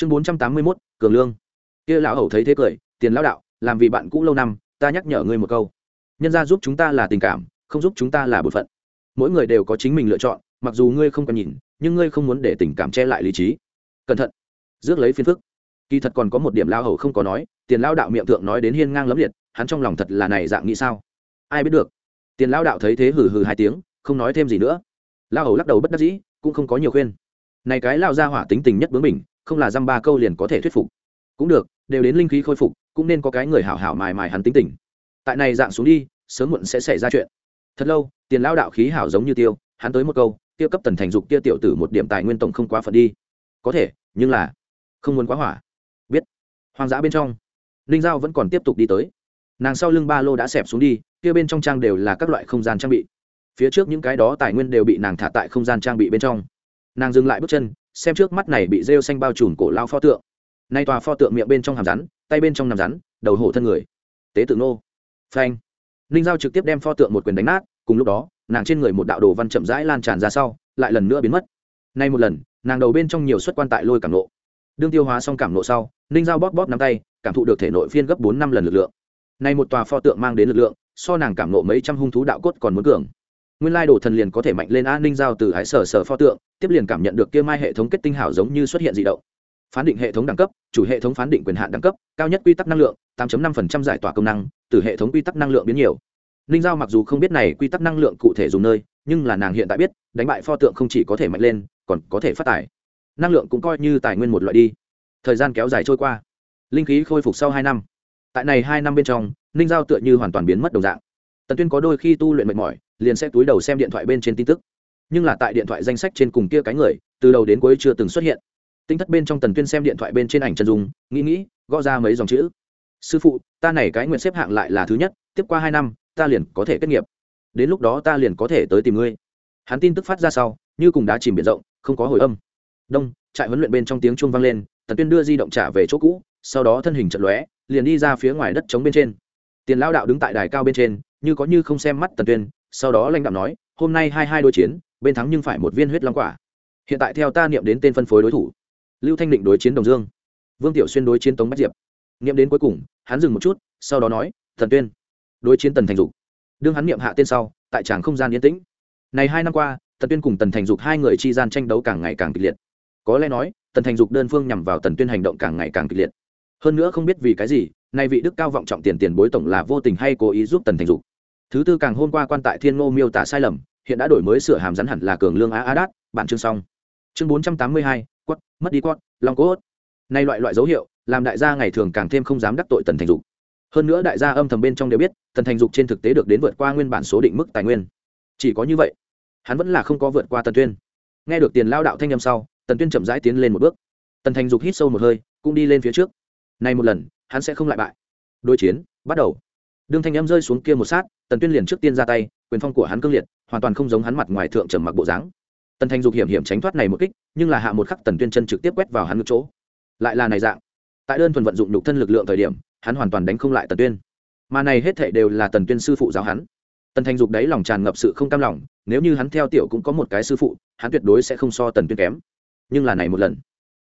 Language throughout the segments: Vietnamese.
chương bốn trăm tám mươi mốt, cường lương. Kia lão hầu thấy thế cười, tiền lão đạo, làm vì bạn cũ lâu năm, ta nhắc nhở ngươi một câu. Nhân gia giúp chúng ta là tình cảm, không giúp chúng ta là bổn phận. Mỗi người đều có chính mình lựa chọn, mặc dù ngươi không cần nhìn, nhưng ngươi không muốn để tình cảm che lại lý trí. Cẩn thận, rước lấy phiền phức. Kỳ thật còn có một điểm lao hầu không có nói, tiền lao đạo miệng thượng nói đến hiên ngang lấm liệt, hắn trong lòng thật là này dạng nghĩ sao? Ai biết được. Tiền lao đạo thấy thế hừ hừ hai tiếng, không nói thêm gì nữa. Lao hầu lắc đầu bất đắc dĩ, cũng không có nhiều khuyên. Này cái lao ra hỏa tính tình nhất bướng mình không là dăm ba câu liền có thể thuyết phục. Cũng được, đều đến linh khí khôi phục, cũng nên có cái người hảo hảo mài mài hắn tính tình. Tại này dạng xuống đi, sớm muộn sẽ xảy ra chuyện. Thật lâu, tiền lao đạo khí hảo giống như tiêu, hắn tới một câu, tiêu cấp tần thành dục kia tiểu tử một điểm tài nguyên tổng không quá phận đi. Có thể, nhưng là không muốn quá hỏa. Biết. Hoang dã bên trong linh giao vẫn còn tiếp tục đi tới. Nàng sau lưng ba lô đã xẹp xuống đi, kia bên trong trang đều là các loại không gian trang bị. Phía trước những cái đó tài nguyên đều bị nàng thả tại không gian trang bị bên trong. Nàng dừng lại bước chân xem trước mắt này bị rêu xanh bao trùm cổ lao pho tượng. Nay tòa pho tượng miệng bên trong hàm rắn, tay bên trong nằm rắn, đầu hổ thân người. Tế tự nô phanh. Ninh giao trực tiếp đem pho tượng một quyền đánh nát, cùng lúc đó, nàng trên người một đạo đồ văn chậm rãi lan tràn ra sau, lại lần nữa biến mất. Nay một lần, nàng đầu bên trong nhiều xuất quan tại lôi cảm nộ. Đương tiêu hóa xong cảm nộ sau, ninh giao bóp bóp nắm tay, cảm thụ được thể nội phiên gấp bốn năm lần lực lượng. Nay một tòa pho tượng mang đến lực lượng, so nàng cảm nộ mấy trăm hung thú đạo cốt còn muốn cường nguyên lai đồ thần liền có thể mạnh lên an ninh giao từ ái sở sở pho tượng, tiếp liền cảm nhận được kia mai hệ thống kết tinh hảo giống như xuất hiện dị động. Phán định hệ thống đẳng cấp, chủ hệ thống phán định quyền hạn đẳng cấp, cao nhất quy tắc năng lượng 8.5% giải tỏa công năng, từ hệ thống quy tắc năng lượng biến nhiều. Ninh giao mặc dù không biết này quy tắc năng lượng cụ thể dùng nơi, nhưng là nàng hiện tại biết, đánh bại pho tượng không chỉ có thể mạnh lên, còn có thể phát tải năng lượng cũng coi như tài nguyên một loại đi. Thời gian kéo dài trôi qua. Linh khí khôi phục sau hai năm. Tại này hai năm bên trong, ninh giao tựa như hoàn toàn biến mất đồng dạng. Tần tuyên có đôi khi tu luyện mệt mỏi liền sẽ túi đầu xem điện thoại bên trên tin tức. Nhưng là tại điện thoại danh sách trên cùng kia cái người, từ đầu đến cuối chưa từng xuất hiện. Tinh thất bên trong tần tuyên xem điện thoại bên trên ảnh chân dung, nghĩ nghĩ, gõ ra mấy dòng chữ. Sư phụ, ta này cái nguyện xếp hạng lại là thứ nhất, tiếp qua hai năm, ta liền có thể kết nghiệp. Đến lúc đó ta liền có thể tới tìm ngươi. Hắn tin tức phát ra sau, như cùng đá chìm biển rộng, không có hồi âm. Đông, trại huấn luyện bên trong tiếng chuông vang lên, tần tuyên đưa di động trả về chỗ cũ, sau đó thân hình trận lóe, liền đi ra phía ngoài đất trống bên trên. Tiền lao đạo đứng tại đài cao bên trên, như có như không xem mắt tần tuyên sau đó lãnh đạo nói, hôm nay hai hai đối chiến, bên thắng nhưng phải một viên huyết long quả. Hiện tại theo ta niệm đến tên phân phối đối thủ. Lưu thanh định đối chiến đồng dương. Vương tiểu xuyên đối chiến tống bách diệp. Niệm đến cuối cùng, hắn dừng một chút, sau đó nói, thần tuyên. Đối chiến tần thành dục. Đương hắn niệm hạ tên sau, tại tràng không gian yên tĩnh. Này hai năm qua, tần tuyên cùng tần thành dục hai người chi gian tranh đấu càng ngày càng kịch liệt. Có lẽ nói, tần thành dục đơn phương nhằm vào tần tuyên hành động càng ngày càng kịch liệt. Hơn nữa không biết vì cái gì, nay vị đức cao vọng trọng tiền tiền bối tổng là vô tình hay cố ý giúp tần thành dục thứ tư càng hôm qua quan tại thiên ngô miêu tả sai lầm, hiện đã đổi mới sửa hàm rắn hẳn là cường lương á á đát, bản chương xong. Chương bốn trăm tám mươi hai, quất, mất đi quất, long cốt. Nay loại loại dấu hiệu, làm đại gia ngày thường càng thêm không dám đắc tội tần thành dục. Hơn nữa đại gia âm thầm bên trong đều biết, tần thành dục trên thực tế được đến vượt qua nguyên bản số định mức tài nguyên. Chỉ có như vậy, hắn vẫn là không có vượt qua tần tuyên. Nghe được tiền lao đạo thanh â m sau, tần tuyên chậm rãi tiến lên một bước. Tần thành dục hít sâu một hơi, cũng đi lên phía trước. Nay một lần, hắn sẽ không lại bại. Đối chiến bắt đầu đương thanh em rơi xuống kia một sát, tần tuyên liền trước tiên ra tay, quyền phong của hắn cương liệt, hoàn toàn không giống hắn mặt ngoài thượng trầm mặc bộ dáng. Tần Thanh dục hiểm hiểm tránh thoát này một kích, nhưng là hạ một khắc tần tuyên chân trực tiếp quét vào hắn ngực chỗ. Lại là này dạng. Tại đơn thuần vận dụng nhục thân lực lượng thời điểm, hắn hoàn toàn đánh không lại tần tuyên. Mà này hết thệ đều là tần tuyên sư phụ giáo hắn. Tần Thanh dục đấy lòng tràn ngập sự không cam lòng, nếu như hắn theo tiểu cũng có một cái sư phụ, hắn tuyệt đối sẽ không so tần tuyên kém. Nhưng là này một lần,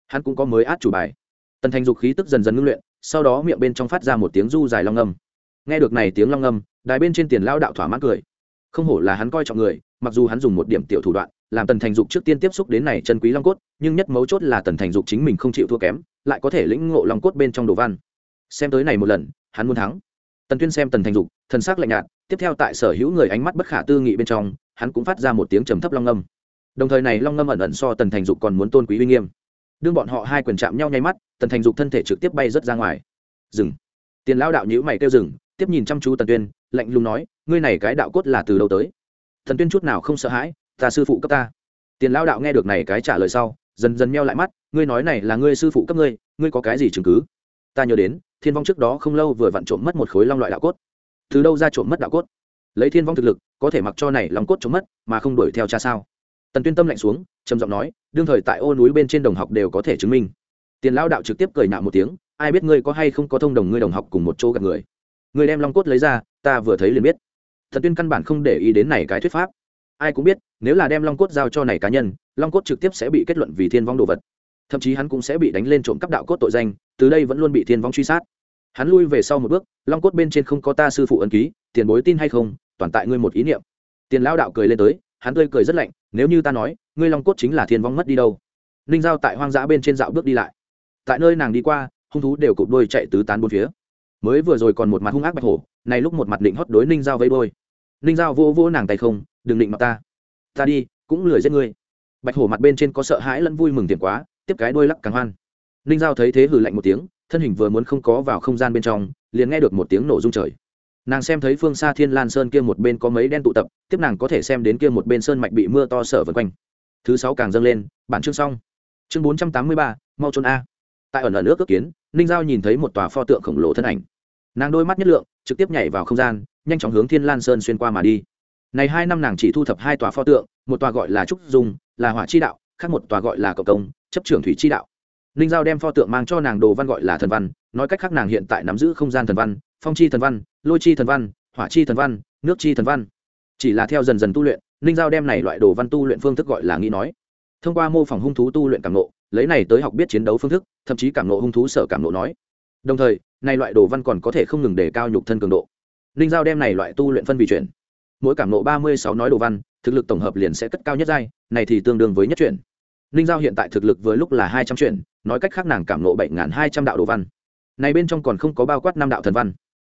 hắn cũng có mới át chủ bài. Tần Thanh dục khí tức dần dần ngưng luyện, sau đó miệng bên trong phát ra một tiếng du dài long âm nghe được này tiếng long âm đài bên trên tiền lao đạo thỏa mãn cười. Không hổ là hắn coi trọng người, mặc dù hắn dùng một điểm tiểu thủ đoạn, làm tần thành dục trước tiên tiếp xúc đến này chân quý long cốt, nhưng nhất mấu chốt là tần thành dục chính mình không chịu thua kém, lại có thể lĩnh ngộ long cốt bên trong đồ văn. Xem tới này một lần, hắn muốn thắng. Tần tuyên xem tần thành dục, thần s ắ c lạnh nhạt, tiếp theo tại sở hữu người ánh mắt bất khả tư nghị bên trong, hắn cũng phát ra một tiếng trầm thấp long âm đồng thời này long âm ẩn ẩn so tần thành dục còn muốn tôn quý uy nghiêm. Đương bọn họ hai quyền chạm nhau nháy mắt, tần thành dục thân thể trực tiếp bay rớt ra ngoài. Dừng. Tiền lão đạo nhữ mày kêu dừng tiếp nhìn chăm chú tần tuyên, lạnh lùng nói, ngươi này cái đạo cốt là từ đâu tới? Thần tuyên chút nào không sợ hãi, ta sư phụ cấp ta. Tiền lão đạo nghe được này cái trả lời sau, dần dần meo lại mắt, ngươi nói này là ngươi sư phụ cấp ngươi ngươi có cái gì chứng cứ? Ta nhớ đến, thiên vong trước đó không lâu vừa vặn trộm mất một khối long loại đạo cốt. Từ đâu ra trộm mất đạo cốt? Lấy thiên vong thực lực, có thể mặc cho này long cốt trộm mất, mà không đuổi theo cha sao? Tần tuyên tâm lạnh xuống, trầm giọng nói, đương thời tại ô núi bên trên đồng học đều có thể chứng minh. Tiền lão đạo trực tiếp cười nạo một tiếng, ai biết ngươi có hay không có thông đồng ngươi đồng học cùng một chỗ gặp người? Người đem long cốt lấy ra, ta vừa thấy liền biết. Thần tuyên căn bản không để ý đến này cái thuyết pháp. Ai cũng biết, nếu là đem long cốt giao cho này cá nhân, long cốt trực tiếp sẽ bị kết luận vì thiên vong đồ vật. Thậm chí hắn cũng sẽ bị đánh lên trộm cắp đạo cốt tội danh, từ đây vẫn luôn bị thiên vong truy sát. Hắn lui về sau một bước, long cốt bên trên không có ta sư phụ ấn ký, tiền bối tin hay không, toàn tại ngươi một ý niệm. Tiền lao đạo cười lên tới, hắn tươi cười rất lạnh, nếu như ta nói, ngươi long cốt chính là thiên vong mất đi đâu. Ninh giao tại hoang dã bên trên dạo bước đi lại. Tại nơi nàng đi qua, hung thú đều cụp đôi chạy tứ tán bốn phía mới vừa rồi còn một mặt hung ác bạch hổ, này lúc một mặt định hót đối ninh giao vây đôi ninh giao vô vô nàng tay không, đừng định mặc ta. Ta đi, cũng lười giết ngươi. Bạch hổ mặt bên trên có sợ hãi lẫn vui mừng tiền quá, tiếp cái đôi lắc càng hoan. Ninh giao thấy thế hử lạnh một tiếng, thân hình vừa muốn không có vào không gian bên trong, liền nghe được một tiếng nổ rung trời. Nàng xem thấy phương xa thiên lan sơn kia một bên có mấy đen tụ tập, tiếp nàng có thể xem đến kia một bên sơn mạch bị mưa to sở vân quanh. Thứ sáu càng dâng lên, bản chương xong. Chương bốn trăm tám mươi ba, mau trốn a. Tại ẩn ẩn nước ước kiến, ninh giao nhìn thấy một tòa pho tượng khổng lồ thân ảnh nàng đôi mắt nhất lượng, trực tiếp nhảy vào không gian, nhanh chóng hướng thiên lan sơn xuyên qua mà đi. Này hai năm nàng chỉ thu thập hai tòa pho tượng, một tòa gọi là trúc dung, là hỏa chi đạo, khác một tòa gọi là cộng công, chấp trưởng thủy chi đạo. Ninh giao đem pho tượng mang cho nàng đồ văn gọi là thần văn, nói cách khác nàng hiện tại nắm giữ không gian thần văn, phong chi thần văn, lôi chi thần văn, hỏa chi thần văn, nước chi thần văn. Chỉ là theo dần dần tu luyện ninh giao đem này loại đồ văn tu luyện phương thức gọi là nghĩ nói. Thông qua mô phỏng hung thú tu luyện cảm nộ lấy này tới học biết chiến đấu phương thức, thậm chí cảm nộ hung thú sở cảm nộ nói đồng thời, này loại đồ văn còn có thể không ngừng để cao nhục thân cường độ. Ninh giao đem này loại tu luyện phân vị chuyển. Mỗi cảm nộ ba mươi sáu nói đồ văn, thực lực tổng hợp liền sẽ cất cao nhất giai, này thì tương đương với nhất chuyển. Ninh giao hiện tại thực lực với lúc là hai trăm chuyển, nói cách khác nàng cảm nộ bảy hai trăm đạo đồ văn. Này bên trong còn không có bao quát năm đạo thần văn.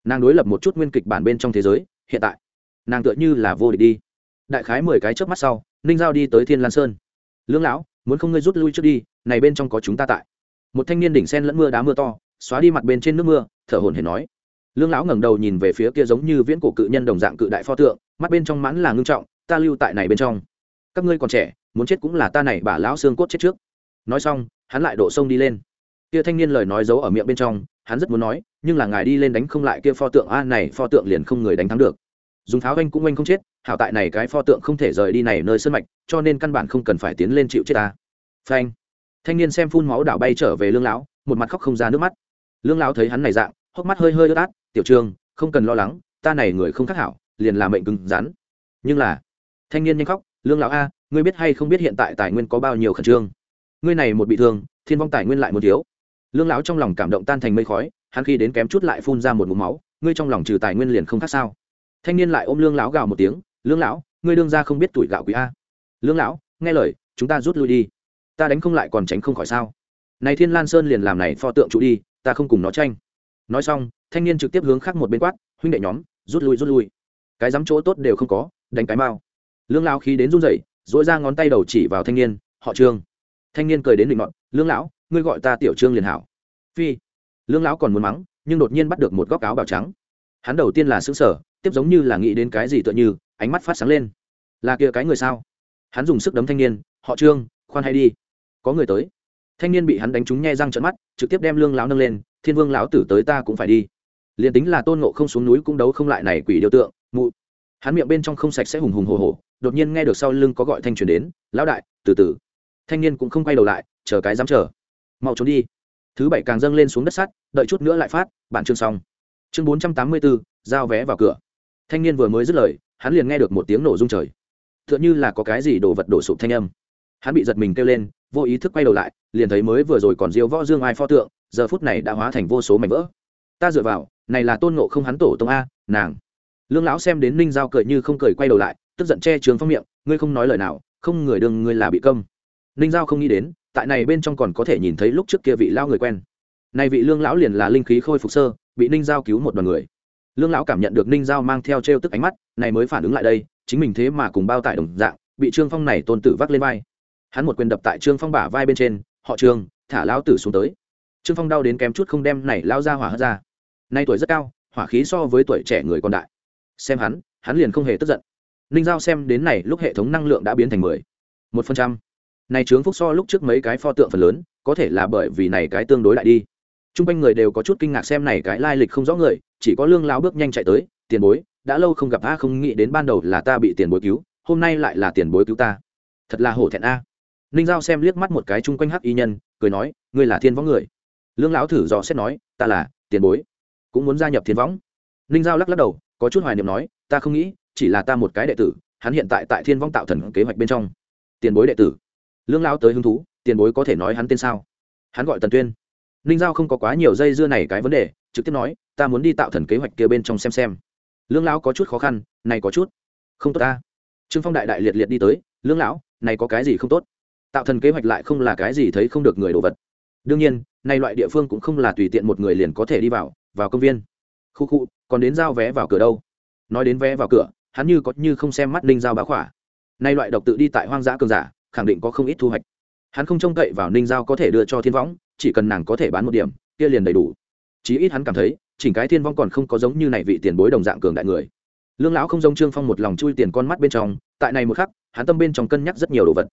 Nàng đối lập một chút nguyên kịch bản bên trong thế giới, hiện tại, nàng tựa như là vô địch đi. Đại khái mười cái trước mắt sau ninh giao đi tới thiên lan sơn. Lương lão, muốn không ngươi rút lui trước đi, này bên trong có chúng ta tại. Một thanh niên đỉnh sen lẫn mưa đá mưa to xóa đi mặt bên trên nước mưa, thở hồn hển nói. Lương lão ngẩng đầu nhìn về phía kia giống như viễn cổ cự nhân đồng dạng cự đại pho tượng, mắt bên trong mãn là ngưng trọng, ta lưu tại này bên trong. Các ngươi còn trẻ, muốn chết cũng là ta này bà lão xương cốt chết trước. Nói xong, hắn lại đổ sông đi lên. Kia thanh niên lời nói giấu ở miệng bên trong, hắn rất muốn nói, nhưng là ngài đi lên đánh không lại kia pho tượng, a, này pho tượng liền không người đánh thắng được. Dùng pháo anh cũng anh không chết, hảo tại này cái pho tượng không thể rời đi này nơi sân mạch, cho nên căn bản không cần phải tiến lên chịu chết ta. Phanh. Thanh niên xem phun máu đảo bay trở về lương lão, một mặt khóc không ra nước mắt lương lão thấy hắn này dạng, hốc mắt hơi hơi ướt át, tiểu trương, không cần lo lắng, ta này người không khác hảo, liền làm mệnh cứng rắn. Nhưng là, thanh niên nhanh khóc, lương lão a, ngươi biết hay không biết hiện tại tài nguyên có bao nhiêu khẩn trương? Ngươi này một bị thương, thiên vong tài nguyên lại một thiếu. Lương lão trong lòng cảm động tan thành mây khói, hắn khi đến kém chút lại phun ra một mũ máu, ngươi trong lòng trừ tài nguyên liền không khác sao? Thanh niên lại ôm lương lão gào một tiếng, lương lão, ngươi đương ra không biết tuổi gạo quý a. Lương lão, nghe lời, chúng ta rút lui đi. Ta đánh không lại còn tránh không khỏi sao? Này thiên lan sơn liền làm này pho tượng trụ đi ta không cùng nó tranh. Nói xong, thanh niên trực tiếp hướng khác một bên quát, huynh đệ nhóm, rút lui rút lui. Cái dám chỗ tốt đều không có, đánh cái mau. Lương lão khí đến run rẩy dỗi ra ngón tay đầu chỉ vào thanh niên, họ trương. Thanh niên cười đến định mọn lương lão, ngươi gọi ta tiểu trương liền hảo. Phi. Lương lão còn muốn mắng, nhưng đột nhiên bắt được một góc áo bào trắng. Hắn đầu tiên là xứng sở tiếp giống như là nghĩ đến cái gì tựa như, ánh mắt phát sáng lên. Là kia cái người sao? Hắn dùng sức đấm thanh niên, họ trương, khoan hay đi. Có người tới thanh niên bị hắn đánh trúng nhe răng trận mắt, trực tiếp đem lương lão nâng lên, thiên vương lão tử tới ta cũng phải đi. Liền tính là tôn nộ không xuống núi cũng đấu không lại này quỷ điêu tượng, mụ. Hắn miệng bên trong không sạch sẽ hùng hùng hồ hồ đột nhiên nghe được sau lưng có gọi thanh truyền đến, lão đại, từ từ. Thanh niên cũng không quay đầu lại, chờ cái dám chờ. Mau trốn đi. Thứ bảy càng dâng lên xuống đất sắt, đợi chút nữa lại phát, bản chương xong. Chương bốn trăm tám mươi bốn giao vé vào cửa. Thanh niên vừa mới dứt lời, hắn liền nghe được một tiếng nổ rung trời. T h ư ợ n h ư là có cái gì đổ vật đổ sụp thanh âm. Hắn bị giật mình kêu lên vô ý thức quay đầu lại, liền thấy mới vừa rồi còn diêu võ dương ai pho tượng, giờ phút này đã hóa thành vô số mảnh vỡ. Ta dựa vào, này là tôn ngộ không hắn tổ tông a, nàng. Lương lão xem đến ninh giao cười như không cười quay đầu lại, tức giận che trường phong miệng, ngươi không nói lời nào, không người đừng, ngươi là bị công ninh giao không nghĩ đến, tại này bên trong còn có thể nhìn thấy lúc trước kia vị lao người quen. Này vị lương lão liền là linh khí khôi phục sơ, bị ninh giao cứu một đoàn người. Lương lão cảm nhận được ninh giao mang theo t r e o tức ánh mắt, này mới phản ứng lại đây, chính mình thế mà cùng bao tải đồng dạng, bị trương phong này tôn tử vác lên vai hắn một quyền đập tại trương phong bả vai bên trên, họ trương, thả lão tử xuống tới. Trương phong đau đến kém chút không đem này lao ra hỏa hất ra. Nay tuổi rất cao, hỏa khí so với tuổi trẻ người còn đại. Xem hắn hắn liền không hề tức giận. Ninh giao xem đến này, lúc hệ thống năng lượng đã biến thành mười. Một phần trăm. Này trướng phúc so lúc trước mấy cái pho tượng phần lớn, có thể là bởi vì này cái tương đối lại đi. T r u n g quanh người đều có chút kinh ngạc xem này cái lai lịch không rõ người, chỉ có lương lao bước nhanh chạy tới, tiền bối, đã lâu không gặp a không nghĩ đến ban đầu là ta bị tiền bối cứu, hôm nay lại là tiền bối cứu ta. Thật là hổ thẹn a ninh giao xem liếc mắt một cái chung quanh hắc y nhân, cười nói, ngươi là thiên võng người. Lương lão thử dò xét nói, ta là tiền bối, cũng muốn gia nhập thiên võng. Ninh giao lắc lắc đầu, có chút hoài niệm nói, ta không nghĩ, chỉ là ta một cái đệ tử, hắn hiện tại tại thiên võng tạo thần kế hoạch bên trong. Tiền bối đệ tử? Lương lão tới hứng thú, tiền bối có thể nói hắn tên sao? Hắn gọi tần tuyên. Ninh giao không có quá nhiều dây dưa này cái vấn đề, trực tiếp nói, ta muốn đi tạo thần kế hoạch kia bên trong xem xem. Lương lão có chút khó khăn, này có chút không tốt ta. Trương phong đại đại liệt liệt đi tới, lương lão, này có cái gì không tốt? Tạo thần kế hoạch lại không là cái gì thấy không được người đồ vật. Đương nhiên, nay loại địa phương cũng không là tùy tiện một người liền có thể đi vào vào công viên. Khu khu, còn đến giao vé vào cửa đâu? Nói đến vé vào cửa, hắn như có như không xem mắt ninh giao bá khỏa. Nay loại độc tự đi tại hoang dã cường giả, khẳng định có không ít thu hoạch. Hắn không trông cậy vào ninh giao có thể đưa cho thiên võng, chỉ cần nàng có thể bán một điểm, kia liền đầy đủ. Chí ít hắn cảm thấy, chỉnh cái thiên vong còn không có giống như này vị tiền bối đồng dạng cường đại người. Lương lão không giống trương phong một lòng chui tiền con mắt bên trong, tại này một khắc, hắn tâm bên trong cân nhắc rất nhiều đồ vật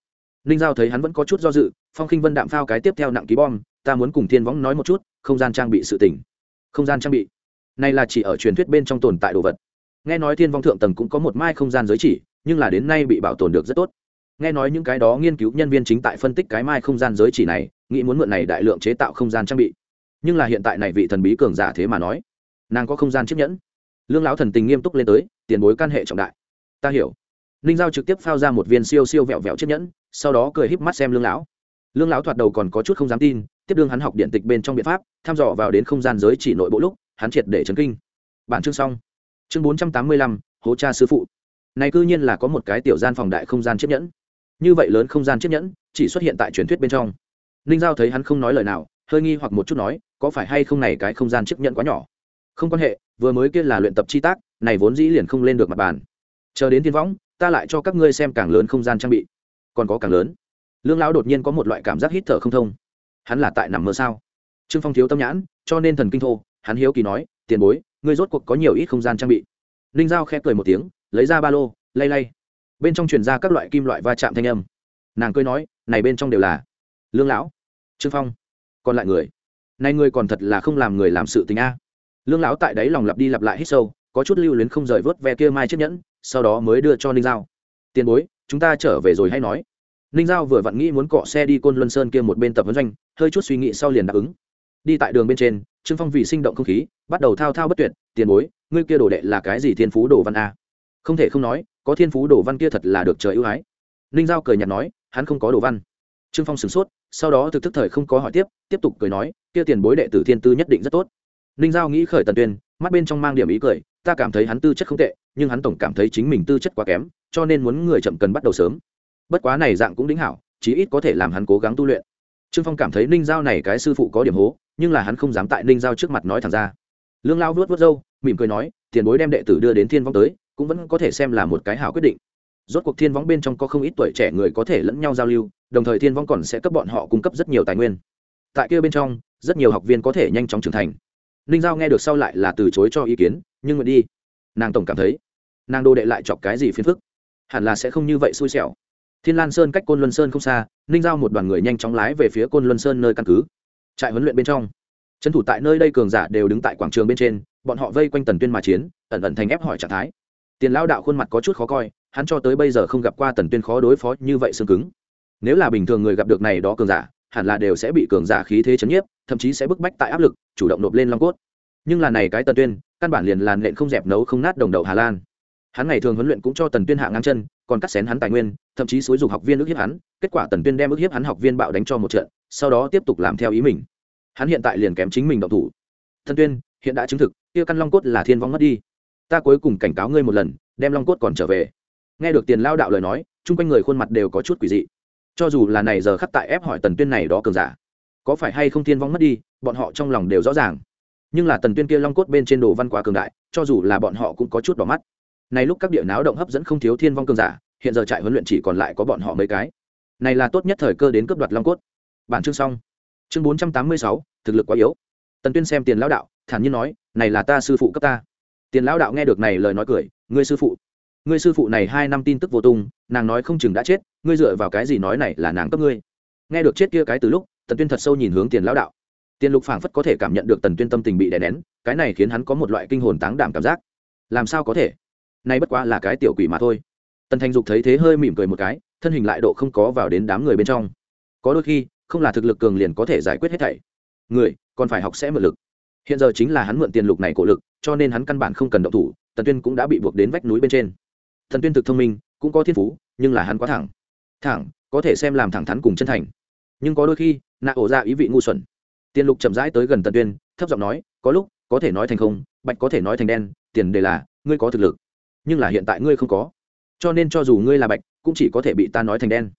ninh giao thấy hắn vẫn có chút do dự, phong khinh vân đạm phao cái tiếp theo nặng ký bom, ta muốn cùng thiên võng nói một chút, không gian trang bị sự tỉnh không gian trang bị? Này là chỉ ở truyền thuyết bên trong tồn tại đồ vật. Nghe nói thiên vong thượng tầng cũng có một mai không gian giới chỉ, nhưng là đến nay bị bảo tồn được rất tốt. Nghe nói những cái đó nghiên cứu nhân viên chính tại phân tích cái mai không gian giới chỉ này, nghĩ muốn mượn này đại lượng chế tạo không gian trang bị. Nhưng là hiện tại này vị thần bí cường giả thế mà nói, nàng có không gian chiếc nhẫn. Lương lão thần tình nghiêm túc lên tới, tiền bối can hệ trọng đại. Ta hiểu ninh giao trực tiếp phao ra một viên siêu siêu vẹo vẹo chiếc nhẫn, sau đó cười híp mắt xem lương lão. Lương lão thoạt đầu còn có chút không dám tin, tiếp đương hắn học điện tịch bên trong biện pháp thăm dò vào đến không gian giới chỉ nội bộ lúc, hắn triệt để chấn kinh. Bản chương xong. Chương bốn trăm tám mươi lăm, hố cha sư phụ. Này cư nhiên là có một cái tiểu gian phòng đại không gian chiếc nhẫn. Như vậy lớn không gian chiếc nhẫn, chỉ xuất hiện tại truyền thuyết bên trong. Ninh giao thấy hắn không nói lời nào, hơi nghi hoặc một chút nói, có phải hay không này cái không gian chiếc nhẫn quá nhỏ? Không quan hệ, vừa mới kia là luyện tập chi tác, này vốn dĩ liền không lên được mặt bàn. Chờ đến thiên võng ta lại cho các ngươi xem càng lớn không gian trang bị. Còn có càng lớn. Lương lão đột nhiên có một loại cảm giác hít thở không thông. Hắn là tại nằm mơ sao? Trương phong thiếu tâm nhãn, cho nên thần kinh thô, hắn hiếu kỳ nói, tiền bối, ngươi rốt cuộc có nhiều ít không gian trang bị? Ninh giao khẽ cười một tiếng, lấy ra ba lô, lay lay. Bên trong truyền ra các loại kim loại va chạm thanh âm. Nàng cười nói, này bên trong đều là. Lương lão, trương phong, còn lại người? Này ngươi còn thật là không làm người làm sự tình a. Lương lão tại đấy lòng lặp đi lặp lại hít sâu, có chút lưu luyến không rời vớt ve kia mai chiếc nhẫn sau đó mới đưa cho ninh giao. Tiền bối, chúng ta trở về rồi hay nói. Ninh giao vừa vặn nghĩ muốn cọ xe đi côn luân sơn kia một bên tập vấn doanh, hơi chút suy nghĩ sau liền đáp ứng. Đi tại đường bên trên, trương phong vì sinh động không khí, bắt đầu thao thao bất tuyệt, tiền bối, ngươi kia đồ đệ là cái gì thiên phú đồ văn a? Không thể không nói, có thiên phú đồ văn kia thật là được trời ưu ái. Ninh giao cười nhạt nói, hắn không có đồ văn. Trương phong sửng sốt, sau đó thực thức thời không có hỏi tiếp tiếp tục cười nói, kia tiền bối đệ tử thiên tư nhất định rất tốt. Ninh giao nghĩ khởi tần tuyên, mắt bên trong mang điểm ý cười ta cảm thấy hắn tư chất không tệ, nhưng hắn tổng cảm thấy chính mình tư chất quá kém, cho nên muốn người chậm cần bắt đầu sớm. Bất quá này dạng cũng đính hảo, chí ít có thể làm hắn cố gắng tu luyện. Trương phong cảm thấy ninh giao này cái sư phụ có điểm hố, nhưng là hắn không dám tại ninh giao trước mặt nói thẳng ra. Lương lao vuốt vuốt râu, mỉm cười nói, tiền bối đem đệ tử đưa đến thiên vong tới, cũng vẫn có thể xem là một cái hảo quyết định. Rốt cuộc thiên vong bên trong có không ít tuổi trẻ người có thể lẫn nhau giao lưu, đồng thời thiên vong còn sẽ cấp bọn họ cung cấp rất nhiều tài nguyên. Tại kia bên trong, rất nhiều học viên có thể nhanh chóng trưởng thành ninh giao nghe được sau lại là từ chối cho ý kiến, nhưng mà đi. Nàng tổng cảm thấy, nàng đô đệ lại chọc cái gì phiền phức? Hẳn là sẽ không như vậy xui xẻo. Thiên lan sơn cách côn luân sơn không xa ninh giao một đoàn người nhanh chóng lái về phía côn luân sơn nơi căn cứ. Trại huấn luyện bên trong, trấn thủ tại nơi đây cường giả đều đứng tại quảng trường bên trên, bọn họ vây quanh tần tuyên mà chiến, ẩn ẩn thành ép hỏi trạng thái. Tiền lao đạo khuôn mặt có chút khó coi, hắn cho tới bây giờ không gặp qua tần tuyên khó đối phó như vậy xương cứng. Nếu là bình thường người gặp được này đó cường giả hẳn là đều sẽ bị cường giả khí thế chấn nhiếp, thậm chí sẽ bức bách tại áp lực, chủ động nộp lên long cốt. Nhưng là này cái tần tuyên, căn bản liền làn nện không dẹp nấu không nát đồng đầu hà lan. Hắn ngày thường huấn luyện cũng cho tần tuyên hạ ngang chân, còn cắt xén hắn tài nguyên, thậm chí xúi dục học viên ức hiếp hắn, kết quả tần tuyên đem ức hiếp hắn học viên bạo đánh cho một trận, sau đó tiếp tục làm theo ý mình. Hắn hiện tại liền kém chính mình động thủ. Thần tuyên, hiện đã chứng thực, kia căn long cốt là thiên vong mất đi. Ta cuối cùng cảnh cáo ngươi một lần, đem long cốt còn trở về. Nghe được tiền lao đạo lời nói, chung quanh người khuôn mặt đều có chút quỷ dị cho dù là này giờ khắc tại ép hỏi tần tuyên này đó cường giả, có phải hay không thiên vong mất đi, bọn họ trong lòng đều rõ ràng. Nhưng là tần tuyên kia long cốt bên trên đồ văn quá cường đại, cho dù là bọn họ cũng có chút đỏ mắt. Này lúc các địa náo động hấp dẫn không thiếu thiên vong cường giả, hiện giờ trại huấn luyện chỉ còn lại có bọn họ mấy cái. Này là tốt nhất thời cơ đến cướp đoạt long cốt. Bản chương xong. Chương bốn trăm tám mươi sáu, thực lực quá yếu. Tần tuyên xem tiền lão đạo, thản nhiên nói, này là ta sư phụ cấp ta. Tiền lão đạo nghe được này lời nói cười, ngươi sư phụ ngươi sư phụ này hai năm tin tức vô tung, nàng nói không chừng đã chết, ngươi dựa vào cái gì nói này là nàng cấp ngươi? Nghe được chết kia cái từ lúc, tần tuyên thật sâu nhìn hướng tiền lão đạo. Tiền lục phảng phất có thể cảm nhận được tần tuyên tâm tình bị đè nén, cái này khiến hắn có một loại kinh hồn táng đảm cảm giác. Làm sao có thể? Nay bất quá là cái tiểu quỷ mà thôi. Tần thành dục thấy thế hơi mỉm cười một cái, thân hình lại độ không có vào đến đám người bên trong. Có đôi khi, không là thực lực cường liền có thể giải quyết hết thảy. Người, còn phải học sẽ mượn lực. Hiện giờ chính là hắn mượn tiền lục này cổ lực, cho nên hắn căn bản không cần động thủ, tần tuyên cũng đã bị buộc đến vách núi bên trên thần tuyên thực thông minh, cũng có thiên phú, nhưng là hắn quá thẳng. Thẳng, có thể xem làm thẳng thắn cùng chân thành. Nhưng có đôi khi, nạ ổ ra ý vị ngu xuẩn. Tiền lục chậm rãi tới gần tần tuyên, thấp giọng nói, có lúc, có thể nói thành không, bạch có thể nói thành đen, tiền đề là, ngươi có thực lực. Nhưng là hiện tại ngươi không có. Cho nên cho dù ngươi là bạch, cũng chỉ có thể bị ta nói thành đen.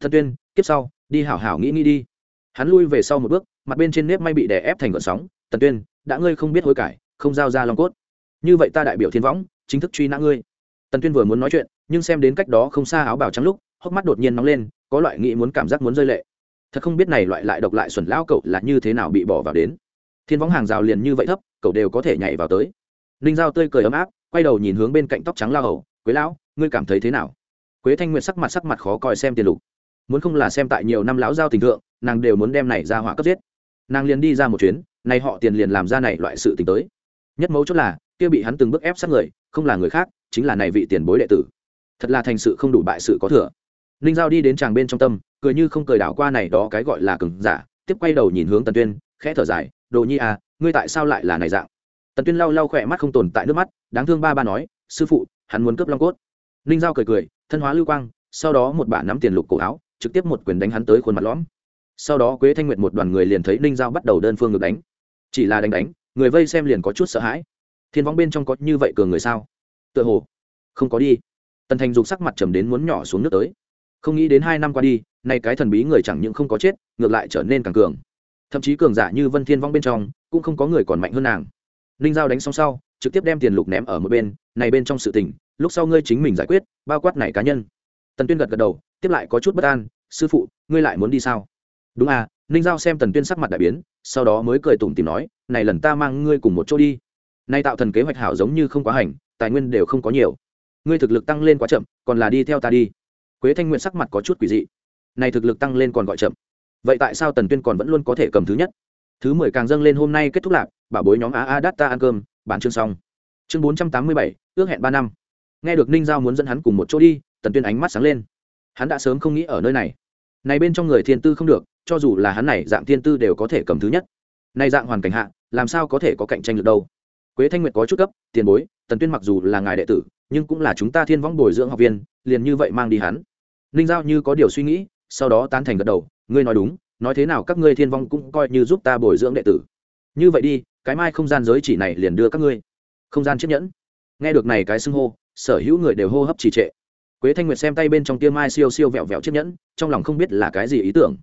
Thần tuyên, kiếp sau, đi hảo hảo nghĩ nghĩ đi. Hắn lui về sau một bước, mặt bên trên nếp may bị đè ép thành gợn sóng. Tần tuyên, đã ngươi không biết hối cải, không giao ra lòng cốt. Như vậy ta đại biểu thiên võng, chính thức truy nã ngươi tần tuyên vừa muốn nói chuyện, nhưng xem đến cách đó không xa áo bào trắng lúc, hốc mắt đột nhiên nóng lên, có loại nghĩ muốn cảm giác muốn rơi lệ. Thật không biết này loại lại độc lại xuẩn lão cậu là như thế nào bị bỏ vào đến. Thiên võng hàng rào liền như vậy thấp, cậu đều có thể nhảy vào tới. Ninh giao tươi cười ấm áp, quay đầu nhìn hướng bên cạnh tóc trắng lao hầu, quế lão, ngươi cảm thấy thế nào? Quế thanh nguyệt sắc mặt sắc mặt khó coi xem tiền lục. Muốn không là xem tại nhiều năm lão giao tình thượng, nàng đều muốn đem này ra hỏa cấp giết. Nàng liền đi ra một chuyến, này họ tiền liền làm ra này loại sự tình tới. Nhất mấu chốt là, kia bị hắn từng bước ép sát người, không là người khác chính là này vị tiền bối đệ tử. Thật là thành sự không đủ bại sự có thừa. Ninh giao đi đến chàng bên trong tâm, cười như không cười đảo qua này đó cái gọi là cừng giả, tiếp quay đầu nhìn hướng tần tuyên, khẽ thở dài, đồ nhi à ngươi tại sao lại là này dạng? Tần tuyên lau lau khỏe mắt không tồn tại nước mắt, đáng thương ba ba nói, sư phụ, hắn muốn cướp long cốt. Ninh giao cười cười, thân hóa lưu quang, sau đó một bả nắm tiền lục cổ áo, trực tiếp một quyền đánh hắn tới khuôn mặt lõm. Sau đó quế thanh nguyệt một đoàn người liền thấy ninh giao bắt đầu đơn phương ngược đánh. Chỉ là đánh đánh, người vây xem liền có chút sợ hãi. Thiên võng bên trong có như vậy cường người sao? Tựa hồ. Không có đi. Tần thành dục sắc mặt trầm đến muốn nhỏ xuống nước tới. Không nghĩ đến hai năm qua đi, nay cái thần bí người chẳng những không có chết, ngược lại trở nên càng cường. Thậm chí cường giả như vân thiên vong bên trong, cũng không có người còn mạnh hơn nàng. Ninh giao đánh xong sau, trực tiếp đem tiền lục ném ở một bên, này bên trong sự tình, lúc sau ngươi chính mình giải quyết, bao quát này cá nhân. Tần tuyên gật gật đầu, tiếp lại có chút bất an, sư phụ, ngươi lại muốn đi sao? Đúng à. Ninh giao xem tần tuyên sắc mặt đại biến, sau đó mới cười tủm tìm nói, này lần ta mang ngươi cùng một chỗ đi nay tạo thần kế hoạch hảo giống như không quá hành, tài nguyên đều không có nhiều. Ngươi thực lực tăng lên quá chậm, còn là đi theo ta đi. Quế thanh nguyện sắc mặt có chút quỷ dị. Này thực lực tăng lên còn gọi chậm. Vậy tại sao tần tuyên còn vẫn luôn có thể cầm thứ nhất? Thứ mười càng dâng lên hôm nay kết thúc lạc, bảo bối nhóm a a đắt ta ăn cơm bản chương xong. Chương bốn trăm tám mươi bảy, ước hẹn ba năm. Nghe được ninh giao muốn dẫn hắn cùng một chỗ đi, tần tuyên ánh mắt sáng lên. Hắn đã sớm không nghĩ ở nơi này. Này bên trong người thiên tư không được, cho dù là hắn này, dạng thiên tư đều có thể cầm thứ nhất. Này dạng hoàn cảnh hạ, làm sao có thể có cạnh tranh được đâu? Quế thanh nguyệt có chút cấp tiền bối, tần tuyên mặc dù là ngài đệ tử, nhưng cũng là chúng ta thiên võng bồi dưỡng học viên, liền như vậy mang đi hắn. Ninh giao như có điều suy nghĩ, sau đó tán thành gật đầu, ngươi nói đúng, nói thế nào các ngươi thiên vong cũng coi như giúp ta bồi dưỡng đệ tử. Như vậy đi, cái mai không gian giới chỉ này liền đưa các ngươi. Không gian chiếc nhẫn. Nghe được này cái xưng hô, sở hữu người đều hô hấp trì trệ. Quế thanh nguyệt xem tay bên trong tia mai siêu siêu vẹo vẹo chiếc nhẫn, trong lòng không biết là cái gì ý tưởng.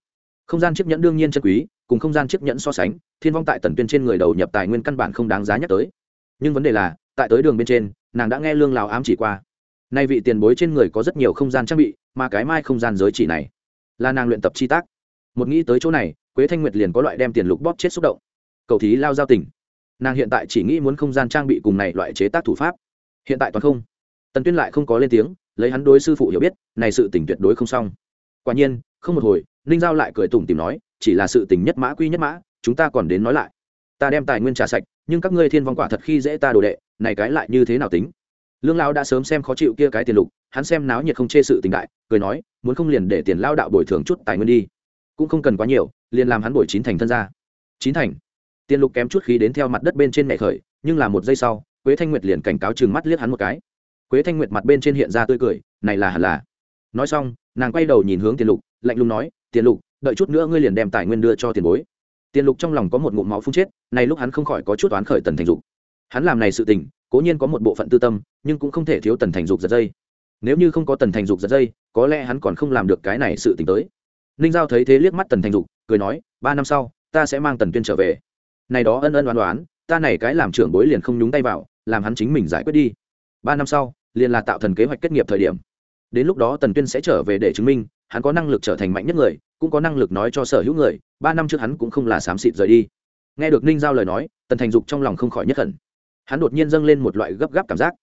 Không gian chiếc nhẫn đương nhiên chân quý, cùng không gian chiếc nhẫn so sánh, thiên vong tại tần tuyên trên người đầu nhập tài nguyên căn bản không đáng giá nhắc tới nhưng vấn đề là, tại tới đường bên trên, nàng đã nghe lương lào ám chỉ qua. Nay vị tiền bối trên người có rất nhiều không gian trang bị, mà cái mai không gian giới chỉ này là nàng luyện tập chi tác. Một nghĩ tới chỗ này, quế thanh nguyệt liền có loại đem tiền lục bóp chết xúc động. Cầu thí lao giao tình. Nàng hiện tại chỉ nghĩ muốn không gian trang bị cùng này loại chế tác thủ pháp. Hiện tại toàn không. Tần tuyên lại không có lên tiếng, lấy hắn đối sư phụ hiểu biết, này sự tình tuyệt đối không xong. Quả nhiên, không một hồi, ninh giao lại cười tủm tìm nói, chỉ là sự tình nhất mã quy nhất mã, chúng ta còn đến nói lại ta đem tài nguyên trả sạch, nhưng các ngươi thiên vong quả thật khi dễ ta đồ đệ, này cái lại như thế nào tính? Lương lao đã sớm xem khó chịu kia cái tiền lục, hắn xem náo nhiệt không chê sự tình đại, cười nói, muốn không liền để tiền lao đạo bồi thường chút tài nguyên đi. Cũng không cần quá nhiều, liền làm hắn bồi chín thành thân ra. Chín thành. Tiền lục kém chút khí đến theo mặt đất bên trên mẹ khởi, nhưng là một giây sau, quế thanh nguyệt liền cảnh cáo chừng mắt liếc hắn một cái. Quế thanh nguyệt mặt bên trên hiện ra tươi cười, này là hẳn là. Nói xong, nàng quay đầu nhìn hướng tiền lục, lạnh lùng nói, tiền lục, đợi chút nữa ngươi liền đem tài nguyên đưa cho tiền bối tiền lục trong lòng có một ngụm máu phun chết này lúc hắn không khỏi có chút oán khởi tần thành dục. Hắn làm này sự tình, cố nhiên có một bộ phận tư tâm, nhưng cũng không thể thiếu tần thành dục giật dây. Nếu như không có tần thành dục giật dây, có lẽ hắn còn không làm được cái này sự tình tới. Ninh giao thấy thế liếc mắt tần thành dục, cười nói, ba năm sau, ta sẽ mang tần tuyên trở về. Này đó ân ân đoán đoán ta này cái làm trưởng bối liền không nhúng tay vào, làm hắn chính mình giải quyết đi. Ba năm sau, liền là tạo thần kế hoạch kết nghiệp thời điểm đến lúc đó tần tuyên sẽ trở về để chứng minh, hắn có năng lực trở thành mạnh nhất người, cũng có năng lực nói cho sở hữu người, ba năm trước hắn cũng không là xám xịt rời đi. Nghe được ninh giao lời nói, tần thành dục trong lòng không khỏi nhất khẩn hắn đột nhiên dâng lên một loại gấp gáp cảm giác.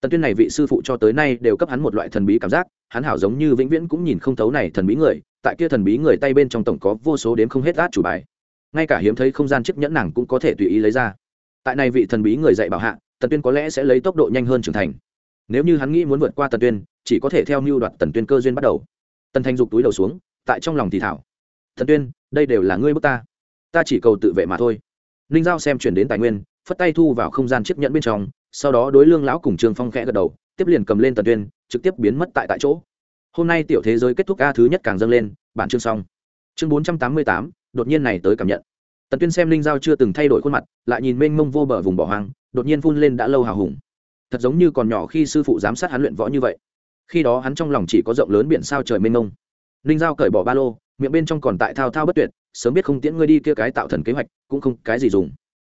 Tần tuyên này vị sư phụ cho tới nay đều cấp hắn một loại thần bí cảm giác, hắn hảo giống như vĩnh viễn cũng nhìn không thấu này thần bí người, tại kia thần bí người tay bên trong tổng có vô số đếm không hết át chủ bài. Ngay cả hiếm thấy không gian chiếc nhẫn nàng cũng có thể tùy ý lấy ra. Tại này vị thần bí người dạy bảo hạ, tần tuyên có lẽ sẽ lấy tốc độ nhanh hơn trưởng thành nếu như hắn nghĩ muốn vượt qua tần tuyên, chỉ có thể theo mưu đoạt tần tuyên cơ duyên bắt đầu. Tần thanh dục túi đầu xuống, tại trong lòng thì thảo. Thần tuyên, đây đều là ngươi bước ta. Ta chỉ cầu tự vệ mà thôi. Ninh giao xem chuyển đến tài nguyên, phất tay thu vào không gian chiếc nhẫn bên trong, sau đó đối lương lão cùng trương phong khẽ gật đầu, tiếp liền cầm lên tần tuyên, trực tiếp biến mất tại tại chỗ. Hôm nay tiểu thế giới kết thúc a thứ nhất càng dâng lên, bản chương xong. Chương bốn trăm tám mươi tám, đột nhiên này tới cảm nhận. Tần tuyên xem linh giao chưa từng thay đổi khuôn mặt, lại nhìn mênh mông vô bờ vùng bỏ hoang, đột nhiên phun lên đã lâu hào hùng thật giống như còn nhỏ khi sư phụ giám sát hắn luyện võ như vậy. Khi đó hắn trong lòng chỉ có rộng lớn biển sao trời mênh mông. Linh giao cởi bỏ ba lô, miệng bên trong còn tại thao thao bất tuyệt, sớm biết không tiễn ngươi đi kia cái tạo thần kế hoạch, cũng không cái gì dùng.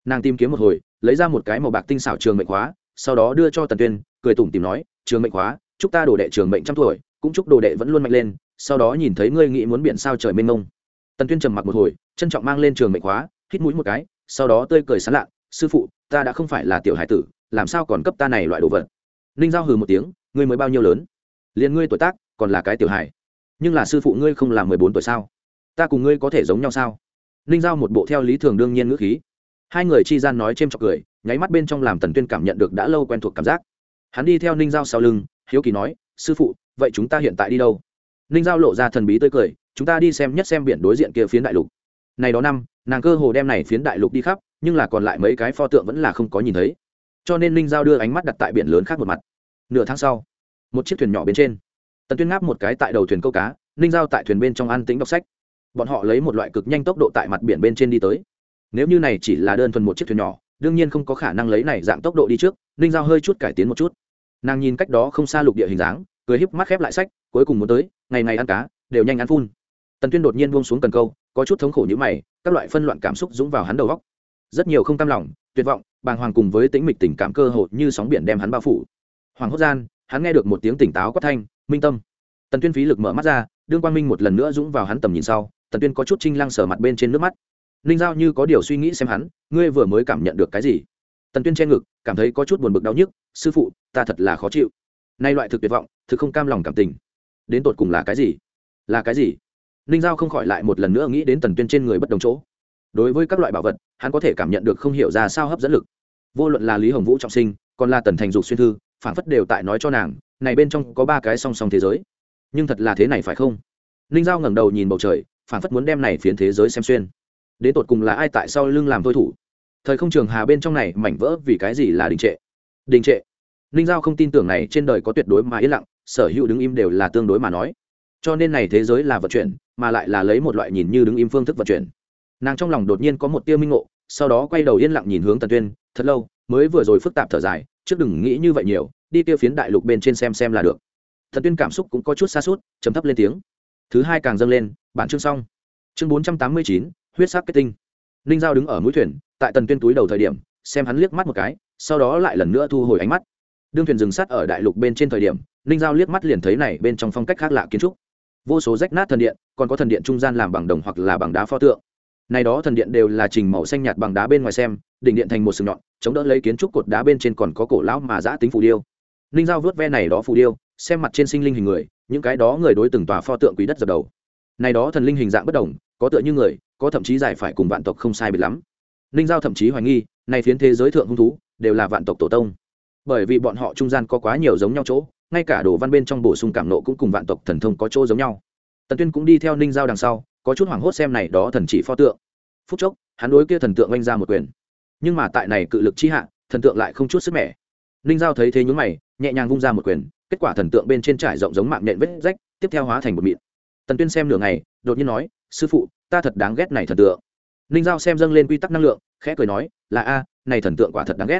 Nàng tìm kiếm một hồi, lấy ra một cái màu bạc tinh xảo trường mệnh khóa, sau đó đưa cho tần tuyên, cười tủm tìm nói, trường mệnh khóa, chúc ta đồ đệ trường mệnh trăm tuổi, cũng chúc đồ đệ vẫn luôn mạnh lên, sau đó nhìn thấy ngươi nghĩ muốn biển sao trời mênh mông. Tần tuyên trầm mặc một hồi, trân trọng mang lên trường mệnh khóa, hít mũi một cái, sau đó tươi cười sán lạ, sư phụ, ta đã không phải là tiểu hải tử làm sao còn cấp ta này loại đồ vật? Ninh giao hừ một tiếng ngươi mới bao nhiêu lớn? Liền ngươi tuổi tác còn là cái tiểu hài, nhưng là sư phụ ngươi không là mười bốn tuổi sao? Ta cùng ngươi có thể giống nhau sao? Ninh giao một bộ theo lý thường đương nhiên ngữ khí. Hai người chi gian nói c h ê m chọc cười nháy mắt bên trong làm tần tuyên cảm nhận được đã lâu quen thuộc cảm giác. Hắn đi theo ninh giao sau lưng hiếu kỳ nói sư phụ vậy chúng ta hiện tại đi đâu? Ninh giao lộ ra thần bí tươi cười chúng ta đi xem nhất xem biển đối diện kia phiến đại lục. Này đó năm nàng cơ hồ đem này phiến đại lục đi khắp nhưng là còn lại mấy cái pho tượng vẫn là không có nhìn thấy cho nên ninh giao đưa ánh mắt đặt tại biển lớn khác một mặt. Nửa tháng sau, một chiếc thuyền nhỏ bên trên, tần tuyên ngáp một cái tại đầu thuyền câu cá, ninh giao tại thuyền bên trong ăn tính đọc sách. Bọn họ lấy một loại cực nhanh tốc độ tại mặt biển bên trên đi tới. Nếu như này chỉ là đơn thuần một chiếc thuyền nhỏ, đương nhiên không có khả năng lấy này dạng tốc độ đi trước, ninh giao hơi chút cải tiến một chút. Nàng nhìn cách đó không xa lục địa hình dáng, cười híp mắt khép lại sách, cuối cùng muốn tới, ngày ngày ăn cá, đều nhanh ăn phun. Tần tuyên đột nhiên buông xuống cần câu, có chút thống khổ như mày, các loại phân loạn cảm xúc dũng vào hắn đầu góc rất nhiều không cam lòng, tuyệt vọng bàng hoàng cùng với tĩnh mịch tình cảm cơ hội như sóng biển đem hắn bao phủ. Hoàng hốt gian, hắn nghe được một tiếng tỉnh táo quát thanh, minh tâm. Tần tuyên phí lực mở mắt ra, đương quang minh một lần nữa dũng vào hắn tầm nhìn sau, tần tuyên có chút trinh lăng sở mặt bên trên nước mắt. Ninh giao như có điều suy nghĩ xem hắn, ngươi vừa mới cảm nhận được cái gì? Tần tuyên che ngực, cảm thấy có chút buồn bực đau nhức, sư phụ, ta thật là khó chịu. Nay loại thực tuyệt vọng, thực không cam lòng cảm tình. Đến tột cùng là cái gì? Là cái gì? Ninh giao không khỏi lại một lần nữa nghĩ đến tần tuyên trên người bất đồng chỗ đối với các loại bảo vật, hắn có thể cảm nhận được không hiểu ra sao hấp dẫn lực. Vô luận là lý hồng vũ trọng sinh, còn là tần thành dục xuyên thư phản phất đều tại nói cho nàng, này bên trong có ba cái song song thế giới. Nhưng thật là thế này phải không? Ninh giao ngẩng đầu nhìn bầu trời phản phất muốn đem này phiến thế giới xem xuyên. Đến tột cùng là ai tại sao lưng làm thôi thủ? Thời không trường hà bên trong này mảnh vỡ vì cái gì là đình trệ? Đình trệ. Ninh giao không tin tưởng này trên đời có tuyệt đối mà yên lặng, sở hữu đứng im đều là tương đối mà nói. Cho nên này thế giới là vận chuyển, mà lại là lấy một loại nhìn như đứng im phương thức vận chuyển nàng trong lòng đột nhiên có một tia minh ngộ, sau đó quay đầu yên lặng nhìn hướng tần tuyên, thật lâu, mới vừa rồi phức tạp thở dài, trước đừng nghĩ như vậy nhiều, đi tiêu phiến đại lục bên trên xem xem là được. Thần tuyên cảm xúc cũng có chút xa suốt chấm thấp lên tiếng. Thứ hai càng dâng lên, bản chương xong. Chương bốn trăm tám mươi chín, huyết sắc kết tinh. Ninh giao đứng ở mũi thuyền, tại tần tuyên túi đầu thời điểm, xem hắn liếc mắt một cái, sau đó lại lần nữa thu hồi ánh mắt. Đương thuyền dừng sắt ở đại lục bên trên thời điểm, ninh giao liếc mắt liền thấy này bên trong phong cách khác lạ kiến trúc. Vô số rách nát thần điện, còn có thần điện trung gian làm bằng đồng hoặc là bằng đá pho tượng này đó thần điện đều là trình màu xanh nhạt bằng đá bên ngoài xem, đỉnh điện thành một sừng nhọn, chống đỡ lấy kiến trúc cột đá bên trên còn có cổ lão mà giã tính phù điêu. Ninh giao vớt ve này đó phù điêu, xem mặt trên sinh linh hình người, những cái đó người đối từng tòa pho tượng quý đất dập đầu. Này đó thần linh hình dạng bất đồng, có tựa như người, có thậm chí giải phải cùng vạn tộc không sai biệt lắm. Ninh giao thậm chí hoài nghi, này phiến thế giới thượng hung thú, đều là vạn tộc tổ tông. Bởi vì bọn họ trung gian có quá nhiều giống nhau chỗ, ngay cả đồ văn bên trong bổ sung cảm nộ cũng cùng vạn tộc thần thông có chỗ giống nhau. Tần tuyên cũng đi theo ninh giao đằng sau có chút hoảng hốt xem này đó thần chỉ pho tượng. Phút chốc, hắn đối kia thần tượng oanh ra một quyền. Nhưng mà tại này cự lực chi hạ, thần tượng lại không chút sức mẻ. Ninh giao thấy thế nhún mày, nhẹ nhàng vung ra một quyền, kết quả thần tượng bên trên trải rộng giống mạng nhện vết rách, tiếp theo hóa thành một mịn. Tần tuyên xem nửa ngày, đột nhiên nói, sư phụ, ta thật đáng ghét này thần tượng. Ninh giao xem dâng lên quy tắc năng lượng, khẽ cười nói, là a, này thần tượng quả thật đáng ghét.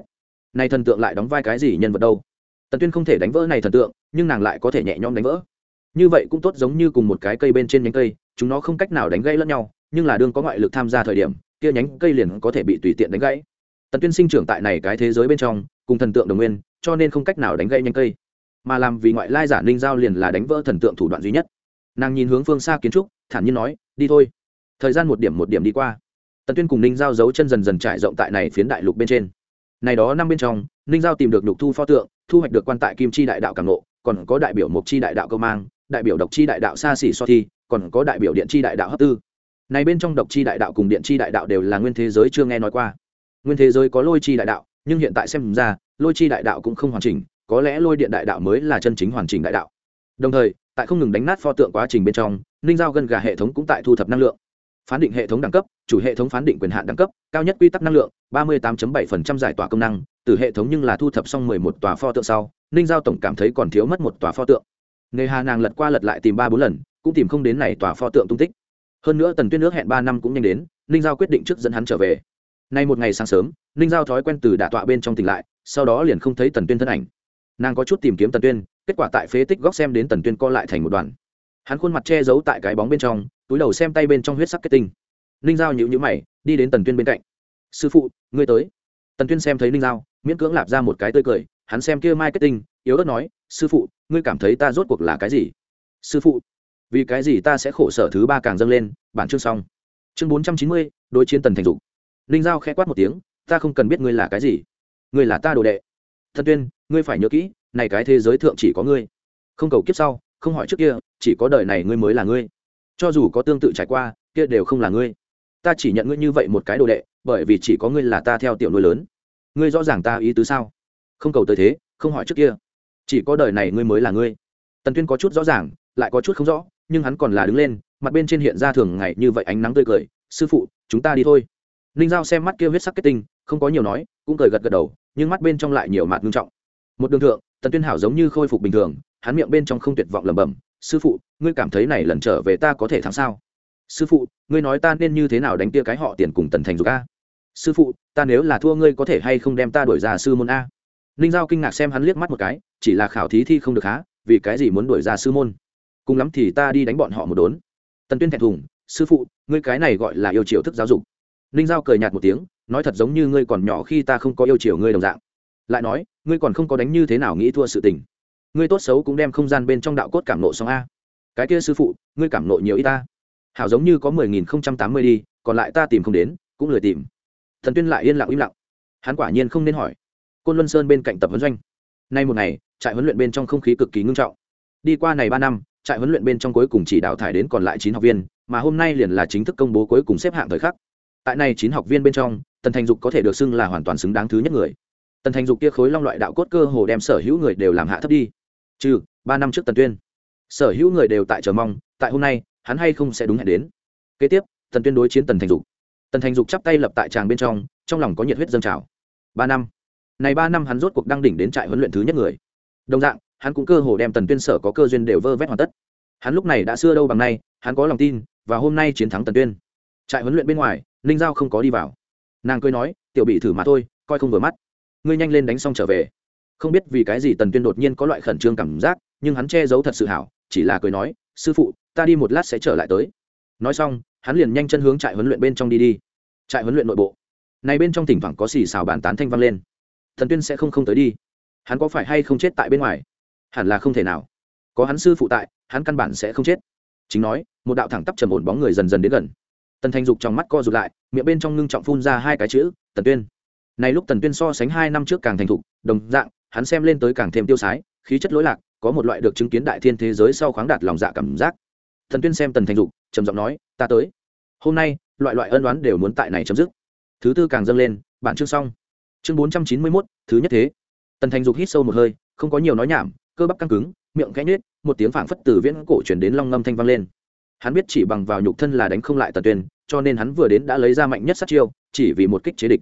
Này thần tượng lại đóng vai cái gì nhân vật đâu? Tần tuyên không thể đánh vỡ này thần tượng, nhưng nàng lại có thể nhẹ nhõm đánh vỡ như vậy cũng tốt giống như cùng một cái cây bên trên nhánh cây, chúng nó không cách nào đánh gãy lẫn nhau, nhưng là đương có ngoại lực tham gia thời điểm, kia nhánh cây liền có thể bị tùy tiện đánh gãy. Tần tuyên sinh trưởng tại này cái thế giới bên trong, cùng thần tượng đồng nguyên, cho nên không cách nào đánh gãy nhánh cây. Mà làm vì ngoại lai giả ninh giao liền là đánh vỡ thần tượng thủ đoạn duy nhất. Nàng nhìn hướng phương xa kiến trúc, thản nhiên nói, đi thôi. Thời gian một điểm một điểm đi qua. Tần tuyên cùng ninh giao giấu chân dần dần trải rộng tại này phiến đại lục bên trên. Này đó năm bên trong, ninh giao tìm được nhục thu pho tượng, thu hoạch được quan tại kim chi đại đạo càng nộ còn có đại biểu mục chi đại đạo cơ mang đại biểu độc chi đại đạo xa xỉ so thi, còn có đại biểu điện chi đại đạo hấp tư. Này bên trong độc chi đại đạo cùng điện chi đại đạo đều là nguyên thế giới chưa nghe nói qua. Nguyên thế giới có lôi chi đại đạo, nhưng hiện tại xem ra, lôi chi đại đạo cũng không hoàn chỉnh, có lẽ lôi điện đại đạo mới là chân chính hoàn chỉnh đại đạo. Đồng thời, tại không ngừng đánh nát pho tượng quá trình bên trong, ninh giao gần gà hệ thống cũng tại thu thập năng lượng. Phán định hệ thống đẳng cấp, chủ hệ thống phán định quyền hạn đẳng cấp, cao nhất quy tắc năng lượng, ba mươi 38.7% giải tỏa công năng, từ hệ thống nhưng là thu thập xong mười một tòa pho tượng sau, ninh giao tổng cảm thấy còn thiếu mất một tòa pho tượng nghề hà nàng lật qua lật lại tìm ba bốn lần, cũng tìm không đến này tòa pho tượng tung tích. Hơn nữa tần tuyên nước hẹn ba năm cũng nhanh đến, ninh giao quyết định trước dẫn hắn trở về. Nay một ngày sáng sớm, ninh giao thói quen từ đả tọa bên trong tỉnh lại, sau đó liền không thấy tần tuyên thân ảnh. Nàng có chút tìm kiếm tần tuyên, kết quả tại phế tích góc xem đến tần tuyên co lại thành một đoàn. Hắn khuôn mặt che giấu tại cái bóng bên trong, túi đầu xem tay bên trong huyết sắc kết tinh. Ninh giao nhịu nhữ mày, đi đến tần tuyên bên cạnh. Sư phụ, ngươi tới. Tần tuyên xem thấy ninh giao, miễn cưỡng lạp ra một cái tươi cười hắn xem kia mai kết tinh, yếu ớt nói, sư phụ, ngươi cảm thấy ta rốt cuộc là cái gì? Sư phụ, vì cái gì ta sẽ khổ sở thứ ba càng dâng lên? Bản chương xong. Chương bốn trăm chín mươi, đối chiến tần thành dục. Ninh giao khẽ quát một tiếng, ta không cần biết ngươi là cái gì. Ngươi là ta đồ đệ. Thân tuyên, ngươi phải nhớ kỹ, này cái thế giới thượng chỉ có ngươi. Không cầu kiếp sau, không hỏi trước kia, chỉ có đời này ngươi mới là ngươi. Cho dù có tương tự trải qua, kia đều không là ngươi. Ta chỉ nhận ngươi như vậy một cái đồ đệ, bởi vì chỉ có ngươi là ta theo tiểu nuôi lớn. Ngươi rõ ràng ta ý tứ sao? Không cầu tới thế, không hỏi trước kia. Chỉ có đời này ngươi mới là ngươi. Tần tuyên có chút rõ ràng, lại có chút không rõ, nhưng hắn còn là đứng lên, mặt bên trên hiện ra thường ngày như vậy ánh nắng tươi cười, sư phụ, chúng ta đi thôi. Ninh giao xem mắt kia huyết sắc kết tinh, không có nhiều nói, cũng cười gật gật đầu, nhưng mắt bên trong lại nhiều mạt ngưng trọng. Một đường thượng, tần tuyên hảo giống như khôi phục bình thường, hắn miệng bên trong không tuyệt vọng lẩm bẩm, sư phụ, ngươi cảm thấy này lần trở về ta có thể thắng sao? Sư phụ, ngươi nói ta nên như thế nào đánh tia cái họ tiền cùng tần thành dục a? Sư phụ, ta nếu là thua ngươi có thể hay không đem ta đuổi ra sư môn a? Ninh giao kinh ngạc xem hắn liếc mắt một cái, chỉ là khảo thí thi không được há vì cái gì muốn đuổi ra sư môn? Cùng lắm thì ta đi đánh bọn họ một đốn. Tần tuyên thẹn thùng, sư phụ, ngươi cái này gọi là yêu chiều thức giáo dục. Ninh giao cười nhạt một tiếng, nói thật giống như ngươi còn nhỏ khi ta không có yêu chiều ngươi đồng dạng. Lại nói, ngươi còn không có đánh như thế nào nghĩ thua sự tình. Ngươi tốt xấu cũng đem không gian bên trong đạo cốt cảm nộ xong a. Cái kia sư phụ, ngươi cảm nộ nhiều ít ta. Hảo giống như có mười nghìn không trăm tám mươi đi, còn lại ta tìm không đến, cũng lười tìm. Thần tuyên lại yên lặng im lặng. Hắn quả nhiên không nên hỏi côn luân sơn bên cạnh tập huấn doanh. Nay một ngày, trại huấn luyện bên trong không khí cực kỳ ngưng trọng. Đi qua này ba năm, trại huấn luyện bên trong cuối cùng chỉ đào thải đến còn lại chín học viên, mà hôm nay liền là chính thức công bố cuối cùng xếp hạng thời khắc. Tại này chín học viên bên trong, tần thành dục có thể được xưng là hoàn toàn xứng đáng thứ nhất người. Tần thành dục kia khối long loại đạo cốt cơ hồ đem sở hữu người đều làm hạ thấp đi. Trừ, ba năm trước tần tuyên. Sở hữu người đều tại chờ mong, tại hôm nay, hắn hay không sẽ đúng hẹn đến. Kế tiếp, tần tuyên đối chiến tần thành dục. Tần thành dục chắp tay lập tại tràng bên trong trong lòng có nhiệt huyết dâng trào. Ba năm này ba năm hắn rốt cuộc đăng đỉnh đến trại huấn luyện thứ nhất người. Đồng dạng, hắn cũng cơ hồ đem tần tuyên sở có cơ duyên đều vơ vét hoàn tất. Hắn lúc này đã xưa đâu bằng nay, hắn có lòng tin, và hôm nay chiến thắng tần tuyên. Trại huấn luyện bên ngoài, ninh giao không có đi vào. Nàng cười nói, tiểu bị thử mà thôi, coi không vừa mắt. Ngươi nhanh lên đánh xong trở về. Không biết vì cái gì tần tuyên đột nhiên có loại khẩn trương cảm giác, nhưng hắn che giấu thật sự hảo, chỉ là cười nói, sư phụ, ta đi một lát sẽ trở lại tới. Nói xong, hắn liền nhanh chân hướng trại huấn luyện bên trong đi đi. Trại huấn luyện nội bộ. Này bên trong thỉnh thoảng có xì xào bàn tán thanh vang lên thần tuyên sẽ không không tới đi. Hắn có phải hay không chết tại bên ngoài? Hẳn là không thể nào. Có hắn sư phụ tại, hắn căn bản sẽ không chết. Chính nói, một đạo thẳng tắp trầm ổn bóng người dần dần đến gần. Tần thanh dục trong mắt co rụt lại, miệng bên trong ngưng trọng phun ra hai cái chữ, tần tuyên. Này lúc tần tuyên so sánh hai năm trước càng thành thục, đồng dạng, hắn xem lên tới càng thêm tiêu sái, khí chất lối lạc, có một loại được chứng kiến đại thiên thế giới sau khoáng đạt lòng dạ cảm giác. Thần tuyên xem tần thanh dục, trầm giọng nói, ta tới. Hôm nay, loại loại ân đoán đều muốn tại này chấm dứt. Thứ tư càng dâng lên, bản chương xong chương bốn trăm chín mươi mốt, thứ nhất thế. Tần thành dục hít sâu một hơi, không có nhiều nói nhảm, cơ bắp căng cứng, miệng cánh nết một tiếng phảng phất từ viễn cổ chuyển đến long ngâm thanh vang lên. Hắn biết chỉ bằng vào nhục thân là đánh không lại tần tuyên cho nên hắn vừa đến đã lấy ra mạnh nhất sát chiêu, chỉ vì một kích chế địch.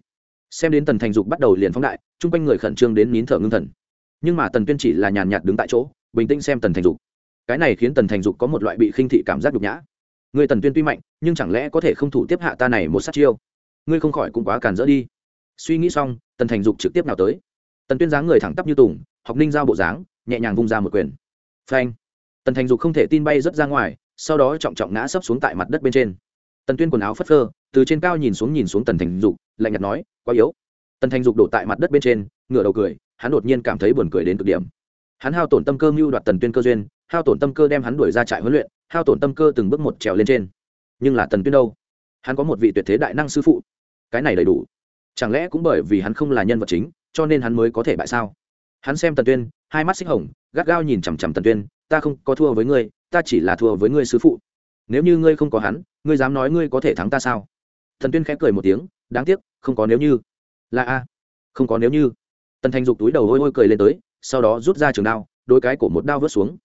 Xem đến tần thành dục bắt đầu liền phóng đại, chung quanh người khẩn trương đến nín thở ngưng thần. Nhưng mà tần tuyên chỉ là nhàn nhạt đứng tại chỗ, bình tĩnh xem tần thành dục. Cái này khiến tần thành dục có một loại bị khinh thị cảm giác nhục nhã. Người tần tuyên tuy mạnh, nhưng chẳng lẽ có thể không thủ tiếp hạ ta này một sát chiêu? Ngươi không khỏi cũng quá cản rỡ đi suy nghĩ xong, tần thành dục trực tiếp nào tới. Tần tuyên dáng người thẳng tắp như tùng, học ninh giao bộ dáng, nhẹ nhàng vung ra một quyền. Phanh! Tần thành dục không thể tin bay rớt ra ngoài, sau đó trọng trọng ngã sấp xuống tại mặt đất bên trên. Tần tuyên quần áo phất phơ, từ trên cao nhìn xuống nhìn xuống tần thành dục, lạnh nhạt nói, quá yếu. Tần thành dục đổ tại mặt đất bên trên, ngửa đầu cười, hắn đột nhiên cảm thấy buồn cười đến cực điểm. Hắn hao tổn tâm cơ mưu đoạt tần tuyên cơ duyên, hao tổn tâm cơ đem hắn đuổi ra trại huấn luyện, hao tổn tâm cơ từng bước một trèo lên trên. Nhưng là tần tuyên đâu? Hắn có một vị tuyệt thế đại năng sư phụ. Cái này đầy đủ chẳng lẽ cũng bởi vì hắn không là nhân vật chính, cho nên hắn mới có thể bại sao? Hắn xem tần tuyên, hai mắt xích hồng, gắt gao nhìn chằm chằm tần tuyên, ta không có thua với ngươi, ta chỉ là thua với ngươi sư phụ. Nếu như ngươi không có hắn, ngươi dám nói ngươi có thể thắng ta sao? Thần tuyên khẽ cười một tiếng, đáng tiếc, không có nếu như. Là a, không có nếu như. Tần thành dục túi đầu hôi hôi cười lên tới, sau đó rút ra trường đao, đôi cái cổ một đao vớt xuống.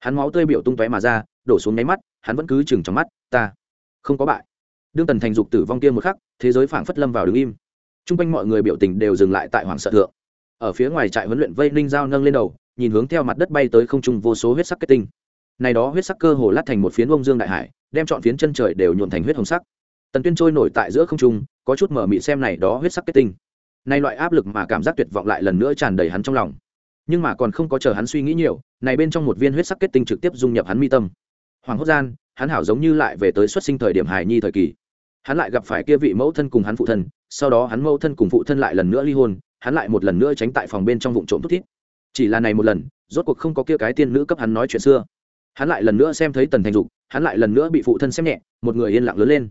Hắn máu tươi biểu tung tóe mà ra, đổ xuống nháy mắt, hắn vẫn cứ chừng trong mắt, ta không có bại. Đương tần thành dục tử vong kia một khắc, thế giới phảng phất lâm vào đứng im. Trung quanh mọi người biểu tình đều dừng lại tại hoàng sợ thượng. Ở phía ngoài trại huấn luyện vây ninh dao nâng lên đầu, nhìn hướng theo mặt đất bay tới không trung vô số huyết sắc kết tinh. Này đó huyết sắc cơ hồ lát thành một phiến bông dương đại hải, đem chọn phiến chân trời đều nhuộn thành huyết hồng sắc. Tần tuyên trôi nổi tại giữa không trung, có chút mở mị xem này đó huyết sắc kết tinh. Nay loại áp lực mà cảm giác tuyệt vọng lại lần nữa tràn đầy hắn trong lòng. Nhưng mà còn không có chờ hắn suy nghĩ nhiều, này bên trong một viên huyết sắc kết tinh trực tiếp dung nhập hắn mi tâm. Hoàng hốt gian, hắn hảo giống như lại về tới xuất sinh thời điểm hài nhi thời kỳ hắn lại gặp phải kia vị mẫu thân cùng hắn phụ thân, sau đó hắn mẫu thân cùng phụ thân lại lần nữa ly hôn, hắn lại một lần nữa tránh tại phòng bên trong vụ trộm thút thít. Chỉ là này một lần, rốt cuộc không có kia cái tiên nữ cấp hắn nói chuyện xưa. Hắn lại lần nữa xem thấy tần thành dục, hắn lại lần nữa bị phụ thân xem nhẹ, một người yên lặng lớn lên.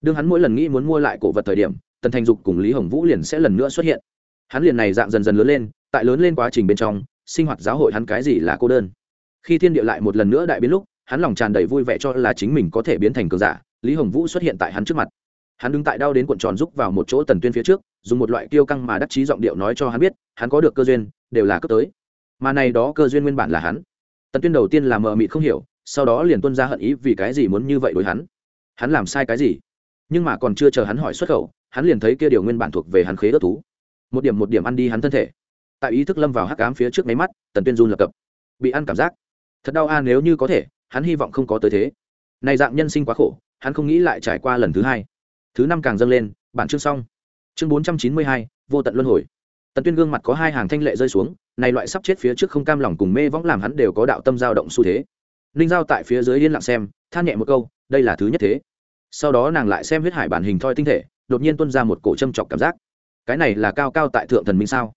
Đương hắn mỗi lần nghĩ muốn mua lại cổ vật thời điểm, tần thành dục cùng lý hồng vũ liền sẽ lần nữa xuất hiện. Hắn liền này dạng dần dần lớn lên, tại lớn lên quá trình bên trong, sinh hoạt giáo hội hắn cái gì là cô đơn. Khi thiên địa lại một lần nữa đại biến lúc, hắn lòng tràn đầy vui vẻ cho là chính mình có thể biến thành cường giả lý hồng vũ xuất hiện tại hắn trước mặt. Hắn đứng tại đau đến cuộn tròn rúc vào một chỗ tần tuyên phía trước, dùng một loại tiêu căng mà đắc chí giọng điệu nói cho hắn biết, hắn có được cơ duyên, đều là cấp tới. Mà này đó cơ duyên nguyên bản là hắn. Tần tuyên đầu tiên là mờ mịt không hiểu, sau đó liền tuân ra hận ý vì cái gì muốn như vậy đối hắn. Hắn làm sai cái gì? Nhưng mà còn chưa chờ hắn hỏi xuất khẩu, hắn liền thấy kia điều nguyên bản thuộc về hắn khế ớt thú. Một điểm một điểm ăn đi hắn thân thể. Tại ý thức lâm vào hắc ám phía trước máy mắt, tần tuyên run lập cập. Bị ăn cảm giác. Thật đau a, nếu như có thể, hắn hy vọng không có tới thế. Này dạng nhân sinh quá khổ hắn không nghĩ lại trải qua lần thứ hai. Thứ năm càng dâng lên, bản chương xong. Chương bốn trăm chín mươi hai, vô tận luân hồi. Tần tuyên gương mặt có hai hàng thanh lệ rơi xuống, này loại sắp chết phía trước không cam lòng cùng mê võng làm hắn đều có đạo tâm dao động xu thế. Ninh giao tại phía dưới yên lặng xem, than nhẹ một câu, đây là thứ nhất thế. Sau đó nàng lại xem huyết hải bản hình thoi tinh thể, đột nhiên tuân ra một cổ châm chọc cảm giác. Cái này là cao cao tại thượng thần minh sao?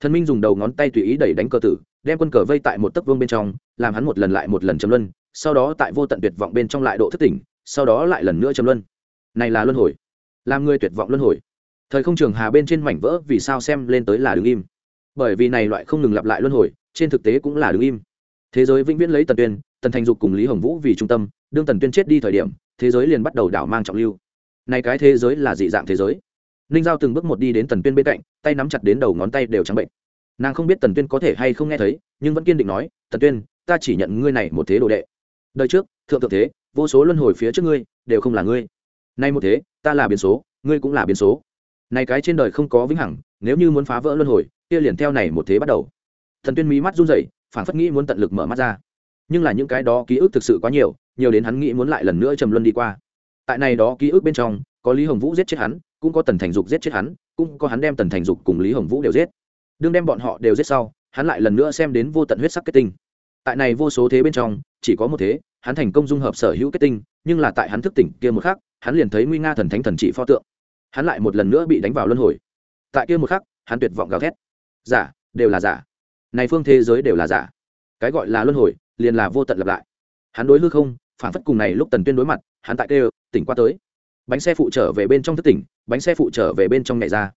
Thần minh dùng đầu ngón tay tùy ý đẩy đánh cơ tử, đem quân cờ vây tại một tấc vương bên trong, làm hắn một lần lại một lần châm luân, sau đó tại vô tận tuyệt vọng bên trong lại độ thất tỉnh sau đó lại lần nữa châm luân. Này là luân hồi, làm người tuyệt vọng luân hồi. Thời không trường hà bên trên mảnh vỡ vì sao xem lên tới là đứng im. Bởi vì này loại không ngừng lặp lại luân hồi, trên thực tế cũng là đứng im. Thế giới vĩnh viễn lấy tần tuyên, tần thành dục cùng lý hồng vũ vì trung tâm, đương tần tuyên chết đi thời điểm, thế giới liền bắt đầu đảo mang trọng lưu. Này cái thế giới là dị dạng thế giới. Ninh giao từng bước một đi đến tần tuyên bên cạnh, tay nắm chặt đến đầu ngón tay đều trắng bệnh. Nàng không biết tần tuyên có thể hay không nghe thấy, nhưng vẫn kiên định nói, tần tuyên, ta chỉ nhận ngươi này một thế đồ đệ. Đời trước, thượng thượng thế vô số luân hồi phía trước ngươi, đều không là ngươi. Nay một thế, ta là biến số, ngươi cũng là biến số. Này cái trên đời không có vĩnh hằng, nếu như muốn phá vỡ luân hồi, kia liền theo này một thế bắt đầu. Thần tuyên mí mắt run rẩy phản phất nghĩ muốn tận lực mở mắt ra. Nhưng là những cái đó ký ức thực sự quá nhiều nhiều đến hắn nghĩ muốn lại lần nữa trầm luân đi qua. Tại này đó ký ức bên trong, có lý hồng vũ giết chết hắn, cũng có tần thành dục giết chết hắn, cũng có hắn đem tần thành dục cùng lý hồng vũ đều giết. Đương đem bọn họ đều giết sau, hắn lại lần nữa xem đến vô tận huyết sắc kết tinh. Tại này vô số thế bên trong chỉ có một thế, hắn thành công dung hợp sở hữu kết tinh, nhưng là tại hắn thức tỉnh kia một khắc, hắn liền thấy nguy nga thần thánh thần trị pho tượng. Hắn lại một lần nữa bị đánh vào luân hồi. Tại kia một khắc, hắn tuyệt vọng gào thét. Giả, đều là giả. Này phương thế giới đều là giả. Cái gọi là luân hồi, liền là vô tận lặp lại. Hắn đối hư không, phản phất cùng này lúc tần tuyên đối mặt, hắn tại kêu, tỉnh qua tới. Bánh xe phụ trở về bên trong thức tỉnh, bánh xe phụ trở về bên trong nhảy ra.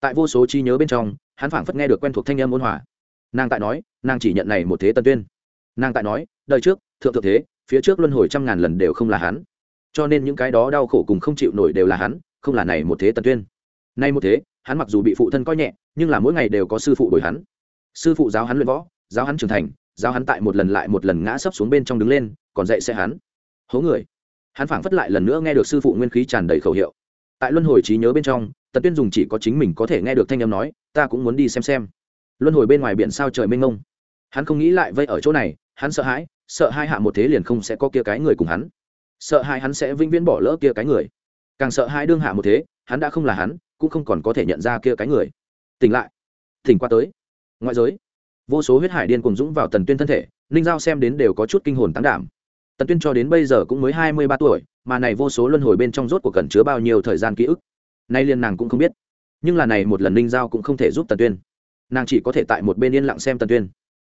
Tại vô số chi nhớ bên trong, hắn phản phất nghe được quen thuộc thanh âm ôn hòa. Nàng tại nói, nàng chỉ nhận này một thế tần tuyên. Nàng tại nói đời trước, thượng thượng thế, phía trước luân hồi trăm ngàn lần đều không là hắn. Cho nên những cái đó đau khổ cùng không chịu nổi đều là hắn, không là này một thế tần tuyên. Nay một thế, hắn mặc dù bị phụ thân coi nhẹ, nhưng là mỗi ngày đều có sư phụ đổi hắn. Sư phụ giáo hắn luyện võ, giáo hắn trưởng thành, giáo hắn tại một lần lại một lần ngã sấp xuống bên trong đứng lên, còn dạy sẽ hắn. Hố người. Hắn phảng phất lại lần nữa nghe được sư phụ nguyên khí tràn đầy khẩu hiệu. Tại luân hồi trí nhớ bên trong, tần tuyên dùng chỉ có chính mình có thể nghe được thanh âm nói, ta cũng muốn đi xem xem. Luân hồi bên ngoài biển sao trời mênh mông. Hắn không nghĩ lại vây ở chỗ này, hắn sợ hãi sợ hai hạ một thế liền không sẽ có kia cái người cùng hắn. Sợ hai hắn sẽ vĩnh viễn bỏ lỡ kia cái người. Càng sợ hai đương hạ một thế, hắn đã không là hắn, cũng không còn có thể nhận ra kia cái người. Tỉnh lại. Tỉnh qua tới. Ngoại giới. Vô số huyết hải điên cùng dũng vào tần tuyên thân thể, ninh giao xem đến đều có chút kinh hồn tán đảm. Tần tuyên cho đến bây giờ cũng mới hai mươi ba tuổi, mà này vô số luân hồi bên trong rốt của cần chứa bao nhiêu thời gian ký ức. Nay liên nàng cũng không biết. Nhưng là này một lần ninh giao cũng không thể giúp tần tuyên. Nàng chỉ có thể tại một bên yên lặng xem tần tuyên.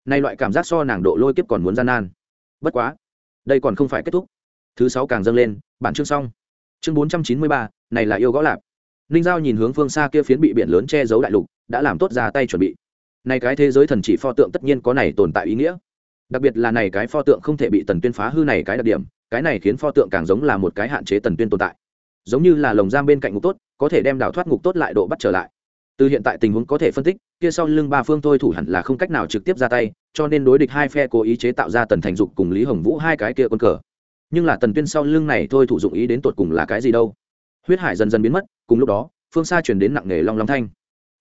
Nay loại cảm giác so nàng độ lôi kiếp còn muốn gian nan bất quá, đây còn không phải kết thúc. Thứ sáu càng dâng lên, bản chương xong. Chương bốn trăm chín mươi ba, này là yêu gõ lạp. Ninh giao nhìn hướng phương xa kia phiến bị biển lớn che giấu đại lục, đã làm tốt ra tay chuẩn bị. Này cái thế giới thần chỉ pho tượng tất nhiên có này tồn tại ý nghĩa. Đặc biệt là này cái pho tượng không thể bị tần tuyên phá hư này cái đặc điểm, cái này khiến pho tượng càng giống là một cái hạn chế tần tuyên tồn tại. Giống như là lồng giam bên cạnh ngục tốt, có thể đem đào thoát ngục tốt lại độ bắt trở lại từ hiện tại tình huống có thể phân tích, kia sau lưng ba phương thôi thủ hẳn là không cách nào trực tiếp ra tay, cho nên đối địch hai phe cố ý chế tạo ra tần thành dục cùng lý hồng vũ hai cái kia quân cờ. Nhưng là tần tuyên sau lưng này thôi thủ dụng ý đến tột cùng là cái gì đâu? Huyết hải dần dần biến mất, cùng lúc đó, phương xa chuyển đến nặng nề long long thanh.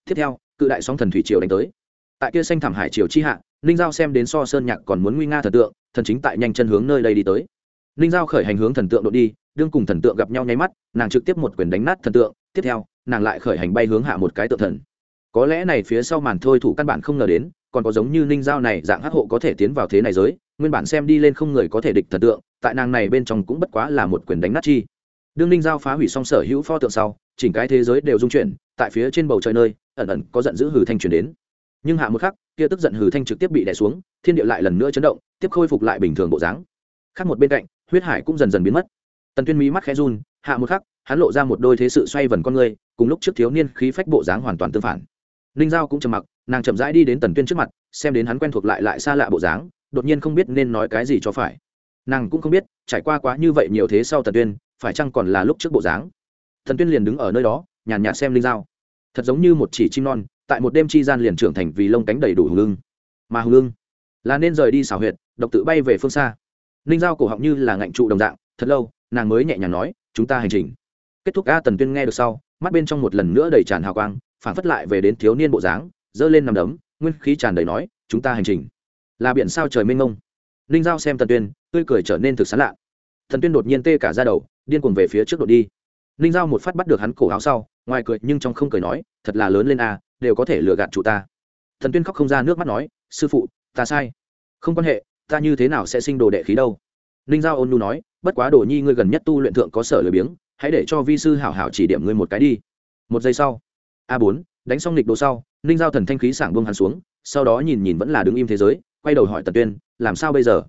Tiếp theo, cự đại sóng thần thủy triều đánh tới. Tại kia xanh thảm hải triều chi hạ, ninh giao xem đến so sơn nhạc còn muốn nguy nga thần tượng, thần chính tại nhanh chân hướng nơi đây đi tới. Ninh giao khởi hành hướng thần tượng đội đi, đương cùng thần tượng gặp nhau nháy mắt, nàng trực tiếp một quyền đánh nát thần tượng tiếp theo, nàng lại khởi hành bay hướng hạ một cái tự thần. Có lẽ này phía sau màn thôi thủ căn bản không ngờ đến, còn có giống như ninh giao này dạng hắc hộ có thể tiến vào thế này giới, nguyên bản xem đi lên không người có thể địch thần tượng, tại nàng này bên trong cũng bất quá là một quyền đánh nát chi. Đương ninh giao phá hủy xong sở hữu pho tượng sau, chỉnh cái thế giới đều dung chuyển, tại phía trên bầu trời nơi, ẩn ẩn có giận dữ hử thanh chuyển đến. Nhưng hạ một khắc, kia tức giận hử thanh trực tiếp bị đè xuống, thiên địa lại lần nữa chấn động, tiếp khôi phục lại bình thường bộ dáng. Khác một bên cạnh, huyết hải cũng dần dần biến mất. Tần tuyên mỹ mắt khẽ run hạ một khắc, hắn lộ ra một đôi thế sự xoay vần con người, cùng lúc trước thiếu niên khí phách bộ dáng hoàn toàn tương phản. Ninh giao cũng trầm mặc, nàng chậm rãi đi đến tần tuyên trước mặt, xem đến hắn quen thuộc lại lại xa lạ bộ dáng, đột nhiên không biết nên nói cái gì cho phải. Nàng cũng không biết, trải qua quá như vậy nhiều thế sau tần tuyên, phải chăng còn là lúc trước bộ dáng? Thần tuyên liền đứng ở nơi đó, nhàn nhạt xem linh giao. Thật giống như một chỉ chim non, tại một đêm chi gian liền trưởng thành vì lông cánh đầy đủ hùng lưng mà hùng lưng là nên rời đi xảo huyệt, độc tự bay về phương xa. Ninh giao cổ họng như là ngạnh trụ đồng dạng, thật lâu, nàng mới nhẹ nhàng nói chúng ta hành trình. Kết thúc a tần tuyên nghe được sau, mắt bên trong một lần nữa đầy tràn hào quang, phản phất lại về đến thiếu niên bộ dáng, giơ lên nằm đấm, nguyên khí tràn đầy nói, chúng ta hành trình là biển sao trời mênh mông. Ninh giao xem tần tuyên, tươi cười trở nên thực sán lạ. Thần tuyên đột nhiên tê cả ra đầu, điên cuồng về phía trước đội đi. Ninh giao một phát bắt được hắn cổ áo sau, ngoài cười nhưng trong không cười nói, thật là lớn lên a, đều có thể lừa gạt chủ ta. Thần tuyên khóc không ra nước mắt nói, sư phụ, ta sai. Không quan hệ, ta như thế nào sẽ sinh đồ đệ khí đâu? Ninh giao ôn nu nói bất quá đồ nhi ngươi gần nhất tu luyện thượng có sở lười biếng, hãy để cho vi sư hảo hảo chỉ điểm ngươi một cái đi. Một giây sau, a bốn, đánh xong lịch đồ sau, ninh giao thần thanh khí sảng buông hắn xuống, sau đó nhìn nhìn vẫn là đứng im thế giới, quay đầu hỏi tần tuyên, làm sao bây giờ?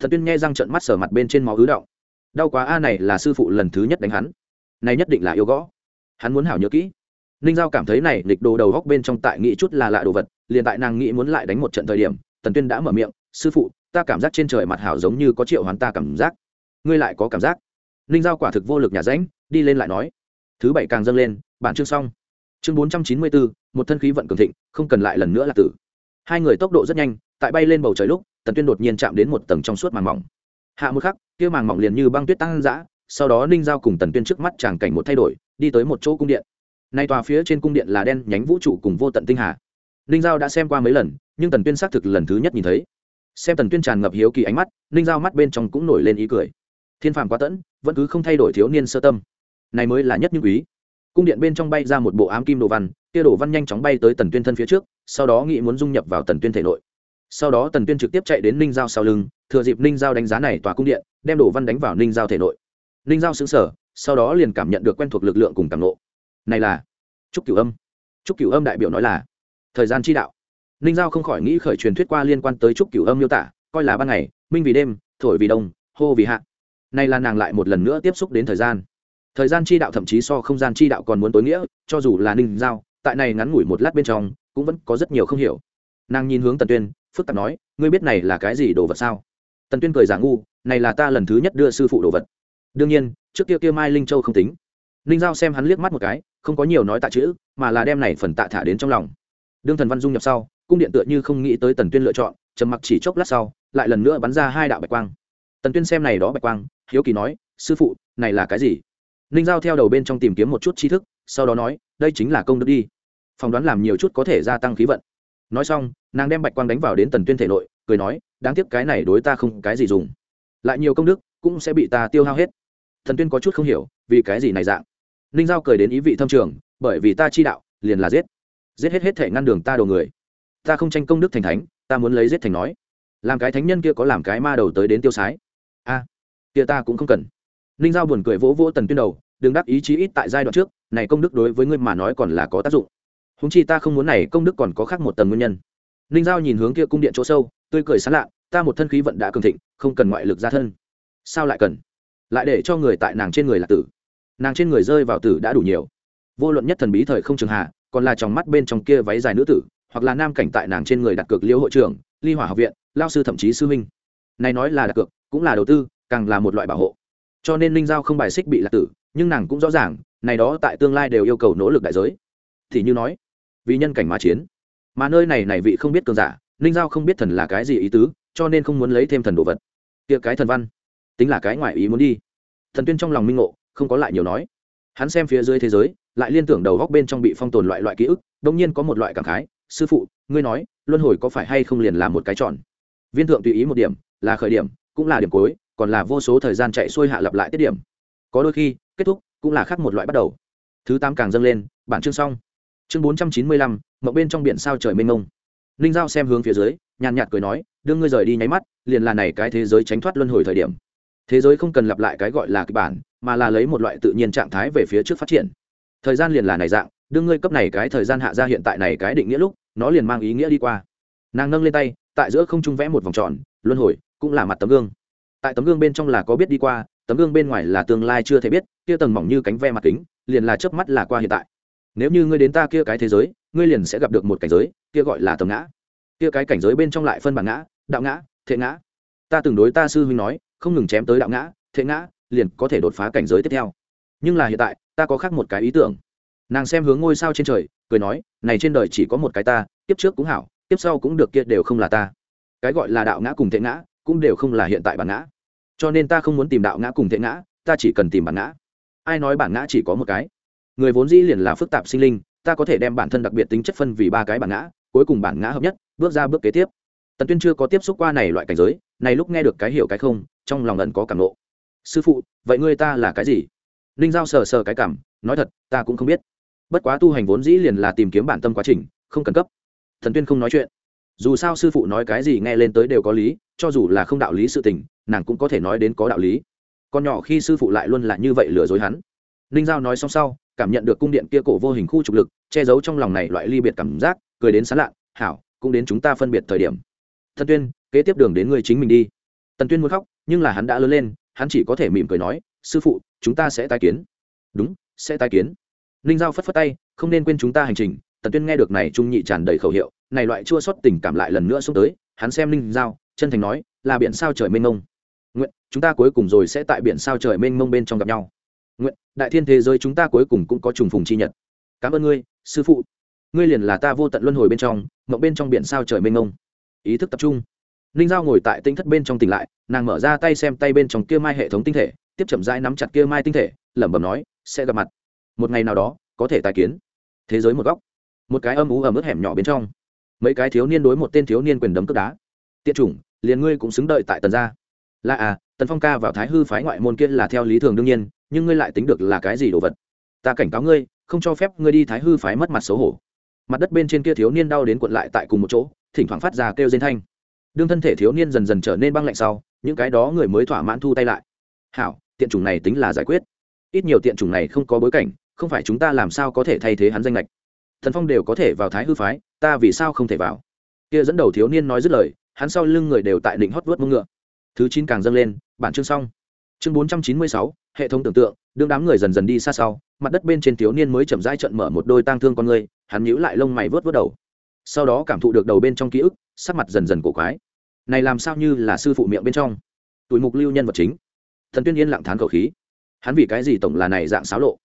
Thần tuyên nghe răng trận mắt sở mặt bên trên máu ứ động. Đau quá a, này là sư phụ lần thứ nhất đánh hắn. Này nhất định là yêu gõ. Hắn muốn hảo nhớ kỹ. Ninh giao cảm thấy này lịch đồ đầu góc bên trong tại nghĩ chút là lạ đồ vật, liền tại nàng nghĩ muốn lại đánh một trận thời điểm, tần tuyên đã mở miệng, sư phụ, ta cảm giác trên trời mặt hảo giống như có triệu hoàn ta cảm giác ngươi lại có cảm giác. Ninh giao quả thực vô lực nhà ránh đi lên lại nói. Thứ bảy càng dâng lên, bản chương xong. Chương bốn trăm chín mươi bốn một thân khí vận cường thịnh, không cần lại lần nữa là tử. Hai người tốc độ rất nhanh, tại bay lên bầu trời lúc, tần tuyên đột nhiên chạm đến một tầng trong suốt màng mỏng. Hạ một khắc, kia màng mỏng liền như băng tuyết tăng dã, sau đó ninh giao cùng tần tuyên trước mắt tràng cảnh một thay đổi, đi tới một chỗ cung điện. Nay tòa phía trên cung điện là đen nhánh vũ trụ cùng vô tận tinh hà. Ninh giao đã xem qua mấy lần, nhưng tần tuyên xác thực lần thứ nhất nhìn thấy. Xem tần tuyên tràn ngập hiếu kỳ ánh mắt, ninh giao mắt bên trong cũng nổi lên ý cười thiên phàm quá tẫn, vẫn cứ không thay đổi thiếu niên sơ tâm. Này mới là nhất như quý. Cung điện bên trong bay ra một bộ ám kim đồ văn, kia đồ văn nhanh chóng bay tới tần tuyên thân phía trước, sau đó nghĩ muốn dung nhập vào tần tuyên thể nội. Sau đó tần tuyên trực tiếp chạy đến ninh giao sau lưng, thừa dịp ninh giao đánh giá này tòa cung điện, đem đồ văn đánh vào ninh giao thể nội. Ninh giao xứng sở sau đó liền cảm nhận được quen thuộc lực lượng cùng cảm nộ này là trúc cửu âm. Trúc cửu âm đại biểu nói là thời gian chi đạo. Ninh giao không khỏi nghĩ khởi truyền thuyết qua liên quan tới trúc cửu âm miêu tả, coi là ban ngày, minh vì đêm, thổi vì đông, hô vì hạ này là nàng lại một lần nữa tiếp xúc đến thời gian. Thời gian chi đạo thậm chí so không gian chi đạo còn muốn tối nghĩa, cho dù là ninh giao, tại này ngắn ngủi một lát bên trong, cũng vẫn có rất nhiều không hiểu. Nàng nhìn hướng tần tuyên, phức tạp nói, ngươi biết này là cái gì đồ vật sao? Tần tuyên cười giả ngu, này là ta lần thứ nhất đưa sư phụ đồ vật. Đương nhiên, trước kia kia mai linh châu không tính. Ninh giao xem hắn liếc mắt một cái, không có nhiều nói tạ chữ, mà là đem này phần tạ thả đến trong lòng. Đương thần văn dung nhập sau, cung điện tựa như không nghĩ tới tần tuyên lựa chọn, trầm mặc chỉ chốc lát sau, lại lần nữa bắn ra hai đạo bạch quang. Tần tuyên xem này đó bạch quang hiếu kỳ nói, sư phụ, này là cái gì? Ninh giao theo đầu bên trong tìm kiếm một chút tri thức, sau đó nói, đây chính là công đức đi. Phỏng đoán làm nhiều chút có thể gia tăng khí vận. Nói xong, nàng đem bạch quang đánh vào đến tần tuyên thể nội, cười nói, đáng tiếc cái này đối ta không cái gì dùng. Lại nhiều công đức, cũng sẽ bị ta tiêu hao hết. Thần tuyên có chút không hiểu, vì cái gì này dạng. Ninh giao cười đến ý vị thâm trường, bởi vì ta chi đạo, liền là giết. Giết hết hết thể ngăn đường ta đầu người. Ta không tranh công đức thành thánh, ta muốn lấy giết thành nói. Làm cái thánh nhân kia có làm cái ma đầu tới đến tiêu sái? A kia ta cũng không cần. Ninh giao buồn cười vỗ vỗ tần tuyên đầu, đừng đắc ý chí ít tại giai đoạn trước, này công đức đối với ngươi mà nói còn là có tác dụng. Húng chi ta không muốn này công đức còn có khác một tầng nguyên nhân. Ninh giao nhìn hướng kia cung điện chỗ sâu, tươi cười sán lạ, ta một thân khí vận đã cường thịnh, không cần ngoại lực ra thân. Sao lại cần? Lại để cho người tại nàng trên người là tử. Nàng trên người rơi vào tử đã đủ nhiều. Vô luận nhất thần bí thời không trường hạ, còn là trong mắt bên trong kia váy dài nữ tử, hoặc là nam cảnh tại nàng trên người đặt cược liêu hội trưởng, ly hỏa học viện, lao sư thậm chí sư minh này nói là đặt cược, cũng là đầu tư càng là một loại bảo hộ. Cho nên linh giao không bài xích bị lạc tử, nhưng nàng cũng rõ ràng, này đó tại tương lai đều yêu cầu nỗ lực đại giới. Thì như nói, vì nhân cảnh mà chiến. Mà nơi này này vị không biết cường giả linh giao không biết thần là cái gì ý tứ, cho nên không muốn lấy thêm thần đồ vật. Kia cái thần văn, tính là cái ngoại ý muốn đi. Thần tuyên trong lòng minh ngộ, không có lại nhiều nói. Hắn xem phía dưới thế giới, lại liên tưởng đầu góc bên trong bị phong tồn loại loại ký ức đông nhiên có một loại cảm khái, sư phụ, ngươi nói, luân hồi có phải hay không liền là một cái tròn? Viên thượng tùy ý một điểm, là khởi điểm, cũng là điểm cuối còn là vô số thời gian chạy xuôi hạ lặp lại tiết điểm. Có đôi khi, kết thúc cũng là khác một loại bắt đầu. Thứ tám càng dâng lên, bản chương xong. Chương bốn trăm chín mươi lăm mậu bên trong biển sao trời mênh mông. Ninh giao xem hướng phía dưới, nhàn nhạt cười nói, đưa ngươi rời đi nháy mắt, liền là này cái thế giới tránh thoát luân hồi thời điểm. Thế giới không cần lặp lại cái gọi là kịch bản, mà là lấy một loại tự nhiên trạng thái về phía trước phát triển. Thời gian liền là này dạng đương ngươi cấp này cái thời gian hạ ra hiện tại này cái định nghĩa lúc, nó liền mang ý nghĩa đi qua. Nàng nâng lên tay, tại giữa không trung vẽ một vòng tròn, luân hồi cũng là mặt tấm gương tại tấm gương bên trong là có biết đi qua, tấm gương bên ngoài là tương lai chưa thể biết, kia tầng mỏng như cánh ve mặt kính, liền là chớp mắt là qua hiện tại. Nếu như ngươi đến ta kia cái thế giới, ngươi liền sẽ gặp được một cảnh giới, kia gọi là tầm ngã. Kia cái cảnh giới bên trong lại phân bản ngã, đạo ngã, thệ ngã. Ta từng đối ta sư huynh nói, không ngừng chém tới đạo ngã, thệ ngã, liền có thể đột phá cảnh giới tiếp theo. Nhưng là hiện tại, ta có khác một cái ý tưởng. Nàng xem hướng ngôi sao trên trời, cười nói, này trên đời chỉ có một cái ta tiếp trước cũng hảo tiếp sau cũng được kia đều không là ta. Cái gọi là đạo ngã cùng thệ ngã cũng đều không là hiện tại bản ngã. Cho nên ta không muốn tìm đạo ngã cùng thiện ngã, ta chỉ cần tìm bản ngã. Ai nói bản ngã chỉ có một cái? Người vốn dĩ liền là phức tạp sinh linh, ta có thể đem bản thân đặc biệt tính chất phân vì ba cái bản ngã, cuối cùng bản ngã hợp nhất, bước ra bước kế tiếp. Tần tuyên chưa có tiếp xúc qua này loại cảnh giới, này lúc nghe được cái hiểu cái không, trong lòng ẩn có cảm nộ. Sư phụ, vậy ngươi ta là cái gì? Ninh giao sờ sờ cái cảm, nói thật, ta cũng không biết. Bất quá tu hành vốn dĩ liền là tìm kiếm bản tâm quá trình, không cần cấp. Thần tuyên không nói chuyện. Dù sao sư phụ nói cái gì nghe lên tới đều có lý cho dù là không đạo lý sự tình, nàng cũng có thể nói đến có đạo lý. Con nhỏ khi sư phụ lại luôn là như vậy lừa dối hắn. Ninh giao nói xong sau, cảm nhận được cung điện kia cổ vô hình khu trục lực, che giấu trong lòng này loại ly biệt cảm giác, cười đến sán lạ, hảo, cũng đến chúng ta phân biệt thời điểm. Thần tuyên, kế tiếp đường đến người chính mình đi. Tần tuyên muốn khóc, nhưng là hắn đã lớn lên, hắn chỉ có thể mỉm cười nói, sư phụ, chúng ta sẽ tái kiến. Đúng, sẽ tái kiến. Ninh giao phất phất tay, không nên quên chúng ta hành trình. Tần tuyên nghe được này trung nhị tràn đầy khẩu hiệu này loại chua xót tình cảm lại lần nữa xuống tới, hắn xem ninh giao, chân thành nói, là biển sao trời mênh mông. Nguyện, chúng ta cuối cùng rồi sẽ tại biển sao trời mênh mông bên trong gặp nhau. Nguyện, đại thiên thế giới chúng ta cuối cùng cũng có trùng phùng chi nhật. Cảm ơn ngươi, sư phụ. Ngươi liền là ta vô tận luân hồi bên trong, mộng bên trong biển sao trời mênh mông. Ý thức tập trung. Ninh giao ngồi tại tinh thất bên trong tỉnh lại, nàng mở ra tay xem tay bên trong kia mai hệ thống tinh thể, tiếp chậm rãi nắm chặt kia mai tinh thể, lẩm bẩm nói, sẽ gặp mặt. Một ngày nào đó, có thể tài kiến. Thế giới một góc. Một cái âm ú ẩm ướt hẻm nhỏ bên trong mấy cái thiếu niên đối một tên thiếu niên quyền đấm cướp đá. Tiện chủng, liền ngươi cũng xứng đợi tại tần gia. Là à tần phong ca vào thái hư phái ngoại môn kia là theo lý thường đương nhiên, nhưng ngươi lại tính được là cái gì đồ vật? Ta cảnh cáo ngươi, không cho phép ngươi đi thái hư phái mất mặt xấu hổ. Mặt đất bên trên kia thiếu niên đau đến cuộn lại tại cùng một chỗ, thỉnh thoảng phát ra kêu dên thanh. Đương thân thể thiếu niên dần dần trở nên băng lạnh sau, những cái đó người mới thỏa mãn thu tay lại. Hảo, tiện chủng này tính là giải quyết. Ít nhiều tiện chủng này không có bối cảnh, không phải chúng ta làm sao có thể thay thế hắn danh lệch thần phong đều có thể vào thái hư phái, ta vì sao không thể vào? Kia dẫn đầu thiếu niên nói dứt lời, hắn sau lưng người đều tại định hót vớt mông ngựa. Thứ chín càng dâng lên, bản chương xong. Chương bốn trăm chín mươi sáu, hệ thống tưởng tượng, đương đám người dần dần đi xa sau, mặt đất bên trên thiếu niên mới chậm rãi trận mở một đôi tang thương con người, hắn nhíu lại lông mày vớt vớt đầu. Sau đó cảm thụ được đầu bên trong ký ức, sắc mặt dần dần cổ quái. Này làm sao như là sư phụ miệng bên trong? Tuổi mục lưu nhân vật chính. Thần tuyên yên lặng thán cầu khí. Hắn vì cái gì tổng là này dạng xáo lộ?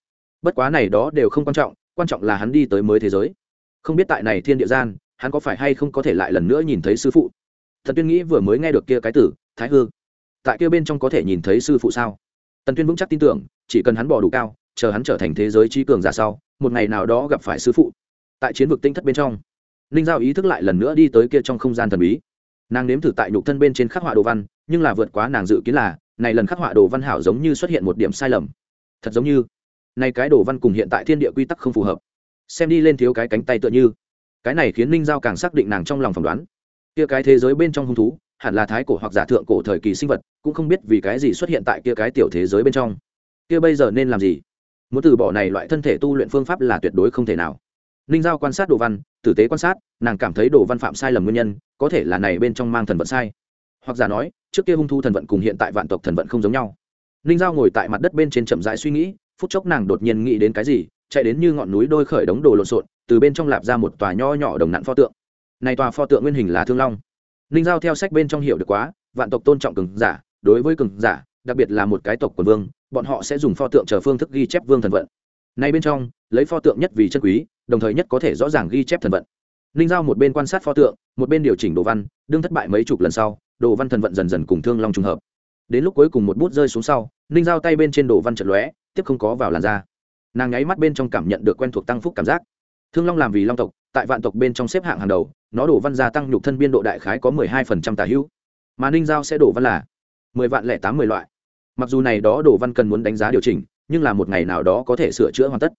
Bất quá này đó đều không quan trọng quan trọng là hắn đi tới mới thế giới. Không biết tại này thiên địa gian, hắn có phải hay không có thể lại lần nữa nhìn thấy sư phụ? Thần tuyên nghĩ vừa mới nghe được kia cái tử thái hư. Tại kia bên trong có thể nhìn thấy sư phụ sao? Tần tuyên vững chắc tin tưởng, chỉ cần hắn bỏ đủ cao, chờ hắn trở thành thế giới trí cường giả sau, một ngày nào đó gặp phải sư phụ. Tại chiến vực tinh thất bên trong, ninh giao ý thức lại lần nữa đi tới kia trong không gian thần bí. Nàng nếm thử tại nhục thân bên trên khắc họa đồ văn, nhưng là vượt quá nàng dự kiến là, này lần khắc họa đồ văn hảo giống như xuất hiện một điểm sai lầm. Thật giống như nay cái đồ văn cùng hiện tại thiên địa quy tắc không phù hợp. Xem đi lên thiếu cái cánh tay tựa như. Cái này khiến ninh giao càng xác định nàng trong lòng phỏng đoán. Kia cái thế giới bên trong hung thú, hẳn là thái cổ hoặc giả thượng cổ thời kỳ sinh vật, cũng không biết vì cái gì xuất hiện tại kia cái tiểu thế giới bên trong. Kia bây giờ nên làm gì? Muốn từ bỏ này loại thân thể tu luyện phương pháp là tuyệt đối không thể nào. Ninh giao quan sát đồ văn, tử tế quan sát, nàng cảm thấy đồ văn phạm sai lầm nguyên nhân, có thể là này bên trong mang thần vận sai. Hoặc giả nói, trước kia hung thu thần vận cùng hiện tại vạn tộc thần vận không giống nhau. Ninh giao ngồi tại mặt đất bên trên chậm rãi suy nghĩ phút chốc nàng đột nhiên nghĩ đến cái gì, chạy đến như ngọn núi đôi khởi đống đồ lộn xộn, từ bên trong lạp ra một tòa nho nhỏ đồng nặn pho tượng. Này tòa pho tượng nguyên hình là thương long. Ninh giao theo sách bên trong hiểu được quá, vạn tộc tôn trọng cường giả, đối với cường giả, đặc biệt là một cái tộc quần vương, bọn họ sẽ dùng pho tượng chờ phương thức ghi chép vương thần vận. Này bên trong, lấy pho tượng nhất vì chân quý, đồng thời nhất có thể rõ ràng ghi chép thần vận. Ninh giao một bên quan sát pho tượng, một bên điều chỉnh đồ văn, đương thất bại mấy chục lần sau, đồ văn thần vận dần dần cùng thương long trùng hợp. Đến lúc cuối cùng một bút rơi xuống sau, ninh giao tay bên trên đồ văn trận lóe tiếp không có vào làn da. Nàng nháy mắt bên trong cảm nhận được quen thuộc tăng phúc cảm giác. Thương long làm vì long tộc, tại vạn tộc bên trong xếp hạng hàng đầu, nó đổ văn gia tăng nhục thân biên độ đại khái có mười hai phần trăm tả hữu. Mà ninh giao sẽ đổ văn là mười vạn lẻ tám mươi loại. Mặc dù này đó đổ văn cần muốn đánh giá điều chỉnh, nhưng là một ngày nào đó có thể sửa chữa hoàn tất.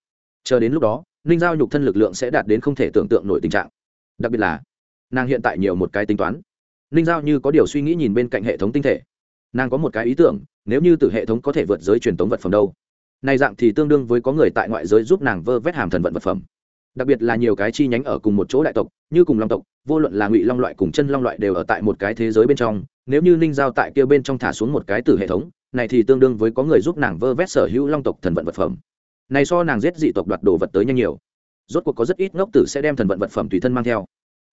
Chờ đến lúc đó, ninh giao nhục thân lực lượng sẽ đạt đến không thể tưởng tượng nổi tình trạng. Đặc biệt là, nàng hiện tại nhiều một cái tính toán. Ninh giao như có điều suy nghĩ nhìn bên cạnh hệ thống tinh thể. Nàng có một cái ý tưởng, nếu như từ hệ thống có thể vượt giới truyền thống vật phẩm đâu này dạng thì tương đương với có người tại ngoại giới giúp nàng vơ vét hàm thần vận vật phẩm. Đặc biệt là nhiều cái chi nhánh ở cùng một chỗ đại tộc, như cùng long tộc, vô luận là ngụy long loại cùng chân long loại đều ở tại một cái thế giới bên trong, nếu như ninh giao tại kia bên trong thả xuống một cái từ hệ thống, này thì tương đương với có người giúp nàng vơ vét sở hữu long tộc thần vận vật phẩm. Này so nàng giết dị tộc đoạt đồ vật tới nhanh nhiều. Rốt cuộc có rất ít ngốc tử sẽ đem thần vận vật phẩm tùy thân mang theo.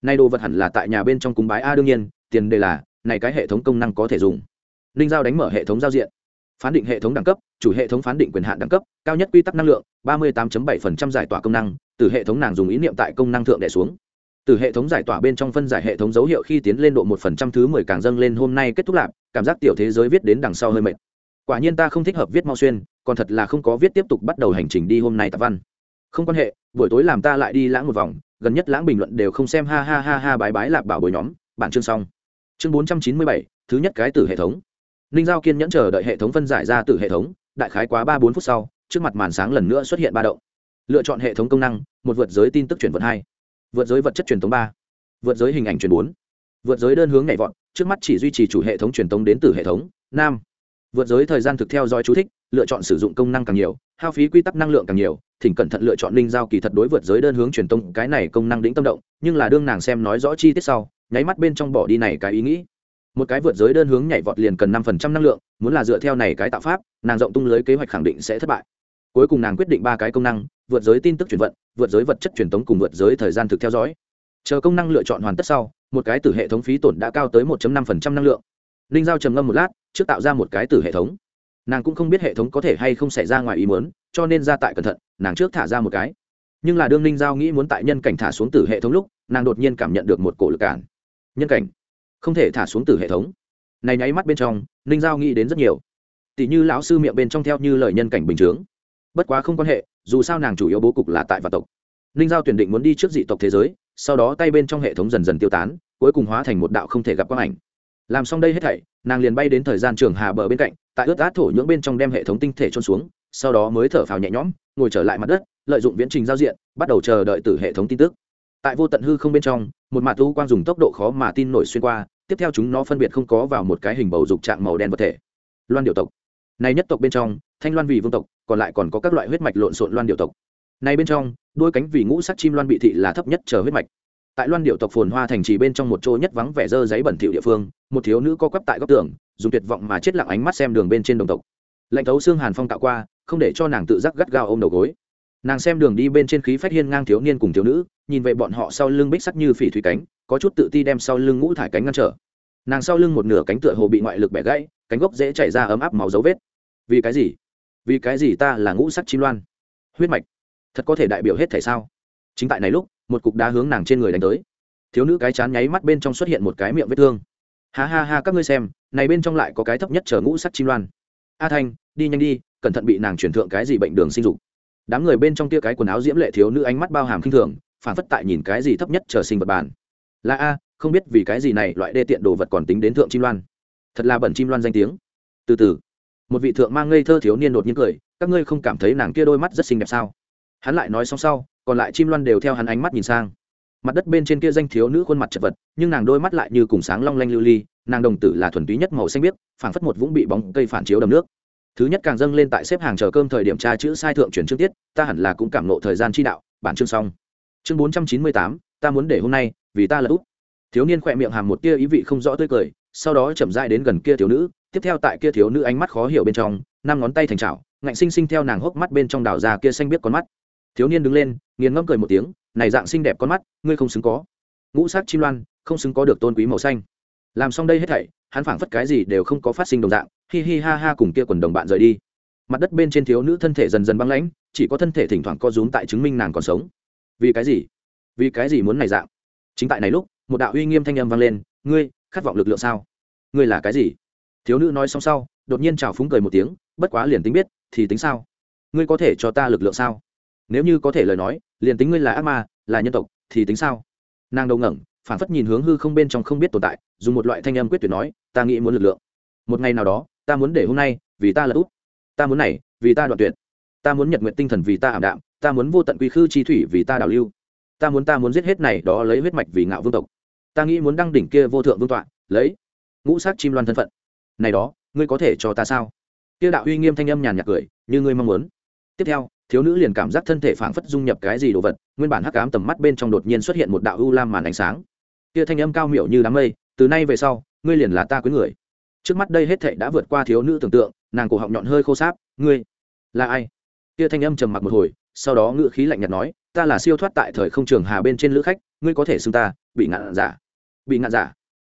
Nay đồ vật hẳn là tại nhà bên trong cúng bái a đương nhiên, tiền đề là, này cái hệ thống công năng có thể dùng. Ninh giao đánh mở hệ thống giao diện phán định hệ thống đẳng cấp, chủ hệ thống phán định quyền hạn đẳng cấp, cao nhất quy tắc năng lượng, ba mươi 38.7% giải tỏa công năng, từ hệ thống nàng dùng ý niệm tại công năng thượng đẻ xuống. Từ hệ thống giải tỏa bên trong phân giải hệ thống dấu hiệu khi tiến lên độ một phần trăm thứ mười càng dâng lên hôm nay kết thúc lạp, cảm giác tiểu thế giới viết đến đằng sau hơi mệt. Quả nhiên ta không thích hợp viết mau xuyên, còn thật là không có viết tiếp tục bắt đầu hành trình đi hôm nay tạp văn. Không quan hệ, buổi tối làm ta lại đi lãng một vòng, gần nhất lãng bình luận đều không xem, ha ha ha ha, bái bái lạp bảo bồi nhóm. Bản chương xong. Chương bốn trăm chín mươi bảy, thứ nhất cái từ hệ thống ninh giao kiên nhẫn chờ đợi hệ thống phân giải ra từ hệ thống, đại khái quá ba bốn phút sau, trước mặt màn sáng lần nữa xuất hiện ba động. Lựa chọn hệ thống công năng, một vượt giới tin tức chuyển vận hai. Vượt giới vật chất truyền thống ba. Vượt giới hình ảnh truyền bốn. Vượt giới đơn hướng nhảy vọt, trước mắt chỉ duy trì chủ hệ thống truyền thống đến từ hệ thống nam vượt giới thời gian thực theo dõi chú thích, lựa chọn sử dụng công năng càng nhiều, hao phí quy tắc năng lượng càng nhiều, thỉnh cẩn thận lựa chọn linh giao kỳ thật đối vượt giới đơn hướng truyền tông cái này công năng đĩnh tâm động, nhưng là đương nàng xem nói rõ chi tiết sau, nháy mắt bên trong bỏ đi này cái ý nghĩ một cái vượt giới đơn hướng nhảy vọt liền cần năm phần trăm năng lượng, muốn là dựa theo này cái tạo pháp, nàng rộng tung lưới kế hoạch khẳng định sẽ thất bại. Cuối cùng nàng quyết định ba cái công năng, vượt giới tin tức chuyển vận, vượt giới vật chất truyền tống cùng vượt giới thời gian thực theo dõi. Chờ công năng lựa chọn hoàn tất sau, một cái từ hệ thống phí tổn đã cao tới một năm phần trăm năng lượng. Linh giao trầm ngâm một lát, trước tạo ra một cái từ hệ thống. Nàng cũng không biết hệ thống có thể hay không xảy ra ngoài ý muốn, cho nên ra tại cẩn thận, nàng trước thả ra một cái. Nhưng là đương ninh giao nghĩ muốn tại nhân cảnh thả xuống từ hệ thống lúc, nàng đột nhiên cảm nhận được một cổ lực cản. Nhân cảnh không thể thả xuống từ hệ thống. Này nháy mắt bên trong, ninh giao nghĩ đến rất nhiều. Tỷ như lão sư miệng bên trong theo như lời nhân cảnh bình chướng. Bất quá không quan hệ, dù sao nàng chủ yếu bố cục là tại vạn tộc. Ninh giao tuyển định muốn đi trước dị tộc thế giới, sau đó tay bên trong hệ thống dần dần tiêu tán, cuối cùng hóa thành một đạo không thể gặp quang ảnh. Làm xong đây hết thảy, nàng liền bay đến thời gian trường hà bờ bên cạnh, tại ướt át thổ nhưỡng bên trong đem hệ thống tinh thể trôn xuống, sau đó mới thở phào nhẹ nhõm, ngồi trở lại mặt đất, lợi dụng viễn trình giao diện, bắt đầu chờ đợi từ hệ thống tin tức. Tại vô tận hư không bên trong, một mạt thu quang dùng tốc độ khó mà tin nổi xuyên qua tiếp theo chúng nó phân biệt không có vào một cái hình bầu dục trạng màu đen vật thể. Loan điệu tộc. Này nhất tộc bên trong, thanh loan vì vương tộc, còn lại còn có các loại huyết mạch lộn xộn loan điệu tộc. Này bên trong, đôi cánh vì ngũ sắc chim loan bị thị là thấp nhất chờ huyết mạch. Tại loan điệu tộc phồn hoa thành trì bên trong một chỗ nhất vắng vẻ dơ giấy bẩn thỉu địa phương, một thiếu nữ co quắp tại góc tường, dùng tuyệt vọng mà chết lặng ánh mắt xem đường bên trên đồng tộc. Lạnh thấu xương hàn phong tạo qua, không để cho nàng tự giác gắt gao ôm đầu gối. Nàng xem đường đi bên trên khí phát hiên ngang thiếu niên cùng thiếu nữ, nhìn về bọn họ sau lưng bích sắc như phỉ thủy cánh có chút tự ti đem sau lưng ngũ thải cánh ngăn trở. Nàng sau lưng một nửa cánh tựa hồ bị ngoại lực bẻ gãy, cánh gốc dễ chảy ra ấm áp máu dấu vết. Vì cái gì? Vì cái gì ta là ngũ sắc chim loan? Huyết mạch, thật có thể đại biểu hết thể sao? Chính tại này lúc, một cục đá hướng nàng trên người đánh tới. Thiếu nữ cái chán nháy mắt bên trong xuất hiện một cái miệng vết thương. Ha ha ha, các ngươi xem, này bên trong lại có cái thấp nhất chở ngũ sắc chim loan. A thanh, đi nhanh đi, cẩn thận bị nàng chuyển thượng cái gì bệnh đường sinh dục. Đám người bên trong tia cái quần áo diễm lệ thiếu nữ ánh mắt bao hàm khinh thường, phản phất tại nhìn cái gì thấp nhất chờ sinh vật bàn là a, không biết vì cái gì này loại đê tiện đồ vật còn tính đến thượng chim loan. Thật là bẩn chim loan danh tiếng. Từ từ. Một vị thượng mang ngây thơ thiếu niên đột nhiên cười, các ngươi không cảm thấy nàng kia đôi mắt rất xinh đẹp sao? Hắn lại nói xong sau, còn lại chim loan đều theo hắn ánh mắt nhìn sang. Mặt đất bên trên kia danh thiếu nữ khuôn mặt chật vật, nhưng nàng đôi mắt lại như cùng sáng long lanh lưu ly, nàng đồng tử là thuần túy nhất màu xanh biếc, phảng phất một vũng bị bóng cây phản chiếu đầm nước. Thứ nhất càng dâng lên tại xếp hàng chờ cơm thời điểm tra chữ sai thượng chuyển chương tiết, ta hẳn là cũng cảm nộ thời gian chi đạo, bản chương xong. Chương bốn trăm chín mươi tám, ta muốn để hôm nay vì ta là út. Thiếu niên khỏe miệng hàm một tia ý vị không rõ tươi cười, sau đó chậm dai đến gần kia thiếu nữ, tiếp theo tại kia thiếu nữ ánh mắt khó hiểu bên trong, năm ngón tay thành chảo ngạnh sinh sinh theo nàng hốc mắt bên trong đảo ra kia xanh biết con mắt. Thiếu niên đứng lên, nghiền ngẫm cười một tiếng, này dạng xinh đẹp con mắt, ngươi không xứng có. Ngũ sắc chim loan, không xứng có được tôn quý màu xanh. Làm xong đây hết thảy, hắn phảng phất cái gì đều không có phát sinh đồng dạng, hi hi ha ha cùng kia quần đồng bạn rời đi. Mặt đất bên trên thiếu nữ thân thể dần dần băng lãnh, chỉ có thân thể thỉnh thoảng co rúm tại chứng minh nàng còn sống. Vì cái gì? Vì cái gì muốn này dạng? Chính tại này lúc, một đạo uy nghiêm thanh âm vang lên, ngươi, khát vọng lực lượng sao? Ngươi là cái gì? Thiếu nữ nói xong sau, đột nhiên chào phúng cười một tiếng, bất quá liền tính biết, thì tính sao? Ngươi có thể cho ta lực lượng sao? Nếu như có thể lời nói, liền tính ngươi là ác ma, là nhân tộc, thì tính sao? Nàng đầu ngẩng, phản phất nhìn hướng hư không bên trong không biết tồn tại, dùng một loại thanh âm quyết tuyệt nói, ta nghĩ muốn lực lượng. Một ngày nào đó, ta muốn để hôm nay, vì ta là út. Ta muốn này, vì ta đoạn tuyệt. Ta muốn nhật nguyện tinh thần vì ta ảm đạm. Ta muốn vô tận quy khư chi thủy vì ta đào lưu ta muốn ta muốn giết hết này đó lấy huyết mạch vì ngạo vương tộc. Ta nghĩ muốn đăng đỉnh kia vô thượng vương tọa, lấy ngũ sát chim loan thân phận. Này đó, ngươi có thể cho ta sao? Kia đạo uy nghiêm thanh âm nhàn nhạt cười, như ngươi mong muốn. Tiếp theo, thiếu nữ liền cảm giác thân thể phảng phất dung nhập cái gì đồ vật, nguyên bản hắc ám tầm mắt bên trong đột nhiên xuất hiện một đạo u lam màn ánh sáng. Kia thanh âm cao miểu như đám mây, từ nay về sau, ngươi liền là ta quý người. Trước mắt đây hết thệ đã vượt qua thiếu nữ tưởng tượng, nàng cổ họng nhọn hơi khô sáp, ngươi là ai? Kia thanh âm trầm mặc một hồi sau đó ngự khí lạnh nhạt nói, ta là siêu thoát tại thời không trường hà bên trên lữ khách, ngươi có thể xưng ta, bị ngạn giả. Bị ngạn giả?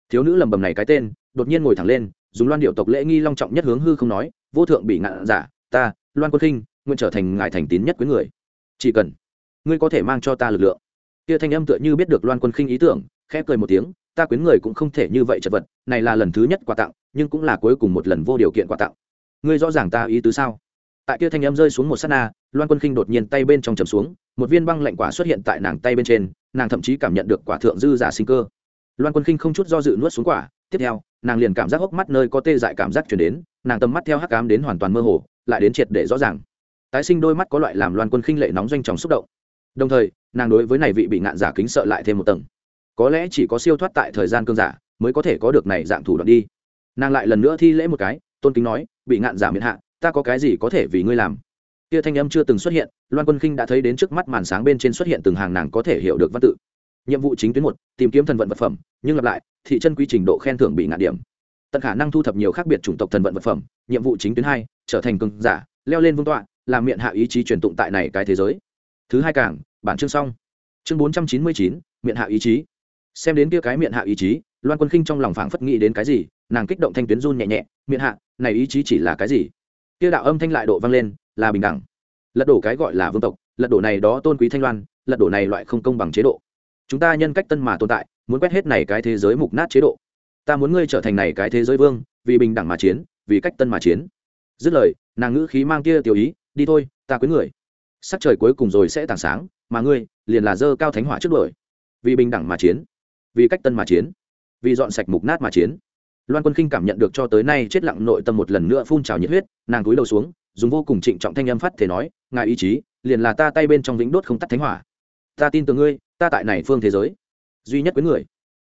Thiếu nữ lầm bầm này cái tên, đột nhiên ngồi thẳng lên, dùng loan điệu tộc lễ nghi long trọng nhất hướng hư không nói, vô thượng bị ngạn giả, ta, loan quân khinh nguyện trở thành ngài thành tín nhất quý người. Chỉ cần ngươi có thể mang cho ta lực lượng. Kia thanh âm tựa như biết được loan quân khinh ý tưởng, khẽ cười một tiếng, ta quyến người cũng không thể như vậy chật vật, này là lần thứ nhất quà tặng, nhưng cũng là cuối cùng một lần vô điều kiện quà tặng. Ngươi rõ ràng ta ý tứ sao? Tại kia thanh âm rơi xuống một s á t na, loan quân khinh đột nhiên tay bên trong chầm xuống, một viên băng lạnh quả xuất hiện tại nàng tay bên trên, nàng thậm chí cảm nhận được quả thượng dư giả sinh cơ. Loan quân khinh không chút do dự nuốt xuống quả, tiếp theo, nàng liền cảm giác hốc mắt nơi có tê dại cảm giác chuyển đến, nàng tầm mắt theo hắc cám đến hoàn toàn mơ hồ, lại đến triệt để rõ ràng. Tái sinh đôi mắt có loại làm loan quân khinh lệ nóng doanh tròng xúc động. Đồng thời, nàng đối với này vị bị ngạn giả kính sợ lại thêm một tầng. Có lẽ chỉ có siêu thoát tại thời gian cương giả mới có thể có được này dạng thủ đoạn đi. Nàng lại lần nữa thi lễ một cái, tôn kính nói, bị ngạn giả miễn hạ ta có cái gì có thể vì ngươi làm? Kia thanh âm chưa từng xuất hiện, loan quân khinh đã thấy đến trước mắt màn sáng bên trên xuất hiện từng hàng nàng có thể hiểu được văn tự. Nhiệm vụ chính tuyến một, tìm kiếm thần vận vật phẩm, nhưng lặp lại, thị chân quy trình độ khen thưởng bị ngạn điểm. Tận khả năng thu thập nhiều khác biệt chủng tộc thần vận vật phẩm, nhiệm vụ chính tuyến hai, trở thành cường giả, leo lên vương tọa, làm miệng hạ ý chí truyền tụng tại này cái thế giới. Thứ hai cảng bản chương xong. Chương bốn trăm chín mươi chín, miệng hạ ý chí. Xem đến kia cái miệng hạ ý chí, loan quân khinh trong lòng phảng phất nghĩ đến cái gì, nàng kích động thanh tuyến run nhẹ nhẹ, miệng hạ, này ý chí chỉ là cái gì? Kia đạo âm thanh lại độ vang lên, là bình đẳng. Lật đổ cái gọi là vương tộc, lật đổ này đó tôn quý thanh loan, lật đổ này loại không công bằng chế độ. Chúng ta nhân cách tân mà tồn tại, muốn quét hết này cái thế giới mục nát chế độ. Ta muốn ngươi trở thành này cái thế giới vương, vì bình đẳng mà chiến, vì cách tân mà chiến. Dứt lời, nàng ngữ khí mang kia tiểu ý, đi thôi, ta quyến người. Sắc trời cuối cùng rồi sẽ tảng sáng, mà ngươi liền là dơ cao thánh hỏa trước đuổi. Vì bình đẳng mà chiến, vì cách tân mà chiến, vì dọn sạch mục nát mà chiến loan quân khinh cảm nhận được cho tới nay chết lặng nội tâm một lần nữa phun trào nhiệt huyết, nàng cúi đầu xuống, dùng vô cùng trịnh trọng thanh âm phát thể nói, ngài ý chí, liền là ta tay bên trong vĩnh đốt không tắt thánh hỏa. Ta tin tưởng ngươi, ta tại này phương thế giới, duy nhất với người.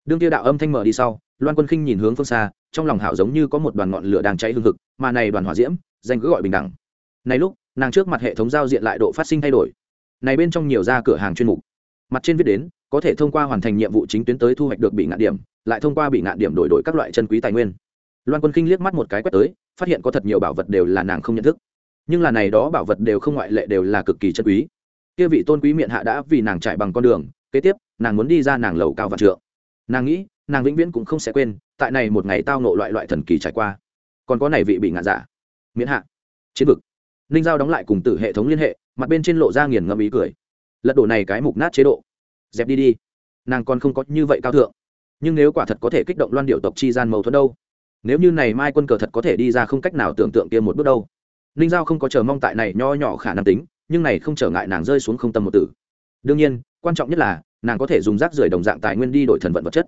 Đương tiêu đạo âm thanh mở đi sau, loan quân khinh nhìn hướng phương xa, trong lòng hảo giống như có một đoàn ngọn lửa đang cháy hương thực mà này đoàn hỏa diễm, danh cứ gọi bình đẳng. Này lúc, nàng trước mặt hệ thống giao diện lại độ phát sinh thay đổi. Này bên trong nhiều ra cửa hàng chuyên mục. Mặt trên viết đến, có thể thông qua hoàn thành nhiệm vụ chính tuyến tới thu hoạch được bị ngạn điểm lại thông qua bị ngạn điểm đổi đổi các loại chân quý tài nguyên. Loan quân kinh liếc mắt một cái quét tới, phát hiện có thật nhiều bảo vật đều là nàng không nhận thức. Nhưng là này đó bảo vật đều không ngoại lệ đều là cực kỳ chân quý. Kia vị tôn quý miệng hạ đã vì nàng trải bằng con đường, kế tiếp, nàng muốn đi ra nàng lầu cao vạn trượng. Nàng nghĩ, nàng vĩnh viễn cũng không sẽ quên, tại này một ngày tao nộ loại loại thần kỳ trải qua. Còn có này vị bị ngạn giả. Miễn hạ. Chiến vực. Ninh giao đóng lại cùng tử hệ thống liên hệ, mặt bên trên lộ ra nghiền ngẫm ý cười. Lật đổ này cái mục nát chế độ. Dẹp đi đi. Nàng còn không có như vậy cao thượng nhưng nếu quả thật có thể kích động loan điệu tộc chi gian mâu thuẫn đâu? Nếu như này mai quân cờ thật có thể đi ra không cách nào tưởng tượng kia một bước đâu. Ninh giao không có chờ mong tại này nho nhỏ khả năng tính, nhưng này không trở ngại nàng rơi xuống không tâm một tử. Đương nhiên, quan trọng nhất là, nàng có thể dùng rác rưởi đồng dạng tài nguyên đi đổi thần vận vật chất.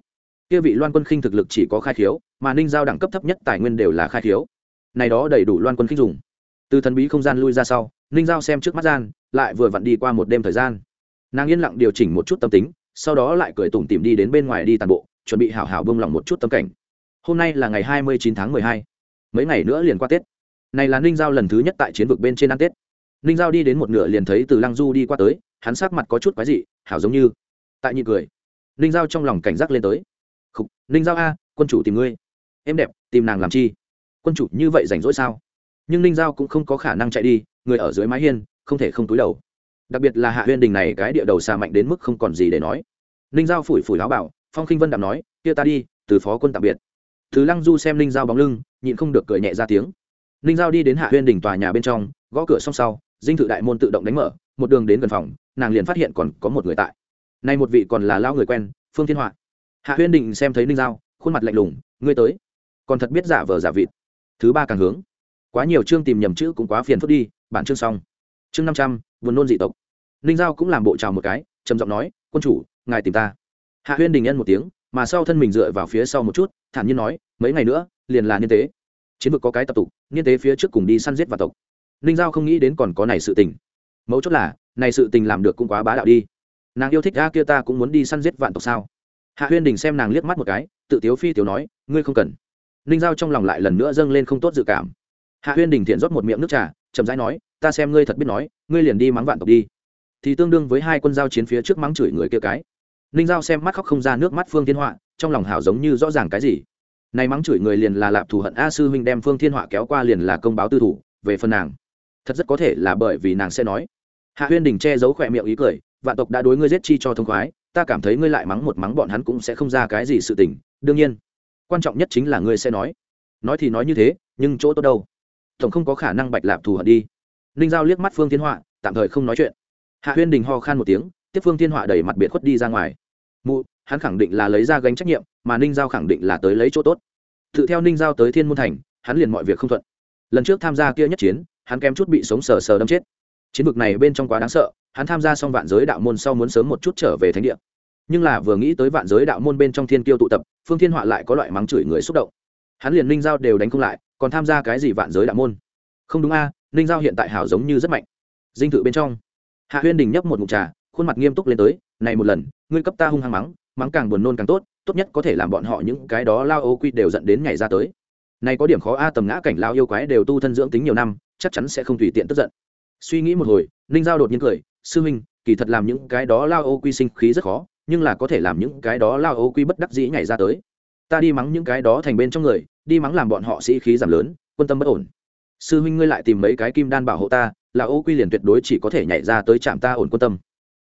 Kia vị loan quân khinh thực lực chỉ có khai khiếu, mà ninh giao đẳng cấp thấp nhất tài nguyên đều là khai khiếu. Này đó đầy đủ loan quân khinh dùng. Từ thần bí không gian lui ra sau, ninh giao xem trước mắt gian, lại vừa vặn đi qua một đêm thời gian. Nàng yên lặng điều chỉnh một chút tâm tính, sau đó lại cười tủm tìm đi đến bên ngoài đi tàn bộ chuẩn bị hảo hảo bông lòng một chút tâm cảnh. Hôm nay là ngày hai mươi chín tháng mười hai. Mấy ngày nữa liền qua tết. Này là ninh giao lần thứ nhất tại chiến vực bên trên ăn tết. Ninh giao đi đến một nửa liền thấy từ lăng du đi qua tới hắn sắc mặt có chút quái dị hảo giống như tại nhị cười. Ninh giao trong lòng cảnh giác lên tới. Khục, ninh giao a quân chủ tìm ngươi. Em đẹp tìm nàng làm chi? Quân chủ như vậy rảnh rỗi sao? Nhưng ninh giao cũng không có khả năng chạy đi người ở dưới mái hiên không thể không túi đầu. Đặc biệt là hạ huyên đình này cái địa đầu xa mạnh đến mức không còn gì để nói. Ninh giao phủi phủi láo bảo phong khinh vân đạm nói, kia ta đi, từ phó quân tạm biệt. Thứ lăng du xem ninh giao bóng lưng, nhịn không được cười nhẹ ra tiếng. Ninh giao đi đến hạ huyên đình tòa nhà bên trong, gõ cửa xong sau, dinh thự đại môn tự động đánh mở, một đường đến gần phòng, nàng liền phát hiện còn có một người tại. Nay một vị còn là lao người quen, phương thiên họa. Hạ huyên đình xem thấy ninh giao, khuôn mặt lạnh lùng, ngươi tới. Còn thật biết giả vờ giả vịt. Thứ ba càng hướng. Quá nhiều chương tìm nhầm chữ cũng quá phiền phức đi, bản chương xong. Chương năm trăm vườn nôn dị tộc. Ninh giao cũng làm bộ trào một cái, trầm giọng nói, quân chủ, ngài tìm ta hạ huyên đình nhân một tiếng, mà sau thân mình dựa vào phía sau một chút, thản nhiên nói, mấy ngày nữa, liền là niên tế. Chiến vực có cái tập tục, niên tế phía trước cùng đi săn giết và tộc. Ninh giao không nghĩ đến còn có này sự tình. Mấu chốt là, này sự tình làm được cũng quá bá đạo đi. Nàng yêu thích ga kia ta cũng muốn đi săn giết vạn tộc sao? Hạ huyên đình xem nàng liếc mắt một cái, tự tiếu phi tiểu nói, ngươi không cần. Ninh giao trong lòng lại lần nữa dâng lên không tốt dự cảm. Hạ huyên đình thiện rót một miệng nước trà, chậm rãi nói, ta xem ngươi thật biết nói, ngươi liền đi mắng vạn tộc đi. Thì tương đương với hai quân giao chiến phía trước mắng chửi người kia cái ninh giao xem mắt khóc không ra nước mắt phương thiên họa, trong lòng hảo giống như rõ ràng cái gì. Nay mắng chửi người liền là lạp thù hận a sư huynh đem phương thiên họa kéo qua liền là công báo tư thủ, về phần nàng. Thật rất có thể là bởi vì nàng sẽ nói. Hạ huyên đình che giấu khỏe miệng ý cười, vạn tộc đã đối ngươi giết chi cho thông khoái, ta cảm thấy ngươi lại mắng một mắng bọn hắn cũng sẽ không ra cái gì sự tình, đương nhiên. Quan trọng nhất chính là ngươi sẽ nói. Nói thì nói như thế, nhưng chỗ tốt đâu? Tổng không có khả năng bạch lạp thù hận đi. Ninh giao liếc mắt phương thiên họa, tạm thời không nói chuyện. Hạ huyên đình ho khan một tiếng, tiếp phương thiên họa đẩy mặt biệt khuất đi ra ngoài mụ, hắn khẳng định là lấy ra gánh trách nhiệm, mà ninh giao khẳng định là tới lấy chỗ tốt. Tự theo ninh giao tới thiên môn thành, hắn liền mọi việc không thuận. Lần trước tham gia kia nhất chiến, hắn kém chút bị sống sờ sờ đâm chết. Chiến vực này bên trong quá đáng sợ, hắn tham gia xong vạn giới đạo môn sau muốn sớm một chút trở về thánh địa. Nhưng là vừa nghĩ tới vạn giới đạo môn bên trong thiên kiêu tụ tập, phương thiên họa lại có loại mắng chửi người xúc động. Hắn liền ninh giao đều đánh không lại, còn tham gia cái gì vạn giới đạo môn? Không đúng a, ninh giao hiện tại hảo giống như rất mạnh. Dinh thự bên trong, hạ huyên đình nhấp một mục trà khuôn mặt nghiêm túc lên tới, này một lần, ngươi cấp ta hung hăng mắng mắng càng buồn nôn càng tốt tốt nhất có thể làm bọn họ những cái đó lao ô quy đều dẫn đến ngày ra tới. Này có điểm khó a, tầm ngã cảnh lao yêu quái đều tu thân dưỡng tính nhiều năm, chắc chắn sẽ không tùy tiện tức giận. Suy nghĩ một hồi, ninh giao đột nhiên cười, sư huynh, kỳ thật làm những cái đó lao ô quy sinh khí rất khó, nhưng là có thể làm những cái đó lao ô quy bất đắc dĩ nhảy ra tới. Ta đi mắng những cái đó thành bên trong người, đi mắng làm bọn họ sĩ khí giảm lớn, quân tâm bất ổn. Sư huynh ngươi lại tìm mấy cái kim đan bảo hộ ta, là ô quy liền tuyệt đối chỉ có thể nhảy ra tới chạm ta ổn quân tâm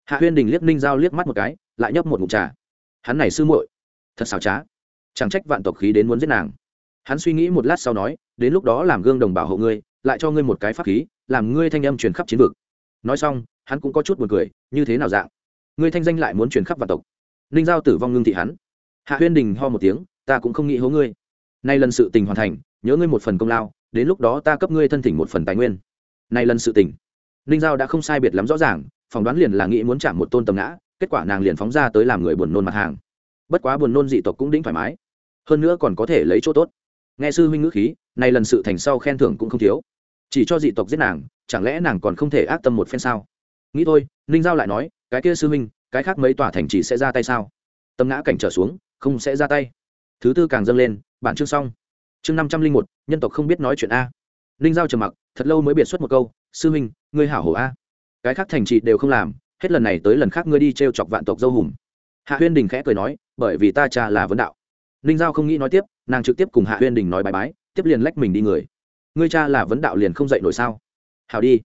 hạ huyên đình liếc ninh giao liếc mắt một cái, lại nhấp một mục trà. Hắn này sư muội, thật xảo trá. Chẳng trách vạn tộc khí đến muốn giết nàng. Hắn suy nghĩ một lát sau nói, đến lúc đó làm gương đồng bảo hộ ngươi, lại cho ngươi một cái pháp khí, làm ngươi thanh âm truyền khắp chiến vực. Nói xong, hắn cũng có chút buồn cười, như thế nào dạng? Ngươi thanh danh lại muốn truyền khắp vạn tộc. Ninh giao tử vong ngưng thị hắn. Hạ huyên đình ho một tiếng, ta cũng không nghĩ hố ngươi. Nay lần sự tình hoàn thành, nhớ ngươi một phần công lao, đến lúc đó ta cấp ngươi thân thỉnh một phần tài nguyên. Nay lần sự tình, ninh giao đã không sai biệt lắm rõ ràng phỏng đoán liền là nghĩ muốn chạm một tôn tầm ngã, kết quả nàng liền phóng ra tới làm người buồn nôn mặt hàng. Bất quá buồn nôn dị tộc cũng đĩnh thoải mái. Hơn nữa còn có thể lấy chỗ tốt. Nghe sư huynh ngữ khí, nay lần sự thành sau khen thưởng cũng không thiếu. Chỉ cho dị tộc giết nàng, chẳng lẽ nàng còn không thể ác tâm một phen sao? Nghĩ thôi, ninh giao lại nói, cái kia sư huynh, cái khác mấy tòa thành chỉ sẽ ra tay sao? Tâm ngã cảnh trở xuống, không sẽ ra tay. Thứ tư càng dâng lên, bản chương xong. Chương năm trăm linh một, nhân tộc không biết nói chuyện a. Ninh giao trầm mặc, thật lâu mới biệt xuất một câu, sư huynh, ngươi hảo hổ a cái khác thành trì đều không làm, hết lần này tới lần khác ngươi đi t r e o chọc vạn tộc dâu hùm hạ huyên đình khẽ cười nói, bởi vì ta cha là vấn đạo. Ninh giao không nghĩ nói tiếp, nàng trực tiếp cùng hạ huyên đình nói bài bái, tiếp liền lách mình đi người. Ngươi cha là vấn đạo liền không dậy nổi sao? Hào đi,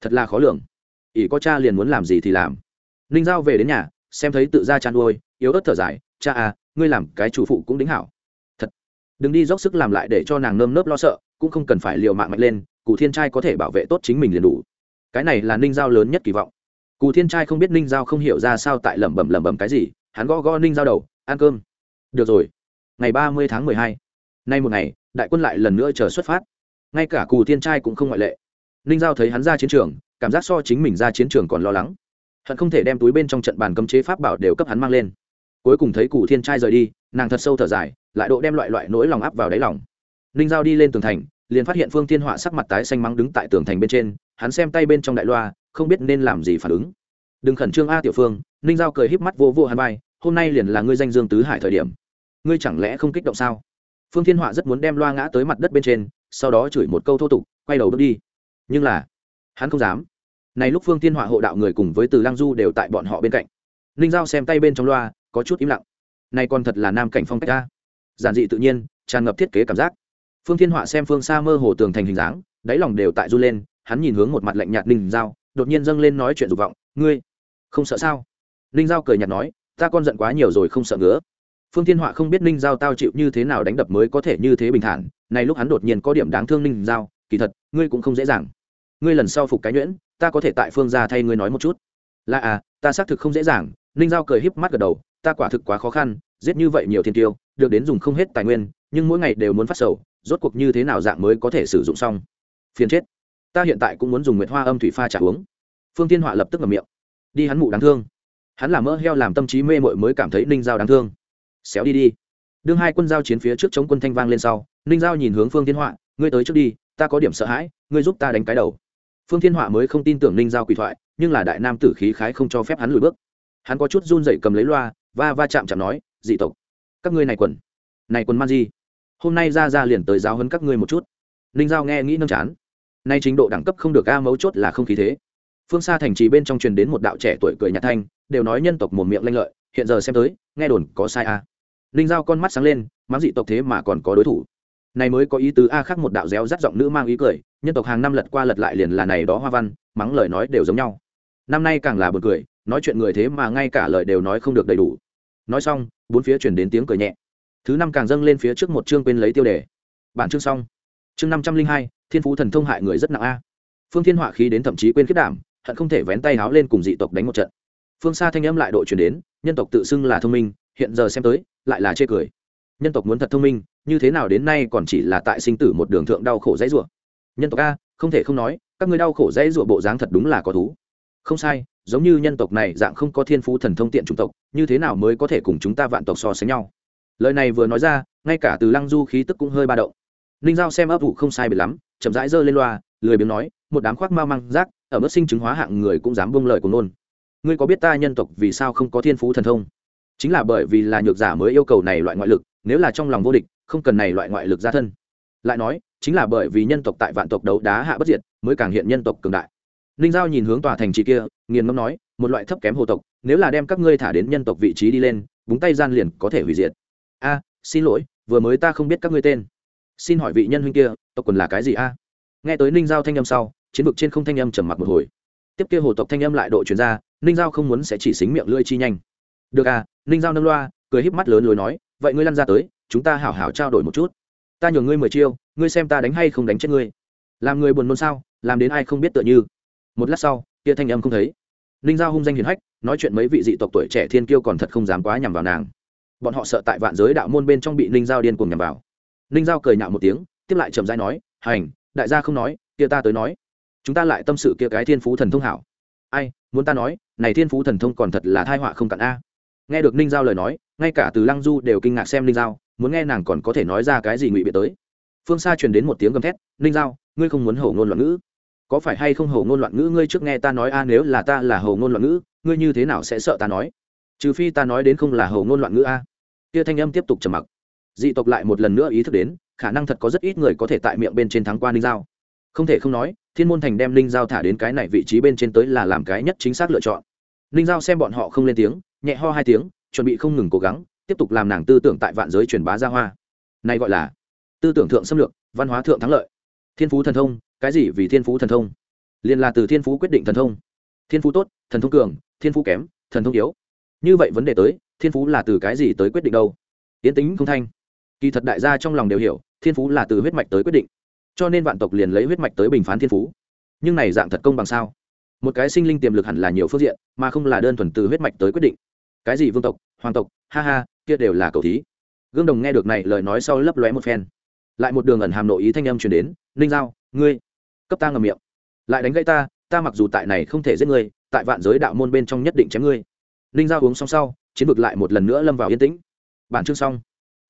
thật là khó lường. Ỷ có cha liền muốn làm gì thì làm. Ninh giao về đến nhà, xem thấy tự ra chăn nuôi, yếu ớt thở dài, cha à ngươi làm cái chủ phụ cũng đính hảo. Thật. Đừng đi dốc sức làm lại để cho nàng nơm nớp lo sợ, cũng không cần phải liều mạng mạnh lên, cụ thiên trai có thể bảo vệ tốt chính mình liền đủ cái này là ninh giao lớn nhất kỳ vọng. Cù thiên trai không biết ninh giao không hiểu ra sao tại lẩm bẩm lẩm bẩm cái gì, hắn gõ gõ ninh giao đầu, ăn cơm. Được rồi, ngày ba mươi tháng mười hai, nay một ngày, đại quân lại lần nữa chờ xuất phát. Ngay cả cù thiên trai cũng không ngoại lệ. Ninh giao thấy hắn ra chiến trường, cảm giác so chính mình ra chiến trường còn lo lắng. Hận không thể đem túi bên trong trận bàn cấm chế pháp bảo đều cấp hắn mang lên. Cuối cùng thấy cù thiên trai rời đi, nàng thật sâu thở dài, lại độ đem loại loại nỗi lòng áp vào đáy lòng. Ninh giao đi lên tường thành, liền phát hiện phương thiên họa sắc mặt tái xanh mắng đứng tại tường thành bên trên hắn xem tay bên trong đại loa, không biết nên làm gì phản ứng. Đừng khẩn trương a tiểu phương, ninh giao cười híp mắt vô vô hắn vai, hôm nay liền là ngươi danh dương tứ hải thời điểm. Ngươi chẳng lẽ không kích động sao? Phương thiên họa rất muốn đem loa ngã tới mặt đất bên trên, sau đó chửi một câu thô tục, quay đầu bước đi. Nhưng là, hắn không dám. Này lúc phương thiên họa hộ đạo người cùng với từ lang du đều tại bọn họ bên cạnh. Ninh giao xem tay bên trong loa, có chút im lặng. Này còn thật là nam cảnh phong cách ta giản dị tự nhiên, tràn ngập thiết kế cảm giác. Phương thiên họa xem phương xa mơ hồ tường thành hình dáng, đáy lòng đều tại du lên hắn nhìn hướng một mặt lạnh nhạt ninh giao, đột nhiên dâng lên nói chuyện dục vọng, ngươi không sợ sao? Ninh giao cười nhạt nói, ta con giận quá nhiều rồi không sợ ngứa. Phương thiên họa không biết ninh giao tao chịu như thế nào đánh đập mới có thể như thế bình thản, này lúc hắn đột nhiên có điểm đáng thương ninh giao, kỳ thật, ngươi cũng không dễ dàng. Ngươi lần sau phục cái nhuyễn, ta có thể tại phương ra thay ngươi nói một chút. Là à ta xác thực không dễ dàng. Ninh giao cười híp mắt gật đầu, ta quả thực quá khó khăn, giết như vậy nhiều thiên tiêu, được đến dùng không hết tài nguyên, nhưng mỗi ngày đều muốn phát sầu, rốt cuộc như thế nào dạng mới có thể sử dụng xong? Phiền chết ta hiện tại cũng muốn dùng nguyệt hoa âm thủy pha trả uống. Phương tiên họa lập tức ngậm miệng. Đi hắn mụ đáng thương. Hắn là mỡ heo làm tâm trí mê mội mới cảm thấy ninh giao đáng thương. Xéo đi đi. Đương hai quân giao chiến phía trước chống quân thanh vang lên sau, ninh giao nhìn hướng phương thiên họa, ngươi tới trước đi, ta có điểm sợ hãi, ngươi giúp ta đánh cái đầu. Phương thiên họa mới không tin tưởng ninh giao quỷ thoại, nhưng là đại nam tử khí khái không cho phép hắn lùi bước. Hắn có chút run dậy cầm lấy loa, va va chạm chạm nói, dị tộc, các ngươi này quần này quần man di hôm nay ra ra liền tới giáo hơn các ngươi một chút. Ninh giao nghe nghĩ nâng chán nay trình độ đẳng cấp không được a mấu chốt là không khí thế. Phương xa thành trì bên trong truyền đến một đạo trẻ tuổi cười nhạt thanh, đều nói nhân tộc mồm miệng lanh lợi, hiện giờ xem tới, nghe đồn có sai a. À. ninh giao con mắt sáng lên, mắng dị tộc thế mà còn có đối thủ. Này mới có ý tứ a khác một đạo réo rắt giọng nữ mang ý cười, nhân tộc hàng năm lật qua lật lại liền là này đó hoa văn, mắng lời nói đều giống nhau. Năm nay càng là buồn cười, nói chuyện người thế mà ngay cả lời đều nói không được đầy đủ. Nói xong, bốn phía chuyển đến tiếng cười nhẹ. Thứ năm càng dâng lên phía trước một chương quên lấy tiêu đề. Bản chương xong. Chương năm trăm linh hai thiên phú thần thông hại người rất nặng a. Phương thiên họa khí đến thậm chí quên kết đảm, hận không thể vén tay háo lên cùng dị tộc đánh một trận. Phương xa thanh âm lại đội chuyển đến, nhân tộc tự xưng là thông minh, hiện giờ xem tới, lại là chê cười. Nhân tộc muốn thật thông minh, như thế nào đến nay còn chỉ là tại sinh tử một đường thượng đau khổ dãy rủa. Nhân tộc a, không thể không nói, các người đau khổ dãy rủa bộ dáng thật đúng là có thú. Không sai, giống như nhân tộc này dạng không có thiên phú thần thông tiện chủng tộc, như thế nào mới có thể cùng chúng ta vạn tộc so sánh nhau? Lời này vừa nói ra, ngay cả từ lăng du khí tức cũng hơi ba động ninh giao xem ấp ủ không sai bị lắm, chậm rãi giơ lên loa, lười biếng nói, một đám khoác mau măng rác, ở mức sinh chứng hóa hạng người cũng dám buông lời của nôn ngươi có biết ta nhân tộc vì sao không có thiên phú thần thông? Chính là bởi vì là nhược giả mới yêu cầu này loại ngoại lực, nếu là trong lòng vô địch, không cần này loại ngoại lực ra thân. Lại nói, chính là bởi vì nhân tộc tại vạn tộc đấu đá hạ bất diệt, mới càng hiện nhân tộc cường đại. Ninh giao nhìn hướng tòa thành trì kia, nghiền ngâm nói, một loại thấp kém hồ tộc, nếu là đem các ngươi thả đến nhân tộc vị trí đi lên, búng tay gian liền có thể hủy diệt. A, xin lỗi, vừa mới ta không biết các ngươi tên xin hỏi vị nhân huynh kia, tộc quần là cái gì a? Nghe tới ninh giao thanh âm sau, chiến vực trên không thanh âm trầm mặc một hồi. Tiếp kia hồ tộc thanh âm lại độ chuyển ra, ninh giao không muốn sẽ chỉ xính miệng lưỡi chi nhanh. Được à ninh giao nâng loa, cười híp mắt lớn lối nói, vậy ngươi lăn ra tới, chúng ta hảo hảo trao đổi một chút. Ta nhường ngươi mười chiêu, ngươi xem ta đánh hay không đánh chết ngươi. Làm người buồn nôn sao, làm đến ai không biết tựa như. Một lát sau, kia thanh âm không thấy. Ninh giao hung danh hiền hách, nói chuyện mấy vị dị tộc tuổi trẻ thiên kiêu còn thật không dám quá nhằm vào nàng. Bọn họ sợ tại vạn giới đạo môn bên trong bị ninh giao điên cuồng nhằm vào ninh giao cười nhạo một tiếng, tiếp lại trầm dai nói, hành, đại gia không nói, kia ta tới nói. Chúng ta lại tâm sự kia cái thiên phú thần thông hảo. Ai, muốn ta nói, này thiên phú thần thông còn thật là thai họa không cặn a. Nghe được ninh giao lời nói, ngay cả từ lăng du đều kinh ngạc xem ninh giao, muốn nghe nàng còn có thể nói ra cái gì ngụy biện tới. Phương xa truyền đến một tiếng gầm thét, ninh giao, ngươi không muốn hổ ngôn loạn ngữ. Có phải hay không hổ ngôn loạn ngữ ngươi trước nghe ta nói a, nếu là ta là hổ ngôn loạn ngữ, ngươi như thế nào sẽ sợ ta nói? Trừ phi ta nói đến không là hổ ngôn loạn ngữ a. Kia thanh âm tiếp tục trầm mặc dị tộc lại một lần nữa ý thức đến, khả năng thật có rất ít người có thể tại miệng bên trên thắng qua ninh giao. Không thể không nói, thiên môn thành đem ninh giao thả đến cái này vị trí bên trên tới là làm cái nhất chính xác lựa chọn. Ninh giao xem bọn họ không lên tiếng, nhẹ ho hai tiếng, chuẩn bị không ngừng cố gắng, tiếp tục làm nàng tư tưởng tại vạn giới truyền bá ra hoa. Này gọi là tư tưởng thượng xâm lược, văn hóa thượng thắng lợi. Thiên phú thần thông, cái gì vì thiên phú thần thông? Liền là từ thiên phú quyết định thần thông. Thiên phú tốt, thần thông cường, thiên phú kém, thần thông yếu. Như vậy vấn đề tới, thiên phú là từ cái gì tới quyết định đâu? Tiến tính không thanh kỳ thật đại gia trong lòng đều hiểu, thiên phú là từ huyết mạch tới quyết định. Cho nên vạn tộc liền lấy huyết mạch tới bình phán thiên phú. Nhưng này dạng thật công bằng sao? Một cái sinh linh tiềm lực hẳn là nhiều phương diện, mà không là đơn thuần từ huyết mạch tới quyết định. Cái gì vương tộc, hoàng tộc, ha ha, kia đều là cầu thí. Gương đồng nghe được này lời nói sau lấp lóe một phen. Lại một đường ẩn hàm nội ý thanh âm truyền đến, ninh giao, ngươi, cấp ta ngầm miệng. Lại đánh gãy ta ta mặc dù tại này không thể giết ngươi, tại vạn giới đạo môn bên trong nhất định chém ngươi. Ninh giao uống xong sau, chiến vực lại một lần nữa lâm vào yên tĩnh. Bản chương xong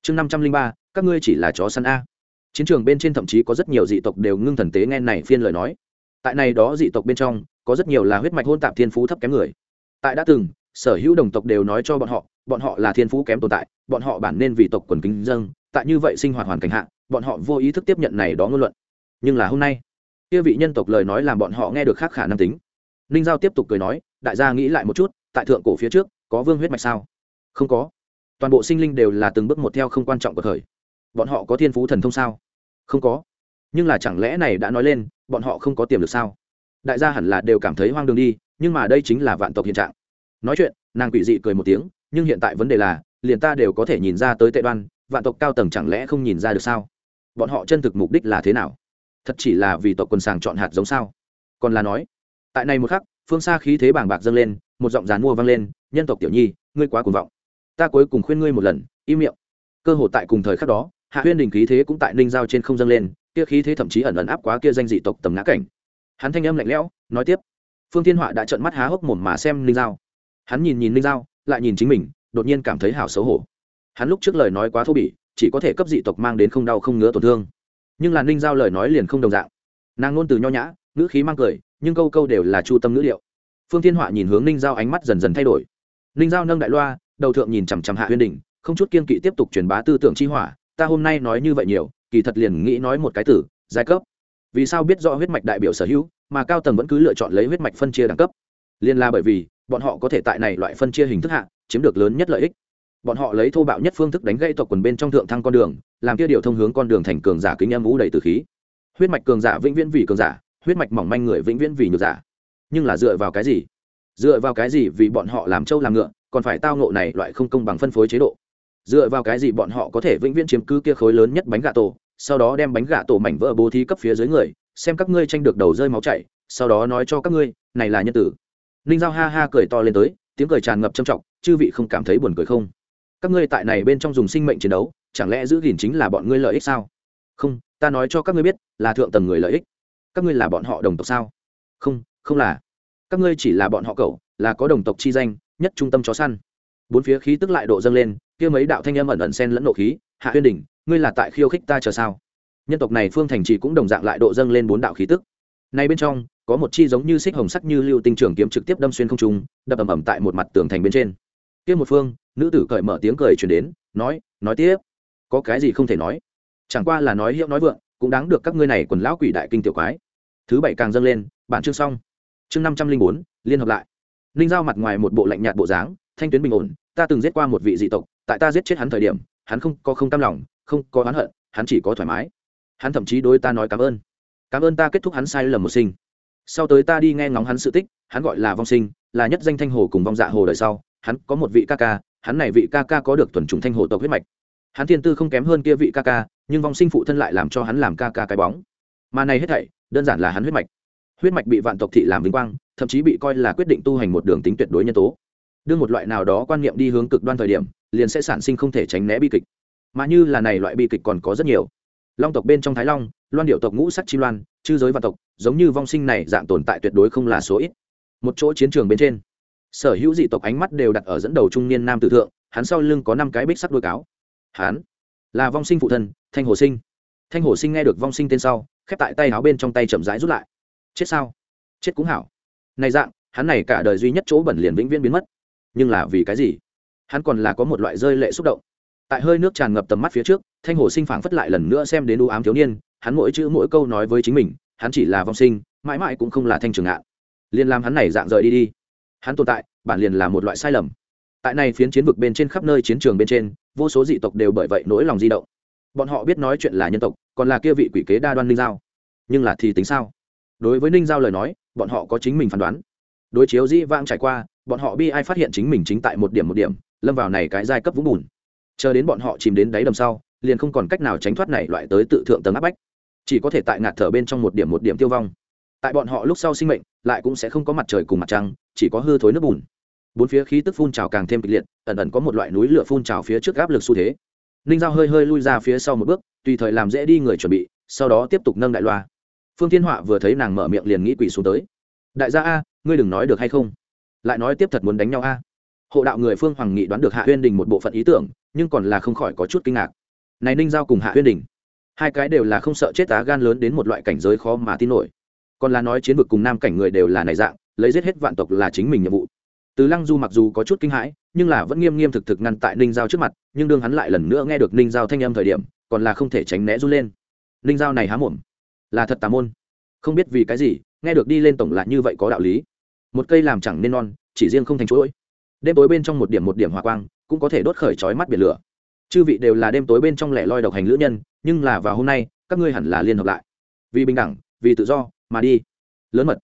chương năm trăm linh ba, các ngươi chỉ là chó săn a. Chiến trường bên trên thậm chí có rất nhiều dị tộc đều ngưng thần tế nghe này phiên lời nói. Tại này đó dị tộc bên trong, có rất nhiều là huyết mạch hôn tạp thiên phú thấp kém người. Tại đã từng, sở hữu đồng tộc đều nói cho bọn họ bọn họ là thiên phú kém tồn tại, bọn họ bản nên vì tộc quần kính dâng, tại như vậy sinh hoạt hoàn cảnh hạ, bọn họ vô ý thức tiếp nhận này đó ngôn luận. Nhưng là hôm nay, kia vị nhân tộc lời nói làm bọn họ nghe được khác khả năng tính. Ninh giao tiếp tục cười nói, đại gia nghĩ lại một chút, tại thượng cổ phía trước, có vương huyết mạch sao? Không có toàn bộ sinh linh đều là từng bước một theo không quan trọng của thời. Bọn họ có thiên phú thần thông sao? Không có. Nhưng là chẳng lẽ này đã nói lên, bọn họ không có tiềm lực sao? Đại gia hẳn là đều cảm thấy hoang đường đi, nhưng mà đây chính là vạn tộc hiện trạng. Nói chuyện, nàng quỷ dị cười một tiếng, nhưng hiện tại vấn đề là, liền ta đều có thể nhìn ra tới tệ đoan, vạn tộc cao tầng chẳng lẽ không nhìn ra được sao? Bọn họ chân thực mục đích là thế nào? Thật chỉ là vì tộc quần sàng chọn hạt giống sao? Còn là nói, tại này một khắc, phương xa khí thế bàng bạc dâng lên, một giọng dán mua vang lên, nhân tộc tiểu nhi, ngươi quá cuồng vọng ta cuối cùng khuyên ngươi một lần, im miệng. Cơ hội tại cùng thời khắc đó, hạ huyên đình khí thế cũng tại ninh giao trên không dâng lên, kia khí thế thậm chí ẩn ẩn áp quá kia danh dị tộc tầm ngã cảnh. Hắn thanh âm lạnh lẽo, nói tiếp. Phương thiên họa đã trợn mắt há hốc mồm mà xem ninh giao hắn nhìn nhìn ninh giao lại nhìn chính mình, đột nhiên cảm thấy hảo xấu hổ. Hắn lúc trước lời nói quá thô bỉ, chỉ có thể cấp dị tộc mang đến không đau không ngứa tổn thương. Nhưng là ninh giao lời nói liền không đồng dạng. Nàng ngôn từ nho nhã, ngữ khí mang cười, nhưng câu câu đều là chu tâm ngữ liệu phương thiên họa nhìn hướng ninh giao ánh mắt dần dần thay đổi. Ninh giao nâng đại loa đầu thượng nhìn chằm chằm hạ huyên đình, không chút kiên kỵ tiếp tục truyền bá tư tưởng chi hỏa, ta hôm nay nói như vậy nhiều, kỳ thật liền nghĩ nói một cái tử giai cấp. Vì sao biết rõ huyết mạch đại biểu sở hữu, mà cao tầng vẫn cứ lựa chọn lấy huyết mạch phân chia đẳng cấp? Liên la bởi vì, bọn họ có thể tại này loại phân chia hình thức hạ, chiếm được lớn nhất lợi ích. Bọn họ lấy thô bạo nhất phương thức đánh gãy tộc quần bên trong thượng thăng con đường, làm kia điều thông hướng con đường thành cường giả kính âm vũ đầy từ khí. Huyết mạch cường giả vĩnh viễn vì cường giả, huyết mạch mỏng manh người vĩnh viễn vì nhược giả. Nhưng là dựa vào cái gì? Dựa vào cái gì vì bọn họ làm trâu làm ngựa còn phải tao ngộ này loại không công bằng phân phối chế độ. Dựa vào cái gì bọn họ có thể vĩnh viễn chiếm cứ kia khối lớn nhất bánh gà tổ, sau đó đem bánh gà tổ mảnh vỡ bố thí cấp phía dưới người, xem các ngươi tranh được đầu rơi máu chảy, sau đó nói cho các ngươi, này là nhân tử. Ninh giao ha ha cười to lên tới, tiếng cười tràn ngập trầm trọng, chư vị không cảm thấy buồn cười không? Các ngươi tại này bên trong dùng sinh mệnh chiến đấu, chẳng lẽ giữ gìn chính là bọn ngươi lợi ích sao? Không, ta nói cho các ngươi biết, là thượng tầng người lợi ích. Các ngươi là bọn họ đồng tộc sao? Không không là. Các ngươi chỉ là bọn họ cậu, là có đồng tộc chi danh nhất trung tâm chó săn. Bốn phía khí tức lại độ dâng lên, kia mấy đạo thanh âm ẩn ẩn sen lẫn nộ khí, hạ huyên đỉnh ngươi là tại khiêu khích ta chờ sao? Nhân tộc này phương thành trì cũng đồng dạng lại độ dâng lên bốn đạo khí tức. Này bên trong, có một chi giống như xích hồng sắc như lưu tinh trường kiếm trực tiếp đâm xuyên không trung, đập ầm ầm tại một mặt tường thành bên trên. Kia một phương, nữ tử cởi mở tiếng cười truyền đến, nói nói tiếp, có cái gì không thể nói? Chẳng qua là nói hiệu nói vượng, cũng đáng được các ngươi này quần lão quỷ đại kinh tiểu quái. Thứ bảy càng dâng lên, bản chương xong. Chương năm trăm linh bốn, liên hợp lại ninh giao mặt ngoài một bộ lạnh nhạt bộ dáng, thanh tuyến bình ổn, ta từng giết qua một vị dị tộc, tại ta giết chết hắn thời điểm, hắn không có không tam lòng, không có oán hận, hắn chỉ có thoải mái. Hắn thậm chí đối ta nói cảm ơn. Cảm ơn ta kết thúc hắn sai lầm một sinh. Sau tới ta đi nghe ngóng hắn sự tích, hắn gọi là vong sinh, là nhất danh thanh hồ cùng vong dạ hồ đời sau, hắn có một vị ca ca, hắn này vị ca ca có được tuần trùng thanh hồ tộc huyết mạch. Hắn thiên tư không kém hơn kia vị ca ca, nhưng vong sinh phụ thân lại làm cho hắn làm ca ca cái bóng. Mà này hết thảy, đơn giản là hắn huyết mạch huyết mạch bị vạn tộc thị làm vinh quang, thậm chí bị coi là quyết định tu hành một đường tính tuyệt đối nhân tố. Đưa một loại nào đó quan niệm đi hướng cực đoan thời điểm, liền sẽ sản sinh không thể tránh né bi kịch. Mà như là này loại bi kịch còn có rất nhiều. Long tộc bên trong thái long, loan điệu tộc ngũ sắc chi loan, chư giới vạn tộc, giống như vong sinh này dạng tồn tại tuyệt đối không là số ít. Một chỗ chiến trường bên trên, sở hữu dị tộc ánh mắt đều đặt ở dẫn đầu trung niên nam tử thượng, hắn sau lưng có năm cái bích sắc đôi cáo. Hắn là vong sinh phụ thân, thanh hồ sinh. Thanh hồ sinh nghe được vong sinh tên sau, khép tại tay áo bên trong tay chậm rãi rút lại chết sao? Chết cũng hảo. Này dạng, hắn này cả đời duy nhất chỗ bẩn liền vĩnh viễn biến mất. Nhưng là vì cái gì? Hắn còn là có một loại rơi lệ xúc động. Tại hơi nước tràn ngập tầm mắt phía trước, thanh hồ sinh phảng phất lại lần nữa xem đến u ám thiếu niên, hắn mỗi chữ mỗi câu nói với chính mình, hắn chỉ là vong sinh, mãi mãi cũng không là thanh trường ngạn. Liền làm hắn này dạng rời đi đi. Hắn tồn tại, bản liền là một loại sai lầm. Tại này phiến chiến vực bên trên khắp nơi chiến trường bên trên, vô số dị tộc đều bởi vậy nỗi lòng di động. Bọn họ biết nói chuyện là nhân tộc, còn là kia vị quỷ kế đa đoan linh giao. Nhưng là thì tính sao? Đối với ninh giao lời nói, bọn họ có chính mình phán đoán. Đối chiếu dĩ vang trải qua, bọn họ bi ai phát hiện chính mình chính tại một điểm một điểm, lâm vào này cái giai cấp vũng bùn. Chờ đến bọn họ chìm đến đáy đầm sau, liền không còn cách nào tránh thoát này loại tới tự thượng tầng áp bách. Chỉ có thể tại ngạt thở bên trong một điểm một điểm tiêu vong. Tại bọn họ lúc sau sinh mệnh, lại cũng sẽ không có mặt trời cùng mặt trăng, chỉ có hư thối nước bùn. Bốn phía khí tức phun trào càng thêm kịch liệt, ẩn ẩn có một loại núi lửa phun trào phía trước áp lực xu thế. Ninh giao hơi hơi lui ra phía sau một bước, tùy thời làm dễ đi người chuẩn bị, sau đó tiếp tục nâng đại loa phương thiên họa vừa thấy nàng mở miệng liền nghĩ quỷ xuống tới. Đại gia a, ngươi đừng nói được hay không? Lại nói tiếp thật muốn đánh nhau a. Hộ đạo người phương hoàng nghị đoán được hạ huyên đình một bộ phận ý tưởng, nhưng còn là không khỏi có chút kinh ngạc. Này ninh giao cùng hạ huyên đình, hai cái đều là không sợ chết tá gan lớn đến một loại cảnh giới khó mà tin nổi. Còn là nói chiến vực cùng nam cảnh người đều là này dạng, lấy giết hết vạn tộc là chính mình nhiệm vụ. Từ lăng du mặc dù có chút kinh hãi, nhưng là vẫn nghiêm nghiêm thực thực ngăn tại ninh giao trước mặt, nhưng đương hắn lại lần nữa nghe được ninh giao thanh âm thời điểm, còn là không thể tránh né run lên. Ninh giao này há mồm là thật tà môn. Không biết vì cái gì, nghe được đi lên tổng lại như vậy có đạo lý. Một cây làm chẳng nên non, chỉ riêng không thành chuỗi. Đêm tối bên trong một điểm một điểm hỏa quang, cũng có thể đốt khởi trói mắt biển lửa. Chư vị đều là đêm tối bên trong lẻ loi độc hành lữ nhân, nhưng là vào hôm nay, các ngươi hẳn là liên hợp lại. Vì bình đẳng, vì tự do, mà đi. Lớn mật.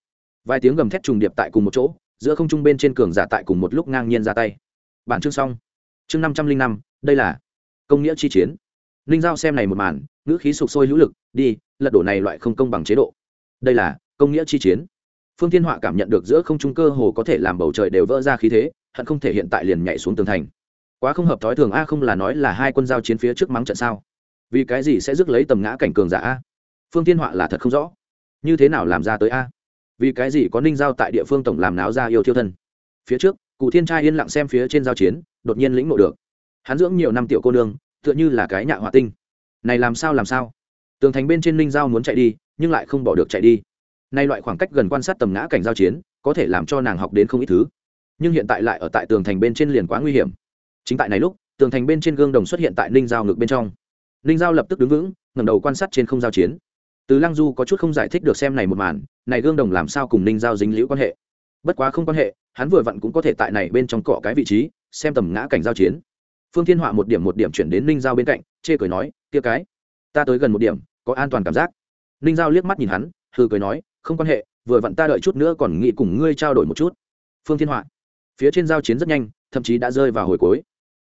Vài tiếng gầm thét trùng điệp tại cùng một chỗ, giữa không trung bên trên cường giả tại cùng một lúc ngang nhiên ra tay. Bản chương xong. Chương năm trăm linh năm, đây là công nghĩa chi chiến. Ninh giao xem này một màn, ngữ khí sụp sôi hữu lực, đi lật đổ này loại không công bằng chế độ. Đây là công nghĩa chi chiến. Phương thiên họa cảm nhận được giữa không trung cơ hồ có thể làm bầu trời đều vỡ ra khí thế, hận không thể hiện tại liền nhảy xuống tường thành. Quá không hợp thói thường a, không là nói là hai quân giao chiến phía trước mắng trận sao? Vì cái gì sẽ rước lấy tầm ngã cảnh cường giả a? Phương thiên họa là thật không rõ. Như thế nào làm ra tới a? Vì cái gì có ninh giao tại địa phương tổng làm náo ra yêu thiêu thân? Phía trước, cụ thiên trai yên lặng xem phía trên giao chiến, đột nhiên lĩnh ngộ được. Hắn dưỡng nhiều năm tiểu cô nương, tựa như là cái nhạ hỏa tinh. Này làm sao làm sao? Tường thành bên trên ninh giao muốn chạy đi, nhưng lại không bỏ được chạy đi. Nay loại khoảng cách gần quan sát tầm ngã cảnh giao chiến, có thể làm cho nàng học đến không ít thứ. Nhưng hiện tại lại ở tại tường thành bên trên liền quá nguy hiểm. Chính tại này lúc, tường thành bên trên gương đồng xuất hiện tại ninh giao ngực bên trong. Ninh giao lập tức đứng vững, ngẩng đầu quan sát trên không giao chiến. Từ lăng du có chút không giải thích được xem này một màn, này gương đồng làm sao cùng ninh giao dính liễu quan hệ. Bất quá không quan hệ, hắn vừa vặn cũng có thể tại này bên trong cọ cái vị trí, xem tầm ngã cảnh giao chiến. Phương thiên họa một điểm một điểm chuyển đến ninh giao bên cạnh, chê cười nói, kia cái ta tới gần một điểm, có an toàn cảm giác. Ninh giao liếc mắt nhìn hắn, hừ cười nói, không quan hệ, vừa vặn ta đợi chút nữa còn nghĩ cùng ngươi trao đổi một chút. Phương thiên họa, phía trên giao chiến rất nhanh, thậm chí đã rơi vào hồi cuối.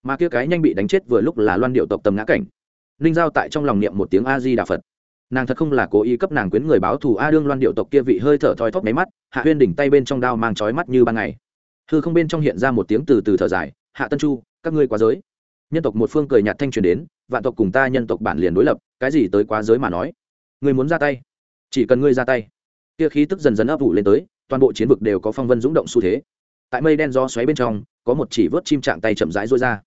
Mà kia cái nhanh bị đánh chết vừa lúc là loan điệu tộc tầm ngã cảnh. Ninh giao tại trong lòng niệm một tiếng a di đà phật. Nàng thật không là cố ý cấp nàng quyến người báo thù a đương loan điệu tộc kia vị hơi thở thoi thóp máy mắt, hạ huyên đỉnh tay bên trong đao mang trói mắt như ban ngày. Hư không bên trong hiện ra một tiếng từ từ thở dài, hạ tân chu, các ngươi quá giới nhân tộc một phương cười nhạt thanh truyền đến, vạn tộc cùng ta nhân tộc bản liền đối lập, cái gì tới quá giới mà nói. Người muốn ra tay, chỉ cần ngươi ra tay. Kia khí tức dần dần ấp ủ lên tới, toàn bộ chiến vực đều có phong vân rung động xu thế. Tại mây đen gió xoáy bên trong, có một chỉ vớt chim trạng tay chậm rãi rối ra.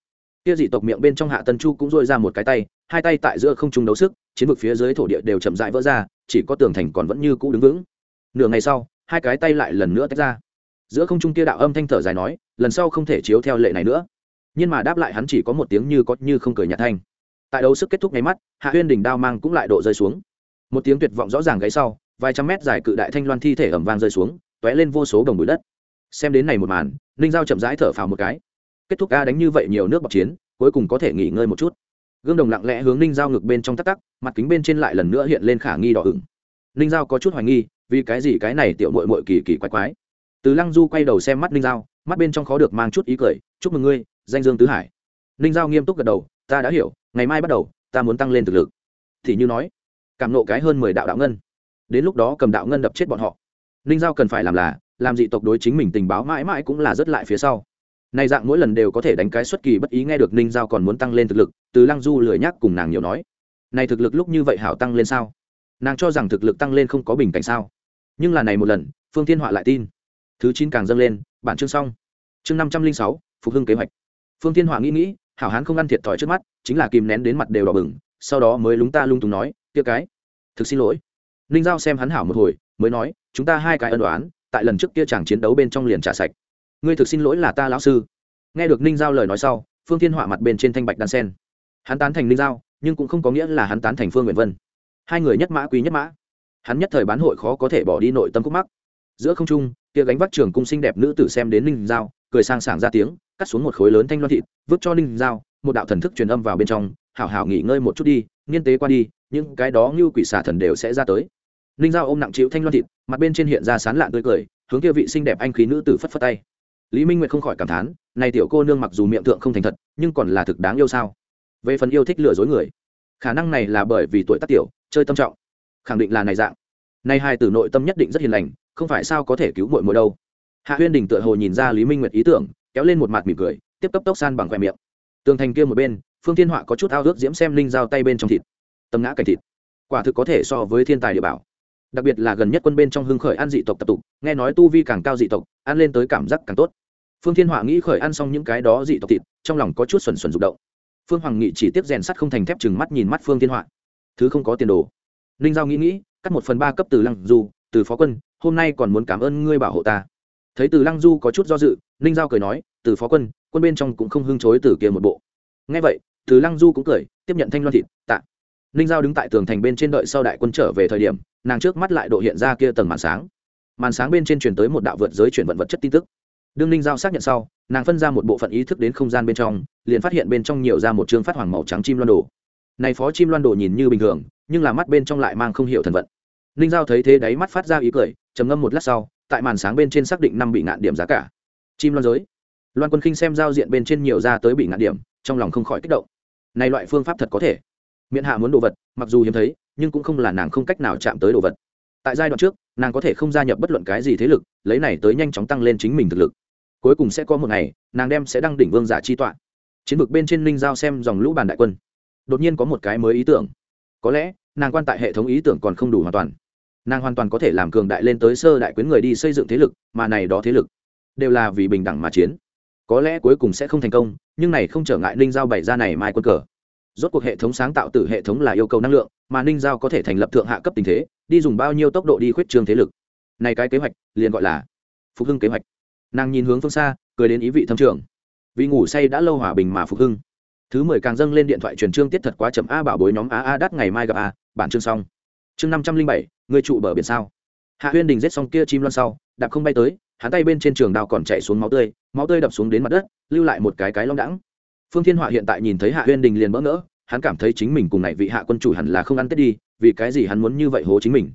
Kia dị tộc miệng bên trong hạ tân chu cũng rối ra một cái tay, hai tay tại giữa không trung đấu sức, chiến vực phía dưới thổ địa đều chậm rãi vỡ ra, chỉ có tường thành còn vẫn như cũ đứng vững. Nửa ngày sau, hai cái tay lại lần nữa tách ra. Giữa không trung kia đạo âm thanh thở dài nói, lần sau không thể chiếu theo lệ này nữa nhưng mà đáp lại hắn chỉ có một tiếng như có như không cười nhạt thanh. Tại đấu sức kết thúc nháy mắt, hạ huyên đỉnh đao mang cũng lại độ rơi xuống. Một tiếng tuyệt vọng rõ ràng gáy sau, vài trăm mét dài cự đại thanh loan thi thể ẩm vang rơi xuống t ó é lên vô số đồng bụi đất. Xem đến này một màn, ninh giao chậm rãi thở phào một cái. Kết thúc ga đánh như vậy nhiều nước bọc chiến, cuối cùng có thể nghỉ ngơi một chút. Gương đồng lặng lẽ hướng ninh giao ngực bên trong tắc tắc, mặt kính bên trên lại lần nữa hiện lên khả nghi đỏ ửng. Ninh giao có chút hoài nghi, vì cái gì cái này tiểu mội mội kỳ kỳ quái quái. Từ lăng du quay đầu xem mắt ninh giao, mắt bên trong khó được mang chút ý cười, chúc mừng ngươi danh dương tứ hải. Ninh giao nghiêm túc gật đầu, ta đã hiểu, ngày mai bắt đầu, ta muốn tăng lên thực lực. Thì như nói, cảm nộ cái hơn mười đạo đạo ngân. Đến lúc đó cầm đạo ngân đập chết bọn họ. Ninh giao cần phải làm là, làm dị tộc đối chính mình tình báo mãi mãi cũng là rất lại phía sau. Này dạng mỗi lần đều có thể đánh cái xuất kỳ bất ý nghe được ninh giao còn muốn tăng lên thực lực, từ lăng du lười nhắc cùng nàng nhiều nói. Này thực lực lúc như vậy hảo tăng lên sao? Nàng cho rằng thực lực tăng lên không có bình cảnh sao? Nhưng là này một lần, phương thiên họa lại tin. Thứ chín càng dâng lên, bản chương xong. Chương năm trăm linh sáu, phục hưng kế hoạch phương thiên họa nghĩ nghĩ, hảo hán không ăn thiệt thòi trước mắt, chính là kìm nén đến mặt đều đỏ bừng, sau đó mới lúng ta lung túng nói tia cái, thực xin lỗi. Ninh giao xem hắn hảo một hồi, mới nói, chúng ta hai cái ân đoán tại lần trước kia chàng chiến đấu bên trong liền trả sạch. Ngươi thực xin lỗi là ta lão sư. Nghe được ninh giao lời nói sau, phương thiên họa mặt bên trên thanh bạch đan sen. Hắn tán thành ninh giao, nhưng cũng không có nghĩa là hắn tán thành phương nguyện vân. Hai người nhất mã quý nhất mã. Hắn nhất thời bán hội khó có thể bỏ đi nội tâm khúc mắc. Giữa không trung, kia gánh vác trường cung xinh đẹp nữ tử xem đến ninh giao, cười sang sảng ra tiếng cắt xuống một khối lớn thanh loan thịt, vứt cho ninh giao, một đạo thần thức truyền âm vào bên trong, hảo hảo nghỉ ngơi một chút đi, nghiên tế qua đi, những cái đó như quỷ xà thần đều sẽ ra tới. Ninh giao ôm nặng chịu thanh loan thịt, mặt bên trên hiện ra sán lạn tươi cười, hướng kia vị xinh đẹp anh khí nữ tử phất phất tay. Lý minh nguyệt không khỏi cảm thán, này tiểu cô nương mặc dù miệng thượng không thành thật, nhưng còn là thực đáng yêu sao? Về phần yêu thích lừa dối người, khả năng này là bởi vì tuổi tác tiểu, chơi tâm trọng. Khẳng định là này dạng. Nay hai từ nội tâm nhất định rất hiền lành, không phải sao có thể cứu mội mội đâu. Hạ huyên đình tựa hồ nhìn ra lý minh nguyệt ý tưởng kéo lên một mặt mỉm cười, tiếp cấp tốc san bằng khoe miệng. Tường thành kia một bên, phương thiên họa có chút ao ước diễm xem linh dao tay bên trong thịt. Tầm ngã cảnh thịt. Quả thực có thể so với thiên tài địa bảo. Đặc biệt là gần nhất quân bên trong hưng khởi ăn dị tộc tập tục, nghe nói tu vi càng cao dị tộc, ăn lên tới cảm giác càng tốt. Phương thiên họa nghĩ khởi ăn xong những cái đó dị tộc thịt, trong lòng có chút xuẩn xuẩn rụng động. Phương hoàng nghị chỉ tiếp rèn sắt không thành thép chừng mắt nhìn mắt phương thiên họa. Thứ không có tiền đồ. Ninh giao nghĩ nghĩ, cắt một phần ba cấp từ lăng du, từ phó quân, hôm nay còn muốn cảm ơn ngươi bảo hộ ta thấy từ lăng du có chút do dự, ninh giao cười nói, từ phó quân quân bên trong cũng không hưng chối từ kia một bộ. Ngay vậy, từ lăng du cũng cười, tiếp nhận thanh loan thịt, tạ. Ninh giao đứng tại tường thành bên trên đợi sau đại quân trở về thời điểm, nàng trước mắt lại độ hiện ra kia tầng màn sáng. Màn sáng bên trên truyền tới một đạo vượt giới chuyển vận vật chất tin tức. Đương ninh giao xác nhận sau, nàng phân ra một bộ phận ý thức đến không gian bên trong, liền phát hiện bên trong nhiều ra một chương phát hoàng màu trắng chim loan đồ. Này phó chim loan đồ nhìn như bình thường, nhưng là mắt bên trong lại mang không hiểu thần vận. Ninh giao thấy thế đáy mắt phát ra ý cười, trầm ngâm một lát sau tại màn sáng bên trên xác định năm bị ngạn điểm giá cả. Chim loan giới. Loan quân khinh xem giao diện bên trên nhiều ra tới bị ngạn điểm, trong lòng không khỏi kích động. Này loại phương pháp thật có thể. Miễn hạ muốn đồ vật, mặc dù hiếm thấy, nhưng cũng không là nàng không cách nào chạm tới đồ vật. Tại giai đoạn trước, nàng có thể không gia nhập bất luận cái gì thế lực, lấy này tới nhanh chóng tăng lên chính mình thực lực. Cuối cùng sẽ có một ngày, nàng đem sẽ đăng đỉnh vương giả chi tọa. Chiến vực bên trên ninh giao xem dòng lũ bàn đại quân. Đột nhiên có một cái mới ý tưởng. Có lẽ, nàng quan tại hệ thống ý tưởng còn không đủ hoàn toàn nàng hoàn toàn có thể làm cường đại lên tới sơ đại quyến người đi xây dựng thế lực, mà này đó thế lực đều là vì bình đẳng mà chiến. Có lẽ cuối cùng sẽ không thành công, nhưng này không trở ngại ninh giao bày ra này mai quân cờ. Rốt cuộc hệ thống sáng tạo từ hệ thống là yêu cầu năng lượng, mà ninh giao có thể thành lập thượng hạ cấp tình thế, đi dùng bao nhiêu tốc độ đi khuyết trương thế lực. Này cái kế hoạch, liền gọi là phục hưng kế hoạch. Nàng nhìn hướng phương xa, cười đến ý vị thâm trường. Vì ngủ say đã lâu hòa bình mà phục hưng. Thứ mười càng dâng lên điện thoại truyền trương tiết thật quá chậm, a bảo bối nhóm a a đắt ngày mai gặp a, bản chương xong chương năm trăm linh bảy người trụ bờ biển sao? Hạ huyên đình giết xong kia chim loan sau, đạp không bay tới, hắn tay bên trên trường đao còn chạy xuống máu tươi máu tươi đập xuống đến mặt đất, lưu lại một cái cái long đẳng phương thiên họa hiện tại nhìn thấy hạ huyên đình liền bỡ ngỡ, hắn cảm thấy chính mình cùng này vị hạ quân chủ hẳn là không ăn tết đi, vì cái gì hắn muốn như vậy hố chính mình?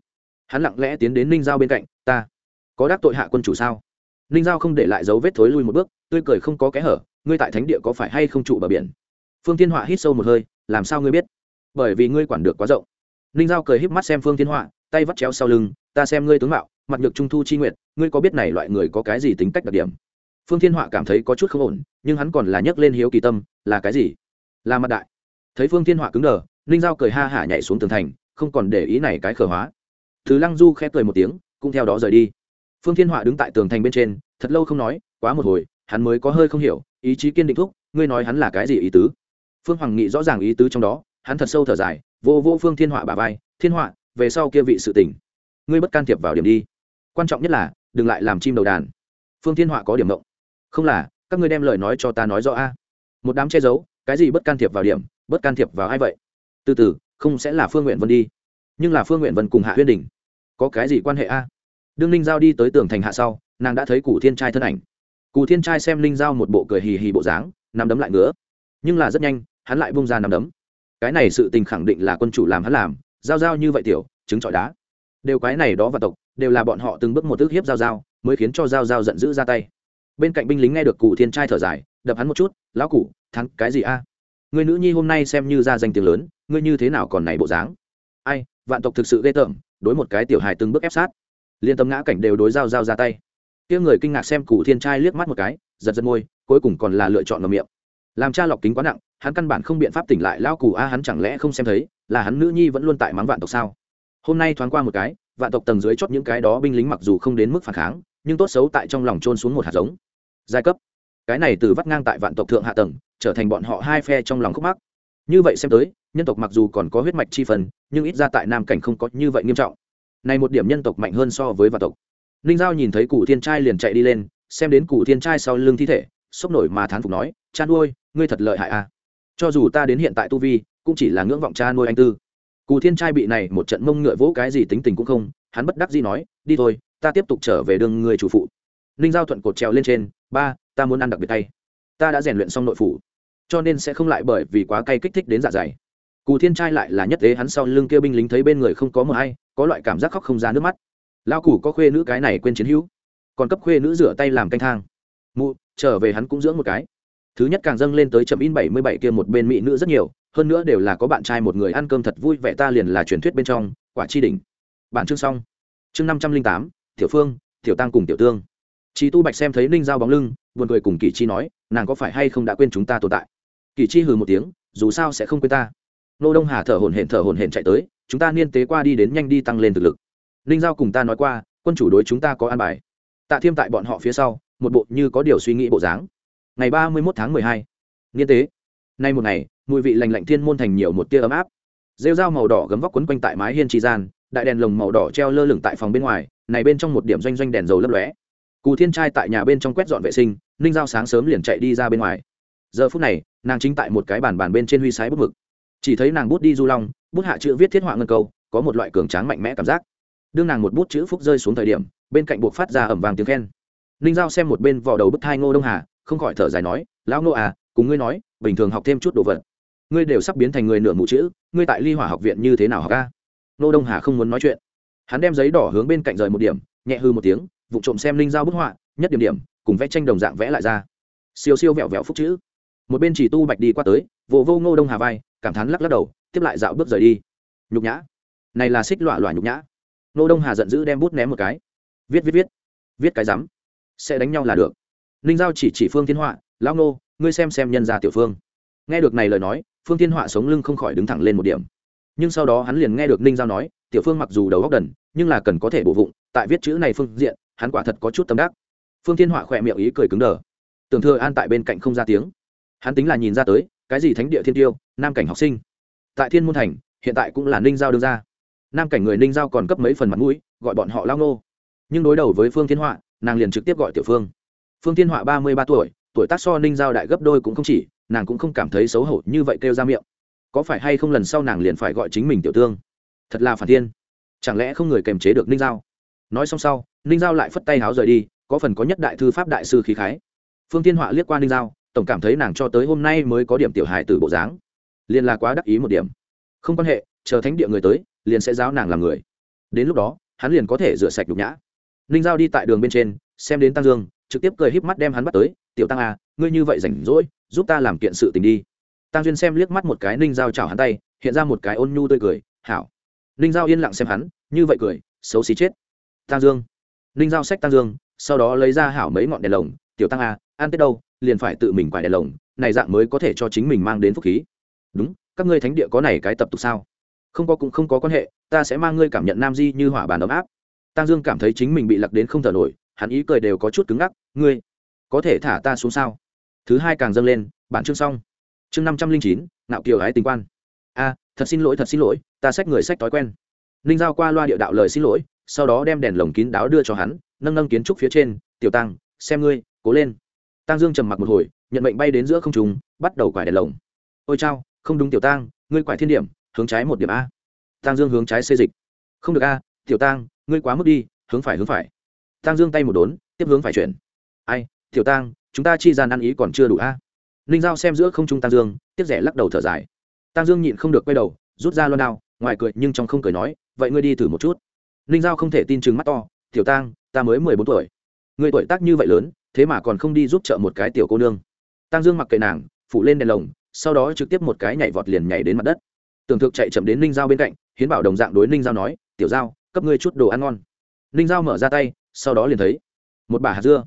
Hắn lặng lẽ tiến đến ninh giao bên cạnh, ta, có đắc tội hạ quân chủ sao? Ninh giao không để lại dấu vết thối lui một bước, tươi cười không có kẽ hở, ngươi tại thánh địa có phải hay không trụ bờ biển? Phương thiên họa hít sâu một hơi, làm sao ngươi biết? Bởi vì ngươi quản được quá rộng ninh giao cười híp mắt xem phương thiên họa, tay vắt chéo sau lưng, ta xem ngươi tướng mạo, mặt nhược trung thu chi nguyện ngươi có biết này loại người có cái gì tính cách đặc điểm? Phương thiên họa cảm thấy có chút không ổn, nhưng hắn còn là nhấc lên hiếu kỳ tâm, là cái gì? Là mặt đại. Thấy phương thiên họa cứng đờ, ninh giao cười ha hả nhảy xuống tường thành, không còn để ý này cái khở hóa. Thứ lăng du khẽ cười một tiếng, cũng theo đó rời đi. Phương thiên họa đứng tại tường thành bên trên, thật lâu không nói, quá một hồi, hắn mới có hơi không hiểu, ý chí kiên định thúc, ngươi nói hắn là cái gì ý tứ? Phương hoàng nghị rõ ràng ý tứ trong đó hắn thật sâu thở dài vô vô phương thiên họa bà vai thiên họa về sau kia vị sự tình, ngươi bất can thiệp vào điểm đi. Quan trọng nhất là đừng lại làm chim đầu đàn. Phương thiên họa có điểm mộng không là các ngươi đem lời nói cho ta nói rõ a. Một đám che giấu cái gì bất can thiệp vào điểm bất can thiệp vào ai vậy? Từ từ không sẽ là phương nguyện vân đi nhưng là phương nguyện vân cùng hạ huyên đình có cái gì quan hệ a? Đương ninh giao đi tới tường thành hạ sau nàng đã thấy cụ thiên trai thân ảnh. Cụ thiên trai xem ninh giao một bộ cười hì hì bộ dáng nằm đấm lại ngứa. Nhưng là rất nhanh hắn lại bung ra nằm đấm cái này sự tình khẳng định là quân chủ làm hắn làm, giao giao như vậy tiểu chứng trọi đá. Đều cái này đó và tộc, đều là bọn họ từng bước một ước hiếp giao giao, mới khiến cho giao giao giận dữ ra tay. Bên cạnh binh lính nghe được cụ thiên trai thở dài, đập hắn một chút, lão cụ, thắng cái gì a? Người nữ nhi hôm nay xem như ra danh tiếng lớn, ngươi như thế nào còn này bộ dáng? Ai, vạn tộc thực sự ghê tởm, đối một cái tiểu hài từng bước ép sát. Liên tâm ngã cảnh đều đối giao giao ra tay. Tiếng người kinh ngạc xem cụ thiên trai liếc mắt một cái, giật giật môi, cuối cùng còn là lựa chọn ngầm miệng. Làm cha lọc kính quá nặng hắn căn bản không biện pháp tỉnh lại lao cù a, hắn chẳng lẽ không xem thấy là hắn nữ nhi vẫn luôn tại mắng vạn tộc sao? Hôm nay thoáng qua một cái, vạn tộc tầng dưới chót những cái đó binh lính mặc dù không đến mức phản kháng, nhưng tốt xấu tại trong lòng trôn xuống một hạt giống. Giai cấp. Cái này từ vắt ngang tại vạn tộc thượng hạ tầng, trở thành bọn họ hai phe trong lòng khúc mắc. Như vậy xem tới, nhân tộc mặc dù còn có huyết mạch chi phần, nhưng ít ra tại nam cảnh không có như vậy nghiêm trọng. Này một điểm nhân tộc mạnh hơn so với vạn tộc. Ninh giao nhìn thấy cụ thiên trai liền chạy đi lên, xem đến cụ thiên trai sau lưng thi thể, sốc nổi mà thán phục nói, chan ôi ngươi thật lợi hại a à cho dù ta đến hiện tại tu vi, cũng chỉ là ngưỡng vọng cha nuôi anh tư. Cù thiên trai bị này một trận mông ngựa vỗ cái gì tính tình cũng không, hắn bất đắc gì nói, đi thôi, ta tiếp tục trở về đường người chủ phụ. Ninh giao thuận cột trèo lên trên, ba, ta muốn ăn đặc biệt tay ta đã rèn luyện xong nội phủ, cho nên sẽ không lại bởi vì quá cay kích thích đến dạ dày. Cù thiên trai lại là nhất tế hắn sau lưng kia binh lính thấy bên người không có mờ hay, có loại cảm giác khóc không ra nước mắt. Lao cù có khuê nữ cái này quên chiến hữu, còn cấp khuê nữ rửa tay làm canh thang. Mụ, trở về hắn cũng dưỡng một cái thứ nhất càng dâng lên tới chậm in bảy mươi bảy kia một bên mỹ nữ rất nhiều, hơn nữa đều là có bạn trai một người ăn cơm thật vui vẻ ta liền là truyền thuyết bên trong, quả chi đỉnh. Bản chương xong. Chương năm trăm linh tám, tiểu phương, tiểu tăng cùng tiểu tương. Chị tu bạch xem thấy ninh giao bóng lưng, buồn cười cùng kỳ chi nói, nàng có phải hay không đã quên chúng ta tồn tại? Kỳ chi hừ một tiếng, dù sao sẽ không quên ta. Nô đông hà thở hổn hển thở hổn hển chạy tới, chúng ta niên tế qua đi đến nhanh đi tăng lên thực lực. Ninh giao cùng ta nói qua, quân chủ đối chúng ta có an bài. Tạ thiêm tại bọn họ phía sau, một bộ như có điều suy nghĩ bộ dáng ngày ba mươi một tháng mười hai. Niên tế. Nay một ngày, mùi vị lành lạnh thiên môn thành nhiều một tia ấm áp. Rêu dao màu đỏ gấm vóc quấn quanh tại mái hiên tri gian, đại đèn lồng màu đỏ treo lơ lửng tại phòng bên ngoài, này bên trong một điểm doanh doanh đèn dầu lấp lóe. Cù thiên trai tại nhà bên trong quét dọn vệ sinh, ninh giao sáng sớm liền chạy đi ra bên ngoài. Giờ phút này, nàng chính tại một cái bàn bàn bên trên huy sái bút mực. Chỉ thấy nàng bút đi du long, bút hạ chữ viết thiết họa ngân câu, có một loại cường tráng mạnh mẽ cảm giác. Đương nàng một bút chữ phúc rơi xuống thời điểm, bên cạnh buộc phát ra ẩm vàng tiếng khen. Ninh giao xem một bên vỏ đầu bức thai ngô đông hà không khỏi thở dài nói, lão nô à cùng ngươi nói, bình thường học thêm chút đồ vật, ngươi đều sắp biến thành người nửa mù chữ, ngươi tại ly hỏa học viện như thế nào học ca Nô đông hà không muốn nói chuyện. Hắn đem giấy đỏ hướng bên cạnh rời một điểm, nhẹ hư một tiếng, vụ trộm xem linh giao bức họa, nhất điểm điểm, cùng vẽ tranh đồng dạng vẽ lại ra. Siêu siêu vẹo vẹo phúc chữ. Một bên chỉ tu bạch đi qua tới vô vô ngô đông hà vai, cảm thán lắc lắc đầu, tiếp lại dạo bước rời đi. Nhục nhã. Này là xích lọa lọa nhục nhã. Ngô đông hà giận dữ đem bút ném một cái. Viết viết viết. Viết cái rắm. Sẽ đánh nhau là được ninh giao chỉ chỉ phương thiên họa, lão ngô ngươi xem xem nhân gia tiểu phương. Nghe được này lời nói, phương thiên họa sống lưng không khỏi đứng thẳng lên một điểm. Nhưng sau đó hắn liền nghe được ninh giao nói, tiểu phương mặc dù đầu góc đần, nhưng là cần có thể bổ vụng, tại viết chữ này phương diện, hắn quả thật có chút tâm đắc. Phương thiên họa khỏe miệng ý cười cứng đờ. Tưởng thừa an tại bên cạnh không ra tiếng. Hắn tính là nhìn ra tới, cái gì thánh địa thiên tiêu, nam cảnh học sinh. Tại thiên môn thành, hiện tại cũng là ninh giao đương ra. Nam cảnh người ninh giao còn cấp mấy phần mặt mũi, gọi bọn họ lao nô. Nhưng đối đầu với phương thiên họa, nàng liền trực tiếp gọi tiểu phương phương thiên họa ba mươi ba tuổi tuổi tác so ninh giao đại gấp đôi cũng không chỉ, nàng cũng không cảm thấy xấu hổ như vậy kêu ra miệng. Có phải hay không lần sau nàng liền phải gọi chính mình tiểu tương? Thật là phản thiên. Chẳng lẽ không người kềm chế được ninh giao? Nói xong sau, ninh giao lại phất tay háo rời đi, có phần có nhất đại thư pháp đại sư khí khái. Phương tiên họa liếc qua ninh giao, tổng cảm thấy nàng cho tới hôm nay mới có điểm tiểu hài từ bộ dáng. Liền là quá đắc ý một điểm. Không quan hệ, chờ thánh địa người tới, liền sẽ giáo nàng làm người. Đến lúc đó, hắn liền có thể rửa sạch nhục nhã. Ninh giao đi tại đường bên trên, xem đến tăng dương trực tiếp cười híp mắt đem hắn bắt tới, tiểu tăng à ngươi như vậy rảnh rỗi, giúp ta làm kiện sự tình đi. Tăng duyên xem liếc mắt một cái ninh giao chào hắn tay, hiện ra một cái ôn nhu tươi cười, hảo. Ninh giao yên lặng xem hắn, như vậy cười, xấu xí chết. Tăng dương. Ninh giao xách tăng dương, sau đó lấy ra hảo mấy ngọn đèn lồng, tiểu tăng à ăn tết đâu, liền phải tự mình quải đèn lồng, này dạng mới có thể cho chính mình mang đến phúc khí. Đúng, các ngươi thánh địa có này cái tập tục sao? Không có cũng không có quan hệ, ta sẽ mang ngươi cảm nhận nam di như hỏa bàn ấm áp. Tăng dương cảm thấy chính mình bị lặc đến không thở nổi hắn ý cười đều có chút cứng ngắc, ngươi có thể thả ta xuống sao? Thứ hai càng dâng lên, bản chương xong. Chương năm trăm linh chín, nạo kiều ái tình quan. A, thật xin lỗi, thật xin lỗi, ta xách người xách thói quen. Ninh giao qua loa địa đạo lời xin lỗi, sau đó đem đèn lồng kín đáo đưa cho hắn, nâng nâng kiến trúc phía trên, tiểu tăng, xem ngươi, cố lên. Tăng dương trầm mặc một hồi, nhận mệnh bay đến giữa không trùng bắt đầu quải đèn lồng. Ôi chao, không đúng tiểu tăng, ngươi quải thiên điểm, hướng trái một điểm a. Tăng dương hướng trái xê dịch. Không được a, tiểu tăng, ngươi quá mức đi, hướng phải hướng phải. Tang dương tay một đốn tiếp hướng phải chuyển. Ai tiểu Tang, chúng ta chi gian ăn ý còn chưa đủ a. Ninh giao xem giữa không trung Tang dương tiếp rẻ lắc đầu thở dài. Tang dương nhịn không được quay đầu rút ra loan đao ngoài cười nhưng trong không cười nói vậy ngươi đi thử một chút. Ninh giao không thể tin chừng mắt to tiểu Tang, ta mới mười bốn tuổi. Người tuổi tác như vậy lớn thế mà còn không đi giúp trợ một cái tiểu cô nương. Tăng dương mặc kệ nàng phủ lên đèn lồng sau đó trực tiếp một cái nhảy vọt liền nhảy đến mặt đất. Tưởng thực chạy chậm đến ninh giao bên cạnh hiến bảo đồng dạng đối ninh giao nói tiểu giao cấp ngươi chút đồ ăn ngon. Ninh giao mở ra tay sau đó liền thấy một bà hạt dưa.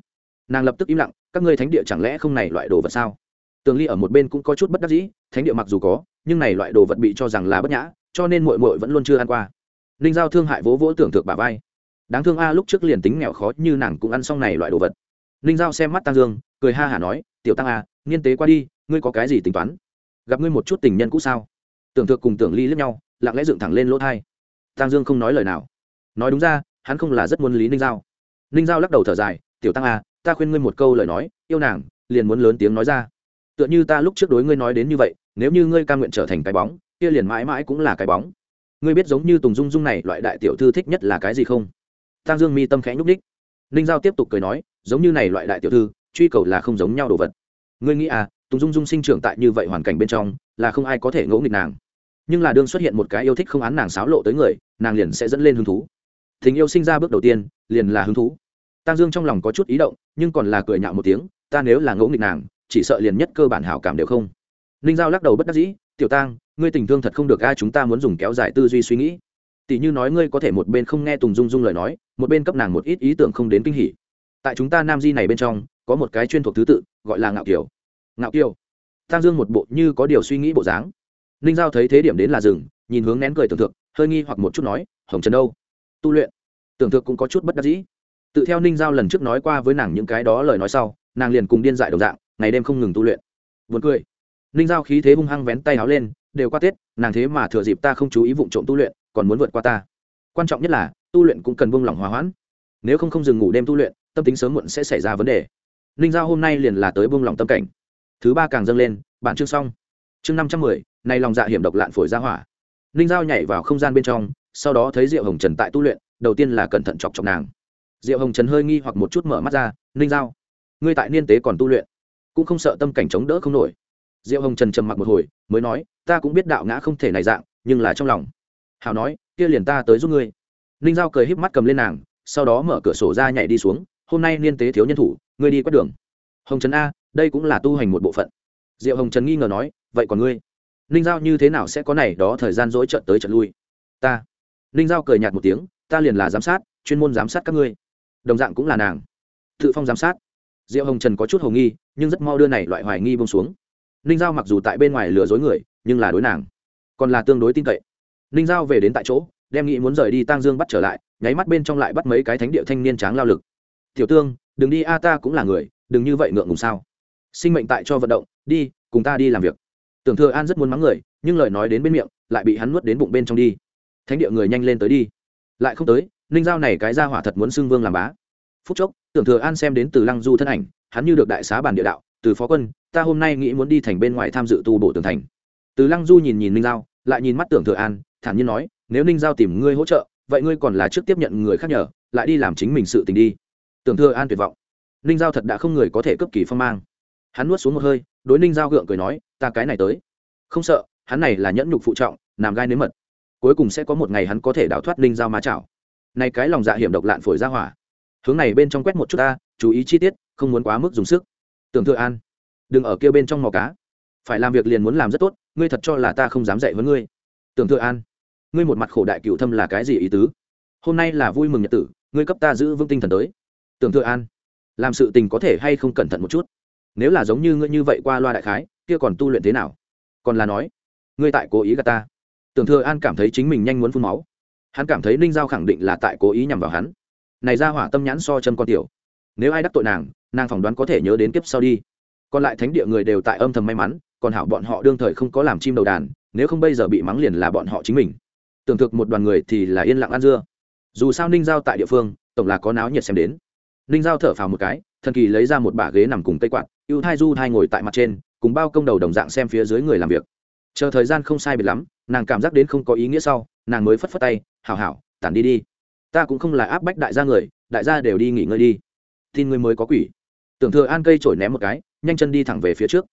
Nàng lập tức im lặng, các ngươi thánh địa chẳng lẽ không này loại đồ vật sao? Tường ly ở một bên cũng có chút bất đắc dĩ, thánh địa mặc dù có, nhưng này loại đồ vật bị cho rằng là bất nhã, cho nên mội mội vẫn luôn chưa ăn qua. Ninh giao thương hại vỗ vỗ tưởng thực bà vai. Đáng thương a, lúc trước liền tính nghèo khó như nàng cũng ăn xong này loại đồ vật. Ninh giao xem mắt tăng dương, cười ha hả nói, tiểu tăng a, nghiên tế qua đi, ngươi có cái gì tính toán? Gặp ngươi một chút tình nhân cũ sao? Tưởng thực cùng tưởng ly lướt nhau, lặng lẽ dựng thẳng lên lỗ thai. Tăng dương không nói lời nào. Nói đúng ra, hắn không là rất muốn lý ninh giao ninh giao lắc đầu thở dài, tiểu tăng a ta khuyên ngươi một câu lời nói, yêu nàng, liền muốn lớn tiếng nói ra. Tựa như ta lúc trước đối ngươi nói đến như vậy, nếu như ngươi ca nguyện trở thành cái bóng, kia liền mãi mãi cũng là cái bóng. Ngươi biết giống như tùng dung dung này loại đại tiểu thư thích nhất là cái gì không? Tăng dương mi tâm khẽ nhúc đích ninh giao tiếp tục cười nói, giống như này loại đại tiểu thư, truy cầu là không giống nhau đồ vật. Ngươi nghĩ à tùng dung dung sinh trưởng tại như vậy hoàn cảnh bên trong, là không ai có thể ngỗ nghịch nàng. Nhưng là đương xuất hiện một cái yêu thích không án nàng xáo lộ tới người, nàng liền sẽ dẫn lên hứng thú tình yêu sinh ra bước đầu tiên, liền là hứng thú. Tăng dương trong lòng có chút ý động, nhưng còn là cười nhạo một tiếng, ta nếu là ngỗ nghịch nàng, chỉ sợ liền nhất cơ bản hảo cảm đều không. Ninh giao lắc đầu bất đắc dĩ, tiểu tang, ngươi tình thương thật không được ai chúng ta muốn dùng kéo dài tư duy suy nghĩ. Tỷ như nói ngươi có thể một bên không nghe tùng dung dung lời nói, một bên cấp nàng một ít ý tưởng không đến kinh hỉ. Tại chúng ta nam di này bên trong, có một cái chuyên thuộc thứ tự, gọi là ngạo kiều. Ngạo kiều. Tang dương một bộ như có điều suy nghĩ bộ dáng. Ninh giao thấy thế điểm đến là rừng nhìn hướng nén cười tưởng tượng, hơi nghi hoặc một chút nói, hồng trần đâu? Tu luyện. Tưởng tượng cũng có chút bất đắc dĩ. Tự theo ninh giao lần trước nói qua với nàng những cái đó lời nói sau, nàng liền cùng điên dại đồng dạng, ngày đêm không ngừng tu luyện. Vượt cười. Ninh giao khí thế hung hăng vén tay áo lên, đều qua tết, nàng thế mà thừa dịp ta không chú ý vụ trộm tu luyện, còn muốn vượt qua ta. Quan trọng nhất là, tu luyện cũng cần buông lỏng hòa hoãn. Nếu không không dừng ngủ đêm tu luyện, tâm tính sớm muộn sẽ xảy ra vấn đề. Ninh giao hôm nay liền là tới buông lỏng tâm cảnh. Thứ ba càng dâng lên, bản chương xong. Chương năm trăm mười, này lòng dạ hiểm độc lạn phổi ra hỏa. Ninh giao nhảy vào không gian bên trong sau đó thấy diệu hồng trần tại tu luyện, đầu tiên là cẩn thận chọc chọc nàng. Diệu hồng trần hơi nghi hoặc một chút mở mắt ra, ninh giao, ngươi tại niên tế còn tu luyện, cũng không sợ tâm cảnh chống đỡ không nổi. Diệu hồng trần trầm mặc một hồi, mới nói, ta cũng biết đạo ngã không thể này dạng, nhưng là trong lòng. Hảo nói, kia liền ta tới giúp ngươi. Ninh giao cười híp mắt cầm lên nàng, sau đó mở cửa sổ ra nhảy đi xuống, hôm nay niên tế thiếu nhân thủ, ngươi đi quét đường. Hồng trần a, đây cũng là tu hành một bộ phận. Diệu hồng trần nghi ngờ nói, vậy còn ngươi? Ninh giao như thế nào sẽ có này đó thời gian dỗi trận tới trận lui? Ta ninh giao cười nhạt một tiếng, ta liền là giám sát, chuyên môn giám sát các ngươi. Đồng dạng cũng là nàng. Tự phong giám sát. Diệu hồng trần có chút hồng nghi, nhưng rất mau đưa này loại hoài nghi bông xuống. Ninh giao mặc dù tại bên ngoài lừa dối người, nhưng là đối nàng. Còn là tương đối tin cậy. Ninh giao về đến tại chỗ, đem nghĩ muốn rời đi tang dương bắt trở lại, nháy mắt bên trong lại bắt mấy cái thánh địa thanh niên tráng lao lực. Tiểu tương, đừng đi a, ta cũng là người, đừng như vậy ngượng ngùng sao? Sinh mệnh tại cho vận động, đi, cùng ta đi làm việc. Tưởng thừa an rất muốn mắng người, nhưng lời nói đến bên miệng, lại bị hắn nuốt đến bụng bên trong đi thánh địa người nhanh lên tới đi. Lại không tới, ninh giao này cái ra hỏa thật muốn xưng vương làm bá. Phúc chốc, tưởng thừa an xem đến từ lăng du thân ảnh, hắn như được đại xá bản địa đạo, từ phó quân, ta hôm nay nghĩ muốn đi thành bên ngoài tham dự tu bổ tường thành. Từ lăng du nhìn nhìn ninh giao, lại nhìn mắt tưởng thừa an, thản nhiên nói, nếu ninh giao tìm ngươi hỗ trợ, vậy ngươi còn là trước tiếp nhận người khác nhờ, lại đi làm chính mình sự tình đi. Tưởng thừa an tuyệt vọng. Ninh giao thật đã không người có thể cấp kỳ phong mang. Hắn nuốt xuống một hơi, đối ninh giao gượng cười nói, ta cái này tới. Không sợ, hắn này là nhẫn nhục phụ trọng làm gai nếm mật cuối cùng sẽ có một ngày hắn có thể đào thoát ninh giao ma chảo. Này cái lòng dạ hiểm độc lạn phổi ra hỏa. Hướng này bên trong quét một chút ta, chú ý chi tiết, không muốn quá mức dùng sức. Tưởng thừa an, đừng ở kia bên trong mò cá. Phải làm việc liền muốn làm rất tốt, ngươi thật cho là ta không dám dạy với ngươi. Tưởng thừa an, ngươi một mặt khổ đại cựu thâm là cái gì ý tứ? Hôm nay là vui mừng nhật tử, ngươi cấp ta giữ vững tinh thần tới. Tưởng thừa an, làm sự tình có thể hay không cẩn thận một chút? Nếu là giống như ngươi như vậy qua loa đại khái, kia còn tu luyện thế nào? Còn là nói, ngươi tại cố ý gạt ta tưởng thừa an cảm thấy chính mình nhanh muốn phun máu. Hắn cảm thấy ninh giao khẳng định là tại cố ý nhằm vào hắn. Này ra hỏa tâm nhãn so châm con tiểu. Nếu ai đắc tội nàng nàng phỏng đoán có thể nhớ đến kiếp sau đi. Còn lại thánh địa người đều tại âm thầm may mắn, còn hảo bọn họ đương thời không có làm chim đầu đàn, nếu không bây giờ bị mắng liền là bọn họ chính mình. Tưởng thực một đoàn người thì là yên lặng ăn dưa. Dù sao ninh giao tại địa phương, tổng là có náo nhiệt xem đến. Ninh giao thở phào một cái, thần kỳ lấy ra một bả ghế nằm cùng cây quạt, ưu thai du thai ngồi tại mặt trên, cùng bao công đầu đồng dạng xem phía dưới người làm việc. Chờ thời gian không sai biệt lắm nàng cảm giác đến không có ý nghĩa sau, nàng mới phất phất tay, hảo hảo, tản đi đi. Ta cũng không là áp bách đại gia người, đại gia đều đi nghỉ ngơi đi. Tin ngươi mới có quỷ. Tưởng thừa an cây trổi ném một cái, nhanh chân đi thẳng về phía trước.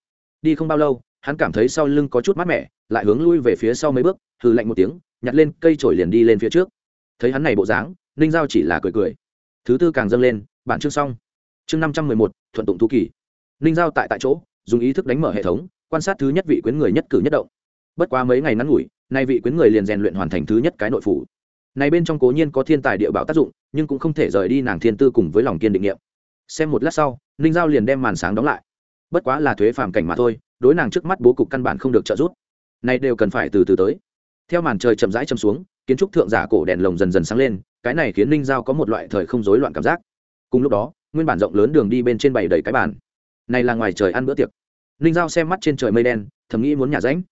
Đi không bao lâu, hắn cảm thấy sau lưng có chút mát mẻ, lại hướng lui về phía sau mấy bước, hừ lạnh một tiếng, nhặt lên cây trổi liền đi lên phía trước. Thấy hắn này bộ dáng, ninh giao chỉ là cười cười. Thứ tư càng dâng lên, bản chương xong. Chương năm trăm mười một, thuận tụng thú kỳ. Ninh giao tại tại chỗ, dùng ý thức đánh mở hệ thống, quan sát thứ nhất vị quyến người nhất cử nhất động bất quá mấy ngày ngắn ngủi, nay vị quyến người liền rèn luyện hoàn thành thứ nhất cái nội phủ. Này bên trong cố nhiên có thiên tài địa bảo tác dụng, nhưng cũng không thể rời đi nàng thiên tư cùng với lòng kiên định nghiệm xem một lát sau, ninh giao liền đem màn sáng đóng lại. Bất quá là thuế phàm cảnh mà thôi, đối nàng trước mắt bố cục căn bản không được trợ giúp. Này đều cần phải từ từ tới. Theo màn trời chậm rãi châm xuống, kiến trúc thượng giả cổ đèn lồng dần dần sáng lên, cái này khiến ninh giao có một loại thời không rối loạn cảm giác. Cùng lúc đó, nguyên bản rộng lớn đường đi bên trên bày đầy cái bàn. Này là ngoài trời ăn bữa tiệc. Ninh giao xem mắt trên trời mây đen, thầm nghĩ muốn nhả ránh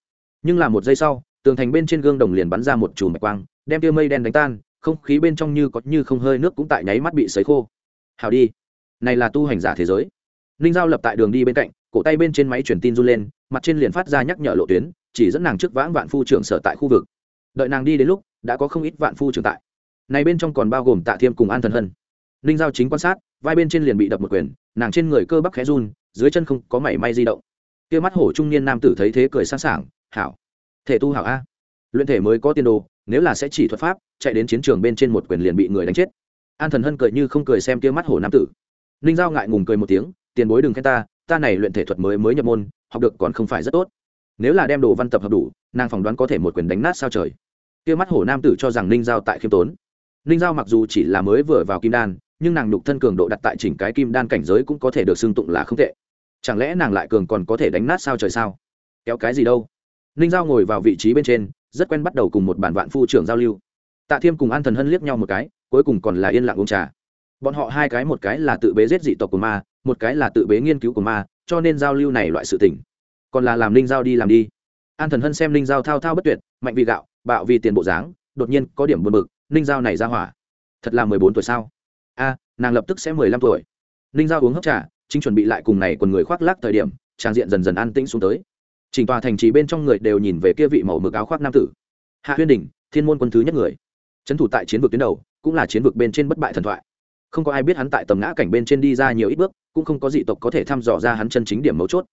nhưng là một giây sau, tường thành bên trên gương đồng liền bắn ra một chùm mạch quang, đem tia mây đen đánh tan, không khí bên trong như có như không hơi nước cũng tại nháy mắt bị sấy khô. Hào đi. Này là tu hành giả thế giới. Ninh giao lập tại đường đi bên cạnh, cổ tay bên trên máy truyền tin run lên, mặt trên liền phát ra nhắc nhở lộ tuyến, chỉ dẫn nàng trước vãng vạn phu trưởng sở tại khu vực. Đợi nàng đi đến lúc, đã có không ít vạn phu trưởng tại. Này bên trong còn bao gồm tạ thiêm cùng an thần hân. Ninh giao chính quan sát, vai bên trên liền bị đập một quyền, nàng trên người cơ bắp khẽ run, dưới chân không có mảy may di động. Kia mắt hổ trung niên nam tử thấy thế cười sẵn sàng hảo. Thể tu hảo a. Luyện thể mới có tiên đồ, nếu là sẽ chỉ thuật pháp, chạy đến chiến trường bên trên một quyền liền bị người đánh chết. An thần hân cười như không cười xem kia mắt hổ nam tử. Ninh giao ngại ngùng cười một tiếng, tiền bối đừng khen ta ta này luyện thể thuật mới mới nhập môn, học được còn không phải rất tốt. Nếu là đem đồ văn tập hợp đủ, nàng phỏng đoán có thể một quyền đánh nát sao trời. Kia mắt hổ nam tử cho rằng ninh giao tại khiêm tốn. Ninh giao mặc dù chỉ là mới vừa vào kim đan, nhưng nàng nhục thân cường độ đặt tại chỉnh cái kim đan cảnh giới cũng có thể được xưng tụng là không tệ. Chẳng lẽ nàng lại cường còn có thể đánh nát sao trời sao? Kéo cái gì đâu? Ninh giao ngồi vào vị trí bên trên, rất quen bắt đầu cùng một bản vạn phu trưởng giao lưu. Tạ thiêm cùng an thần hân liếc nhau một cái, cuối cùng còn là yên lặng uống trà. Bọn họ hai cái một cái là tự bế giết dị tộc của ma, một cái là tự bế nghiên cứu của ma, cho nên giao lưu này loại sự tình. Còn là làm ninh giao đi làm đi. An thần hân xem ninh giao thao thao bất tuyệt, mạnh vì gạo, bạo vì tiền bộ dáng, đột nhiên có điểm buồn bực, ninh giao này ra hỏa, thật là mười bốn tuổi sao? A, nàng lập tức sẽ mười lăm tuổi. Ninh giao uống hấp trà, chính chuẩn bị lại cùng này còn người khoác lác thời điểm, trang diện dần dần an tĩnh xuống tới chỉnh tòa thành trì bên trong người đều nhìn về kia vị màu mực áo khoác nam tử. Hạ huyên đình, thiên môn quân thứ nhất người. Trấn thủ tại chiến vực tuyến đầu, cũng là chiến vực bên trên bất bại thần thoại. Không có ai biết hắn tại tầm ngã cảnh bên trên đi ra nhiều ít bước, cũng không có dị tộc có thể thăm dò ra hắn chân chính điểm mấu chốt.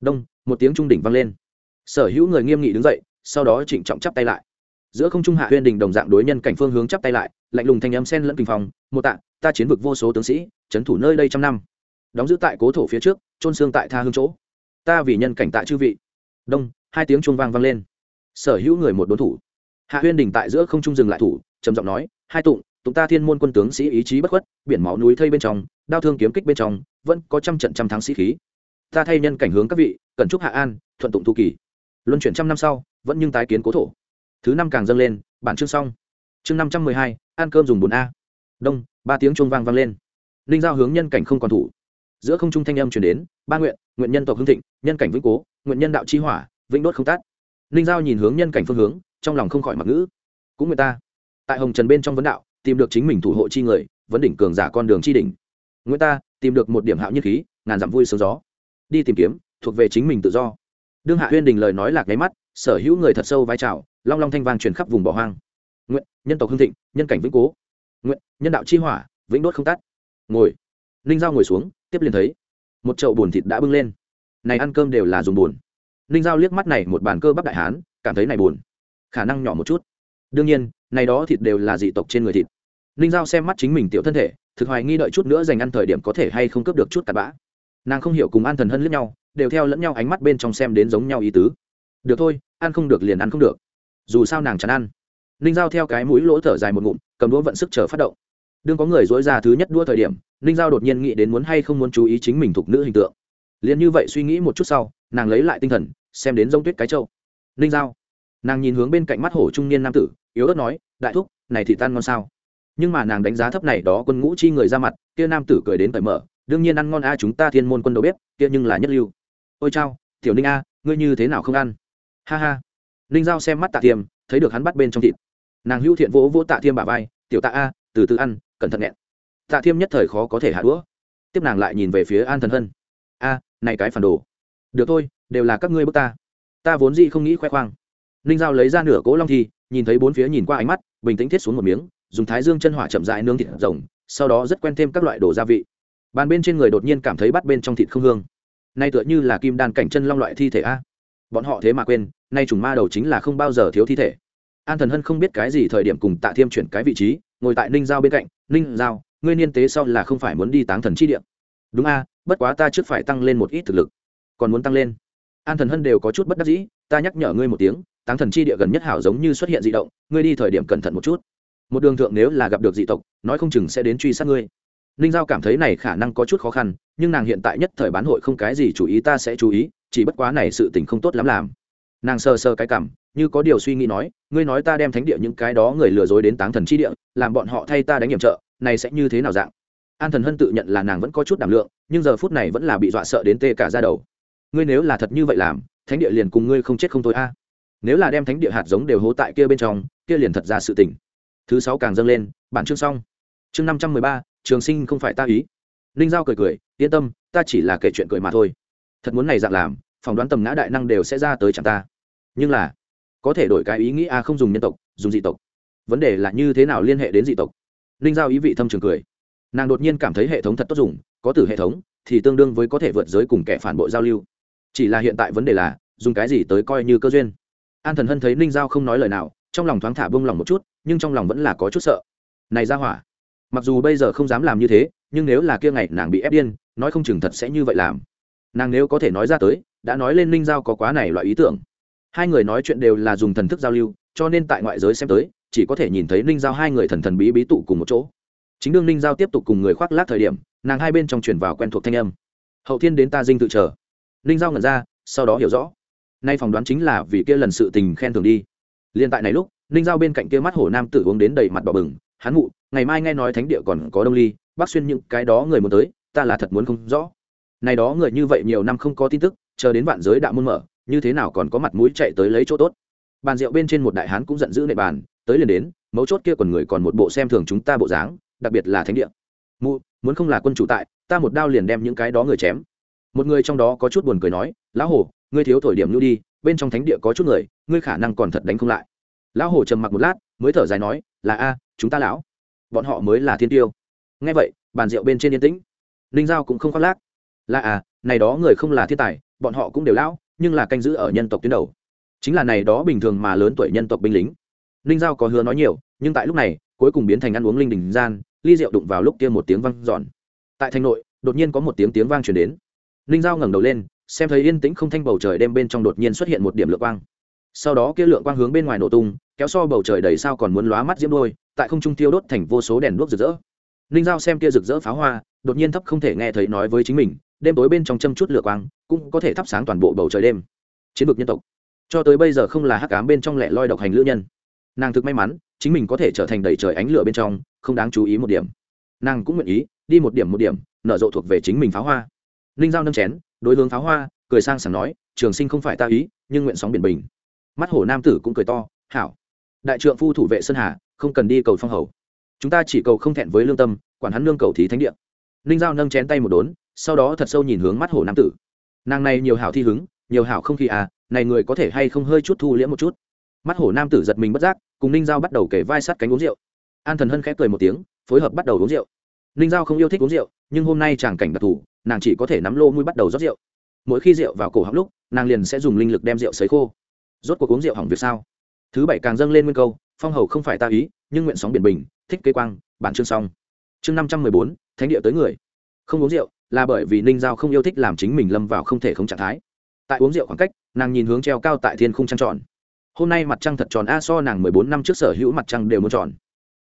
Đông, một tiếng trung đỉnh vang lên. Sở hữu người nghiêm nghị đứng dậy, sau đó trịnh trọng chắp tay lại. Giữa không trung hạ huyên đình đồng dạng đối nhân cảnh phương hướng chắp tay lại, lạnh lùng thanh âm sen lẫn kinh phòng một tạ, ta chiến vực vô số tướng sĩ, trấn thủ nơi đây trăm năm. Đóng giữ tại cố thổ phía trước trôn xương tại tha hương chỗ. Ta vì nhân cảnh tại chư vị đông, hai tiếng chuông vang vang lên. Sở hữu người một đối thủ. Hạ huyên đình tại giữa không trung dừng lại thủ, trầm giọng nói, hai tụng tụng ta thiên môn quân tướng sĩ ý chí bất khuất, biển máu núi thây bên trong, đao thương kiếm kích bên trong, vẫn có trăm trận trăm thắng sĩ khí. Ta thay nhân cảnh hướng các vị cần chúc hạ an, thuận tụng thu kỳ. Luân chuyển trăm năm sau, vẫn nhưng tái kiến cố thổ. Thứ năm càng dâng lên, bản chương xong. Chương năm trăm mười hai, ăn cơm dùng bún a. Đông, ba tiếng chuông vang vang lên. Ninh giao hướng nhân cảnh không còn thủ. Giữa không trung thanh âm truyền đến, ba nguyện nguyện nhân tộc hưng thịnh, nhân cảnh vĩnh cố nguyện nhân đạo chi hỏa, vĩnh đốt không tát ninh giao nhìn hướng nhân cảnh phương hướng, trong lòng không khỏi mặc ngữ. Cũng người ta. Tại hồng trần bên trong vấn đạo, tìm được chính mình thủ hộ chi người, vấn đỉnh cường giả con đường chi đỉnh. Nguyễn ta, tìm được một điểm hạo nhất khí, ngàn dặm vui sướng gió. Đi tìm kiếm, thuộc về chính mình tự do. Đương hạ huyên đình lời nói lạc nháy mắt, sở hữu người thật sâu vai trào, long long thanh vang truyền khắp vùng bỏ hoang. Nguyện, nhân tộc hưng thịnh, nhân cảnh vĩnh cố. Nguyện, nhân đạo chi hỏa, vĩnh đốt không tắt. Ngồi. Ninh giao ngồi xuống, tiếp liền thấy, một chậu bùn thịt đã bưng lên này ăn cơm đều là dùng buồn, ninh giao liếc mắt này một bàn cơ bắp đại hán cảm thấy này buồn. Khả năng nhỏ một chút. Đương nhiên này đó thịt đều là dị tộc trên người thịt. Ninh giao xem mắt chính mình tiểu thân thể thực hoài nghi đợi chút nữa dành ăn thời điểm có thể hay không cướp được chút cặn bã. Nàng không hiểu cùng an thần hân lẫn nhau đều theo lẫn nhau ánh mắt bên trong xem đến giống nhau ý tứ. Được thôi ăn không được liền ăn không được. Dù sao nàng chán ăn. Ninh giao theo cái mũi lỗ thở dài một ngụm cầm đũa vận sức chờ phát động. Đương có người dối ra thứ nhất đua thời điểm ninh giao đột nhiên nghĩ đến muốn hay không muốn chú ý chính mình thuộc nữ hình tượng liền như vậy suy nghĩ một chút sau, nàng lấy lại tinh thần, xem đến giống tuyết cái trâu. Ninh giao. Nàng nhìn hướng bên cạnh mắt hổ trung niên nam tử, yếu ớt nói, đại thúc, này thì tan ngon sao? Nhưng mà nàng đánh giá thấp này đó quân ngũ chi người ra mặt, kia nam tử cười đến cởi mở, đương nhiên ăn ngon a, chúng ta thiên môn quân đầu bếp kia nhưng là nhất lưu. Ôi chao, tiểu ninh a, ngươi như thế nào không ăn? Ha ha. Ninh giao xem mắt tạ tiêm thấy được hắn bắt bên trong thịt. Nàng hữu thiện vỗ vỗ tạ thiêm bà vai, tiểu tạ a, từ từ ăn, cẩn thận nghẹn. Tạ thiêm nhất thời khó có thể hạ đũa. Tiếp nàng lại nhìn về phía an thần hân. A này cái phản đồ. Được thôi, đều là các ngươi bước ta. Ta vốn gì không nghĩ khoe khoang. Ninh giao lấy ra nửa cỗ long thi, nhìn thấy bốn phía nhìn qua ánh mắt, bình tĩnh thiết xuống một miếng, dùng thái dương chân hỏa chậm rãi nướng thịt rồng, sau đó rất quen thêm các loại đồ gia vị. Bàn bên trên người đột nhiên cảm thấy bắt bên trong thịt không hương. Nay tựa như là kim đan cảnh chân long loại thi thể a. Bọn họ thế mà quên, nay trùng ma đầu chính là không bao giờ thiếu thi thể. An thần hân không biết cái gì thời điểm cùng tạ thiêm chuyển cái vị trí, ngồi tại ninh giao bên cạnh, ninh giao, ngươi niên tế sau là không phải muốn đi táng thần chi điện đúng a bất quá ta trước phải tăng lên một ít thực lực. Còn muốn tăng lên? An thần hân đều có chút bất đắc dĩ, ta nhắc nhở ngươi một tiếng, táng thần chi địa gần nhất hảo giống như xuất hiện dị động, ngươi đi thời điểm cẩn thận một chút. Một đường thượng nếu là gặp được dị tộc, nói không chừng sẽ đến truy sát ngươi. Ninh giao cảm thấy này khả năng có chút khó khăn, nhưng nàng hiện tại nhất thời bán hội không cái gì chú ý ta sẽ chú ý, chỉ bất quá này sự tình không tốt lắm làm. Nàng sờ sờ cái cảm, như có điều suy nghĩ nói, ngươi nói ta đem thánh địa những cái đó người lừa dối đến táng thần chi địa, làm bọn họ thay ta đánh nhiệm trợ, này sẽ như thế nào dạng? An thần hân tự nhận là nàng vẫn có chút đảm lượng nhưng giờ phút này vẫn là bị dọa sợ đến tê cả ra đầu. Ngươi nếu là thật như vậy làm, thánh địa liền cùng ngươi không chết không thôi a. Nếu là đem thánh địa hạt giống đều hố tại kia bên trong, kia liền thật ra sự tỉnh thứ sáu càng dâng lên, bản chương xong. Chương năm trăm mười ba, trường sinh không phải ta ý. Ninh giao cười cười, yên tâm, ta chỉ là kể chuyện cười mà thôi. Thật muốn này dạng làm, phỏng đoán tầm ngã đại năng đều sẽ ra tới chẳng ta. Nhưng là, có thể đổi cái ý nghĩ a, không dùng nhân tộc, dùng dị tộc. Vấn đề là như thế nào liên hệ đến dị tộc? Ninh giao ý vị thâm trường cười. Nàng đột nhiên cảm thấy hệ thống thật tốt dùng có tử hệ thống thì tương đương với có thể vượt giới cùng kẻ phản bội giao lưu. Chỉ là hiện tại vấn đề là, dùng cái gì tới coi như cơ duyên. An thần hân thấy ninh giao không nói lời nào, trong lòng thoáng thả bông lòng một chút, nhưng trong lòng vẫn là có chút sợ. Này ra hỏa, mặc dù bây giờ không dám làm như thế, nhưng nếu là kia ngày nàng bị ép điên, nói không chừng thật sẽ như vậy làm. Nàng nếu có thể nói ra tới, đã nói lên ninh giao có quá này loại ý tưởng. Hai người nói chuyện đều là dùng thần thức giao lưu, cho nên tại ngoại giới xem tới, chỉ có thể nhìn thấy ninh giao hai người thần thần bí bí tụ cùng một chỗ. Chính đương ninh giao tiếp tục cùng người khoác lác thời điểm nàng hai bên trong truyền vào quen thuộc thanh âm. Hậu thiên đến ta dinh tự chờ. Ninh giao ngẩn ra, sau đó hiểu rõ. Nay phỏng đoán chính là vì kia lần sự tình khen thường đi. Liên tại này lúc, ninh giao bên cạnh kia mắt hổ nam tử uống đến đầy mặt bỏ bừng hắn mụ, ngày mai nghe nói thánh địa còn có đông ly bác xuyên những cái đó người muốn tới, ta là thật muốn không rõ. Này đó người như vậy nhiều năm không có tin tức, chờ đến vạn giới đạo môn mở, như thế nào còn có mặt mũi chạy tới lấy chỗ tốt? Bàn rượu bên trên một đại hán cũng giận dữ nệ bàn, tới liền đến, mấu chốt kia còn người còn một bộ xem thường chúng ta bộ dáng, đặc biệt là thánh địa mụ, muốn không là quân chủ tại, ta một đao liền đem những cái đó người chém. Một người trong đó có chút buồn cười nói, lão hổ, ngươi thiếu thổi điểm nhu đi, bên trong thánh địa có chút người, ngươi khả năng còn thật đánh không lại. Lão hổ trầm mặc một lát, mới thở dài nói, là a, chúng ta lão, bọn họ mới là thiên tiêu. Nghe vậy, bàn rượu bên trên yên tĩnh. Linh giao cũng không khoác lác. Là à này đó người không là thiên tài, bọn họ cũng đều lão, nhưng là canh giữ ở nhân tộc tuyến đầu. Chính là này đó bình thường mà lớn tuổi nhân tộc binh lính. Ninh giao có hứa nói nhiều, nhưng tại lúc này, cuối cùng biến thành ăn uống linh đình gian ly rượu đụng vào lúc kia một tiếng vang giòn tại thành nội, đột nhiên có một tiếng tiếng vang truyền đến. Ninh giao ngẩng đầu lên, xem thấy yên tĩnh không thanh bầu trời đêm bên trong đột nhiên xuất hiện một điểm lượng quang. Sau đó kia lượng quang hướng bên ngoài nổ tung, kéo so bầu trời đầy sao còn muốn lóa mắt diễm đôi, tại không trung tiêu đốt thành vô số đèn đuốc rực rỡ. Ninh giao xem kia rực rỡ pháo hoa, đột nhiên thấp không thể nghe thấy nói với chính mình, đêm tối bên trong châm chút lửa quang, cũng có thể thắp sáng toàn bộ bầu trời đêm. Chiến vực nhân tộc. Cho tới bây giờ không là hắc ám bên trong lẻ loi độc hành lữ nhân. Nàng thực may mắn chính mình có thể trở thành đầy trời ánh lửa bên trong, không đáng chú ý một điểm. Nàng cũng nguyện ý, đi một điểm một điểm, nở rộ thuộc về chính mình pháo hoa. Ninh giao nâng chén, đối hướng pháo hoa, cười sang sảng nói, trường sinh không phải ta ý, nhưng nguyện sóng biển bình. Mắt hổ nam tử cũng cười to, hảo. Đại trượng phu thủ vệ sơn hà, không cần đi cầu phong hầu. Chúng ta chỉ cầu không thẹn với lương tâm, quản hắn lương cầu thí thánh địa. Ninh giao nâng chén tay một đốn, sau đó thật sâu nhìn hướng mắt hổ nam tử. Nàng này nhiều hảo thi hứng, nhiều hảo không khí à này người có thể hay không hơi chút thu liễm một chút? Mắt hổ nam tử giật mình bất giác cùng ninh giao bắt đầu kể vai sát cánh uống rượu an thần hân khẽ cười một tiếng phối hợp bắt đầu uống rượu ninh giao không yêu thích uống rượu nhưng hôm nay chàng cảnh đặc thù nàng chỉ có thể nắm lô mũi bắt đầu rót rượu mỗi khi rượu vào cổ họng lúc nàng liền sẽ dùng linh lực đem rượu sấy khô rốt cuộc uống rượu hỏng việc sao thứ bảy càng dâng lên nguyên câu phong hầu không phải ta ý nhưng nguyện sóng biển bình thích cây quang bản chương xong chương năm trăm mười bốn thánh địa tới người không uống rượu là bởi vì ninh giao không yêu thích làm chính mình lâm vào không thể không trạng thái tại uống rượu khoảng cách nàng nhìn hướng treo cao tại thiên khung trăng tròn hôm nay mặt trăng thật tròn a, so nàng mười bốn năm trước sở hữu mặt trăng đều muốn tròn.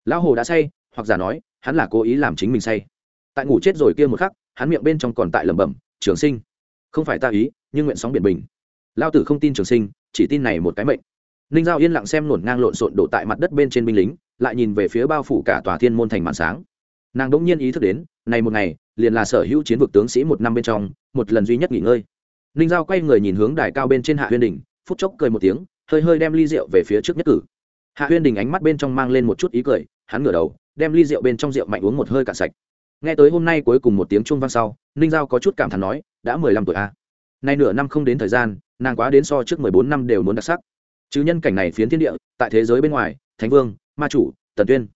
Lão hồ đã say, hoặc giả nói, hắn là cố ý làm chính mình say. Tại ngủ chết rồi kia một khắc, hắn miệng bên trong còn tại lẩm bẩm, trường sinh, không phải ta ý, nhưng nguyện sóng biển bình. Lao tử không tin trường sinh, chỉ tin này một cái mệnh. Ninh giao yên lặng xem nổn ngang lộn xộn đổ tại mặt đất bên trên binh lính, lại nhìn về phía bao phủ cả tòa thiên môn thành màn sáng. Nàng đỗng nhiên ý thức đến, này một ngày, liền là sở hữu chiến vực tướng sĩ một năm bên trong, một lần duy nhất nghỉ ngơi. Ninh giao quay người nhìn hướng đài cao bên trên hạ huyên đình, phút chốc cười một tiếng hơi hơi đem ly rượu về phía trước nhất cử. Hạ huyên đình ánh mắt bên trong mang lên một chút ý cười, hắn ngửa đầu, đem ly rượu bên trong rượu mạnh uống một hơi cạn sạch. Nghe tới hôm nay cuối cùng một tiếng chuông vang sau, ninh giao có chút cảm thán nói, đã mười lăm tuổi a à. nay nửa năm không đến thời gian, nàng quá đến so trước mười bốn năm đều muốn đặc sắc. Chứ nhân cảnh này phiến thiên địa, tại thế giới bên ngoài, thánh vương, ma chủ, tần tuyên,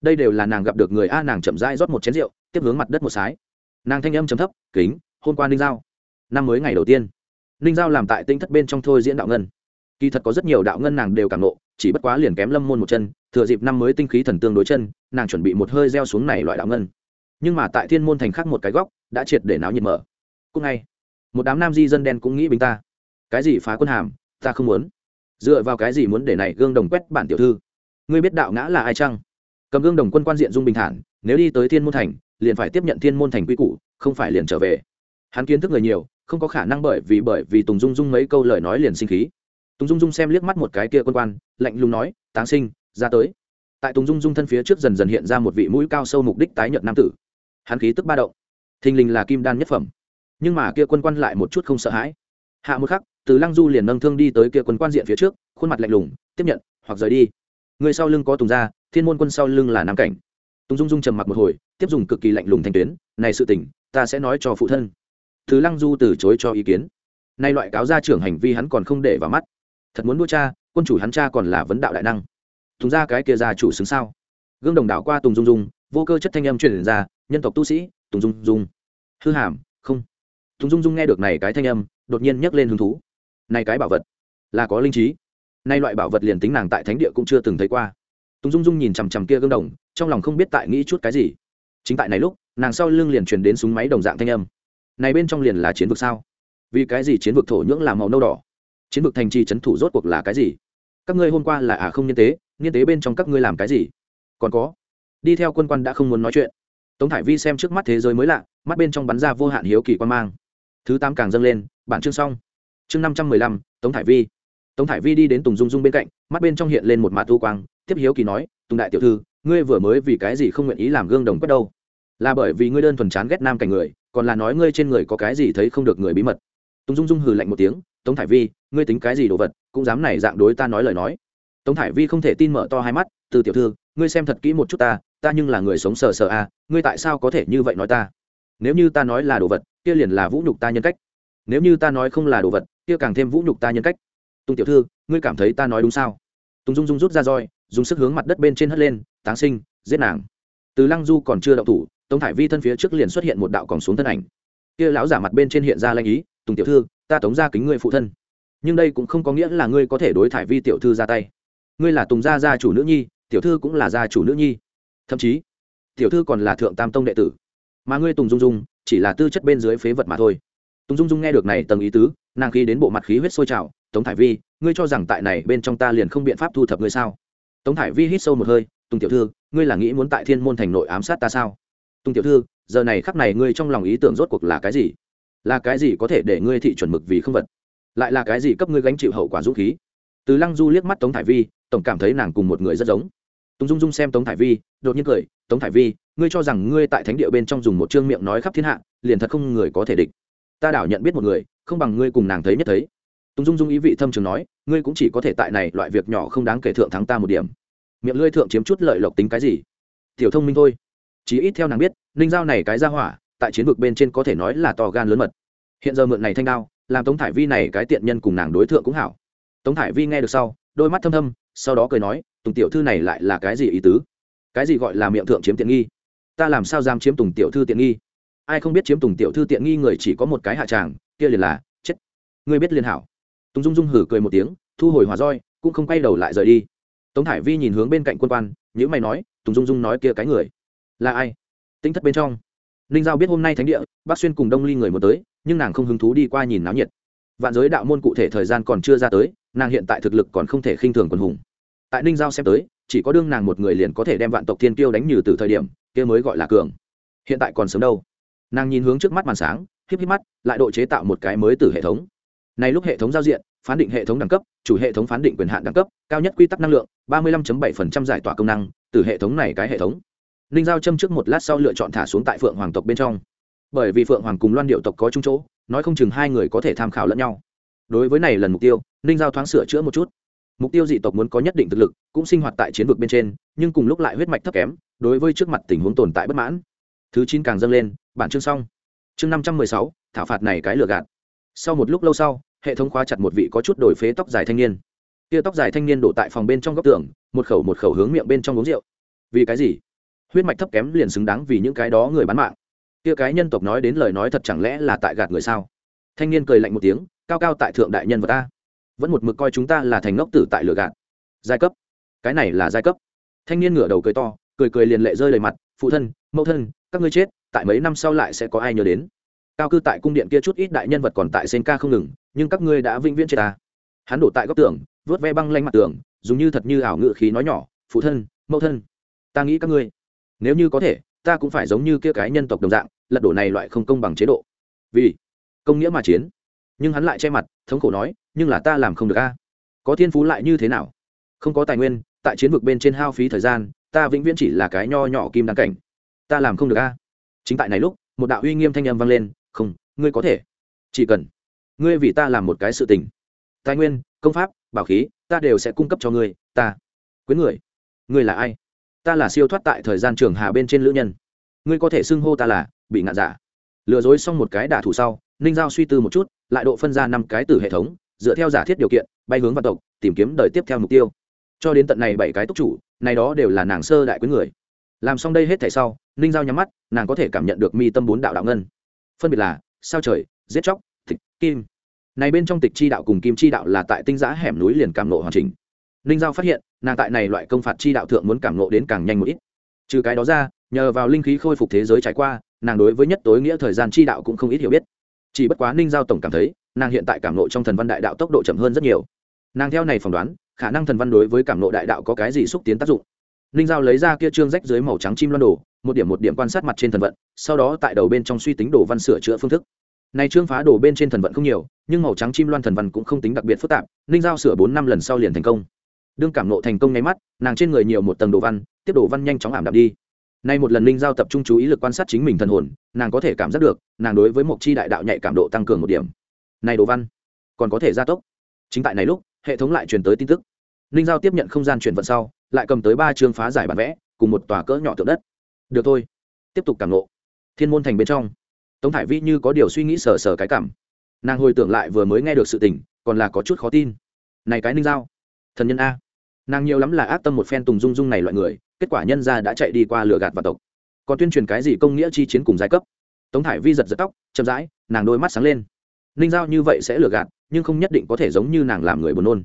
đây đều là nàng gặp được người a nàng chậm rãi rót một chén rượu, tiếp hướng mặt đất một sái. Nàng thanh âm chấm thấp, kính, hôm qua ninh giao, năm mới ngày đầu tiên. Ninh giao làm tại tinh thất bên trong thôi diễn đạo ngân kỳ thật có rất nhiều đạo ngân nàng đều cảm nộ chỉ bất quá liền kém lâm môn một chân, thừa dịp năm mới tinh khí thần tương đối chân, nàng chuẩn bị một hơi gieo xuống này loại đạo ngân. Nhưng mà tại thiên môn thành khác một cái góc, đã triệt để náo nhiệt mở. Cũng ngay, một đám nam di dân đen cũng nghĩ bình ta. Cái gì phá quân hàm, ta không muốn. Dựa vào cái gì muốn để này gương đồng quét bản tiểu thư? Ngươi biết đạo ngã là ai chăng? Cầm gương đồng quân quan diện dung bình thản, nếu đi tới thiên môn thành, liền phải tiếp nhận thiên môn thành quy củ, không phải liền trở về. Hắn kiến thức người nhiều, không có khả năng bởi vì bởi vì tùng dung dung mấy câu lời nói liền sinh khí tùng dung dung xem liếc mắt một cái kia quân quan lạnh lùng nói táng sinh ra tới. Tại tùng dung dung thân phía trước dần dần hiện ra một vị mũi cao sâu mục đích tái nhận nam tử. Hắn khí tức ba động. Thình lình là kim đan nhất phẩm. Nhưng mà kia quân quan lại một chút không sợ hãi. Hạ một khắc từ lăng du liền nâng thương đi tới kia quân quan diện phía trước khuôn mặt lạnh lùng tiếp nhận hoặc rời đi. Người sau lưng có tùng gia, thiên môn quân sau lưng là nam cảnh. Tùng dung dung trầm mặc một hồi tiếp dùng cực kỳ lạnh lùng thanh tuyến này sự tỉnh ta sẽ nói cho phụ thân. Từ lăng du từ chối cho ý kiến. Nay loại cáo gia trưởng hành vi hắn còn không để vào mắt thật muốn đua cha, quân chủ hắn cha còn là vấn đạo đại năng. Tùng ra cái kia ra chủ xứng sao? Gương đồng đảo qua tùng dung dung, vô cơ chất thanh âm truyền ra, nhân tộc tu sĩ, tùng dung dung. Hư hàm, không. Tùng dung dung nghe được này cái thanh âm, đột nhiên nhấc lên hứng thú. Này cái bảo vật, là có linh trí. Nay loại bảo vật liền tính nàng tại thánh địa cũng chưa từng thấy qua. Tùng dung dung nhìn chằm chằm kia gương đồng, trong lòng không biết tại nghĩ chút cái gì. Chính tại này lúc, nàng sau lưng liền truyền đến súng máy đồng dạng thanh âm. Này bên trong liền là chiến vực sao? Vì cái gì chiến vực thổ nhưỡng là màu nâu đỏ? Chiến vực thành trì trấn thủ rốt cuộc là cái gì? Các ngươi hôm qua là à không nhân tế nhân tế bên trong các ngươi làm cái gì? Còn có, đi theo quân quan đã không muốn nói chuyện. Tống thải vi xem trước mắt thế giới mới lạ, mắt bên trong bắn ra vô hạn hiếu kỳ quan mang. Thứ tám càng dâng lên, bản chương xong. Chương năm trăm mười lăm, tống thải vi. Tống thải vi đi đến tùng dung dung bên cạnh, mắt bên trong hiện lên một mạt thu quang, tiếp hiếu kỳ nói, tùng đại tiểu thư, ngươi vừa mới vì cái gì không nguyện ý làm gương đồng quất đâu? Là bởi vì ngươi đơn thuần chán ghét nam cảnh người, còn là nói ngươi trên người có cái gì thấy không được người bí mật. Tùng dung dung hừ lạnh một tiếng tống thải vi ngươi tính cái gì đồ vật cũng dám này dạng đối ta nói lời nói. Tống thải vi không thể tin mở to hai mắt từ tiểu thư ngươi xem thật kỹ một chút ta ta nhưng là người sống sờ sờ a à, ngươi tại sao có thể như vậy nói ta? Nếu như ta nói là đồ vật kia liền là vũ nhục ta nhân cách. Nếu như ta nói không là đồ vật kia càng thêm vũ nhục ta nhân cách. Tùng tiểu thư ngươi cảm thấy ta nói đúng sao? Tùng dung dung rút ra roi dùng sức hướng mặt đất bên trên hất lên táng sinh giết nàng. Từ lăng du còn chưa đậu thủ tống thải vi thân phía trước liền xuất hiện một đạo còn xuống thân ảnh. Kia lão giả mặt bên trên hiện ra lanh ý tùng tiểu thư ta tống ra kính ngươi phụ thân. Nhưng đây cũng không có nghĩa là ngươi có thể đối thải vi tiểu thư ra tay. Ngươi là tùng gia gia chủ nữ nhi, tiểu thư cũng là gia chủ nữ nhi. Thậm chí, tiểu thư còn là thượng tam tông đệ tử. Mà ngươi tùng dung dung chỉ là tư chất bên dưới phế vật mà thôi. Tùng dung dung nghe được này tầng ý tứ, nàng khi đến bộ mặt khí huyết sôi trào, tống thải vi, ngươi cho rằng tại này bên trong ta liền không biện pháp thu thập ngươi sao? Tống thải vi hít sâu một hơi, tùng tiểu thư, ngươi là nghĩ muốn tại thiên môn thành nội ám sát ta sao? Tùng tiểu thư, giờ này khắc này ngươi trong lòng ý tưởng rốt cuộc là cái gì? Là cái gì có thể để ngươi thị chuẩn mực vì không vật? Lại là cái gì cấp ngươi gánh chịu hậu quả dũng khí? Từ lăng du liếc mắt tống thải vi, tổng cảm thấy nàng cùng một người rất giống. Tùng dung dung xem tống thải vi, đột nhiên cười, tống thải vi, ngươi cho rằng ngươi tại thánh địa bên trong dùng một chương miệng nói khắp thiên hạ, liền thật không người có thể địch. Ta đảo nhận biết một người, không bằng ngươi cùng nàng thấy nhất thấy. Tùng dung dung ý vị thâm trường nói, ngươi cũng chỉ có thể tại này loại việc nhỏ không đáng kể thượng thắng ta một điểm. Miệng lưỡi thượng chiếm chút lợi lộc tính cái gì? Tiểu thông minh thôi. Chỉ ít theo nàng biết, ninh giao này cái ra hỏa tại chiến vực bên trên có thể nói là to gan lớn mật. Hiện giờ mượn này thanh đao, làm tống thải vi này cái tiện nhân cùng nàng đối tượng cũng hảo. Tống thải vi nghe được sau, đôi mắt thâm thâm, sau đó cười nói, tùng tiểu thư này lại là cái gì ý tứ? Cái gì gọi là miệng thượng chiếm tiện nghi? Ta làm sao dám chiếm tùng tiểu thư tiện nghi? Ai không biết chiếm tùng tiểu thư tiện nghi người chỉ có một cái hạ tràng, kia liền là, chết. Ngươi biết liền hảo. Tùng dung dung hử cười một tiếng, thu hồi hòa roi, cũng không quay đầu lại rời đi. Tống thải vi nhìn hướng bên cạnh quân quan nhữ mày nói, tùng dung dung nói kia cái người là ai? Tinh thất bên trong ninh giao biết hôm nay thánh địa bác xuyên cùng đông ly người muốn tới, nhưng nàng không hứng thú đi qua nhìn náo nhiệt. Vạn giới đạo môn cụ thể thời gian còn chưa ra tới, nàng hiện tại thực lực còn không thể khinh thường quần hùng. Tại ninh giao xem tới, chỉ có đương nàng một người liền có thể đem vạn tộc thiên kiêu đánh nhừ từ thời điểm, kia mới gọi là cường. Hiện tại còn sớm đâu. Nàng nhìn hướng trước mắt màn sáng, híp híp mắt, lại độ chế tạo một cái mới từ hệ thống. Này lúc hệ thống giao diện, phán định hệ thống đẳng cấp, chủ hệ thống phán định quyền hạn đẳng cấp, cao nhất quy tắc năng lượng, ba mươi 35.7% giải tỏa công năng, từ hệ thống này cái hệ thống ninh giao châm trước một lát sau lựa chọn thả xuống tại phượng hoàng tộc bên trong. Bởi vì phượng hoàng cùng loan điệu tộc có chung chỗ, nói không chừng hai người có thể tham khảo lẫn nhau. Đối với này lần mục tiêu, ninh giao thoáng sửa chữa một chút. Mục tiêu dị tộc muốn có nhất định thực lực, cũng sinh hoạt tại chiến vực bên trên, nhưng cùng lúc lại huyết mạch thấp kém, đối với trước mặt tình huống tồn tại bất mãn. Thứ chín càng dâng lên, bản chương xong. Chương năm trăm mười sáu, thảo phạt này cái lừa gạt. Sau một lúc lâu sau, hệ thống khóa chặt một vị có chút đổi phế tóc dài thanh niên. Kia tóc dài thanh niên đổ tại phòng bên trong góc tường, một khẩu một khẩu hướng miệng bên trong uống rượu. Vì cái gì? Huyết mạch thấp kém liền xứng đáng vì những cái đó người bán mạng. Kia cái nhân tộc nói đến lời nói thật chẳng lẽ là tại gạt người sao? Thanh niên cười lạnh một tiếng, cao cao tại thượng đại nhân vật ta. Vẫn một mực coi chúng ta là thành ngốc tử tại lửa gạt. Giai cấp. Cái này là giai cấp. Thanh niên ngửa đầu cười to, cười cười liền lệ rơi đầy mặt, phụ thân, mẫu thân, các ngươi chết, tại mấy năm sau lại sẽ có ai nhớ đến? Cao cư tại cung điện kia chút ít đại nhân vật còn tại sen ca không ngừng, nhưng các ngươi đã vĩnh viễn chết ta. Hắn đổ tại góc tường, vớt ve băng lanh mặt tường, dùng như thật như ảo ngự khí nói nhỏ, phụ thân, mẫu thân, ta nghĩ các ngươi nếu như có thể, ta cũng phải giống như kia cái nhân tộc đồng dạng, lật đổ này loại không công bằng chế độ. Vì công nghĩa mà chiến. Nhưng hắn lại che mặt, thống khổ nói, nhưng là ta làm không được a. Có thiên phú lại như thế nào? Không có tài nguyên, tại chiến vực bên trên hao phí thời gian, ta vĩnh viễn chỉ là cái nho nhỏ kim đăng cảnh. Ta làm không được a. Chính tại này lúc, một đạo uy nghiêm thanh âm vang lên, không, ngươi có thể. Chỉ cần ngươi vì ta làm một cái sự tình. Tài nguyên, công pháp, bảo khí, ta đều sẽ cung cấp cho ngươi, ta. Quyến người. Ngươi là ai? Ta là siêu thoát tại thời gian trường hà bên trên lữ nhân. Ngươi có thể xưng hô ta là bị ngạn giả. Lừa dối xong một cái đả thủ sau, ninh giao suy tư một chút, lại độ phân ra năm cái từ hệ thống, dựa theo giả thiết điều kiện, bay hướng vạn tộc, tìm kiếm đời tiếp theo mục tiêu. Cho đến tận này bảy cái túc chủ, này đó đều là nàng sơ đại quý người. Làm xong đây hết thảy sau, ninh giao nhắm mắt, nàng có thể cảm nhận được mi tâm bốn đạo đạo ngân. Phân biệt là sao trời, giết chóc, thịt, kim. Này bên trong tịch chi đạo cùng kim chi đạo là tại tinh giã hẻm núi liền cảm nộ hoàn chỉnh ninh giao phát hiện, nàng tại này loại công phạt chi đạo thượng muốn cảm nộ đến càng nhanh một ít. Trừ cái đó ra, nhờ vào linh khí khôi phục thế giới trải qua, nàng đối với nhất tối nghĩa thời gian chi đạo cũng không ít hiểu biết. Chỉ bất quá ninh giao tổng cảm thấy, nàng hiện tại cảm nộ trong thần văn đại đạo tốc độ chậm hơn rất nhiều. Nàng theo này phỏng đoán, khả năng thần văn đối với cảm nộ đại đạo có cái gì xúc tiến tác dụng. Ninh giao lấy ra kia trương rách dưới màu trắng chim loan đồ, một điểm một điểm quan sát mặt trên thần vận, sau đó tại đầu bên trong suy tính đồ văn sửa chữa phương thức. Này trương phá đồ bên trên thần vận không nhiều, nhưng màu trắng chim loan thần văn cũng không tính đặc biệt phức tạp, ninh giao sửa bốn năm lần sau liền thành công đương cảm nộ thành công ngay mắt, nàng trên người nhiều một tầng đồ văn, tiếp đồ văn nhanh chóng ảm đạm đi. Nay một lần ninh giao tập trung chú ý lực quan sát chính mình thần hồn, nàng có thể cảm giác được, nàng đối với một chi đại đạo nhạy cảm độ tăng cường một điểm. Này đồ văn, còn có thể gia tốc. Chính tại này lúc, hệ thống lại truyền tới tin tức. Ninh giao tiếp nhận không gian chuyển vận sau, lại cầm tới ba chương phá giải bản vẽ, cùng một tòa cỡ nhỏ tượng đất. Được thôi. Tiếp tục cảm nộ. Thiên môn thành bên trong. Tống thải vi như có điều suy nghĩ sờ sờ cái cảm. Nàng hồi tưởng lại vừa mới nghe được sự tình, còn là có chút khó tin. Này cái ninh giao thần nhân a. Nàng nhiều lắm là ác tâm một phen tùng dung dung này loại người, kết quả nhân ra đã chạy đi qua lửa gạt và tộc. Còn tuyên truyền cái gì công nghĩa chi chiến cùng giai cấp. Tống thải vi giật giật tóc, chậm rãi, nàng đôi mắt sáng lên. Ninh giao như vậy sẽ lừa gạt, nhưng không nhất định có thể giống như nàng làm người buồn nôn.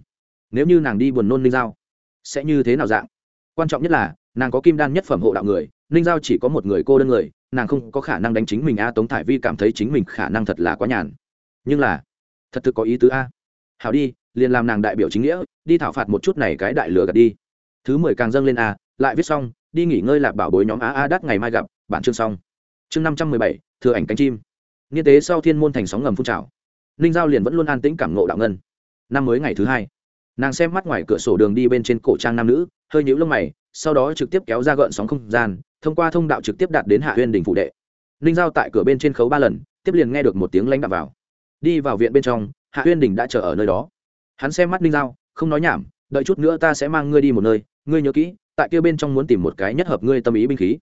Nếu như nàng đi buồn nôn ninh giao, sẽ như thế nào dạng? Quan trọng nhất là, nàng có kim đan nhất phẩm hộ đạo người, ninh giao chỉ có một người cô đơn người, nàng không có khả năng đánh chính mình a, tống thải vi cảm thấy chính mình khả năng thật là quá nhàn. Nhưng là, thật thực có ý tứ a. Hảo đi liền làm nàng đại biểu chính nghĩa, đi thảo phạt một chút này cái đại lừa gạt đi. Thứ mười càng dâng lên a, lại viết xong, đi nghỉ ngơi lạc bảo bối nhóm á a đắt ngày mai gặp, bản chương xong. Chương năm trăm mười bảy, thừa ảnh cánh chim. Nghiên tế sau thiên môn thành sóng ngầm phun trào. Ninh giao liền vẫn luôn an tĩnh cảm ngộ đạo ngân. Năm mới ngày thứ hai, nàng xem mắt ngoài cửa sổ đường đi bên trên cổ trang nam nữ, hơi nhũ lông mày, sau đó trực tiếp kéo ra gợn sóng không gian, thông qua thông đạo trực tiếp đạt đến hạ huyên đình phụ đệ. Ninh giao tại cửa bên trên khấu ba lần, tiếp liền nghe được một tiếng lãnh đạo vào. Đi vào viện bên trong, hạ huyên đình đã chờ ở nơi đó hắn xem mắt ninh giao, không nói nhảm, đợi chút nữa ta sẽ mang ngươi đi một nơi, ngươi nhớ kỹ, tại kia bên trong muốn tìm một cái nhất hợp ngươi tâm ý binh khí.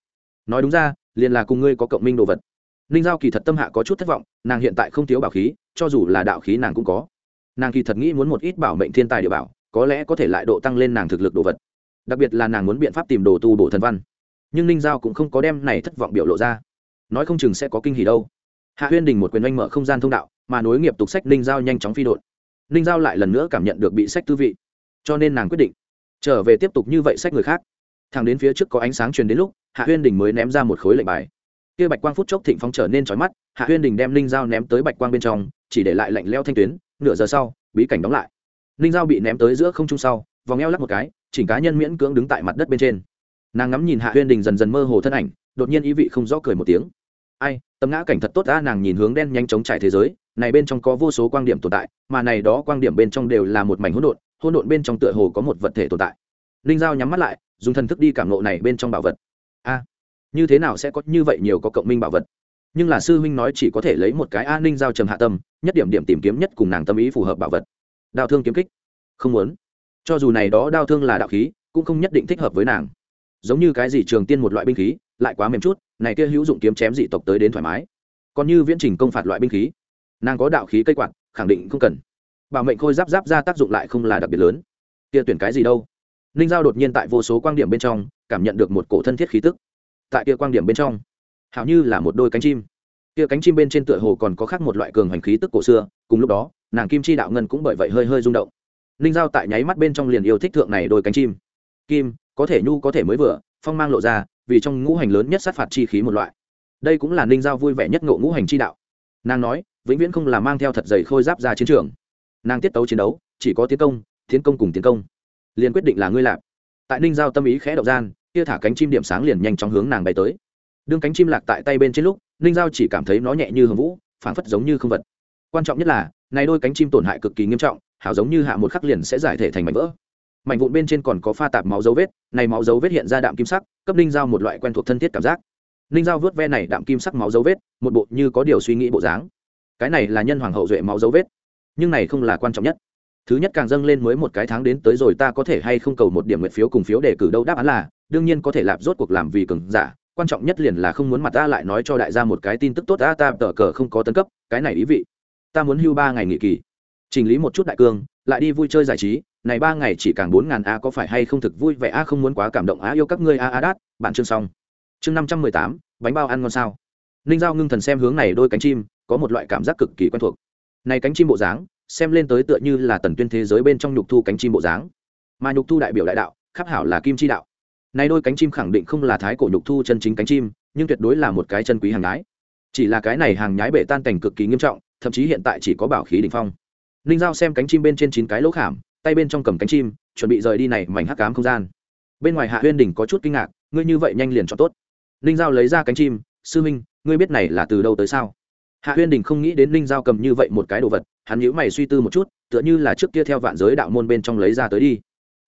Nói đúng ra, liền là cùng ngươi có cộng minh đồ vật. Ninh giao kỳ thật tâm hạ có chút thất vọng, nàng hiện tại không thiếu bảo khí, cho dù là đạo khí nàng cũng có. Nàng kỳ thật nghĩ muốn một ít bảo mệnh thiên tài địa bảo, có lẽ có thể lại độ tăng lên nàng thực lực đồ vật. Đặc biệt là nàng muốn biện pháp tìm đồ tu bổ thần văn. Nhưng ninh giao cũng không có đem này thất vọng biểu lộ ra. Nói không chừng sẽ có kinh hỉ đâu. Hạ huyên đình một quyền oanh mở không gian thông đạo, mà nối nghiệp tục sách ninh giao nhanh chóng phi đột ninh giao lại lần nữa cảm nhận được bị sách tư vị, cho nên nàng quyết định trở về tiếp tục như vậy sách người khác. Thằng đến phía trước có ánh sáng truyền đến lúc, hạ huyên đình mới ném ra một khối lệnh bài. Kia bạch quang phút chốc thịnh phong trở nên trói mắt, hạ huyên đình đem ninh giao ném tới bạch quang bên trong, chỉ để lại lạnh leo thanh tuyến, nửa giờ sau, bí cảnh đóng lại. Ninh giao bị ném tới giữa không trung sau, vòng eo lắc một cái, chỉnh cá nhân miễn cưỡng đứng tại mặt đất bên trên. Nàng ngắm nhìn hạ huyên đình dần dần mơ hồ thân ảnh, đột nhiên ý vị không rõ cười một tiếng. Ai, tấm ngã cảnh thật tốt ra nàng nhìn hướng đen nhanh chóng chạy thế giới này bên trong có vô số quan điểm tồn tại, mà này đó quan điểm bên trong đều là một mảnh hỗn độn hỗn độn bên trong tựa hồ có một vật thể tồn tại. Linh giao nhắm mắt lại, dùng thần thức đi cảm nộ này bên trong bảo vật. A, như thế nào sẽ có như vậy nhiều có cộng minh bảo vật? Nhưng là sư huynh nói chỉ có thể lấy một cái an ninh giao trầm hạ tâm, nhất điểm điểm tìm kiếm nhất cùng nàng tâm ý phù hợp bảo vật. Đao thương kiếm kích. Không muốn. Cho dù này đó đao thương là đạo khí, cũng không nhất định thích hợp với nàng. Giống như cái gì trường tiên một loại binh khí, lại quá mềm chút, này kia hữu dụng kiếm chém dị tộc tới đến thoải mái. Còn như viễn trình công phạt loại binh khí nàng có đạo khí cây quạt, khẳng định không cần. Bảo mệnh khôi giáp giáp ra tác dụng lại không là đặc biệt lớn. Kia tuyển cái gì đâu? Ninh giao đột nhiên tại vô số quan điểm bên trong, cảm nhận được một cổ thân thiết khí tức. Tại kia quan điểm bên trong, hảo như là một đôi cánh chim. Kia cánh chim bên trên tựa hồ còn có khác một loại cường hành khí tức cổ xưa, cùng lúc đó, nàng kim chi đạo ngân cũng bởi vậy hơi hơi rung động. Ninh giao tại nháy mắt bên trong liền yêu thích thượng này đôi cánh chim. Kim, có thể nhu, có thể mới vừa, phong mang lộ ra, vì trong ngũ hành lớn nhất sát phạt chi khí một loại. Đây cũng là ninh giao vui vẻ nhất ngộ ngũ hành chi đạo. Nàng nói vĩnh viễn không là mang theo thật dày khôi giáp ra chiến trường. Nàng tiết tấu chiến đấu, chỉ có tiến công tiến công cùng tiến công. Liền quyết định là ngươi lạp. Tại ninh giao tâm ý khẽ động gian, kia thả cánh chim điểm sáng liền nhanh chóng hướng nàng bay tới. Đương cánh chim lạc tại tay bên trên lúc, ninh giao chỉ cảm thấy nó nhẹ như hầm vũ, phảng phất giống như không vật. Quan trọng nhất là, này đôi cánh chim tổn hại cực kỳ nghiêm trọng, hảo giống như hạ một khắc liền sẽ giải thể thành mảnh vỡ. Mảnh vụn bên trên còn có pha tạp máu dấu vết, này máu dấu vết hiện ra đạm kim sắc, cấp ninh giao một loại quen thuộc thân thiết cảm giác. Ninh giao vớt ve này đạm kim sắc máu dấu vết, một bộ như có điều suy nghĩ bộ dáng cái này là nhân hoàng hậu duệ máu dấu vết, nhưng này không là quan trọng nhất. Thứ nhất càng dâng lên mới một cái tháng đến tới rồi ta có thể hay không cầu một điểm nguyện phiếu cùng phiếu để cử đâu đáp án là, đương nhiên có thể lạp rốt cuộc làm vì cường giả, quan trọng nhất liền là không muốn mặt ta lại nói cho đại gia một cái tin tức tốt, ta ta tờ cờ không có tấn cấp, cái này ý vị. Ta muốn hưu ba ngày nghỉ kỳ, chỉnh lý một chút đại cương, lại đi vui chơi giải trí, này ba ngày chỉ càng bốn ngàn a, có phải hay không thực vui vẻ a, không muốn quá cảm động a, yêu các ngươi a a đát, bạn chương xong. Chương năm trăm mười tám, bánh bao ăn ngon sao? Ninh giao ngưng thần xem hướng này đôi cánh chim có một loại cảm giác cực kỳ quen thuộc. Này cánh chim bộ dáng, xem lên tới tựa như là tần tuyên thế giới bên trong nhục thu cánh chim bộ dáng. Mà nhục thu đại biểu đại đạo khắc hảo là kim chi đạo. Này đôi cánh chim khẳng định không là thái cổ nhục thu chân chính cánh chim, nhưng tuyệt đối là một cái chân quý hàng nhái. Chỉ là cái này hàng nhái bể tan cảnh cực kỳ nghiêm trọng, thậm chí hiện tại chỉ có bảo khí đỉnh phong. Ninh giao xem cánh chim bên trên chín cái lỗ khảm, tay bên trong cầm cánh chim, chuẩn bị rời đi này mảnh hắc cám không gian. Bên ngoài hạ huyên đỉnh có chút kinh ngạc, ngươi như vậy nhanh liền cho tốt. Ninh giao lấy ra cánh chim, sư minh, ngươi biết này là từ đâu tới sao? Hạ huyên đình không nghĩ đến ninh giao cầm như vậy một cái đồ vật, hắn nhữ mày suy tư một chút, tựa như là trước kia theo vạn giới đạo môn bên trong lấy ra tới đi.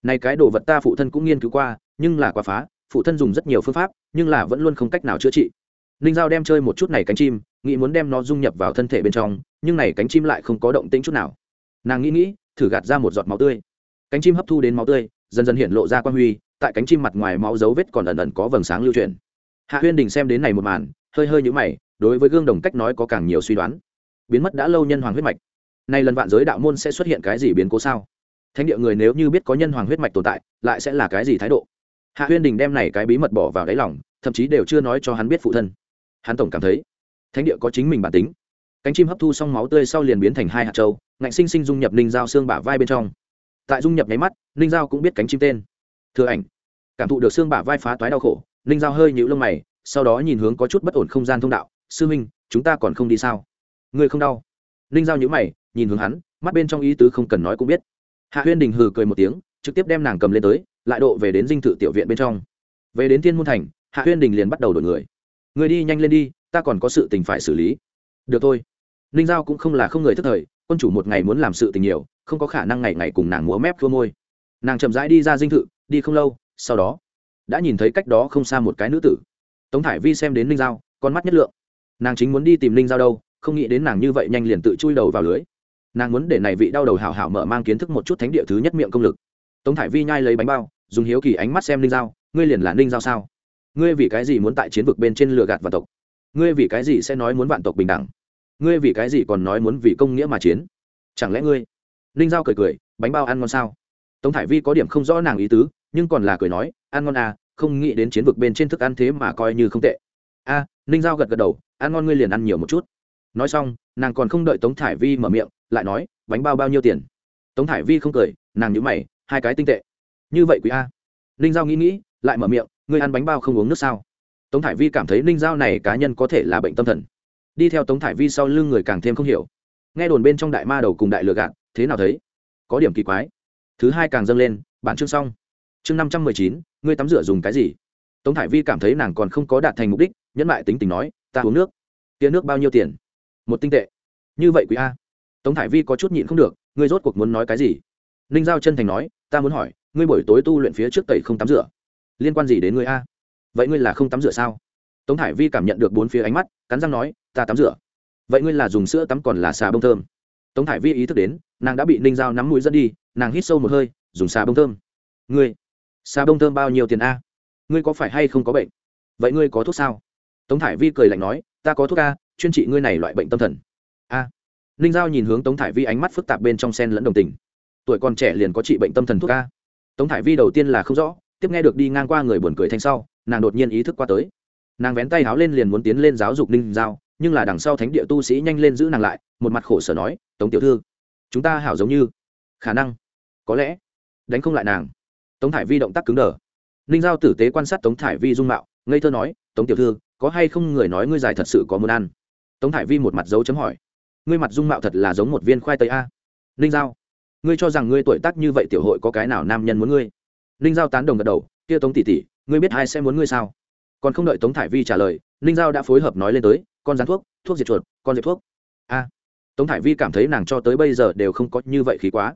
Này cái đồ vật ta phụ thân cũng nghiên cứu qua, nhưng là quá phá, phụ thân dùng rất nhiều phương pháp, nhưng là vẫn luôn không cách nào chữa trị. Ninh giao đem chơi một chút này cánh chim, nghĩ muốn đem nó dung nhập vào thân thể bên trong, nhưng này cánh chim lại không có động tĩnh chút nào. Nàng nghĩ nghĩ, thử gạt ra một giọt máu tươi. Cánh chim hấp thu đến máu tươi, dần dần hiện lộ ra quan huy, tại cánh chim mặt ngoài máu dấu vết còn ẩn ẩn có vầng sáng lưu truyền hạ huyên đình xem đến này một màn, hơi hơi nhũ mày đối với gương đồng cách nói có càng nhiều suy đoán. Biến mất đã lâu nhân hoàng huyết mạch. Nay lần vạn giới đạo môn sẽ xuất hiện cái gì biến cố sao? Thánh địa người nếu như biết có nhân hoàng huyết mạch tồn tại, lại sẽ là cái gì thái độ? Hạ huyên đình đem này cái bí mật bỏ vào đáy lòng, thậm chí đều chưa nói cho hắn biết phụ thân. Hắn tổng cảm thấy, thánh địa có chính mình bản tính. Cánh chim hấp thu xong máu tươi sau liền biến thành hai hạt trâu ngạnh sinh sinh dung nhập ninh dao xương bả vai bên trong. Tại dung nhập nháy mắt, ninh dao cũng biết cánh chim tên. Thừa ảnh, cảm thụ được xương bả vai phá toái đau khổ, ninh dao hơi nhũ lông mày, sau đó nhìn hướng có chút bất ổn không gian thông đạo sư huynh, chúng ta còn không đi sao? Ngươi không đau? Ninh giao nhữ mày, nhìn hướng hắn, mắt bên trong ý tứ không cần nói cũng biết. Hạ huyên đình hừ cười một tiếng, trực tiếp đem nàng cầm lên tới, lại độ về đến dinh thự tiểu viện bên trong. Về đến thiên môn thành, hạ huyên đình liền bắt đầu đổi người. Người đi nhanh lên đi, ta còn có sự tình phải xử lý. Được thôi. Ninh giao cũng không là không người thức thời, quân chủ một ngày muốn làm sự tình nhiều, không có khả năng ngày ngày cùng nàng múa mép thua môi. Nàng chậm rãi đi ra dinh thự, đi không lâu, sau đó, đã nhìn thấy cách đó không xa một cái nữ tử. Tống thải vi xem đến ninh giao, con mắt nhất lượng nàng chính muốn đi tìm Linh giao đâu, không nghĩ đến nàng như vậy nhanh liền tự chui đầu vào lưới. Nàng muốn để này vị đau đầu hảo hảo mở mang kiến thức một chút thánh địa thứ nhất miệng công lực. Tống thải vi nhai lấy bánh bao, dùng hiếu kỳ ánh mắt xem Linh giao, ngươi liền là Linh giao sao? Ngươi vì cái gì muốn tại chiến vực bên trên lừa gạt vạn tộc? Ngươi vì cái gì sẽ nói muốn vạn tộc bình đẳng? Ngươi vì cái gì còn nói muốn vì công nghĩa mà chiến? Chẳng lẽ ngươi? Linh giao cười cười, bánh bao ăn ngon sao? Tống thải vi có điểm không rõ nàng ý tứ, nhưng còn là cười nói, ăn ngon à không nghĩ đến chiến vực bên trên thức ăn thế mà coi như không tệ a, ninh giao gật gật đầu, ăn ngon ngươi liền ăn nhiều một chút. Nói xong, nàng còn không đợi tống thải vi mở miệng, lại nói, bánh bao bao nhiêu tiền? Tống thải vi không cười, nàng nhữ mày, hai cái tinh tệ. Như vậy quý a. Ninh giao nghĩ nghĩ, lại mở miệng, ngươi ăn bánh bao không uống nước sao? Tống thải vi cảm thấy ninh giao này cá nhân có thể là bệnh tâm thần. Đi theo tống thải vi sau lưng người càng thêm không hiểu. Nghe đồn bên trong đại ma đầu cùng đại lừa gạt, thế nào thấy? Có điểm kỳ quái. Thứ hai càng dâng lên, bản chương xong. Chương năm trăm mười chín, ngươi tắm rửa dùng cái gì? Tống thải vi cảm thấy nàng còn không có đạt thành mục đích nhẫn lại tính tình nói, ta uống nước. Tia nước bao nhiêu tiền? Một tinh tệ. Như vậy quý a. Tống thải vi có chút nhịn không được, ngươi rốt cuộc muốn nói cái gì? Ninh giao chân thành nói, ta muốn hỏi, ngươi buổi tối tu luyện phía trước tẩy không tắm rửa, liên quan gì đến ngươi a? Vậy ngươi là không tắm rửa sao? Tống thải vi cảm nhận được bốn phía ánh mắt, cắn răng nói, ta tắm rửa. Vậy ngươi là dùng sữa tắm còn là xà bông thơm? Tống thải vi ý thức đến, nàng đã bị ninh giao nắm mũi dẫn đi, nàng hít sâu một hơi, dùng xà bông thơm. Ngươi, xà bông thơm bao nhiêu tiền a? Ngươi có phải hay không có bệnh? Vậy ngươi có thuốc sao? Tống thải vi cười lạnh nói, ta có thuốc a, chuyên trị ngươi này loại bệnh tâm thần. A? Ninh giao nhìn hướng tống thải vi ánh mắt phức tạp bên trong sen lẫn đồng tình. Tuổi còn trẻ liền có trị bệnh tâm thần thuốc a. Tống thải vi đầu tiên là không rõ, tiếp nghe được đi ngang qua người buồn cười thanh sau, nàng đột nhiên ý thức qua tới. Nàng vén tay háo lên liền muốn tiến lên giáo dục ninh giao, nhưng là đằng sau thánh địa tu sĩ nhanh lên giữ nàng lại, một mặt khổ sở nói, tống tiểu thư, chúng ta hảo giống như. Khả năng. Có lẽ. Đánh không lại nàng. Tống thải vi động tác cứng đờ. Ninh giao tử tế quan sát tống thải vi dung mạo, ngây thơ nói, tống tiểu thư có hay không người nói ngươi dài thật sự có muốn ăn? Tống thải vi một mặt dấu chấm hỏi. Ngươi mặt dung mạo thật là giống một viên khoai tây a. Ninh giao, ngươi cho rằng ngươi tuổi tác như vậy tiểu hội có cái nào nam nhân muốn ngươi? Ninh giao tán đồng gật đầu, kia tống tỷ tỷ, ngươi biết ai sẽ muốn ngươi sao? Còn không đợi tống thải vi trả lời, ninh giao đã phối hợp nói lên tới, con rán thuốc thuốc diệt chuột, con diệt thuốc. A. Tống thải vi cảm thấy nàng cho tới bây giờ đều không có như vậy khí quá.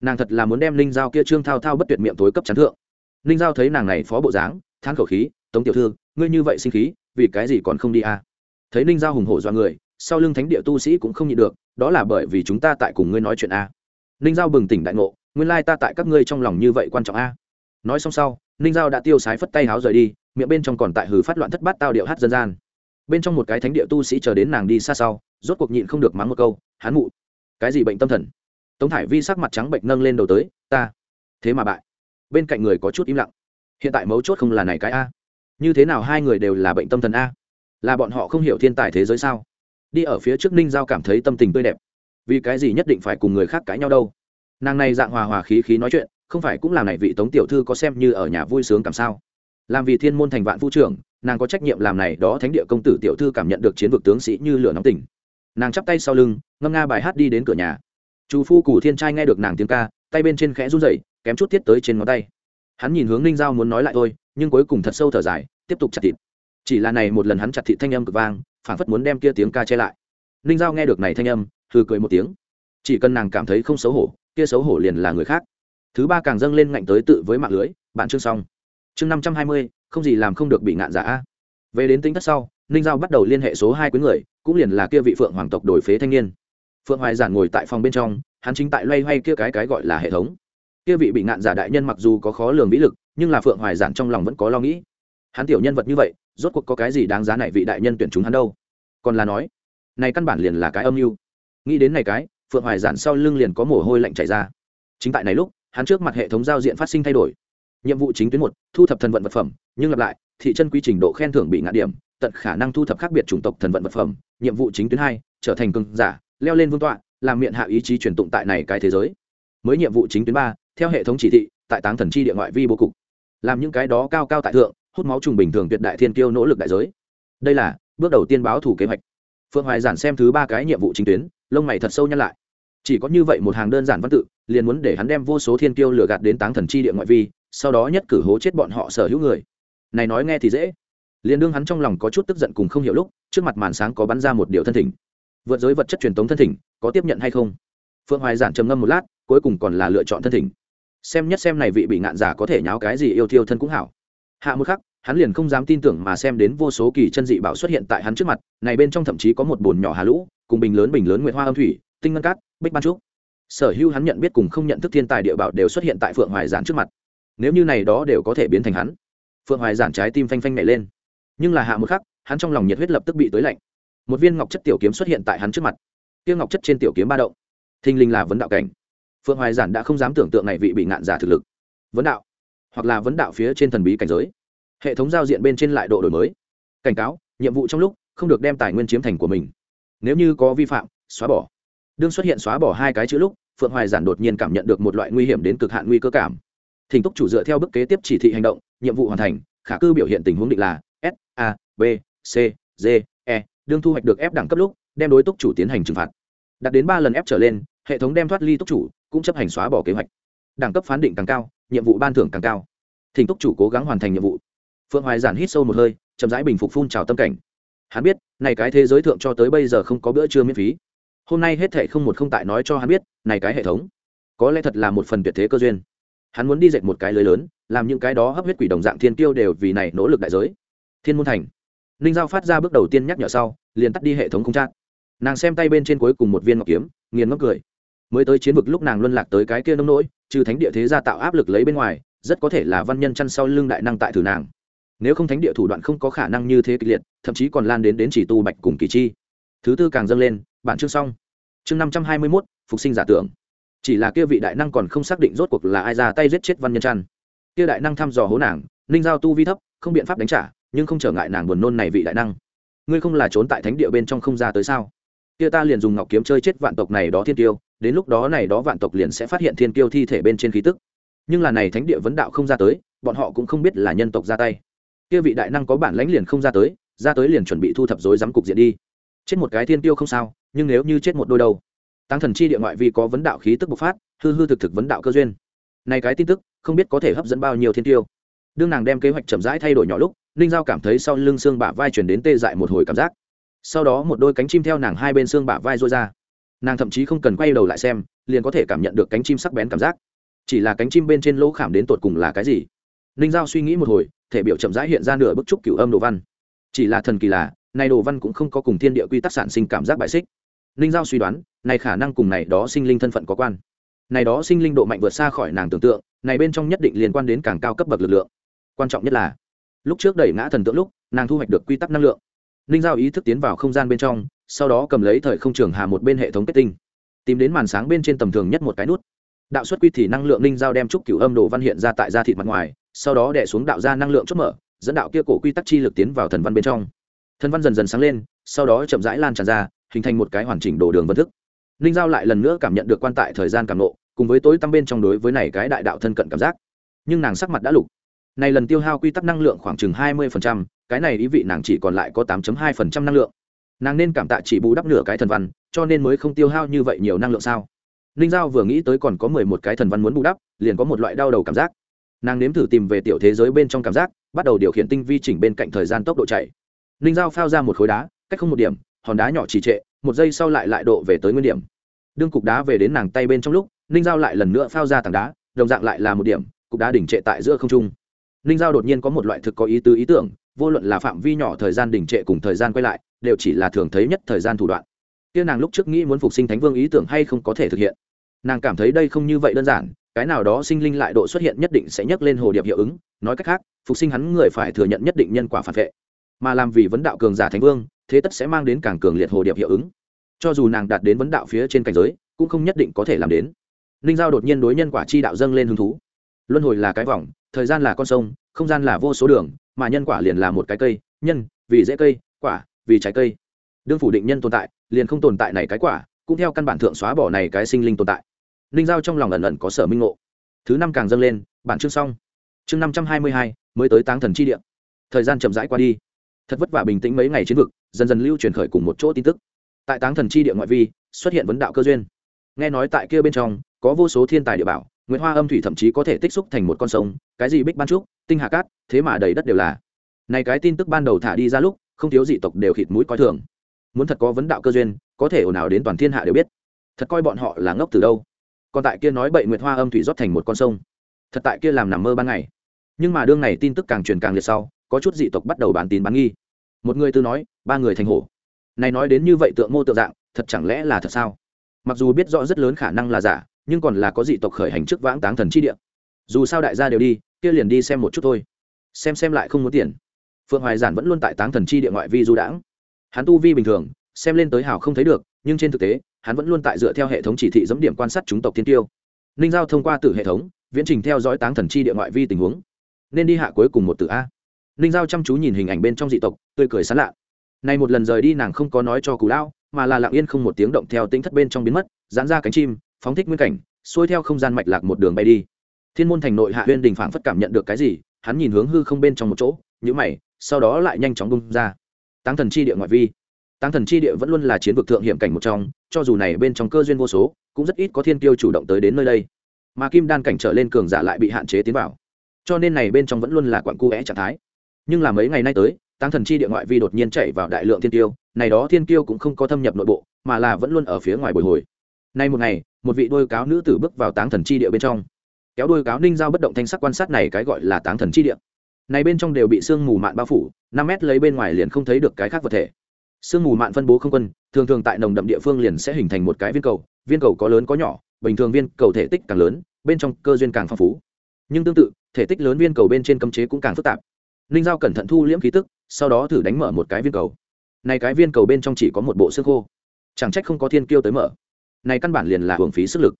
Nàng thật là muốn đem ninh giao kia trương thao thao bất tuyệt miệng tối cấp chắn thượng. Ninh giao thấy nàng này phó bộ dáng than khẩu khí, tống tiểu thư, ngươi như vậy sinh khí vì cái gì còn không đi a thấy ninh giao hùng hổ do người, sau lưng thánh địa tu sĩ cũng không nhịn được, đó là bởi vì chúng ta tại cùng ngươi nói chuyện a ninh giao bừng tỉnh đại ngộ, nguyên lai ta tại các ngươi trong lòng như vậy quan trọng a nói xong sau, ninh giao đã tiêu sái phất tay háo rời đi, miệng bên trong còn tại hử phát loạn thất bát tao điệu hát dân gian. Bên trong một cái thánh địa tu sĩ chờ đến nàng đi xa sau, rốt cuộc nhịn không được mắng một câu hắn mụ, cái gì bệnh tâm thần? Tống thải vi sắc mặt trắng bệnh nâng lên đầu tới, ta, thế mà bại. Bên cạnh người có chút im lặng. Hiện tại mấu chốt không là này cái a như thế nào hai người đều là bệnh tâm thần a? Là bọn họ không hiểu thiên tài thế giới sao? Đi ở phía trước ninh giao cảm thấy tâm tình tươi đẹp. Vì cái gì nhất định phải cùng người khác cãi nhau đâu? Nàng này dạng hòa hòa khí khí nói chuyện, không phải cũng làm này vị tống tiểu thư có xem như ở nhà vui sướng cảm sao? Làm vì thiên môn thành vạn phu trưởng, nàng có trách nhiệm làm này đó thánh địa công tử tiểu thư cảm nhận được chiến vực tướng sĩ như lửa nóng tỉnh. Nàng chắp tay sau lưng, ngâm nga bài hát đi đến cửa nhà. Chú phu củ thiên trai nghe được nàng tiếng ca, tay bên trên khẽ run rẩy, kém chút tiết tới trên ngón tay. Hắn nhìn hướng ninh giao muốn nói lại thôi, nhưng cuối cùng thật sâu thở dài tiếp tục chặt thịt. Chỉ là này một lần hắn chặt thịt thanh âm cực vang phản phất muốn đem kia tiếng ca che lại. Ninh giao nghe được này thanh âm thừ cười một tiếng. Chỉ cần nàng cảm thấy không xấu hổ, kia xấu hổ liền là người khác. Thứ ba càng dâng lên ngạnh tới tự với mạng lưới, bạn chương xong. Chương năm trăm hai mươi, không gì làm không được bị ngạn giả. Về đến tính thất sau, ninh giao bắt đầu liên hệ số hai quý người, cũng liền là kia vị phượng hoàng tộc đổi phế thanh niên. Phượng hoài giản ngồi tại phòng bên trong, hắn chính tại loay hoay kia cái cái gọi là hệ thống. Kia vị bị ngạn giả đại nhân mặc dù có khó lường vĩ lực, nhưng là phượng hoài giản trong lòng vẫn có lo nghĩ hắn tiểu nhân vật như vậy, rốt cuộc có cái gì đáng giá này vị đại nhân tuyển chúng hắn đâu? Còn là nói, này căn bản liền là cái âm mưu. Nghĩ đến này cái, phượng hoài giản sau lưng liền có mồ hôi lạnh chảy ra. Chính tại này lúc, hắn trước mặt hệ thống giao diện phát sinh thay đổi. Nhiệm vụ chính tuyến một, thu thập thần vận vật phẩm, nhưng lặp lại, thị chân quy trình độ khen thưởng bị ngạn điểm, tận khả năng thu thập khác biệt chủng tộc thần vận vật phẩm. Nhiệm vụ chính tuyến hai, trở thành cường giả, leo lên vương tọa, làm miệng hạ ý chí truyền tụng tại này cái thế giới. Mới nhiệm vụ chính tuyến ba, theo hệ thống chỉ thị, tại táng thần chi địa ngoại vi bố cục. Làm những cái đó cao cao tại thượng hút máu trùng bình thường tuyệt đại thiên kiêu nỗ lực đại giới. Đây là bước đầu tiên báo thủ kế hoạch. Phượng hoài giản xem thứ ba cái nhiệm vụ chính tuyến, lông mày thật sâu nhăn lại. Chỉ có như vậy một hàng đơn giản văn tự, liền muốn để hắn đem vô số thiên kiêu lừa gạt đến táng thần chi địa ngoại vi, sau đó nhất cử hố chết bọn họ sở hữu người. Này nói nghe thì dễ. Liền đương hắn trong lòng có chút tức giận cùng không hiểu lúc, trước mặt màn sáng có bắn ra một điều thân thỉnh. Vượt giới vật chất truyền thống thân thỉnh, có tiếp nhận hay không? Phượng hoài giản trầm ngâm một lát, cuối cùng còn là lựa chọn thân thỉnh. Xem nhất xem này vị bị ngạn giả có thể nháo cái gì yêu thiêu thân cũng hảo hạ một khắc, hắn liền không dám tin tưởng mà xem đến vô số kỳ chân dị bảo xuất hiện tại hắn trước mặt, này bên trong thậm chí có một bồn nhỏ hà lũ, cùng bình lớn bình lớn nguyệt hoa âm thủy, tinh ngân cát, bích ban trúc. Sở hữu hắn nhận biết cùng không nhận thức thiên tài địa bảo đều xuất hiện tại phượng hoài giản trước mặt. Nếu như này đó đều có thể biến thành hắn, phượng hoài giản trái tim phanh phanh nhảy lên. Nhưng là hạ một khắc, hắn trong lòng nhiệt huyết lập tức bị tới lạnh. Một viên ngọc chất tiểu kiếm xuất hiện tại hắn trước mặt. Tiêu ngọc chất trên tiểu kiếm ba động. Thình linh là vấn đạo cảnh. Phượng hoài giản đã không dám tưởng tượng này vị bị ngạn giả thực lực. Vấn đạo hoặc là vấn đạo phía trên thần bí cảnh giới. Hệ thống giao diện bên trên lại độ đổi mới. Cảnh cáo, nhiệm vụ trong lúc không được đem tài nguyên chiếm thành của mình. Nếu như có vi phạm, xóa bỏ. Đương xuất hiện xóa bỏ hai cái chữ lúc, phượng hoài giản đột nhiên cảm nhận được một loại nguy hiểm đến cực hạn nguy cơ cảm. Thỉnh túc chủ dựa theo bức kế tiếp chỉ thị hành động, nhiệm vụ hoàn thành, khả cư biểu hiện tình huống định là s, a, b, c, d e đương thu hoạch được ép đẳng cấp lúc, đem đối túc chủ tiến hành trừng phạt. Đặt đến ba lần ép trở lên, hệ thống đem thoát ly túc chủ, cũng chấp hành xóa bỏ kế hoạch. Đẳng cấp phán định càng cao nhiệm vụ ban thưởng càng cao. Thỉnh túc chủ cố gắng hoàn thành nhiệm vụ. Phượng hoài giản hít sâu một hơi, chậm rãi bình phục phun trào tâm cảnh. Hắn biết, này cái thế giới thượng cho tới bây giờ không có bữa trưa miễn phí. Hôm nay hết thệ không một không tại nói cho hắn biết, này cái hệ thống, có lẽ thật là một phần tuyệt thế cơ duyên. Hắn muốn đi dệt một cái lưới lớn, làm những cái đó hấp huyết quỷ đồng dạng thiên tiêu đều vì này nỗ lực đại giới. Thiên môn thành. Ninh giao phát ra bước đầu tiên nhắc nhở sau, liền tắt đi hệ thống không trác nàng xem tay bên trên cuối cùng một viên ngọc kiếm, nghiền ngốc cười. Mới tới chiến vực lúc nàng luân lạc tới cái kia nông nỗi trừ thánh địa thế gia tạo áp lực lấy bên ngoài, rất có thể là văn nhân chăn sau lưng đại năng tại thử nàng. Nếu không thánh địa thủ đoạn không có khả năng như thế kịch liệt, thậm chí còn lan đến đến chỉ tu bạch cùng kỳ chi. Thứ tư càng dâng lên, bản chương xong. Chương năm trăm hai mươi mốt, phục sinh giả tưởng. Chỉ là kia vị đại năng còn không xác định rốt cuộc là ai ra tay giết chết văn nhân chăn. Kia đại năng thăm dò hố nàng ninh giao tu vi thấp, không biện pháp đánh trả, nhưng không trở ngại nàng buồn nôn này vị đại năng. Ngươi không là trốn tại thánh địa bên trong không ra tới sao? Kia ta liền dùng ngọc kiếm chơi chết vạn tộc này đó thiên tiêu đến lúc đó này đó vạn tộc liền sẽ phát hiện thiên tiêu thi thể bên trên khí tức. Nhưng là này thánh địa vấn đạo không ra tới, bọn họ cũng không biết là nhân tộc ra tay. Kia vị đại năng có bản lãnh liền không ra tới ra tới liền chuẩn bị thu thập dối dám cục diện đi. Chết một cái thiên tiêu không sao, nhưng nếu như chết một đôi đầu tăng thần chi địa ngoại vi có vấn đạo khí tức bộc phát, hư hư thực thực vấn đạo cơ duyên. Này cái tin tức, không biết có thể hấp dẫn bao nhiêu thiên tiêu đương nàng đem kế hoạch chậm rãi thay đổi nhỏ lúc, ninh giao cảm thấy sau lưng xương bả vai chuyển đến tê dại một hồi cảm giác sau đó một đôi cánh chim theo nàng hai bên xương bả vai rối ra. Nàng thậm chí không cần quay đầu lại xem, liền có thể cảm nhận được cánh chim sắc bén cảm giác. Chỉ là cánh chim bên trên lỗ khảm đến tột cùng là cái gì? Ninh giao suy nghĩ một hồi, thể biểu chậm rãi hiện ra nửa bức trúc cửu âm đồ văn. Chỉ là thần kỳ là, này đồ văn cũng không có cùng thiên địa quy tắc sản sinh cảm giác bại xích. Ninh giao suy đoán, này khả năng cùng này đó sinh linh thân phận có quan. Này đó sinh linh độ mạnh vượt xa khỏi nàng tưởng tượng, này bên trong nhất định liên quan đến càng cao cấp bậc lực lượng. Quan trọng nhất là, lúc trước đẩy ngã thần tượng lúc, nàng thu hoạch được quy tắc năng lượng ninh giao ý thức tiến vào không gian bên trong, sau đó cầm lấy thời không trường hà một bên hệ thống kết tinh, tìm đến màn sáng bên trên tầm thường nhất một cái nút. Đạo xuất quy thì năng lượng ninh giao đem trúc cửu âm đồ văn hiện ra tại da thịt mặt ngoài, sau đó đẻ xuống đạo ra năng lượng chốt mở, dẫn đạo kia cổ quy tắc chi lực tiến vào thần văn bên trong. Thần văn dần dần sáng lên, sau đó chậm rãi lan tràn ra, hình thành một cái hoàn chỉnh đồ đường vân thức. Ninh giao lại lần nữa cảm nhận được quan tại thời gian cảm nộ, cùng với tối tăm bên trong đối với này cái đại đạo thân cận cảm giác. Nhưng nàng sắc mặt đã lục. Này lần tiêu hao quy tắc năng lượng khoảng chừng hai mươi cái này ý vị nàng chỉ còn lại có 8.2% năng lượng. Nàng nên cảm tạ chỉ bù đắp nửa cái thần văn, cho nên mới không tiêu hao như vậy nhiều năng lượng sao? Ninh giao vừa nghĩ tới còn có mười một cái thần văn muốn bù đắp, liền có một loại đau đầu cảm giác. Nàng nếm thử tìm về tiểu thế giới bên trong cảm giác, bắt đầu điều khiển tinh vi chỉnh bên cạnh thời gian tốc độ chạy. Ninh giao phao ra một khối đá, cách không một điểm, hòn đá nhỏ trì trệ, một giây sau lại lại độ về tới nguyên điểm. Đương cục đá về đến nàng tay bên trong lúc, ninh giao lại lần nữa phao ra tảng đá, đồng dạng lại là một điểm, cục đá đỉnh trệ tại giữa không trung. Ninh giao đột nhiên có một loại thực có ý tứ ý tưởng vô luận là phạm vi nhỏ thời gian đình trệ cùng thời gian quay lại, đều chỉ là thường thấy nhất thời gian thủ đoạn. Kia nàng lúc trước nghĩ muốn phục sinh thánh vương ý tưởng hay không có thể thực hiện. Nàng cảm thấy đây không như vậy đơn giản, cái nào đó sinh linh lại độ xuất hiện nhất định sẽ nhấc lên hồ điệp hiệu ứng, nói cách khác, phục sinh hắn người phải thừa nhận nhất định nhân quả phản vệ. Mà làm vì vấn đạo cường giả thánh vương, thế tất sẽ mang đến càng cường liệt hồ điệp hiệu ứng. Cho dù nàng đạt đến vấn đạo phía trên cảnh giới, cũng không nhất định có thể làm đến. Ninh giao đột nhiên đối nhân quả chi đạo dâng lên hứng thú. Luân hồi là cái vòng, thời gian là con sông, không gian là vô số đường mà nhân quả liền là một cái cây, nhân, vì dễ cây, quả, vì trái cây. Đương phủ định nhân tồn tại, liền không tồn tại này cái quả, cũng theo căn bản thượng xóa bỏ này cái sinh linh tồn tại. Ninh giao trong lòng ẩn ẩn có sở minh ngộ. Thứ năm càng dâng lên, bản chương xong. Chương năm trăm hai mươi hai, mới tới táng thần chi địa. Thời gian chậm rãi qua đi. Thật vất vả bình tĩnh mấy ngày chiến vực, dần dần lưu truyền khởi cùng một chỗ tin tức. Tại táng thần chi địa ngoại vi, xuất hiện vấn đạo cơ duyên. Nghe nói tại kia bên trong, có vô số thiên tài địa bảo nguyễn hoa âm thủy thậm chí có thể tích xúc thành một con sông, cái gì bích ban trúc tinh hà cát, thế mà đầy đất đều là. Này cái tin tức ban đầu thả đi ra lúc, không thiếu dị tộc đều khịt mũi coi thường. Muốn thật có vấn đạo cơ duyên, có thể ồn ào đến toàn thiên hạ đều biết. Thật coi bọn họ là ngốc từ đâu. Còn tại kia nói bậy nguyệt hoa âm thủy rót thành một con sông. Thật tại kia làm nằm mơ ban ngày. Nhưng mà đương này tin tức càng truyền càng liệt sau, có chút dị tộc bắt đầu bán tín bán nghi. Một người tư nói, ba người thành hổ. Này nói đến như vậy tượng mô tượng dạng, thật chẳng lẽ là thật sao? Mặc dù biết rõ rất lớn khả năng là giả, nhưng còn là có dị tộc khởi hành trước vãng táng thần chi địa dù sao đại gia đều đi, kia liền đi xem một chút thôi. Xem xem lại không muốn tiền. Phượng hoài giản vẫn luôn tại táng thần chi địa ngoại vi du đãng. Hắn tu vi bình thường, xem lên tới hào không thấy được, nhưng trên thực tế, hắn vẫn luôn tại dựa theo hệ thống chỉ thị dẫm điểm quan sát chúng tộc thiên tiêu. Ninh giao thông qua từ hệ thống, viễn trình theo dõi táng thần chi địa ngoại vi tình huống. Nên đi hạ cuối cùng một từ a. Ninh giao chăm chú nhìn hình ảnh bên trong dị tộc, tươi cười sán lạ. Này một lần rời đi nàng không có nói cho cù lao, mà là lặng yên không một tiếng động theo tính thất bên trong biến mất dán ra cánh chim, phóng thích nguyên cảnh, xuôi theo không gian mạch lạc một đường bay đi thiên môn thành nội hạ huyên đình phảng phất cảm nhận được cái gì, hắn nhìn hướng hư không bên trong một chỗ nhữ mày, sau đó lại nhanh chóng bung ra. Táng thần chi địa ngoại vi. Táng thần chi địa vẫn luôn là chiến vực thượng hiểm cảnh một trong, cho dù này bên trong cơ duyên vô số, cũng rất ít có thiên tiêu chủ động tới đến nơi đây. Mà kim đan cảnh trở lên cường giả lại bị hạn chế tiến vào. Cho nên này bên trong vẫn luôn là quặng cu vẽ trạng thái. Nhưng là mấy ngày nay tới, táng thần chi địa ngoại vi đột nhiên chạy vào đại lượng thiên tiêu này đó thiên tiêu cũng không có thâm nhập nội bộ, mà là vẫn luôn ở phía ngoài bồi hồi. Nay một ngày, một vị đôi cáo nữ tử bước vào táng thần chi địa bên trong kéo đôi cáo ninh giao bất động thanh sắc quan sát này cái gọi là táng thần chi địa. Này bên trong đều bị sương mù mạn bao phủ, năm mét lấy bên ngoài liền không thấy được cái khác vật thể. Sương mù mạn phân bố không quân, thường thường tại nồng đậm địa phương liền sẽ hình thành một cái viên cầu viên cầu có lớn có nhỏ, bình thường viên cầu thể tích càng lớn, bên trong cơ duyên càng phong phú. Nhưng tương tự, thể tích lớn viên cầu bên trên cấm chế cũng càng phức tạp. Ninh giao cẩn thận thu liễm khí tức, sau đó thử đánh mở một cái viên cầu. Này cái viên cầu bên trong chỉ có một bộ xương khô. Chẳng trách không có thiên kiêu tới mở. Này căn bản liền là hưởng phí sức lực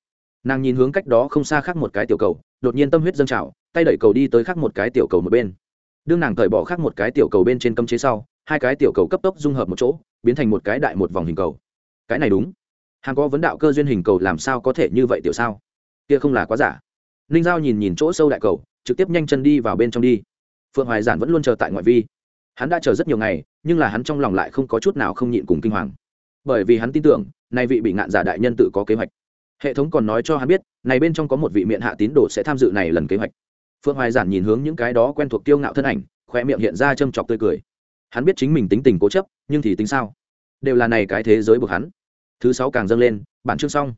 nàng nhìn hướng cách đó không xa khác một cái tiểu cầu, đột nhiên tâm huyết dâng trào, tay đẩy cầu đi tới khác một cái tiểu cầu một bên. Đương nàng cởi bỏ khác một cái tiểu cầu bên trên cấm chế sau, hai cái tiểu cầu cấp tốc dung hợp một chỗ, biến thành một cái đại một vòng hình cầu. Cái này đúng. Hàng có vấn đạo cơ duyên hình cầu làm sao có thể như vậy tiểu sao? Kia không là quá giả. Ninh giao nhìn nhìn chỗ sâu đại cầu, trực tiếp nhanh chân đi vào bên trong đi. Phượng hoài giản vẫn luôn chờ tại ngoại vi. Hắn đã chờ rất nhiều ngày, nhưng là hắn trong lòng lại không có chút nào không nhịn cùng kinh hoàng. Bởi vì hắn tin tưởng, nay vị bị ngạn giả đại nhân tự có kế hoạch hệ thống còn nói cho hắn biết, này bên trong có một vị miệng hạ tín đồ sẽ tham dự này lần kế hoạch. Phượng hoài giản nhìn hướng những cái đó quen thuộc tiêu ngạo thân ảnh khoe miệng hiện ra châm chọc tươi cười. Hắn biết chính mình tính tình cố chấp, nhưng thì tính sao? Đều là này cái thế giới buộc hắn. Thứ sáu càng dâng lên, bản chương xong.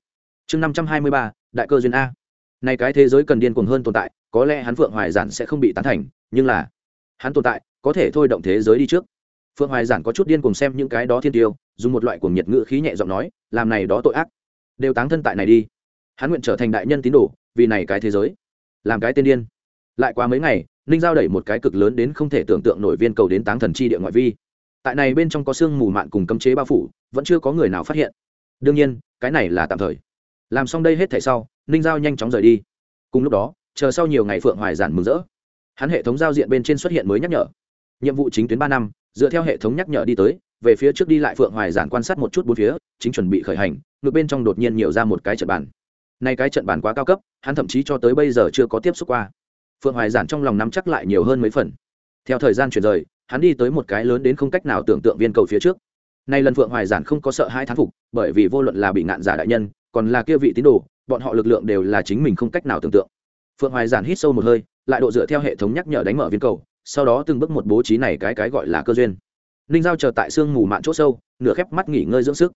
Chương năm trăm hai mươi ba, đại cơ duyên a. Này cái thế giới cần điên cuồng hơn tồn tại, có lẽ hắn phượng hoài giản sẽ không bị tán thành, nhưng là hắn tồn tại, có thể thôi động thế giới đi trước. Phượng hoài giản có chút điên cuồng xem những cái đó thiên tiêu, dùng một loại cuồng nhiệt ngữ khí nhẹ giọng nói, làm này đó tội ác đều táng thân tại này đi. Hắn nguyện trở thành đại nhân tín đồ, vì này cái thế giới. Làm cái tên điên. Lại qua mấy ngày, ninh giao đẩy một cái cực lớn đến không thể tưởng tượng nổi viên cầu đến táng thần chi địa ngoại vi. Tại này bên trong có sương mù mạn cùng cấm chế bao phủ, vẫn chưa có người nào phát hiện. Đương nhiên, cái này là tạm thời. Làm xong đây hết thể sau, ninh giao nhanh chóng rời đi. Cùng lúc đó, chờ sau nhiều ngày phượng hoài giản mừng rỡ. Hắn hệ thống giao diện bên trên xuất hiện mới nhắc nhở. Nhiệm vụ chính tuyến ba năm, dựa theo hệ thống nhắc nhở đi tới về phía trước đi lại phượng hoài giản quan sát một chút bốn phía, chính chuẩn bị khởi hành, ngược bên trong đột nhiên nhiều ra một cái trận bàn. Nay cái trận bàn quá cao cấp, hắn thậm chí cho tới bây giờ chưa có tiếp xúc qua. Phượng hoài giản trong lòng nắm chắc lại nhiều hơn mấy phần. Theo thời gian chuyển rời, hắn đi tới một cái lớn đến không cách nào tưởng tượng viên cầu phía trước. Nay lần phượng hoài giản không có sợ hai thán phục, bởi vì vô luận là bị ngạn giả đại nhân, còn là kia vị tín đồ, bọn họ lực lượng đều là chính mình không cách nào tưởng tượng. Phượng hoài giản hít sâu một hơi, lại độ dựa theo hệ thống nhắc nhở đánh mở viên cầu, sau đó từng bước một bố trí này cái cái gọi là cơ duyên ninh giao chờ tại sương mù mạn chỗ sâu, nửa khép mắt nghỉ ngơi dưỡng sức.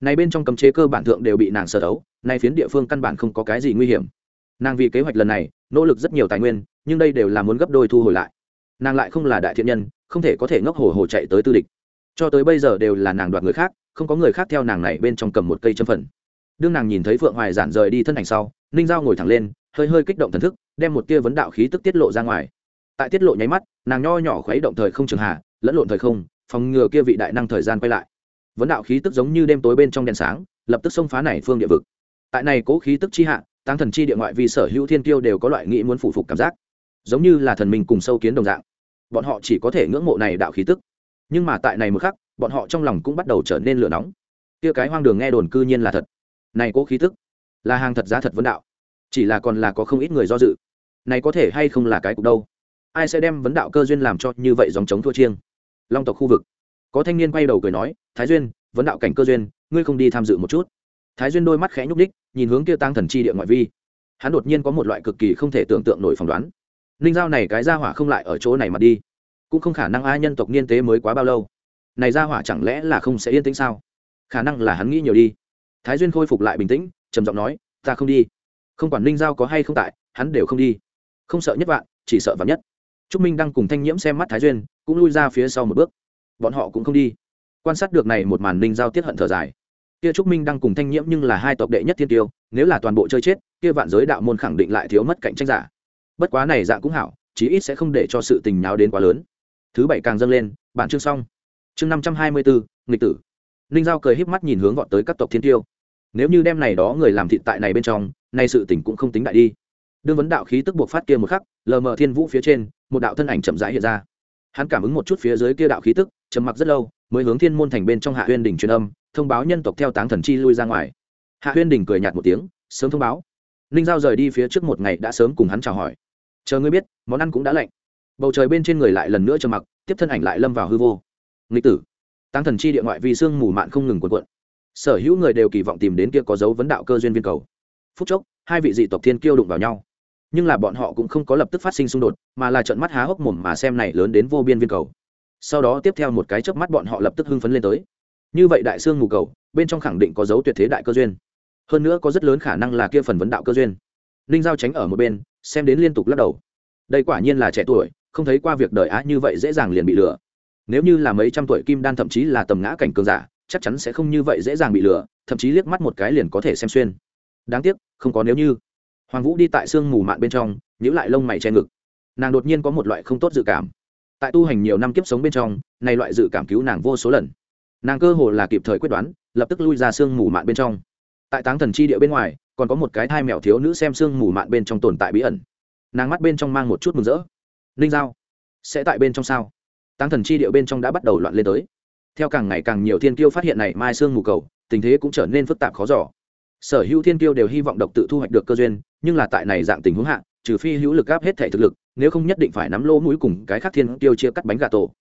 Này bên trong cấm chế cơ bản thượng đều bị nàng sở đấu nay phiến địa phương căn bản không có cái gì nguy hiểm. Nàng vì kế hoạch lần này, nỗ lực rất nhiều tài nguyên, nhưng đây đều là muốn gấp đôi thu hồi lại. Nàng lại không là đại thiện nhân, không thể có thể ngốc hồ hồ chạy tới tư địch. Cho tới bây giờ đều là nàng đoạt người khác, không có người khác theo nàng này bên trong cầm một cây châm phần. Đương nàng nhìn thấy phượng hoài giản rời đi thân ảnh sau, ninh giao ngồi thẳng lên, hơi hơi kích động thần thức, đem một tia vấn đạo khí tức tiết lộ ra ngoài. Tại tiết lộ nháy mắt, nàng nho nhỏ khuấy động thời không trường hạ, lẫn lộn thời không phòng ngừa kia vị đại năng thời gian quay lại. Vấn đạo khí tức giống như đêm tối bên trong đèn sáng, lập tức xông phá này phương địa vực. Tại này cố khí tức chi hạ tăng thần chi địa ngoại vì sở hữu thiên tiêu đều có loại nghĩ muốn phụ phục cảm giác. Giống như là thần mình cùng sâu kiến đồng dạng. Bọn họ chỉ có thể ngưỡng mộ này đạo khí tức. Nhưng mà tại này một khắc, bọn họ trong lòng cũng bắt đầu trở nên lửa nóng. Kia cái hoang đường nghe đồn cư nhiên là thật. Này cố khí tức, là hàng thật giá thật vấn đạo. Chỉ là còn là có không ít người do dự. Này có thể hay không là cái cục đâu? Ai sẽ đem vấn đạo cơ duyên làm cho như vậy dòng chống thua chiêng? Long tộc khu vực. Có thanh niên quay đầu cười nói, thái duyên, vấn đạo cảnh cơ duyên, ngươi không đi tham dự một chút? Thái duyên đôi mắt khẽ nhúc đích nhìn hướng kia tăng thần chi địa ngoại vi. Hắn đột nhiên có một loại cực kỳ không thể tưởng tượng nổi phỏng đoán. Ninh giao này cái ra hỏa không lại ở chỗ này mà đi. Cũng không khả năng ai nhân tộc niên tế mới quá bao lâu. Này ra hỏa chẳng lẽ là không sẽ yên tĩnh sao? Khả năng là hắn nghĩ nhiều đi. Thái duyên khôi phục lại bình tĩnh, trầm giọng nói, ta không đi. Không quản ninh giao có hay không tại, hắn đều không đi. Không sợ nhất vạn, chỉ sợ vạn nhất trúc minh đang cùng thanh nhiễm xem mắt thái duyên, cũng lui ra phía sau một bước. Bọn họ cũng không đi. Quan sát được này một màn ninh giao tiết hận thở dài. Kia trúc minh đang cùng thanh nhiễm nhưng là hai tộc đệ nhất thiên tiêu, nếu là toàn bộ chơi chết, kia vạn giới đạo môn khẳng định lại thiếu mất cạnh tranh giả. Bất quá này dạng cũng hảo, chí ít sẽ không để cho sự tình nháo đến quá lớn. Thứ bảy càng dâng lên, bản chương xong. Chương năm trăm hai mươi bốn, nghịch tử. Ninh giao cười híp mắt nhìn hướng vọt tới các tộc thiên tiêu. Nếu như đem này đó người làm thịt tại này bên trong, nay sự tình cũng không tính đại đi đương vấn đạo khí tức buộc phát kia một khắc, lờ mờ thiên vũ phía trên, một đạo thân ảnh chậm rãi hiện ra. Hắn cảm ứng một chút phía dưới kia đạo khí tức, trầm mặc rất lâu, mới hướng thiên môn thành bên trong hạ huyên đỉnh truyền âm, thông báo nhân tộc theo táng thần chi lui ra ngoài. Hạ huyên đỉnh cười nhạt một tiếng, sớm thông báo. Ninh giao rời đi phía trước một ngày đã sớm cùng hắn chào hỏi. Chờ ngươi biết, món ăn cũng đã lạnh. Bầu trời bên trên người lại lần nữa trầm mặc, tiếp thân ảnh lại lâm vào hư vô. Nghịch tử. Táng thần chi địa ngoại vì sương mù mạn không ngừng cuộn cuộn. Sở hữu người đều kỳ vọng tìm đến kia có dấu vấn đạo cơ duyên viên cầu. Phút chốc, hai vị dị tộc thiên kiêu đụng vào nhau nhưng là bọn họ cũng không có lập tức phát sinh xung đột, mà là trận mắt há hốc mồm mà xem này lớn đến vô biên viên cầu. Sau đó tiếp theo một cái chớp mắt bọn họ lập tức hưng phấn lên tới. Như vậy đại sương mù cầu, bên trong khẳng định có dấu tuyệt thế đại cơ duyên. Hơn nữa có rất lớn khả năng là kia phần vấn đạo cơ duyên. Ninh giao tránh ở một bên, xem đến liên tục lắc đầu. Đây quả nhiên là trẻ tuổi, không thấy qua việc đời á như vậy dễ dàng liền bị lừa. Nếu như là mấy trăm tuổi kim đan thậm chí là tầm ngã cảnh cường giả, chắc chắn sẽ không như vậy dễ dàng bị lừa, thậm chí liếc mắt một cái liền có thể xem xuyên. Đáng tiếc, không có nếu như hoàng vũ đi tại sương mù mạn bên trong nhữ lại lông mày che ngực. Nàng đột nhiên có một loại không tốt dự cảm. Tại tu hành nhiều năm kiếp sống bên trong, này loại dự cảm cứu nàng vô số lần. Nàng cơ hồ là kịp thời quyết đoán, lập tức lui ra sương mù mạn bên trong. Tại táng thần chi địa bên ngoài, còn có một cái thai mèo thiếu nữ xem sương mù mạn bên trong tồn tại bí ẩn. Nàng mắt bên trong mang một chút mừng rỡ. Ninh giao, sẽ tại bên trong sao? Táng thần chi địa bên trong đã bắt đầu loạn lên tới. Theo càng ngày càng nhiều thiên kiêu phát hiện này mai sương mù cầu, tình thế cũng trở nên phức tạp khó giỏ sở hữu thiên kiêu đều hy vọng độc tự thu hoạch được cơ duyên nhưng là tại này dạng tình huống hạ, trừ phi hữu lực áp hết thể thực lực, nếu không nhất định phải nắm lỗ mũi cùng cái khác thiên tiêu chia cắt bánh gà tổ.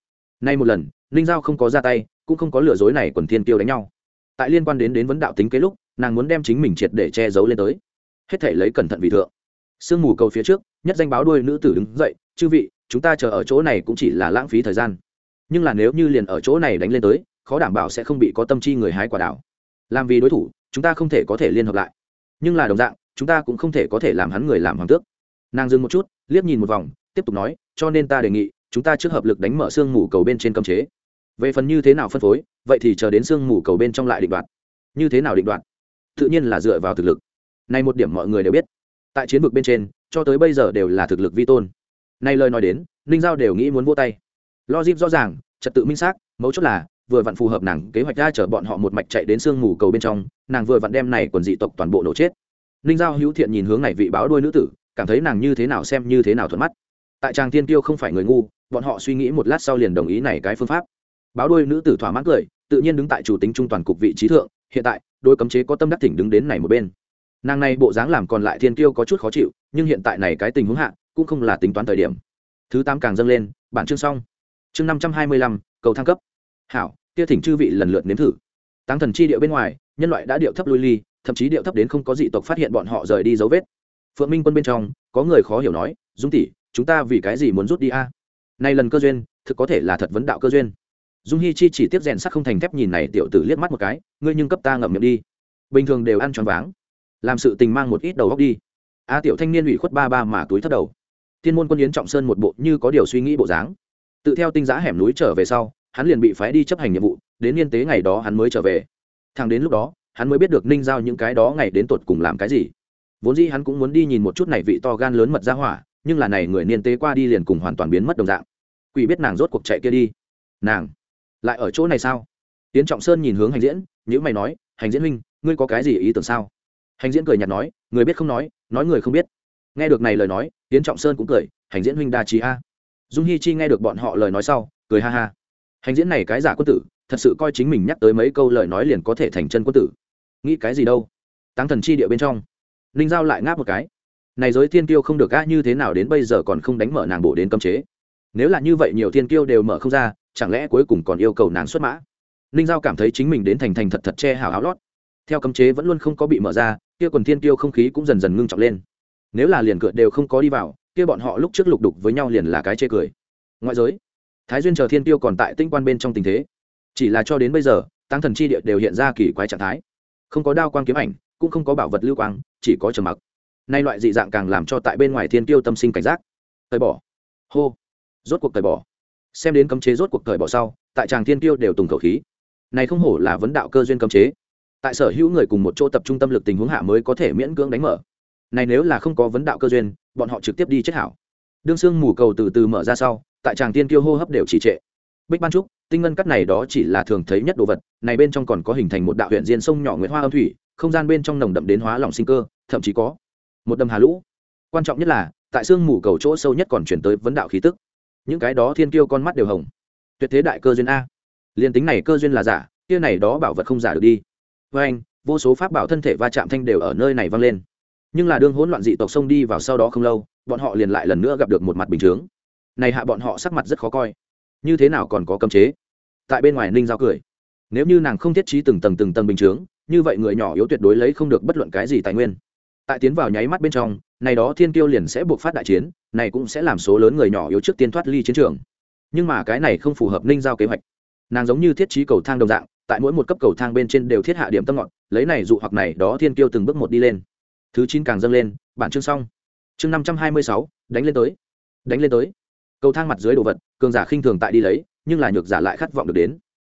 Nay một lần, ninh giao không có ra tay, cũng không có lừa dối này quần thiên tiêu đánh nhau. Tại liên quan đến đến vấn đạo tính kế lúc, nàng muốn đem chính mình triệt để che giấu lên tới. Hết thể lấy cẩn thận vì thượng. Sương mù cầu phía trước, nhất danh báo đuôi nữ tử đứng dậy, chư vị, chúng ta chờ ở chỗ này cũng chỉ là lãng phí thời gian. Nhưng là nếu như liền ở chỗ này đánh lên tới, khó đảm bảo sẽ không bị có tâm chi người hái quả đảo. Làm vì đối thủ, chúng ta không thể có thể liên hợp lại. Nhưng là đồng dạng chúng ta cũng không thể có thể làm hắn người làm hoàng tước. Nàng dừng một chút, liếc nhìn một vòng, tiếp tục nói, cho nên ta đề nghị, chúng ta trước hợp lực đánh mở xương mù cầu bên trên cấm chế. Về phần như thế nào phân phối, vậy thì chờ đến xương mù cầu bên trong lại định đoạt. Như thế nào định đoạt? Tự nhiên là dựa vào thực lực. Này một điểm mọi người đều biết. Tại chiến vực bên trên, cho tới bây giờ đều là thực lực vi tôn. Nay lời nói đến, ninh giao đều nghĩ muốn vô tay. Logic rõ ràng, trật tự minh xác, mấu chốt là, vừa vặn phù hợp nàng kế hoạch ra chở bọn họ một mạch chạy đến sương mù cầu bên trong, nàng vừa vặn đem này quần dị tộc toàn bộ nổ chết ninh giao hữu thiện nhìn hướng này vị báo đôi nữ tử, cảm thấy nàng như thế nào xem như thế nào thuận mắt. Tại tràng tiên tiêu không phải người ngu, bọn họ suy nghĩ một lát sau liền đồng ý này cái phương pháp. Báo đôi nữ tử thỏa mãn cười, tự nhiên đứng tại chủ tính trung toàn cục vị trí thượng, hiện tại, đôi cấm chế có tâm đắc thỉnh đứng đến này một bên. Nàng này bộ dáng làm còn lại thiên tiêu có chút khó chịu, nhưng hiện tại này cái tình huống hạ, cũng không là tính toán thời điểm. Thứ tám càng dâng lên, bản chương xong. Chương năm trăm hai mươi lăm, cầu thăng cấp. Hảo, kia thỉnh chư vị lần lượt nếm thử. Tăng thần chi điệu bên ngoài, nhân loại đã điệu thấp lui ly thậm chí điệu thấp đến không có dị tộc phát hiện bọn họ rời đi dấu vết. Phượng minh quân bên trong, có người khó hiểu nói, dung tỷ, chúng ta vì cái gì muốn rút đi a? À? nay lần cơ duyên, thực có thể là thật vấn đạo cơ duyên. Dung hi chi chỉ tiếp rèn sắc không thành thép nhìn này tiểu tử liếc mắt một cái, ngươi nhưng cấp ta ngậm miệng đi. Bình thường đều ăn tròn váng. Làm sự tình mang một ít đầu góc đi. A tiểu thanh niên ủy khuất ba ba mà túi thất đầu. Thiên môn quân yến trọng sơn một bộ như có điều suy nghĩ bộ dáng. Tự theo tinh giá hẻm núi trở về sau, hắn liền bị phái đi chấp hành nhiệm vụ, đến niên tế ngày đó hắn mới trở về. Thằng đến lúc đó hắn mới biết được ninh giao những cái đó ngày đến tột cùng làm cái gì. Vốn dĩ hắn cũng muốn đi nhìn một chút này vị to gan lớn mật ra hỏa, nhưng là này người niên tế qua đi liền cùng hoàn toàn biến mất đồng dạng. Quỷ biết nàng rốt cuộc chạy kia đi. Nàng, lại ở chỗ này sao? Tiến trọng sơn nhìn hướng hành diễn nhữ mày nói, hành diễn huynh, ngươi có cái gì ý tưởng sao? Hành diễn cười nhạt nói, người biết không nói nói người không biết. Nghe được này lời nói tiến trọng sơn cũng cười, hành diễn huynh đa trí a. Dung hi chi nghe được bọn họ lời nói sau, cười ha ha. Hành diễn này cái giả quân tử thật sự coi chính mình nhắc tới mấy câu lời nói liền có thể thành chân quân tử. Nghĩ cái gì đâu? Tăng thần chi địa bên trong. Ninh giao lại ngáp một cái. Này giới thiên tiêu không được gã như thế nào đến bây giờ còn không đánh mở nàng bộ đến cấm chế? Nếu là như vậy nhiều thiên tiêu đều mở không ra, chẳng lẽ cuối cùng còn yêu cầu nàng xuất mã? Ninh giao cảm thấy chính mình đến thành thành thật thật che hào áo lót. Theo cấm chế vẫn luôn không có bị mở ra, kia quần thiên tiêu không khí cũng dần dần ngưng trọng lên. Nếu là liền cựa đều không có đi vào, kia bọn họ lúc trước lục đục với nhau liền là cái chê cười. Ngoại giới, thái duyên chờ thiên tiêu còn tại tinh quan bên trong tình thế chỉ là cho đến bây giờ tăng thần chi địa đều hiện ra kỳ quái trạng thái. Không có đao quang kiếm ảnh, cũng không có bảo vật lưu quang, chỉ có trầm mặc. Nay loại dị dạng càng làm cho tại bên ngoài thiên tiêu tâm sinh cảnh giác. Cởi bỏ. Hô. Rốt cuộc cởi bỏ. Xem đến cấm chế rốt cuộc cởi bỏ sau, tại tràng thiên tiêu đều tùng khẩu khí. Này không hổ là vấn đạo cơ duyên cấm chế. Tại sở hữu người cùng một chỗ tập trung tâm lực tình huống hạ mới có thể miễn cưỡng đánh mở. Này nếu là không có vấn đạo cơ duyên, bọn họ trực tiếp đi chết hảo. Đương xương mù cầu từ từ mở ra sau, tại tràng tiên tiêu hô hấp đều trì trệ. Bích ban trúc tinh ngân cắt này đó chỉ là thường thấy nhất đồ vật, này bên trong còn có hình thành một đạo huyện diên sông nhỏ nguyễn hoa âm thủy, không gian bên trong nồng đậm đến hóa lỏng sinh cơ, thậm chí có một đầm hà lũ. Quan trọng nhất là, tại xương mù cầu chỗ sâu nhất còn chuyển tới vấn đạo khí tức. Những cái đó thiên kiêu con mắt đều hồng. Tuyệt thế đại cơ duyên a. Liền tính này cơ duyên là giả, kia này đó bảo vật không giả được đi. Với anh, vô số pháp bảo thân thể va chạm thanh đều ở nơi này vang lên. Nhưng là đương hỗn loạn dị tộc sông đi vào sau đó không lâu, bọn họ liền lại lần nữa gặp được một mặt bình chướng. Này hạ bọn họ sắc mặt rất khó coi. Như thế nào còn có cấm chế? Tại bên ngoài ninh giao cười. Nếu như nàng không thiết trí từng tầng từng tầng bình chướng, như vậy người nhỏ yếu tuyệt đối lấy không được bất luận cái gì tài nguyên. Tại tiến vào nháy mắt bên trong, này đó thiên tiêu liền sẽ buộc phát đại chiến, này cũng sẽ làm số lớn người nhỏ yếu trước tiên thoát ly chiến trường. Nhưng mà cái này không phù hợp ninh giao kế hoạch. Nàng giống như thiết trí cầu thang đồng dạng, tại mỗi một cấp cầu thang bên trên đều thiết hạ điểm tâm ngọn lấy này dụ hoặc này đó thiên kiêu từng bước một đi lên. Thứ chín càng dâng lên, bản chương xong. Chương năm trăm hai mươi sáu, đánh lên tới. Đánh lên tới. Cầu thang mặt dưới đồ vật, cường giả khinh thường tại đi lấy nhưng là nhược giả lại khát vọng được đến.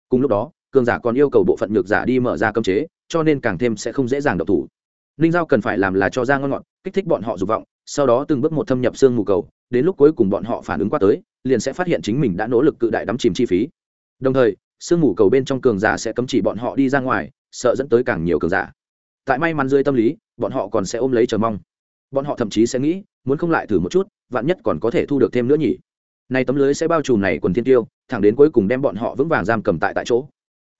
Cùng lúc đó, cường giả còn yêu cầu bộ phận nhược giả đi mở ra cơm chế, cho nên càng thêm sẽ không dễ dàng độc thủ. Ninh giao cần phải làm là cho ra ngon ngọt, kích thích bọn họ dục vọng, sau đó từng bước một thâm nhập xương mù cầu, đến lúc cuối cùng bọn họ phản ứng qua tới, liền sẽ phát hiện chính mình đã nỗ lực cự đại đắm chìm chi phí. Đồng thời sương mù cầu bên trong cường giả sẽ cấm chỉ bọn họ đi ra ngoài, sợ dẫn tới càng nhiều cường giả. Tại may mắn dưới tâm lý, bọn họ còn sẽ ôm lấy chờ mong. Bọn họ thậm chí sẽ nghĩ, muốn không lại thử một chút, vạn nhất còn có thể thu được thêm nữa nhỉ? Nay tấm lưới sẽ bao trùm này quần thiên tiêu, thẳng đến cuối cùng đem bọn họ vững vàng giam cầm tại tại chỗ.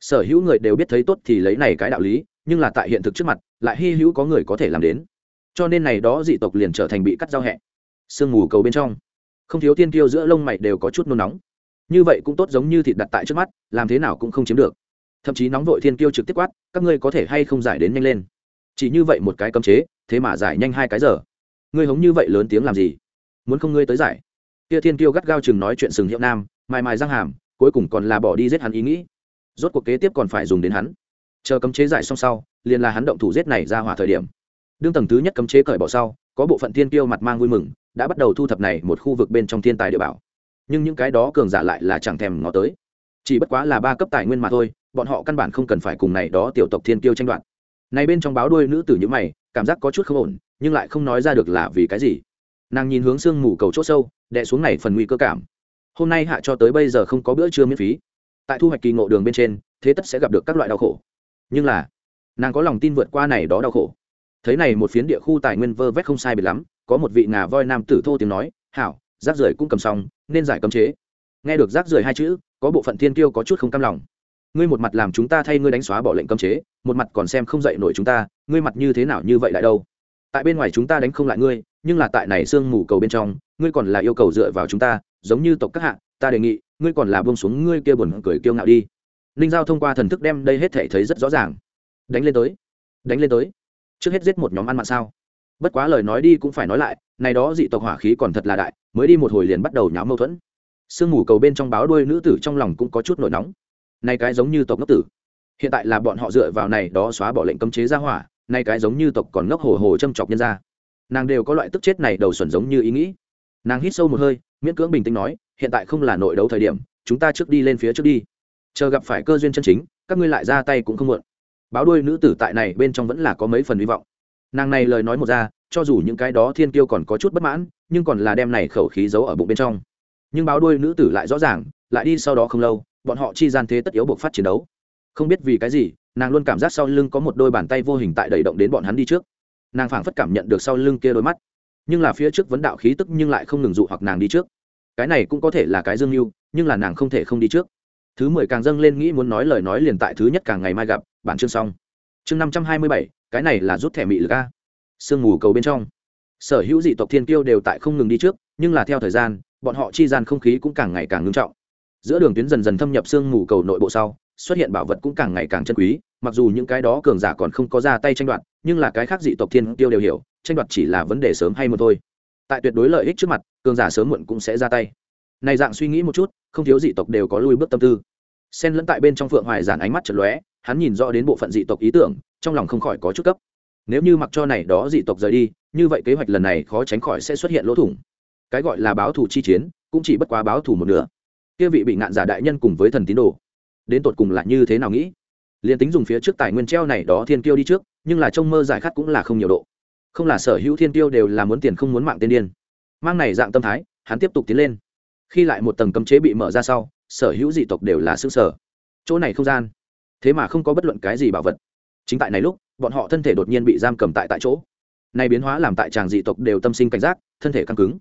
Sở hữu người đều biết thấy tốt thì lấy này cái đạo lý, nhưng là tại hiện thực trước mặt, lại hy hữu có người có thể làm đến. Cho nên này đó dị tộc liền trở thành bị cắt giao hẹ. Sương mù cầu bên trong, không thiếu thiên tiêu giữa lông mày đều có chút nôn nóng. Như vậy cũng tốt giống như thịt đặt tại trước mắt, làm thế nào cũng không chiếm được. Thậm chí nóng vội thiên tiêu trực tiếp quát, các ngươi có thể hay không giải đến nhanh lên? Chỉ như vậy một cái cấm chế, thế mà giải nhanh hai cái giờ. Ngươi hống như vậy lớn tiếng làm gì? Muốn không ngươi tới giải? Kia thiên kiêu gắt gao chừng nói chuyện sừng hiệu nam, mài mài răng hàm, cuối cùng còn là bỏ đi giết hắn ý nghĩ. Rốt cuộc kế tiếp còn phải dùng đến hắn. Chờ cấm chế giải xong sau, liền là hắn động thủ giết này ra hỏa thời điểm. Đương tầng thứ nhất cấm chế cởi bỏ sau, có bộ phận thiên kiêu mặt mang vui mừng, đã bắt đầu thu thập này một khu vực bên trong thiên tài địa bảo. Nhưng những cái đó cường giả lại là chẳng thèm ngó tới. Chỉ bất quá là ba cấp tài nguyên mà thôi, bọn họ căn bản không cần phải cùng này đó tiểu tộc thiên kiêu tranh đoạt. Này bên trong báo đuôi nữ tử như mày, cảm giác có chút không ổn, nhưng lại không nói ra được là vì cái gì. Nàng nhìn hướng sương mù cầu c h ỗ sâu đè xuống này phần nguy cơ cảm. Hôm nay hạ cho tới bây giờ không có bữa trưa miễn phí. Tại thu hoạch kỳ ngộ đường bên trên, thế tất sẽ gặp được các loại đau khổ. Nhưng là, nàng có lòng tin vượt qua này đó đau khổ. Thấy này một phiến địa khu tài nguyên vơ vét không sai biệt lắm, có một vị ngà voi nam tử thô tiếng nói, hảo, rác rưởi cũng cầm xong, nên giải cấm chế. Nghe được rác rưởi hai chữ, có bộ phận thiên kiêu có chút không cam lòng. Ngươi một mặt làm chúng ta thay ngươi đánh xóa bỏ lệnh cấm chế, một mặt còn xem không dậy nổi chúng ta, ngươi mặt như thế nào như vậy lại đâu? Tại bên ngoài chúng ta đánh không lại ngươi, nhưng là tại này sương mù cầu bên trong, ngươi còn là yêu cầu dựa vào chúng ta, giống như tộc các hạ, ta đề nghị, ngươi còn là buông xuống ngươi kia buồn cười kiêu ngạo đi. Ninh giao thông qua thần thức đem đây hết thể thấy rất rõ ràng. Đánh lên tới, đánh lên tới. Trước hết giết một nhóm ăn mặn sao? Bất quá lời nói đi cũng phải nói lại, này đó dị tộc hỏa khí còn thật là đại, mới đi một hồi liền bắt đầu nháo mâu thuẫn. Sương mù cầu bên trong báo đuôi nữ tử trong lòng cũng có chút nổi nóng. Nay cái giống như tộc ngốc tử. Hiện tại là bọn họ dựa vào này đó xóa bỏ lệnh cấm chế ra hỏa nay cái giống như tộc còn ngốc hồ hồ châm chọc nhân ra. Nàng đều có loại tức chết này đầu xuẩn giống như ý nghĩ. Nàng hít sâu một hơi, miễn cưỡng bình tĩnh nói, hiện tại không là nội đấu thời điểm, chúng ta trước đi lên phía trước đi. Chờ gặp phải cơ duyên chân chính, các ngươi lại ra tay cũng không muộn. Báo đuôi nữ tử tại này bên trong vẫn là có mấy phần hy vọng. Nàng này lời nói một ra, cho dù những cái đó thiên kiêu còn có chút bất mãn, nhưng còn là đem này khẩu khí giấu ở bụng bên trong. Nhưng báo đuôi nữ tử lại rõ ràng, lại đi sau đó không lâu, bọn họ chi gian thế tất yếu buộc phát chiến đấu. Không biết vì cái gì nàng luôn cảm giác sau lưng có một đôi bàn tay vô hình tại đẩy động đến bọn hắn đi trước. Nàng phảng phất cảm nhận được sau lưng kia đôi mắt. Nhưng là phía trước vấn đạo khí tức nhưng lại không ngừng dụ hoặc nàng đi trước. Cái này cũng có thể là cái dương mưu, nhưng là nàng không thể không đi trước. Thứ mười càng dâng lên nghĩ muốn nói lời nói liền tại thứ nhất càng ngày mai gặp, bản chương xong. Chương năm trăm hai mươi bảy, cái này là rút thẻ mị lực a. Sương mù cầu bên trong. Sở hữu dị tộc thiên kiêu đều tại không ngừng đi trước, nhưng là theo thời gian, bọn họ chi gian không khí cũng càng ngày càng ngưng trọng. Giữa đường tuyến dần dần thâm nhập sương mù cầu nội bộ sau xuất hiện bảo vật cũng càng ngày càng chân quý, mặc dù những cái đó cường giả còn không có ra tay tranh đoạt, nhưng là cái khác dị tộc thiên tiêu đều hiểu, tranh đoạt chỉ là vấn đề sớm hay muộn thôi. Tại tuyệt đối lợi ích trước mặt, cường giả sớm muộn cũng sẽ ra tay. Này dạng suy nghĩ một chút, không thiếu dị tộc đều có lui bước tâm tư. Xen lẫn tại bên trong phượng hoài giản ánh mắt chật lóe, hắn nhìn rõ đến bộ phận dị tộc ý tưởng, trong lòng không khỏi có chút cấp. Nếu như mặc cho này đó dị tộc rời đi, như vậy kế hoạch lần này khó tránh khỏi sẽ xuất hiện lỗ thủng. Cái gọi là báo thủ chi chiến, cũng chỉ bất quá báo thủ một nửa. Kia vị bị ngạn giả đại nhân cùng với thần tín đồ đến tột cùng là như thế nào nghĩ? Liền tính dùng phía trước tài nguyên treo này đó thiên kiêu đi trước, nhưng là trông mơ giải khát cũng là không nhiều độ. Không là sở hữu thiên kiêu đều là muốn tiền không muốn mạng tiên điên. Mang này dạng tâm thái, hắn tiếp tục tiến lên. Khi lại một tầng cấm chế bị mở ra sau, sở hữu dị tộc đều là xứ sở chỗ này không gian, thế mà không có bất luận cái gì bảo vật. Chính tại này lúc, bọn họ thân thể đột nhiên bị giam cầm tại tại chỗ. Này biến hóa làm tại tràng dị tộc đều tâm sinh cảnh giác, thân thể căng cứng.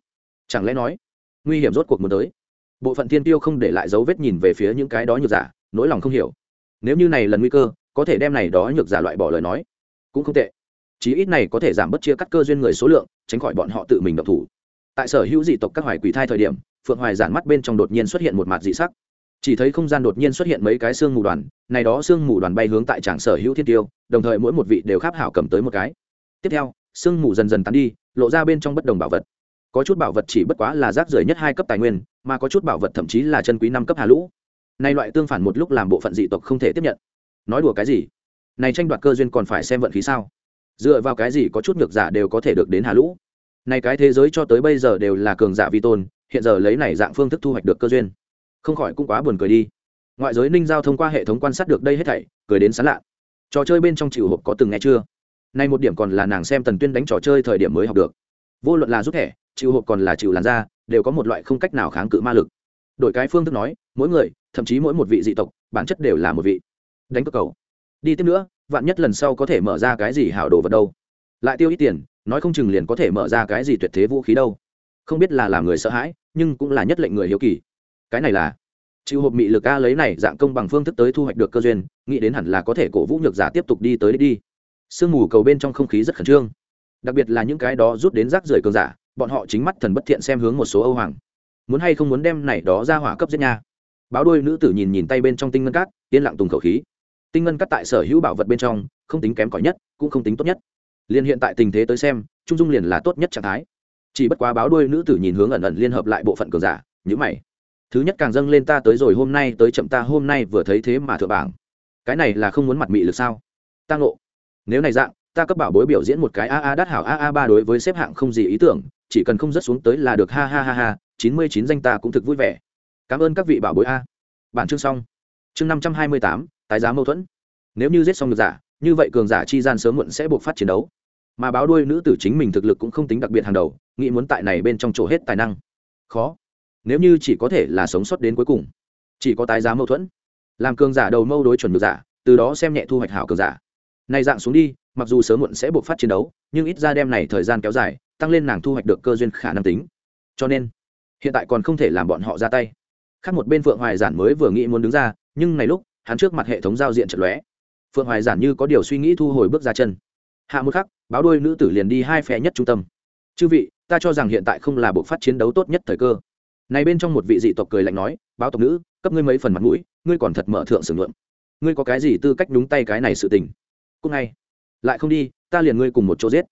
Chẳng lẽ nói, nguy hiểm rốt cuộc muốn tới. Bộ phận thiên tiêu không để lại dấu vết nhìn về phía những cái đó nhược giả nỗi lòng không hiểu. Nếu như này lần nguy cơ, có thể đem này đó nhược giả loại bỏ lời nói, cũng không tệ. Chí ít này có thể giảm bớt chia cắt cơ duyên người số lượng, tránh khỏi bọn họ tự mình độc thủ. Tại sở hữu dị tộc các hoài quỷ thai thời điểm, phượng hoài giản mắt bên trong đột nhiên xuất hiện một mặt dị sắc. Chỉ thấy không gian đột nhiên xuất hiện mấy cái xương mù đoàn, này đó xương mù đoàn bay hướng tại tràng sở hữu thiên tiêu, đồng thời mỗi một vị đều kháp hảo cầm tới một cái. Tiếp theo, xương mù dần dần tán đi, lộ ra bên trong bất đồng bảo vật. Có chút bảo vật chỉ bất quá là rác rưởi nhất hai cấp tài nguyên, mà có chút bảo vật thậm chí là chân quý năm cấp hà lũ nay loại tương phản một lúc làm bộ phận dị tộc không thể tiếp nhận. Nói đùa cái gì? Này tranh đoạt cơ duyên còn phải xem vận khí sao? Dựa vào cái gì có chút ngược giả đều có thể được đến hà lũ? Này cái thế giới cho tới bây giờ đều là cường giả vi tôn, hiện giờ lấy này dạng phương thức thu hoạch được cơ duyên. Không khỏi cũng quá buồn cười đi. Ngoại giới ninh giao thông qua hệ thống quan sát được đây hết thảy, cười đến sán lạ. Trò chơi bên trong chịu hộp có từng nghe chưa? Nay một điểm còn là nàng xem tần tuyên đánh trò chơi thời điểm mới học được. Vô luận là rút thẻ, chịu hộp còn là chịu làn da, đều có một loại không cách nào kháng cự ma lực. Đổi cái phương thức nói, mỗi người thậm chí mỗi một vị dị tộc bản chất đều là một vị. Đánh cơ cầu. Đi tiếp nữa vạn nhất lần sau có thể mở ra cái gì hảo đồ vật đâu. Lại tiêu ít tiền nói không chừng liền có thể mở ra cái gì tuyệt thế vũ khí đâu. Không biết là làm người sợ hãi nhưng cũng là nhất lệnh người hiếu kỳ. Cái này là chịu hộp mị lực a lấy này dạng công bằng phương thức tới thu hoạch được cơ duyên nghĩ đến hẳn là có thể cổ vũ nhược giả tiếp tục đi tới đi, đi. sương mù cầu bên trong không khí rất khẩn trương. Đặc biệt là những cái đó rút đến rác rưởi cường giả bọn họ chính mắt thần bất thiện xem hướng một số âu hoàng. Muốn hay không muốn đem này đó ra hỏa cấp giết nha? Báo đôi nữ tử nhìn nhìn tay bên trong tinh ngân cát, yên lặng tùng khẩu khí. Tinh ngân cát tại sở hữu bảo vật bên trong, không tính kém cỏi nhất, cũng không tính tốt nhất. Liền hiện tại tình thế tới xem, trung dung liền là tốt nhất trạng thái. Chỉ bất quá báo đôi nữ tử nhìn hướng ẩn ẩn liên hợp lại bộ phận cường giả nhữ mày. Thứ nhất càng dâng lên ta tới rồi, hôm nay tới chậm ta, hôm nay vừa thấy thế mà thượng bảng. Cái này là không muốn mặt mị lực sao? Ta ngộ. Nếu này dạng, ta cấp bảo bối biểu diễn một cái a a đắt hảo a a ba đối với xếp hạng không gì ý tưởng, chỉ cần không rớt xuống tới là được, ha ha ha ha, chín mươi chín danh ta cũng thực vui vẻ cảm ơn các vị bảo bối a. Bản chương xong. Chương năm trăm hai mươi tám, tái giá mâu thuẫn. Nếu như giết xong được giả, như vậy cường giả chi gian sớm muộn sẽ buộc phát chiến đấu. Mà báo đuôi nữ tử chính mình thực lực cũng không tính đặc biệt hàng đầu, nghĩ muốn tại này bên trong chỗ hết tài năng. Khó. Nếu như chỉ có thể là sống sót đến cuối cùng, chỉ có tái giá mâu thuẫn. Làm cường giả đầu mâu đối chuẩn được giả, từ đó xem nhẹ thu hoạch hảo cường giả. Này dạng xuống đi, mặc dù sớm muộn sẽ buộc phát chiến đấu, nhưng ít ra đem này thời gian kéo dài, tăng lên nàng thu hoạch được cơ duyên khả năng tính. Cho nên, hiện tại còn không thể làm bọn họ ra tay khác một bên phượng hoài giản mới vừa nghĩ muốn đứng ra, nhưng này lúc, hắn trước mặt hệ thống giao diện trận lóe. Phượng hoài giản như có điều suy nghĩ thu hồi bước ra chân. Hạ một khắc, báo đôi nữ tử liền đi hai phe nhất trung tâm. Chư vị, ta cho rằng hiện tại không là bộ phát chiến đấu tốt nhất thời cơ. Này bên trong một vị dị tộc cười lạnh nói, báo tộc nữ, cấp ngươi mấy phần mặt mũi, ngươi còn thật mở thượng sưởng lượng ngươi có cái gì tư cách đúng tay cái này sự tình? Cúc ngay. Lại không đi, ta liền ngươi cùng một chỗ giết.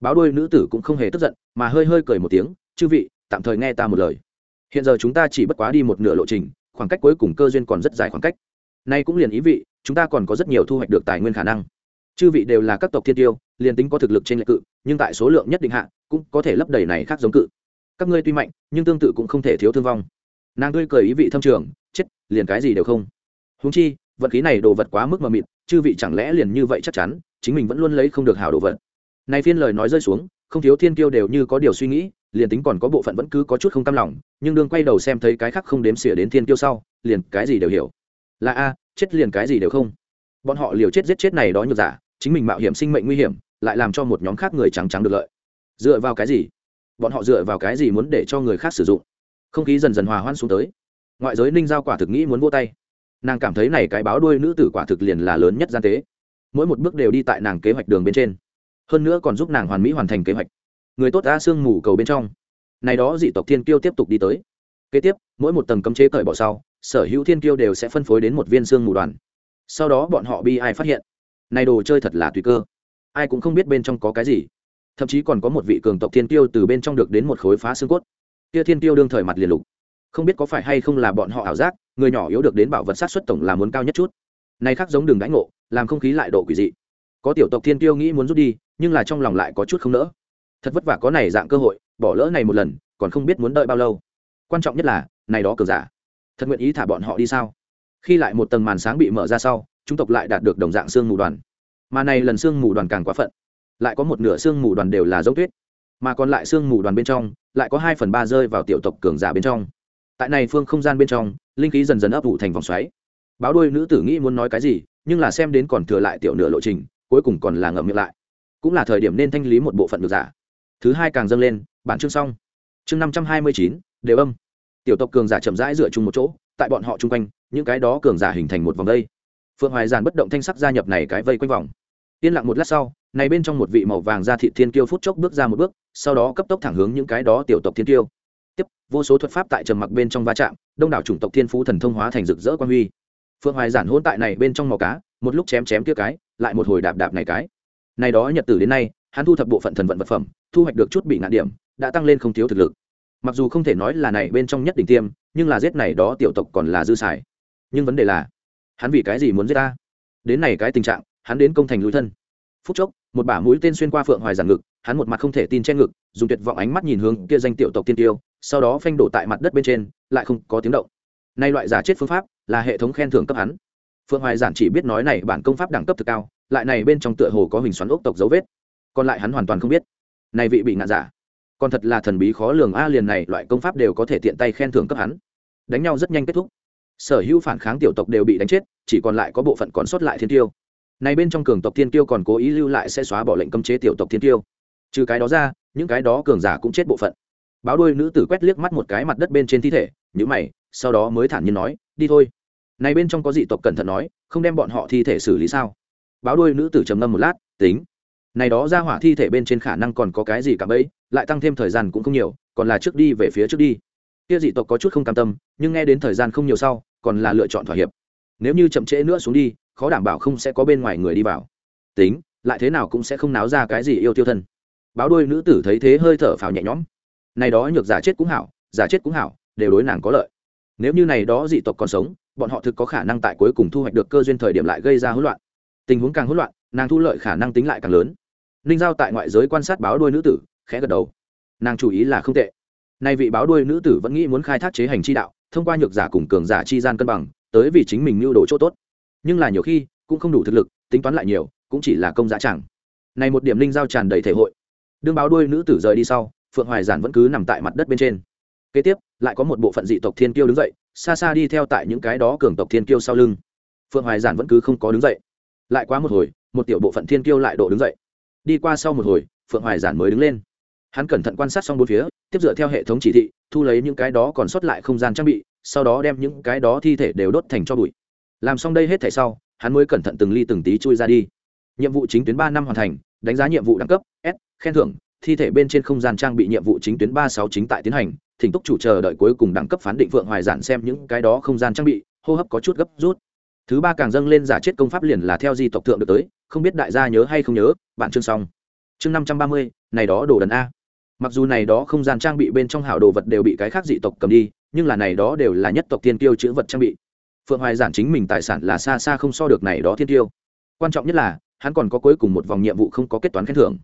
Báo đôi nữ tử cũng không hề tức giận, mà hơi hơi cười một tiếng, chư vị, tạm thời nghe ta một lời hiện giờ chúng ta chỉ bất quá đi một nửa lộ trình, khoảng cách cuối cùng cơ duyên còn rất dài khoảng cách. Nay cũng liền ý vị, chúng ta còn có rất nhiều thu hoạch được tài nguyên khả năng. Chư vị đều là các tộc thiên tiêu, liền tính có thực lực trên lệch cự, nhưng tại số lượng nhất định hạ, cũng có thể lấp đầy này khác giống cự. Các ngươi tuy mạnh, nhưng tương tự cũng không thể thiếu thương vong. Nàng tươi cười ý vị thâm trường, chết, liền cái gì đều không. Húng chi, vật khí này đồ vật quá mức mờ mịt, chư vị chẳng lẽ liền như vậy chắc chắn, chính mình vẫn luôn lấy không được hảo đồ vật. Này phiên lời nói rơi xuống, không thiếu thiên kiêu đều như có điều suy nghĩ liền tính còn có bộ phận vẫn cứ có chút không cam lòng, nhưng đương quay đầu xem thấy cái khác không đếm xỉa đến thiên kiêu sau, liền cái gì đều hiểu. Là a, chết liền cái gì đều không. Bọn họ liều chết giết chết này đó nhược giả, chính mình mạo hiểm sinh mệnh nguy hiểm, lại làm cho một nhóm khác người trắng trắng được lợi. Dựa vào cái gì? Bọn họ dựa vào cái gì muốn để cho người khác sử dụng? Không khí dần dần hòa hoãn xuống tới. Ngoại giới ninh giao quả thực nghĩ muốn vô tay. Nàng cảm thấy này cái báo đuôi nữ tử quả thực liền là lớn nhất gian tế. Mỗi một bước đều đi tại nàng kế hoạch đường bên trên. Hơn nữa còn giúp nàng hoàn mỹ hoàn thành kế hoạch người tốt a sương mù cầu bên trong. Này đó dị tộc thiên kiêu tiếp tục đi tới. Kế tiếp, mỗi một tầng cấm chế cởi bỏ sau, sở hữu thiên kiêu đều sẽ phân phối đến một viên sương mù đoàn. Sau đó bọn họ bi ai phát hiện? Này đồ chơi thật là tùy cơ. Ai cũng không biết bên trong có cái gì. Thậm chí còn có một vị cường tộc thiên tiêu từ bên trong được đến một khối phá xương cốt. Kia thiên tiêu đương thời mặt liền lục. Không biết có phải hay không là bọn họ ảo giác, người nhỏ yếu được đến bảo vật sát xuất tổng là muốn cao nhất chút. Này khác giống đường đánh ngộ, làm không khí lại độ quỷ dị. Có tiểu tộc thiên tiêu nghĩ muốn rút đi, nhưng là trong lòng lại có chút không nỡ thật vất vả có này dạng cơ hội, bỏ lỡ này một lần, còn không biết muốn đợi bao lâu. Quan trọng nhất là, này đó cường giả, thật nguyện ý thả bọn họ đi sao? Khi lại một tầng màn sáng bị mở ra sau, chúng tộc lại đạt được đồng dạng xương mù đoàn. Mà này lần xương mù đoàn càng quá phận. Lại có một nửa xương mù đoàn đều là giống tuyết. Mà còn lại xương mù đoàn bên trong, lại có hai phần ba rơi vào tiểu tộc cường giả bên trong. Tại này phương không gian bên trong, linh khí dần dần ấp ủ thành vòng xoáy. Báo đôi nữ tử nghĩ muốn nói cái gì, nhưng là xem đến còn thừa lại tiểu nửa lộ trình, cuối cùng còn là ngậm miệng lại. Cũng là thời điểm nên thanh lý một bộ phận được giả thứ hai càng dâng lên, bản chương xong. Chương năm trăm hai mươi chín, đều âm. Tiểu tộc cường giả chậm rãi dựa chung một chỗ, tại bọn họ chung quanh, những cái đó cường giả hình thành một vòng đây phượng hoài giàn bất động thanh sắc gia nhập này cái vây quanh vòng. Yên lặng một lát sau, này bên trong một vị màu vàng ra thị thiên kiêu phút chốc bước ra một bước, sau đó cấp tốc thẳng hướng những cái đó tiểu tộc thiên kiêu. Tiếp, vô số thuật pháp tại trầm mặc bên trong va chạm, đông đảo chủng tộc thiên phú thần thông hóa thành rực rỡ quan huy. Phượng hoài giản hôn tại này bên trong màu cá, một lúc chém chém kia cái, lại một hồi đạp đạp này cái. Này đó nhật tử đến nay hắn thu thập bộ phận thần vận vật phẩm, thu hoạch được chút bị ngạn điểm, đã tăng lên không thiếu thực lực. Mặc dù không thể nói là này bên trong nhất đỉnh tiêm, nhưng là giết này đó tiểu tộc còn là dư xài. Nhưng vấn đề là, hắn vì cái gì muốn giết ta? Đến này cái tình trạng, hắn đến công thành lùi thân. Phút chốc, một bả mũi tên xuyên qua phượng hoài giản ngực, hắn một mặt không thể tin che ngực, dùng tuyệt vọng ánh mắt nhìn hướng kia danh tiểu tộc tiên tiêu, sau đó phanh đổ tại mặt đất bên trên, lại không có tiếng động. Nay loại giả chết phương pháp, là hệ thống khen thưởng cấp hắn. Phượng hoài giản chỉ biết nói này bản công pháp đẳng cấp thực cao, lại này bên trong tựa hồ có hình xoắn ốc tộc dấu vết còn lại hắn hoàn toàn không biết. Này vị bị ngạn giả, còn thật là thần bí khó lường a, liền này loại công pháp đều có thể tiện tay khen thưởng cấp hắn. Đánh nhau rất nhanh kết thúc. Sở hữu phản kháng tiểu tộc đều bị đánh chết, chỉ còn lại có bộ phận còn sót lại thiên tiêu. Này bên trong cường tộc thiên tiêu còn cố ý lưu lại sẽ xóa bỏ lệnh cấm chế tiểu tộc thiên tiêu. Trừ cái đó ra, những cái đó cường giả cũng chết bộ phận. Báo đôi nữ tử quét liếc mắt một cái mặt đất bên trên thi thể nhữ mày, sau đó mới thản nhiên nói, đi thôi. Này bên trong có dị tộc cẩn thận nói, không đem bọn họ thi thể xử lý sao? Báo đôi nữ tử trầm ngâm một lát, tính này đó ra hỏa thi thể bên trên khả năng còn có cái gì cả bấy, lại tăng thêm thời gian cũng không nhiều, còn là trước đi về phía trước đi. Kia dị tộc có chút không cam tâm, nhưng nghe đến thời gian không nhiều sau, còn là lựa chọn thỏa hiệp. Nếu như chậm trễ nữa xuống đi, khó đảm bảo không sẽ có bên ngoài người đi vào. Tính, lại thế nào cũng sẽ không náo ra cái gì yêu tiêu thân. Báo đôi nữ tử thấy thế hơi thở phào nhẹ nhõm. Này đó nhược giả chết cũng hảo, giả chết cũng hảo, đều đối nàng có lợi. Nếu như này đó dị tộc còn sống, bọn họ thực có khả năng tại cuối cùng thu hoạch được cơ duyên thời điểm lại gây ra hỗn loạn. Tình huống càng hỗn loạn, nàng thu lợi khả năng tính lại càng lớn ninh giao tại ngoại giới quan sát báo đuôi nữ tử, khẽ gật đầu. Nàng chủ ý là không tệ. Nay vị báo đuôi nữ tử vẫn nghĩ muốn khai thác chế hành chi đạo, thông qua nhược giả cùng cường giả chi gian cân bằng, tới vì chính mình mưu đồ chỗ tốt. Nhưng là nhiều khi, cũng không đủ thực lực, tính toán lại nhiều, cũng chỉ là công giá chẳng. Này một điểm ninh giao tràn đầy thể hội. Đương báo đuôi nữ tử rời đi sau, phượng hoài giản vẫn cứ nằm tại mặt đất bên trên. Kế tiếp, lại có một bộ phận dị tộc thiên kiêu đứng dậy, xa xa đi theo tại những cái đó cường tộc thiên kiêu sau lưng. Phượng hoài giản vẫn cứ không có đứng dậy. Lại qua một hồi, một tiểu bộ phận thiên kiêu lại độ đứng dậy đi qua sau một hồi, phượng hoài giản mới đứng lên. Hắn cẩn thận quan sát xong bốn phía, tiếp dựa theo hệ thống chỉ thị, thu lấy những cái đó còn sót lại không gian trang bị, sau đó đem những cái đó thi thể đều đốt thành cho bụi. Làm xong đây hết thể sau, hắn mới cẩn thận từng ly từng tí chui ra đi. Nhiệm vụ chính tuyến ba năm hoàn thành, đánh giá nhiệm vụ đẳng cấp, s, khen thưởng, thi thể bên trên không gian trang bị nhiệm vụ chính tuyến ba sáu chính tại tiến hành, thỉnh túc chủ chờ đợi cuối cùng đẳng cấp phán định phượng hoài giản xem những cái đó không gian trang bị, hô hấp có chút gấp rút thứ ba càng dâng lên giả chết công pháp liền là theo di tộc thượng được tới, không biết đại gia nhớ hay không nhớ, bạn chương xong. Chương năm trăm ba mươi, này đó đồ đần a. Mặc dù này đó không gian trang bị bên trong hảo đồ vật đều bị cái khác dị tộc cầm đi, nhưng là này đó đều là nhất tộc tiên tiêu chữ vật trang bị. Phượng hoài giản chính mình tài sản là xa xa không so được này đó thiên tiêu. Quan trọng nhất là, hắn còn có cuối cùng một vòng nhiệm vụ không có kết toán khen thưởng.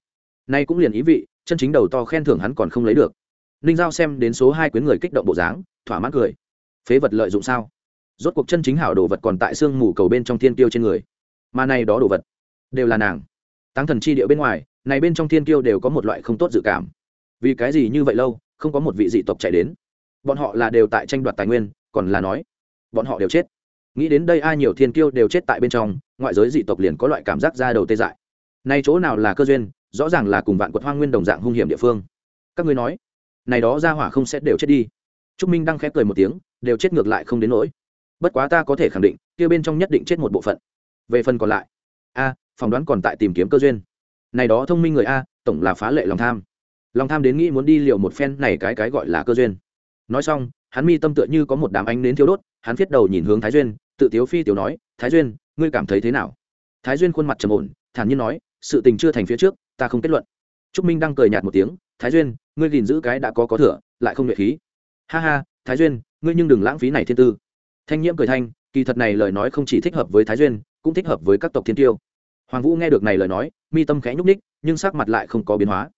Nay cũng liền ý vị, chân chính đầu to khen thưởng hắn còn không lấy được. Ninh giao xem đến số hai quyến người kích động bộ dáng, thỏa mãn cười. Phế vật lợi dụng sao? Rốt cuộc chân chính hảo đồ vật còn tại xương mù cầu bên trong thiên tiêu trên người. Mà này đó đồ vật đều là nàng. Tăng thần chi điệu bên ngoài, này bên trong thiên tiêu đều có một loại không tốt dự cảm. Vì cái gì như vậy lâu, không có một vị dị tộc chạy đến? Bọn họ là đều tại tranh đoạt tài nguyên, còn là nói, bọn họ đều chết. Nghĩ đến đây ai nhiều thiên kiêu đều chết tại bên trong, ngoại giới dị tộc liền có loại cảm giác ra đầu tê dại. Nay chỗ nào là cơ duyên, rõ ràng là cùng vạn quật hoang nguyên đồng dạng hung hiểm địa phương. Các ngươi nói, này đó ra hỏa không sẽ đều chết đi. Trúc minh đang khép cười một tiếng, đều chết ngược lại không đến nỗi bất quá ta có thể khẳng định, kia bên trong nhất định chết một bộ phận. Về phần còn lại, a, phỏng đoán còn tại tìm kiếm cơ duyên. Này đó thông minh người a, tổng là phá lệ lòng tham. Lòng tham đến nghĩ muốn đi liệu một phen này cái cái gọi là cơ duyên. Nói xong, hắn mi tâm tựa như có một đám ánh nến thiếu đốt, hắn viết đầu nhìn hướng thái duyên, tự tiếu phi tiểu nói, thái duyên, ngươi cảm thấy thế nào? Thái duyên khuôn mặt trầm ổn, thản nhiên nói, sự tình chưa thành phía trước, ta không kết luận. Trúc minh đang cười nhạt một tiếng, thái duyên, ngươi gìn giữ cái đã có có thừa, lại không nhuệ khí. Ha ha, thái duyên, ngươi nhưng đừng lãng phí này thiên tư thanh nhiễm cười thanh, kỳ thật này lời nói không chỉ thích hợp với thái duyên, cũng thích hợp với các tộc thiên tiêu. Hoàng vũ nghe được này lời nói, mi tâm khẽ nhúc ních nhưng sắc mặt lại không có biến hóa.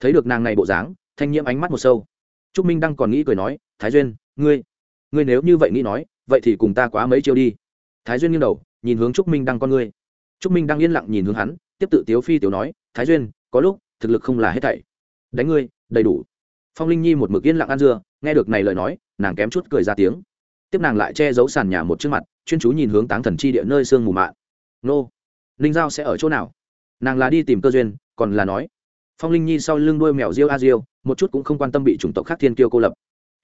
Thấy được nàng này bộ dáng, thanh nhiễm ánh mắt một sâu. Trúc minh đang còn nghĩ cười nói, thái duyên, ngươi ngươi nếu như vậy nghĩ nói, vậy thì cùng ta quá mấy chiêu đi. Thái duyên nghiêng đầu, nhìn hướng trúc minh đang con ngươi. Trúc minh đang yên lặng nhìn hướng hắn, tiếp tự tiếu phi tiểu nói, thái duyên, có lúc, thực lực không là hết thảy. Đánh ngươi, đầy đủ. Phong linh nhi một mực yên lặng ăn dưa, nghe được này lời nói, nàng kém chút cười ra tiếng tiếp nàng lại che giấu sàn nhà một trước mặt chuyên chú nhìn hướng táng thần chi địa nơi sương mù mạ nô ninh giao sẽ ở chỗ nào? Nàng là đi tìm cơ duyên còn là nói. Phong linh nhi sau lưng đuôi mèo diêu a diêu, một chút cũng không quan tâm bị chủng tộc khác thiên kiêu cô lập.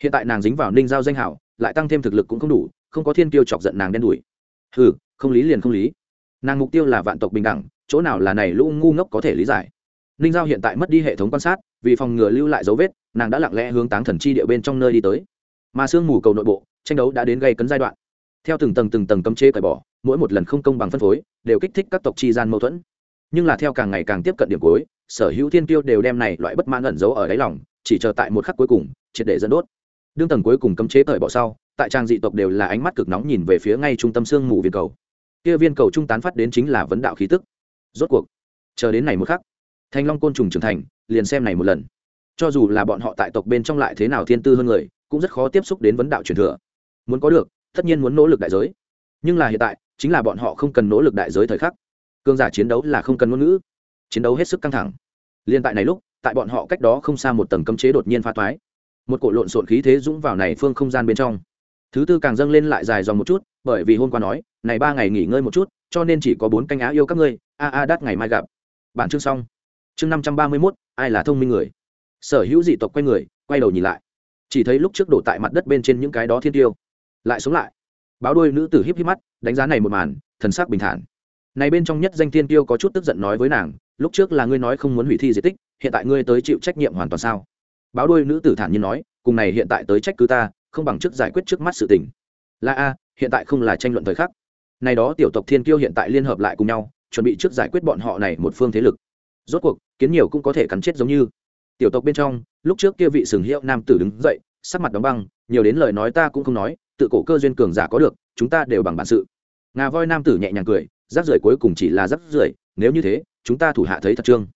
Hiện tại nàng dính vào ninh giao danh hảo lại tăng thêm thực lực cũng không đủ không có thiên kiêu chọc giận nàng đen đủi. Ừ không lý liền không lý. Nàng mục tiêu là vạn tộc bình đẳng chỗ nào là này lũ ngu ngốc có thể lý giải. Ninh giao hiện tại mất đi hệ thống quan sát vì phòng ngừa lưu lại dấu vết nàng đã lặng lẽ hướng táng thần chi địa bên trong nơi đi tới. Mà sương mù cầu nội bộ tranh đấu đã đến gây cấn giai đoạn. Theo từng tầng từng tầng cấm chế cởi bỏ, mỗi một lần không công bằng phân phối đều kích thích các tộc chi gian mâu thuẫn. Nhưng là theo càng ngày càng tiếp cận điểm cuối, sở hữu thiên tiêu đều đem này loại bất mãn ẩn giấu ở đáy lòng, chỉ chờ tại một khắc cuối cùng, triệt để dẫn đốt. Đương tầng cuối cùng cấm chế cởi bỏ sau, tại trang dị tộc đều là ánh mắt cực nóng nhìn về phía ngay trung tâm sương mù viên cầu. Kia viên cầu trung tán phát đến chính là vấn đạo khí tức. Rốt cuộc, chờ đến này một khắc, thanh long côn trùng trưởng thành, liền xem này một lần. Cho dù là bọn họ tại tộc bên trong lại thế nào thiên tư hơn người, cũng rất khó tiếp xúc đến vấn đạo truyền thừa muốn có được, tất nhiên muốn nỗ lực đại giới. Nhưng là hiện tại, chính là bọn họ không cần nỗ lực đại giới thời khắc. Cương giả chiến đấu là không cần ngôn ngữ. Chiến đấu hết sức căng thẳng. Liên tại này lúc, tại bọn họ cách đó không xa một tầng cấm chế đột nhiên pha toái. Một cổ lộn xộn khí thế dũng vào này phương không gian bên trong. Thứ tư càng dâng lên lại dài dòng một chút, bởi vì hôm qua nói, này ba ngày nghỉ ngơi một chút, cho nên chỉ có bốn canh á yêu các ngươi, a a đắt ngày mai gặp. Bản chương xong. Chương năm trăm ba mươi mốt, ai là thông minh người? Sở hữu dị tộc quay người, quay đầu nhìn lại. Chỉ thấy lúc trước đổ tại mặt đất bên trên những cái đó thiên tiêu lại sống lại. Báo đôi nữ tử híp híp mắt, đánh giá này một màn, thần sắc bình thản. Này bên trong nhất danh thiên tiêu có chút tức giận nói với nàng, lúc trước là ngươi nói không muốn hủy thi di tích, hiện tại ngươi tới chịu trách nhiệm hoàn toàn sao? Báo đôi nữ tử thản nhiên nói, cùng này hiện tại tới trách cứ ta, không bằng trước giải quyết trước mắt sự tình. Là a, hiện tại không là tranh luận thời khắc. Này đó tiểu tộc thiên kiêu hiện tại liên hợp lại cùng nhau, chuẩn bị trước giải quyết bọn họ này một phương thế lực. Rốt cuộc, kiến nhiều cũng có thể cắn chết giống như. Tiểu tộc bên trong, lúc trước kia vị sừng hiệu nam tử đứng dậy, sắc mặt đóng băng, nhiều đến lời nói ta cũng không nói tự cổ cơ duyên cường giả có được, chúng ta đều bằng bản sự. Ngà voi nam tử nhẹ nhàng cười rác rưởi cuối cùng chỉ là rác rưởi, nếu như thế, chúng ta thủ hạ thấy thật trương.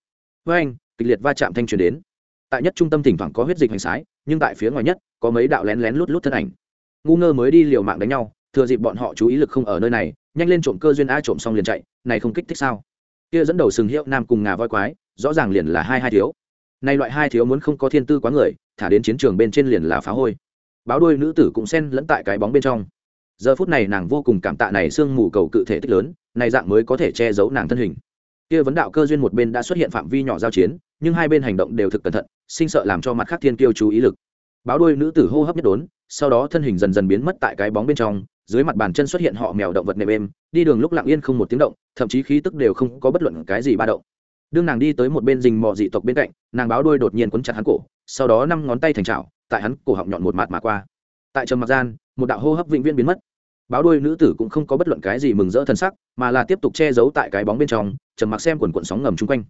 Với anh, kịch liệt va chạm thanh truyền đến. Tại nhất trung tâm thỉnh thoảng có huyết dịch hành sái, nhưng tại phía ngoài nhất, có mấy đạo lén lén lút lút thân ảnh. Ngu ngơ mới đi liều mạng đánh nhau, thừa dịp bọn họ chú ý lực không ở nơi này, nhanh lên trộm cơ duyên a trộm xong liền chạy, này không kích thích sao? Kia dẫn đầu sừng hiệu nam cùng ngà voi quái, rõ ràng liền là hai hai thiếu. Nay loại hai thiếu muốn không có thiên tư quá người, thả đến chiến trường bên trên liền là phá hôi báo đôi nữ tử cũng xen lẫn tại cái bóng bên trong. Giờ phút này nàng vô cùng cảm tạ này sương mù cầu cự thể tích lớn, này dạng mới có thể che giấu nàng thân hình. Kia vấn đạo cơ duyên một bên đã xuất hiện phạm vi nhỏ giao chiến, nhưng hai bên hành động đều thực cẩn thận, sinh sợ làm cho mặt khác thiên kiêu chú ý lực. Báo đôi nữ tử hô hấp nhất đốn, sau đó thân hình dần dần biến mất tại cái bóng bên trong, dưới mặt bàn chân xuất hiện họ mèo động vật nệm êm, đi đường lúc lặng yên không một tiếng động, thậm chí khí tức đều không có bất luận cái gì ba động. Đương nàng đi tới một bên rình mò dị tộc bên cạnh, nàng báo đôi đột nhiên quấn chặt hắn cổ, sau đó năm ngón tay thành trào tại hắn cổ họng nhọn một mặt mà qua. Tại trầm mặc gian, một đạo hô hấp vĩnh viễn biến mất. Báo đuôi nữ tử cũng không có bất luận cái gì mừng rỡ thân sắc, mà là tiếp tục che giấu tại cái bóng bên trong, trầm mặc xem quần quận sóng ngầm chung quanh.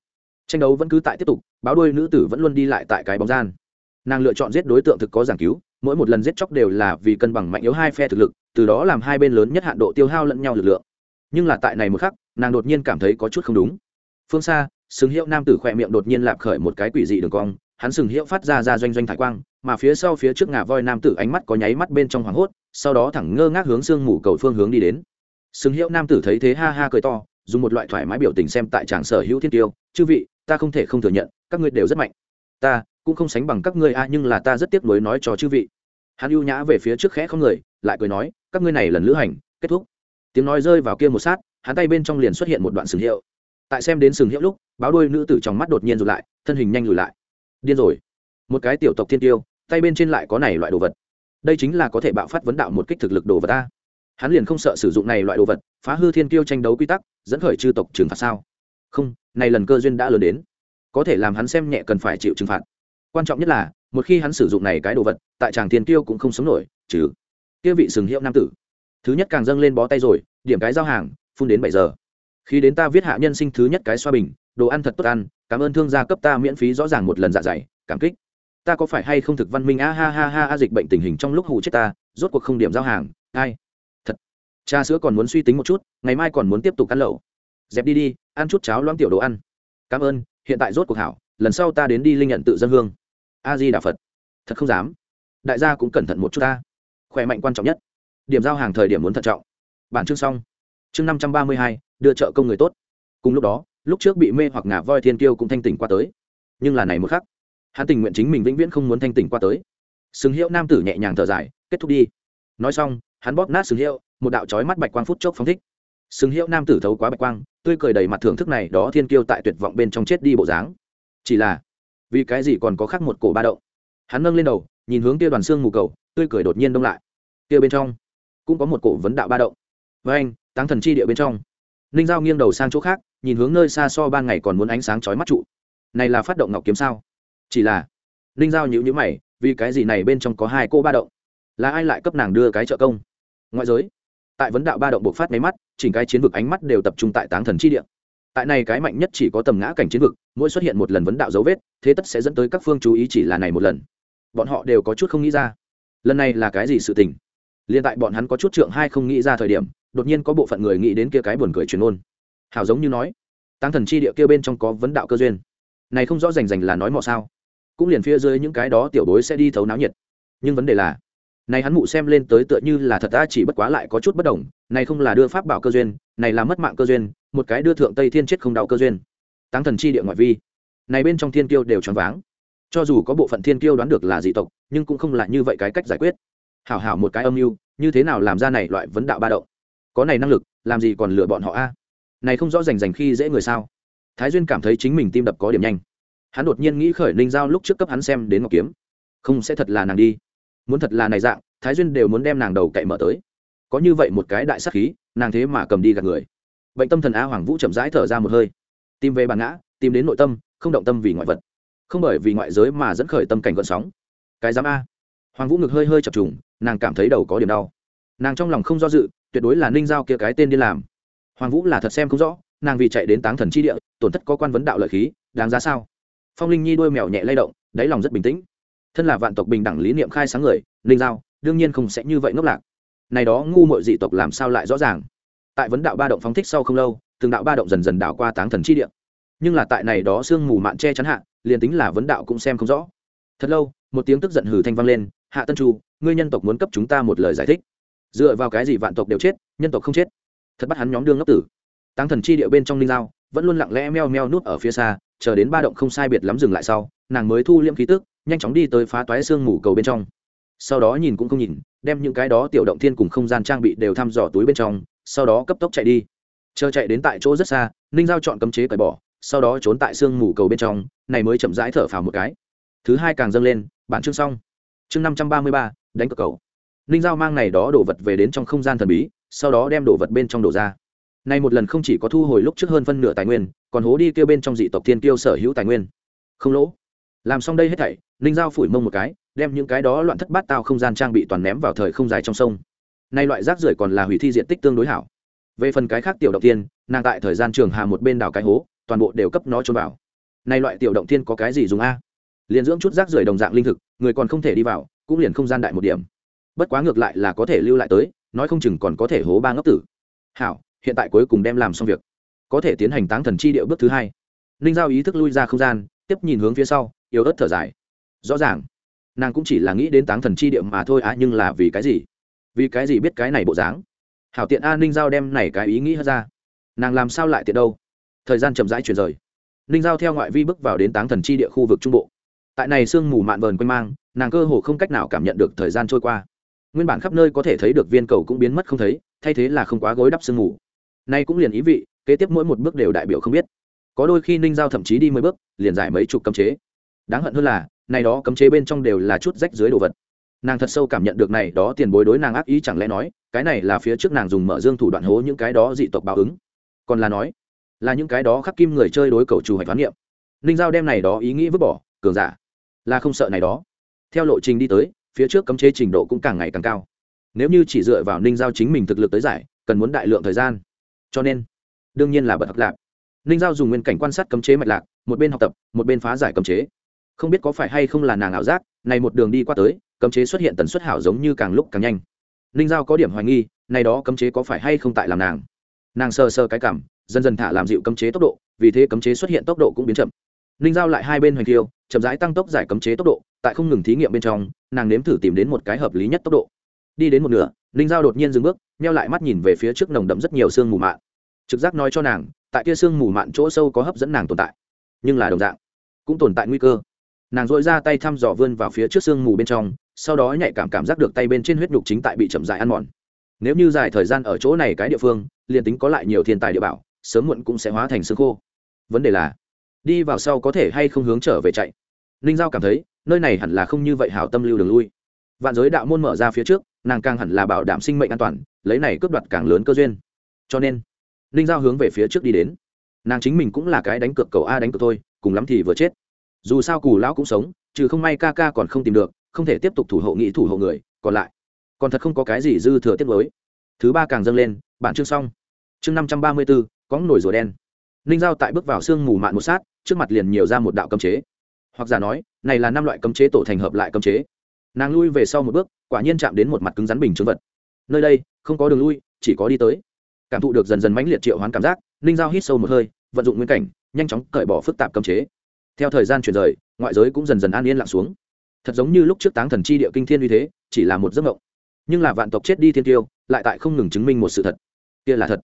Tranh đấu vẫn cứ tại tiếp tục, báo đuôi nữ tử vẫn luôn đi lại tại cái bóng gian. Nàng lựa chọn giết đối tượng thực có giảng cứu, mỗi một lần giết chóc đều là vì cân bằng mạnh yếu hai phe thực lực, từ đó làm hai bên lớn nhất hạn độ tiêu hao lẫn nhau lực lượng. Nhưng là tại này một khắc, nàng đột nhiên cảm thấy có chút không đúng. Phương xa sừng hiệu nam tử khỏe miệng đột nhiên lạp khởi một cái quỷ dị đường cong hắn sừng hiệu phát ra ra doanh doanh thải quang, mà phía sau phía trước ngà voi nam tử ánh mắt có nháy mắt bên trong hoảng hốt, sau đó thẳng ngơ ngác hướng sương mù cầu phương hướng đi đến. Sừng hiệu nam tử thấy thế ha ha cười to, dùng một loại thoải mái biểu tình xem tại tràng sở hữu thiên tiêu, chư vị, ta không thể không thừa nhận, các ngươi đều rất mạnh. Ta cũng không sánh bằng các ngươi a, nhưng là ta rất tiếc nuối nói cho chư vị. Hắn ưu nhã về phía trước khẽ không người, lại cười nói, các ngươi này lần lữ hành, kết thúc. Tiếng nói rơi vào kia một sát, hắn tay bên trong liền xuất hiện một đoạn sừng hiệu. Tại xem đến sừng hiệu lúc, báo đuôi nữ tử trong mắt đột nhiên rụt lại, thân hình nhanh lùi lại điên rồi. Một cái tiểu tộc thiên tiêu tay bên trên lại có này loại đồ vật. Đây chính là có thể bạo phát vấn đạo một kích thực lực đồ vật ta. Hắn liền không sợ sử dụng này loại đồ vật, phá hư thiên tiêu tranh đấu quy tắc, dẫn khởi chư tộc trừng phạt sao? Không, này lần cơ duyên đã lớn đến. Có thể làm hắn xem nhẹ cần phải chịu trừng phạt. Quan trọng nhất là, một khi hắn sử dụng này cái đồ vật, tại tràng thiên tiêu cũng không sống nổi chứ kia vị sừng hiệu nam tử. Thứ nhất càng dâng lên bó tay rồi, điểm cái giao hàng, phun đến bảy giờ. Khi đến ta viết hạ nhân sinh thứ nhất cái xoa bình, đồ ăn thật tốt ăn cảm ơn thương gia cấp ta miễn phí rõ ràng một lần dạ dày, cảm kích. Ta có phải hay không thực văn minh? A, ha ha ha, a, dịch bệnh tình hình trong lúc hù chết ta, rốt cuộc không điểm giao hàng. Ai? Thật. Cha sữa còn muốn suy tính một chút, ngày mai còn muốn tiếp tục ăn lẩu. Dẹp đi đi, ăn chút cháo loãng tiểu đồ ăn. Cảm ơn, hiện tại rốt cuộc hảo, lần sau ta đến đi linh nhận tự dân hương. A di đà phật. Thật không dám. Đại gia cũng cẩn thận một chút ta. Khỏe mạnh quan trọng nhất. Điểm giao hàng thời điểm muốn thận trọng. Bản chương xong. Chương năm trăm ba mươi hai, đưa trợ công người tốt. Cùng lúc đó lúc trước bị mê hoặc ngả voi thiên kiêu cũng thanh tỉnh qua tới. Nhưng là này một khắc, hắn tình nguyện chính mình vĩnh viễn không muốn thanh tỉnh qua tới. Sừng hiệu nam tử nhẹ nhàng thở dài, kết thúc đi. Nói xong, hắn bóp nát sừng hiệu, một đạo trói mắt bạch quang phút chốc phóng thích. Sừng hiệu nam tử thấu quá bạch quang, tươi cười đầy mặt thưởng thức này, đó thiên kiêu tại tuyệt vọng bên trong chết đi bộ dáng. Chỉ là, vì cái gì còn có khác một cổ ba đậu hắn nâng lên đầu, nhìn hướng kia đoàn xương mù cầu, tươi cười đột nhiên đông lại. Kia bên trong, cũng có một cổ vấn đạo ba đậu với anh táng thần chi địa bên trong. Ninh giao nghiêng đầu sang chỗ khác nhìn hướng nơi xa so ban ngày còn muốn ánh sáng chói mắt trụ. Này là phát động ngọc kiếm sao? Chỉ là, ninh giao nhữ nhữ mày, vì cái gì này bên trong có hai cô ba động? Là ai lại cấp nàng đưa cái trợ công? Ngoại giới, tại vấn đạo ba động bộc phát máy mắt, chỉnh cái chiến vực ánh mắt đều tập trung tại táng thần chi địa. Tại này cái mạnh nhất chỉ có tầm ngã cảnh chiến vực, mỗi xuất hiện một lần vấn đạo dấu vết, thế tất sẽ dẫn tới các phương chú ý chỉ là này một lần. Bọn họ đều có chút không nghĩ ra. Lần này là cái gì sự tình? Liên tại bọn hắn có chút trượng hai không nghĩ ra thời điểm, đột nhiên có bộ phận người nghĩ đến kia cái buồn cười truyền ôn hảo giống như nói tăng thần chi địa kia bên trong có vấn đạo cơ duyên. Này không rõ rành rành là nói mọ sao? Cũng liền phía dưới những cái đó tiểu bối sẽ đi thấu náo nhiệt. Nhưng vấn đề là, này hắn mụ xem lên tới tựa như là thật ta chỉ bất quá lại có chút bất đồng, này không là đưa pháp bảo cơ duyên, này là mất mạng cơ duyên, một cái đưa thượng tây thiên chết không đạo cơ duyên. Tăng thần chi địa ngoại vi, này bên trong thiên kiêu đều choáng váng. Cho dù có bộ phận thiên kiêu đoán được là dị tộc, nhưng cũng không là như vậy cái cách giải quyết. Hảo hảo một cái âm mưu, như thế nào làm ra này loại vấn đạo ba động? Có này năng lực, làm gì còn lừa bọn họ a? Này không rõ rành rành khi dễ người sao? Thái duyên cảm thấy chính mình tim đập có điểm nhanh. Hắn đột nhiên nghĩ khởi ninh giao lúc trước cấp hắn xem đến ngọc kiếm. Không, sẽ thật là nàng đi. Muốn thật là này dạng, thái duyên đều muốn đem nàng đầu cậy mở tới. Có như vậy một cái đại sắc khí, nàng thế mà cầm đi gạt người. Bệnh tâm thần a hoàng vũ chậm rãi thở ra một hơi. Tìm về bản ngã, tìm đến nội tâm, không động tâm vì ngoại vật. Không bởi vì ngoại giới mà dẫn khởi tâm cảnh gợn sóng. Cái dám a. Hoàng vũ ngực hơi hơi chập trùng, nàng cảm thấy đầu có điểm đau. Nàng trong lòng không do dự, tuyệt đối là ninh giao kia cái tên đi làm hoàng vũ là thật xem không rõ, nàng vì chạy đến táng thần chi địa, tổn thất có quan vấn đạo lợi khí, đáng giá sao? Phong linh nhi đôi mèo nhẹ lay động, đáy lòng rất bình tĩnh. Thân là vạn tộc bình đẳng lý niệm khai sáng người, Linh giao, đương nhiên không sẽ như vậy ngốc lạc. Này đó ngu mội dị tộc làm sao lại rõ ràng? Tại vấn đạo ba động phóng thích sau không lâu, từng đạo ba động dần dần đảo qua táng thần chi địa. Nhưng là tại này đó sương mù mạn che chắn hạ, liền tính là vấn đạo cũng xem không rõ. Thật lâu, một tiếng tức giận hừ thanh vang lên, hạ tân chu, ngươi nhân tộc muốn cấp chúng ta một lời giải thích. Dựa vào cái gì vạn tộc đều chết, nhân tộc không chết? Thật bắt hắn nhóm đương ngốc tử. Tăng thần chi địa bên trong linh giao vẫn luôn lặng lẽ meo meo nút ở phía xa, chờ đến ba động không sai biệt lắm dừng lại sau, nàng mới thu liễm khí tức, nhanh chóng đi tới phá toái xương mù cầu bên trong. Sau đó nhìn cũng không nhìn, đem những cái đó tiểu động thiên cùng không gian trang bị đều thăm dò túi bên trong, sau đó cấp tốc chạy đi. Chờ chạy đến tại chỗ rất xa ninh giao chọn cấm chế cởi bỏ, sau đó trốn tại xương mù cầu bên trong, này mới chậm rãi thở phào một cái. Thứ hai càng dâng lên, bản chương xong. Chương năm trăm ba mươi ba, đánh cờ cầu. Ninh giao mang này đó đổ vật về đến trong không gian thần bí sau đó đem đồ vật bên trong đổ ra. Nay một lần không chỉ có thu hồi lúc trước hơn phân nửa tài nguyên, còn hố đi kêu bên trong dị tộc thiên tiêu sở hữu tài nguyên. Không lỗ. Làm xong đây hết thảy, ninh giao phủi mông một cái, đem những cái đó loạn thất bát tao không gian trang bị toàn ném vào thời không dài trong sông. Nay loại rác rưởi còn là hủy thi diện tích tương đối hảo. Về phần cái khác tiểu động tiên nàng tại thời gian trường hà một bên đảo cái hố, toàn bộ đều cấp nó trốn vào. Nay loại tiểu động tiên có cái gì dùng a? Liền dưỡng chút rác rưởi đồng dạng linh thực, người còn không thể đi vào, cũng liền không gian đại một điểm. Bất quá ngược lại là có thể lưu lại tới nói không chừng còn có thể hố ba ngốc tử. Hảo, hiện tại cuối cùng đem làm xong việc. Có thể tiến hành táng thần chi điệu bước thứ hai. Ninh giao ý thức lui ra không gian, tiếp nhìn hướng phía sau, yếu ớt thở dài. Rõ ràng, nàng cũng chỉ là nghĩ đến táng thần chi điệu mà thôi á, nhưng là vì cái gì? Vì cái gì biết cái này bộ dáng? Hảo tiện a ninh giao đem này cái ý nghĩ hất ra. Nàng làm sao lại tiện đâu? Thời gian chậm rãi chuyển rời. Ninh giao theo ngoại vi bước vào đến táng thần chi địa khu vực trung bộ. Tại này sương mù mạn vờn quanh mang, nàng cơ hồ không cách nào cảm nhận được thời gian trôi qua nguyên bản khắp nơi có thể thấy được viên cầu cũng biến mất không thấy, thay thế là không quá gối đắp sương mù. Nay cũng liền ý vị, kế tiếp mỗi một bước đều đại biểu không biết. Có đôi khi ninh giao thậm chí đi mười bước, liền giải mấy chục cấm chế. Đáng hận hơn là này đó cấm chế bên trong đều là chút rách dưới đồ vật. Nàng thật sâu cảm nhận được này đó tiền bối đối nàng ác ý chẳng lẽ nói, cái này là phía trước nàng dùng mở dương thủ đoạn hố những cái đó dị tộc báo ứng. Còn là nói, là những cái đó khắc kim người chơi đối cầu chủ hoạch phán niệm. Ninh giao đem này đó ý nghĩ vứt bỏ, cường giả, là không sợ này đó. Theo lộ trình đi tới phía trước cấm chế trình độ cũng càng ngày càng cao. Nếu như chỉ dựa vào ninh giao chính mình thực lực tới giải, cần muốn đại lượng thời gian. Cho nên, đương nhiên là bật học lạc. Ninh giao dùng nguyên cảnh quan sát cấm chế mạch lạc, một bên học tập, một bên phá giải cấm chế. Không biết có phải hay không là nàng ảo giác, này một đường đi qua tới, cấm chế xuất hiện tần suất hảo giống như càng lúc càng nhanh. Ninh giao có điểm hoài nghi, này đó cấm chế có phải hay không tại làm nàng. Nàng sờ sờ cái cảm, dần dần thả làm dịu cấm chế tốc độ, vì thế cấm chế xuất hiện tốc độ cũng biến chậm. Ninh giao lại hai bên hoành thiêu chậm rãi tăng tốc giải cấm chế tốc độ tại không ngừng thí nghiệm bên trong, nàng nếm thử tìm đến một cái hợp lý nhất tốc độ. Đi đến một nửa, ninh giao đột nhiên dừng bước neo lại mắt nhìn về phía trước nồng đậm rất nhiều sương mù mạn. Trực giác nói cho nàng, tại kia sương mù mạn chỗ sâu có hấp dẫn nàng tồn tại, nhưng là đồng dạng, cũng tồn tại nguy cơ. Nàng dội ra tay thăm dò vươn vào phía trước sương mù bên trong, sau đó nhạy cảm cảm giác được tay bên trên huyết nhục chính tại bị chậm dài ăn mòn. Nếu như dài thời gian ở chỗ này cái địa phương, liền tính có lại nhiều thiên tài địa bảo, sớm muộn cũng sẽ hóa thành xương khô. Vấn đề là, đi vào sau có thể hay không hướng trở về chạy. Ninh giao cảm thấy nơi này hẳn là không như vậy hảo tâm lưu đường lui. Vạn giới đạo môn mở ra phía trước, nàng càng hẳn là bảo đảm sinh mệnh an toàn, lấy này cướp đoạt càng lớn cơ duyên. Cho nên, ninh giao hướng về phía trước đi đến. Nàng chính mình cũng là cái đánh cược cầu a đánh cược thôi, cùng lắm thì vừa chết. Dù sao cù lão cũng sống, trừ không may ca ca còn không tìm được, không thể tiếp tục thủ hộ nghĩ thủ hộ người, còn lại, còn thật không có cái gì dư thừa tiết mới thứ ba càng dâng lên, bản chương xong. Chương năm trăm ba mươi bốn có nổi rùa đen. Ninh giao tại bước vào sương mù mạn một sát, trước mặt liền nhiều ra một đạo cấm chế hoặc giả nói, này là năm loại cấm chế tổ thành hợp lại cấm chế. Nàng lui về sau một bước, quả nhiên chạm đến một mặt cứng rắn bình chứng vật. Nơi đây, không có đường lui, chỉ có đi tới. Cảm thụ được dần dần mãnh liệt triệu hoán cảm giác, ninh giao hít sâu một hơi, vận dụng nguyên cảnh, nhanh chóng cởi bỏ phức tạp cấm chế. Theo thời gian chuyển rời, ngoại giới cũng dần dần an yên lặng xuống. Thật giống như lúc trước táng thần chi địa kinh thiên uy thế, chỉ là một giấc mộng. Nhưng là vạn tộc chết đi thiên tiêu, lại tại không ngừng chứng minh một sự thật. Kia là thật.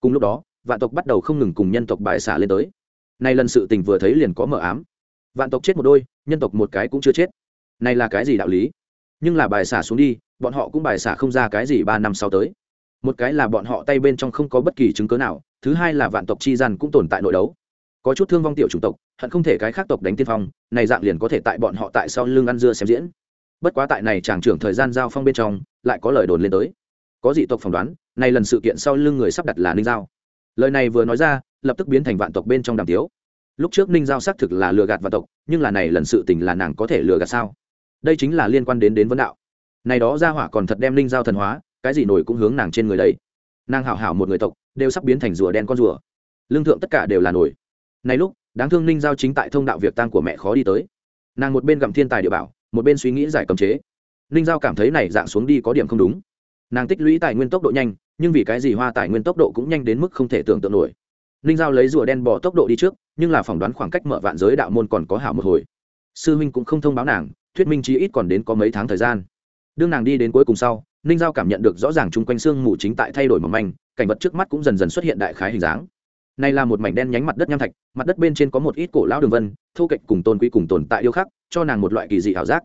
Cùng lúc đó, vạn tộc bắt đầu không ngừng cùng nhân tộc bại xả lên tới. Nay lần sự tình vừa thấy liền có mờ ám vạn tộc chết một đôi, nhân tộc một cái cũng chưa chết. Này là cái gì đạo lý? Nhưng là bài xả xuống đi, bọn họ cũng bài xả không ra cái gì ba năm sau tới. Một cái là bọn họ tay bên trong không có bất kỳ chứng cớ nào, thứ hai là vạn tộc chi gian cũng tồn tại nội đấu. Có chút thương vong tiểu chủng tộc, hận không thể cái khác tộc đánh tiên phong, này dạng liền có thể tại bọn họ tại sau lưng ăn dưa xem diễn. Bất quá tại này chàng trưởng thời gian giao phong bên trong, lại có lời đồn lên tới. Có dị tộc phỏng đoán, này lần sự kiện sau lưng người sắp đặt là ninh giao. Lời này vừa nói ra, lập tức biến thành vạn tộc bên trong đàm tiếu lúc trước ninh giao xác thực là lừa gạt vạn tộc, nhưng là này lần sự tình là nàng có thể lừa gạt sao? Đây chính là liên quan đến đến vấn đạo. Này đó ra hỏa còn thật đem ninh giao thần hóa, cái gì nổi cũng hướng nàng trên người đấy nàng hảo hảo một người tộc, đều sắp biến thành rùa đen con rùa. Lương thượng tất cả đều là nổi. Này lúc, đáng thương ninh giao chính tại thông đạo việc tang của mẹ khó đi tới. Nàng một bên gặm thiên tài địa bảo, một bên suy nghĩ giải cấm chế. Ninh giao cảm thấy này dạng xuống đi có điểm không đúng. Nàng tích lũy tài nguyên tốc độ nhanh, nhưng vì cái gì hoa tài nguyên tốc độ cũng nhanh đến mức không thể tưởng tượng nổi ninh giao lấy rùa đen bỏ tốc độ đi trước, nhưng là phỏng đoán khoảng cách mở vạn giới đạo môn còn có hảo một hồi. Sư huynh cũng không thông báo nàng, thuyết minh chí ít còn đến có mấy tháng thời gian. Đương nàng đi đến cuối cùng sau, ninh giao cảm nhận được rõ ràng chung quanh xương mù chính tại thay đổi mỏng manh, cảnh vật trước mắt cũng dần dần xuất hiện đại khái hình dáng. Này là một mảnh đen nhánh mặt đất nham thạch, mặt đất bên trên có một ít cổ lão đường vân thu kệch cùng tôn quý cùng tồn tại yêu khắc, cho nàng một loại kỳ dị ảo giác.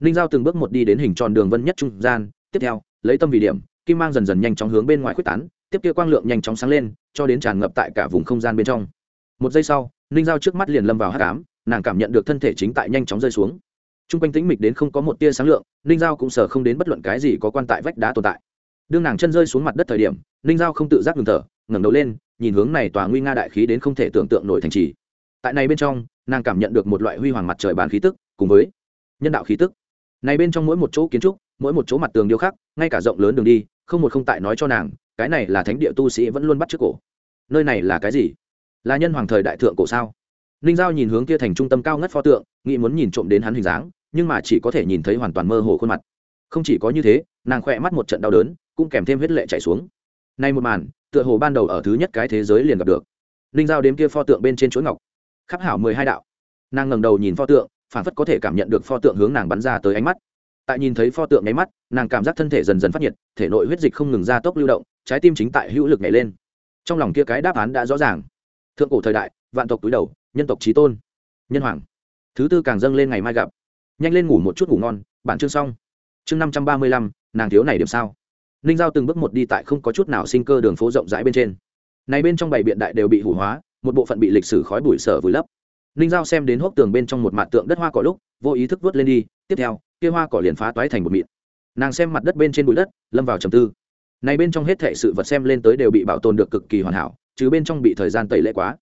Ninh giao từng bước một đi đến hình tròn đường vân nhất trung gian, tiếp theo, lấy tâm vì điểm, kim mang dần dần nhanh chóng hướng bên ngoài quyết tán tiếp kia quang lượng nhanh chóng sáng lên, cho đến tràn ngập tại cả vùng không gian bên trong. Một giây sau, ninh giao trước mắt liền lâm vào hát cám nàng cảm nhận được thân thể chính tại nhanh chóng rơi xuống. T r u n g quanh tĩnh mịch đến không có một tia sáng lượng, ninh giao cũng sờ không đến bất luận cái gì có quan tại vách đá tồn tại. Đương nàng chân rơi xuống mặt đất thời điểm, ninh giao không tự giác ngừng thở, ngẩng đầu lên, nhìn hướng này tòa nguy nga đại khí đến không thể tưởng tượng nổi thành trì. Tại này bên trong, nàng cảm nhận được một loại huy hoàng mặt trời bàn khí tức, cùng với nhân đạo khí tức. Này bên trong mỗi một chỗ kiến trúc, mỗi một chỗ mặt tường điêu khắc, ngay cả rộng lớn đường đi không một không tại nói cho nàng, cái này là thánh địa tu sĩ vẫn luôn bắt trước cổ. Nơi này là cái gì? Là nhân hoàng thời đại thượng cổ sao? Ninh giao nhìn hướng kia thành trung tâm cao ngất pho tượng, nghĩ muốn nhìn trộm đến hắn hình dáng, nhưng mà chỉ có thể nhìn thấy hoàn toàn mơ hồ khuôn mặt. Không chỉ có như thế, nàng khỏe mắt một trận đau đớn, cũng kèm thêm huyết lệ chảy xuống. Nay một màn, tựa hồ ban đầu ở thứ nhất cái thế giới liền gặp được. Ninh giao đếm kia pho tượng bên trên chuỗi ngọc. Khắp hảo mười hai đạo. Nàng ngẩng đầu nhìn pho tượng phản phất có thể cảm nhận được pho tượng hướng nàng bắn ra tới ánh mắt tại nhìn thấy pho tượng nháy mắt, nàng cảm giác thân thể dần dần phát nhiệt, thể nội huyết dịch không ngừng ra tốc lưu động, trái tim chính tại hữu lực nhảy lên. Trong lòng kia cái đáp án đã rõ ràng. Thượng cổ thời đại, vạn tộc túi đầu, nhân tộc trí tôn, nhân hoàng. Thứ tư càng dâng lên ngày mai gặp. Nhanh lên ngủ một chút ngủ ngon, bản chương xong. Chương năm trăm ba mươi lăm, nàng thiếu này điểm sao? Ninh giao từng bước một đi tại không có chút nào sinh cơ đường phố rộng rãi bên trên. Này bên trong bảy biện đại đều bị hủ hóa, một bộ phận bị lịch sử khói bụi sở vùi lấp. Ninh giao xem đến hốc tường bên trong một mặt tượng đất hoa cỏ lúc, vô ý thức vớt lên đi, tiếp theo kia hoa cỏ liền phá toái thành một mịn. Nàng xem mặt đất bên trên bụi đất, lâm vào trầm tư. Này bên trong hết thệ sự vật xem lên tới đều bị bảo tồn được cực kỳ hoàn hảo, chứ bên trong bị thời gian tẩy lệ quá.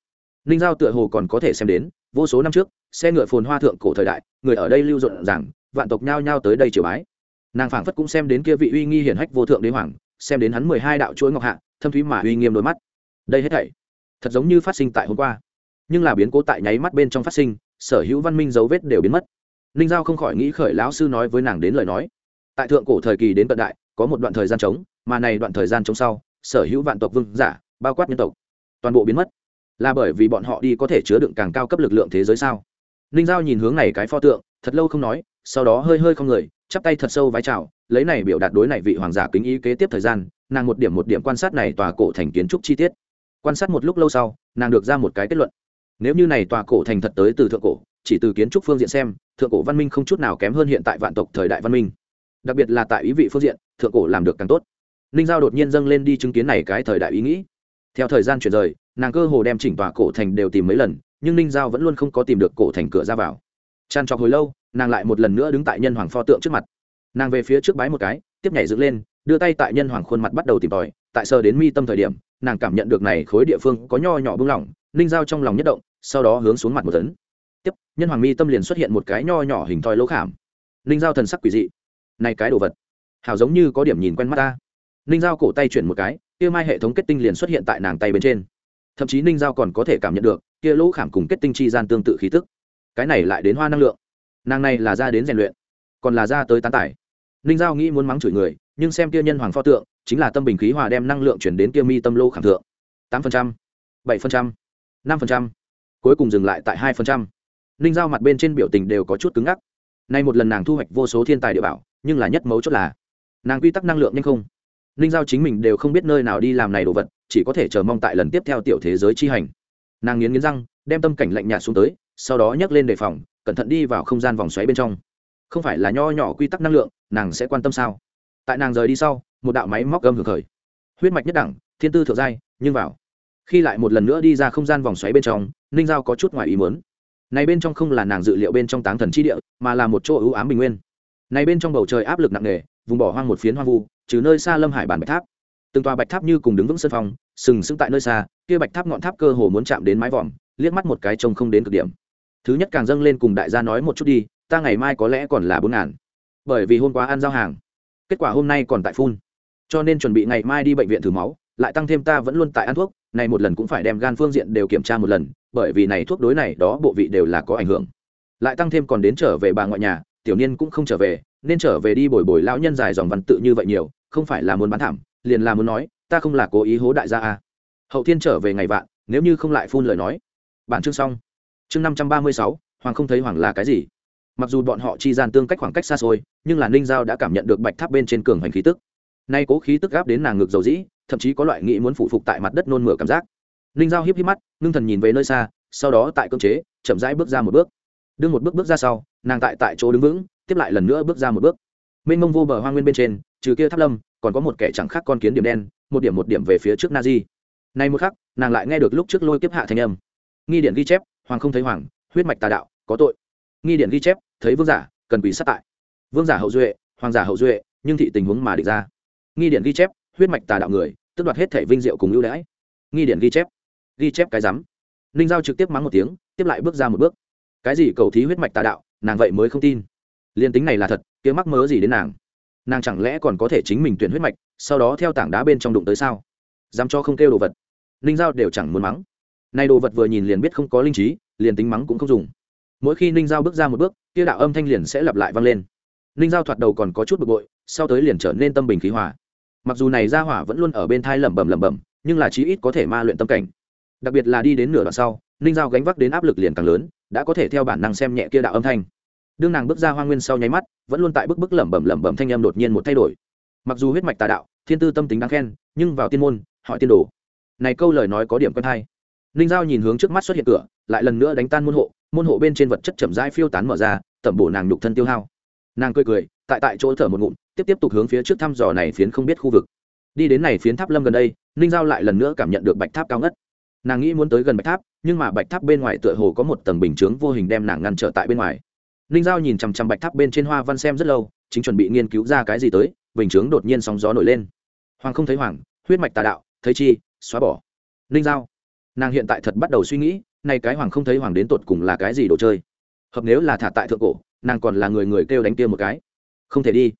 Ninh giao tựa hồ còn có thể xem đến, vô số năm trước, xe ngựa phồn hoa thượng cổ thời đại, người ở đây lưu rộn rằng, vạn tộc nhao nhao tới đây triều bái. Nàng phảng phất cũng xem đến kia vị uy nghi hiển hách vô thượng đế hoàng, xem đến hắn mười hai đạo chuỗi ngọc hạ, thâm thúy mà uy nghiêm đôi mắt. Đây hết thảy, thật giống như phát sinh tại hôm qua. Nhưng là biến cố tại nháy mắt bên trong phát sinh, sở hữu văn minh dấu vết đều biến mất ninh giao không khỏi nghĩ khởi lão sư nói với nàng đến lời nói. Tại thượng cổ thời kỳ đến cận đại, có một đoạn thời gian trống, mà này đoạn thời gian trống sau, sở hữu vạn tộc vương giả, bao quát nhân tộc, toàn bộ biến mất. Là bởi vì bọn họ đi có thể chứa đựng càng cao cấp lực lượng thế giới sao? Ninh giao nhìn hướng này cái pho tượng, thật lâu không nói, sau đó hơi hơi không người, chắp tay thật sâu vái chào, lấy này biểu đạt đối này vị hoàng giả kính ý kế tiếp thời gian, nàng một điểm một điểm quan sát này tòa cổ thành kiến trúc chi tiết. Quan sát một lúc lâu sau, nàng được ra một cái kết luận. Nếu như này tòa cổ thành thật tới từ thượng cổ chỉ từ kiến trúc phương diện xem, thượng cổ văn minh không chút nào kém hơn hiện tại vạn tộc thời đại văn minh. Đặc biệt là tại ý vị phương diện, thượng cổ làm được càng tốt. Ninh giao đột nhiên dâng lên đi chứng kiến này cái thời đại ý nghĩ. Theo thời gian chuyển rời, nàng cơ hồ đem chỉnh tòa cổ thành đều tìm mấy lần, nhưng ninh giao vẫn luôn không có tìm được cổ thành cửa ra vào. Tràn trọc hồi lâu, nàng lại một lần nữa đứng tại nhân hoàng pho tượng trước mặt. Nàng về phía trước bái một cái, tiếp nhảy dựng lên, đưa tay tại nhân hoàng khuôn mặt bắt đầu tìm tòi, tại sờ đến mi tâm thời điểm, nàng cảm nhận được này khối địa phương có nho nhỏ bưng lỏng, ninh giao trong lòng nhất động, sau đó hướng xuống mặt một tấn tiếp, nhân hoàng mi tâm liền xuất hiện một cái nho nhỏ hình thoi lỗ khảm. Ninh giao thần sắc quỷ dị. Này cái đồ vật hào giống như có điểm nhìn quen mắt ta. Ninh giao cổ tay chuyển một cái, kia mai hệ thống kết tinh liền xuất hiện tại nàng tay bên trên. Thậm chí ninh giao còn có thể cảm nhận được, kia lỗ khảm cùng kết tinh chi gian tương tự khí tức. Cái này lại đến hoa năng lượng. Nàng này là ra đến rèn luyện, còn là ra tới tán tải. Ninh giao nghĩ muốn mắng chửi người, nhưng xem kia nhân hoàng pho tượng, chính là tâm bình khí hòa đem năng lượng chuyển đến kia mi tâm lô khảm thượng. Tám phần trăm, bảy phần trăm, năm phần trăm, cuối cùng dừng lại tại hai phần trăm ninh giao mặt bên trên biểu tình đều có chút cứng ngắc. Nay một lần nàng thu hoạch vô số thiên tài địa bảo, nhưng là nhất mấu chốt là, nàng quy tắc năng lượng nhanh không. Ninh giao chính mình đều không biết nơi nào đi làm này đồ vật, chỉ có thể chờ mong tại lần tiếp theo tiểu thế giới chi hành. Nàng nghiến nghiến răng, đem tâm cảnh lạnh nhạt xuống tới, sau đó nhấc lên đề phòng, cẩn thận đi vào không gian vòng xoáy bên trong. Không phải là nho nhỏ quy tắc năng lượng, nàng sẽ quan tâm sao? Tại nàng rời đi sau, một đạo máy móc gâm hưởng khởi. Huyết mạch nhất đẳng, thiên tư thượng giai, nhưng vào. Khi lại một lần nữa đi ra không gian vòng xoáy bên trong, ninh giao có chút ngoài ý muốn này bên trong không là nàng dự liệu bên trong táng thần chi địa, mà là một chỗ ưu ám bình nguyên. Này bên trong bầu trời áp lực nặng nề, vùng bỏ hoang một phiến hoang vu, trừ nơi xa lâm hải bản bạch tháp. Từng tòa bạch tháp như cùng đứng vững sân phòng sừng sững tại nơi xa, kia bạch tháp ngọn tháp cơ hồ muốn chạm đến mái vòm, liếc mắt một cái trông không đến cực điểm. Thứ nhất càng dâng lên cùng đại gia nói một chút đi, ta ngày mai có lẽ còn là bốn ngàn. Bởi vì hôm qua ăn giao hàng, kết quả hôm nay còn tại phun. Cho nên chuẩn bị ngày mai đi bệnh viện thử máu, lại tăng thêm ta vẫn luôn tại ăn thuốc này một lần cũng phải đem gan phương diện đều kiểm tra một lần, bởi vì này thuốc đối này đó bộ vị đều là có ảnh hưởng. Lại tăng thêm còn đến trở về bà ngoại nhà, tiểu niên cũng không trở về, nên trở về đi bồi bồi lão nhân dài dòng văn tự như vậy nhiều, không phải là muốn bán thảm, liền là muốn nói, ta không là cố ý hố đại gia a hậu thiên trở về ngày vạn, nếu như không lại phun lời nói. Bản chương xong. Chương năm trăm ba mươi sáu, hoàng không thấy hoàng là cái gì. Mặc dù bọn họ chi gian tương cách khoảng cách xa xôi, nhưng là ninh giao đã cảm nhận được bạch tháp bên trên cường hành khí tức. Nay cố khí tức gáp đến nàng ngực dầu dĩ thậm chí có loại nghĩ muốn phụ phục tại mặt đất nôn mửa cảm giác. Ninh giao hiếp hiếp mắt, ngưng thần nhìn về nơi xa, sau đó tại cơm chế, chậm rãi bước ra một bước. Đương một bước bước ra sau, nàng tại tại chỗ đứng vững, tiếp lại lần nữa bước ra một bước. Mênh mông vô bờ hoa nguyên bên trên, trừ kia tháp lâm, còn có một kẻ chẳng khác con kiến điểm đen, một điểm một điểm về phía trước na di nay một khắc, nàng lại nghe được lúc trước lôi kiếp hạ thanh âm. Nghi điện ghi chép, hoàng không thấy hoàng, huyết mạch tà đạo, có tội. Nghi điện ghi chép, thấy vương giả, cần quỷ sát tại. Vương giả hậu duệ, hoàng giả hậu duệ, nhưng thị tình huống mà địch ra. Nghi điện ghi chép huyết mạch tà đạo người tức đoạt hết thể vinh diệu cùng ưu đãi. Nghi điển ghi chép. Ghi chép cái rắm ninh giao trực tiếp mắng một tiếng, tiếp lại bước ra một bước. Cái gì cầu thí huyết mạch tà đạo, nàng vậy mới không tin. Liên tính này là thật, kia mắc mớ gì đến nàng? Nàng chẳng lẽ còn có thể chính mình tuyển huyết mạch, sau đó theo tảng đá bên trong đụng tới sao? Dám cho không kêu đồ vật. Ninh giao đều chẳng muốn mắng. Nay đồ vật vừa nhìn liền biết không có linh trí, liền tính mắng cũng không dùng. Mỗi khi ninh giao bước ra một bước, kia đạo âm thanh liền sẽ lặp lại vang lên. Ninh giao thoạt đầu còn có chút bực bội, sau tới liền trở nên tâm bình khí hòa mặc dù này ra hỏa vẫn luôn ở bên thai lẩm bẩm lẩm bẩm, nhưng là chí ít có thể ma luyện tâm cảnh. Đặc biệt là đi đến nửa đoạn sau, ninh giao gánh vác đến áp lực liền càng lớn, đã có thể theo bản năng xem nhẹ kia đạo âm thanh. Đương nàng bước ra hoa nguyên sau nháy mắt, vẫn luôn tại bức bức lẩm bẩm lẩm bẩm thanh âm đột nhiên một thay đổi. Mặc dù huyết mạch tà đạo, thiên tư tâm tính đáng khen, nhưng vào tiên môn hỏi tiên đồ. Này câu lời nói có điểm quen hay. Ninh giao nhìn hướng trước mắt xuất hiện cửa, lại lần nữa đánh tan môn hộ môn hộ bên trên vật chất chậm rãi phiêu tán mở ra, tẩm bổ nàng nhục thân tiêu hao nàng cười cười, tại tại chỗ thở một ngụm, tiếp tiếp tục hướng phía trước thăm dò này phiến không biết khu vực. Đi đến này phiến tháp lâm gần đây, ninh giao lại lần nữa cảm nhận được bạch tháp cao ngất. Nàng nghĩ muốn tới gần bạch tháp, nhưng mà bạch tháp bên ngoài tựa hồ có một tầng bình chướng vô hình đem nàng ngăn trở tại bên ngoài. Ninh giao nhìn chằm chằm bạch tháp bên trên hoa văn xem rất lâu, chính chuẩn bị nghiên cứu ra cái gì tới, bình chướng đột nhiên sóng gió nổi lên. Hoàng không thấy hoàng, huyết mạch tà đạo, thấy chi, xóa bỏ. Ninh giao, nàng hiện tại thật bắt đầu suy nghĩ nay cái hoàng không thấy hoàng đến tột cùng là cái gì đồ chơi? Hợp nếu là thả tại thượng cổ nàng còn là người người kêu đánh kia một cái. Không thể đi.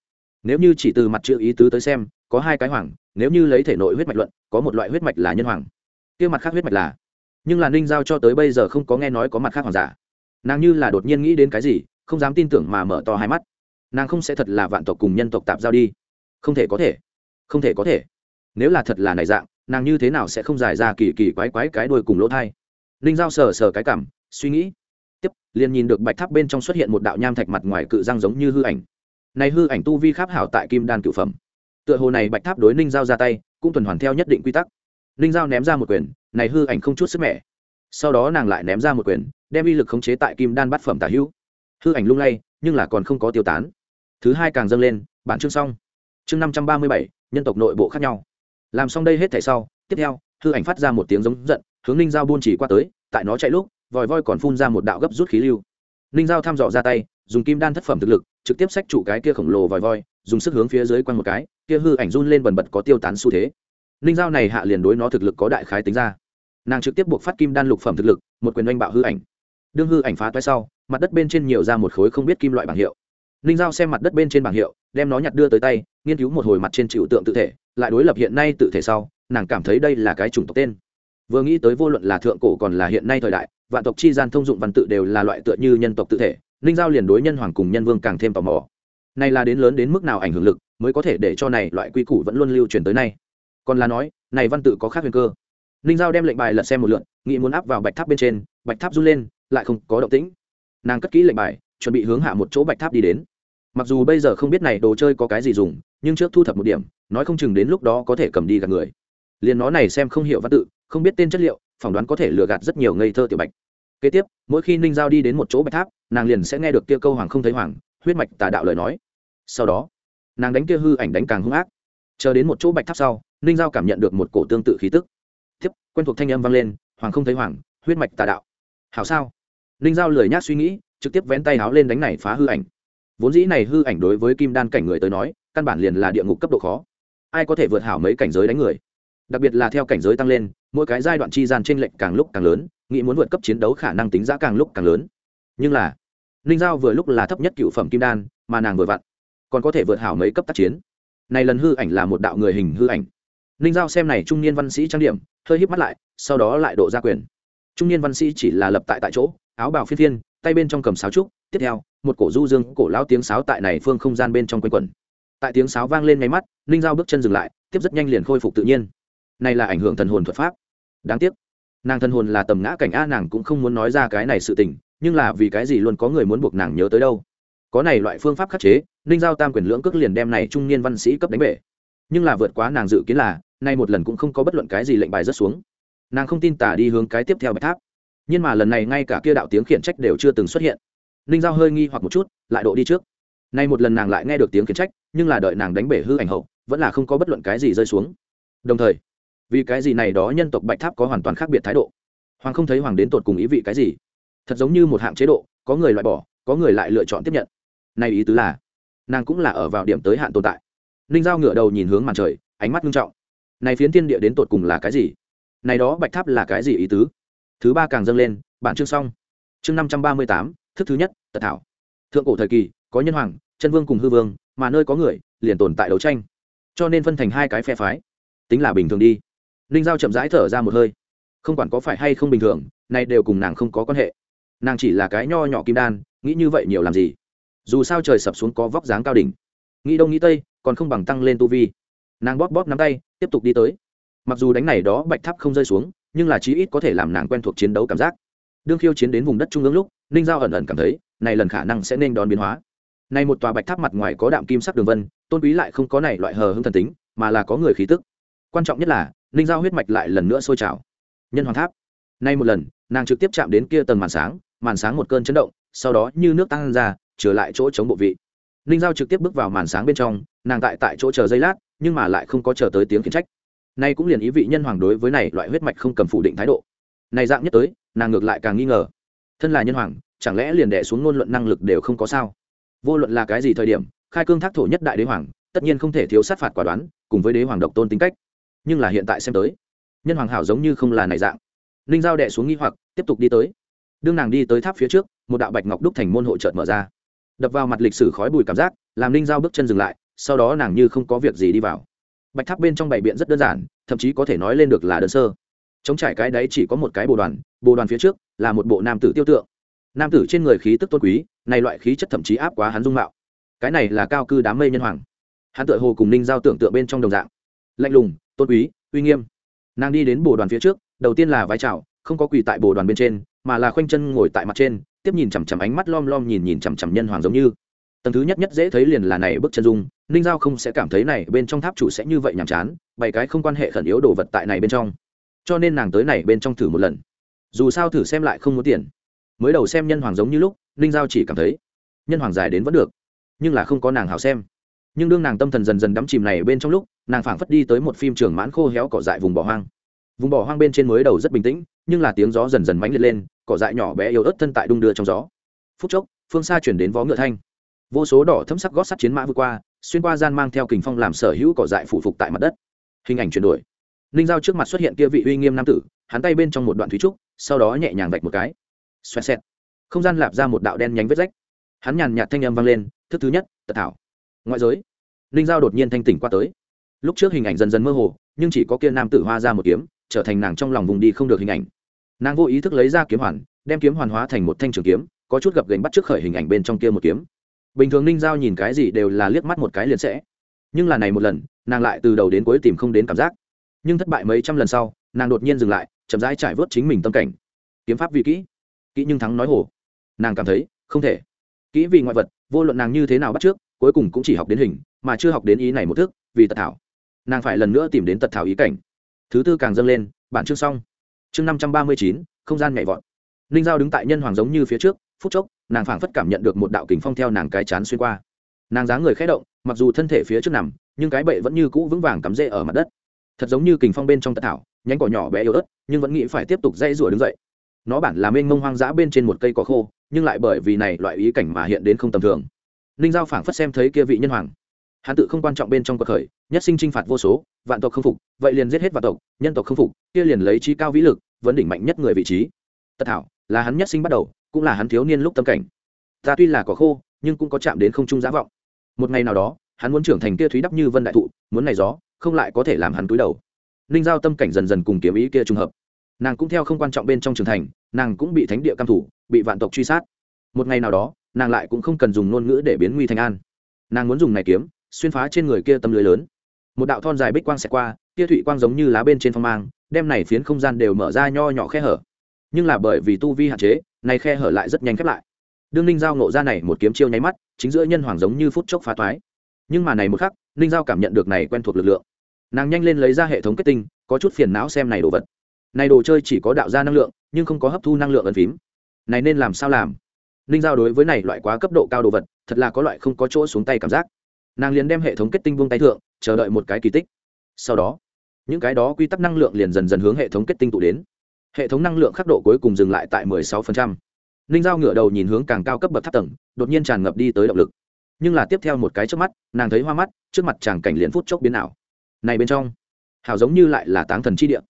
Nếu như chỉ từ mặt chữ ý tứ tới xem, có hai cái hoàng, nếu như lấy thể nội huyết mạch luận, có một loại huyết mạch là nhân hoàng. Kia mặt khác huyết mạch là. Nhưng là ninh giao cho tới bây giờ không có nghe nói có mặt khác hoàng giả. Nàng như là đột nhiên nghĩ đến cái gì, không dám tin tưởng mà mở to hai mắt. Nàng không sẽ thật là vạn tộc cùng nhân tộc tạp giao đi. Không thể có thể. Không thể có thể. Nếu là thật là này dạng, nàng như thế nào sẽ không giải ra kỳ kỳ quái quái cái đuôi cùng lỗ thai? Ninh giao sờ sờ cái cảm, suy nghĩ tiếp, liền nhìn được bạch tháp bên trong xuất hiện một đạo nham thạch mặt ngoài cự răng giống như hư ảnh. Này hư ảnh tu vi kháp hảo tại kim đan cự phẩm. Tựa hồ này bạch tháp đối ninh giao ra tay, cũng tuần hoàn theo nhất định quy tắc. Ninh giao ném ra một quyền, này hư ảnh không chút sức mẻ. Sau đó nàng lại ném ra một quyền, đem uy lực khống chế tại kim đan bát phẩm tả hữu. Hư ảnh lung lay, nhưng là còn không có tiêu tán. Thứ hai càng dâng lên, bản chương xong. Chương năm trăm ba mươi bảy, nhân tộc nội bộ khác nhau. Làm xong đây hết thể sau, tiếp theo, hư ảnh phát ra một tiếng giống giận, hướng ninh giao buôn chỉ qua tới, tại nó chạy lúc vòi voi còn phun ra một đạo gấp rút khí lưu. Ninh giao thăm dò ra tay, dùng kim đan thất phẩm thực lực, trực tiếp xách trụ cái kia khổng lồ vòi voi, dùng sức hướng phía dưới quanh một cái, kia hư ảnh run lên bần bật có tiêu tán xu thế. Ninh giao này hạ liền đối nó thực lực có đại khái tính ra. Nàng trực tiếp buộc phát kim đan lục phẩm thực lực, một quyền oanh bạo hư ảnh. Đương hư ảnh phá toái sau, mặt đất bên trên nhiều ra một khối không biết kim loại bảng hiệu. Ninh giao xem mặt đất bên trên bảng hiệu, đem nó nhặt đưa tới tay, nghiên cứu một hồi mặt trên chịu tượng tự thể, lại đối lập hiện nay tự thể sau, nàng cảm thấy đây là cái chủng tộc tên. Vừa nghĩ tới vô luận là thượng cổ còn là hiện nay thời đại vạn tộc chi gian thông dụng văn tự đều là loại tựa như nhân tộc tự thể, ninh giao liền đối nhân hoàng cùng nhân vương càng thêm tò mò. Này là đến lớn đến mức nào ảnh hưởng lực mới có thể để cho này loại quy củ vẫn luôn lưu truyền tới nay? Còn là nói, này văn tự có khác huyền cơ. Ninh giao đem lệnh bài lật xem một lượn nghĩ muốn áp vào bạch tháp bên trên, bạch tháp run lên, lại không có động tĩnh. Nàng cất kỹ lệnh bài, chuẩn bị hướng hạ một chỗ bạch tháp đi đến. Mặc dù bây giờ không biết này đồ chơi có cái gì dùng, nhưng trước thu thập một điểm, nói không chừng đến lúc đó có thể cầm đi gặp người. Liền nó này xem không hiểu văn tự, không biết tên chất liệu phỏng đoán có thể lừa gạt rất nhiều ngây thơ tiểu bạch. Kế tiếp, mỗi khi ninh giao đi đến một chỗ bạch tháp, nàng liền sẽ nghe được kia câu hoàng không thấy hoàng, huyết mạch tà đạo lời nói. Sau đó, nàng đánh kia hư ảnh đánh càng hung ác. Chờ đến một chỗ bạch tháp sau, ninh giao cảm nhận được một cổ tương tự khí tức. Tiếp, quen thuộc thanh âm vang lên, hoàng không thấy hoàng, huyết mạch tà đạo. Hảo sao? Ninh giao lười nhác suy nghĩ, trực tiếp vén tay háo lên đánh này phá hư ảnh. Vốn dĩ này hư ảnh đối với kim đan cảnh người tới nói, căn bản liền là địa ngục cấp độ khó. Ai có thể vượt hảo mấy cảnh giới đánh người? Đặc biệt là theo cảnh giới tăng lên mỗi cái giai đoạn chi gian t r ê n lệch càng lúc càng lớn nghĩ muốn vượt cấp chiến đấu khả năng tính giá càng lúc càng lớn. Nhưng là ninh giao vừa lúc là thấp nhất cựu phẩm kim đan mà nàng vừa vặn còn có thể vượt hảo mấy cấp tác chiến. Này lần hư ảnh là một đạo người hình hư ảnh. Ninh giao xem này trung niên văn sĩ trang điểm hơi híp mắt lại sau đó lại độ ra quyền. Trung niên văn sĩ chỉ là lập tại tại chỗ áo bào phiên thiên, tay bên trong cầm sáo trúc tiếp theo một cổ du dương cổ lao tiếng sáo tại này phương không gian bên trong quanh quẩn. Tại tiếng sáo vang lên ngay mắt ninh giao bước chân dừng lại tiếp rất nhanh liền khôi phục tự nhiên này là ảnh hưởng thần hồn thuật pháp. Đáng tiếc, nàng thần hồn là tầm ngã cảnh a, nàng cũng không muốn nói ra cái này sự tình, nhưng là vì cái gì luôn có người muốn buộc nàng nhớ tới đâu? Có này loại phương pháp khắc chế, ninh giao tam quyền lưỡng cước liền đem này trung niên văn sĩ cấp đánh bể. Nhưng là vượt quá nàng dự kiến là, nay một lần cũng không có bất luận cái gì lệnh bài rớt xuống. Nàng không tin tả đi hướng cái tiếp theo bạch tháp. Nhưng mà lần này ngay cả kia đạo tiếng khiển trách đều chưa từng xuất hiện. Ninh giao hơi nghi hoặc một chút, lại độ đi trước. Nay một lần nàng lại nghe được tiếng khiển trách, nhưng là đợi nàng đánh bể hư ảnh hậu, vẫn là không có bất luận cái gì rơi xuống. Đồng thời vì cái gì này đó nhân tộc bạch tháp có hoàn toàn khác biệt thái độ? Hoàng không thấy hoàng đến tột cùng ý vị cái gì? Thật giống như một hạng chế độ, có người loại bỏ, có người lại lựa chọn tiếp nhận. Nay ý tứ là, nàng cũng là ở vào điểm tới hạn tồn tại. Ninh giao ngửa đầu nhìn hướng màn trời, ánh mắt nghiêm trọng. Này phiến thiên địa đến tột cùng là cái gì? Này đó bạch tháp là cái gì ý tứ? Thứ ba càng dâng lên, bản chương xong. Chương năm trăm ba mươi tám, thức thứ nhất, tật thảo. Thượng cổ thời kỳ, có nhân hoàng, chân vương cùng hư vương, mà nơi có người, liền tồn tại đấu tranh. Cho nên phân thành hai cái phe phái. Tính là bình thường đi ninh giao chậm rãi thở ra một hơi. Không quản có phải hay không bình thường, nay đều cùng nàng không có quan hệ. Nàng chỉ là cái nho nhỏ kim đan, nghĩ như vậy nhiều làm gì? Dù sao trời sập xuống có vóc dáng cao đỉnh. Nghĩ đông nghĩ tây, còn không bằng tăng lên tu vi. Nàng bóp bóp nắm tay, tiếp tục đi tới. Mặc dù đánh này đó bạch tháp không rơi xuống, nhưng là chí ít có thể làm nàng quen thuộc chiến đấu cảm giác. Đương khiêu chiến đến vùng đất trung ương lúc ninh giao ẩn ẩn cảm thấy, này lần khả năng sẽ nên đón biến hóa. Này một tòa bạch tháp mặt ngoài có đạm kim sắc đường vân, tôn quý lại không có này loại hờ hưng thần tính, mà là có người khí tức. Quan trọng nhất là ninh giao huyết mạch lại lần nữa sôi trào. Nhân hoàng tháp. Nay một lần, nàng trực tiếp chạm đến kia tầng màn sáng màn sáng một cơn chấn động, sau đó như nước tăng ra, trở lại chỗ chống bộ vị. Ninh giao trực tiếp bước vào màn sáng bên trong, nàng tại tại chỗ chờ giây lát, nhưng mà lại không có chờ tới tiếng khiển trách. Nay cũng liền ý vị nhân hoàng đối với này loại huyết mạch không cầm phủ định thái độ. Này dạng nhất tới, nàng ngược lại càng nghi ngờ. Thân là nhân hoàng, chẳng lẽ liền đẻ xuống ngôn luận năng lực đều không có sao? Vô luận là cái gì thời điểm, khai cương thác thổ nhất đại đế hoàng, tất nhiên không thể thiếu sát phạt quả đoán, cùng với đế hoàng độc tôn tính cách nhưng là hiện tại xem tới, nhân hoàng hảo giống như không là này dạng. Ninh giao đệ xuống nghi hoặc, tiếp tục đi tới. Đương nàng đi tới tháp phía trước, một đạo bạch ngọc đúc thành môn hộ trợt mở ra. Đập vào mặt lịch sử khói bùi cảm giác, làm ninh giao bước chân dừng lại, sau đó nàng như không có việc gì đi vào. Bạch tháp bên trong bảy biện rất đơn giản, thậm chí có thể nói lên được là đơn sơ. Chống trải cái đấy chỉ có một cái bồ đoàn bồ đoàn phía trước là một bộ nam tử tiêu tượng. Nam tử trên người khí tức tôn quý, này loại khí chất thậm chí áp quá hắn dung mạo. Cái này là cao cư đám mây nhân hoàng. Hắn tựa hồ cùng ninh giao tưởng tượng bên trong đồng dạng lạnh lùng, tôn quý, uy nghiêm. Nàng đi đến bồ đoàn phía trước, đầu tiên là vai chào, không có quỳ tại bồ đoàn bên trên, mà là khoanh chân ngồi tại mặt trên, tiếp nhìn chằm chằm ánh mắt lom lom nhìn nhìn chằm chằm nhân hoàng giống như. Tầng thứ nhất nhất dễ thấy liền là này bước chân dung, ninh giao không sẽ cảm thấy này bên trong tháp chủ sẽ như vậy nhàm chán bảy cái không quan hệ khẩn yếu đồ vật tại này bên trong. Cho nên nàng tới này bên trong thử một lần. Dù sao thử xem lại không muốn tiền. Mới đầu xem nhân hoàng giống như lúc, ninh giao chỉ cảm thấy, nhân hoàng dài đến vẫn được, nhưng là không có nàng hảo xem. Nhưng đương nàng tâm thần dần dần đắm chìm này bên trong lúc nàng phảng phất đi tới một phim trường mãn khô héo cỏ dại vùng bỏ hoang. Vùng bỏ hoang bên trên mới đầu rất bình tĩnh, nhưng là tiếng gió dần dần mánh liệt lên, cỏ dại nhỏ bé yếu ớt thân tại đung đưa trong gió. Phút chốc, phương xa chuyển đến vó ngựa thanh. Vô số đỏ thấm sắc gót sắt chiến mã vượt qua, xuyên qua gian mang theo kình phong làm sở hữu cỏ dại phủ phục tại mặt đất. Hình ảnh chuyển đổi. Ninh giao trước mặt xuất hiện kia vị uy nghiêm nam tử, hắn tay bên trong một đoạn thúy trúc, sau đó nhẹ nhàng vạch một cái. Xoẹt xẹt. Không gian lạp ra một đạo đen nhánh vết rách. Hắn nhàn nhạt thanh âm vang lên, thức thứ nhất, tật thảo. Ngoại giới, ninh giao đột nhiên thanh tỉnh qua tới lúc trước hình ảnh dần dần mơ hồ, nhưng chỉ có kia nam tử hoa ra một kiếm, trở thành nàng trong lòng vùng đi không được hình ảnh. Nàng vô ý thức lấy ra kiếm hoàn, đem kiếm hoàn hóa thành một thanh trường kiếm, có chút gập gành bắt trước khởi hình ảnh bên trong kia một kiếm. Bình thường ninh giao nhìn cái gì đều là liếc mắt một cái liền sẽ. Nhưng là này một lần, nàng lại từ đầu đến cuối tìm không đến cảm giác. Nhưng thất bại mấy trăm lần sau, nàng đột nhiên dừng lại, chậm rãi trải vớt chính mình tâm cảnh. Kiếm pháp vì kỹ. Kỹ nhưng thắng nói hồ. Nàng cảm thấy, không thể. Kỹ vì ngoại vật, vô luận nàng như thế nào bắt trước, cuối cùng cũng chỉ học đến hình, mà chưa học đến ý này một thước vì tật thảo nàng phải lần nữa tìm đến tật thảo ý cảnh. Thứ tư càng dâng lên, bản chương xong. Chương năm trăm ba mươi chín, không gian nhảy vọt. Ninh giao đứng tại nhân hoàng giống như phía trước, phút chốc, nàng phảng phất cảm nhận được một đạo kình phong theo nàng cái chán xuyên qua. Nàng dáng người khé động, mặc dù thân thể phía trước nằm, nhưng cái bệ vẫn như cũ vững vàng cắm rễ ở mặt đất. Thật giống như kình phong bên trong tật thảo, nhánh cỏ nhỏ bé yếu ớt, nhưng vẫn nghĩ phải tiếp tục dây rủa đứng dậy. Nó bản là mênh mông hoang dã bên trên một cây cỏ khô, nhưng lại bởi vì này loại ý cảnh mà hiện đến không tầm thường. Ninh giao phảng phất xem thấy kia vị nhân hoàng hắn tự không quan trọng bên trong cuộc khởi, nhất sinh trinh phạt vô số, vạn tộc không phục, vậy liền giết hết vạn tộc, nhân tộc không phục, kia liền lấy trí cao vĩ lực, vấn đỉnh mạnh nhất người vị trí. Tất thảo, là hắn nhất sinh bắt đầu, cũng là hắn thiếu niên lúc tâm cảnh. Ta tuy là có khô, nhưng cũng có chạm đến không trung giá vọng. Một ngày nào đó, hắn muốn trưởng thành kia thúy đắp như vân đại thụ, muốn này gió, không lại có thể làm hắn túi đầu. Ninh giao tâm cảnh dần dần cùng kiếm ý kia trùng hợp. Nàng cũng theo không quan trọng bên trong trưởng thành, nàng cũng bị thánh địa cam thủ, bị vạn tộc truy sát. Một ngày nào đó, nàng lại cũng không cần dùng ngôn ngữ để biến nguy thành an. Nàng muốn dùng này kiếm xuyên phá trên người kia tâm lưới lớn. Một đạo thon dài bích quang xẹt qua, kia thụy quang giống như lá bên trên phong mang, đem này phiến không gian đều mở ra nho nhỏ khe hở. Nhưng là bởi vì tu vi hạn chế, này khe hở lại rất nhanh khép lại. Đương ninh giao nộ ra này một kiếm chiêu nháy mắt, chính giữa nhân hoàng giống như phút chốc phá toái. Nhưng mà này một khắc, ninh giao cảm nhận được này quen thuộc lực lượng. Nàng nhanh lên lấy ra hệ thống kết tinh, có chút phiền não xem này đồ vật. Này đồ chơi chỉ có đạo ra năng lượng, nhưng không có hấp thu năng lượng ẩn phím. Này nên làm sao làm? Ninh giao đối với này loại quá cấp độ cao đồ vật, thật là có loại không có chỗ xuống tay cảm giác nàng liền đem hệ thống kết tinh buông tay thượng, chờ đợi một cái kỳ tích. Sau đó, những cái đó quy tắc năng lượng liền dần dần hướng hệ thống kết tinh tụ đến. Hệ thống năng lượng khắc độ cuối cùng dừng lại tại 16%. ninh giao ngửa đầu nhìn hướng càng cao cấp bậc tháp tầng, đột nhiên tràn ngập đi tới động lực. Nhưng là tiếp theo một cái trước mắt, nàng thấy hoa mắt, trước mặt chàng cảnh liền phút chốc biến ảo. Này bên trong, hảo giống như lại là táng thần chi địa.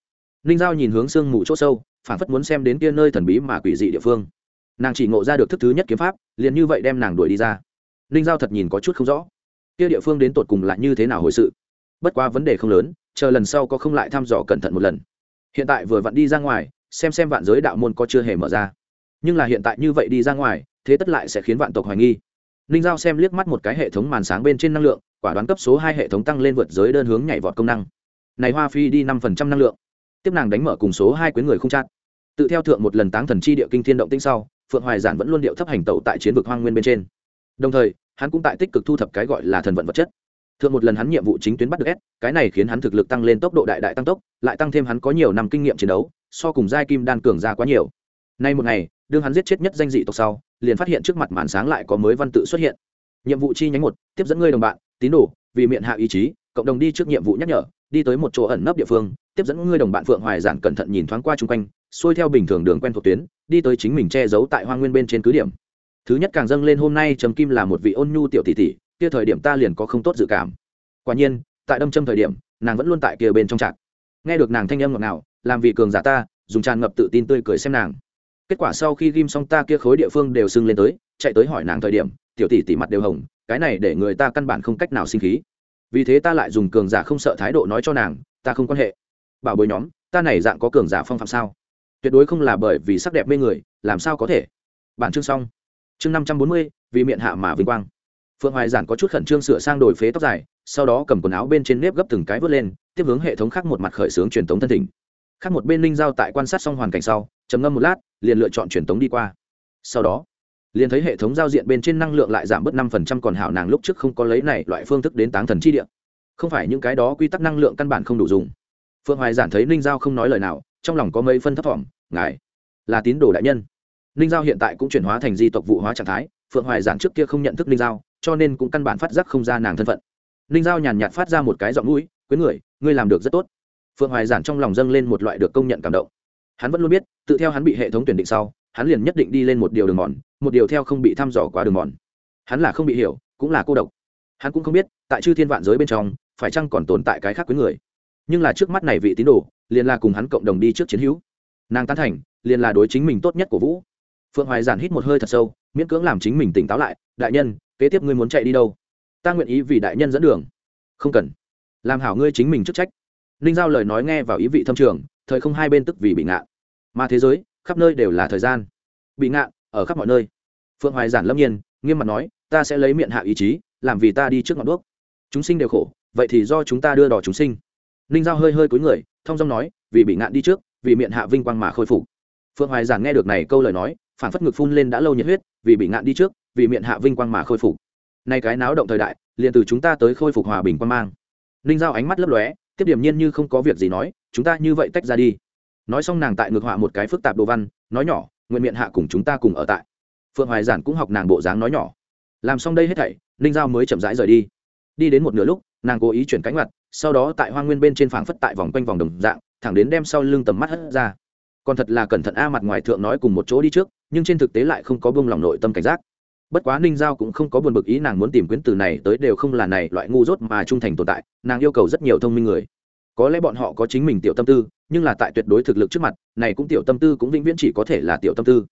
Ninh giao nhìn hướng sương mù chỗ sâu phản phất muốn xem đến kia nơi thần bí mà quỷ dị địa phương. Nàng chỉ ngộ ra được thức thứ nhất kiếm pháp, liền như vậy đem nàng đuổi đi ra. Ninh giao thật nhìn có chút không rõ kia địa phương đến tột cùng lại như thế nào hồi sự? Bất quá vấn đề không lớn, chờ lần sau có không lại thăm dò cẩn thận một lần. Hiện tại vừa vặn đi ra ngoài, xem xem vạn giới đạo môn có chưa hề mở ra. Nhưng là hiện tại như vậy đi ra ngoài, thế tất lại sẽ khiến vạn tộc hoài nghi. Ninh giao xem liếc mắt một cái hệ thống màn sáng bên trên năng lượng, quả đoán cấp số hai hệ thống tăng lên vượt giới đơn hướng nhảy vọt công năng. Này hoa phi đi năm phần trăm năng lượng. Tiếp nàng đánh mở cùng số hai quyến người không chát. Tự theo thượng một lần táng thần chi địa kinh thiên động tinh sau, phượng hoài giản vẫn luôn điệu thấp hành tẩu tại chiến vực hoang nguyên bên trên đồng thời, hắn cũng tại tích cực thu thập cái gọi là thần vận vật chất. Thượng một lần hắn nhiệm vụ chính tuyến bắt được s, cái này khiến hắn thực lực tăng lên tốc độ đại đại tăng tốc, lại tăng thêm hắn có nhiều năm kinh nghiệm chiến đấu, so cùng giai kim đan cường ra quá nhiều. Nay một ngày, đương hắn giết chết nhất danh dị tộc sau, liền phát hiện trước mặt màn sáng lại có mới văn tự xuất hiện. Nhiệm vụ chi nhánh một, tiếp dẫn ngươi đồng bạn, tín đồ, vì miệng hạ ý chí, cộng đồng đi trước nhiệm vụ nhắc nhở, đi tới một chỗ ẩn nấp địa phương, tiếp dẫn ngươi đồng bạn phượng hoài giản cẩn thận nhìn thoáng qua chung quanh, xuôi theo bình thường đường quen thuộc tuyến, đi tới chính mình che giấu tại hoa nguyên bên trên cứ điểm thứ nhất càng dâng lên hôm nay trầm kim là một vị ôn nhu tiểu tỷ tỷ, kia thời điểm ta liền có không tốt dự cảm. Quả nhiên, tại đâm châm thời điểm, nàng vẫn luôn tại kia bên trong trạc. Nghe được nàng thanh âm ngọt ngào, làm vị cường giả ta, dùng tràn ngập tự tin tươi cười xem nàng. Kết quả sau khi ghim xong ta kia khối địa phương đều sưng lên tới, chạy tới hỏi nàng thời điểm, tiểu tỷ tỷ mặt đều hồng, cái này để người ta căn bản không cách nào sinh khí. Vì thế ta lại dùng cường giả không sợ thái độ nói cho nàng, ta không quan hệ. Bảo bối nhóm, ta này dạng có cường giả phong phạm sao? Tuyệt đối không là bởi vì sắc đẹp mê người, làm sao có thể? Bản chương xong chương năm trăm bốn mươi, vì miệng hạ mà vinh quang. Phượng hoài giản có chút khẩn trương sửa sang đổi phế tóc dài, sau đó cầm quần áo bên trên nếp gấp từng cái vớt lên, tiếp hướng hệ thống khác một mặt khởi xướng truyền thống thân thỉnh. Khác một bên linh giao tại quan sát xong hoàn cảnh sau, trầm ngâm một lát, liền lựa chọn truyền tống đi qua. Sau đó, liền thấy hệ thống giao diện bên trên năng lượng lại giảm bớt năm phần trăm còn hảo nàng lúc trước không có lấy này loại phương thức đến táng thần chi địa. Không phải những cái đó quy tắc năng lượng căn bản không đủ dùng. Phượng hoài giản thấy ninh giao không nói lời nào, trong lòng có mấy phân thấp thỏm, ngài là tín đồ đại nhân ninh giao hiện tại cũng chuyển hóa thành di tộc vụ hóa trạng thái, phượng hoài giản trước kia không nhận thức ninh giao, cho nên cũng căn bản phát giác không ra nàng thân phận. Ninh giao nhàn nhạt phát ra một cái giọng mũi, quyến người, ngươi làm được rất tốt. Phượng hoài giản trong lòng dâng lên một loại được công nhận cảm động. Hắn vẫn luôn biết, tự theo hắn bị hệ thống tuyển định sau, hắn liền nhất định đi lên một điều đường mòn, một điều theo không bị thăm dò quá đường mòn. Hắn là không bị hiểu, cũng là cô độc. Hắn cũng không biết, tại chư thiên vạn giới bên trong, phải chăng còn tồn tại cái khác với người. Nhưng là trước mắt này vị tín đồ, liền là cùng hắn cộng đồng đi trước chiến hữu. Nàng tán thành, liền là đối chính mình tốt nhất của vũ phượng hoài giản hít một hơi thật sâu, miễn cưỡng làm chính mình tỉnh táo lại, đại nhân, kế tiếp ngươi muốn chạy đi đâu? Ta nguyện ý vì đại nhân dẫn đường. Không cần. Làm hảo ngươi chính mình chức trách. Ninh giao lời nói nghe vào ý vị thâm trường, thời không hai bên tức vì bị ngạn mà thế giới, khắp nơi đều là thời gian. Bị ngạn ở khắp mọi nơi. Phượng hoài giản lâm nhiên, nghiêm mặt nói, ta sẽ lấy miệng hạ ý chí, làm vì ta đi trước ngọn đuốc. Chúng sinh đều khổ, vậy thì do chúng ta đưa đỏ chúng sinh. Ninh giao hơi hơi cúi người, thông dong nói, vì bị ngạn đi trước, vì miệng hạ vinh quang mà khôi phục. Phượng hoài giản nghe được này câu lời nói phản phất ngực phun lên đã lâu nhiệt huyết, vì bị ngạn đi trước, vì miệng hạ vinh quang mà khôi phục. Nay cái náo động thời đại, liền từ chúng ta tới khôi phục hòa bình quan mang. Ninh giao ánh mắt lấp lóe, tiếp điểm nhiên như không có việc gì nói, chúng ta như vậy tách ra đi. Nói xong nàng tại ngược họa một cái phức tạp đồ văn, nói nhỏ, nguyện miệng hạ cùng chúng ta cùng ở tại. Phượng hoài giản cũng học nàng bộ dáng nói nhỏ. Làm xong đây hết thảy, ninh giao mới chậm rãi rời đi. Đi đến một nửa lúc, nàng cố ý chuyển cánh mặt, sau đó tại hoa nguyên bên trên phảng phất tại vòng quanh vòng đồng dạng, thẳng đến đem sau lưng tầm mắt hất ra còn thật là cẩn thận a, mặt ngoài thượng nói cùng một chỗ đi trước, nhưng trên thực tế lại không có bông lòng nội tâm cảnh giác. Bất quá ninh giao cũng không có buồn bực ý nàng muốn tìm quyến từ này tới đều không là này loại ngu dốt mà trung thành tồn tại, nàng yêu cầu rất nhiều thông minh người. Có lẽ bọn họ có chính mình tiểu tâm tư, nhưng là tại tuyệt đối thực lực trước mặt, này cũng tiểu tâm tư cũng vĩnh viễn chỉ có thể là tiểu tâm tư.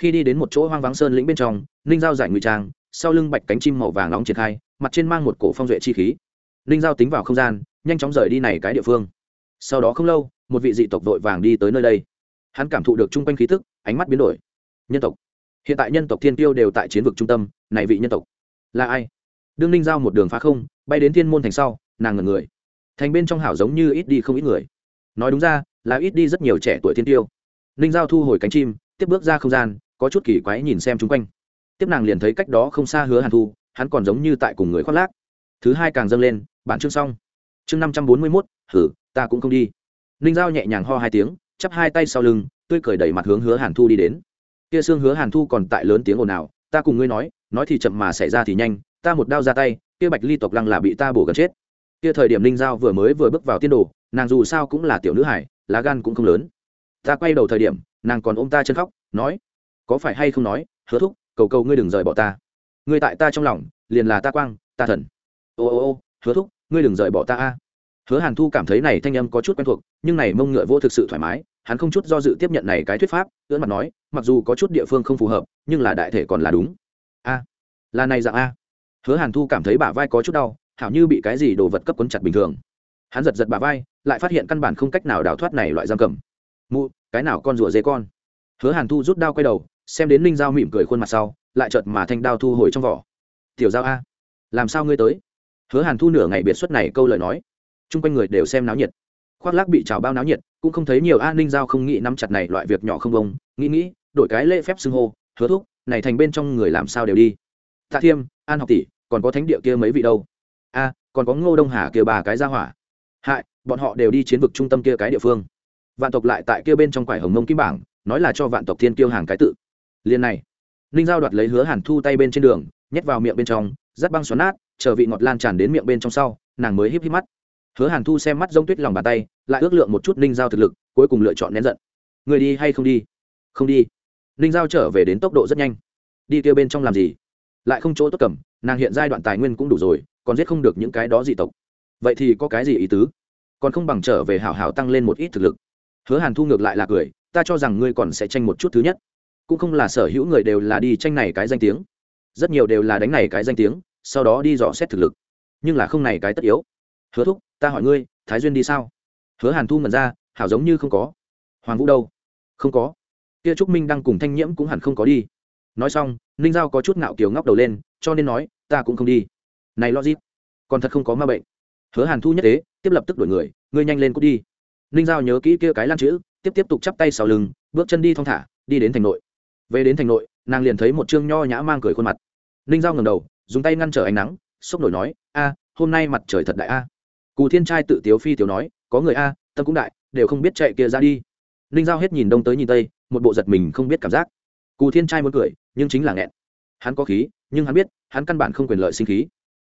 Khi đi đến một chỗ hoang vắng sơn lĩnh bên trong, ninh giao giải ngụy trang, sau lưng bạch cánh chim màu vàng nóng triển khai, mặt trên mang một cổ phong duệ chi khí. Ninh giao tính vào không gian, nhanh chóng rời đi này cái địa phương. Sau đó không lâu, một vị dị tộc vội vàng đi tới nơi đây hắn cảm thụ được chung quanh khí thức ánh mắt biến đổi. Nhân tộc. Hiện tại nhân tộc thiên tiêu đều tại chiến vực trung tâm, này vị nhân tộc là ai? Đương ninh giao một đường phá không, bay đến thiên môn thành sau, nàng ngần người. Thành bên trong hảo giống như ít đi không ít người. Nói đúng ra, là ít đi rất nhiều trẻ tuổi thiên tiêu ninh giao thu hồi cánh chim, tiếp bước ra không gian, có chút kỳ quái nhìn xem chung quanh. Tiếp nàng liền thấy cách đó không xa hứa hàn thu, hắn còn giống như tại cùng người khoác lác. Thứ hai càng dâng lên, bản chương xong. Chương năm trăm bốn mươi mốt, hử, ta cũng không đi. Ninh giao nhẹ nhàng ho hai tiếng chắp hai tay sau lưng, tươi cười đẩy mặt hướng hứa hàn thu đi đến. Kia xương hứa hàn thu còn tại lớn tiếng ồn ào, ta cùng ngươi nói nói thì chậm mà xảy ra thì nhanh, ta một đao ra tay, kia bạch ly tộc lăng là bị ta bổ gần chết. Kia thời điểm ninh giao vừa mới vừa bước vào tiên đồ, nàng dù sao cũng là tiểu nữ hải, lá gan cũng không lớn. Ta quay đầu thời điểm, nàng còn ôm ta chân khóc, nói, có phải hay không nói, hứa thúc, cầu cầu ngươi đừng rời bỏ ta. Ngươi tại ta trong lòng, liền là ta quang, ta thần. Ô ô ô, hứa thúc, ngươi đừng rời bỏ ta a hứa hàn thu cảm thấy này thanh âm có chút quen thuộc, nhưng này mông ngựa vô thực sự thoải mái, hắn không chút do dự tiếp nhận này cái thuyết pháp, ưỡn mặt nói, mặc dù có chút địa phương không phù hợp, nhưng là đại thể còn là đúng. A, là này dạng a. Hứa hàn thu cảm thấy bả vai có chút đau, hảo như bị cái gì đồ vật cấp quấn chặt bình thường. Hắn giật giật bả vai, lại phát hiện căn bản không cách nào đào thoát này loại giam cầm. Mụ, cái nào con rùa dê con? Hứa hàn thu rút đao quay đầu, xem đến ninh dao mỉm cười khuôn mặt sau, lại chợt mà thanh đao thu hồi trong vỏ. Tiểu giao a, làm sao ngươi tới? Hứa hàn thu nửa ngày biệt xuất này câu lời nói chung quanh người đều xem náo nhiệt. Khoác lác bị trào bao náo nhiệt, cũng không thấy nhiều an ninh giao không nghĩ nắm chặt này loại việc nhỏ không bông, nghĩ nghĩ, đổi cái lễ phép xưng hô, hứa thúc, này thành bên trong người làm sao đều đi. Tạ thiêm, an học tỷ, còn có thánh địa kia mấy vị đâu? A, còn có ngô đông hà kia ba cái ra hỏa. Hại, bọn họ đều đi chiến vực trung tâm kia cái địa phương. Vạn tộc lại tại kia bên trong quải hồng mông kim bảng, nói là cho vạn tộc thiên kiêu hàng cái tự. Liên này, ninh giao đoạt lấy hứa hàn thu tay bên trên đường, nhét vào miệng bên trong rắt băng xoắn nát, chờ vị ngọt lan tràn đến miệng bên trong sau, nàng mới híp híp mắt hứa hàn thu xem mắt rông tuyết lòng bàn tay, lại ước lượng một chút ninh giao thực lực, cuối cùng lựa chọn nén giận. Người đi hay không đi? Không đi. Ninh giao trở về đến tốc độ rất nhanh. Đi kêu bên trong làm gì? Lại không chỗ tốt cầm, nàng hiện giai đoạn tài nguyên cũng đủ rồi, còn giết không được những cái đó dị tộc. Vậy thì có cái gì ý tứ? Còn không bằng trở về hảo hảo tăng lên một ít thực lực. Hứa hàn thu ngược lại là cười, ta cho rằng ngươi còn sẽ tranh một chút thứ nhất. Cũng không là sở hữu người đều là đi tranh này cái danh tiếng. Rất nhiều đều là đánh này cái danh tiếng, sau đó đi dò xét thực lực. Nhưng là không này cái tất yếu hứa thúc, ta hỏi ngươi, thái duyên đi sao? Hứa hàn thu ngẩn ra, hảo giống như không có. Hoàng vũ đâu? Không có. Kia trúc minh đang cùng thanh nhiễm cũng hẳn không có đi. Nói xong, ninh giao có chút ngạo kiều ngóc đầu lên, cho nên nói, ta cũng không đi. Này lo logic, còn thật không có ma bệnh. Hứa hàn thu nhất tế tiếp lập tức đổi người, ngươi nhanh lên cút đi. Ninh giao nhớ kỹ kia cái lan chữ, tiếp tiếp tục chắp tay sau lưng, bước chân đi thong thả, đi đến thành nội. Về đến thành nội, nàng liền thấy một chương nho nhã mang cười khuôn mặt. Ninh giao ngầm đầu, dùng tay ngăn trở ánh nắng, sốc nổi nói, a, hôm nay mặt trời thật đại a cù thiên trai tự tiếu phi tiếu nói, có người a, tâm cũng đại, đều không biết chạy kia ra đi. Ninh giao hết nhìn đông tới nhìn tây, một bộ giật mình không biết cảm giác. Cù thiên trai muốn cười, nhưng chính là nghẹn. Hắn có khí, nhưng hắn biết, hắn căn bản không quyền lợi sinh khí.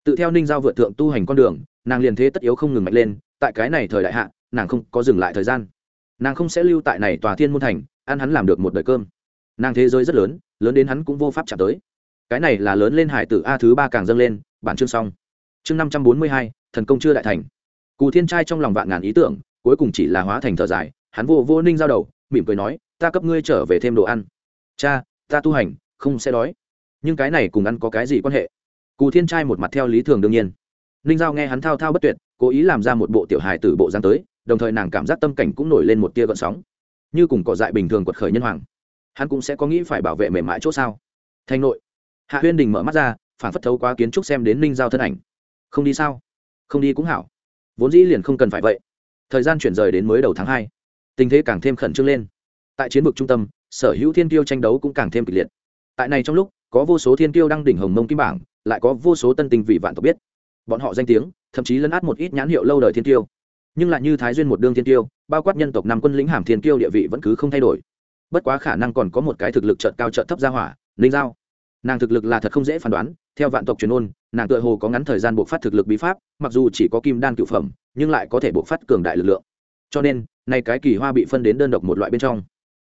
Tự theo ninh giao vượt thượng tu hành con đường, nàng liền thế tất yếu không ngừng mạnh lên, tại cái này thời đại hạ, nàng không có dừng lại thời gian. Nàng không sẽ lưu tại này tòa thiên môn thành, ăn hắn làm được một đời cơm. Nàng thế giới rất lớn lớn đến hắn cũng vô pháp chạm tới. Cái này là lớn lên hải tử a thứ ba càng dâng lên, bản chương xong. Chương năm trăm bốn mươi hai, thần công chưa đại thành cù thiên trai trong lòng vạn ngàn ý tưởng, cuối cùng chỉ là hóa thành thở dài, hắn vô vô ninh giao đầu, mỉm cười nói, ta cấp ngươi trở về thêm đồ ăn. Cha, ta tu hành, không sẽ đói. Nhưng cái này cùng ăn có cái gì quan hệ? Cù thiên trai một mặt theo lý thường đương nhiên. Ninh giao nghe hắn thao thao bất tuyệt, cố ý làm ra một bộ tiểu hài từ bộ giang tới, đồng thời nàng cảm giác tâm cảnh cũng nổi lên một tia gợn sóng. Như cùng cỏ dại bình thường quật khởi nhân hoàng. Hắn cũng sẽ có nghĩ phải bảo vệ mềm mại chỗ sao? Thanh nội. Hạ huyên đình mở mắt ra, phản phất thấu quá kiến trúc xem đến ninh giao thân ảnh. Không đi sao? Không đi cũng hảo vốn dĩ liền không cần phải vậy. Thời gian chuyển rời đến mới đầu tháng hai, tình thế càng thêm khẩn trương lên. Tại chiến vực trung tâm, sở hữu thiên tiêu tranh đấu cũng càng thêm kịch liệt. Tại này trong lúc, có vô số thiên tiêu đang đỉnh hồng mông kim bảng, lại có vô số tân tinh vị vạn tộc biết. Bọn họ danh tiếng, thậm chí lấn át một ít nhãn hiệu lâu đời thiên tiêu. Nhưng lại như thái duyên một đương thiên tiêu, bao quát nhân tộc năm quân lĩnh hàm thiên tiêu địa vị vẫn cứ không thay đổi. Bất quá khả năng còn có một cái thực lực trợt cao trợt thấp ra hỏa linh giao. Nàng thực lực là thật không dễ phán đoán, theo vạn tộc truyền ôn nàng tựa hồ có ngắn thời gian buộc phát thực lực bí pháp, mặc dù chỉ có kim đan cựu phẩm, nhưng lại có thể buộc phát cường đại lực lượng. Cho nên, nay cái kỳ hoa bị phân đến đơn độc một loại bên trong.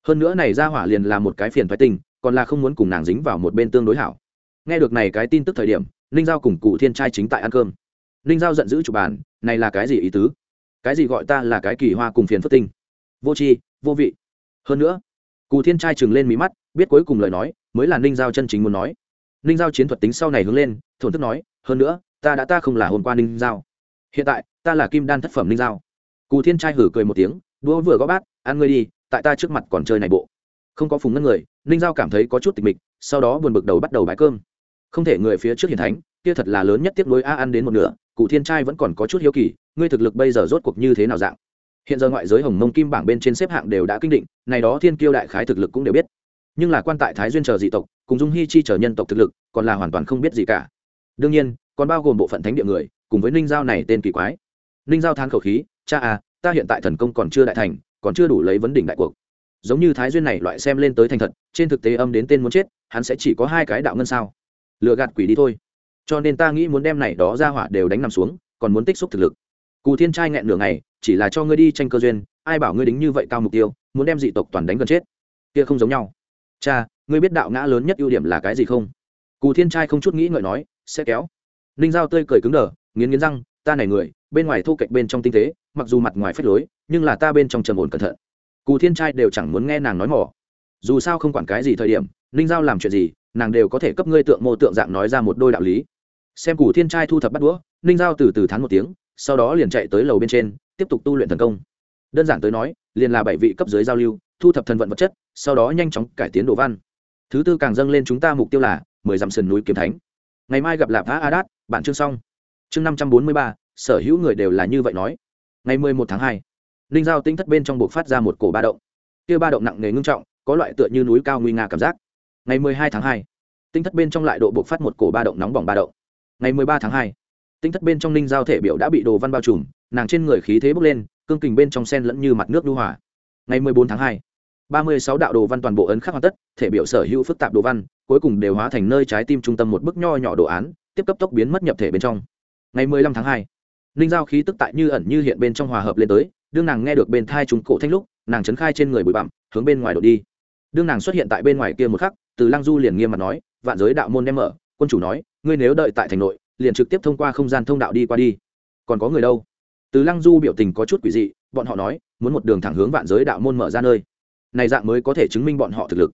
Hơn nữa này ra hỏa liền là một cái phiền thoái tình, còn là không muốn cùng nàng dính vào một bên tương đối hảo. Nghe được này cái tin tức thời điểm, ninh giao cùng cụ thiên trai chính tại ăn cơm. Ninh giao giận dữ chủ bàn, này là cái gì ý tứ? Cái gì gọi ta là cái kỳ hoa cùng phiền phất tinh vô tri, vô vị. Hơn nữa, cụ thiên trai chừng lên mí mắt, biết cuối cùng lời nói, mới là ninh giao chân chính muốn nói. Ninh giao chiến thuật tính sau này hướng lên thổn thức nói, hơn nữa, ta đã, ta không là hồn qua ninh giao. Hiện tại, ta là kim đan thất phẩm ninh giao. Cù thiên trai hử cười một tiếng, đũa vừa gõ bát, ăn ngươi đi, tại ta trước mặt còn chơi này bộ. Không có phùng ngân người, ninh giao cảm thấy có chút tịch mịch, sau đó buồn bực đầu bắt đầu bãi cơm. Không thể người phía trước hiền thánh, kia thật là lớn nhất tiếp nối a ăn đến một nửa cụ thiên trai vẫn còn có chút hiếu kỳ, ngươi thực lực bây giờ rốt cuộc như thế nào dạng? Hiện giờ ngoại giới hồng mông kim bảng bên trên xếp hạng đều đã kinh định, này đó thiên kiêu đại khái thực lực cũng đều biết. Nhưng là quan tại thái duyên chờ dị tộc, cùng dung hy chi chờ nhân tộc thực lực, còn là hoàn toàn không biết gì cả đương nhiên, còn bao gồm bộ phận thánh địa người, cùng với ninh giao này tên kỳ quái. Ninh giao thán khẩu khí, cha à ta hiện tại thần công còn chưa đại thành, còn chưa đủ lấy vấn đỉnh đại cuộc. Giống như thái duyên này loại xem lên tới thành thật, trên thực tế âm đến tên muốn chết, hắn sẽ chỉ có hai cái đạo ngân sao. Lựa gạt quỷ đi thôi. Cho nên ta nghĩ muốn đem này đó ra hỏa đều đánh nằm xuống, còn muốn tích xúc thực lực. Cù thiên trai nghẹn nửa ngày, chỉ là cho ngươi đi tranh cơ duyên, ai bảo ngươi đính như vậy cao mục tiêu, muốn đem dị tộc toàn đánh gần chết. Kia không giống nhau. Cha, ngươi biết đạo ngã lớn nhất ưu điểm là cái gì không? Cù thiên trai không chút nghĩ ngợi nói sẽ kéo. Ninh giao tươi cười cứng đờ, nghiến nghiến răng, ta này người, bên ngoài thu cạnh bên trong tinh tế, mặc dù mặt ngoài phép lối, nhưng là ta bên trong trầm ổn cẩn thận. Cù thiên trai đều chẳng muốn nghe nàng nói mỏ. Dù sao không quản cái gì thời điểm, ninh giao làm chuyện gì, nàng đều có thể cấp ngươi tượng mô tượng dạng nói ra một đôi đạo lý. Xem cù thiên trai thu thập bắt đũa, ninh giao từ từ thắn một tiếng, sau đó liền chạy tới lầu bên trên, tiếp tục tu luyện thần công. Đơn giản tới nói, liền là bảy vị cấp dưới giao lưu, thu thập thần vận vật chất, sau đó nhanh chóng cải tiến đồ văn. Thứ tư càng dâng lên chúng ta mục tiêu là mười dặm sườn núi kiếm thánh ngày mai gặp lạp vã a đát bản chương xong. Chương năm trăm bốn mươi ba, sở hữu người đều là như vậy nói. Ngày mười một tháng hai, ninh giao tinh thất bên trong buộc phát ra một cổ ba động. Kia ba động nặng nề ngưng trọng, có loại tựa như núi cao nguy nga cảm giác. Ngày mười hai tháng hai, tinh thất bên trong lại độ buộc phát một cổ ba động nóng bỏng ba động. Ngày mười ba tháng hai, tinh thất bên trong ninh giao thể biểu đã bị đồ văn bao trùm, nàng trên người khí thế bốc lên, cương kình bên trong sen lẫn như mặt nước lưu hỏa ngày mười bốn tháng hai ba mươi sáu đạo đồ văn toàn bộ ấn khắc hoàn tất, thể biểu sở hữu phức tạp đồ văn, cuối cùng đều hóa thành nơi trái tim trung tâm một bức nho nhỏ đồ án, tiếp cấp tốc biến mất nhập thể bên trong. Ngày mười lăm tháng hai, ninh giao khí tức tại như ẩn như hiện bên trong hòa hợp lên tới, đương nàng nghe được bên thai chúng cổ thanh lúc, nàng chấn khai trên người bụi bặm, hướng bên ngoài đổ đi. Đương nàng xuất hiện tại bên ngoài kia một khắc, từ lăng du liền nghiêm mặt nói, vạn giới đạo môn đem mở, quân chủ nói, ngươi nếu đợi tại thành nội, liền trực tiếp thông qua không gian thông đạo đi qua đi. Còn có người đâu? Từ lăng du biểu tình có chút quỷ dị, bọn họ nói, muốn một đường thẳng hướng vạn giới đạo môn mở ra nơi này dạng mới có thể chứng minh bọn họ thực lực.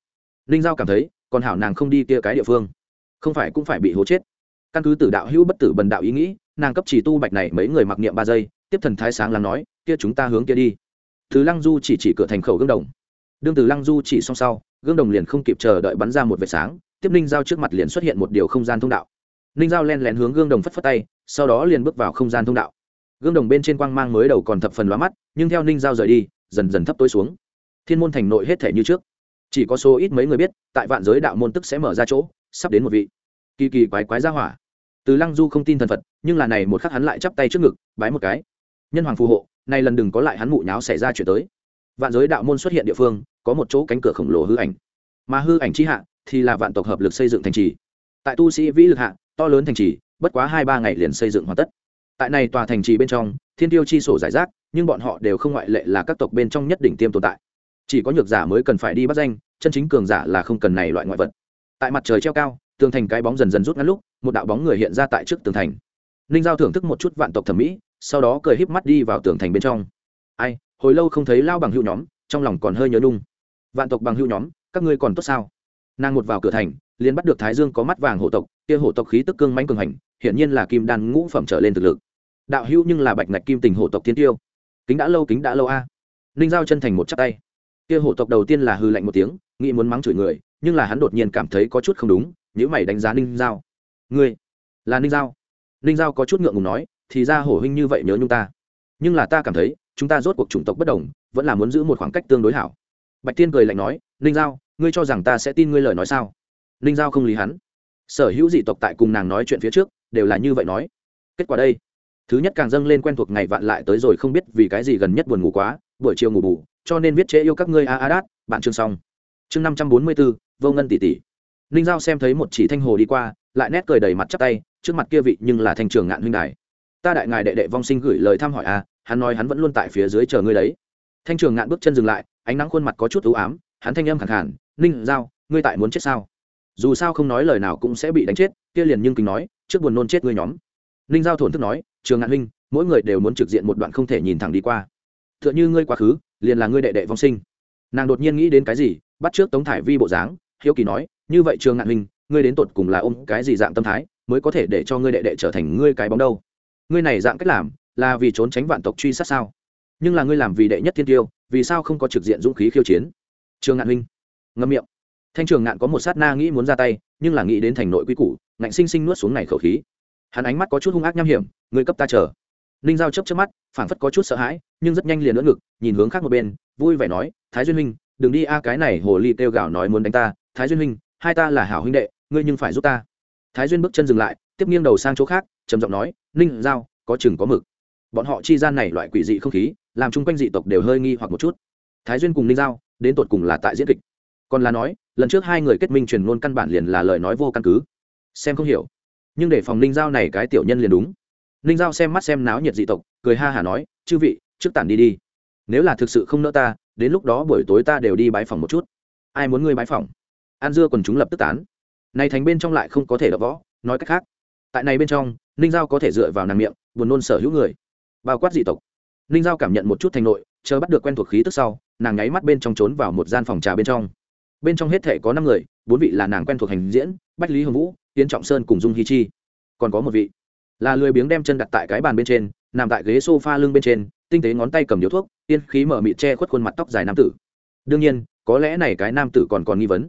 Ninh giao cảm thấy, còn hảo nàng không đi kia cái địa phương. Không phải cũng phải bị hố chết. Căn cứ tử đạo hữu bất tử bần đạo ý nghĩ, nàng cấp chỉ tu bạch này mấy người mặc niệm ba giây, tiếp thần thái sáng lắng nói, kia chúng ta hướng kia đi. Thứ lăng du chỉ chỉ cửa thành khẩu gương đồng. Đương từ lăng du chỉ xong sau, gương đồng liền không kịp chờ đợi bắn ra một vệt sáng, tiếp ninh giao trước mặt liền xuất hiện một điều không gian thông đạo. Ninh giao len lén hướng gương đồng phất phất tay, sau đó liền bước vào không gian thông đạo. Gương đồng bên trên quang mang mới đầu còn thập phần lóa mắt, nhưng theo ninh giao rời đi, dần dần thấp tối xuống thiên môn thành nội hết thể như trước. Chỉ có số ít mấy người biết, tại vạn giới đạo môn tức sẽ mở ra chỗ, sắp đến một vị. Kỳ kỳ quái quái ra hỏa. Từ lăng du không tin thần phật, nhưng là này một khắc hắn lại chắp tay trước ngực, bái một cái. Nhân hoàng phù hộ, nay lần đừng có lại hắn mụ nháo xảy ra chuyện tới. Vạn giới đạo môn xuất hiện địa phương, có một chỗ cánh cửa khổng lồ hư ảnh. Mà hư ảnh chi hạ thì là vạn tộc hợp lực xây dựng thành trì. Tại tu sĩ vĩ lực hạ, to lớn thành trì, bất quá hai ba ngày liền xây dựng hoàn tất. Tại này tòa thành trì bên trong, thiên tiêu chi sổ giải rác, nhưng bọn họ đều không ngoại lệ là các tộc bên trong nhất đỉnh tiêm tồn tại chỉ có nhược giả mới cần phải đi bắt danh, chân chính cường giả là không cần này loại ngoại vật. Tại mặt trời treo cao, tường thành cái bóng dần dần rút ngắn lúc, một đạo bóng người hiện ra tại trước tường thành. Ninh giao thưởng thức một chút vạn tộc thẩm mỹ, sau đó cười híp mắt đi vào tường thành bên trong. Ai, hồi lâu không thấy lao bằng hữu nhóm, trong lòng còn hơi nhớ nung vạn tộc bằng hữu nhóm, các ngươi còn tốt sao? Nàng một vào cửa thành, liền bắt được thái dương có mắt vàng hộ tộc, kia hộ tộc khí tức cương mãnh cường hành, hiển nhiên là kim đan ngũ phẩm trở lên thực lực. Đạo hữu nhưng là bạch ngạch kim tình hộ tộc thiên tiêu. Kính đã lâu, kính đã lâu a. À. ninh giao chân thành một chắc tay kia hộ tộc đầu tiên là hư lạnh một tiếng, nghĩ muốn mắng chửi người, nhưng là hắn đột nhiên cảm thấy có chút không đúng nếu mày đánh giá ninh giao. Ngươi? Là ninh giao? Ninh giao có chút ngượng ngùng nói, thì ra hổ huynh như vậy nhớ nhung ta. Nhưng là ta cảm thấy, chúng ta rốt cuộc chủng tộc bất đồng, vẫn là muốn giữ một khoảng cách tương đối hảo. Bạch tiên cười lạnh nói, ninh giao, ngươi cho rằng ta sẽ tin ngươi lời nói sao? Ninh giao không lý hắn. Sở hữu dị tộc tại cùng nàng nói chuyện phía trước, đều là như vậy nói. Kết quả đây, thứ nhất càng dâng lên quen thuộc ngày vạn lại tới rồi không biết vì cái gì gần nhất buồn ngủ quá, buổi chiều ngủ bù cho nên viết chế yêu các ngươi a a đát, bạn chương xong. Chương năm trăm bốn mươi bốn vô ngân tỷ tỷ. Ninh giao xem thấy một chỉ thanh hồ đi qua, lại nét cười đầy mặt chắp tay, trước mặt kia vị nhưng là thanh trường ngạn huynh đài. Ta đại ngài đệ đệ vong sinh gửi lời thăm hỏi a, hắn nói hắn vẫn luôn tại phía dưới chờ ngươi đấy. Thanh trường ngạn bước chân dừng lại, ánh nắng khuôn mặt có chút ưu ám, hắn thanh âm khẳng hẳn ninh giao, ngươi tại muốn chết sao? Dù sao không nói lời nào cũng sẽ bị đánh chết, kia liền nhưng kính nói, trước buồn nôn chết ngươi nhóm. Ninh giao thổn thức nói, trường ngạn huynh, mỗi người đều muốn trực diện một đoạn không thể nhìn thẳng đi qua. T h ư ợ n h ư ngươi quá khứ liền là ngươi đệ đệ vong sinh. Nàng đột nhiên nghĩ đến cái gì, bắt trước tống thải vi bộ dáng, hiếu kỳ nói, như vậy trường ngạn huynh, ngươi đến tột cùng là ôm cái gì dạng tâm thái, mới có thể để cho ngươi đệ đệ trở thành ngươi cái bóng đâu? Ngươi này dạng cách làm, là vì trốn tránh vạn tộc truy sát sao? Nhưng là ngươi làm vì đệ nhất thiên tiêu, vì sao không có trực diện dũng khí khiêu chiến? Trường ngạn huynh ngâm miệng. Thanh trường ngạn có một sát na nghĩ muốn ra tay, nhưng là nghĩ đến thành nội quy củ, ngạnh sinh sinh nuốt xuống này khẩu khí. Hắn ánh mắt có chút hung ác nham hiểm, ngươi cấp ta chờ ninh giao chấp chấp mắt, phảng phất có chút sợ hãi, nhưng rất nhanh liền lỡ ngực, nhìn hướng khác một bên, vui vẻ nói, thái duyên huynh, đừng đi a, cái này hồ ly kêu gào nói muốn đánh ta. Thái duyên huynh, hai ta là hảo huynh đệ, ngươi nhưng phải giúp ta. Thái duyên bước chân dừng lại, tiếp nghiêng đầu sang chỗ khác, trầm giọng nói, ninh giao, có chừng có mực. Bọn họ chi gian này loại quỷ dị không khí, làm chung quanh dị tộc đều hơi nghi hoặc một chút. Thái duyên cùng ninh giao, đến tột cùng là tại diễn kịch. Còn là nói, lần trước hai người kết minh truyền ngôn căn bản liền là lời nói vô căn cứ. Xem không hiểu. Nhưng để phòng ninh giao này cái tiểu nhân liền đúng ninh giao xem mắt xem náo nhiệt dị tộc, cười ha hả nói, chư vị, trước tản đi đi. Nếu là thực sự không nỡ ta, đến lúc đó buổi tối ta đều đi bái phòng một chút. Ai muốn ngươi bái phòng? An dưa quần chúng lập tức tán. Này thành bên trong lại không có thể đập võ, nói cách khác. Tại này bên trong, ninh giao có thể dựa vào nàng miệng, buồn nôn sở hữu người. Bao quát dị tộc. Ninh giao cảm nhận một chút thành nội, chờ bắt được quen thuộc khí tức sau, nàng nháy mắt bên trong trốn vào một gian phòng trà bên trong. Bên trong hết thể có năm người, bốn vị là nàng quen thuộc hành diễn, bách lý hồng vũ tiến trọng sơn cùng dung hi chi. Còn có một vị là lười biếng đem chân đặt tại cái bàn bên trên, nằm tại ghế s o f a lưng bên trên, tinh tế ngón tay cầm điếu thuốc, tiên khí mở mịt che khuất khuôn mặt tóc dài nam tử. Đương nhiên, có lẽ này cái nam tử còn còn nghi vấn.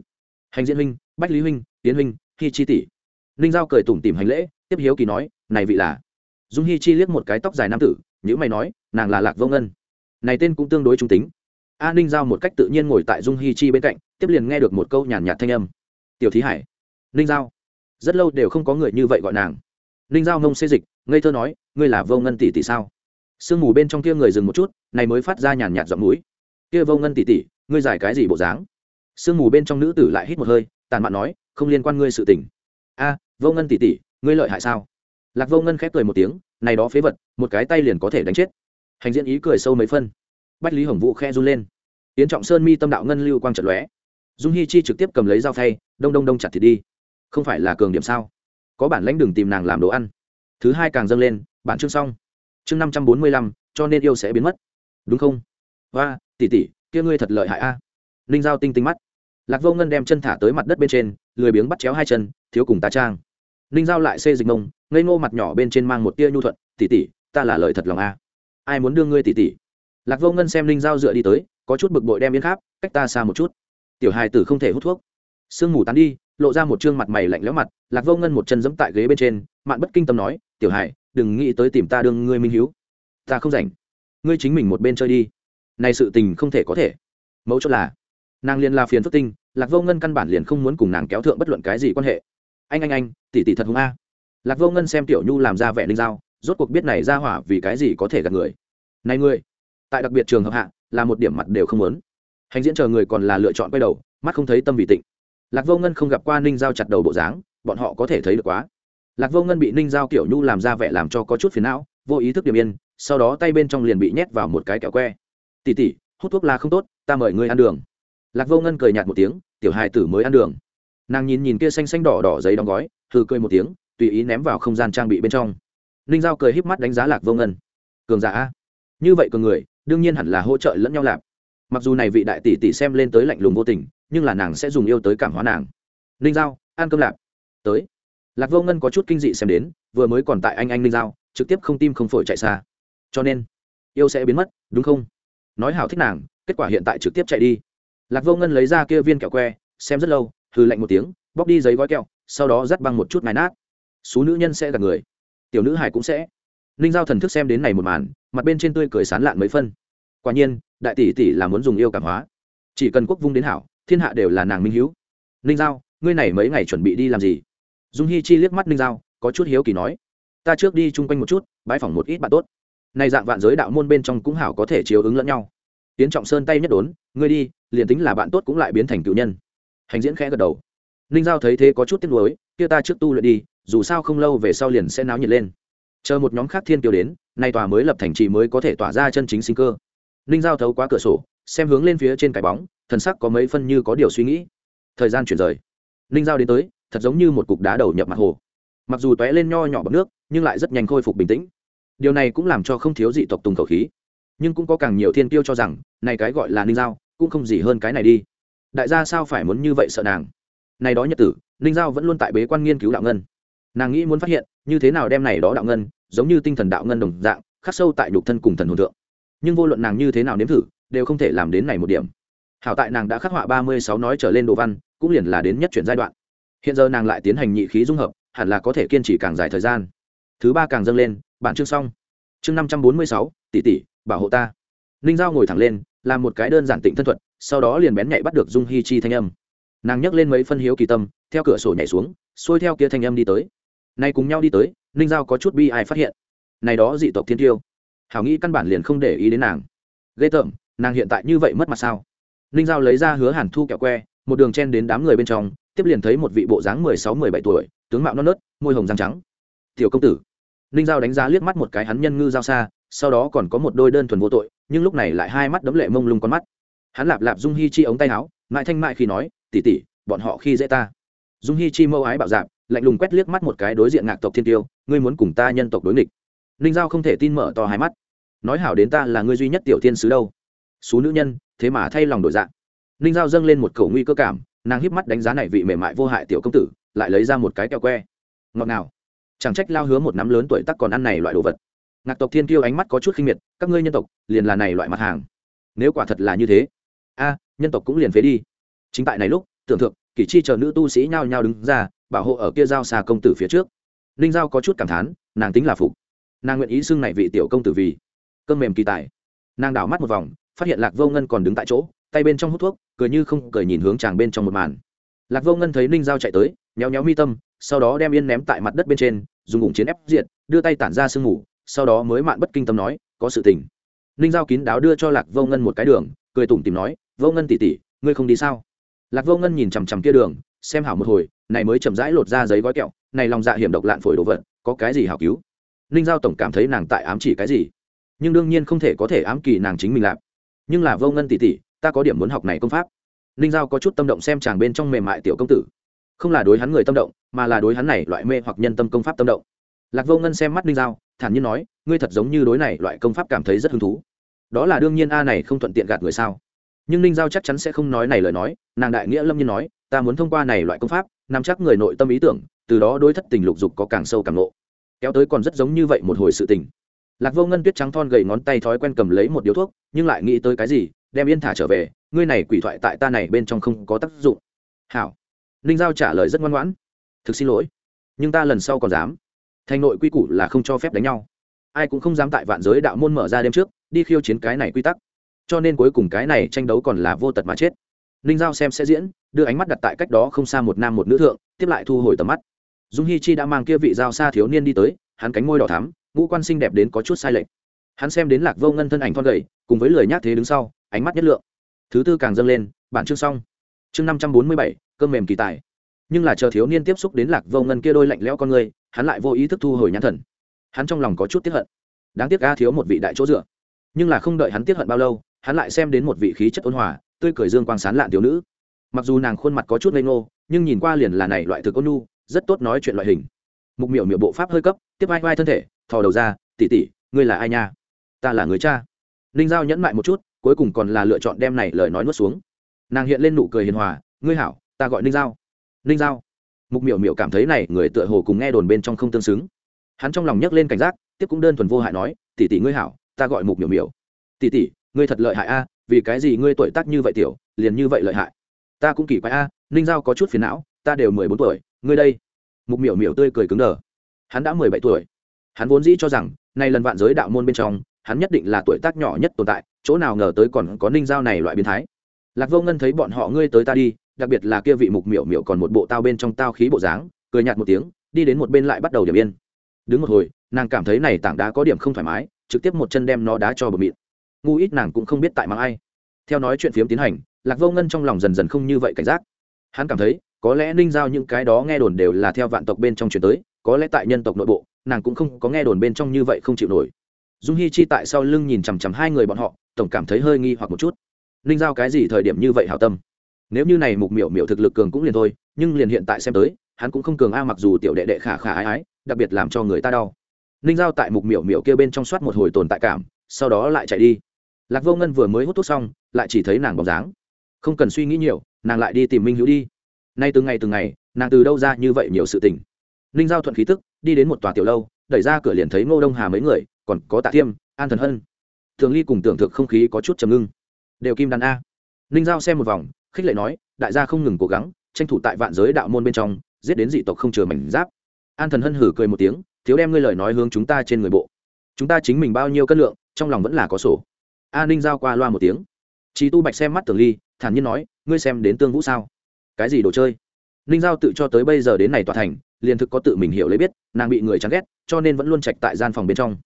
Hành diễn huynh, bách lý huynh tiến huynh, hi chi tỷ. Ninh giao cười tủm tìm hành lễ, tiếp hiếu kỳ nói, này vị là? Dung hi chi liếc một cái tóc dài nam tử nhữ mày nói, nàng là lạc vô ngân. Này tên cũng tương đối trung tính. A ninh giao một cách tự nhiên ngồi tại dung hi chi bên cạnh, tiếp liền nghe được một câu nhàn nhạt thanh âm. Tiểu thí hải. Ninh giao. Rất lâu đều không có người như vậy gọi nàng ninh giao nông xê dịch, ngây thơ nói, ngươi là vô ngân tỷ tỷ sao? Sương mù bên trong kia người dừng một chút, này mới phát ra nhàn nhạt giọng núi. Kia vô ngân tỷ tỷ, ngươi giải cái gì bộ dáng? Sương mù bên trong nữ tử lại hít một hơi, tàn mạn nói, không liên quan ngươi sự tình. A, vô ngân tỷ tỷ, ngươi lợi hại sao? Lạc vô ngân khép cười một tiếng, này đó phế vật, một cái tay liền có thể đánh chết. Hành diễn ý cười sâu mấy phân. Bách lý hồng vũ khe run lên. Yến trọng sơn mi tâm đạo ngân lưu quang trận lóe. Dung hi chi trực tiếp cầm lấy dao phay, đông đông đông chặt thịt đi. Không phải là cường điểm sao? Có bản lãnh đừng tìm nàng làm đồ ăn. Thứ hai càng dâng lên, bản chương xong. Chương năm trăm bốn mươi lăm, cho nên yêu sẽ biến mất. Đúng không? Và tỉ tỉ kia ngươi thật lợi hại a. À. ninh giao tinh tinh mắt. Lạc vô ngân đem chân thả tới mặt đất bên trên, lười biếng bắt chéo hai chân, thiếu cùng tá trang. Ninh giao lại xê dịch mông, ngây ngô mặt nhỏ bên trên mang một tia nhu thuận tỉ tỉ ta là lợi thật lòng a. Ai muốn đưa ngươi tỉ tỉ lạc vô ngân xem ninh giao dựa đi tới, có chút bực bội đem yên kháp cách ta xa một chút. Tiểu hài tử không thể hút thuốc. Sương mù tán đi lộ ra một trương mặt mày lạnh lẽo mặt, lạc vô ngân một chân giẫm tại ghế bên trên, mạn bất kinh tâm nói, tiểu hải, đừng nghĩ tới tìm ta đương ngươi minh hiếu. Ta không rảnh. Ngươi chính mình một bên chơi đi. Này sự tình không thể có thể. Mẫu chốt là, nàng liền là phiền phức tinh, lạc vô ngân căn bản liền không muốn cùng nàng kéo thượng bất luận cái gì quan hệ. Anh anh anh, tỷ tỷ thật hùng a. Lạc vô ngân xem tiểu nhu làm ra vẻ linh dao, rốt cuộc biết này ra hỏa vì cái gì có thể gạt người. Này ngươi, tại đặc biệt trường hợp hạ, là một điểm mặt đều không muốn. Hành diễn chờ người còn là lựa chọn quay đầu, mắt không thấy tâm vì tịnh lạc vô ngân không gặp qua ninh giao chặt đầu bộ dáng, bọn họ có thể thấy được quá. Lạc vô ngân bị ninh giao kiểu nhu làm ra vẻ làm cho có chút phiền não, vô ý thức điểm yên, sau đó tay bên trong liền bị nhét vào một cái kẹo que. Tỉ tỉ hút thuốc là không tốt, ta mời ngươi ăn đường. Lạc vô ngân cười nhạt một tiếng, tiểu hài tử mới ăn đường. Nàng nhìn nhìn kia xanh xanh đỏ đỏ giấy đóng gói thử cười một tiếng, tùy ý ném vào không gian trang bị bên trong. Ninh giao cười híp mắt đánh giá lạc vô ngân. Cường giả như vậy cường người, đương nhiên hẳn là hỗ trợ lẫn nhau lạp mặc dù này vị đại tỷ tỷ xem lên tới lạnh lùng vô tình nhưng là nàng sẽ dùng yêu tới cảm hóa nàng. Ninh giao, ăn cơm lạp. Tới. Lạc vô ngân có chút kinh dị xem đến, vừa mới còn tại anh anh ninh giao, trực tiếp không tim không phổi chạy xa. Cho nên, yêu sẽ biến mất, đúng không? Nói hào thích nàng, kết quả hiện tại trực tiếp chạy đi. Lạc vô ngân lấy ra kia viên kẹo que, xem rất lâu hư lạnh một tiếng, bóc đi giấy gói kẹo, sau đó dắt băng một chút mái nát. Số nữ nhân sẽ gặp người. Tiểu nữ hải cũng sẽ. Ninh giao thần thức xem đến này một màn, mặt bên trên tươi cười sán lạn mấy phân. Quả nhiên, đại tỷ tỷ là muốn dùng yêu cảm hóa. Chỉ cần quốc vung đến hảo thiên hạ đều là nàng minh hữu ninh giao, ngươi này mấy ngày chuẩn bị đi làm gì? Dung hi chi liếc mắt ninh giao, có chút hiếu kỳ nói. Ta trước đi chung quanh một chút bãi phỏng một ít bạn tốt. Này dạng vạn giới đạo môn bên trong cũng hảo có thể chiếu ứng lẫn nhau. Tiến trọng sơn tay nhất đốn, ngươi đi, liền tính là bạn tốt cũng lại biến thành cựu nhân. Hành diễn khẽ gật đầu. Ninh giao thấy thế có chút tiếc nuối, kia ta trước tu luyện đi, dù sao không lâu về sau liền sẽ náo nhiệt lên. Chờ một nhóm khác thiên kiều đến, nay tòa mới lập thành trì mới có thể tỏa ra chân chính sinh cơ. Ninh giao thấu qua cửa sổ xem hướng lên phía trên cái bóng, thần sắc có mấy phân như có điều suy nghĩ. Thời gian chuyển rời. Ninh giao đến tới, thật giống như một cục đá đầu nhập mặt hồ. Mặc dù tóe lên nho nhỏ bọc nước, nhưng lại rất nhanh khôi phục bình tĩnh. Điều này cũng làm cho không thiếu dị tộc tùng khẩu khí. Nhưng cũng có càng nhiều thiên tiêu cho rằng, này cái gọi là ninh giao, cũng không gì hơn cái này đi. Đại gia sao phải muốn như vậy sợ nàng? Này đó nhật tử ninh giao vẫn luôn tại bế quan nghiên cứu đạo ngân. Nàng nghĩ muốn phát hiện, như thế nào đem này đó đạo ngân, giống như tinh thần đạo ngân đồng dạng, khắc sâu tại nhục thân cùng thần hồn thượng. Nhưng vô luận nàng như thế nào nếm thử đều không thể làm đến này một điểm. Hảo tại nàng đã khắc họa ba mươi sáu nói trở lên đồ văn, cũng liền là đến nhất chuyển giai đoạn. Hiện giờ nàng lại tiến hành nhị khí dung hợp, hẳn là có thể kiên trì càng dài thời gian. Thứ ba càng dâng lên, bản chương xong. Chương năm trăm bốn mươi sáu, tỷ tỷ, bảo hộ ta. Ninh giao ngồi thẳng lên, làm một cái đơn giản tịnh thân thuật, sau đó liền bén nhạy bắt được dung hi chi thanh âm. Nàng nhấc lên mấy phân hiếu kỳ tâm, theo cửa sổ nhảy xuống, xuôi theo kia thanh âm đi tới. Nay cùng nhau đi tới, ninh giao có chút bi ai phát hiện. Này đó dị tộc thiên tiêu. Hảo nghĩ căn bản liền không để ý đến nàng. Ghê tởm nàng hiện tại như vậy mất mặt sao? Ninh giao lấy ra hứa hàn thu kẹo que, một đường chen đến đám người bên trong, tiếp liền thấy một vị bộ dáng mười sáu, mười bảy tuổi, tướng mạo non nớt, môi hồng răng trắng. Tiểu công tử. Ninh giao đánh giá liếc mắt một cái hắn nhân ngư giao xa, sau đó còn có một đôi đơn thuần vô tội, nhưng lúc này lại hai mắt đấm lệ mông lung con mắt. Hắn lạp lạp dung hi chi ống tay áo mãi thanh mại khi nói tỉ tỉ bọn họ khi dễ ta. Dung hi chi mâu ái bạo dạp, lạnh lùng quét liếc mắt một cái đối diện ngạc tộc thiên tiêu, ngươi muốn cùng ta nhân tộc đối nghịch. Ninh giao không thể tin mở to hai mắt. Nói hảo đến ta là ngươi duy nhất tiểu thiên sứ đâu số nữ nhân, thế mà thay lòng đổi dạng. Ninh giao dâng lên một cầu nguy cơ cảm, nàng híp mắt đánh giá này vị mềm mại vô hại tiểu công tử, lại lấy ra một cái kẹo que. Ngọt nào chẳng trách lao hứa một nắm lớn tuổi tắc còn ăn này loại đồ vật. Ngạc tộc thiên kiêu ánh mắt có chút khinh miệt, các ngươi nhân tộc, liền là này loại mặt hàng. Nếu quả thật là như thế, a, nhân tộc cũng liền phế đi. Chính tại này lúc, tưởng thượng, kỷ chi chờ nữ tu sĩ nhao nhao đứng ra, bảo hộ ở kia giao xa công tử phía trước. Ninh giao có chút cảm thán, nàng tính là phục. Nàng nguyện ý xưng này vị tiểu công tử vì cơm mềm kỳ tài. Nàng đảo mắt một vòng phát hiện lạc vô ngân còn đứng tại chỗ, tay bên trong hút thuốc, cười như không cười nhìn hướng chàng bên trong một màn. Lạc vô ngân thấy ninh giao chạy tới nhéo nhéo mi tâm, sau đó đem yên ném tại mặt đất bên trên, dùng ủng chiến ép diện đưa tay tản ra sương ngủ sau đó mới mạn bất kinh tâm nói, có sự tình. Ninh giao kín đáo đưa cho lạc vô ngân một cái đường, cười tủm tìm nói, vô ngân tỉ tỉ ngươi không đi sao? Lạc vô ngân nhìn chằm chằm kia đường, xem hảo một hồi, này mới chậm rãi lột ra giấy gói kẹo, này lòng dạ hiểm độc lạn phổi đồ vật, có cái gì hảo cứu? Ninh giao tổng cảm thấy nàng tại ám chỉ cái gì? Nhưng đương nhiên không thể có thể ám kỳ nàng chính mình làm nhưng là vô ngân tỉ tỉ, ta có điểm muốn học này công pháp. Ninh giao có chút tâm động xem chàng bên trong mềm mại tiểu công tử. Không là đối hắn người tâm động, mà là đối hắn này loại mê hoặc nhân tâm công pháp tâm động. Lạc vô ngân xem mắt ninh giao, thản nhiên nói, ngươi thật giống như đối này loại công pháp cảm thấy rất hứng thú. Đó là đương nhiên a này không thuận tiện gạt người sao. Nhưng ninh giao chắc chắn sẽ không nói này lời nói, nàng đại nghĩa lâm nhiên nói, ta muốn thông qua này loại công pháp, nắm chắc người nội tâm ý tưởng, từ đó đối thất tình lục dục có càng sâu càng lộ. Kéo tới còn rất giống như vậy một hồi sự tình lạc vô ngân tuyết trắng thon gầy ngón tay thói quen cầm lấy một điếu thuốc, nhưng lại nghĩ tới cái gì, đem yên thả trở về, ngươi này quỷ thoại tại ta này bên trong không có tác dụng. Hảo. Ninh giao trả lời rất ngoan ngoãn. Thực xin lỗi, nhưng ta lần sau còn dám. Thành nội quy củ là không cho phép đánh nhau. Ai cũng không dám tại vạn giới đạo môn mở ra đêm trước, đi khiêu chiến cái này quy tắc. Cho nên cuối cùng cái này tranh đấu còn là vô tật mà chết. Ninh giao xem sẽ diễn, đưa ánh mắt đặt tại cách đó không xa một nam một nữ thượng, tiếp lại thu hồi tầm mắt. Dung hi chi đã mang kia vị giao xa thiếu niên đi tới, hắn cánh môi đỏ thắm ngũ quan xinh đẹp đến có chút sai lệch. Hắn xem đến lạc vô ngân thân ảnh thon gầy, cùng với lời nhát thế đứng sau, ánh mắt nhất lượng. Thứ tư càng dâng lên, bản chương xong. Chương năm trăm bốn mươi bảy, cơm mềm kỳ tài. Nhưng là chờ thiếu niên tiếp xúc đến lạc vô ngân kia đôi lạnh lẽo con người, hắn lại vô ý thức thu hồi nhãn thần. Hắn trong lòng có chút tiếp hận. Đáng tiếc a thiếu một vị đại chỗ dựa. Nhưng là không đợi hắn tiếp hận bao lâu, hắn lại xem đến một vị khí chất ôn hòa, tươi cười dương quang sán lạn thiếu nữ. Mặc dù nàng khuôn mặt có chút ngây ngô, nhưng nhìn qua liền là này loại thực ôn nu rất tốt nói chuyện loại hình. Mục miểu miểu bộ pháp hơi cấp, tiếp vai vai thân thể thò đầu ra tỉ tỉ ngươi là ai nha? Ta là người cha. Ninh giao nhẫn mại một chút, cuối cùng còn là lựa chọn đem này lời nói nuốt xuống. Nàng hiện lên nụ cười hiền hòa, ngươi hảo, ta gọi ninh giao. Ninh giao? Mục miểu miểu cảm thấy này người tựa hồ cùng nghe đồn bên trong không tương xứng. Hắn trong lòng nhấc lên cảnh giác, tiếp cũng đơn thuần vô hại nói, tỷ tỷ ngươi hảo, ta gọi mục miểu miểu. Tỷ tỷ, ngươi thật lợi hại a, vì cái gì ngươi tuổi tác như vậy tiểu, liền như vậy lợi hại? Ta cũng kỳ quái a, ninh giao có chút phiền não, ta đều mười bốn tuổi, ngươi đây. Mục miểu miểu tươi cười cứng đờ. Hắn đã mười bảy tuổi hắn vốn dĩ cho rằng, nay lần vạn giới đạo môn bên trong, hắn nhất định là tuổi tác nhỏ nhất tồn tại, chỗ nào ngờ tới còn có ninh giao này loại biến thái. Lạc vô ngân thấy bọn họ ngươi tới ta đi, đặc biệt là kia vị mục miểu miểu còn một bộ tao bên trong tao khí bộ dáng, cười nhạt một tiếng, đi đến một bên lại bắt đầu điểm yên. Đứng một hồi, nàng cảm thấy này tảng đá có điểm không thoải mái, trực tiếp một chân đem nó đá cho bờ mịn. Ngu ít nàng cũng không biết tại mang ai. Theo nói chuyện phiếm tiến hành, lạc vô ngân trong lòng dần dần không như vậy cảnh giác. Hắn cảm thấy, có lẽ ninh giao những cái đó nghe đồn đều là theo vạn tộc bên trong chuyển tới có lẽ tại nhân tộc nội bộ, nàng cũng không có nghe đồn bên trong như vậy không chịu nổi. Dung hi chi tại sau lưng nhìn chằm chằm hai người bọn họ, tổng cảm thấy hơi nghi hoặc một chút. Ninh giao cái gì thời điểm như vậy hảo tâm? Nếu như này mục miểu miểu thực lực cường cũng liền thôi, nhưng liền hiện tại xem tới, hắn cũng không cường a mặc dù tiểu đệ đệ khả khả ái ái, đặc biệt làm cho người ta đau. Ninh giao tại mục miểu miểu kia bên trong soát một hồi tồn tại cảm, sau đó lại chạy đi. Lạc vô ngân vừa mới hút thuốc xong, lại chỉ thấy nàng bóng dáng. Không cần suy nghĩ nhiều, nàng lại đi tìm minh hữu đi. Nay từng ngày từng ngày, nàng từ đâu ra như vậy nhiều sự tình? Ninh giao thuận khí tức, đi đến một tòa tiểu lâu, đẩy ra cửa liền thấy ngô đông hà mấy người, còn có tạ thiêm, an thần hân. Thường ly cùng tưởng thực không khí có chút trầm ngưng. Đều kim đàn a. Ninh giao xem một vòng, khích lệ nói, đại gia không ngừng cố gắng, tranh thủ tại vạn giới đạo môn bên trong, giết đến dị tộc không chừa mảnh giáp. An thần hân hử cười một tiếng, thiếu đem ngươi lời nói hướng chúng ta trên người bộ. Chúng ta chính mình bao nhiêu cân lượng, trong lòng vẫn là có sổ. A ninh giao qua loa một tiếng. Chí tu bạch xem mắt tưởng ly, thản nhiên nói, ngươi xem đến tương vũ sao? Cái gì đồ chơi? Ninh giao tự cho tới bây giờ đến này tòa thành liền thực có tự mình hiểu lấy biết, nàng bị người chán ghét, cho nên vẫn luôn trạch tại gian phòng bên trong.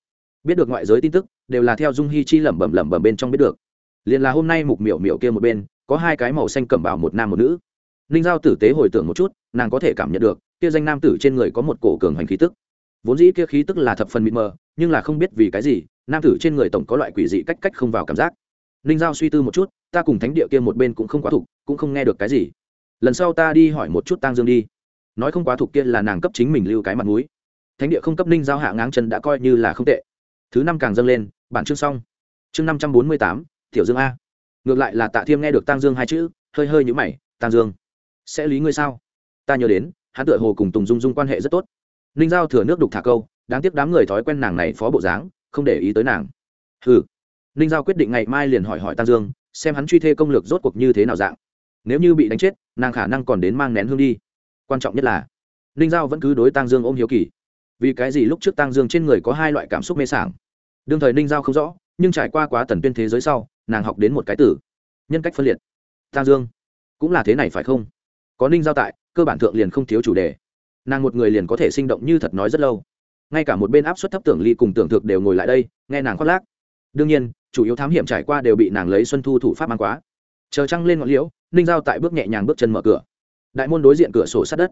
Biết được ngoại giới tin tức, đều là theo dung hi chi lẩm bẩm lẩm bẩm bên trong biết được. Liền là hôm nay mục miểu miểu kia một bên, có hai cái màu xanh cẩm bảo một nam một nữ. Ninh giao tử tế hồi tưởng một chút, nàng có thể cảm nhận được, kia danh nam tử trên người có một cổ cường hành khí tức. Vốn dĩ kia khí tức là thập phần mịt mờ, nhưng là không biết vì cái gì, nam tử trên người tổng có loại quỷ dị cách cách không vào cảm giác. Ninh giao suy tư một chút, ta cùng thánh địa kia một bên cũng không quá thục, cũng không nghe được cái gì. Lần sau ta đi hỏi một chút tang dương đi nói không quá thuộc kia là nàng cấp chính mình lưu cái mặt mũi. Thánh địa không cấp ninh giao hạ ngáng chân đã coi như là không tệ. Thứ năm càng dâng lên, bản chương xong. Chương năm trăm bốn mươi tám, tiểu dương a. Ngược lại là tạ thiêm nghe được tang dương hai chữ, hơi hơi nhũ mày, tang dương, sẽ lý ngươi sao? Ta nhớ đến, hắn tựa hồ cùng tùng dung dung quan hệ rất tốt. Ninh giao thừa nước đục thả câu, đáng tiếc đám người thói quen nàng này phó bộ dáng, không để ý tới nàng. Ừ ninh giao quyết định ngày mai liền hỏi hỏi tang dương, xem hắn truy thê công lược rốt cuộc như thế nào dạng. Nếu như bị đánh chết, nàng khả năng còn đến mang nén hương đi quan trọng nhất là ninh giao vẫn cứ đối tang dương ôm hiếu kỳ. Vì cái gì lúc trước tang dương trên người có hai loại cảm xúc mê sảng? Đương thời ninh giao không rõ, nhưng trải qua quá tần tuyên thế giới sau, nàng học đến một cái tử nhân cách phân liệt. Tang dương, cũng là thế này phải không? Có ninh giao tại, cơ bản thượng liền không thiếu chủ đề. Nàng một người liền có thể sinh động như thật nói rất lâu. Ngay cả một bên áp suất thấp tưởng ly cùng tưởng thực đều ngồi lại đây, nghe nàng khoác lác. Đương nhiên, chủ yếu thám hiểm trải qua đều bị nàng lấy xuân thu thủ pháp mang quá. Chờ trăng lên ngọn liễu ninh giao tại bước nhẹ nhàng bước chân mở cửa đại môn đối diện cửa sổ sát đất.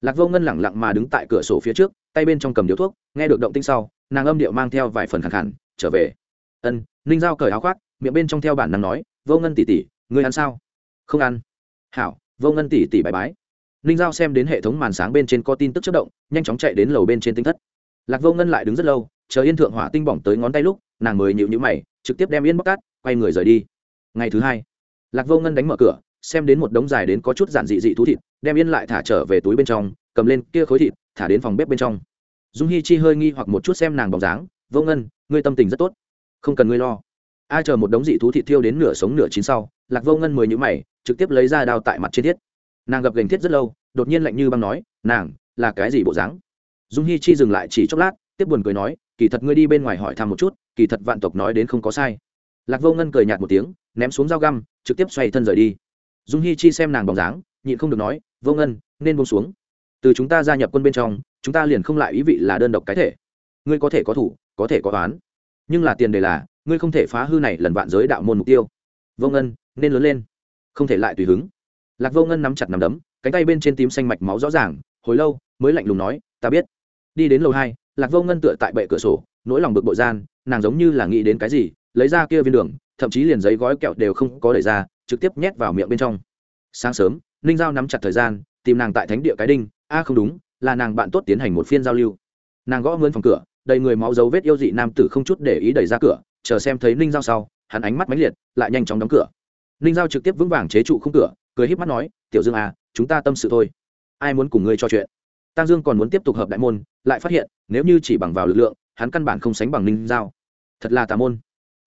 Lạc vô ngân lẳng lặng mà đứng tại cửa sổ phía trước, tay bên trong cầm điếu thuốc, nghe được động tinh sau, nàng âm điệu mang theo vài phần khẳng khẳng trở về. Ân. Ninh giao cởi áo khoác, miệng bên trong theo bản năng nói, vô ngân tỉ tỉ ngươi ăn sao? Không ăn. Hảo, vô ngân tỉ tỉ bài bái. Ninh giao xem đến hệ thống màn sáng bên trên có tin tức chất động, nhanh chóng chạy đến lầu bên trên tinh thất. Lạc vô ngân lại đứng rất lâu, chờ yên thượng hỏa tinh bỏng tới ngón tay lúc, nàng mới nhịu nhữ mày, trực tiếp đem yên bóc cát, quay người rời đi. Ngày thứ hai, lạc vô ngân đánh mở cửa xem đến một đống dài đến có chút giản dị dị thú thịt, đem yên lại thả trở về túi bên trong, cầm lên kia khối thịt, thả đến phòng bếp bên trong. Dung hi chi hơi nghi hoặc một chút xem nàng bóng dáng, vô ngân, ngươi tâm tình rất tốt, không cần ngươi lo. Ai chờ một đống dị thú thịt thiêu đến nửa sống nửa chín sau, lạc vô ngân mười nhữ mày, trực tiếp lấy ra đao tại mặt trên thiết. Nàng gặp gành thiết rất lâu, đột nhiên lạnh như băng nói, nàng, là cái gì bộ dáng? Dung hi chi dừng lại chỉ chốc lát, tiếp buồn cười nói, kỳ thật ngươi đi bên ngoài hỏi thăm một chút, kỳ thật vạn tộc nói đến không có sai. Lạc vô ngân cười nhạt một tiếng, ném xuống dao găm, trực tiếp xoay thân rời đi dung hi chi xem nàng bóng dáng, nhịn không được nói, vô ngân, nên buông xuống. Từ chúng ta gia nhập quân bên trong, chúng ta liền không lại ý vị là đơn độc cái thể. Ngươi có thể có thủ, có thể có toán nhưng là tiền đề là, ngươi không thể phá hư này lần vạn giới đạo môn mục tiêu. Vô ngân, nên lớn lên. Không thể lại tùy hứng. Lạc vô ngân nắm chặt nắm đấm, cánh tay bên trên tím xanh mạch máu rõ ràng, hồi lâu, mới lạnh lùng nói, ta biết. Đi đến lầu hai, lạc vô ngân tựa tại bệ cửa sổ, nỗi lòng bực bội gian, nàng giống như là nghĩ đến cái gì, lấy ra kia viên đường, thậm chí liền giấy gói kẹo đều không có đẩy ra trực tiếp nhét vào miệng bên trong. Sáng sớm, ninh giao nắm chặt thời gian, tìm nàng tại thánh địa cái đinh. A không đúng, là nàng bạn tốt tiến hành một phiên giao lưu. Nàng gõ mướn phòng cửa, đầy người máu dấu vết yêu dị nam tử không chút để ý đẩy ra cửa, chờ xem thấy ninh giao sau, hắn ánh mắt mãnh liệt, lại nhanh chóng đóng cửa. Ninh giao trực tiếp vững vàng chế trụ khung cửa, cười híp mắt nói, tiểu dương à chúng ta tâm sự thôi. Ai muốn cùng ngươi trò chuyện? Tăng dương còn muốn tiếp tục hợp đại môn, lại phát hiện, nếu như chỉ bằng vào lực lượng, hắn căn bản không sánh bằng ninh giao. Thật là tà môn.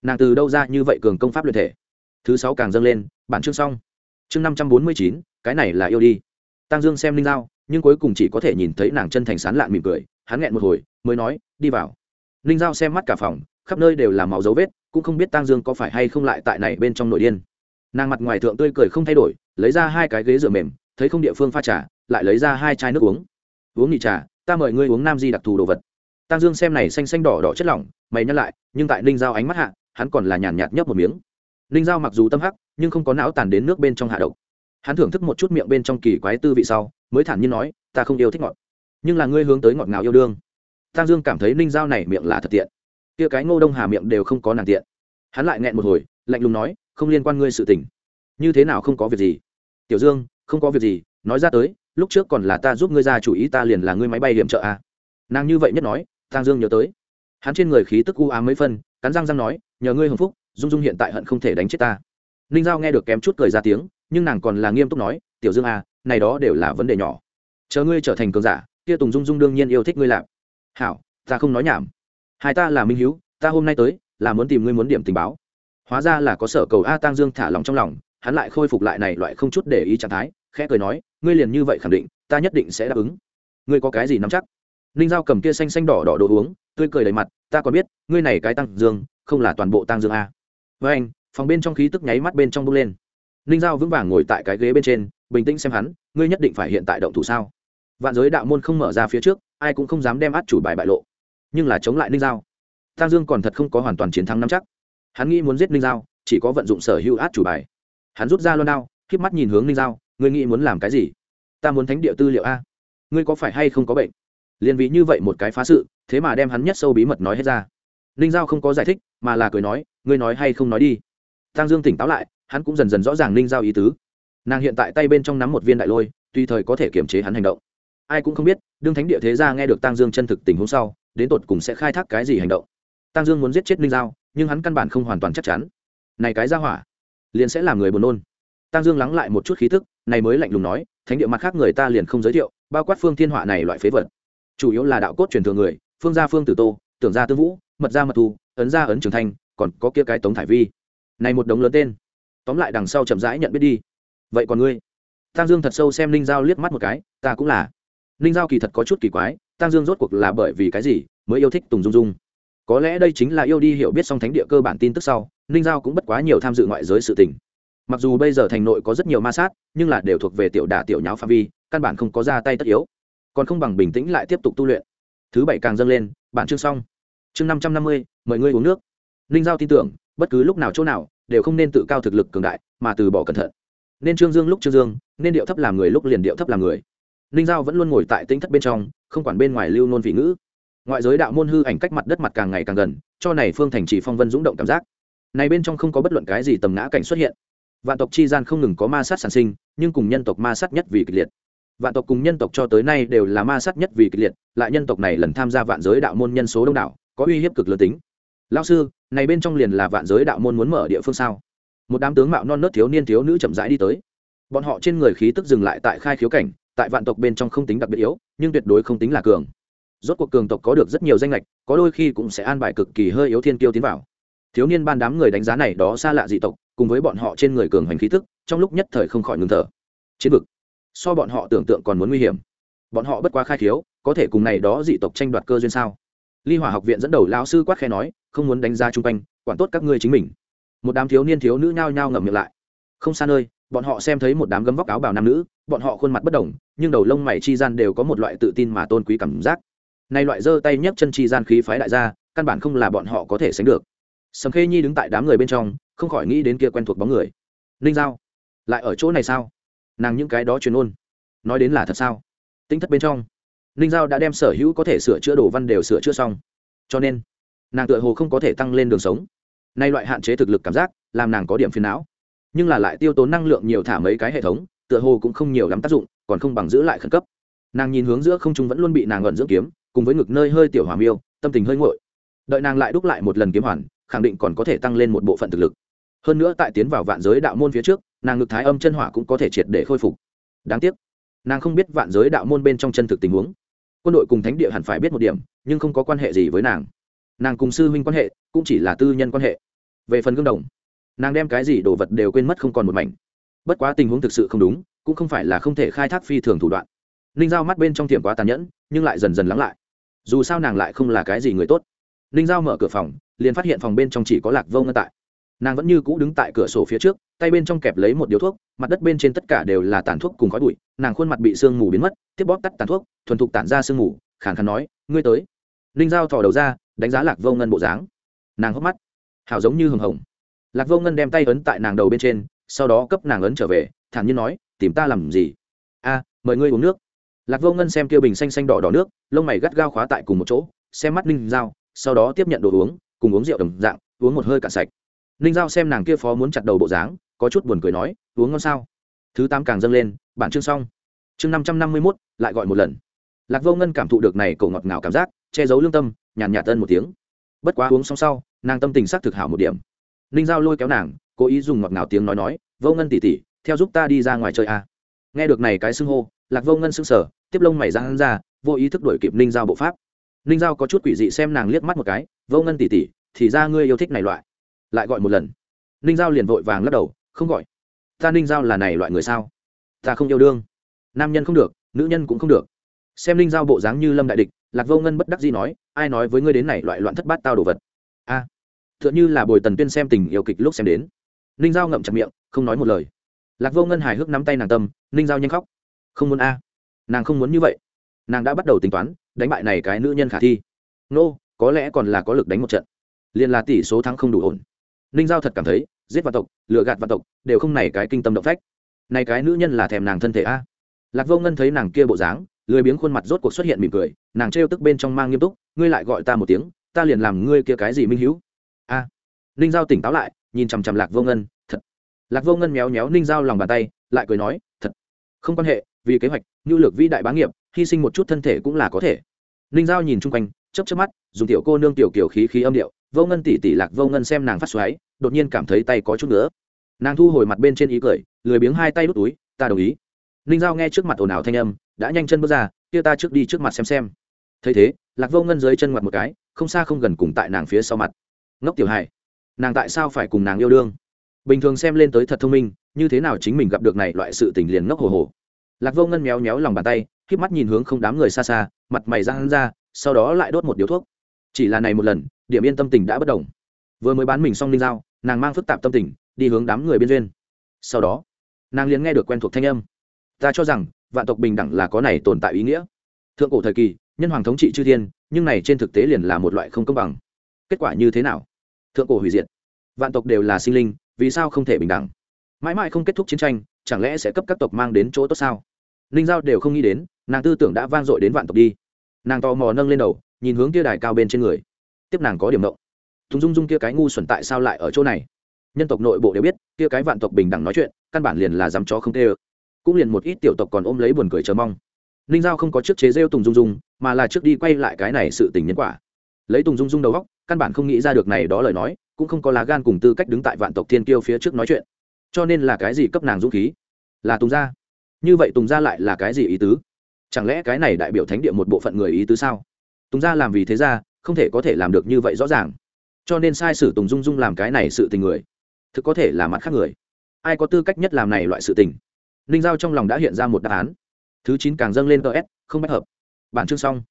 Nàng từ đâu ra như vậy cường công pháp luyện thể? Thứ sáu càng dâng lên, bản chương xong. Chương năm trăm bốn mươi chín, cái này là yêu đi. Tăng dương xem linh giao, nhưng cuối cùng chỉ có thể nhìn thấy nàng chân thành sán lạn mỉm cười, hắn nghẹn một hồi, mới nói, đi vào. Linh giao xem mắt cả phòng, khắp nơi đều là máu dấu vết, cũng không biết tăng dương có phải hay không lại tại này bên trong nội điên. Nàng mặt ngoài thượng tươi cười không thay đổi, lấy ra hai cái ghế rửa mềm, thấy không địa phương pha trà, lại lấy ra hai chai nước uống. Uống nhị trà, ta mời ngươi uống nam di đặc thù đồ vật. Tăng dương xem này xanh xanh đỏ đỏ chất lỏng, mày nhắc lại, nhưng tại ninh giao ánh mắt hạ, hắn còn là nhàn nhạt nhấp một miếng ninh giao mặc dù tâm hắc, nhưng không có não tàn đến nước bên trong hạ độc. Hắn thưởng thức một chút miệng bên trong kỳ quái tư vị sau, mới thản nhiên nói, ta không yêu thích ngọt, nhưng là ngươi hướng tới ngọt ngào yêu đương. Tăng dương cảm thấy ninh giao này miệng là thật tiện. Kia cái ngô đông hà miệng đều không có nàng tiện. Hắn lại nghẹn một hồi, lạnh lùng nói, không liên quan ngươi sự tình. Như thế nào không có việc gì? Tiểu dương, không có việc gì, nói ra tới, lúc trước còn là ta giúp ngươi ra chủ ý, ta liền là ngươi máy bay hiểm trợ à. nàng như vậy nhất nói tăng dương nhớ tới. Hắn trên người khí tức u ám mấy phân, cắn răng răng nói, nhờ ngươi hồng phúc dung dung hiện tại hận không thể đánh chết ta. Ninh giao nghe được kém chút cười ra tiếng, nhưng nàng còn là nghiêm túc nói, tiểu dương à này đó đều là vấn đề nhỏ. Chờ ngươi trở thành cường giả, kia tùng dung dung đương nhiên yêu thích ngươi làm hảo, ta không nói nhảm. Hai ta là minh hiếu, ta hôm nay tới, là muốn tìm ngươi muốn điểm tình báo. Hóa ra là có sở cầu a tăng dương thả lòng trong lòng, hắn lại khôi phục lại này loại không chút để ý trạng thái, khẽ cười nói, ngươi liền như vậy khẳng định, ta nhất định sẽ đáp ứng. Ngươi có cái gì nắm chắc? Ninh giao cầm kia xanh xanh đỏ đỏ đồ uống, tươi cười đầy mặt, ta còn biết, ngươi này cái tăng dương, không là toàn bộ tăng dương a với anh, phòng bên trong khí tức nháy mắt bên trong bốc lên. Ninh giao vững vàng ngồi tại cái ghế bên trên, bình tĩnh xem hắn, ngươi nhất định phải hiện tại động thủ sao? Vạn giới đạo môn không mở ra phía trước, ai cũng không dám đem át chủ bài bại lộ. Nhưng là chống lại ninh giao. Tăng dương còn thật không có hoàn toàn chiến thắng nắm chắc. Hắn nghĩ muốn giết ninh giao, chỉ có vận dụng sở hữu át chủ bài. Hắn rút ra loan đao k mắt nhìn hướng ninh giao, ngươi nghĩ muốn làm cái gì? Ta muốn thánh địa tư liệu a. Ngươi có phải hay không có bệnh? Liền vì như vậy một cái phá sự, thế mà đem hắn nhất sâu bí mật nói hết ra. Ninh giao không có giải thích, mà là cười nói ngươi nói hay không nói đi. Tăng dương tỉnh táo lại, hắn cũng dần dần rõ ràng ninh giao ý tứ. Nàng hiện tại tay bên trong nắm một viên đại lôi, tùy thời có thể kiềm chế hắn hành động. Ai cũng không biết, đương thánh địa thế gia nghe được tăng dương chân thực tình huống sau, đến tột cùng sẽ khai thác cái gì hành động. Tăng dương muốn giết chết ninh giao, nhưng hắn căn bản không hoàn toàn chắc chắn. Này cái ra hỏa, liền sẽ làm người buồn nôn. Tăng dương lắng lại một chút khí thức này mới lạnh lùng nói, thánh địa mặt khác người ta liền không giới thiệu, bao quát phương thiên họa này loại phế vật. Chủ yếu là đạo cốt truyền thừa người, phương gia phương tử tô, tưởng gia tư vũ, mật gia mật thu ấn gia ấn trường thanh còn có kia cái tống thải vi. Này một đống lớn tên. Tóm lại đằng sau chậm rãi nhận biết đi. Vậy còn ngươi? Tang dương thật sâu xem ninh giao liếc mắt một cái, ta cũng là. Ninh giao kỳ thật có chút kỳ quái, tang dương rốt cuộc là bởi vì cái gì mới yêu thích tùng dung dung? Có lẽ đây chính là yêu đi hiểu biết song thánh địa cơ bản tin tức sau, ninh giao cũng bất quá nhiều tham dự ngoại giới sự tình. Mặc dù bây giờ thành nội có rất nhiều ma sát, nhưng là đều thuộc về tiểu đả tiểu nháo phạm vi, căn bản không có ra tay tất yếu. Còn không bằng bình tĩnh lại tiếp tục tu luyện. Thứ bảy càng dâng lên, bản chương xong. Chương năm trăm năm mươi, mời ngươi uống nước ninh giao tin tưởng, bất cứ lúc nào chỗ nào, đều không nên tự cao thực lực cường đại, mà từ bỏ cẩn thận. Nên trương dương lúc trương dương, nên điệu thấp làm người lúc liền điệu thấp làm người. Ninh giao vẫn luôn ngồi tại tính thất bên trong, không quản bên ngoài lưu nôn vị ngữ. Ngoại giới đạo môn hư ảnh cách mặt đất mặt càng ngày càng gần, cho này phương thành chỉ phong vân rúng động cảm giác. Này bên trong không có bất luận cái gì tầm ngã cảnh xuất hiện. Vạn tộc chi gian không ngừng có ma sát sản sinh, nhưng cùng nhân tộc ma sát nhất vì kịch liệt. Vạn tộc cùng nhân tộc cho tới nay đều là ma sát nhất vì kịch liệt, lại nhân tộc này lần tham gia vạn giới đạo môn nhân số đông đảo, có uy hiếp cực lớn tính lao sư, này bên trong liền là vạn giới đạo môn muốn mở địa phương sao? Một đám tướng mạo non nớt thiếu niên thiếu nữ chậm rãi đi tới. Bọn họ trên người khí tức dừng lại tại khai khiếu cảnh, tại vạn tộc bên trong không tính đặc biệt yếu, nhưng tuyệt đối không tính là cường. Rốt cuộc cường tộc có được rất nhiều danh lệch, có đôi khi cũng sẽ an bài cực kỳ hơi yếu thiên kiêu tiến vào. Thiếu niên ban đám người đánh giá này đó xa lạ dị tộc, cùng với bọn họ trên người cường hành khí tức, trong lúc nhất thời không khỏi ngừng thở. Chiến vực. So bọn họ tưởng tượng còn muốn nguy hiểm. Bọn họ bất quá khai khiếu, có thể cùng này đó dị tộc tranh đoạt cơ duyên sao? Ly hỏa học viện dẫn đầu lão sư quát khe nói, không muốn đánh giá chung quanh, quản tốt các ngươi chính mình. Một đám thiếu niên thiếu nữ nhao nhao ngậm miệng lại. Không xa nơi bọn họ xem thấy một đám gấm vóc áo bào nam nữ, bọn họ khuôn mặt bất đồng, nhưng đầu lông mày chi gian đều có một loại tự tin mà tôn quý cảm giác. Nay loại giơ tay nhấc chân chi gian khí phái đại gia, căn bản không là bọn họ có thể sánh được. Sầm khê nhi đứng tại đám người bên trong, không khỏi nghĩ đến kia quen thuộc bóng người. Ninh giao, lại ở chỗ này sao? Nàng những cái đó truyền ôn, nói đến là thật sao? Tinh thất bên trong ninh giao đã đem sở hữu có thể sửa chữa đồ văn đều sửa chữa xong. Cho nên, nàng tựa hồ không có thể tăng lên đường sống. Nay loại hạn chế thực lực cảm giác, làm nàng có điểm phiền não. Nhưng là lại tiêu tốn năng lượng nhiều thả mấy cái hệ thống, tựa hồ cũng không nhiều lắm tác dụng, còn không bằng giữ lại khẩn cấp. Nàng nhìn hướng giữa không trung vẫn luôn bị nàng gần dưỡng kiếm, cùng với ngực nơi hơi tiểu hòa miêu, tâm tình hơi nguội. Đợi nàng lại đúc lại một lần kiếm hoàn, khẳng định còn có thể tăng lên một bộ phận thực lực. Hơn nữa tại tiến vào vạn giới đạo môn phía trước, nàng ngực thái âm chân hỏa cũng có thể triệt để khôi phục. Đáng tiếc, nàng không biết vạn giới đạo môn bên trong chân thực tình huống quân đội cùng thánh địa hẳn phải biết một điểm, nhưng không có quan hệ gì với nàng. Nàng cùng sư huynh quan hệ, cũng chỉ là tư nhân quan hệ. Về phần gương đồng, nàng đem cái gì đồ vật đều quên mất không còn một mảnh. Bất quá tình huống thực sự không đúng, cũng không phải là không thể khai thác phi thường thủ đoạn. Ninh giao mắt bên trong tiệm quá tàn nhẫn, nhưng lại dần dần lắng lại. Dù sao nàng lại không là cái gì người tốt. Ninh giao mở cửa phòng, liền phát hiện phòng bên trong chỉ có lạc vô ngân tại nàng vẫn như cũ đứng tại cửa sổ phía trước, tay bên trong kẹp lấy một điếu thuốc, mặt đất bên trên tất cả đều là tàn thuốc cùng khói bụi, nàng khuôn mặt bị sương mù biến mất, tiếp bóp tắt tàn thuốc, thuần thục tản ra sương mù, khàn khàn nói, ngươi tới. Ninh giao thò đầu ra, đánh giá lạc vô ngân bộ dáng. Nàng hốc mắt hào giống như hừng hồng. Lạc vô ngân đem tay ấn tại nàng đầu bên trên, sau đó cấp nàng ấn trở về, thản nhiên nói, tìm ta làm gì? A, mời ngươi uống nước. Lạc vô ngân xem kia bình xanh xanh đỏ đỏ nước, lông mày gắt gao khóa tại cùng một chỗ, xem mắt ninh giao, sau đó tiếp nhận đồ uống, cùng uống rượu đồng dạng, uống một hơi cạn sạch ninh giao xem nàng kia phó muốn chặt đầu bộ dáng, có chút buồn cười nói, uống ngon sao? Thứ tám càng dâng lên, bản chương xong. Chương năm trăm năm mươi mốt, lại gọi một lần. Lạc vô ngân cảm thụ được này cổ ngọt ngào cảm giác, che giấu lương tâm, nhàn nhạt tân một tiếng. Bất quá uống xong sau, nàng tâm tình sắc thực hảo một điểm. Ninh giao lôi kéo nàng, cố ý dùng ngọt ngào tiếng nói nói, vô ngân tỉ tỉ theo giúp ta đi ra ngoài chơi à. nghe được này cái xưng hô, lạc vô ngân sưng sở tiếp lông mày ra hắn ra, vô ý thức đổi kịp ninh giao bộ pháp. Ninh giao có chút quỷ dị xem nàng liếc mắt một cái, vô ngân tỉ tỉ thì ra ngươi yêu thích này loại lại gọi một lần. Ninh giao liền vội vàng lắc đầu không gọi. Ta ninh giao là này loại người sao? Ta không yêu đương. Nam nhân không được nữ nhân cũng không được. Xem ninh giao bộ dáng như lâm đại địch lạc vô ngân bất đắc gì nói ai nói với ngươi đến này loại loạn thất bát tao đồ vật? A à, t h ư ợ n h ư là bồi tần tuyên xem tình yêu kịch lúc xem đến. Ninh giao ngậm chặt miệng không nói một lời. Lạc vô ngân hài hước nắm tay nàng tâm ninh giao nhanh khóc. Không muốn a. Nàng không muốn như vậy. Nàng đã bắt đầu tính toán đánh bại này cái nữ nhân khả thi. Nô、no, có lẽ còn là có lực đánh một trận. Liền là tỷ số thắng không đủ ổn ninh giao thật cảm thấy, giết vạn tộc lựa gạt vạn tộc, đều không này cái kinh tâm động phách. Này cái nữ nhân là thèm nàng thân thể a. Lạc vô ngân thấy nàng kia bộ dáng, lười biếng khuôn mặt rốt cuộc xuất hiện mỉm cười, nàng trêu tức bên trong mang nghiêm túc, ngươi lại gọi ta một tiếng, ta liền làm ngươi kia cái gì minh hữu? A. Ninh giao tỉnh táo lại, nhìn chằm chằm lạc vô ngân, thật. Lạc vô ngân méo méo ninh giao lòng bàn tay, lại cười nói, thật. Không quan hệ, vì kế hoạch, nhu lược vĩ đại bá nghiệp, hy sinh một chút thân thể cũng là có thể. Ninh giao nhìn chung quanh chấp chấp mắt, dùng tiểu cô nương tiểu kiểu khí khí âm điệu vô ngân tỉ tỉ lạc vô ngân xem nàng phát xoáy, đột nhiên cảm thấy tay có chút nữa nàng thu hồi mặt bên trên ý cười, lười biếng hai tay đút túi, ta đồng ý. Ninh giao nghe trước mặt ồn ào thanh âm, đã nhanh chân bước ra, kia ta trước đi trước mặt xem xem. Thấy thế, lạc vô ngân dưới chân ngoặt một cái, không xa không gần cùng tại nàng phía sau mặt. Ngốc tiểu hài, nàng tại sao phải cùng nàng yêu đương? Bình thường xem lên tới thật thông minh, như thế nào chính mình gặp được này loại sự tình liền ngốc hồ hồ. Lạc vô ngân méo méo lòng bàn tay k mắt nhìn hướng không đám người xa xa, mặt mày ra hắn ra, sau đó lại đốt một điếu thuốc. Chỉ là này một lần điểm yên tâm tình đã bất đồng. Vừa mới bán mình xong ninh giao nàng mang phức tạp tâm tình, đi hướng đám người biên duyên. Sau đó, nàng liền nghe được quen thuộc thanh âm. Ta cho rằng, vạn tộc bình đẳng là có này tồn tại ý nghĩa. Thượng cổ thời kỳ, nhân hoàng thống trị chư thiên, nhưng này trên thực tế liền là một loại không công bằng. Kết quả như thế nào? Thượng cổ hủy diệt. Vạn tộc đều là sinh linh, vì sao không thể bình đẳng? Mãi mãi không kết thúc chiến tranh, chẳng lẽ sẽ cấp các tộc mang đến chỗ tốt sao? Ninh giao đều không nghĩ đến, nàng tư tưởng đã vang dội đến vạn tộc đi. Nàng tò mò nâng lên đầu, nhìn hướng kia đài cao bên trên người tiếp nàng có điểm động tùng dung dung kia cái ngu xuẩn tại sao lại ở chỗ này? Nhân tộc nội bộ đều biết, kia cái vạn tộc bình đẳng nói chuyện, căn bản liền là dám chó không tê ơ. Cũng liền một ít tiểu tộc còn ôm lấy buồn cười chờ mong. Ninh giao không có trước chế rêu tùng dung dung, mà là trước đi quay lại cái này sự tình nhân quả. Lấy tùng dung dung đầu góc căn bản không nghĩ ra được này đó lời nói, cũng không có lá gan cùng tư cách đứng tại vạn tộc thiên kiêu phía trước nói chuyện. Cho nên là cái gì cấp nàng dũng khí? Là tùng gia. Như vậy tùng gia lại là cái gì ý tứ? Chẳng lẽ cái này đại biểu thánh địa một bộ phận người ý tứ sao? Tùng gia làm vì thế ra không thể có thể làm được như vậy rõ ràng. Cho nên sai sử tùng dung dung làm cái này sự tình người, thực có thể là mặt khác người. Ai có tư cách nhất làm này loại sự tình? Ninh giao trong lòng đã hiện ra một đáp án. Thứ chín càng dâng lên ts không bách hợp. Bản chương xong.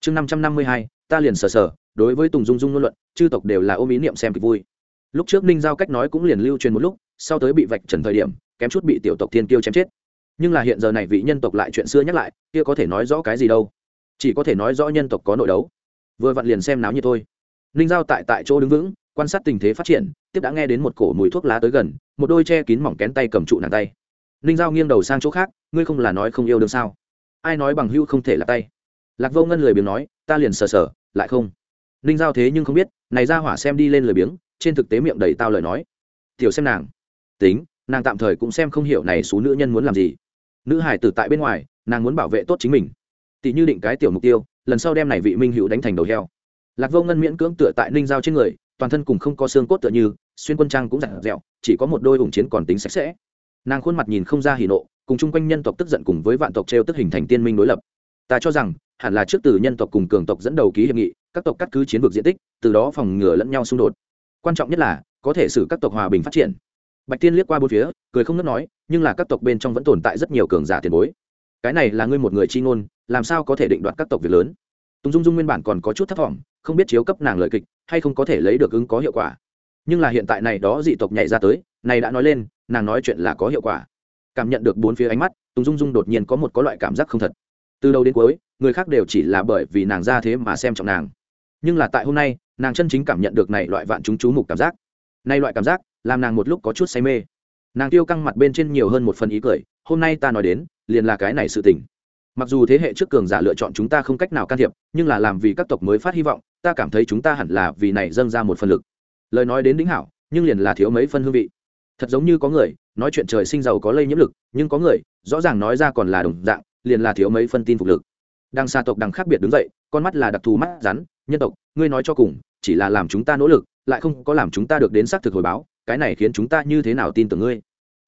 Chương năm trăm năm mươi hai, ta liền sờ sờ, đối với tùng dung dung ngôn luận, chư tộc đều là ôm ý niệm xem kịch vui. Lúc trước ninh giao cách nói cũng liền lưu truyền một lúc, sau tới bị vạch trần thời điểm, kém chút bị tiểu tộc thiên kiêu chém chết. Nhưng là hiện giờ này vị nhân tộc lại chuyện xưa nhắc lại, kia có thể nói rõ cái gì đâu? Chỉ có thể nói rõ nhân tộc có nội đấu vừa vặn liền xem náo như thôi. Ninh giao tại tại chỗ đứng vững, quan sát tình thế phát triển, tiếp đã nghe đến một cổ mùi thuốc lá tới gần, một đôi che kín mỏng kén tay cầm trụ nàng tay. Ninh giao nghiêng đầu sang chỗ khác, ngươi không là nói không yêu đương sao? Ai nói bằng hữu không thể là tay? Lạc vô ngân lười biếng nói, ta liền sờ sờ, lại không. Ninh giao thế nhưng không biết, này ra hỏa xem đi lên lười biếng, trên thực tế miệng đầy tao lời nói. Tiểu xem nàng. Tính, nàng tạm thời cũng xem không hiểu này số nữ nhân muốn làm gì. Nữ hải tử tại bên ngoài, nàng muốn bảo vệ tốt chính mình. Tỷ như định cái tiểu mục tiêu lần sau đem này vị minh hữu đánh thành đầu heo. Lạc vô ngân miễn cưỡng tựa tại ninh giao trên người, toàn thân cùng không có xương cốt tựa như, xuyên quân trang cũng dặn dẹo, chỉ có một đôi ủng chiến còn tính sạch sẽ. Nàng khuôn mặt nhìn không ra hỉ nộ, cùng chung quanh nhân tộc tức giận cùng với vạn tộc t r e o tức hình thành tiên minh đối lập. Ta cho rằng, hẳn là trước từ nhân tộc cùng cường tộc dẫn đầu ký hiệp nghị, các tộc cắt cứ chiến vực diện tích, từ đó phòng ngừa lẫn nhau xung đột. Quan trọng nhất là, có thể xử các tộc hòa bình phát triển. Bạch tiên liếc qua bốn phía, cười không ngớt nói, nhưng là các tộc bên trong vẫn tồn tại rất nhiều cường giả tiền bối cái này là ngươi một người chi ngôn, làm sao có thể định đoạt các tộc việc lớn? Tùng dung dung nguyên bản còn có chút thất vọng không biết chiếu cấp nàng lời kịch, hay không có thể lấy được ứng có hiệu quả. Nhưng là hiện tại này đó dị tộc nhảy ra tới, này đã nói lên, nàng nói chuyện là có hiệu quả. Cảm nhận được bốn phía ánh mắt, tùng dung dung đột nhiên có một có loại cảm giác không thật. Từ đầu đến cuối, người khác đều chỉ là bởi vì nàng ra thế mà xem trọng nàng. Nhưng là tại hôm nay, nàng chân chính cảm nhận được này loại vạn chúng chú mục cảm giác. Nay loại cảm giác, làm nàng một lúc có chút say mê. Nàng tiêu căng mặt bên trên nhiều hơn một phần ý cười, hôm nay ta nói đến liền là cái này sự tình. Mặc dù thế hệ trước cường giả lựa chọn chúng ta không cách nào can thiệp, nhưng là làm vì các tộc mới phát hy vọng, ta cảm thấy chúng ta hẳn là vì này dâng ra một phần lực. Lời nói đến đính hảo, nhưng liền là thiếu mấy phân hương vị. Thật giống như có người, nói chuyện trời sinh giàu có lây nhiễm lực, nhưng có người, rõ ràng nói ra còn là đồng dạng, liền là thiếu mấy phân tin phục lực. Đang xa tộc đằng khác biệt đứng dậy, con mắt là đặc thù mắt rắn, nhân tộc, ngươi nói cho cùng, chỉ là làm chúng ta nỗ lực, lại không có làm chúng ta được đến xác thực hồi báo, cái này khiến chúng ta như thế nào tin tưởng ngươi?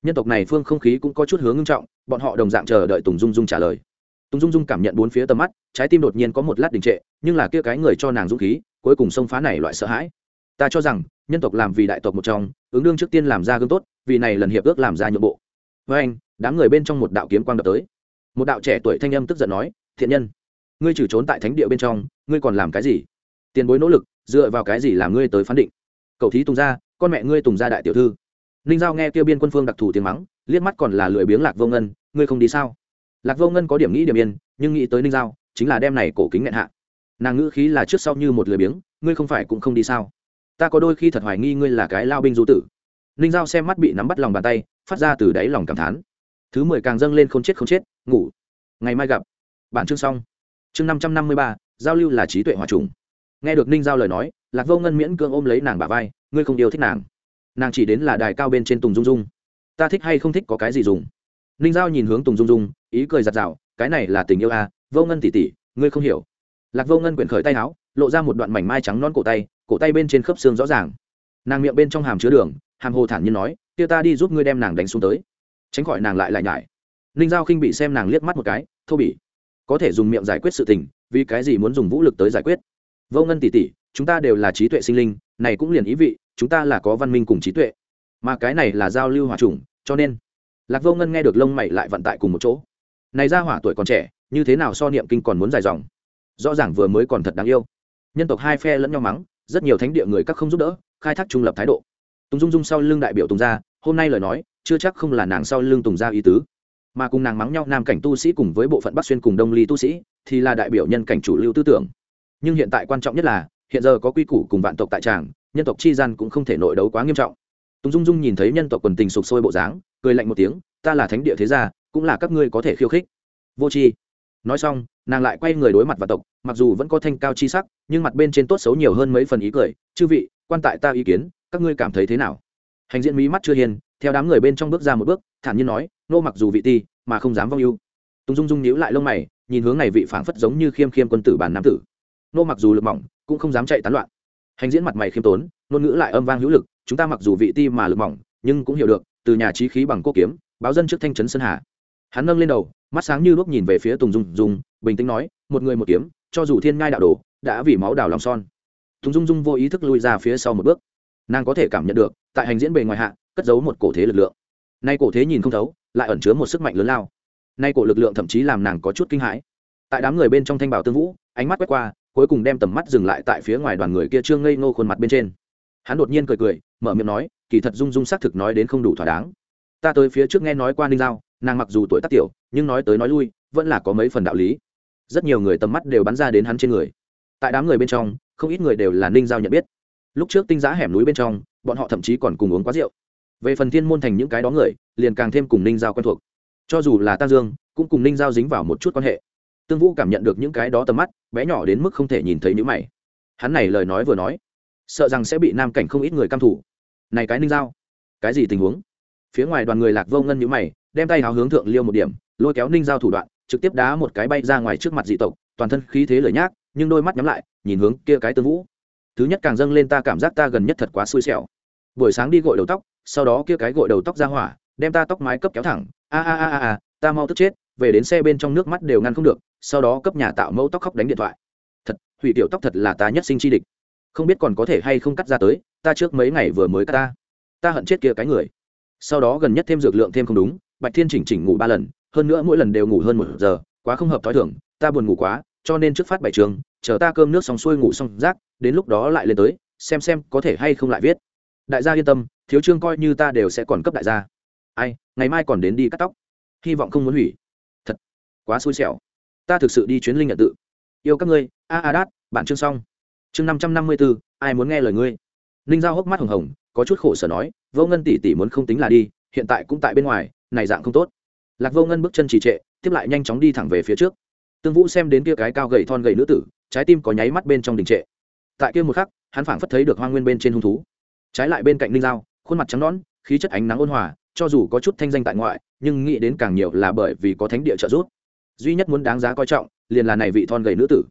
Nhân tộc này phương không khí cũng có chút hướng ngưng trọng, bọn họ đồng dạng chờ đợi tùng dung dung trả lời. Tùng dung dung cảm nhận bốn phía tầm mắt, trái tim đột nhiên có một lát đình trệ, nhưng là kia cái người cho nàng dũng khí, cuối cùng xông phá này loại sợ hãi. Ta cho rằng, nhân tộc làm vì đại tộc một trong, ứng đương trước tiên làm ra gương tốt, vì này lần hiệp ước làm ra nhượng bộ. Với anh, đám người bên trong một đạo kiếm quang đập tới. Một đạo trẻ tuổi thanh âm tức giận nói, thiện nhân, ngươi trừ trốn tại thánh địa bên trong, ngươi còn làm cái gì? Tiền bối nỗ lực, dựa vào cái gì làm ngươi tới phán định? Cậu thí tùng gia, con mẹ ngươi tùng gia đại tiểu thư ninh giao nghe kêu biên quân phương đặc thù tiếng mắng, liếc mắt còn là lười biếng lạc vô ngân, ngươi không đi sao? Lạc vô ngân có điểm nghĩ điểm yên, nhưng nghĩ tới ninh giao, chính là đem này cổ kính nghẹn hạ. Nàng ngữ khí là trước sau như một lười biếng, ngươi không phải cũng không đi sao? Ta có đôi khi thật hoài nghi ngươi là cái lao binh du tử. Ninh giao xem mắt bị nắm bắt lòng bàn tay, phát ra từ đáy lòng cảm thán. Thứ mười càng dâng lên không chết không chết, ngủ, ngày mai gặp. Bản chương xong. Chương năm trăm năm mươi ba, giao lưu là trí tuệ hòa trùng. Nghe được ninh giao lời nói, lạc vô ngân miễn cưỡng ôm lấy nàng bà vai, ngươi không yêu thích nàng nàng chỉ đến là đài cao bên trên tùng dung dung. Ta thích hay không thích có cái gì dùng? Ninh giao nhìn hướng tùng dung dung ý cười giặt rào cái này là tình yêu à, vô ngân tỉ tỉ ngươi không hiểu. Lạc vô ngân quyển khởi tay áo lộ ra một đoạn mảnh mai trắng non cổ tay cổ tay bên trên khớp xương rõ ràng. Nàng miệng bên trong hàm chứa đường hàm hồ thản nhiên nói kia ta đi giúp ngươi đem nàng đánh xuống tới. Tránh khỏi nàng lại lại nhải ninh giao khinh bị xem nàng liếc mắt một cái thô bỉ có thể dùng miệng giải quyết sự tình vì cái gì muốn dùng vũ lực tới giải quyết? Vô ngân tỉ tỉ chúng ta đều là trí tuệ sinh linh này cũng liền ý vị chúng ta là có văn minh cùng trí tuệ, mà cái này là giao lưu hòa trùng, cho nên lạc vô ngân nghe được lông mày lại vận tại cùng một chỗ. Này ra hỏa tuổi còn trẻ, như thế nào so niệm kinh còn muốn dài dòng? Rõ ràng vừa mới còn thật đáng yêu. Nhân tộc hai phe lẫn nhau mắng, rất nhiều thánh địa người các không giúp đỡ, khai thác trung lập thái độ. Tùng dung dung sau lưng đại biểu tùng gia, hôm nay lời nói, chưa chắc không là nàng sau lưng tùng gia ý tứ. Mà cùng nàng mắng nhau nam cảnh tu sĩ cùng với bộ phận bắc xuyên cùng đông ly tu sĩ, thì là đại biểu nhân cảnh chủ lưu tư tưởng. Nhưng hiện tại quan trọng nhất là, hiện giờ có quy củ cùng vạn tộc tại tràng nhân tộc chi gian cũng không thể nội đấu quá nghiêm trọng. Tùng dung dung nhìn thấy nhân tộc quần tình sụp sôi bộ dáng, cười lạnh một tiếng, ta là thánh địa thế gia, cũng là các ngươi có thể khiêu khích. Vô tri nói xong, nàng lại quay người đối mặt và tộc, mặc dù vẫn có thanh cao chi sắc, nhưng mặt bên trên tốt xấu nhiều hơn mấy phần ý cười, chư vị, quan tại ta ý kiến, các ngươi cảm thấy thế nào? Hành diễn mỹ mắt chưa hiền, theo đám người bên trong bước ra một bước, thản nhiên nói, nô mặc dù vị ti, mà không dám vong ưu. Tùng dung dung nhíu lại lông mày, nhìn hướng này vị phảng phất giống như khiêm khiêm quân tử bản nam tử. Nô mặc dù lực mỏng, cũng không dám chạy tán loạn hành diễn mặt mày khiêm tốn, ngôn ngữ lại âm vang hữu lực, chúng ta mặc dù vị ti mà lực mỏng, nhưng cũng hiểu được, từ nhà trí khí bằng cô kiếm, báo dân trước thanh trấn sơn hà. Hắn nâng lên đầu, mắt sáng như đuốc nhìn về phía tùng dung dung, bình tĩnh nói, một người một kiếm, cho dù thiên ngai đạo đồ, đã vì máu đào lòng son. Tùng dung dung vô ý thức lui ra phía sau một bước. Nàng có thể cảm nhận được, tại hành diễn bề ngoài hạ, cất giấu một cổ thế lực lượng. Nay cổ thế nhìn không thấu, lại ẩn chứa một sức mạnh lớn lao. Nay cổ lực lượng thậm chí làm nàng có chút kinh hãi. Tại đám người bên trong thanh bảo tương vũ, ánh mắt quét qua cuối cùng đem tầm mắt dừng lại tại phía ngoài đoàn người kia trương ngây ngô khuôn mặt bên trên. Hắn đột nhiên cười cười, mở miệng nói, kỳ thật dung dung xác thực nói đến không đủ thỏa đáng. Ta tới phía trước nghe nói qua ninh giao, nàng mặc dù tuổi tác tiểu, nhưng nói tới nói lui, vẫn là có mấy phần đạo lý. Rất nhiều người tầm mắt đều bắn ra đến hắn trên người. Tại đám người bên trong, không ít người đều là ninh giao nhận biết. Lúc trước tinh giã hẻm núi bên trong, bọn họ thậm chí còn cùng uống quá rượu. Về phần thiên môn thành những cái đó người, liền càng thêm cùng ninh giao quen thuộc. Cho dù là tăng dương, cũng cùng ninh giao dính vào một chút quan hệ tương vũ cảm nhận được những cái đó tầm mắt, bé nhỏ đến mức không thể nhìn thấy những mày. Hắn này lời nói vừa nói, sợ rằng sẽ bị nam cảnh không ít người căm thủ này cái ninh giao, cái gì tình huống? Phía ngoài đoàn người lạc vô ngân nhữ mày, đem tay háo hướng thượng liêu một điểm, lôi kéo ninh giao thủ đoạn, trực tiếp đá một cái bay ra ngoài trước mặt dị tộc, toàn thân khí thế lời nhác, nhưng đôi mắt nhắm lại, nhìn hướng kia cái tương vũ. Thứ nhất càng dâng lên ta cảm giác ta gần nhất thật quá xui xẻo. Buổi sáng đi gội đầu tóc, sau đó kia cái gội đầu tóc ra hỏa, đem ta tóc mái cấp kéo thẳng a a a a, ta mau tức chết về đến xe bên trong nước mắt đều ngăn không được, sau đó cấp nhà tạo mẫu tóc khóc đánh điện thoại. Thật, hủy tiểu tóc thật là ta nhất sinh chi địch. Không biết còn có thể hay không cắt ra tới, ta trước mấy ngày vừa mới cắt ta. Ta hận chết kia cái người. Sau đó gần nhất thêm dược lượng thêm không đúng, bạch thiên chỉnh chỉnh ngủ ba lần, hơn nữa mỗi lần đều ngủ hơn một giờ, quá không hợp t h ó i thưởng ta buồn ngủ quá, cho nên trước phát bảy trường, chờ ta cơm nước xong xuôi ngủ xong rác, đến lúc đó lại lên tới, xem xem có thể hay không lại viết. Đại gia yên tâm, thiếu trương coi như ta đều sẽ còn cấp đại gia. Ai, ngày mai còn đến đi cắt tóc. Hy vọng không muốn hủy quá xui xẻo. Ta thực sự đi chuyến linh nhận tự. Yêu các ngươi, a a đát, bản chương xong. Chương năm trăm năm mươi b ố ai muốn nghe lời ngươi? Ninh giao hốc mắt hồng hồng, có chút khổ sở nói, vô ngân tỷ tỷ muốn không tính là đi, hiện tại cũng tại bên ngoài, này dạng không tốt. Lạc vô ngân bước chân trì trệ, tiếp lại nhanh chóng đi thẳng về phía trước. Tương vũ xem đến kia cái cao gầy thon gầy nữ tử, trái tim có nháy mắt bên trong đình trệ. Tại kia một khắc, hắn phảng phất thấy được hoa nguyên bên trên hung thú. Trái lại bên cạnh ninh giao, khuôn mặt trắng nõn, khí chất ánh nắng ôn hòa, cho dù có chút thanh danh tại ngoại, nhưng nghĩ đến càng nhiều là bởi vì có thánh địa trợ giúp duy nhất muốn đáng giá coi trọng, liền là này vị thon gầy nữ tử.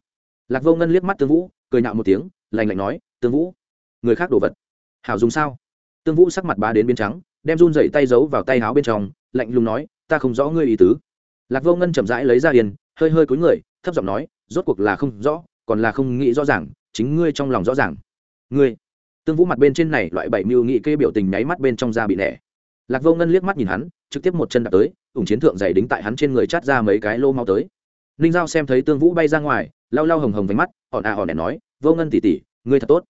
Lạc vô ngân liếc mắt tương vũ, cười nhạo một tiếng lành lạnh nói, tương vũ, người khác đồ vật. Hảo dùng sao? Tương vũ sắc mặt bá đến biến trắng, đem run dậy tay giấu vào tay áo bên trong, lạnh lùng nói, ta không rõ ngươi ý tứ. Lạc vô ngân chậm rãi lấy ra yên, hơi hơi cúi người, thấp giọng nói, rốt cuộc là không rõ, còn là không nghĩ rõ ràng, chính ngươi trong lòng rõ ràng. Ngươi? Tương vũ mặt bên trên này loại bảy mưu nghị kê biểu tình nháy mắt bên trong da bị nẻ lạc vô ngân liếc mắt nhìn hắn, trực tiếp một chân đạp tới, ủng chiến thượng dày đính tại hắn trên người chát ra mấy cái lô mau tới. Ninh giao xem thấy tương vũ bay ra ngoài, lau lau hồng hồng vánh mắt ỏn à ỏn đẻ nói, vô ngân tỉ tỉ ngươi thật tốt.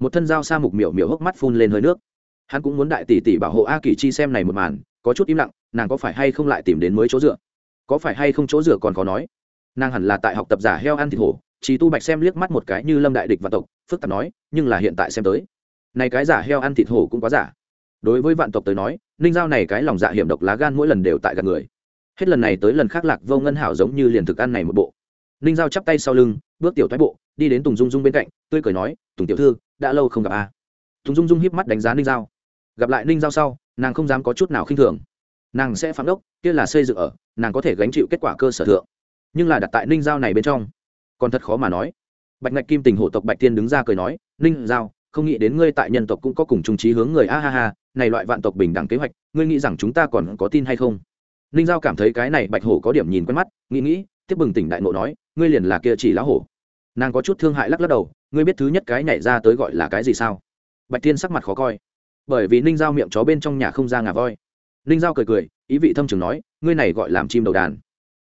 Một thân dao sa mục miểu miểu hốc mắt phun lên hơi nước. Hắn cũng muốn đại tỷ tỷ bảo hộ a kỳ chi xem này một màn, có chút im lặng, nàng có phải hay không lại tìm đến mới chỗ dựa? Có phải hay không chỗ dựa còn khó nói. Nàng hẳn là tại học tập giả heo ăn thịt hổ chỉ tu bạch xem liếc mắt một cái như lâm đại địch và tộc, phức tạp nói, nhưng là hiện tại xem tới, này cái giả heo ăn thịt hổ cũng quá giả đối với vạn tộc tới nói, ninh giao này cái lòng dạ hiểm độc lá gan mỗi lần đều tại gần người. Hết lần này tới lần khác lạc vô ngân hảo giống như liền thực ăn này một bộ. Ninh giao chắp tay sau lưng, bước tiểu thoái bộ, đi đến tùng dung dung bên cạnh, tươi cười nói, tùng tiểu thư, đã lâu không gặp a tùng dung dung hiếp mắt đánh giá ninh giao. Gặp lại ninh giao sau, nàng không dám có chút nào khinh thường. Nàng sẽ phạm đốc, kia là xây dựng ở, nàng có thể gánh chịu kết quả cơ sở thượng. Nhưng là đặt tại ninh giao này bên trong, còn thật khó mà nói. Bạch ngạch kim tình hộ tộc bạch tiên đứng ra cười nói, ninh giao, không nghĩ đến ngươi tại nhân tộc cũng có cùng trung trí hướng người, a ha ha này loại vạn tộc bình đẳng kế hoạch, ngươi nghĩ rằng chúng ta còn có tin hay không? Ninh giao cảm thấy cái này bạch hổ có điểm nhìn quen mắt, nghĩ nghĩ, tiếp bừng tỉnh đại nộ nói, ngươi liền là kia chỉ lá hổ. Nàng có chút thương hại lắc lắc đầu, ngươi biết thứ nhất cái nhảy ra tới gọi là cái gì sao? Bạch tiên sắc mặt khó coi, bởi vì ninh giao miệng chó bên trong nhà không ra ngà voi. Ninh giao cười cười, ý vị thâm trường nói, ngươi này gọi làm chim đầu đàn.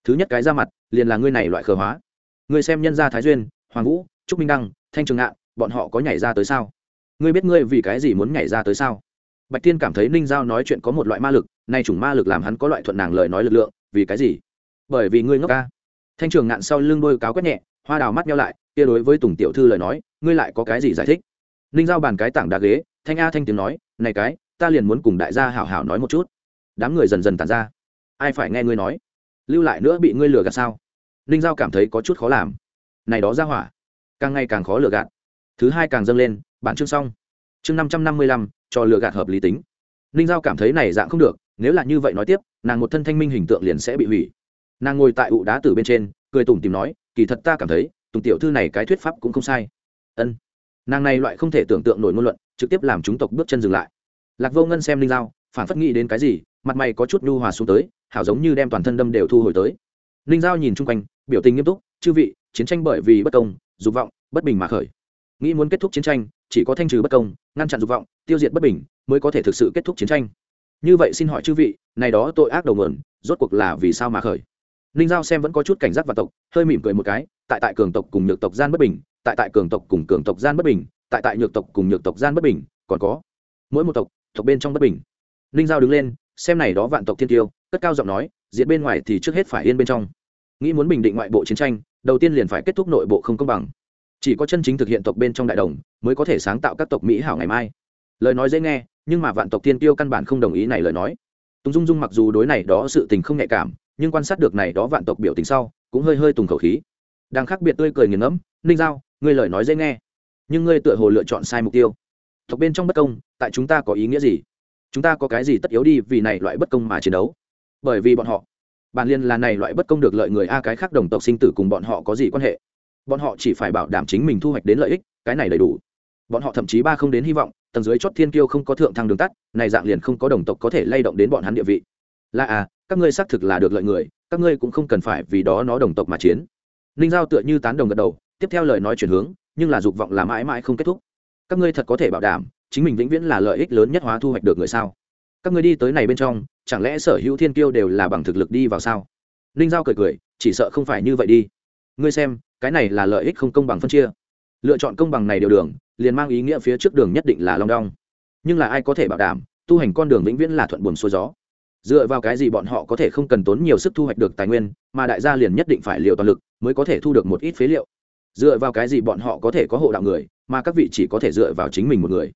Thứ nhất cái ra mặt, liền là ngươi này loại khờ hóa. Ngươi xem nhân gia thái duyên, hoàng vũ, trúc minh đăng, thanh trường ngạn, bọn họ có nhảy ra tới sao? Ngươi biết ngươi vì cái gì muốn nhảy ra tới sao? Bạch tiên cảm thấy ninh giao nói chuyện có một loại ma lực, nay chủng ma lực làm hắn có loại thuận nàng lời nói lực lượng, vì cái gì? Bởi vì ngươi ngốc ca. Thanh trường ngạn sau lưng đôi cáo quét nhẹ, hoa đào mắt nhau lại, kia đối với tùng tiểu thư lời nói, ngươi lại có cái gì giải thích? Ninh giao bàn cái tảng đá ghế, thanh a thanh tiếng nói, này cái, ta liền muốn cùng đại gia hảo hảo nói một chút. Đám người dần dần tàn ra. Ai phải nghe ngươi nói? Lưu lại nữa bị ngươi lừa gạt sao? Ninh giao cảm thấy có chút khó làm. Này đó ra hỏa, càng ngày càng khó lừa gạt. Thứ hai càng dâng lên, bản chương xong. Chương năm trăm năm mươi lăm cho lừa gạt hợp lý tính. Ninh giao cảm thấy này dạng không được, nếu là như vậy nói tiếp, nàng một thân thanh minh hình tượng liền sẽ bị hủy. Nàng ngồi tại ụ đá từ bên trên, cười tủm tìm nói, kỳ thật ta cảm thấy, tùng tiểu thư này cái thuyết pháp cũng không sai. Ân. Nàng này loại không thể tưởng tượng nổi ngôn luận, trực tiếp làm chúng tộc bước chân dừng lại. Lạc vô ngân xem linh giao, phản phất nghĩ đến cái gì, mặt mày có chút nhu hòa xuống tới, hảo giống như đem toàn thân đâm đều thu hồi tới. Linh giao nhìn chung quanh, biểu tình nghiêm túc, chư vị, chiến tranh bởi vì bất công, dục vọng, bất bình mà khởi. Nghĩ muốn kết thúc chiến tranh chỉ có thanh trừ bất công, ngăn chặn dục vọng, tiêu diệt bất bình mới có thể thực sự kết thúc chiến tranh. Như vậy xin hỏi chư vị, này đó tội ác đầu nguồn, rốt cuộc là vì sao mà khởi? Ninh giao xem vẫn có chút cảnh giác và tộc, hơi mỉm cười một cái, tại tại cường tộc cùng nhược tộc gian bất bình, tại tại cường tộc cùng cường tộc gian bất bình, tại tại nhược tộc cùng nhược tộc gian bất bình, còn có mỗi một tộc tộc bên trong bất bình. Ninh giao đứng lên, xem này đó vạn tộc thiên tiêu, cất cao giọng nói, diện bên ngoài thì trước hết phải yên bên trong. Nghĩ muốn bình định ngoại bộ chiến tranh, đầu tiên liền phải kết thúc nội bộ không công bằng chỉ có chân chính thực hiện tộc bên trong đại đồng mới có thể sáng tạo các tộc mỹ hảo ngày mai. Lời nói dễ nghe, nhưng mà vạn tộc tiên tiêu căn bản không đồng ý này lời nói. Tùng dung dung mặc dù đối này đó sự tình không nhạy cảm, nhưng quan sát được này đó vạn tộc biểu tình sau, cũng hơi hơi tùng khẩu khí. Đang khác biệt tươi cười nghiền ngẫm, ninh giao, ngươi lời nói dễ nghe, nhưng ngươi tựa hồ lựa chọn sai mục tiêu. Tộc bên trong bất công, tại chúng ta có ý nghĩa gì? Chúng ta có cái gì tất yếu đi vì này loại bất công mà chiến đấu? Bởi vì bọn họ, bản liên là này loại bất công được lợi người a, cái khác đồng tộc sinh tử cùng bọn họ có gì quan hệ? Bọn họ chỉ phải bảo đảm chính mình thu hoạch đến lợi ích, cái này đầy đủ. Bọn họ thậm chí ba không đến hy vọng, tầng dưới chót thiên kiêu không có thượng thăng đường tắt, này dạng liền không có đồng tộc có thể lay động đến bọn hắn địa vị. Là à các ngươi xác thực là được lợi người, các ngươi cũng không cần phải vì đó nó đồng tộc mà chiến. Ninh giao tựa như tán đồng gật đầu, tiếp theo lời nói chuyển hướng, nhưng là dục vọng là mãi mãi không kết thúc. Các ngươi thật có thể bảo đảm, chính mình vĩnh viễn là lợi ích lớn nhất hóa thu hoạch được người sao? Các ngươi đi tới này bên trong, chẳng lẽ sở hữu thiên kiêu đều là bằng thực lực đi vào sao? Ninh giao cười cười, chỉ sợ không phải như vậy đi. Ngươi xem cái này là lợi ích không công bằng phân chia. Lựa chọn công bằng này điều đường, liền mang ý nghĩa phía trước đường nhất định là long đong. Nhưng là ai có thể bảo đảm, tu hành con đường vĩnh viễn là thuận buồm xuôi gió. Dựa vào cái gì bọn họ có thể không cần tốn nhiều sức thu hoạch được tài nguyên, mà đại gia liền nhất định phải liều toàn lực mới có thể thu được một ít phế liệu. Dựa vào cái gì bọn họ có thể có hộ đạo người, mà các vị chỉ có thể dựa vào chính mình một người.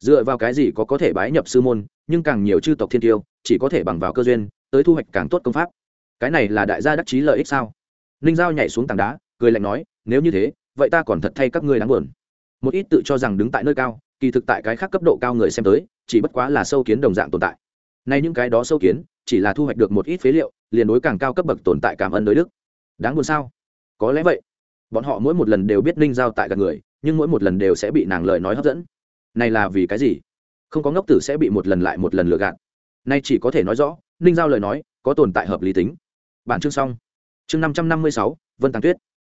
Dựa vào cái gì có có thể bái nhập sư môn, nhưng càng nhiều chư tộc thiên tiêu, chỉ có thể bằng vào cơ duyên, tới thu hoạch càng tốt công pháp. Cái này là đại gia đắc chí lợi ích sao? Ninh giao nhảy xuống tảng đá cười lạnh nói, nếu như thế, vậy ta còn thật thay các ngươi đáng buồn. Một ít tự cho rằng đứng tại nơi cao, kỳ thực tại cái khác cấp độ cao người xem tới, chỉ bất quá là sâu kiến đồng dạng tồn tại. Nay những cái đó sâu kiến, chỉ là thu hoạch được một ít phế liệu, liền đối càng cao cấp bậc tồn tại cảm ơn đối đức. Đáng buồn sao? Có lẽ vậy. Bọn họ mỗi một lần đều biết ninh giao tại gần người, nhưng mỗi một lần đều sẽ bị nàng lời nói hấp dẫn. Này là vì cái gì? Không có ngốc tử sẽ bị một lần lại một lần lừa gạt. Nay chỉ có thể nói rõ, ninh giao lời nói, có tồn tại hợp lý tính. Bản chương xong. Chương năm trăm năm mươi sáu, vân tàng tuyết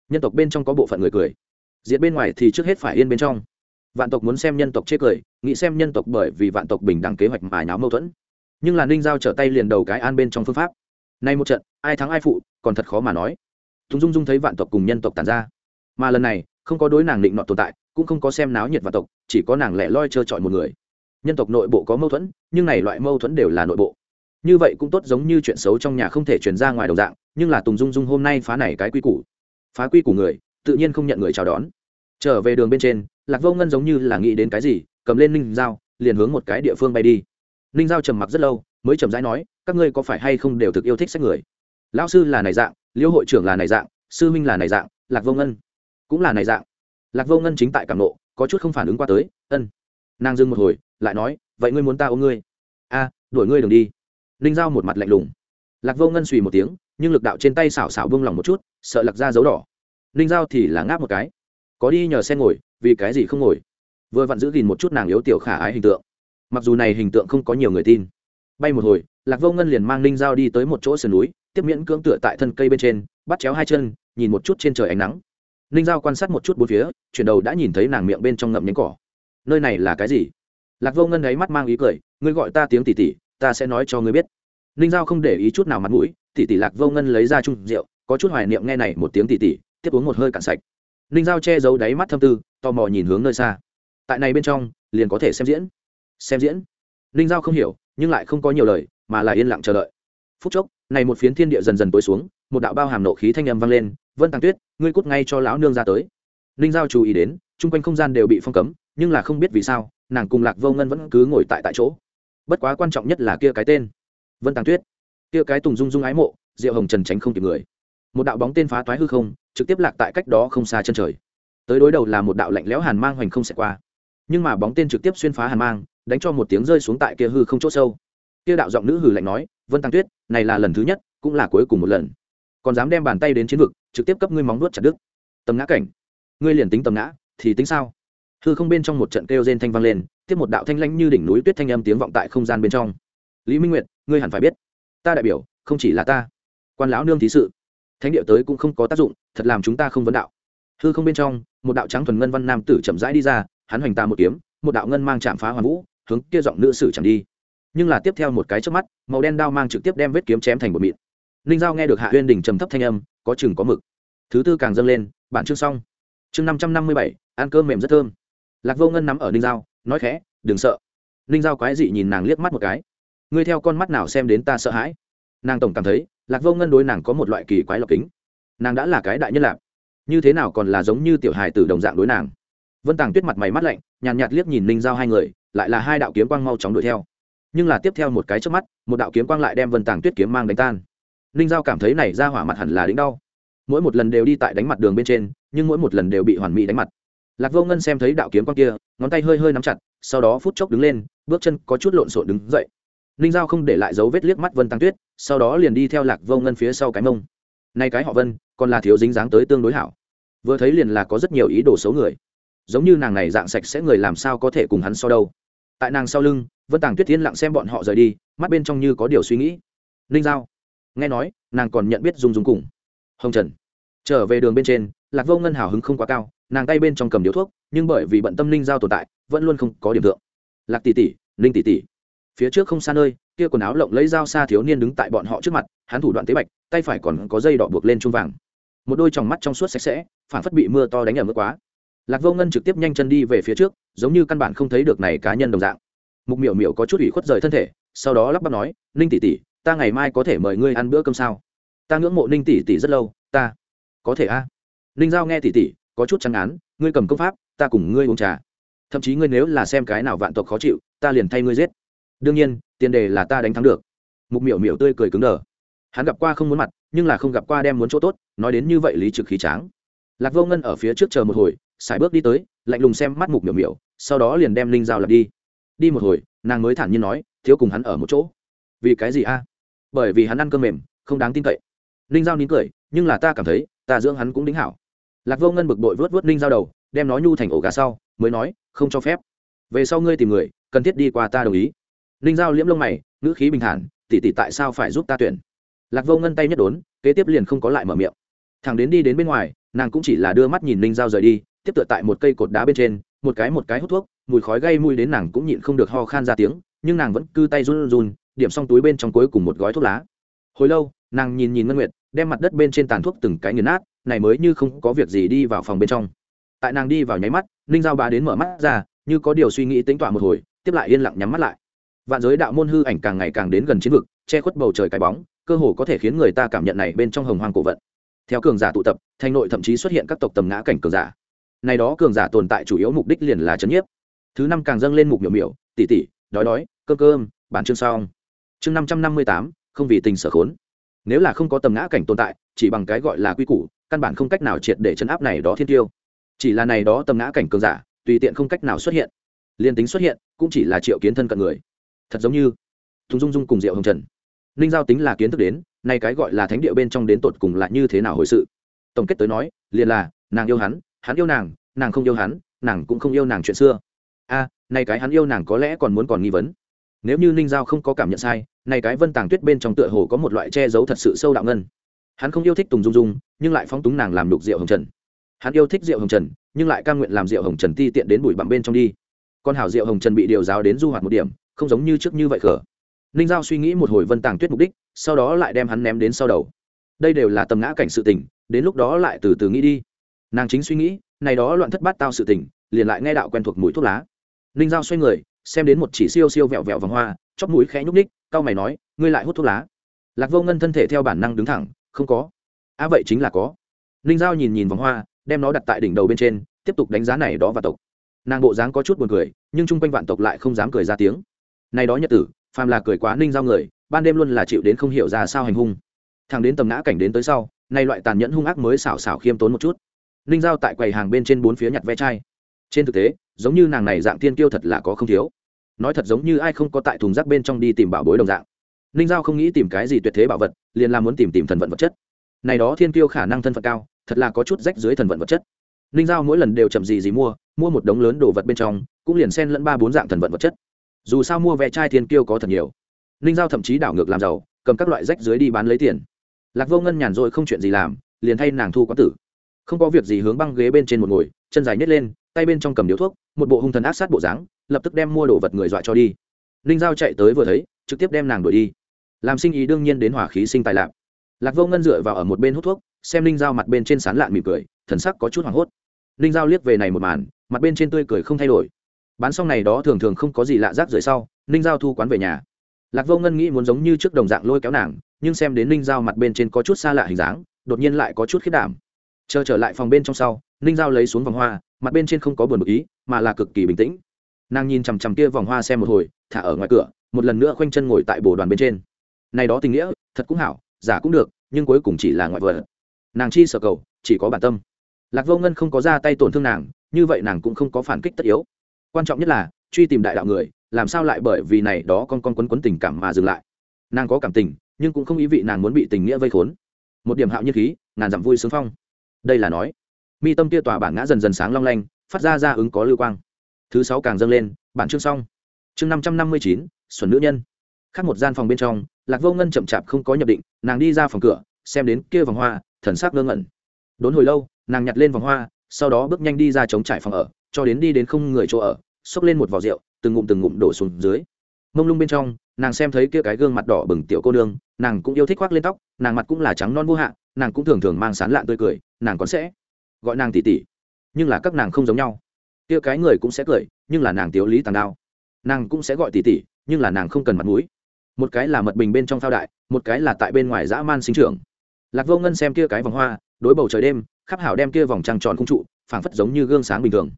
nhân tộc bên trong có bộ phận người cười. Diệt bên ngoài thì trước hết phải yên bên trong. Vạn tộc muốn xem nhân tộc chê cười, nghĩ xem nhân tộc bởi vì vạn tộc bình đẳng kế hoạch mà nháo mâu thuẫn. Nhưng là ninh giao trở tay liền đầu cái an bên trong phương pháp. Nay một trận, ai thắng ai phụ, còn thật khó mà nói. Thùng dung dung thấy vạn tộc cùng nhân tộc tàn ra. Mà lần này, không có đối nàng định nọ tồn tại, cũng không có xem náo nhiệt vạn tộc, chỉ có nàng lẻ loi trơ trọi một người. Nhân tộc nội bộ có mâu thuẫn, nhưng này loại mâu thuẫn đều là nội bộ. Như vậy cũng tốt giống như chuyện xấu trong nhà không thể truyền ra ngoài đầu dạng, nhưng là tùng dung dung hôm nay phá này cái quy củ phá quy của người, tự nhiên không nhận người chào đón. Trở về đường bên trên, lạc vô ngân giống như là nghĩ đến cái gì, cầm lên ninh dao liền hướng một cái địa phương bay đi. Ninh giao trầm mặc rất lâu, mới trầm rãi nói, các ngươi có phải hay không đều thực yêu thích sách người? Lão sư là này dạng, liêu hội trưởng là này dạng, sư minh là này dạng, lạc vô ngân cũng là này dạng. Lạc vô ngân chính tại cảm nộ, có chút không phản ứng qua tới, ân. Nàng dưng một hồi, lại nói, vậy ngươi muốn ta ôm ngươi? A, đuổi ngươi đừng đi. Ninh giao một mặt lạnh lùng. Lạc vô ngân suy một tiếng nhưng lực đạo trên tay xảo xảo bông lòng một chút, sợ lạc ra dấu đỏ. Ninh giao thì là ngáp một cái. Có đi nhờ xe ngồi, vì cái gì không ngồi? Vừa vặn giữ gìn một chút nàng yếu tiểu khả ái hình tượng. Mặc dù này hình tượng không có nhiều người tin. Bay một hồi, lạc vô ngân liền mang ninh giao đi tới một chỗ sườn núi, tiếp miễn cưỡng tựa tại thân cây bên trên, bắt chéo hai chân, nhìn một chút trên trời ánh nắng. Ninh giao quan sát một chút bốn phía, chuyển đầu đã nhìn thấy nàng miệng bên trong ngậm nhánh cỏ. Nơi này là cái gì? Lạc vô ngân ấy mắt mang ý cười, ngươi gọi ta tiếng tỉ tỉ, ta sẽ nói cho ngươi biết ninh giao không để ý chút nào mặt mũi, tỉ tỉ lạc vô ngân lấy ra chung rượu, có chút hoài niệm nghe này một tiếng tỉ tỉ, tiếp uống một hơi cạn sạch. Ninh giao che giấu đáy mắt thâm tư, tò mò nhìn hướng nơi xa. Tại này bên trong, liền có thể xem diễn. Xem diễn. Ninh giao không hiểu, nhưng lại không có nhiều lời, mà là yên lặng chờ đợi. Phút chốc, này một phiến thiên địa dần dần tối xuống, một đạo bao hàm nộ khí thanh âm vang lên, vân tàng tuyết, ngươi cút ngay cho lão nương ra tới. Ninh giao chú ý đến, chung quanh không gian đều bị phong cấm, nhưng là không biết vì sao, nàng cùng lạc vô ngân vẫn cứ ngồi tại tại chỗ. Bất quá quan trọng nhất là kia cái tên vân tàng tuyết. Kia cái tùng dung dung ái mộ, diệu hồng trần tránh không kịp người. Một đạo bóng tên phá toái hư không, trực tiếp lạc tại cách đó không xa chân trời. Tới đối đầu là một đạo lạnh lẽo hàn mang hoành không xẹt qua. Nhưng mà bóng tên trực tiếp xuyên phá hàn mang, đánh cho một tiếng rơi xuống tại kia hư không chỗ sâu. Kia đạo giọng nữ hừ lạnh nói, vân tăng tuyết, này là lần thứ nhất, cũng là cuối cùng một lần. Còn dám đem bàn tay đến chiến vực, trực tiếp cấp ngươi móng nuốt chặt đứt. Tầm ngã cảnh. Ngươi liền tính tầm ngã, thì tính sao? Hư không bên trong một trận kêu rên thanh vang lên, tiếp một đạo thanh lãnh như đỉnh núi tuyết thanh âm tiếng vọng tại không gian bên trong lý minh nguyệt, ngươi hẳn phải biết. Ta đại biểu, không chỉ là ta. Quan lão nương thí sự. Thánh địa tới cũng không có tác dụng, thật làm chúng ta không vấn đạo. Hư không bên trong, một đạo trắng thuần ngân văn nam tử chậm rãi đi ra, hắn hoành ta một kiếm, một đạo ngân mang chạm phá hoàn vũ, hướng kia giọng nữ sử chẳng đi. Nhưng là tiếp theo một cái trước mắt, màu đen đao mang trực tiếp đem vết kiếm chém thành một mịn. Ninh giao nghe được hạ huyên đình trầm thấp thanh âm, có chừng có mực. Thứ tư càng dâng lên, bản chương xong. Chương năm trăm năm mươi bảy, ăn cơm mềm rất thơm. Lạc vô ngân nắm ở ninh giao, nói khẽ, đừng sợ. Ninh giao quái dị nhìn nàng liếc mắt một cái ngươi theo con mắt nào xem đến ta sợ hãi? Nàng tổng cảm thấy lạc vô ngân đối nàng có một loại kỳ quái lọc kính. Nàng đã là cái đại nhân lạc như thế nào còn là giống như tiểu hài tử đồng dạng đối nàng? Vân tàng tuyết mặt mày mắt lạnh nhàn nhạt, nhạt liếc nhìn ninh giao hai người lại là hai đạo kiếm quang mau chóng đuổi theo. Nhưng là tiếp theo một cái trước mắt một đạo kiếm quang lại đem vân tàng tuyết kiếm mang đánh tan. Ninh giao cảm thấy này ra hỏa mặt hẳn là đính đau. Mỗi một lần đều đi tại đánh mặt đường bên trên nhưng mỗi một lần đều bị hoàn mỹ đánh mặt. Lạc vô ngân xem thấy đạo kiếm quang kia ngón tay hơi hơi nắm chặt sau đó phút chốc đứng lên bước chân có chút lộn xộn đứng dậy ninh giao không để lại dấu vết liếc mắt vân tăng tuyết, sau đó liền đi theo lạc vô ngân phía sau cái mông. Nay cái họ vân, còn là thiếu dính dáng tới tương đối hảo. Vừa thấy liền là có rất nhiều ý đồ xấu người. Giống như nàng này dạng sạch sẽ người làm sao có thể cùng hắn so đâu. Tại nàng sau lưng, vân tàng tuyết thiên lặng xem bọn họ rời đi, mắt bên trong như có điều suy nghĩ. Ninh giao, nghe nói, nàng còn nhận biết dung dung cùng. Hồng trần, trở về đường bên trên, lạc vô ngân hào hứng không quá cao, nàng tay bên trong cầm điếu thuốc, nhưng bởi vì bận tâm ninh giao tồn tại, vẫn luôn không có điểm thượng. Lạc tỷ tỷ, ninh tỷ tỷ phía trước không xa nơi, kia quần áo lộng lấy dao xa thiếu niên đứng tại bọn họ trước mặt, hắn thủ đoạn tế bạch, tay phải còn có dây đỏ buộc lên chung vàng. Một đôi tròng mắt trong suốt sạch sẽ phản phất bị mưa to đánh ở mức quá. Lạc vô ngân trực tiếp nhanh chân đi về phía trước, giống như căn bản không thấy được này cá nhân đồng dạng. Mục miểu miểu có chút ủy khuất rời thân thể, sau đó lắp bắp nói, ninh tỷ tỷ, ta ngày mai có thể mời ngươi ăn bữa cơm sao? Ta ngưỡng mộ ninh tỷ tỷ rất lâu, ta có thể a. À? ninh giao nghe tỷ tỷ, có chút trắng án ngươi cầm công pháp, ta cùng ngươi uống trà. Thậm chí ngươi nếu là xem cái nào vạn tộc khó chịu, ta liền thay ngươi giết đương nhiên, tiền đề là ta đánh thắng được. Mục miểu miểu tươi cười cứng đờ. Hắn gặp qua không muốn mặt, nhưng là không gặp qua đem muốn chỗ tốt, nói đến như vậy lý trực khí tráng. Lạc vô ngân ở phía trước chờ một hồi, sải bước đi tới, lạnh lùng xem mắt mục miểu miểu, sau đó liền đem linh dao lật đi. Đi một hồi, nàng mới thản nhiên nói, thiếu cùng hắn ở một chỗ. Vì cái gì a? Bởi vì hắn ăn cơm mềm, không đáng tin cậy. Linh dao nín cười, nhưng là ta cảm thấy, ta dưỡng hắn cũng đính hảo. Lạc vô ngân bực bội vớt vớt linh dao đầu, đem nó nhu thành ổ gà sau, mới nói, không cho phép. Về sau ngươi tìm người, cần thiết đi qua ta đồng ý. Ninh giao liễm lông mày, ngữ khí bình thản tỉ tỉ tại sao phải giúp ta tuyển? Lạc vô ngân tay nhất đốn, kế tiếp liền không có lại mở miệng. Thằng đến đi đến bên ngoài, nàng cũng chỉ là đưa mắt nhìn Ninh giao rời đi, tiếp tựa tại một cây cột đá bên trên, một cái một cái hút thuốc, mùi khói gây mùi đến nàng cũng nhịn không được ho khan ra tiếng, nhưng nàng vẫn cứ tay run run, điểm xong túi bên trong cuối cùng một gói thuốc lá. Hồi lâu, nàng nhìn nhìn ngân nguyệt, đem mặt đất bên trên tàn thuốc từng cái nghiền nát, này mới như không có việc gì đi vào phòng bên trong. Tại nàng đi vào nháy mắt, ninh giao bá đến mở mắt ra, như có điều suy nghĩ tính toả một hồi, tiếp lại yên lặng nhắm mắt lại vạn giới đạo môn hư ảnh càng ngày càng đến gần chiến vực, che khuất bầu trời cái bóng, cơ hồ có thể khiến người ta cảm nhận này bên trong hồng hoang cổ vận. Theo cường giả tụ tập, thành nội thậm chí xuất hiện các tộc tầm ngã cảnh cường giả. Này đó cường giả tồn tại chủ yếu mục đích liền là chấn nhiếp. Thứ năm càng dâng lên mục miểu miểu tỉ tỉ đói đói, cơm cơm, bản chương xong. Chương năm trăm năm mươi tám, không vì tình sở khốn. Nếu là không có tầm ngã cảnh tồn tại, chỉ bằng cái gọi là quy củ, căn bản không cách nào triệt để chấn áp này đó thiên tiêu. Chỉ là này đó tầm ngã cảnh cường giả, tùy tiện không cách nào xuất hiện. Liên tính xuất hiện, cũng chỉ là triệu kiến thân cận người thật giống như thùng dung dung cùng diệu hồng trần. Ninh giao tính là kiến thức đến nay cái gọi là thánh địa bên trong đến tột cùng là như thế nào hồi sự. Tổng kết tới nói liền là nàng yêu hắn hắn yêu nàng nàng không yêu hắn nàng cũng không yêu nàng chuyện xưa. A à, nay cái hắn yêu nàng có lẽ còn muốn còn nghi vấn. Nếu như ninh giao không có cảm nhận sai nay cái vân tàng tuyết bên trong tựa hồ có một loại che giấu thật sự sâu đạo ngân. Hắn không yêu thích tùng dung dung nhưng lại phóng túng nàng làm đục rượu hồng trần. Hắn yêu thích rượu hồng trần nhưng lại c nguyện làm rượu hồng trần ti tiện đến bụi bặm bên trong đi. Con hảo rượu hồng trần bị điều giáo đến du hoạt một điểm không giống như trước như vậy khở ninh giao suy nghĩ một hồi vân tàng tuyết mục đích, sau đó lại đem hắn ném đến sau đầu. Đây đều là tầm ngã cảnh sự tình, đến lúc đó lại từ từ nghĩ đi. Nàng chính suy nghĩ, này đó loạn thất bát tao sự tình, liền lại nghe đạo quen thuộc mùi thuốc lá. Ninh giao xoay người, xem đến một chỉ siêu siêu vẹo vẹo vòng hoa, chóp mũi khẽ nhúc ních cau mày nói, ngươi lại hút thuốc lá? Lạc vô ngân thân thể theo bản năng đứng thẳng, không có. Á à vậy chính là có. Ninh giao nhìn nhìn vòng hoa, đem nó đặt tại đỉnh đầu bên trên, tiếp tục đánh giá này đó và tộc. Nàng bộ dáng có chút buồn cười, nhưng chung quanh vạn tộc lại không dám cười ra tiếng này đó nhật tử, phàm là cười quá ninh giao người, ban đêm luôn là chịu đến không hiểu ra sao hành hung. Thằng đến tầm ngã cảnh đến tới sau nay loại tàn nhẫn hung ác mới xảo xảo khiêm tốn một chút. Ninh giao tại quầy hàng bên trên bốn phía nhặt ve chai. Trên thực tế, giống như nàng này dạng tiên tiêu thật là có không thiếu. Nói thật giống như ai không có tại thùng rác bên trong đi tìm bảo bối đồng dạng. Ninh giao không nghĩ tìm cái gì tuyệt thế bảo vật, liền là muốn tìm tìm thần vận vật chất. Này đó thiên tiêu khả năng thân phận cao, thật là có chút rách dưới thần vận vật chất. Ninh giao mỗi lần đều chậm gì gì mua mua một đống lớn đồ vật bên trong, cũng liền xen lẫn ba bốn dạng thần vận vật chất dù sao mua vé chai thiên kiêu có thật nhiều. Ninh giao thậm chí đảo ngược làm giàu, cầm các loại rách dưới đi bán lấy tiền. Lạc vô ngân nhàn rồi không chuyện gì làm, liền thay nàng thu quán tử. Không có việc gì hướng băng ghế bên trên một ngồi, chân dài nhét lên, tay bên trong cầm điếu thuốc, một bộ hung thần ác sát bộ dáng, lập tức đem mua đồ vật người dọa cho đi. Ninh giao chạy tới vừa thấy, trực tiếp đem nàng đuổi đi. Làm sinh ý đương nhiên đến hỏa khí sinh tài lạc lạc vô ngân dựa vào ở một bên hút thuốc, xem ninh giao mặt bên trên sán lạn mỉm cười, thần sắc có chút hoảng hốt. Ninh giao liếc về này một màn, mặt bên trên tươi cười không thay đổi bán xong này đó thường thường không có gì lạ rác rưởi sau, ninh giao thu quán về nhà. Lạc vô ngân nghĩ muốn giống như trước đồng dạng lôi kéo nàng, nhưng xem đến ninh giao mặt bên trên có chút xa lạ hình dáng, đột nhiên lại có chút khiết đảm. Chờ trở lại phòng bên trong sau, ninh giao lấy xuống vòng hoa, mặt bên trên không có buồn bực ý, mà là cực kỳ bình tĩnh. Nàng nhìn chằm chằm kia vòng hoa xem một hồi, thả ở ngoài cửa, một lần nữa khoanh chân ngồi tại bồ đoàn bên trên. Này đó tình nghĩa, thật cũng hảo, giả cũng được, nhưng cuối cùng chỉ là ngoại vật. Nàng chi sở cầu, chỉ có bản tâm. Lạc vô ngân không có ra tay tổn thương nàng, như vậy nàng cũng không có phản kích tất yếu quan trọng nhất là, truy tìm đại đạo người, làm sao lại bởi vì này đó con con quấn quấn tình cảm mà dừng lại? Nàng có cảm tình, nhưng cũng không ý vị nàng muốn bị tình nghĩa vây khốn. Một điểm hạo nhiên khí, ngàn dặm vui sướng phong. Đây là nói, mi tâm tia tòa bản ngã dần dần sáng long lanh, phát ra ra ứng có lưu quang. Thứ sáu càng dâng lên, bản chương xong. Chương năm trăm năm mươi chín, xuân nữ nhân. Khác một gian phòng bên trong, lạc vô ngân chậm chạp không có nhập định, nàng đi ra phòng cửa, xem đến kia vòng hoa, thần sắc ngơ ngẩn. Đốn hồi lâu, nàng nhặt lên vòng hoa, sau đó bước nhanh đi ra chống trải phòng ở cho đến đi đến không người chỗ ở, xốc lên một vò rượu, từng ngụm từng ngụm đổ xuống dưới. Mông lung bên trong, nàng xem thấy kia cái gương mặt đỏ bừng tiểu cô nương, nàng cũng yêu thích khoác lên tóc, nàng mặt cũng là trắng non vô hạn nàng cũng thường thường mang sán lạn tươi cười, nàng còn sẽ gọi nàng tỉ tỉ nhưng là các nàng không giống nhau. Kia cái người cũng sẽ cười, nhưng là nàng tiếu lý tàng đao. Nàng cũng sẽ gọi tỉ tỉ nhưng là nàng không cần mặt mũi. Một cái là mật bình bên trong phao đại, một cái là tại bên ngoài dã man sinh trưởng. Lạc vô ngân xem kia cái vòng hoa, đối bầu trời đêm, khắp hảo đem kia vòng trăng tròn không trụ, phảng phất giống như gương sáng bình thường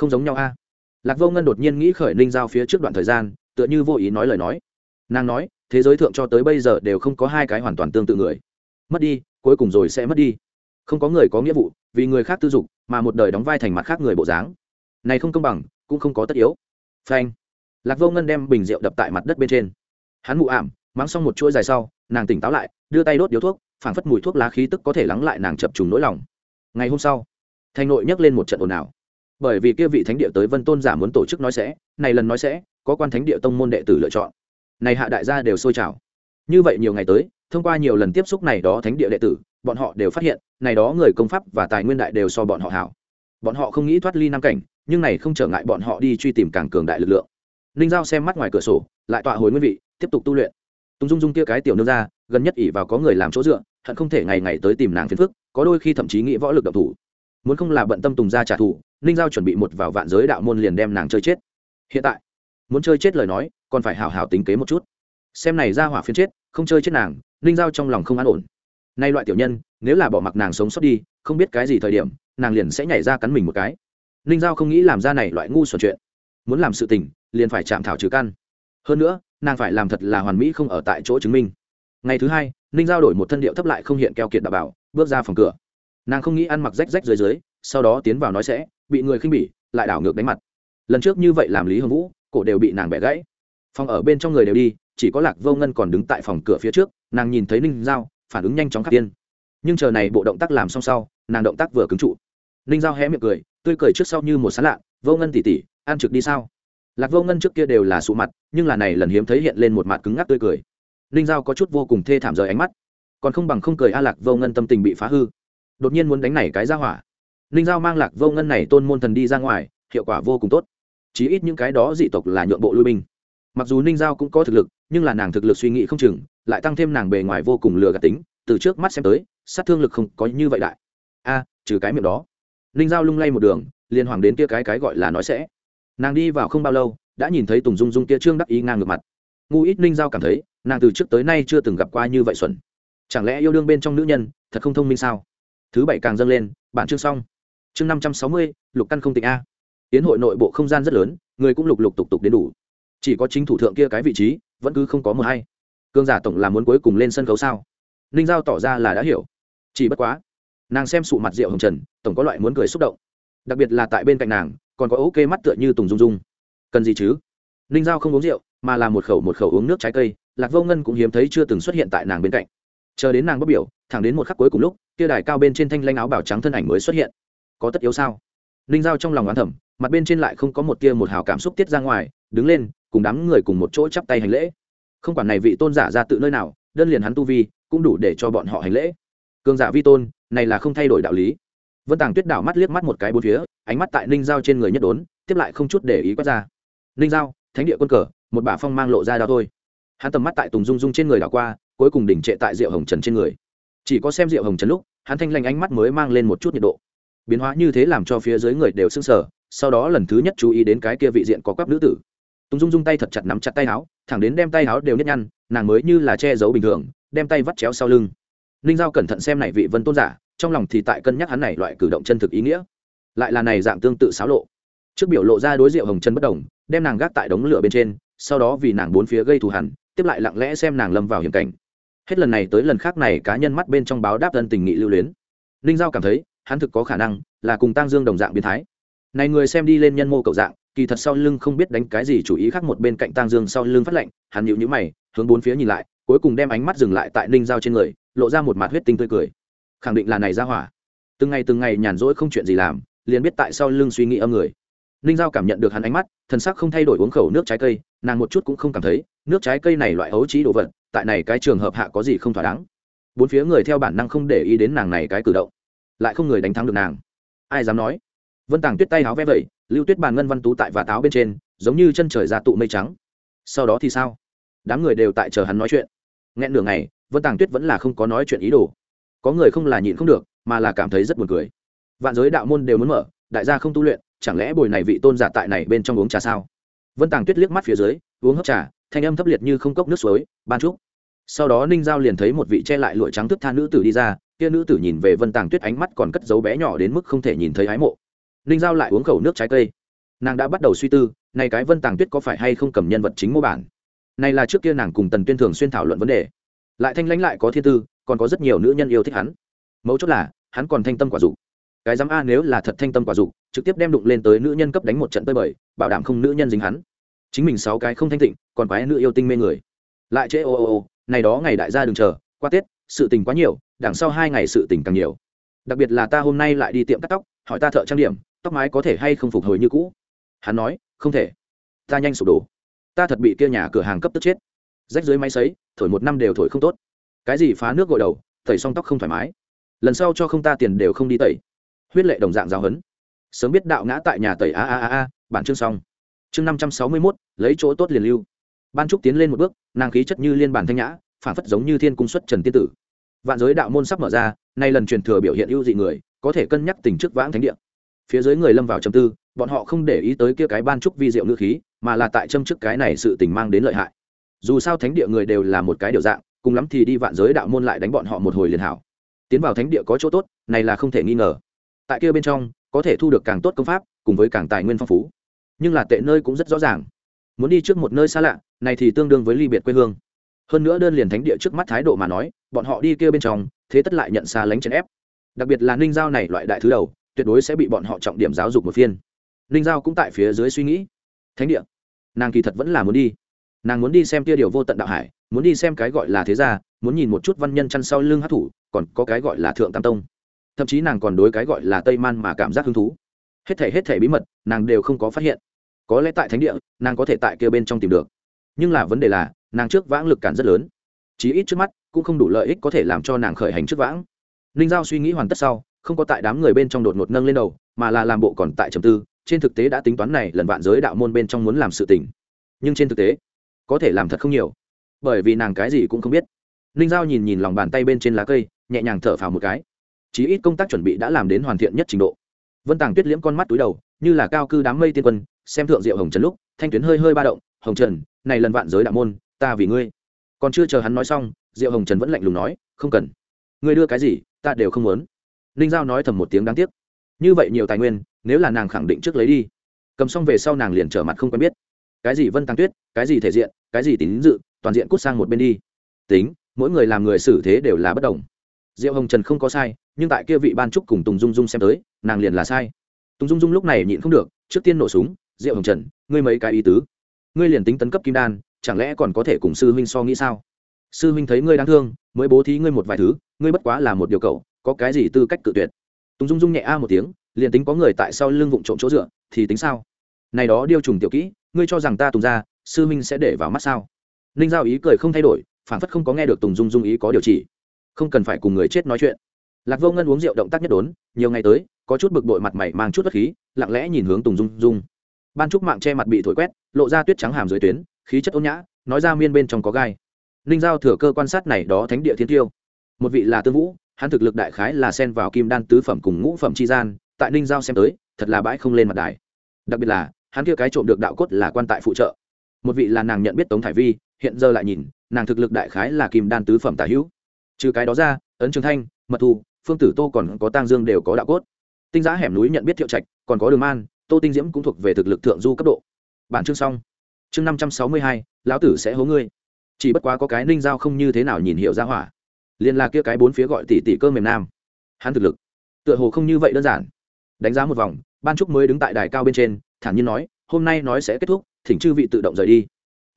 không giống nhau a. Lạc vô ngân đột nhiên nghĩ khởi ninh giao phía trước đoạn thời gian, tựa như vô ý nói lời nói. Nàng nói, thế giới thượng cho tới bây giờ đều không có hai cái hoàn toàn tương tự người. Mất đi, cuối cùng rồi sẽ mất đi. Không có người có nghĩa vụ, vì người khác tư dục, mà một đời đóng vai thành mặt khác người bộ dáng. Này không công bằng, cũng không có tất yếu. Phanh. Lạc vô ngân đem bình rượu đập tại mặt đất bên trên. Hắn mụ ảm, mắng xong một chuỗi dài sau, nàng tỉnh táo lại, đưa tay đốt điếu thuốc, phảng phất mùi thuốc lá khí tức có thể lắng lại nàng chập trùng nỗi lòng. Ngày hôm sau, thành nội nhấc lên một trận ồn ào bởi vì kia vị thánh địa tới vân tôn giả muốn tổ chức nói sẽ, này lần nói sẽ, có quan thánh địa tông môn đệ tử lựa chọn. Này hạ đại gia đều sôi trào. Như vậy nhiều ngày tới, thông qua nhiều lần tiếp xúc này đó thánh địa đệ tử, bọn họ đều phát hiện, này đó người công pháp và tài nguyên đại đều so bọn họ hảo. Bọn họ không nghĩ thoát ly nam cảnh, nhưng này không trở ngại bọn họ đi truy tìm càng cường đại lực lượng. Ninh giao xem mắt ngoài cửa sổ, lại tọa hồi nguyên vị, tiếp tục tu luyện. Tùng dung dung kia cái tiểu nương ra, gần nhất ỉ vào có người làm chỗ dựa, hận không thể ngày ngày tới tìm nàng phiền phức, có đôi khi thậm chí nghĩ võ lực độc thủ. Muốn không là bận tâm tùng ra trả thù ninh giao chuẩn bị một vào vạn giới đạo môn liền đem nàng chơi chết. Hiện tại, muốn chơi chết lời nói, còn phải hào hào tính kế một chút. Xem này ra hỏa phiến chết, không chơi chết nàng, ninh giao trong lòng không an ổn. Nay loại tiểu nhân, nếu là bỏ mặc nàng sống sót đi, không biết cái gì thời điểm, nàng liền sẽ nhảy ra cắn mình một cái. Ninh giao không nghĩ làm ra này loại ngu xuẩn chuyện. Muốn làm sự tình, liền phải chạm thảo trừ căn. Hơn nữa, nàng phải làm thật là hoàn mỹ không ở tại chỗ chứng minh. Ngày thứ hai, ninh giao đổi một thân điệu thấp lại không hiện keo kiệt đạo bảo, bước ra phòng cửa. Nàng không nghĩ ăn mặc rách rách dưới dưới, sau đó tiến vào nói sẽ bị người khinh bỉ, lại đảo ngược đánh mặt. Lần trước như vậy làm lý Hồng vũ, cổ đều bị nàng bẻ gãy. Phòng ở bên trong người đều đi, chỉ có lạc vô ngân còn đứng tại phòng cửa phía trước, nàng nhìn thấy ninh giao, phản ứng nhanh chóng khắc tiên. Nhưng chờ này bộ động tác làm xong sau, nàng động tác vừa cứng trụ. Ninh giao hé miệng cười, tươi cười trước sau như một sán lạ, vô ngân tỉ tỉ ăn trực đi sao? Lạc vô ngân trước kia đều là sụ mặt, nhưng là này lần hiếm thấy hiện lên một mặt cứng ngắc tươi cười. Ninh giao có chút vô cùng thê thảm rời ánh mắt, còn không bằng không cười a lạc vô ngân tâm tình bị phá hư. Đột nhiên muốn đánh này cái ra hỏa ninh giao mang lạc vô ngân này tôn môn thần đi ra ngoài, hiệu quả vô cùng tốt. Chí ít những cái đó dị tộc là nhượng bộ lui binh. Mặc dù ninh giao cũng có thực lực, nhưng là nàng thực lực suy nghĩ không chừng, lại tăng thêm nàng bề ngoài vô cùng lừa gạt tính, từ trước mắt xem tới, sát thương lực không có như vậy đại. A, trừ cái miệng đó. Ninh giao lung lay một đường, liền hoàng đến kia cái cái gọi là nói sẽ. Nàng đi vào không bao lâu, đã nhìn thấy tùng dung dung kia trương đắc ý ngang ngược mặt. Ngu ít ninh giao cảm thấy, nàng từ trước tới nay chưa từng gặp qua như vậy xuẩn. Chẳng lẽ yêu đương bên trong nữ nhân, thật không thông minh sao? Thứ bảy càng dâng lên, bản chương xong chương năm trăm sáu mươi, lục căn không tịnh a. Tiến hội nội bộ không gian rất lớn, người cũng lục lục tục tục đến đủ. Chỉ có chính thủ thượng kia cái vị trí, vẫn cứ không có mờ hay. Cương giả tổng là muốn cuối cùng lên sân khấu sao? Ninh giao tỏ ra là đã hiểu. Chỉ bất quá, nàng xem sụ mặt rượu hồng trần, tổng có loại muốn cười xúc động. Đặc biệt là tại bên cạnh nàng, còn có ok mắt tựa như tùng dung dung. Cần gì chứ? Ninh giao không uống rượu, mà là một khẩu một khẩu uống nước trái cây, lạc vô ngân cũng hiếm thấy chưa từng xuất hiện tại nàng bên cạnh. Chờ đến nàng bất biểu, thẳng đến một khắc cuối cùng lúc, kia đài cao bên trên thanh lanh áo bảo trắng thân ảnh mới xuất hiện có tất yếu sao? Ninh giao trong lòng oán thẩm mặt bên trên lại không có một tia một hào cảm xúc tiết ra ngoài, đứng lên, cùng đám người cùng một chỗ chắp tay hành lễ. Không quản này vị tôn giả ra tự nơi nào, đơn liền hắn tu vi, cũng đủ để cho bọn họ hành lễ. Cường giả vi tôn, này là không thay đổi đạo lý. Vân tàng tuyết đảo mắt liếc mắt một cái bốn phía, ánh mắt tại ninh giao trên người nhất đốn, tiếp lại không chút để ý quát ra. Ninh giao, thánh địa quân cờ, một bả phong mang lộ ra đao thôi. Hắn tầm mắt tại tùng dung dung trên người đảo qua, cuối cùng đỉnh trệ tại rượu hồng trần trên người. Chỉ có xem rượu hồng trần lúc, hắn thanh lanh ánh mắt mới mang lên một chút nhiệt độ biến hóa như thế làm cho phía dưới người đều sưng sờ, sau đó lần thứ nhất chú ý đến cái kia vị diện có quắp nữ tử. Tùng dung dung tay thật chặt nắm chặt tay áo, thẳng đến đem tay áo đều nhất nhăn, nàng mới như là che giấu bình thường, đem tay vắt chéo sau lưng. Ninh giao cẩn thận xem này vị vân tôn giả, trong lòng thì tại cân nhắc hắn này loại cử động chân thực ý nghĩa. Lại là này dạng tương tự xáo lộ. Trước biểu lộ ra đối diệu hồng chân bất đồng, đem nàng gác tại đống lửa bên trên, sau đó vì nàng bốn phía gây thù hẳn tiếp lại lặng lẽ xem nàng lâm vào hiểm cảnh. Hết lần này tới lần khác này, cá nhân mắt bên trong báo đáp thân tình nghị lưu luyến. Ninh giao cảm thấy hắn thực có khả năng là cùng tăng dương đồng dạng biến thái. Này người xem đi lên nhân mô cậu dạng, kỳ thật sau lưng không biết đánh cái gì chủ ý khác một bên cạnh tăng dương sau lưng phát lệnh, hắn nhịu nhữ mày, hướng bốn phía nhìn lại, cuối cùng đem ánh mắt dừng lại tại ninh giao trên người, lộ ra một mặt huyết tinh tươi cười. Khẳng định là này ra hỏa. Từng ngày từng ngày nhàn rỗi không chuyện gì làm, liền biết tại sau lưng suy nghĩ âm người. Ninh giao cảm nhận được hắn ánh mắt, thần sắc không thay đổi uống khẩu nước trái cây, nàng một chút cũng không cảm thấy, nước trái cây này loại hấu trí đồ vật, tại này cái trường hợp hạ có gì không thỏa đáng. Bốn phía người theo bản năng không để ý đến nàng này cái cử động lại không người đánh thắng được nàng. Ai dám nói? Vân tàng tuyết tay áo ve vẩy, lưu tuyết bàn ngân văn tú tại và táo bên trên, giống như chân trời ra tụ mây trắng. Sau đó thì sao? Đám người đều tại chờ hắn nói chuyện. Nghẹn nửa ngày, vân tàng tuyết vẫn là không có nói chuyện ý đồ. Có người không là nhịn không được, mà là cảm thấy rất buồn cười. Vạn giới đạo môn đều muốn mở, đại gia không tu luyện, chẳng lẽ bồi này vị tôn giả tại này bên trong uống trà sao? Vân tàng tuyết liếc mắt phía dưới, uống hấp trà, thanh âm thấp liệt như không cốc nước suối, ban trúc. Sau đó ninh giao liền thấy một vị che lại lụa trắng thức tha nữ tử đi ra kia nữ tử nhìn về vân tàng tuyết ánh mắt còn cất dấu bé nhỏ đến mức không thể nhìn thấy ái mộ. Ninh giao lại uống khẩu nước trái cây. Nàng đã bắt đầu suy tư, này cái vân tàng tuyết có phải hay không cầm nhân vật chính mô bản? Này là trước kia nàng cùng tần tuyên thường xuyên thảo luận vấn đề. Lại thanh lãnh lại có thiên tư, còn có rất nhiều nữ nhân yêu thích hắn. Mấu chốt là, hắn còn thanh tâm quả dục. Cái dám a nếu là thật thanh tâm quả dục, trực tiếp đem đụng lên tới nữ nhân cấp đánh một trận tơi bời, bảo đảm không nữ nhân dính hắn. Chính mình sáu cái không thanh tịnh, còn quái nữ yêu tinh mê người. Lại chế ô ô ô, này đó ngày đại gia đừng chờ, qua tết sự tình quá nhiều, đằng sau hai ngày sự tình càng nhiều. Đặc biệt là ta hôm nay lại đi tiệm cắt tóc, hỏi ta thợ trang điểm, tóc mái có thể hay không phục hồi như cũ? Hắn nói, không thể. Ta nhanh sụp đổ. Ta thật bị kia nhà cửa hàng cấp tức chết. Rách dưới máy sấy, thổi một năm đều thổi không tốt. Cái gì phá nước gội đầu, tẩy xong tóc không thoải mái. Lần sau cho không ta tiền đều không đi tẩy. Huyết lệ đồng dạng giáo hấn sớm biết đạo ngã tại nhà tẩy a a a a, bản chương xong. Chương năm trăm sáu mươi mốt, lấy chỗ tốt liền lưu. Ban trúc tiến lên một bước, nàng khí chất như liên bản thanh nhã phản phất giống như thiên cung xuất trần tiên tử. Vạn giới đạo môn sắp mở ra, nay lần truyền thừa biểu hiện ưu dị người, có thể cân nhắc tình trước vãng thánh địa. Phía dưới người lâm vào trầm tư, bọn họ không để ý tới kia cái ban trúc vi diệu ngữ khí, mà là tại châm trước cái này sự tình mang đến lợi hại. Dù sao thánh địa người đều là một cái điều dạng, cùng lắm thì đi vạn giới đạo môn lại đánh bọn họ một hồi liền hảo. Tiến vào thánh địa có chỗ tốt, này là không thể nghi ngờ. Tại kia bên trong, có thể thu được càng tốt công pháp, cùng với càng tài nguyên phong phú. Nhưng là tệ nơi cũng rất rõ ràng. Muốn đi trước một nơi xa lạ, này thì tương đương với ly biệt quê hương hơn nữa đơn liền thánh địa trước mắt thái độ mà nói, bọn họ đi kia bên trong, thế tất lại nhận xa lánh chèn ép. Đặc biệt là ninh giao này loại đại thứ đầu, tuyệt đối sẽ bị bọn họ trọng điểm giáo dục một phiên. Ninh giao cũng tại phía dưới suy nghĩ. Thánh địa. Nàng kỳ thật vẫn là muốn đi. Nàng muốn đi xem kia điều vô tận đạo hải, muốn đi xem cái gọi là thế gia, muốn nhìn một chút văn nhân chăn sau lưng hát thủ, còn có cái gọi là thượng tam tông. Thậm chí nàng còn đối cái gọi là tây man mà cảm giác hứng thú. Hết thể hết thể bí mật, nàng đều không có phát hiện. Có lẽ tại thánh địa, nàng có thể tại kia bên trong tìm được. Nhưng là vấn đề là nàng trước vãng lực cản rất lớn. Chí ít trước mắt, cũng không đủ lợi ích có thể làm cho nàng khởi hành trước vãng. Ninh giao suy nghĩ hoàn tất sau, không có tại đám người bên trong đột ngột nâng lên đầu, mà là làm bộ còn tại trầm tư, trên thực tế đã tính toán này lần vạn giới đạo môn bên trong muốn làm sự tình. Nhưng trên thực tế, có thể làm thật không nhiều. Bởi vì nàng cái gì cũng không biết. Ninh giao nhìn nhìn lòng bàn tay bên trên lá cây, nhẹ nhàng thở phào một cái. Chí ít công tác chuẩn bị đã làm đến hoàn thiện nhất trình độ. Vân tàng tuyết liễm con mắt túi đầu, như là cao cư đám mây tiên quân, xem thượng diệu hồng trần lúc, thanh tuyến hơi hơi ba động, hồng trần, này lần vạn giới đạo môn ta vì ngươi. Còn chưa chờ hắn nói xong, diệu hồng trần vẫn lạnh lùng nói, không cần. Ngươi đưa cái gì, ta đều không muốn. Ninh giao nói thầm một tiếng đáng tiếc. Như vậy nhiều tài nguyên, nếu là nàng khẳng định trước lấy đi. Cầm xong về sau nàng liền trở mặt không quen biết. Cái gì vân tăng tuyết, cái gì thể diện, cái gì tín dự, toàn diện cút sang một bên đi. Tính, mỗi người làm người xử thế đều là bất đồng. Diệu hồng trần không có sai, nhưng tại kia vị ban trúc cùng tùng dung dung xem tới, nàng liền là sai. Tùng dung dung lúc này nhịn không được, trước tiên nổ súng, diệu hồng trần, ngươi mấy cái ý tứ? Ngươi liền tính tấn cấp kim đan chẳng lẽ còn có thể cùng sư huynh so nghĩ sao? Sư huynh thấy ngươi đáng thương, mới bố thí ngươi một vài thứ, ngươi bất quá là một điều cầu có cái gì tư cách cự tuyệt? Tùng dung dung nhẹ a một tiếng, liền tính có người tại sau lưng vụng trộm chỗ dựa, thì tính sao? Này đó điêu trùng tiểu kỹ, ngươi cho rằng ta tùng ra sư huynh sẽ để vào mắt sao? Ninh giao ý cười không thay đổi phản phất không có nghe được tùng dung dung ý có điều chỉ. Không cần phải cùng người chết nói chuyện. Lạc vô ngân uống rượu động tác nhất đốn, nhiều ngày tới, có chút bực bội mặt mày mang chút bất khí, lặng lẽ nhìn hướng tùng dung dung. Ban trúc mạng che mặt bị thổi quét, lộ ra tuyết trắng hàm dưới tuyến khí chất ôn nhã, nói ra miên bên trong có gai. Ninh giao thừa cơ quan sát này đó thánh địa thiên tiêu. Một vị là tương vũ, hắn thực lực đại khái là xen vào kim đan tứ phẩm cùng ngũ phẩm chi gian, tại ninh giao xem tới, thật là bãi không lên mặt đài. Đặc biệt là, hắn kia cái trộm được đạo cốt là quan tại phụ trợ. Một vị là nàng nhận biết tống thải vi, hiện giờ lại nhìn, nàng thực lực đại khái là kim đan tứ phẩm tả hữu. Trừ cái đó ra, ấn trường thanh, mật thu phương tử tô còn có tang dương đều có đạo cốt. Tinh giã hẻm núi nhận biết thiệu trạch, còn có đường man, tô tinh diễm cũng thuộc về thực lực thượng du cấp độ. Bản chương xong chương năm trăm sáu mươi hai lão tử sẽ hố ngươi. Chỉ bất quá có cái ninh giao không như thế nào nhìn hiệu ra hỏa. Liền là kia cái bốn phía gọi tỷ tỷ cơ mềm nam. Hắn thực lực tựa hồ không như vậy đơn giản. Đánh giá một vòng ban trúc mới đứng tại đài cao bên trên thản nhiên nói hôm nay nói sẽ kết thúc thỉnh chư vị tự động rời đi.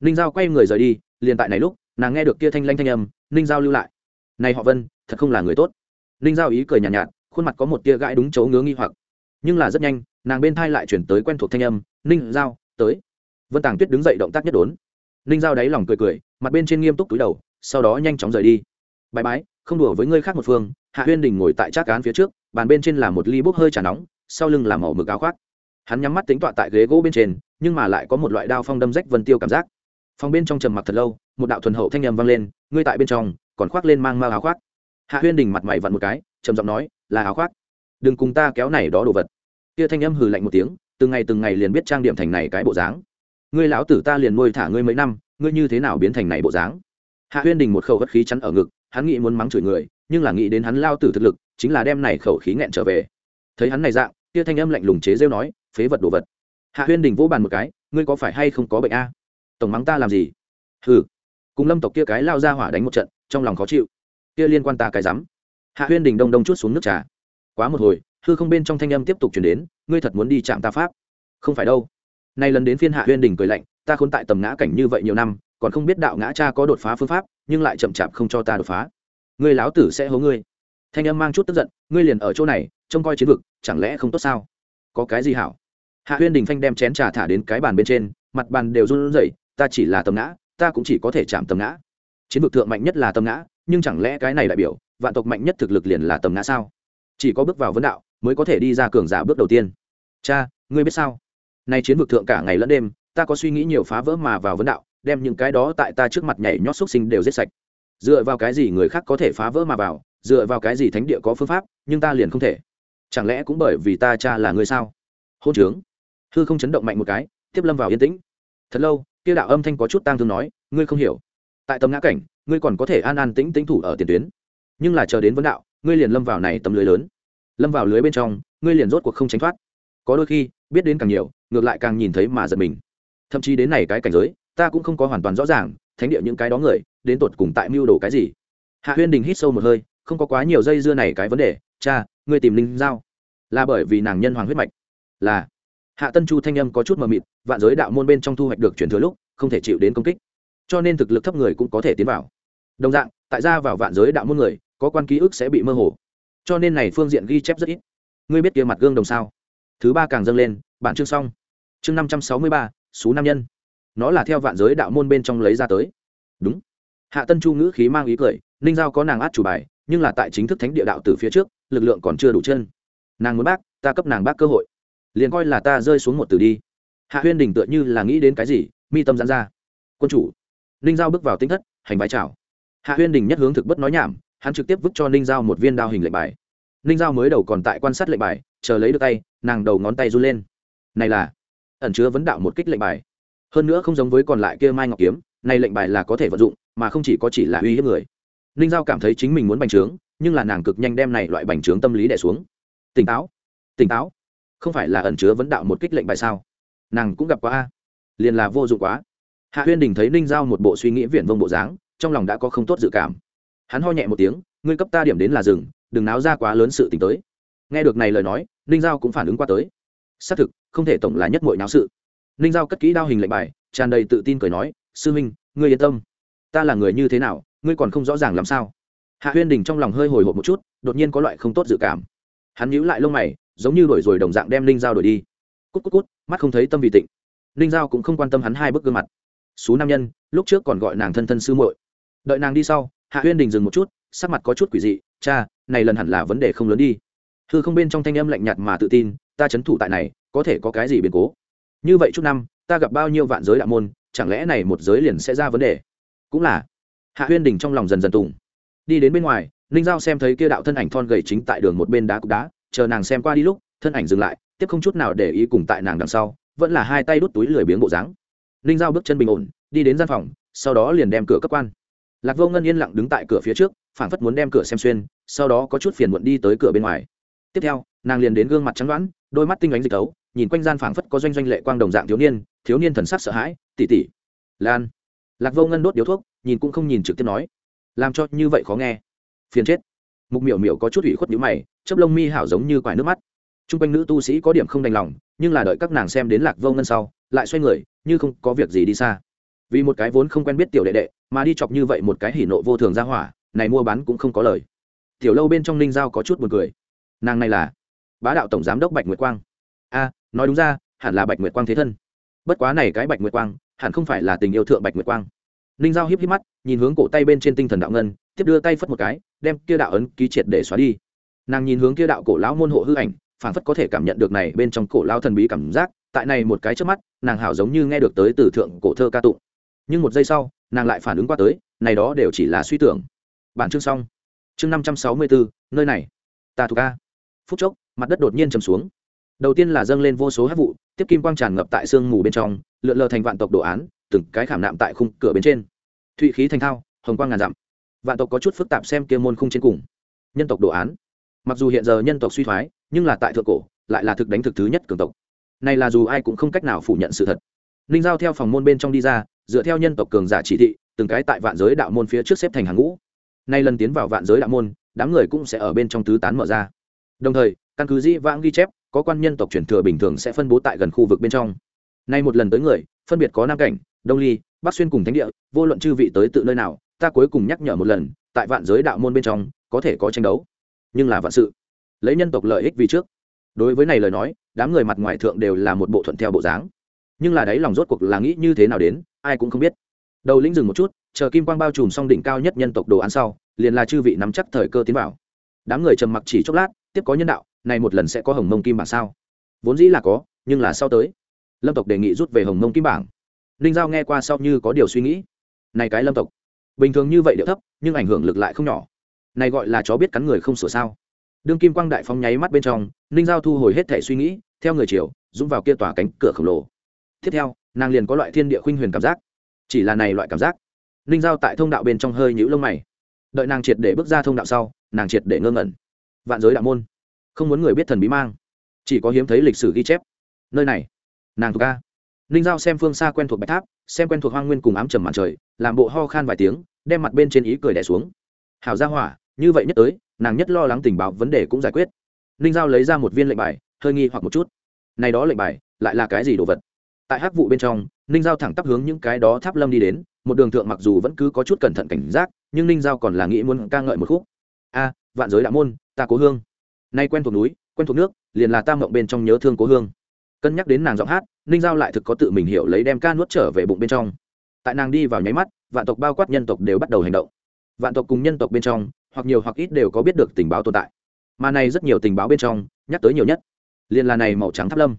Ninh giao quay người rời đi liền tại này lúc nàng nghe được kia thanh lanh thanh âm ninh giao lưu lại. Này họ vân thật không là người tốt. Ninh giao ý cười nhàn nhạt, nhạt khuôn mặt có một tia gãi đúng chỗ ngứa nghi hoặc. Nhưng là rất nhanh nàng bên thai lại chuyển tới quen thuộc thanh âm ninh giao tới vân tàng tuyết đứng dậy động tác nhất đốn. Ninh giao đáy lòng cười cười, mặt bên trên nghiêm túc túi đầu, sau đó nhanh chóng rời đi. Bãi bái, không đùa với ngươi khác một phương, hạ huyên đình ngồi tại trác cán phía trước, bàn bên trên là một ly bốc hơi trà nóng, sau lưng là màu mực áo khoác. Hắn nhắm mắt tính tọa tại ghế gỗ bên trên, nhưng mà lại có một loại đao phong đâm rách vân tiêu cảm giác. Phòng bên trong trầm mặc thật lâu, một đạo thuần hậu thanh â vang lên, ngươi tại bên trong, còn khoác lên mang mang áo khoác. Hạ huyên đình mặt mày vặn một cái, trầm giọng nói, là áo khoác. Đừng cùng ta kéo này đó đồ vật. Kia thanh âm hừ lạnh một tiếng, từng ngày từng ngày liền biết trang điểm thành này cái bộ dáng ngươi lão tử ta liền nuôi thả ngươi mấy năm, ngươi như thế nào biến thành này bộ dáng? Hạ huyên đình một khẩu bất khí chắn ở ngực, hắn nghĩ muốn mắng chửi người, nhưng là nghĩ đến hắn lao tử thực lực, chính là đem này khẩu khí nghẹn trở về. Thấy hắn này dạng, kia thanh âm lạnh lùng chế rêu nói, phế vật đồ vật. Hạ huyên đình vỗ bàn một cái, ngươi có phải hay không có bệnh a? Tổng mắng ta làm gì? Hừ. Cùng lâm tộc kia cái lao ra hỏa đánh một trận, trong lòng khó chịu. Kia liên quan ta cái rắm. Hạ huyên đình đông đông chút xuống nước trà. Quá một hồi, hư không bên trong thanh âm tiếp tục chuyển đến, ngươi thật muốn đi chạm ta pháp? Không phải đâu nay lần đến phiên hạ huyên đình cười lạnh, ta khốn tại tầm ngã cảnh như vậy nhiều năm, còn không biết đạo ngã cha có đột phá phương pháp, nhưng lại chậm chạp không cho ta đột phá. Ngươi láo tử sẽ hố ngươi. Thanh âm mang chút tức giận, ngươi liền ở chỗ này, trông coi chiến vực, chẳng lẽ không tốt sao? Có cái gì hảo? Hạ huyên đình phanh đem chén trà thả đến cái bàn bên trên, mặt bàn đều run rẩy, ta chỉ là tầm ngã, ta cũng chỉ có thể chạm tầm ngã. Chiến vực thượng mạnh nhất là tầm ngã, nhưng chẳng lẽ cái này đại biểu, vạn tộc mạnh nhất thực lực liền là tầm ngã sao? Chỉ có bước vào vấn đạo, mới có thể đi ra cường giả bước đầu tiên. Cha, ngươi biết sao? Nay chiến vực thượng cả ngày lẫn đêm, ta có suy nghĩ nhiều phá vỡ mà vào vấn đạo, đem những cái đó tại ta trước mặt nhảy nhót xúc sinh đều giết sạch. Dựa vào cái gì người khác có thể phá vỡ mà vào, dựa vào cái gì thánh địa có phương pháp, nhưng ta liền không thể. Chẳng lẽ cũng bởi vì ta cha là người sao? Hôn trướng. Hư không chấn động mạnh một cái, tiếp lâm vào yên tĩnh. Thật lâu, kia đạo âm thanh có chút tang thương nói, ngươi không hiểu. Tại tầm ngã cảnh, ngươi còn có thể an an tĩnh tĩnh thủ ở tiền tuyến. Nhưng là chờ đến vấn đạo, ngươi liền lâm vào này tầm lưới lớn. Lâm vào lưới bên trong, ngươi liền rốt cuộc không tránh thoát. Có đôi khi, biết đến càng nhiều ngược lại càng nhìn thấy mà giật mình. Thậm chí đến này cái cảnh giới, ta cũng không có hoàn toàn rõ ràng, thánh địa những cái đó người, đến tột cùng tại mưu đồ cái gì. Hạ huyên đình hít sâu một hơi, không có quá nhiều dây dưa này cái vấn đề, cha, ngươi tìm linh giao. Là bởi vì nàng nhân hoàng huyết mạch. Là. Hạ tân chu thanh âm có chút mờ mịt, vạn giới đạo môn bên trong thu hoạch được chuyển thừa lúc, không thể chịu đến công kích. Cho nên thực lực thấp người cũng có thể tiến vào. Đồng dạng, tại ra vào vạn giới đạo môn người, có quan ký ức sẽ bị mơ hồ. Cho nên này phương diện ghi chép rất ít. Ngươi biết kia mặt gương đồng sao? Thứ ba càng dâng lên bản chương xong. Chương năm trăm sáu mươi ba số nam nhân. Nó là theo vạn giới đạo môn bên trong lấy ra tới. Đúng. Hạ tân chu ngữ khí mang ý cười, ninh giao có nàng át chủ bài, nhưng là tại chính thức thánh địa đạo từ phía trước, lực lượng còn chưa đủ chân. Nàng muốn bác, ta cấp nàng bác cơ hội. Liền coi là ta rơi xuống một từ đi. Hạ huyên đình tựa như là nghĩ đến cái gì, mi tâm dán ra. Quân chủ. Ninh giao bước vào tính thất, hành bái chào. Hạ huyên đình nhất hướng thực bất nói nhảm, hắn trực tiếp vứt cho ninh giao một viên đao hình lệnh bài. Ninh giao mới đầu còn tại quan sát lệnh bài, chờ lấy được tay, nàng đầu ngón tay run lên này là, ẩn chứa vấn đạo một kích lệnh bài. Hơn nữa không giống với còn lại kia mai ngọc kiếm, này lệnh bài là có thể vận dụng, mà không chỉ có chỉ là uy hiếp người. Ninh giao cảm thấy chính mình muốn bành trướng, nhưng là nàng cực nhanh đem này loại bành trướng tâm lý đẻ xuống. Tỉnh táo tỉnh táo. Không phải là ẩn chứa vấn đạo một kích lệnh bài sao? Nàng cũng gặp quá a. Liền là vô dụng quá. Hạ huyên đình thấy ninh giao một bộ suy nghĩ viển vông bộ dáng, trong lòng đã có không tốt dự cảm. Hắn ho nhẹ một tiếng, ngươi cấp ta điểm đến là rừng đừng náo ra quá lớn sự t tới. Nghe được này lời nói, ninh giao cũng phản ứng qua tới xác thực, không thể tổng là nhất mọi náo sự. Ninh giao cất kỹ đao hình lệnh bài, tràn đầy tự tin cười nói, sư minh ngươi yên tâm. Ta là người như thế nào, ngươi còn không rõ ràng làm sao? Hạ huyên đình trong lòng hơi hồi hộp một chút, đột nhiên có loại không tốt dự cảm. Hắn nhíu lại lông mày, giống như đổi rồi đồng dạng đem ninh giao đổi đi. Cút cút cút, mắt không thấy tâm vị tịnh. Ninh giao cũng không quan tâm hắn hai bức gương mặt. Xú nam nhân, lúc trước còn gọi nàng thân thân sư muội. Đợi nàng đi sau, hạ huyên đình dừng một chút, sắc mặt có chút quỷ dị, cha, này lần hẳn là vấn đề không lớn đi. Hư không bên trong thanh âm lạnh nhạt mà tự tin ta chấn thủ tại này, có thể có cái gì biến cố? Như vậy chút năm, ta gặp bao nhiêu vạn giới đạo môn, chẳng lẽ này một giới liền sẽ ra vấn đề? Cũng là. Hạ huyên đình trong lòng dần dần tùng. Đi đến bên ngoài, ninh giao xem thấy kia đạo thân ảnh thon gầy chính tại đường một bên đá cục đá, chờ nàng xem qua đi lúc, thân ảnh dừng lại, tiếp không chút nào để ý cùng tại nàng đằng sau, vẫn là hai tay đút túi lười biếng bộ dáng. Ninh giao bước chân bình ổn, đi đến gian phòng, sau đó liền đem cửa cấp quan. Lạc vô ngân yên lặng đứng tại cửa phía trước, phảng phất muốn đem cửa xem xuyên, sau đó có chút phiền muộn đi tới cửa bên ngoài. Tiếp theo nàng liền đến gương mặt trắng đoán, đôi mắt tinh ánh dịch tấu, nhìn quanh gian phảng phất có doanh doanh lệ quang đồng dạng thiếu niên thiếu niên thần sắc sợ hãi tỉ tỉ lan. Lạc vô ngân đốt điếu thuốc, nhìn cũng không nhìn trực tiếp nói, làm cho như vậy khó nghe. Phiền chết. Mục miểu miểu có chút ủy khuất nhíu mày, chớp lông mi hảo giống như quải nước mắt. Trung quanh nữ tu sĩ có điểm không đành lòng, nhưng là đợi các nàng xem đến lạc vô ngân sau, lại xoay người, như không có việc gì đi xa. Vì một cái vốn không quen biết tiểu đệ đệ, mà đi chọc như vậy một cái hỉ nộ vô thường ra hỏa, này mua bán cũng không có lời. Tiểu lâu bên trong ninh giao có chút buồn cười. Nàng này là bá đạo tổng giám đốc bạch nguyệt quang. A, nói đúng ra, hẳn là bạch nguyệt quang thế thân. Bất quá này cái bạch nguyệt quang, hẳn không phải là tình yêu thượng bạch nguyệt quang. Ninh giao híp híp mắt, nhìn hướng cổ tay bên trên tinh thần đạo ngân, tiếp đưa tay phất một cái, đem kia đạo ấn ký triệt để xóa đi. Nàng nhìn hướng kia đạo cổ lão môn hộ hư ảnh phản phất có thể cảm nhận được này bên trong cổ lão thần bí cảm giác, tại này một cái trước mắt, nàng hảo giống như nghe được tới từ thượng cổ thơ ca tụng. Nhưng một giây sau, nàng lại phản ứng qua tới, này đó đều chỉ là suy tưởng. Bản chương xong. Chương năm trăm sáu mươi bốn nơi này. Ta thuộc ca phút chốc mặt đất đột nhiên chầm xuống. Đầu tiên là dâng lên vô số hát vụ, tiếp kim quang tràn ngập tại sương mù bên trong, lượn lờ thành vạn tộc đồ án, từng cái khảm nạm tại khung cửa bên trên. Thụy khí thành thao, hồng quang ngàn dặm. Vạn tộc có chút phức tạp xem kia môn khung trên cùng. Nhân tộc đồ án. Mặc dù hiện giờ nhân tộc suy thoái, nhưng là tại thượng cổ, lại là thực đánh thực thứ nhất cường tộc. Này là dù ai cũng không cách nào phủ nhận sự thật. Ninh giao theo phòng môn bên trong đi ra, dựa theo nhân tộc cường giả chỉ thị, từng cái tại vạn giới đạo môn phía trước xếp thành hàng ngũ. Nay lần tiến vào vạn giới đạo môn, đám người cũng sẽ ở bên trong tứ tán mở ra đồng thời, căn cứ dĩ vãng ghi chép, có quan nhân tộc truyền thừa bình thường sẽ phân bố tại gần khu vực bên trong. Nay một lần tới người, phân biệt có nam cảnh, đông ly, bắc xuyên cùng thánh địa, vô luận chư vị tới tự nơi nào, ta cuối cùng nhắc nhở một lần, tại vạn giới đạo môn bên trong, có thể có tranh đấu. Nhưng là vạn sự, lấy nhân tộc lợi ích vì trước. Đối với này lời nói, đám người mặt ngoài thượng đều là một bộ thuận theo bộ dáng. Nhưng là đấy lòng rốt cuộc là nghĩ như thế nào đến, ai cũng không biết. Đầu lĩnh dừng một chút, chờ kim quang bao trùm xong đỉnh cao nhất nhân tộc đồ án sau, liền là chư vị nắm chắc thời cơ tiến vào. Đám người trầm mặc chỉ chốc lát tiếp có nhân đạo, này một lần sẽ có hồng mông kim bảng sao? Vốn dĩ là có, nhưng là sau tới. Lâm tộc đề nghị rút về hồng mông kim bảng. Ninh giao nghe qua sau như có điều suy nghĩ. Này cái lâm tộc, bình thường như vậy điệu thấp, nhưng ảnh hưởng lực lại không nhỏ. Này gọi là chó biết cắn người không sửa sao? Đương kim quang đại phong nháy mắt bên trong, ninh giao thu hồi hết thể suy nghĩ, theo người chiều, dũng vào kia tòa cánh cửa khổng lồ. Tiếp theo, nàng liền có loại thiên địa khuynh huyền cảm giác. Chỉ là này loại cảm giác, ninh giao tại thông đạo bên trong hơi nhũ lông mày. Đợi nàng triệt để bước ra thông đạo sau, nàng triệt để ngơ ngẩn vạn giới đạo môn. Không muốn người biết thần bí mang. Chỉ có hiếm thấy lịch sử ghi chép. Nơi này, nàng thuộc ca ninh giao xem phương xa quen thuộc bạch tháp, xem quen thuộc hoang nguyên cùng ám trầm màn trời, làm bộ ho khan vài tiếng, đem mặt bên trên ý cười đẻ xuống. Hảo ra hỏa, như vậy nhất tới, nàng nhất lo lắng tình báo vấn đề cũng giải quyết. Ninh giao lấy ra một viên lệnh bài, hơi nghi hoặc một chút. Này đó lệnh bài, lại là cái gì đồ vật? Tại hắc vụ bên trong, ninh giao thẳng tắp hướng những cái đó tháp lâm đi đến, một đường thượng mặc dù vẫn cứ có chút cẩn thận cảnh giác, nhưng ninh giao còn là nghĩ muốn ca ngợi một khúc. A vạn giới đạo môn, ta cố hương. Nay quen thuộc núi, quen thuộc nước, liền là tam mộng bên trong nhớ thương cố hương. Cân nhắc đến nàng giọng hát, ninh giao lại thực có tự mình hiểu lấy đem ca nuốt trở về bụng bên trong. Tại nàng đi vào nháy mắt, vạn tộc bao quát nhân tộc đều bắt đầu hành động. Vạn tộc cùng nhân tộc bên trong, hoặc nhiều hoặc ít đều có biết được tình báo tồn tại. Mà này rất nhiều tình báo bên trong, nhắc tới nhiều nhất, liền là này màu trắng tháp lâm.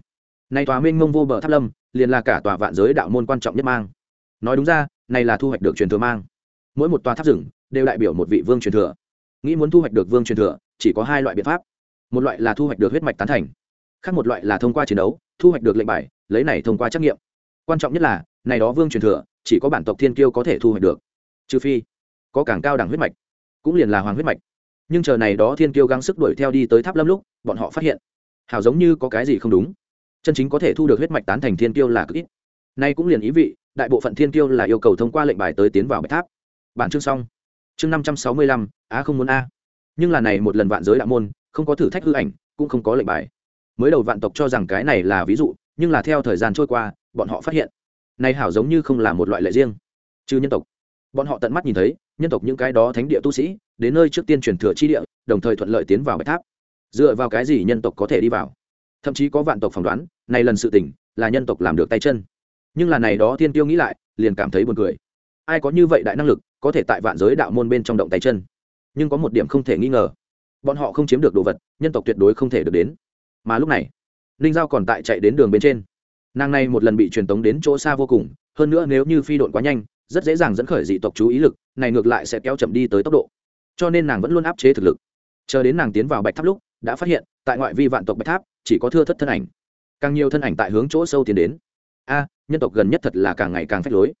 Này tòa minh mông vô bờ tháp lâm, liền là cả tòa vạn giới đạo môn quan trọng nhất mang. Nói đúng ra, này là thu hoạch được truyền thừa mang. Mỗi một tòa tháp rừng, đều đại biểu một vị vương truyền thừa nghĩ muốn thu hoạch được vương truyền thừa, chỉ có hai loại biện pháp. Một loại là thu hoạch được huyết mạch tán thành, khác một loại là thông qua chiến đấu, thu hoạch được lệnh bài, lấy này thông qua trắc nghiệm. Quan trọng nhất là, này đó vương truyền thừa, chỉ có bản tộc thiên kiêu có thể thu hoạch được. Trừ phi, có càng cao đẳng huyết mạch, cũng liền là hoàng huyết mạch. Nhưng chờ này đó thiên kiêu gắng sức đuổi theo đi tới tháp lâm lúc, bọn họ phát hiện hảo giống như có cái gì không đúng. Chân chính có thể thu được huyết mạch tán thành thiên kiêu là cực ít. Nay cũng liền ý vị, đại bộ phận thiên kiêu là yêu cầu thông qua lệnh bài tới tiến vào bạch tháp. Bản chương xong chương năm trăm sáu mươi lăm, á không muốn a. Nhưng là này một lần vạn giới đạo môn, không có thử thách hư ảnh, cũng không có lệnh bài. Mới đầu vạn tộc cho rằng cái này là ví dụ, nhưng là theo thời gian trôi qua, bọn họ phát hiện, này hảo giống như không là một loại lệ riêng. Trừ nhân tộc. Bọn họ tận mắt nhìn thấy, nhân tộc những cái đó thánh địa tu sĩ, đến nơi trước tiên truyền thừa chi địa, đồng thời thuận lợi tiến vào bạch tháp. Dựa vào cái gì nhân tộc có thể đi vào? Thậm chí có vạn tộc phỏng đoán, này lần sự tình, là nhân tộc làm được tay chân. Nhưng là này đó thiên tiêu nghĩ lại, liền cảm thấy buồn cười ai có như vậy đại năng lực, có thể tại vạn giới đạo môn bên trong động tay chân. Nhưng có một điểm không thể nghi ngờ, bọn họ không chiếm được đồ vật, nhân tộc tuyệt đối không thể được đến. Mà lúc này, ninh giao còn tại chạy đến đường bên trên. Nàng này một lần bị truyền tống đến chỗ xa vô cùng, hơn nữa nếu như phi đội quá nhanh, rất dễ dàng dẫn khởi dị tộc chú ý lực, này ngược lại sẽ kéo chậm đi tới tốc độ. Cho nên nàng vẫn luôn áp chế thực lực. Chờ đến nàng tiến vào bạch tháp lúc, đã phát hiện, tại ngoại vi vạn tộc bạch tháp, chỉ có thưa thất thân ảnh. Càng nhiều thân ảnh tại hướng chỗ sâu tiến đến. A, nhân tộc gần nhất thật là càng ngày càng phách lối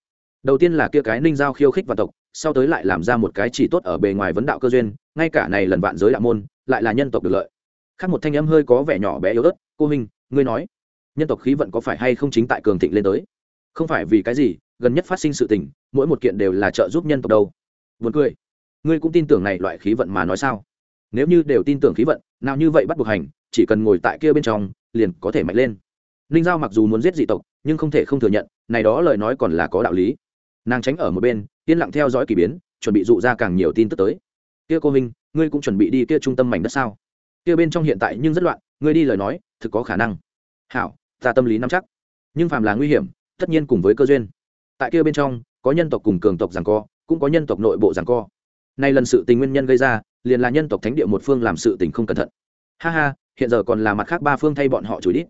đầu tiên là kia cái ninh giao khiêu khích vạn tộc sau tới lại làm ra một cái chỉ tốt ở bề ngoài vấn đạo cơ duyên ngay cả này lần vạn giới đạo môn lại là nhân tộc được lợi. Khác một thanh âm hơi có vẻ nhỏ bé yếu ớt cô hình, ngươi nói nhân tộc khí vận có phải hay không chính tại cường thịnh lên tới? Không phải vì cái gì gần nhất phát sinh sự tình mỗi một kiện đều là trợ giúp nhân tộc đâu. Vượt cười. Ngươi cũng tin tưởng này loại khí vận mà nói sao? Nếu như đều tin tưởng khí vận nào như vậy bắt buộc hành chỉ cần ngồi tại kia bên trong liền có thể mạnh lên. Ninh giao mặc dù muốn giết dị tộc nhưng không thể không thừa nhận này đó lời nói còn là có đạo lý nàng tránh ở một bên, yên lặng theo dõi k ỳ biến, chuẩn bị dụ ra càng nhiều tin tức tới. Kia cô minh, ngươi cũng chuẩn bị đi kia trung tâm mảnh đất sao? Kia bên trong hiện tại nhưng rất loạn, ngươi đi lời nói, thực có khả năng. Hảo, ta tâm lý nắm chắc. Nhưng phàm là nguy hiểm, tất nhiên cùng với cơ duyên. Tại kia bên trong, có nhân tộc cùng cường tộc rằng co, cũng có nhân tộc nội bộ rằng co. Nay lần sự tình nguyên nhân gây ra, liền là nhân tộc thánh địa một phương làm sự tình không cẩn thận. Ha ha, hiện giờ còn là mặt khác ba phương thay bọn họ chửi đít.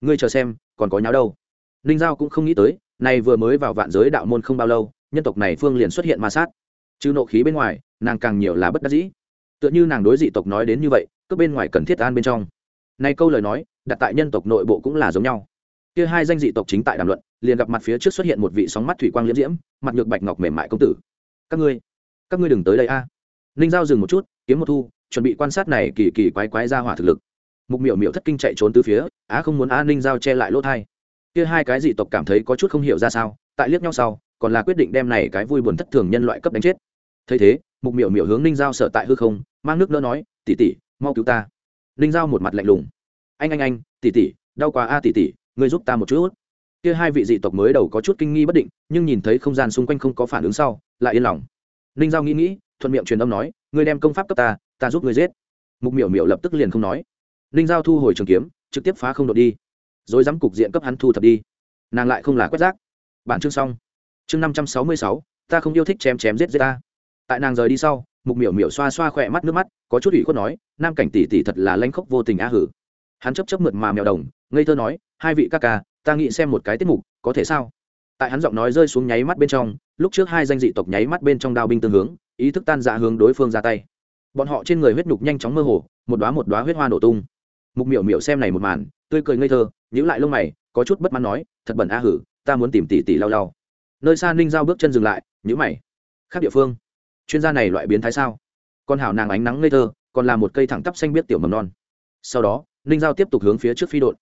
Ngươi chờ xem, còn có nháo đâu? Ninh giao cũng không nghĩ tới nay vừa mới vào vạn giới đạo môn không bao lâu, nhân tộc này phương liền xuất hiện ma sát. Chứ nộ khí bên ngoài, nàng càng nhiều là bất đắc dĩ. Tựa như nàng đối dị tộc nói đến như vậy, cướp bên ngoài cần thiết an bên trong. Nay câu lời nói, đặt tại nhân tộc nội bộ cũng là giống nhau. Kia hai danh dị tộc chính tại đàm luận, liền gặp mặt phía trước xuất hiện một vị sóng mắt thủy quang liễm diễm, mặt nhược bạch ngọc mềm mại công tử. Các ngươi các ngươi đừng tới đây a. Ninh giao dừng một chút, kiếm một thu, chuẩn bị quan sát này kỳ kỳ quái quái ra hỏa thực lực. Mục miểu miểu thất kinh chạy trốn từ phía, á không muốn a ninh giao che lại lỗ thai kia hai cái dị tộc cảm thấy có chút không hiểu ra sao, tại liếc nhau sau, còn là quyết định đem này cái vui buồn thất thường nhân loại cấp đánh chết. Thấy thế, mục miểu miểu hướng ninh giao sở tại hư không, mang nước nỡ nói tỉ tỉ mau cứu ta. Ninh giao một mặt lạnh lùng. Anh anh anh tỉ tỉ đau quá a tỉ tỉ ngươi giúp ta một chút. Kia hai vị dị tộc mới đầu có chút kinh nghi bất định, nhưng nhìn thấy không gian xung quanh không có phản ứng sau, lại yên lòng. Ninh giao nghĩ nghĩ, thuận miệng truyền âm nói, ngươi đem công pháp cấp ta ta giúp ngươi giết. Mục miểu miểu lập tức liền không nói. Ninh giao thu hồi trường kiếm, trực tiếp phá không đột đi rồi dám cục diện cấp hắn thu thập đi. Nàng lại không là quét rác. Bản chương xong. Chương năm trăm sáu mươi sáu, ta không yêu thích chém chém giết giết ta. Tại nàng rời đi sau, mục miểu miểu xoa xoa khỏe mắt nước mắt, có chút ủy khuất nói, nam cảnh tỷ tỷ thật là lanh khóc vô tình á hử. Hắn chấp chấp mượt mà mèo đồng, ngây thơ nói, hai vị ca ca, ta nghĩ xem một cái tiết mục, có thể sao? Tại hắn giọng nói rơi xuống nháy mắt bên trong, lúc trước hai danh dị tộc nháy mắt bên trong đao binh tương hướng, ý thức tan dạ hướng đối phương ra tay. Bọn họ trên người huyết nhục nhanh chóng mơ hồ, một đoá một đoá huyết hoa nổ tung mục miểu miểu xem này một màn tươi cười ngây thơ nhíu lại lông mày có chút bất mãn nói thật bẩn a hử ta muốn tìm tỷ tỷ lau lau. Nơi xa ninh giao bước chân dừng lại nhíu mày. Khác địa phương. Chuyên gia này loại biến thái sao? Con hảo nàng ánh nắng ngây thơ còn là một cây thẳng tắp xanh biết tiểu mầm non. Sau đó ninh giao tiếp tục hướng phía trước phi đội,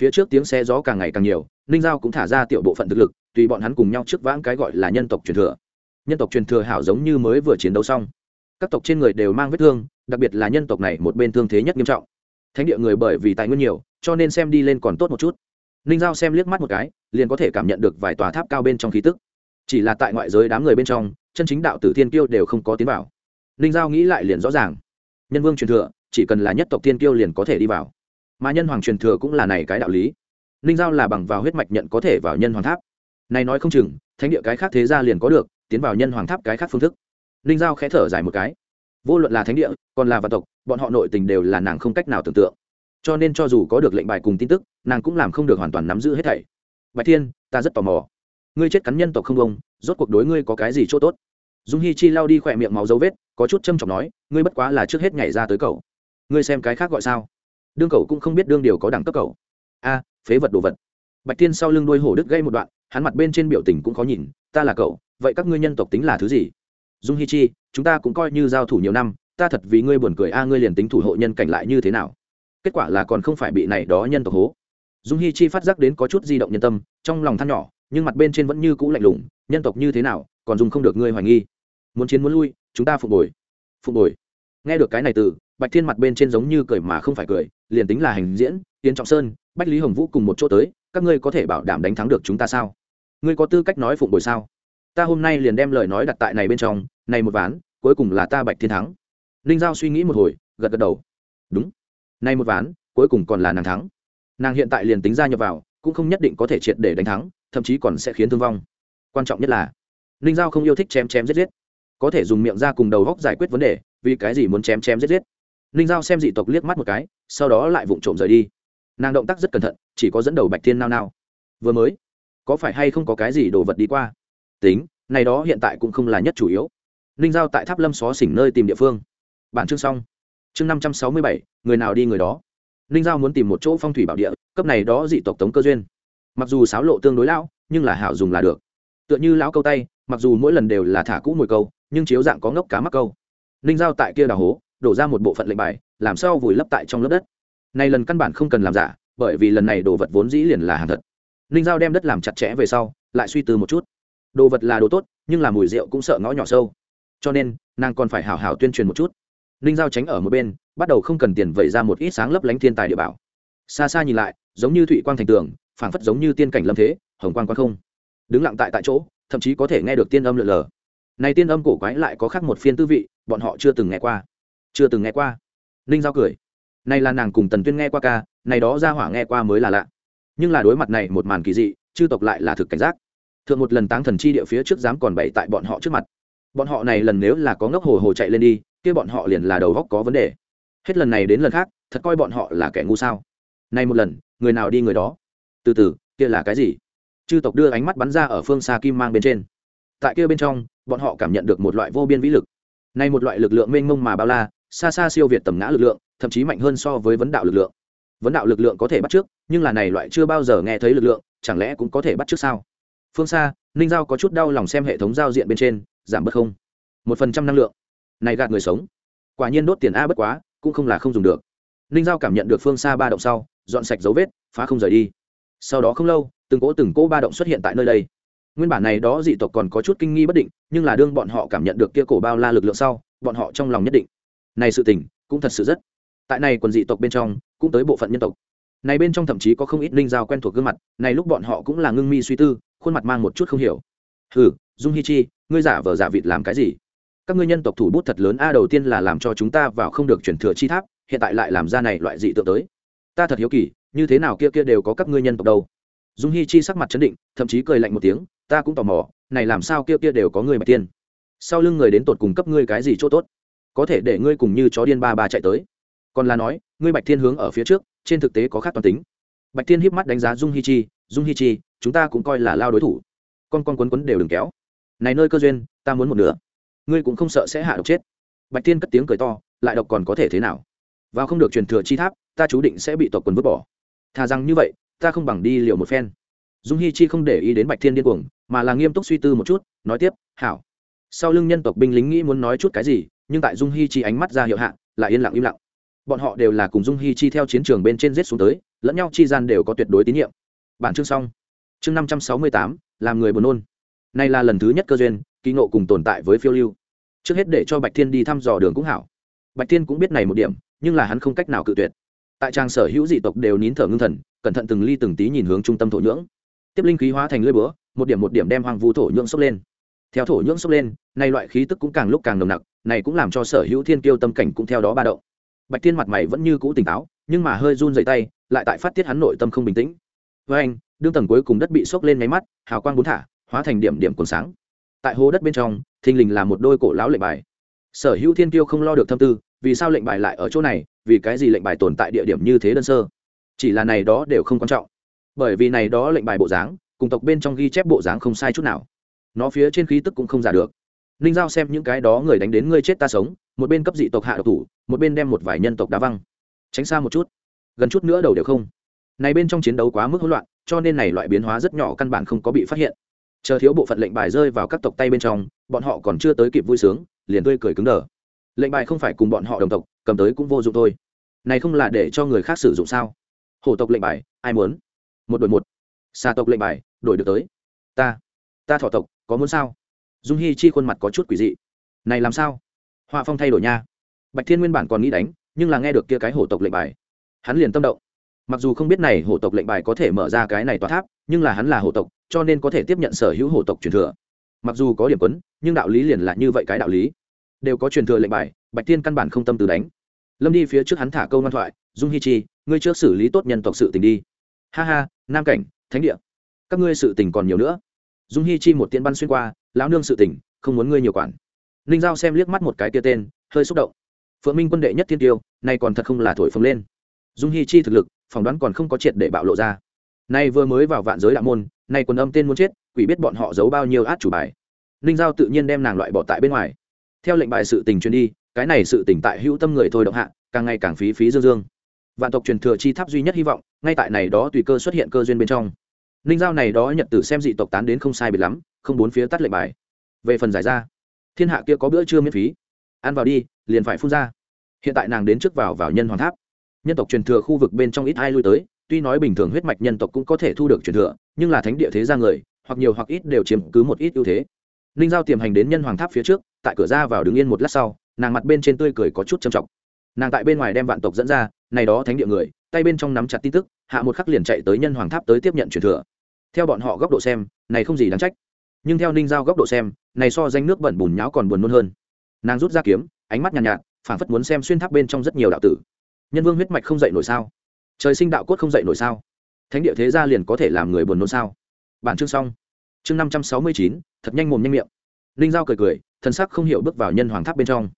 phía trước tiếng xe gió càng ngày càng nhiều ninh giao cũng thả ra tiểu bộ phận thực lực tùy bọn hắn cùng nhau trước vãng cái gọi là nhân tộc truyền thừa. Nhân tộc truyền thừa hảo giống như mới vừa chiến đấu xong. Các tộc trên người đều mang vết thương đặc biệt là nhân tộc này một bên thương thế nhất nghiêm trọng thánh địa người bởi vì tài nguyên nhiều, cho nên xem đi lên còn tốt một chút. Ninh giao xem liếc mắt một cái, liền có thể cảm nhận được vài tòa tháp cao bên trong khí tức. Chỉ là tại ngoại giới đám người bên trong, chân chính đạo tử thiên kiêu đều không có tiến vào. Ninh giao nghĩ lại liền rõ ràng. Nhân vương truyền thừa, chỉ cần là nhất tộc thiên kiêu liền có thể đi vào. Mà nhân hoàng truyền thừa cũng là này cái đạo lý. Ninh giao là bằng vào huyết mạch nhận có thể vào nhân hoàng tháp. Này nói không chừng, thánh địa cái khác thế ra liền có được, tiến vào nhân hoàng tháp cái khác phương thức. Ninh giao khẽ thở dài một cái vô luận là thánh địa, còn là vạn tộc, bọn họ nội tình đều là nàng không cách nào tưởng tượng. Cho nên cho dù có được lệnh bài cùng tin tức, nàng cũng làm không được hoàn toàn nắm giữ hết thảy. Bạch thiên, ta rất tò mò. Ngươi chết cắn nhân tộc không ông rốt cuộc đối ngươi có cái gì chỗ tốt? Dung hi chi lao đi khỏe miệng máu dấu vết, có chút châm trọng nói, ngươi bất quá là trước hết nhảy ra tới cậu. Ngươi xem cái khác gọi sao? Đương cậu cũng không biết đương điều có đẳng cấp cậu. A, phế vật đồ vật. Bạch thiên sau lưng đuôi hổ đức gây một đoạn, hắn mặt bên trên biểu tình cũng khó nhìn, ta là cậu, vậy các ngươi nhân tộc tính là thứ gì? Dung hi chi, chúng ta cũng coi như giao thủ nhiều năm, ta thật vì ngươi buồn cười a, ngươi liền tính thủ hộ nhân cảnh lại như thế nào? Kết quả là còn không phải bị này đó nhân tộc hố. Dung hi chi phát giác đến có chút di động nhân tâm, trong lòng than nhỏ, nhưng mặt bên trên vẫn như cũ lạnh lùng, nhân tộc như thế nào, còn dùng không được ngươi hoài nghi. Muốn chiến muốn lui, chúng ta phục hồi phục hồi nghe được cái này từ, bạch thiên mặt bên trên giống như cười mà không phải cười, liền tính là hành diễn tiến trọng sơn, bách lý hồng vũ cùng một chỗ tới, các ngươi có thể bảo đảm đánh thắng được chúng ta sao? Ngươi có tư cách nói phụng bồi sao? Ta hôm nay liền đem lời nói đặt tại này bên trong, này một ván, cuối cùng là ta bạch thiên thắng. Ninh giao suy nghĩ một hồi, gật gật đầu. Đúng. Này một ván, cuối cùng còn là nàng thắng. Nàng hiện tại liền tính ra nhập vào, cũng không nhất định có thể triệt để đánh thắng, thậm chí còn sẽ khiến thương vong. Quan trọng nhất là, ninh giao không yêu thích chém chém giết giết. Có thể dùng miệng ra cùng đầu góc giải quyết vấn đề, vì cái gì muốn chém chém giết giết? Ninh giao xem dị tộc liếc mắt một cái, sau đó lại vụng trộm rời đi. Nàng động tác rất cẩn thận, chỉ có dẫn đầu bạch thiên nao nao. Vừa mới, có phải hay không có cái gì đồ vật đi qua? Tính, này đó hiện tại cũng không là nhất chủ yếu. Ninh giao tại tháp lâm xó xỉnh nơi tìm địa phương. Bản chương xong. Chương năm trăm sáu mươi bảy, người nào đi người đó. Ninh giao muốn tìm một chỗ phong thủy bảo địa, cấp này đó dị tộc tống cơ duyên. Mặc dù sáo lộ tương đối lão, nhưng là hảo dùng là được. Tựa như lão câu tay, mặc dù mỗi lần đều là thả cũ mồi câu, nhưng chiếu dạng có ngốc cá mắc câu. Ninh giao tại kia đào hố, đổ ra một bộ phận lệnh bài, làm sao vùi lấp tại trong lớp đất. Này lần căn bản không cần làm giả, bởi vì lần này đồ vật vốn dĩ liền là hàng thật. Ninh giao đem đất làm chặt chẽ về sau, lại suy tư một chút đồ vật là đồ tốt, nhưng là mùi rượu cũng sợ ngõ nhỏ sâu. Cho nên, nàng còn phải hào hào tuyên truyền một chút. Ninh giao tránh ở một bên, bắt đầu không cần tiền vẩy ra một ít sáng lấp lánh thiên tài địa bảo. Xa xa nhìn lại, giống như thụy quang thành tường, phảng phất giống như tiên cảnh lâm thế, hồng quang quang không. Đứng lặng tại tại chỗ, thậm chí có thể nghe được tiên âm lượn lờ. Này tiên âm cổ quái lại có khác một phiên tư vị, bọn họ chưa từng nghe qua. Chưa từng nghe qua. Ninh giao cười. Này là nàng cùng tần tuyên nghe qua ca, này đó ra hỏa nghe qua mới là lạ. Nhưng là đối mặt này một màn kỳ dị, chư tộc lại là thực cảnh giác thượng một lần táng thần chi địa phía trước dám còn bày tại bọn họ trước mặt. Bọn họ này lần nếu là có ngốc hồ hồ chạy lên đi, kia bọn họ liền là đầu góc có vấn đề. Hết lần này đến lần khác, thật coi bọn họ là kẻ ngu sao. Nay một lần, người nào đi người đó? Từ từ, kia là cái gì? Chư tộc đưa ánh mắt bắn ra ở phương xa kim mang bên trên. Tại kia bên trong, bọn họ cảm nhận được một loại vô biên vĩ lực. Nay một loại lực lượng mênh mông mà bao la, xa xa siêu việt tầm ngã lực lượng, thậm chí mạnh hơn so với vấn đạo lực lượng. Vấn đạo lực lượng có thể bắt trước, nhưng là này loại chưa bao giờ nghe thấy lực lượng, chẳng lẽ cũng có thể bắt trước sao? Phương xa, ninh giao có chút đau lòng xem hệ thống giao diện bên trên, giảm bớt không? Một phần trăm năng lượng. Này gạt người sống. Quả nhiên đốt tiền a bất quá, cũng không là không dùng được. Ninh giao cảm nhận được phương xa ba động sau, dọn sạch dấu vết, phá không rời đi. Sau đó không lâu, từng cỗ từng cỗ ba động xuất hiện tại nơi đây. Nguyên bản này đó dị tộc còn có chút kinh nghi bất định, nhưng là đương bọn họ cảm nhận được kia cổ bao la lực lượng sau, bọn họ trong lòng nhất định. Này sự tình, cũng thật sự rất. Tại này quần dị tộc bên trong, cũng tới bộ phận nhân tộc. Này bên trong thậm chí có không ít linh giao quen thuộc gương mặt, này lúc bọn họ cũng là ngưng mi suy tư khuôn mặt mang một chút không hiểu. Hừ, dung hi chi, ngươi giả vờ giả vịt làm cái gì? Các ngươi nhân tộc thủ bút thật lớn, a đầu tiên là làm cho chúng ta vào không được chuyển thừa chi tháp, hiện tại lại làm ra này loại dị tượng tới. Ta thật hiếu kỳ, như thế nào kia kia đều có các ngươi nhân tộc đâu? Dung hi chi sắc mặt chấn định, thậm chí cười lạnh một tiếng, ta cũng tò mò, này làm sao kia kia đều có người bạch tiên? Sau lưng người đến tột cùng cấp ngươi cái gì chỗ tốt? Có thể để ngươi cùng như chó điên ba ba chạy tới. Còn là nói, ngươi bạch thiên hướng ở phía trước, trên thực tế có khác toàn tính. Bạch thiên híp mắt đánh giá dung hi chi, dung hi chi chúng ta cũng coi là lao đối thủ. Con con quấn quấn đều đừng kéo. Này nơi cơ duyên, ta muốn một nửa. Ngươi cũng không sợ sẽ hạ độc chết. Bạch thiên cất tiếng cười to, lại độc còn có thể thế nào? Vào không được truyền thừa chi tháp, ta chú định sẽ bị tộc quần vứt bỏ. Thà rằng như vậy, ta không bằng đi liều một phen. Dung hi chi không để ý đến bạch thiên điên cuồng, mà là nghiêm túc suy tư một chút, nói tiếp, hảo. Sau lưng nhân tộc binh lính nghĩ muốn nói chút cái gì, nhưng tại dung hi chi ánh mắt ra hiệu hạ, lại yên lặng im lặng. Bọn họ đều là cùng dung hi chi theo chiến trường bên trên giết xuống tới, lẫn nhau chi gian đều có tuyệt đối tín nhiệm. Bản chương xong chương năm trăm sáu mươi tám, làm người buồn nôn. Này là lần thứ nhất cơ duyên, kỳ ngộ cùng tồn tại với phiêu lưu. Trước hết để cho bạch thiên đi thăm dò đường cũng hảo. Bạch thiên cũng biết này một điểm, nhưng là hắn không cách nào cự tuyệt. Tại trang sở hữu dị tộc đều nín thở ngưng thần, cẩn thận từng ly từng tí nhìn hướng trung tâm thổ nhưỡng. Tiếp linh khí hóa thành lưỡi búa, một điểm một điểm đem hoang vu thổ nhưỡng sốc lên. Theo thổ nhưỡng sốc lên, nay loại khí tức cũng càng lúc càng nồng nặc, này cũng làm cho sở hữu thiên kiêu tâm cảnh cũng theo đó ba động. Bạch thiên mặt mày vẫn như cũ tỉnh táo, nhưng mà hơi run dày tay, lại tại phát tiết hắn nội tâm không bình tĩnh với anh, đương tầng cuối cùng đất bị sốc lên nháy mắt, hào quang bốn thả, hóa thành điểm điểm cuốn sáng. Tại hố đất bên trong, thình lình là một đôi cổ lão lệnh bài. Sở hữu thiên Tiêu không lo được thâm tư, vì sao lệnh bài lại ở chỗ này, vì cái gì lệnh bài tồn tại địa điểm như thế đơn sơ? Chỉ là này đó đều không quan trọng. Bởi vì này đó lệnh bài bộ dáng, cùng tộc bên trong ghi chép bộ dáng không sai chút nào. Nó phía trên khí tức cũng không giả được. Ninh giao xem những cái đó người đánh đến ngươi chết ta sống, một bên cấp dị tộc hạ độc thủ, một bên đem một vài nhân tộc đá văng. Tránh xa một chút. Gần chút nữa đầu đều không này bên trong chiến đấu quá mức hỗn loạn, cho nên này loại biến hóa rất nhỏ căn bản không có bị phát hiện. Chờ thiếu bộ phận lệnh bài rơi vào các tộc tay bên trong, bọn họ còn chưa tới kịp vui sướng, liền tươi cười cứng đờ. Lệnh bài không phải cùng bọn họ đồng tộc, cầm tới cũng vô dụng thôi. Này không là để cho người khác sử dụng sao? Hổ tộc lệnh bài, ai muốn? Một đội một. Xà tộc lệnh bài, đổi được tới. Ta. Ta thọ tộc, có muốn sao? Dung hi chi khuôn mặt có chút quỷ dị. Này làm sao? Họa phong thay đổi nha. Bạch thiên nguyên bản còn nghĩ đánh, nhưng là nghe được kia cái hổ tộc lệnh bài, hắn liền tâm động mặc dù không biết này hổ tộc lệnh bài có thể mở ra cái này tòa tháp, nhưng là hắn là hổ tộc, cho nên có thể tiếp nhận sở hữu hổ tộc truyền thừa. Mặc dù có điểm quấn, nhưng đạo lý liền là như vậy cái đạo lý. Đều có truyền thừa lệnh bài, bạch thiên căn bản không tâm từ đánh. Lâm đi phía trước hắn thả câu ngoan thoại, dung hi chi, ngươi trước xử lý tốt nhân tộc sự tình đi. Ha ha, nam cảnh, thánh địa, các ngươi sự tình còn nhiều nữa. Dung hi chi một tiên bắn xuyên qua, lão nương sự tình, không muốn ngươi nhiều quản. Ninh giao xem liếc mắt một cái tia tên, hơi xúc động. Phượng minh quân đệ nhất thiên tiêu, nay còn thật không là thổi phồng lên. Dung hi chi thực lực phỏng đoán còn không có triệt để bạo lộ ra. Nay vừa mới vào vạn giới đạo môn, nay quần âm tên muốn chết, quỷ biết bọn họ giấu bao nhiêu át chủ bài. Ninh giao tự nhiên đem nàng loại bỏ tại bên ngoài. Theo lệnh bài sự tình truyền đi, cái này sự tỉnh tại hữu tâm người thôi động hạ, càng ngày càng phí phí dương dương. Vạn tộc truyền thừa chi tháp duy nhất hy vọng, ngay tại này đó tùy cơ xuất hiện cơ duyên bên trong. Ninh giao này đó nhận tử xem dị tộc tán đến không sai biệt lắm, không bốn phía tắt lệnh bài. Về phần giải ra, thiên hạ kia có bữa trưa miễn phí. Ăn vào đi, liền phải phun ra. Hiện tại nàng đến trước vào vào nhân hoàng tháp nhân tộc truyền thừa khu vực bên trong ít ai lui tới tuy nói bình thường huyết mạch nhân tộc cũng có thể thu được truyền thừa nhưng là thánh địa thế ra người hoặc nhiều hoặc ít đều chiếm cứ một ít ưu thế. Ninh giao tiềm hành đến nhân hoàng tháp phía trước tại cửa ra vào đứng yên một lát sau nàng mặt bên trên tươi cười có chút trầm trọng. Nàng tại bên ngoài đem vạn tộc dẫn ra này đó thánh địa người tay bên trong nắm chặt tin tức hạ một khắc liền chạy tới nhân hoàng tháp tới tiếp nhận truyền thừa. Theo bọn họ góc độ xem này không gì đáng trách. Nhưng theo ninh giao góc độ xem này so danh nước bẩn bùn nháo còn buồn nôn hơn. Nàng rút ra kiếm ánh mắt nhàn nhạt, nhạt phảng phất muốn xem xuyên tháp bên trong rất nhiều đạo tử nhân vương huyết mạch không dậy nổi sao? Trời sinh đạo cốt không dậy nổi sao? Thánh địa thế gia liền có thể làm người buồn nôn sao? Bản chương xong. Chương năm trăm sáu mươi chín, thật nhanh mồm nhanh miệng. Ninh giao cười cười, thần sắc không hiểu bước vào nhân hoàng tháp bên trong.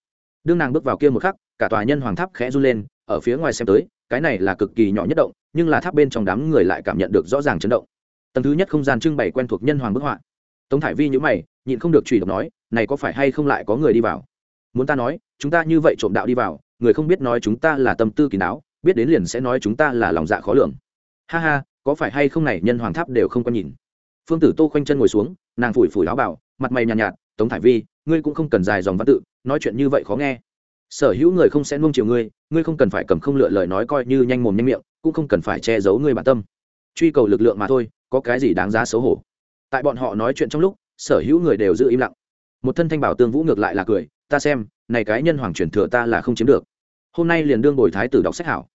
Đương nàng bước vào kia một khắc, cả tòa nhân hoàng tháp khẽ run lên, ở phía ngoài xem tới, cái này là cực kỳ nhỏ nhất động, nhưng là tháp bên trong đám người lại cảm nhận được rõ ràng chấn động. Tầng thứ nhất không gian trưng bày quen thuộc nhân hoàng bức họa. Tống thải vi nhữ mày, nhịn không được trùy độc nói, này có phải hay không lại có người đi vào? Muốn ta nói, chúng ta như vậy trộm đạo đi vào người không biết nói chúng ta là tâm tư kỳ não biết đến liền sẽ nói chúng ta là lòng dạ khó lường. Ha ha có phải hay không này nhân hoàng tháp đều không có nhìn. Phương tử tô khoanh chân ngồi xuống nàng phủi phủi áo bảo mặt mày nhàn nhạt, nhạt tống thải vi ngươi cũng không cần dài dòng văn tự nói chuyện như vậy khó nghe. Sở hữu người không sẽ nuông chiều ngươi ngươi không cần phải cầm không lựa lời nói coi như nhanh mồm nhanh miệng cũng không cần phải che giấu ngươi bản tâm. Truy cầu lực lượng mà thôi có cái gì đáng giá xấu hổ? Tại bọn họ nói chuyện trong lúc sở hữu người đều giữ im lặng. Một thân thanh bảo tương vũ ngược lại là cười ta xem này cái nhân hoàng truyền thừa ta là không chiếm được hôm nay liền đương bồi thái tử đọc sách hảo.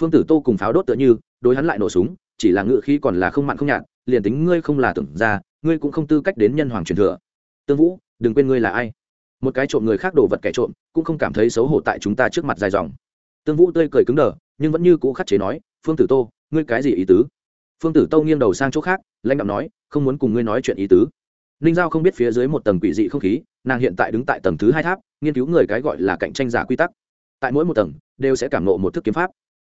Phương tử tô cùng pháo đốt tựa như, đối hắn lại nổ súng, chỉ là ngự khí còn là không mặn không nhạt, liền tính ngươi không là tưởng ra, ngươi cũng không tư cách đến nhân hoàng truyền thừa. Tương vũ, đừng quên ngươi là ai? Một cái trộm người khác đồ vật kẻ trộm, cũng không cảm thấy xấu hổ tại chúng ta trước mặt dài dòng. Tương vũ tươi cười cứng đờ, nhưng vẫn như cũ khắc chế nói, phương tử tô, ngươi cái gì ý tứ? Phương tử tô nghiêng đầu sang chỗ khác, lãnh đạo nói, không muốn cùng ngươi nói chuyện ý tứ. Ninh giao không biết phía dưới một tầng quỷ dị không khí, nàng hiện tại đứng tại tầng thứ hai tháp, nghiên cứu người cái gọi là cạnh tranh giả quy tắc tại mỗi một tầng đều sẽ cảm nộ một thức kiếm pháp.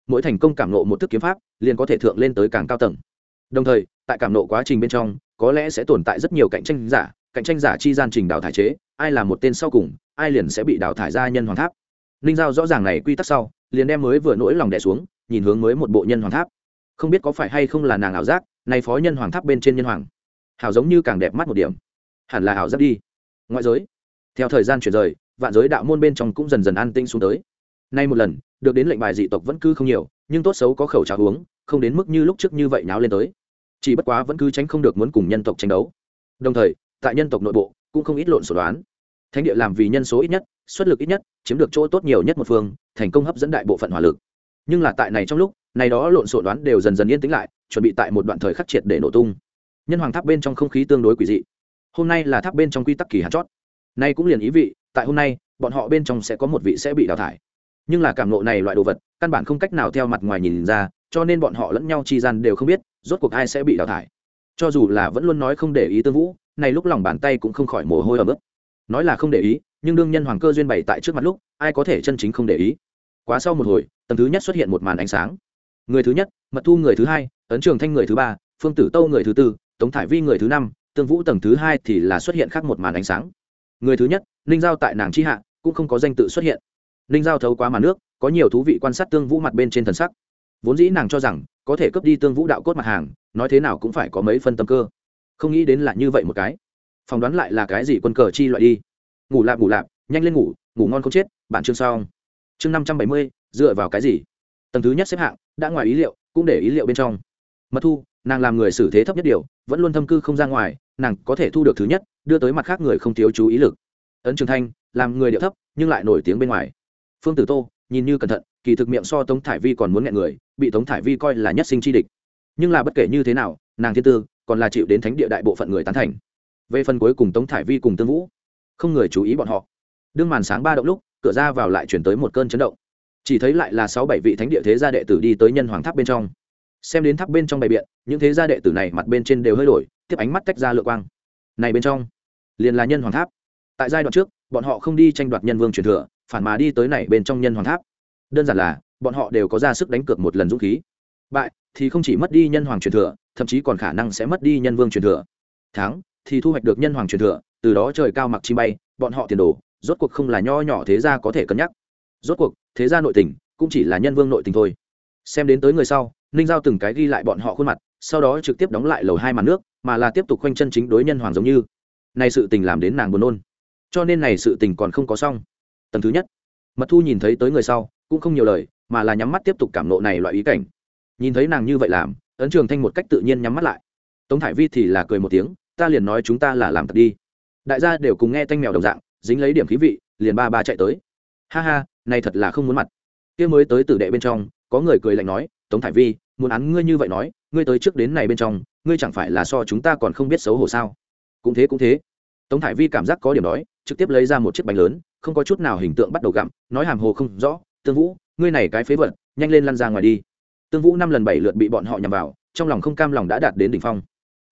Mỗi thành công cảm nộ một thức kiếm pháp liền có thể thượng lên tới càng cao tầng. Đồng thời, tại cảm nộ quá trình bên trong, có lẽ sẽ tồn tại rất nhiều cạnh tranh giả, cạnh tranh giả chi gian trình đào thải chế, ai là một tên sau cùng, ai liền sẽ bị đào thải ra nhân hoàng tháp. Ninh giao rõ ràng này quy tắc sau, liền đem mới vừa nỗi lòng đẻ xuống, nhìn hướng mới một bộ nhân hoàng tháp. Không biết có phải hay không là nàng ảo giác, này phó nhân hoàng tháp bên trên nhân hoàng hảo giống như càng đẹp mắt một điểm. Hẳn là ảo giác đi. Ngoại giới, theo thời gian chuyển rời, vạn giới đạo môn bên trong cũng dần dần an tinh xuống tới nay một lần, được đến lệnh bài dị tộc vẫn cứ không nhiều, nhưng tốt xấu có khẩu trà uống không đến mức như lúc trước như vậy náo lên tới. Chỉ bất quá vẫn cứ tránh không được muốn cùng nhân tộc tranh đấu. Đồng thời, tại nhân tộc nội bộ, cũng không ít lộn sổ đoán. Thánh địa làm vì nhân số ít nhất, xuất lực ít nhất, chiếm được chỗ tốt nhiều nhất một phương, thành công hấp dẫn đại bộ phận hỏa lực. Nhưng là tại này trong lúc, này đó lộn xộn đoán đều dần dần yên tĩnh lại, chuẩn bị tại một đoạn thời khắc triệt để nổ tung. Nhân hoàng tháp bên trong không khí tương đối quỷ dị. Hôm nay là tháp bên trong quy tắc kỳ hạt chót. Nay cũng liền ý vị, tại hôm nay, bọn họ bên trong sẽ có một vị sẽ bị đào thải nhưng là cảm nộ này loại đồ vật, căn bản không cách nào theo mặt ngoài nhìn ra, cho nên bọn họ lẫn nhau chi gian đều không biết, rốt cuộc ai sẽ bị đào thải. Cho dù là vẫn luôn nói không để ý tương vũ, này lúc lòng bàn tay cũng không khỏi mồ hôi ở mức nói là không để ý, nhưng đương nhân hoàng cơ duyên bày tại trước mặt lúc, ai có thể chân chính không để ý? Quá sau một hồi, tầng thứ nhất xuất hiện một màn ánh sáng. Người thứ nhất, mật thu người thứ hai, ấn trường thanh người thứ ba, phương tử tâu người thứ tư, tống thải vi người thứ năm, tương vũ tầng thứ hai thì là xuất hiện khác một màn ánh sáng. Người thứ nhất, ninh giao tại nàng chi hạ, cũng không có danh tự xuất hiện ninh giao thấu quá màn nước, có nhiều thú vị quan sát tương vũ mặt bên trên thần sắc. Vốn dĩ nàng cho rằng, có thể cướp đi tương vũ đạo cốt mặt hàng, nói thế nào cũng phải có mấy phân tâm cơ. Không nghĩ đến là như vậy một cái. Phỏng đoán lại là cái gì quân cờ chi loại đi. Ngủ lạp ngủ lạp, nhanh lên ngủ ngủ ngon không chết, bạn chương xong. Chương năm trăm bảy mươi, dựa vào cái gì? Tầng thứ nhất xếp hạng, đã ngoài ý liệu, cũng để ý liệu bên trong. Mật thu, nàng làm người xử thế thấp nhất điều, vẫn luôn thâm cư không ra ngoài, nàng có thể thu được thứ nhất, đưa tới mặt khác người không thiếu chú ý lực. Ấn trường thanh, làm người điệu thấp, nhưng lại nổi tiếng bên ngoài phương tử tô, nhìn như cẩn thận, kỳ thực miệng so tống thải vi còn muốn nghẹn người, bị tống thải vi coi là nhất sinh chi địch. Nhưng là bất kể như thế nào, nàng thiên tư còn là chịu đến thánh địa đại bộ phận người tán thành. Về phần cuối cùng tống thải vi cùng tương vũ, không người chú ý bọn họ. Đương màn sáng ba động lúc, cửa ra vào lại chuyển tới một cơn chấn động. Chỉ thấy lại là sáu bảy vị thánh địa thế gia đệ tử đi tới nhân hoàng tháp bên trong. Xem đến tháp bên trong bày biện, những thế gia đệ tử này mặt bên trên đều hơi đổi, tiếp ánh mắt tách ra lựa quang. Này bên trong, liền là nhân hoàng tháp. Tại giai đoạn trước, bọn họ không đi tranh đoạt nhân vương truyền thừa phản mà đi tới này bên trong nhân hoàng tháp. Đơn giản là, bọn họ đều có ra sức đánh cược một lần dũng khí. Bại, thì không chỉ mất đi nhân hoàng truyền thừa, thậm chí còn khả năng sẽ mất đi nhân vương truyền thừa. Thắng, thì thu hoạch được nhân hoàng truyền thừa, từ đó trời cao mặc chi bay, bọn họ tiền đồ, rốt cuộc không là nho nhỏ thế gia có thể cân nhắc. Rốt cuộc, thế gia nội tình, cũng chỉ là nhân vương nội tình thôi. Xem đến tới người sau, ninh giao từng cái ghi lại bọn họ khuôn mặt, sau đó trực tiếp đóng lại lầu hai màn nước, mà là tiếp tục khoanh chân chính đối nhân hoàng giống như. Này sự tình làm đến nàng buồn nôn. Cho nên này sự tình còn không có xong tầng thứ nhất. Mật thu nhìn thấy tới người sau, cũng không nhiều lời, mà là nhắm mắt tiếp tục cảm nộ này loại ý cảnh. Nhìn thấy nàng như vậy làm, ấn trường thanh một cách tự nhiên nhắm mắt lại. Tống thải vi thì là cười một tiếng, ta liền nói chúng ta là làm thật đi. Đại gia đều cùng nghe thanh mèo đồng dạng, dính lấy điểm khí vị, liền ba ba chạy tới. Ha ha, này thật là không muốn mặt. Kia mới tới tử đệ bên trong, có người cười lạnh nói, tống thải vi, muốn án ngươi như vậy nói, ngươi tới trước đến này bên trong, ngươi chẳng phải là so chúng ta còn không biết xấu hổ sao? Cũng thế cũng thế. Tống thải vi cảm giác có điểm đói, trực tiếp lấy ra một chiếc bánh lớn không có chút nào hình tượng bắt đầu gặm, nói hàm hồ không rõ, tương vũ, ngươi này cái phế vật, nhanh lên lăn ra ngoài đi. Tương vũ năm lần bảy lượt bị bọn họ nhằm vào, trong lòng không cam lòng đã đạt đến đỉnh phong.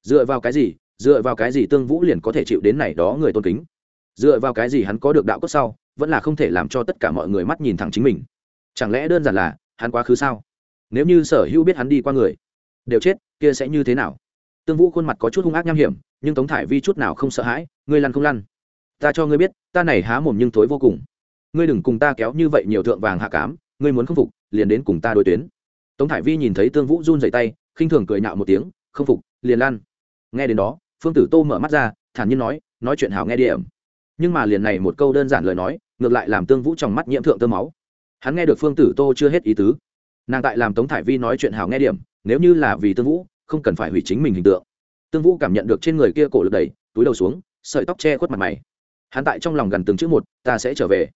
Dựa vào cái gì, dựa vào cái gì tương vũ liền có thể chịu đến này đó người tôn kính? Dựa vào cái gì hắn có được đạo cốt sau, vẫn là không thể làm cho tất cả mọi người mắt nhìn thẳng chính mình? Chẳng lẽ đơn giản là, hắn quá khứ sao? Nếu như sở hữu biết hắn đi qua người, đều chết, kia sẽ như thế nào? Tương vũ khuôn mặt có chút hung ác nham hiểm, nhưng tống thải vi chút nào không sợ hãi, ngươi lăn không lăn ta cho ngươi biết, ta này há mồm nhưng thối vô cùng. Ngươi đừng cùng ta kéo như vậy nhiều thượng vàng hạ cám, ngươi muốn không phục, liền đến cùng ta đối tuyến. Tống thải vi nhìn thấy tương vũ run rẩy tay, khinh thường cười nhạo một tiếng, không phục, liền lan. Nghe đến đó, phương tử tô mở mắt ra, thản nhiên nói nói chuyện hảo nghe điểm nhưng mà liền này một câu đơn giản lời nói, ngược lại làm tương vũ trong mắt nhiễm thượng tơ máu. Hắn nghe được phương tử tô chưa hết ý tứ. Nàng tại làm tống thải vi nói chuyện hảo nghe điểm, nếu như là vì tương vũ, không cần phải hủy chính mình hình tượng. Tương vũ cảm nhận được trên người kia cổ lực đẩy, túi đầu xuống, sợi tóc che khuất mặt mày hắn tại trong lòng gần từng chữ một, ta sẽ trở về.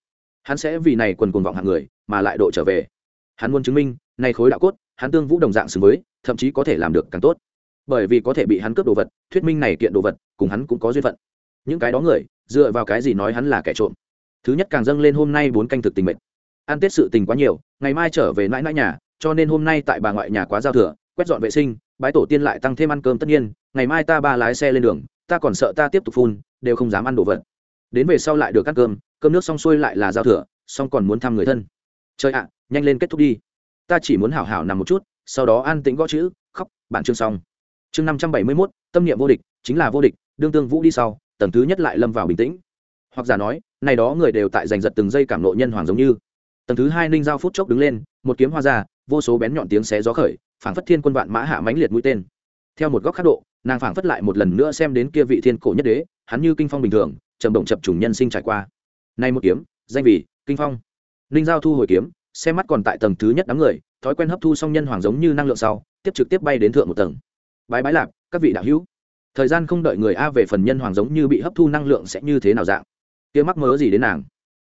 Hắn sẽ vì này quần cuồng vọng hạng người, mà lại độ trở về. Hắn muốn chứng minh, nay khối đạo cốt, hắn tương vũ đồng dạng xứng với, thậm chí có thể làm được càng tốt. Bởi vì có thể bị hắn cướp đồ vật, thuyết minh này kiện đồ vật, cùng hắn cũng có duyên phận. Những cái đó người, dựa vào cái gì nói hắn là kẻ trộm? Thứ nhất càng dâng lên hôm nay bốn canh thực tình mệnh. Ăn tết sự tình quá nhiều, ngày mai trở về mãi mãi nhà, cho nên hôm nay tại bà ngoại nhà quá giao thừa, quét dọn vệ sinh, bái tổ tiên lại tăng thêm ăn cơm tất nhiên, ngày mai ta ba lái xe lên đường, ta còn sợ ta tiếp tục phun, đều không dám ăn đồ vật đến về sau lại được ăn cơm cơm nước xong xuôi lại là giao thừa, xong còn muốn thăm người thân. Chơi ạ, nhanh lên kết thúc đi. Ta chỉ muốn hảo hảo nằm một chút, sau đó an tĩnh gõ chữ, khóc, bản chương xong. Chương năm trăm bảy mươi mốt, tâm niệm vô địch, chính là vô địch, đương tương vũ đi sau, tầng thứ nhất lại lâm vào bình tĩnh. Hoặc giả nói, này đó người đều tại giành giật từng giây cảm lộ nhân hoàng giống như. Tầng thứ hai ninh giao phút chốc đứng lên, một kiếm hoa ra, vô số bén nhọn tiếng xé gió khởi, phảng phất thiên quân vạn mã hạ mãnh liệt mũi tên. Theo một góc khác độ, nàng phảng phất lại một lần nữa xem đến kia vị thiên cổ nhất đế, hắn như kinh phong bình thường trầm động chập trùng nhân sinh trải qua. Nay một kiếm, danh vị, kinh phong. Ninh giao thu hồi kiếm, xem mắt còn tại tầng thứ nhất đám người, thói quen hấp thu xong nhân hoàng giống như năng lượng sau, tiếp trực tiếp bay đến thượng một tầng. Bái bái lạp, các vị đạo hữu. Thời gian không đợi người a về phần nhân hoàng giống như bị hấp thu năng lượng sẽ như thế nào dạng? Kia mắc mớ gì đến nàng?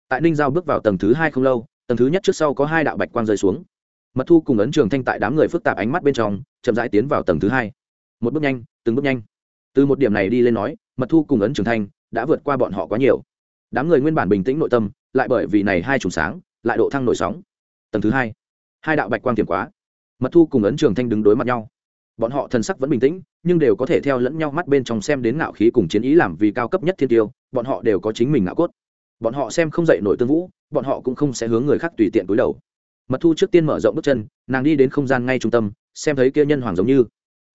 Tại ninh giao bước vào tầng thứ hai không lâu, tầng thứ nhất trước sau có hai đạo bạch quang rơi xuống. Mật thu cùng ấn trường thanh tại đám người phức tạp ánh mắt bên trong, chậm rãi tiến vào tầng thứ hai. Một bước nhanh, từng bước nhanh. Từ một điểm này đi lên nói, mật thu cùng ấn trường thanh đã vượt qua bọn họ quá nhiều. Đám người nguyên bản bình tĩnh nội tâm, lại bởi vì này hai trùng sáng, lại độ thăng nổi sóng. Tầng thứ hai hai đạo bạch quang tiềm quá. Mật thu cùng ấn trường thanh đứng đối mặt nhau. Bọn họ thần sắc vẫn bình tĩnh, nhưng đều có thể theo lẫn nhau mắt bên trong xem đến ngạo khí cùng chiến ý làm vì cao cấp nhất thiên tiêu, bọn họ đều có chính mình ngạo cốt. Bọn họ xem không dậy nổi tương vũ, bọn họ cũng không sẽ hướng người khác tùy tiện túi đầu. Mật thu trước tiên mở rộng bước chân, nàng đi đến không gian ngay trung tâm, xem thấy kia nhân hoàng giống như.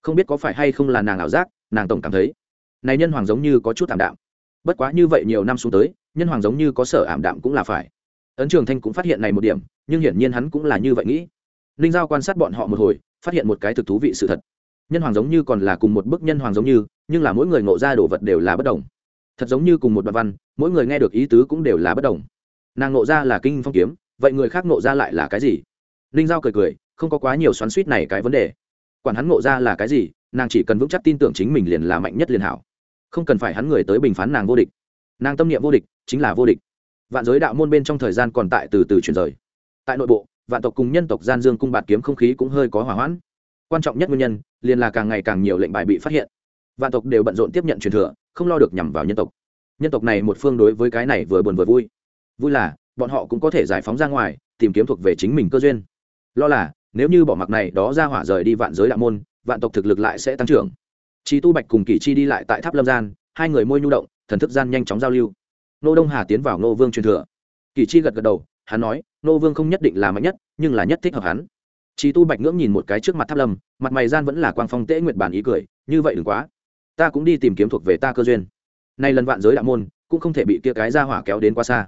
Không biết có phải hay không là nàng ảo giác, nàng tổng cảm thấy. Này nhân hoàng giống như có chút ảm đạm bất quá như vậy nhiều năm xuống tới, nhân hoàng giống như có sở ảm đạm cũng là phải. Ấn trường thanh cũng phát hiện này một điểm, nhưng hiển nhiên hắn cũng là như vậy nghĩ. Ninh giao quan sát bọn họ một hồi, phát hiện một cái thực thú vị sự thật. Nhân hoàng giống như còn là cùng một bức nhân hoàng giống như, nhưng là mỗi người ngộ ra đồ vật đều là bất đồng. Thật giống như cùng một đoạn văn, mỗi người nghe được ý tứ cũng đều là bất đồng. Nàng ngộ ra là kinh phong kiếm, vậy người khác ngộ ra lại là cái gì? Ninh giao cười cười, không có quá nhiều xoắn suýt này cái vấn đề. Quản hắn ngộ ra là cái gì, nàng chỉ cần vững chắc tin tưởng chính mình liền là mạnh nhất liền hảo không cần phải hắn người tới bình phán nàng vô địch. Nàng tâm niệm vô địch chính là vô địch. Vạn giới đạo môn bên trong thời gian còn tại từ từ chuyển rời. Tại nội bộ, vạn tộc cùng nhân tộc gian dương cung bạt kiếm không khí cũng hơi có hỏa hoãn. Quan trọng nhất nguyên nhân, liền là càng ngày càng nhiều lệnh bài bị phát hiện. Vạn tộc đều bận rộn tiếp nhận truyền thừa, không lo được nhằm vào nhân tộc. Nhân tộc này một phương đối với cái này vừa buồn vừa vui. Vui là, bọn họ cũng có thể giải phóng ra ngoài, tìm kiếm thuộc về chính mình cơ duyên. Lo là, nếu như bỏ mặc này đó ra hỏa rời đi vạn giới đạo môn, vạn tộc thực lực lại sẽ tăng trưởng. Chi tu bạch cùng kỷ chi đi lại tại tháp lâm gian, hai người môi nhu động, thần thức gian nhanh chóng giao lưu. Nô đông hà tiến vào nô vương truyền thừa. Kỷ chi gật gật đầu, hắn nói, nô vương không nhất định là mạnh nhất, nhưng là nhất thích hợp hắn. Chi tu bạch ngưỡng nhìn một cái trước mặt tháp lâm, mặt mày gian vẫn là quang phong tế nguyệt bản ý cười, như vậy đừng quá. Ta cũng đi tìm kiếm thuộc về ta cơ duyên. Nay lần vạn giới đạo môn, cũng không thể bị kia cái ra hỏa kéo đến quá xa.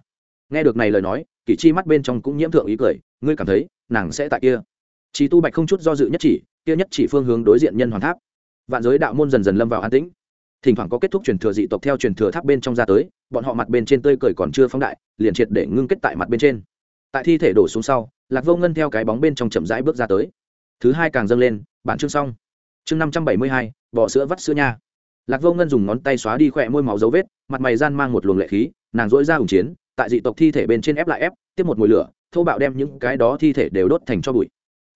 Nghe được này lời nói, kỷ chi mắt bên trong cũng nhiễm thượng ý cười, ngươi cảm thấy, nàng sẽ tại kia. Chỉ tu bạch không chút do dự nhất chỉ, kia nhất chỉ phương hướng đối diện nhân Hoàn tháp vạn giới đạo môn dần dần lâm vào an tĩnh. Thỉnh thoảng có kết thúc truyền thừa dị tộc theo truyền thừa tháp bên trong ra tới, bọn họ mặt bên trên tươi cười còn chưa phóng đại, liền triệt để ngưng kết tại mặt bên trên. Tại thi thể đổ xuống sau, lạc vô ngân theo cái bóng bên trong chậm rãi bước ra tới. Thứ hai càng dâng lên, bản chương xong. Chương năm trăm bảy mươi hai bỏ sữa vắt sữa nha. Lạc vô ngân dùng ngón tay xóa đi khỏe môi máu dấu vết, mặt mày gian mang một luồng lệ khí, nàng dỗi ra hùng chiến, tại dị tộc thi thể bên trên ép lại ép, tiếp một mùi lửa, thô bạo đem những cái đó thi thể đều đốt thành cho bụi.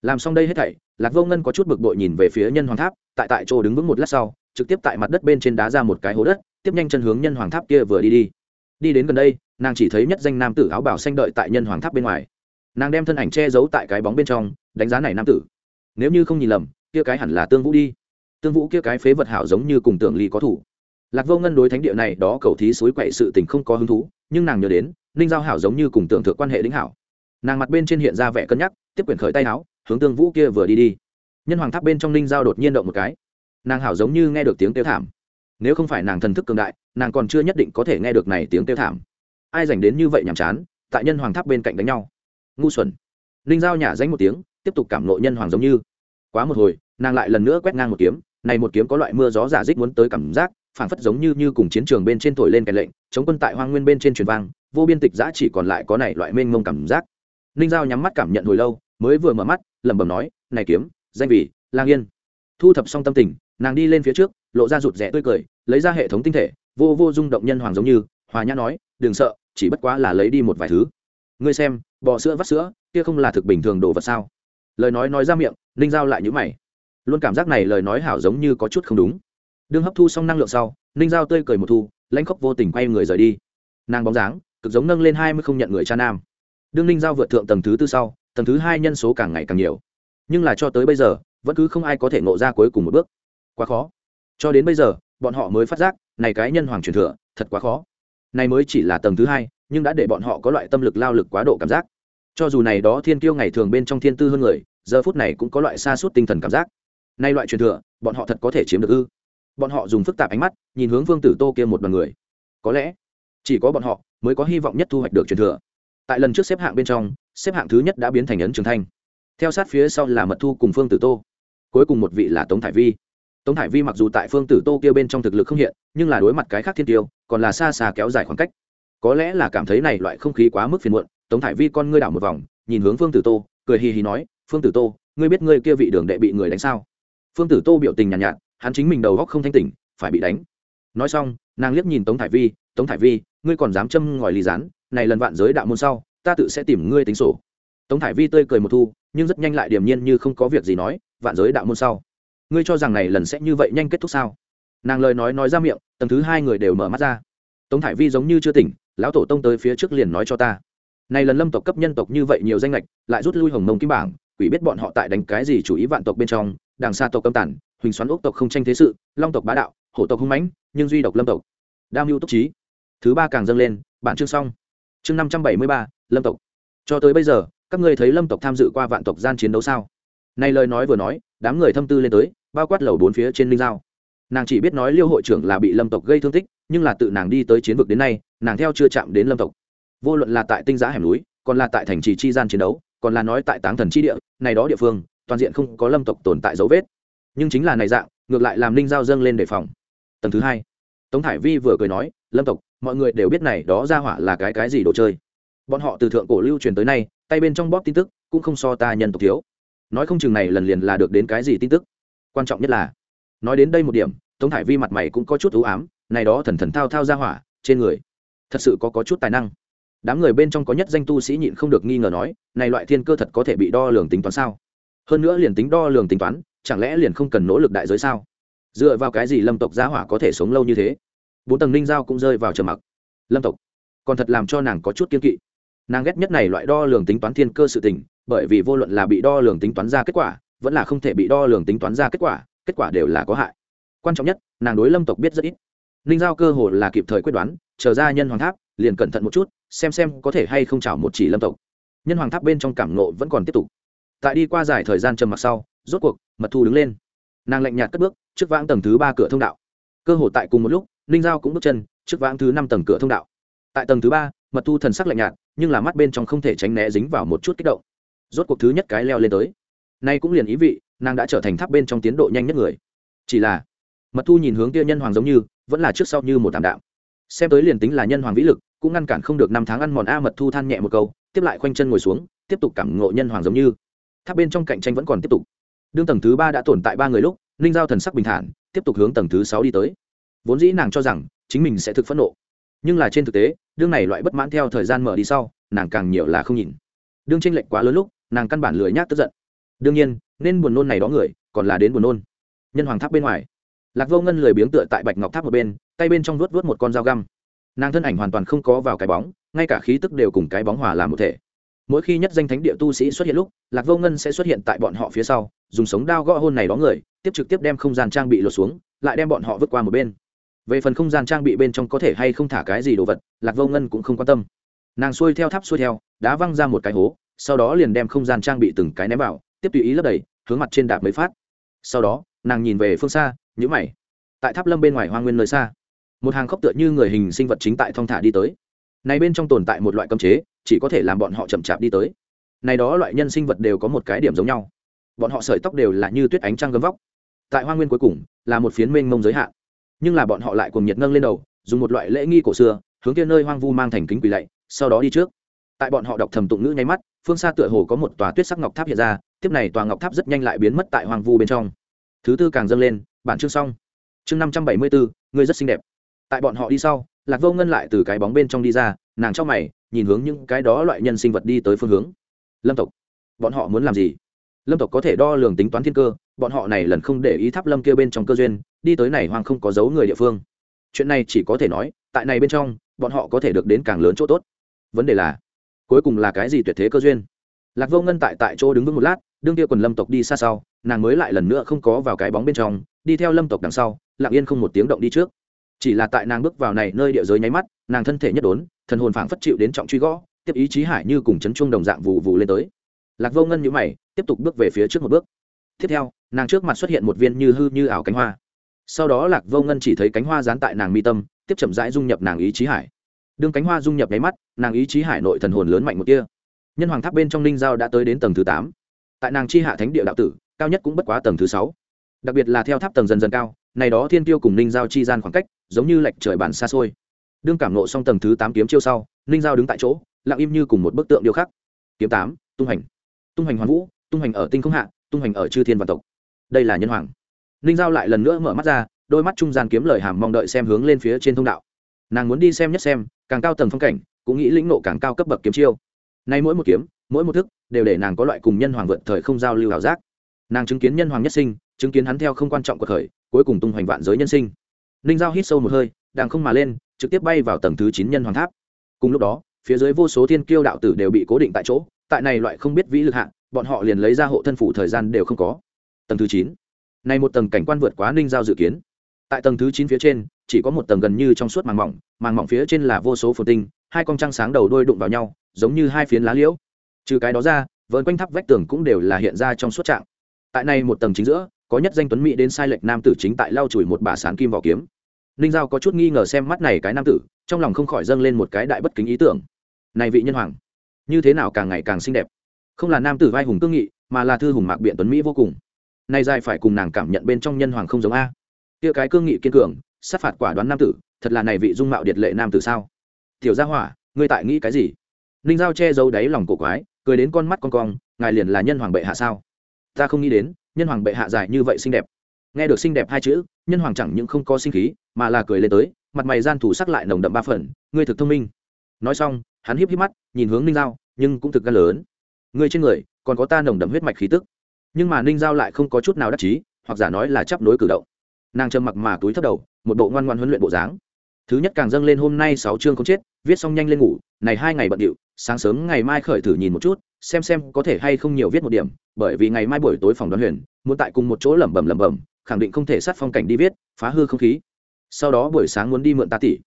Làm xong đây hết thảy lạc vô ngân có chút bực bội nhìn về phía nhân hoàng tháp, tại tại chỗ đứng vững một lát sau, trực tiếp tại mặt đất bên trên đá ra một cái hố đất, tiếp nhanh chân hướng nhân hoàng tháp kia vừa đi đi. Đi đến gần đây, nàng chỉ thấy nhất danh nam tử áo bảo xanh đợi tại nhân hoàng tháp bên ngoài. Nàng đem thân ảnh che giấu tại cái bóng bên trong, đánh giá này nam tử. Nếu như không nhìn lầm, kia cái hẳn là tương vũ đi. Tương vũ kia cái phế vật hảo giống như cùng tưởng ly có thủ. Lạc vô ngân đối thánh địa này đó cầu thí suối quậy sự tình không có hứng thú, nhưng nàng nhớ đến, ninh giao hảo giống như cùng tưởng thượng quan hệ đính hảo. Nàng mặt bên trên hiện ra vẻ cân nhắc, tiếp quyển khởi tay áo hướng tương vũ kia vừa đi đi. Nhân hoàng tháp bên trong ninh giao đột nhiên động một cái. Nàng hảo giống như nghe được tiếng kêu thảm. Nếu không phải nàng thần thức cường đại, nàng còn chưa nhất định có thể nghe được này tiếng kêu thảm. Ai dành đến như vậy nhàm chán, tại nhân hoàng tháp bên cạnh đánh nhau. Ngu xuẩn. Ninh giao nhả danh một tiếng, tiếp tục cảm nộ nhân hoàng giống như. Quá một hồi, nàng lại lần nữa quét ngang một kiếm. Này một kiếm có loại mưa gió giả dích muốn tới cảm giác, phảng phất giống như như cùng chiến trường bên trên thổi lên kèn lệnh, chống quân tại hoang nguyên bên trên truyền vang, vô biên tịch giã chỉ còn lại có này loại mênh mông cảm giác. Ninh giao nhắm mắt cảm nhận hồi lâu, mới vừa mở mắt lẩm bẩm nói, này kiếm, danh vị, lang yên. Thu thập xong tâm tình, nàng đi lên phía trước, lộ ra rụt rẽ tươi cười, lấy ra hệ thống tinh thể, vô vô rung động nhân hoàng giống như, hòa nhã nói, đừng sợ, chỉ bất quá là lấy đi một vài thứ. Ngươi xem, bò sữa vắt sữa, kia không là thực bình thường đồ vật sao? Lời nói nói ra miệng, ninh giao lại nhữ mày. Luôn cảm giác này lời nói hảo giống như có chút không đúng. Đương hấp thu xong năng lượng sau, ninh giao tươi cười một thu, lãnh khóc vô tình quay người rời đi. Nàng bóng dáng, cực giống nâng lên hai mươi không nhận người cha nam. Đương ninh giao vượt thượng tầng thứ tư sau tầng thứ hai nhân số càng ngày càng nhiều. Nhưng là cho tới bây giờ, vẫn cứ không ai có thể ngộ ra cuối cùng một bước. Quá khó. Cho đến bây giờ, bọn họ mới phát giác, này cái nhân hoàng truyền thừa, thật quá khó. Này mới chỉ là tầng thứ hai, nhưng đã để bọn họ có loại tâm lực lao lực quá độ cảm giác. Cho dù này đó thiên kiêu ngày thường bên trong thiên tư hơn người, giờ phút này cũng có loại xa suốt tinh thần cảm giác. Nay loại truyền thừa, bọn họ thật có thể chiếm được ư? Bọn họ dùng phức tạp ánh mắt, nhìn hướng vương tử tô kia một đoàn người. Có lẽ, chỉ có bọn họ mới có hy vọng nhất thu hoạch được truyền thừa. Tại lần trước xếp hạng bên trong xếp hạng thứ nhất đã biến thành ấn trường thanh. Theo sát phía sau là mật thu cùng phương tử tô. Cuối cùng một vị là tống thải vi. Tống thải vi mặc dù tại phương tử tô kia bên trong thực lực không hiện nhưng là đối mặt cái khác thiên tiêu còn là xa xa kéo dài khoảng cách. Có lẽ là cảm thấy này loại không khí quá mức phiền muộn tống thải vi con ngươi đảo một vòng nhìn hướng phương tử tô cười hì hì nói phương tử tô ngươi biết ngươi kia vị đường đệ bị người đánh sao? Phương tử tô biểu tình nhàn nhạt, nhạt hắn chính mình đầu góc không thanh tỉnh phải bị đánh. Nói xong nàng liếc nhìn tống thải vi tống thải vi ngươi còn dám châm ngòi ly rán này lần vạn giới đạo môn sau ta tự sẽ tìm ngươi tính sổ. Tống thải vi tươi cười một thu, nhưng rất nhanh lại điềm nhiên như không có việc gì nói, vạn giới đạo môn sau. Ngươi cho rằng này lần sẽ như vậy nhanh kết thúc sao? Nàng lời nói nói ra miệng, tầng thứ hai người đều mở mắt ra. Tống thải vi giống như chưa tỉnh, lão tổ tông tới phía trước liền nói cho ta. Này lần lâm tộc cấp nhân tộc như vậy nhiều danh lệch lại rút lui hồng mông kim bảng, quỷ biết bọn họ tại đánh cái gì chủ ý vạn tộc bên trong đằng xa tộc cấm tản, huỳnh xoắn ốc tộc không tranh thế sự, long tộc bá đạo, hổ tộc hung mãnh, nhưng duy độc lâm tộc. Đam mưu túc trí. Thứ ba càng dâng lên, bản chương xong. Chương năm trăm bảy mươi ba lâm tộc. Cho tới bây giờ, các ngươi thấy lâm tộc tham dự qua vạn tộc gian chiến đấu sao? Này lời nói vừa nói, đám người thâm tư lên tới, bao quát lầu bốn phía trên linh giao. Nàng chỉ biết nói liêu hội trưởng là bị lâm tộc gây thương tích, nhưng là tự nàng đi tới chiến vực đến nay, nàng theo chưa chạm đến lâm tộc. Vô luận là tại tinh giá hẻm núi, còn là tại thành trì chi gian chiến đấu, còn là nói tại táng thần chi địa, này đó địa phương, toàn diện không có lâm tộc tồn tại dấu vết. Nhưng chính là này dạng, ngược lại làm linh giao dâng lên đề phòng. Tầng thứ hai, tống thải vi vừa cười nói, lâm tộc, mọi người đều biết này đó ra hỏa là cái cái gì đồ chơi? Bọn họ từ thượng cổ lưu truyền tới nay, tay bên trong bóp tin tức, cũng không so ta nhân tộc thiếu. Nói không chừng này lần liền là được đến cái gì tin tức. Quan trọng nhất là, nói đến đây một điểm, tống thải vi mặt mày cũng có chút ưu ám, này đó thần thần thao thao ra hỏa, trên người, thật sự có có chút tài năng. Đám người bên trong có nhất danh tu sĩ nhịn không được nghi ngờ nói, này loại thiên cơ thật có thể bị đo lường tính toán sao? Hơn nữa liền tính đo lường tính toán, chẳng lẽ liền không cần nỗ lực đại giới sao? Dựa vào cái gì lâm tộc gia hỏa có thể sống lâu như thế? Bốn tầng ninh giao cũng rơi vào trầm mặc. Lâm tộc, còn thật làm cho nàng có chút kiên kỵ nàng ghét nhất này loại đo lường tính toán thiên cơ sự tình, bởi vì vô luận là bị đo lường tính toán ra kết quả, vẫn là không thể bị đo lường tính toán ra kết quả kết quả đều là có hại. Quan trọng nhất, nàng đối lâm tộc biết rất ít. Ninh giao cơ hồ là kịp thời quyết đoán, chờ ra nhân hoàng tháp, liền cẩn thận một chút, xem xem có thể hay không chảo một chỉ lâm tộc. Nhân hoàng tháp bên trong cảm nộ vẫn còn tiếp tục. Tại đi qua dài thời gian trầm mặc sau, rốt cuộc, mật thu đứng lên. Nàng lạnh nhạt cất bước, trước vãng tầng thứ ba cửa thông đạo. Cơ hồ tại cùng một lúc ninh giao cũng bước chân, trước vãng thứ năm tầng cửa thông đạo. Tại tầng thứ ba, mật thu thần sắc lạnh nhạt nhưng là mắt bên trong không thể tránh né dính vào một chút kích động. Rốt cuộc thứ nhất cái leo lên tới. Nay cũng liền ý vị, nàng đã trở thành tháp bên trong tiến độ nhanh nhất người. Chỉ là, mật thu nhìn hướng kia nhân hoàng giống như, vẫn là trước sau như một tạm đạm. Xem tới liền tính là nhân hoàng vĩ lực, cũng ngăn cản không được năm tháng ăn mòn a mật thu than nhẹ một câu, tiếp lại khoanh chân ngồi xuống, tiếp tục cảm ngộ nhân hoàng giống như. Tháp bên trong cạnh tranh vẫn còn tiếp tục. Đương tầng thứ ba đã tồn tại ba người lúc, ninh giao thần sắc bình thản, tiếp tục hướng tầng thứ sáu đi tới. Vốn dĩ nàng cho rằng, chính mình sẽ thực phẫn nộ nhưng là trên thực tế, đương này loại bất mãn theo thời gian mở đi sau, nàng càng nhiều là không nhìn. Đương tranh lệch quá lớn lúc, nàng căn bản lười nhác tức giận. Đương nhiên, nên buồn nôn này đó người, còn là đến buồn nôn. Nhân hoàng tháp bên ngoài, lạc vô ngân lười biếng tựa tại bạch ngọc tháp một bên, tay bên trong vuốt vuốt một con dao găm. Nàng thân ảnh hoàn toàn không có vào cái bóng, ngay cả khí tức đều cùng cái bóng hòa làm một thể. Mỗi khi nhất danh thánh địa tu sĩ xuất hiện lúc, lạc vô ngân sẽ xuất hiện tại bọn họ phía sau, dùng sống đao gõ hôn này đó người, tiếp trực tiếp đem không gian trang bị lột xuống, lại đem bọn họ vứt qua một bên về phần không gian trang bị bên trong có thể hay không thả cái gì đồ vật, lạc vô ngân cũng không quan tâm. Nàng xuôi theo tháp xuôi theo đã văng ra một cái hố, sau đó liền đem không gian trang bị từng cái ném vào, tiếp tùy ý lấp đầy, hướng mặt trên đạp mới phát. Sau đó, nàng nhìn về phương xa nhữ mày. Tại tháp lâm bên ngoài hoa nguyên nơi xa, một hàng khốc tựa như người hình sinh vật chính tại thong thả đi tới. Này bên trong tồn tại một loại cấm chế, chỉ có thể làm bọn họ chậm chạp đi tới. Này đó loại nhân sinh vật đều có một cái điểm giống nhau. Bọn họ sợi tóc đều là như tuyết ánh trăng gấm vóc. Tại hoa nguyên cuối cùng, là một phiến mênh mông giới hạn nhưng là bọn họ lại cùng nhiệt ngâng lên đầu, dùng một loại lễ nghi cổ xưa, hướng kia nơi hoang vu mang thành kính quỳ lạy, sau đó đi trước. Tại bọn họ đọc thầm tụng ngữ nháy mắt, phương xa tựa hồ có một tòa tuyết sắc ngọc tháp hiện ra, tiếp này tòa ngọc tháp rất nhanh lại biến mất tại hoang vu bên trong. Thứ tư càng dâng lên, bản chương xong. Chương năm trăm bảy mươi bốn, người rất xinh đẹp. Tại bọn họ đi sau, lạc vô ngân lại từ cái bóng bên trong đi ra, nàng trong mày, nhìn hướng những cái đó loại nhân sinh vật đi tới phương hướng. Lâm tộc. Bọn họ muốn làm gì? Lâm tộc có thể đo lường tính toán thiên cơ, bọn họ này lần không để ý tháp lâm kia bên trong cơ duyên đi tới này hoang không có dấu người địa phương. Chuyện này chỉ có thể nói, tại này bên trong, bọn họ có thể được đến càng lớn chỗ tốt. Vấn đề là, cuối cùng là cái gì tuyệt thế cơ duyên? Lạc vô ngân tại tại chỗ đứng vững một lát, đương kia quần lâm tộc đi xa sau, nàng mới lại lần nữa không có vào cái bóng bên trong, đi theo lâm tộc đằng sau, lặng yên không một tiếng động đi trước. Chỉ là tại nàng bước vào này nơi địa giới nháy mắt, nàng thân thể nhất đốn, thần hồn phảng phất chịu đến trọng truy gõ, tiếp ý chí hải như cùng chấn chuông đồng dạng vụ vụ lên tới. Lạc vô ngân nhíu mày, tiếp tục bước về phía trước một bước. Tiếp theo, nàng trước mặt xuất hiện một viên như hư như ảo cánh hoa sau đó lạc vô ngân chỉ thấy cánh hoa dán tại nàng mi tâm, tiếp chậm rãi dung nhập nàng ý chí hải. Đương cánh hoa dung nhập nháy mắt, nàng ý chí hải nội thần hồn lớn mạnh một kia nhân hoàng tháp bên trong ninh giao đã tới đến tầng thứ tám. Tại nàng chi hạ thánh địa đạo tử, cao nhất cũng bất quá tầng thứ sáu. Đặc biệt là theo tháp tầng dần dần cao, này đó thiên tiêu cùng ninh giao chi gian khoảng cách, giống như lệch trời bản xa xôi. Đương cảm nộ xong tầng thứ tám kiếm chiêu sau ninh giao đứng tại chỗ, lặng im như cùng một bức tượng điêu khắc. Kiếm tám, tung hành tung hành hoàn vũ, tung hành ở tinh không hạ, tung hành ở chư thiên văn tộc. Đây là nhân hoàng ninh giao lại lần nữa mở mắt ra, đôi mắt trung gian kiếm lời hàm mong đợi xem hướng lên phía trên thông đạo. Nàng muốn đi xem nhất xem, càng cao tầng phong cảnh, cũng nghĩ lĩnh nộ càng cao cấp bậc kiếm chiêu. Nay mỗi một kiếm, mỗi một thức, đều để nàng có loại cùng nhân hoàng vượt thời không giao lưu ảo giác. Nàng chứng kiến nhân hoàng nhất sinh, chứng kiến hắn theo không quan trọng của thời, cuối cùng tung hoành vạn giới nhân sinh. Ninh giao hít sâu một hơi đang không mà lên, trực tiếp bay vào tầng thứ chín nhân hoàng tháp. Cùng lúc đó, phía dưới vô số thiên kiêu đạo tử đều bị cố định tại chỗ, tại này loại không biết vĩ lực hạng bọn họ liền lấy ra hộ thân phủ thời gian đều không có. Tầng thứ chín này một tầng cảnh quan vượt quá ninh giao dự kiến. Tại tầng thứ chín phía trên, chỉ có một tầng gần như trong suốt màng mỏng màng mỏng phía trên là vô số phồn tinh, hai con trăng sáng đầu đôi đụng vào nhau, giống như hai phiến lá liễu. Trừ cái đó ra vợn quanh tháp vách tường cũng đều là hiện ra trong suốt trạng. Tại này một tầng chính giữa, có nhất danh tuấn mỹ đến sai lệch nam tử chính tại lau chùi một bà sán kim vỏ kiếm. Ninh giao có chút nghi ngờ xem mắt này cái nam tử, trong lòng không khỏi dâng lên một cái đại bất kính ý tưởng. Này vị nhân hoàng, như thế nào càng ngày càng xinh đẹp. Không là nam tử vai hùng cương nghị, mà là thư hùng mạc biện tuấn mỹ vô cùng nay dài phải cùng nàng cảm nhận bên trong nhân hoàng không giống a. Kia cái cương nghị kiên cường, sát phạt quả đoán nam tử, thật là này vị dung mạo điệt lệ nam tử sao? Tiểu gia hỏa, ngươi tại nghĩ cái gì? Ninh giao che giấu đáy lòng cổ quái, cười đến con mắt con cong, ngài liền là nhân hoàng bệ hạ sao? Ta không nghĩ đến, nhân hoàng bệ hạ dài như vậy xinh đẹp. Nghe được xinh đẹp hai chữ, nhân hoàng chẳng những không có sinh khí, mà là cười lên tới, mặt mày gian thủ sắc lại nồng đậm ba phần, ngươi thực thông minh. Nói xong, hắn híp híp mắt, nhìn hướng ninh giao, nhưng cũng thực gan lớn. Ngươi trên người, còn có ta nồng đậm huyết mạch khí tức nhưng mà ninh giao lại không có chút nào đắc chí, hoặc giả nói là chấp nối cử động. Nàng trầm mặc mà túi thấp đầu, một bộ ngoan ngoan huấn luyện bộ dáng. Thứ nhất càng dâng lên hôm nay sáu chương không chết, viết xong nhanh lên ngủ, này hai ngày bận điệu, sáng sớm ngày mai khởi thử nhìn một chút, xem xem có thể hay không nhiều viết một điểm, bởi vì ngày mai buổi tối phòng đoán huyền, muốn tại cùng một chỗ lẩm bẩm lẩm bẩm, khẳng định không thể sát phong cảnh đi viết, phá hư không khí. Sau đó buổi sáng muốn đi mượn ta tỷ.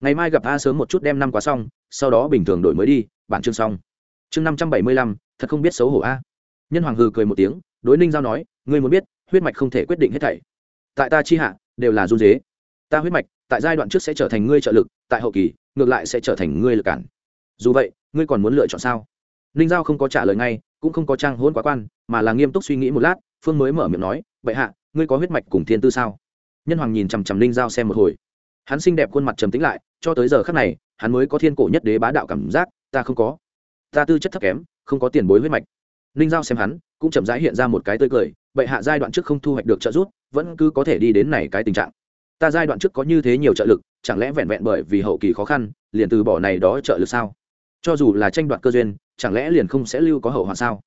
Ngày mai gặp a sớm một chút đem năm quá xong, sau đó bình thường đổi mới đi, bản chương xong. Chương năm trăm bảy mươi lăm, thật không biết xấu hổ a. Nhân hoàng hừ cười một tiếng đối ninh giao nói, ngươi muốn biết, huyết mạch không thể quyết định hết thảy. Tại ta chi hạ, đều là run dế. Ta huyết mạch, tại giai đoạn trước sẽ trở thành ngươi trợ lực, tại hậu kỳ, ngược lại sẽ trở thành ngươi lực cản. Dù vậy, ngươi còn muốn lựa chọn sao? Ninh giao không có trả lời ngay, cũng không có trang hôn quá quan, mà là nghiêm túc suy nghĩ một lát, phương mới mở miệng nói vậy hạ, ngươi có huyết mạch cùng thiên tư sao? Nhân hoàng nhìn chằm chằm ninh giao xem một hồi. Hắn xinh đẹp khuôn mặt trầm tính lại, cho tới giờ khác này, hắn mới có thiên cổ nhất đế bá đạo cảm giác, ta không có. Ta tư chất thấp kém, không có tiền bối huyết mạch ninh giao xem hắn, cũng chậm rãi hiện ra một cái tươi cười, bệ hạ giai đoạn trước không thu hoạch được trợ giúp, vẫn cứ có thể đi đến này cái tình trạng. Ta giai đoạn trước có như thế nhiều trợ lực, chẳng lẽ vẹn vẹn bởi vì hậu kỳ khó khăn, liền từ bỏ này đó trợ lực sao? Cho dù là tranh đoạt cơ duyên, chẳng lẽ liền không sẽ lưu có hậu hoạn sao?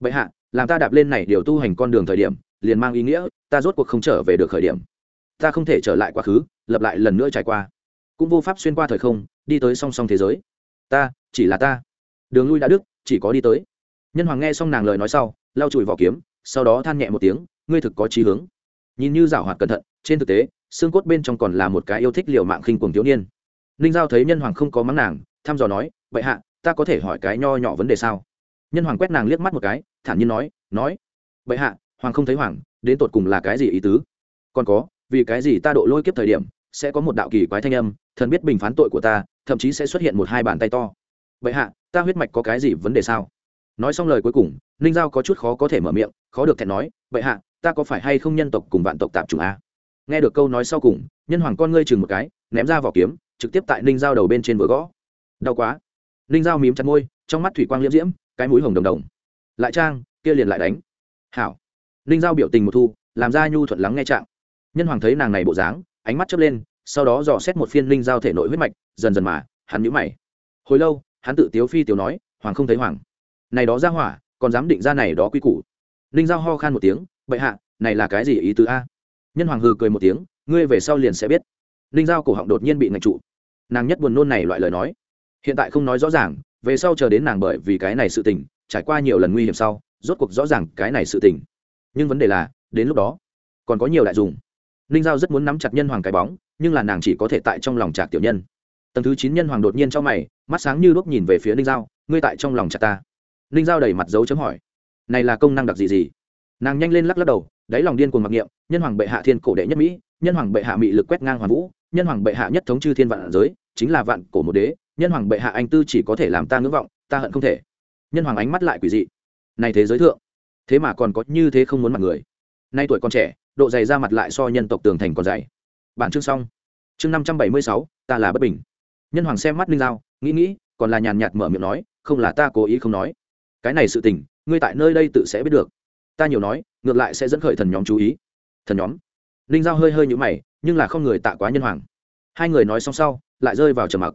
Bệ hạ, làm ta đạp lên này điều tu hành con đường thời điểm, liền mang ý nghĩa, ta rốt cuộc không trở về được khởi điểm. Ta không thể trở lại quá khứ, lập lại lần nữa trải qua. Cũng vô pháp xuyên qua thời không, đi tới song song thế giới. Ta, chỉ là ta. Đường lui đã đức chỉ có đi tới nhân hoàng nghe xong nàng lời nói sau, lau chùi vỏ kiếm, sau đó than nhẹ một tiếng, ngươi thực có trí hướng. Nhìn như giảo hoạt cẩn thận, trên thực tế, xương cốt bên trong còn là một cái yêu thích liều mạng khinh cuồng thiếu niên. Ninh giao thấy nhân hoàng không có mắng nàng, thăm dò nói vậy hạ, ta có thể hỏi cái nho nhỏ vấn đề sao? Nhân hoàng quét nàng liếc mắt một cái, thản nhiên nói nói. Vậy hạ, hoàng không thấy hoàng, đến tột cùng là cái gì ý tứ? Còn có, vì cái gì ta độ lôi kiếp thời điểm, sẽ có một đạo kỳ quái thanh âm, thần biết bình phán tội của ta, thậm chí sẽ xuất hiện một hai bàn tay to. Vậy hạ, ta huyết mạch có cái gì vấn đề sao? Nói xong lời cuối cùng, ninh giao có chút khó có thể mở miệng, khó được thẹn nói vậy hạ, ta có phải hay không nhân tộc cùng vạn tộc tạp chủng a? Nghe được câu nói sau cùng, nhân hoàng con ngươi chừng một cái, ném ra vỏ kiếm, trực tiếp tại ninh giao đầu bên trên vừa gõ. Đau quá. Ninh giao mím chặt môi, trong mắt thủy quang liễm diễm, cái mũi hồng đồng đồng. Lại trang, kia liền lại đánh. Hảo. Ninh giao biểu tình một thu, làm ra nhu thuận lắng nghe trạng. Nhân hoàng thấy nàng này bộ dáng, ánh mắt chớp lên, sau đó dò xét một phiên ninh giao thể nội huyết mạch, dần dần mà, hắn nhíu mày. Hồi lâu, hắn tự tiếu phi tiểu nói, hoàng không thấy hoàng này đó ra hỏa, còn dám định ra này đó quy củ. Ninh giao ho khan một tiếng, bệ hạ, này là cái gì ý tứ a? Nhân hoàng hừ cười một tiếng, ngươi về sau liền sẽ biết. Ninh giao cổ họng đột nhiên bị ngạch trụ. Nàng nhất buồn nôn này loại lời nói. Hiện tại không nói rõ ràng, về sau chờ đến nàng bởi vì cái này sự tình, trải qua nhiều lần nguy hiểm sau, rốt cuộc rõ ràng cái này sự tình. Nhưng vấn đề là, đến lúc đó, còn có nhiều đại dùng. Ninh giao rất muốn nắm chặt nhân hoàng cái bóng, nhưng là nàng chỉ có thể tại trong lòng trạc tiểu nhân. Tầng thứ chín nhân hoàng đột nhiên cho mày, mắt sáng như đuốc nhìn về phía ninh giao, ngươi tại trong lòng chặt ta? Ninh giao đầy mặt dấu chấm hỏi, này là công năng đặc gì gì? Nàng nhanh lên lắc lắc đầu, đáy lòng điên cuồng mặc niệm, nhân hoàng bệ hạ thiên cổ đệ nhất mỹ, nhân hoàng bệ hạ mị lực quét ngang hoàng vũ, nhân hoàng bệ hạ nhất thống chư thiên vạn giới, chính là vạn cổ một đế, nhân hoàng bệ hạ anh tư chỉ có thể làm ta ngưỡng vọng, ta hận không thể. Nhân hoàng ánh mắt lại quỷ dị, này thế giới thượng, thế mà còn có như thế không muốn mặt người. Nay tuổi còn trẻ, độ dày ra mặt lại so nhân tộc tường thành còn dày. Bản chương xong. Chương năm trăm bảy mươi sáu, ta là bất bình. Nhân hoàng xem mắt ninh giao, nghĩ nghĩ, còn là nhàn nhạt mở miệng nói, không là ta cố ý không nói cái này sự tình, ngươi tại nơi đây tự sẽ biết được. Ta nhiều nói, ngược lại sẽ dẫn khởi thần nhóm chú ý. Thần nhóm? Ninh giao hơi hơi nhũ mày, nhưng là không người tạ quá nhân hoàng. Hai người nói xong sau, lại rơi vào trầm mặc.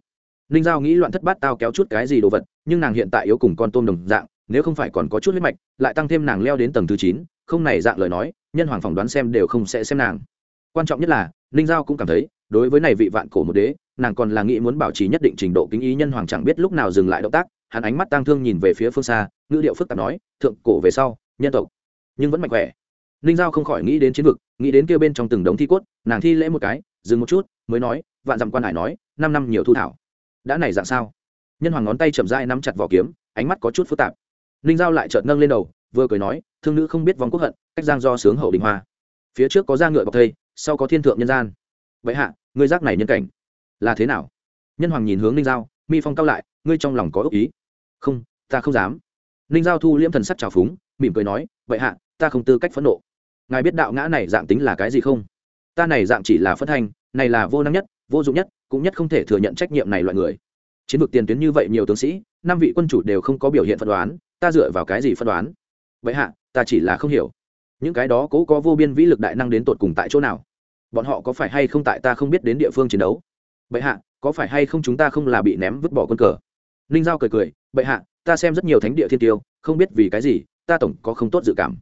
Ninh giao nghĩ loạn thất bát tao kéo chút cái gì đồ vật, nhưng nàng hiện tại yếu cùng con tôm đồng dạng, nếu không phải còn có chút huyết mạch, lại tăng thêm nàng leo đến tầng thứ chín, không này dạng lời nói, nhân hoàng phỏng đoán xem đều không sẽ xem nàng. Quan trọng nhất là, ninh giao cũng cảm thấy, đối với này vị vạn cổ một đế, nàng còn là nghĩ muốn bảo trì nhất định trình độ kính ý nhân hoàng chẳng biết lúc nào dừng lại động tác, hắn ánh mắt tang thương nhìn về phía phương xa ngữ điệu phức tạp nói, thượng cổ về sau, nhân tộc. Nhưng vẫn mạnh khỏe. Ninh giao không khỏi nghĩ đến chiến vực, nghĩ đến kêu bên trong từng đống thi cốt, nàng thi lễ một cái, dừng một chút, mới nói, vạn dặm quan hải nói, năm năm nhiều thu thảo. Đã này dạng sao? Nhân hoàng ngón tay chậm dai nắm chặt vỏ kiếm, ánh mắt có chút phức tạp. Ninh giao lại chợt nâng lên đầu, vừa cười nói, thương nữ không biết vòng quốc hận, cách giang do sướng hậu đình hoa. Phía trước có da ngựa bọc thây, sau có thiên thượng nhân gian. Vậy hạ, ngươi giác này nhân cảnh, là thế nào? Nhân hoàng nhìn hướng ninh giao, mi phong cao lại, ngươi trong lòng có ước ý. Không, ta không dám ninh giao thu liễm thần sắc trào phúng, mỉm cười nói, vậy hạ, ta không tư cách phẫn nộ. Ngài biết đạo ngã này dạng tính là cái gì không? Ta này dạng chỉ là phân thanh, này là vô năng nhất, vô dụng nhất, cũng nhất không thể thừa nhận trách nhiệm này loại người. Chiến vực tiền tuyến như vậy nhiều tướng sĩ, năm vị quân chủ đều không có biểu hiện phân đoán, ta dựa vào cái gì phân đoán? Vậy hạ, ta chỉ là không hiểu. Những cái đó cố có vô biên vĩ lực đại năng đến tột cùng tại chỗ nào? Bọn họ có phải hay không tại ta không biết đến địa phương chiến đấu? Bệ hạ, có phải hay không chúng ta không là bị ném vứt bỏ quân cờ? Ninh giao cười cười bệ hạ ta xem rất nhiều thánh địa thiên tiêu, không biết vì cái gì, ta tổng có không tốt dự cảm.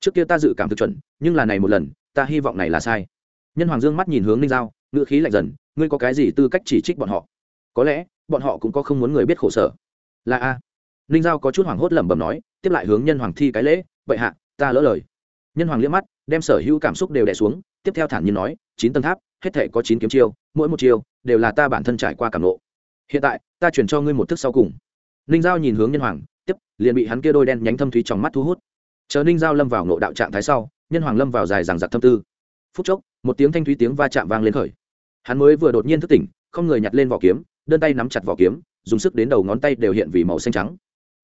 Trước kia ta dự cảm thực chuẩn, nhưng là này một lần, ta hy vọng này là sai. Nhân hoàng dương mắt nhìn hướng ninh giao, ngữ khí lạnh dần, ngươi có cái gì tư cách chỉ trích bọn họ? Có lẽ, bọn họ cũng có không muốn người biết khổ sở. Là a. Ninh giao có chút hoảng hốt lẩm bẩm nói, tiếp lại hướng nhân hoàng thi cái lễ vậy hạ, ta lỡ lời. Nhân hoàng liếc mắt, đem sở hữu cảm xúc đều đẻ xuống, tiếp theo thản nhiên nói, chín tầng tháp, hết thể có chín kiếm chiêu, mỗi một chiêu đều là ta bản thân trải qua cảm lộ hiện tại, ta chuyển cho ngươi một thức sau cùng ninh giao nhìn hướng nhân hoàng, tiếp, liền bị hắn kia đôi đen nhánh thâm thúy trong mắt thu hút. Chờ ninh giao lâm vào nộ đạo trạng thái sau, nhân hoàng lâm vào dài rằng giặc thâm tư. Phút chốc, một tiếng thanh thúy tiếng va chạm vang lên khởi. Hắn mới vừa đột nhiên thức tỉnh, không người nhặt lên vỏ kiếm, đơn tay nắm chặt vỏ kiếm, dùng sức đến đầu ngón tay đều hiện vì màu xanh trắng.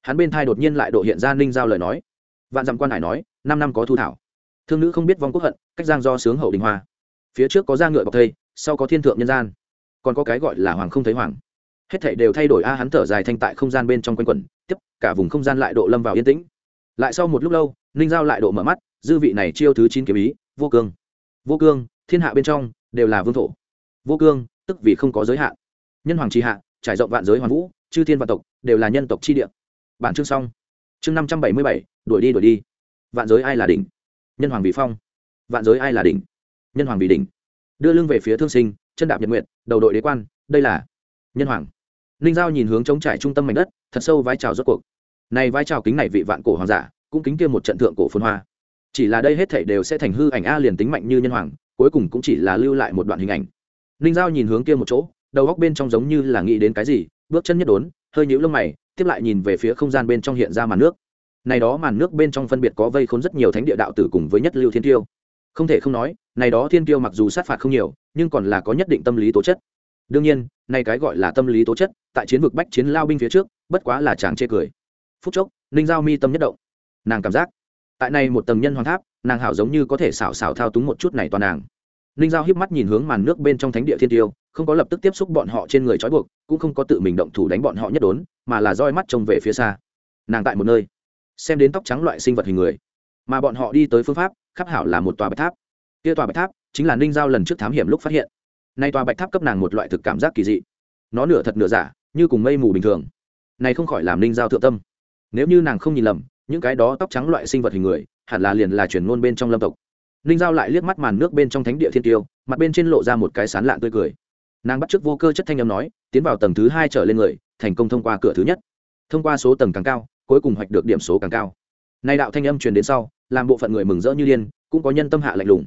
Hắn bên thai đột nhiên lại độ hiện ra ninh giao lời nói. Vạn dặm quan hải nói, năm năm có thu thảo. Thương nữ không biết vong quốc hận, cách giang do sướng hậu đình hoa. Phía trước có da ngựa bọc thây, sau có thiên thượng nhân gian. Còn có cái gọi là hoàng không thấy hoàng hết thảy đều thay đổi, a, hắn thở dài thanh tại không gian bên trong quanh quẩn, tiếp, cả vùng không gian lại độ lâm vào yên tĩnh. Lại sau một lúc lâu, ninh giao lại độ mở mắt, dư vị này chiêu thứ chín kiếm ý, vô cương. Vô cương, thiên hạ bên trong, đều là vương thổ. Vô cương, tức vì không có giới hạn. Nhân hoàng tri hạ, trải rộng vạn giới hoàn vũ, chư thiên vạn tộc, đều là nhân tộc chi địa. Bản chương xong. Chương năm trăm bảy mươi bảy, đuổi đi đuổi đi. Vạn giới ai là đỉnh? Nhân hoàng vị phong. Vạn giới ai là đỉnh? Nhân hoàng vị đỉnh. Đưa lưng về phía thương sinh, chân đạp nhật nguyện đầu đội đế quan, đây là nhân hoàng ninh giao nhìn hướng chống trải trung tâm mảnh đất, thật sâu vai trào rốt cuộc. Này vai trào kính này vị vạn cổ hoàng giả, cũng kính kia một trận thượng cổ phân hoa. Chỉ là đây hết thảy đều sẽ thành hư ảnh a liền tính mạnh như nhân hoàng, cuối cùng cũng chỉ là lưu lại một đoạn hình ảnh. Ninh giao nhìn hướng kia một chỗ, đầu góc bên trong giống như là nghĩ đến cái gì, bước chân nhất đốn, hơi nhũ lông mày, tiếp lại nhìn về phía không gian bên trong hiện ra màn nước. Này đó màn nước bên trong phân biệt có vây khốn rất nhiều thánh địa đạo tử cùng với nhất lưu thiên tiêu. Không thể không nói, này đó thiên tiêu mặc dù sát phạt không nhiều, nhưng còn là có nhất định tâm lý tố chất đương nhiên, nay cái gọi là tâm lý tố chất, tại chiến vực bách chiến lao binh phía trước, bất quá là chàng chê cười. Phút chốc, ninh giao mi tâm nhất động. Nàng cảm giác, tại này một tầng nhân hoàng tháp, nàng hảo giống như có thể xảo xảo thao túng một chút này toàn nàng. Ninh giao hiếp mắt nhìn hướng màn nước bên trong thánh địa thiên tiêu, không có lập tức tiếp xúc bọn họ trên người trói buộc, cũng không có tự mình động thủ đánh bọn họ nhất đốn, mà là roi mắt trông về phía xa. Nàng tại một nơi, xem đến tóc trắng loại sinh vật hình người. Mà bọn họ đi tới phương pháp, khắp hảo là một tòa bạch tháp. Kia tòa bạch tháp chính là ninh giao lần trước thám hiểm lúc phát hiện nay tòa bạch tháp cấp nàng một loại thực cảm giác kỳ dị. Nó nửa thật nửa giả, như cùng mây mù bình thường. Này không khỏi làm ninh giao thượng tâm. Nếu như nàng không nhìn lầm, những cái đó tóc trắng loại sinh vật hình người, hẳn là liền là chuyển ngôn bên trong lâm tộc. Ninh giao lại liếc mắt màn nước bên trong thánh địa thiên tiêu, mặt bên trên lộ ra một cái sán lạn tươi cười. Nàng bắt t r ư ớ c vô cơ chất thanh â m nói, tiến vào tầng thứ hai trở lên người, thành công thông qua cửa thứ nhất. Thông qua số tầng càng cao, cuối cùng hoạch được điểm số càng cao. Nay đạo thanh âm truyền đến sau, làm bộ phận người mừng rỡ như điên, cũng có nhân tâm hạ lạnh lùng.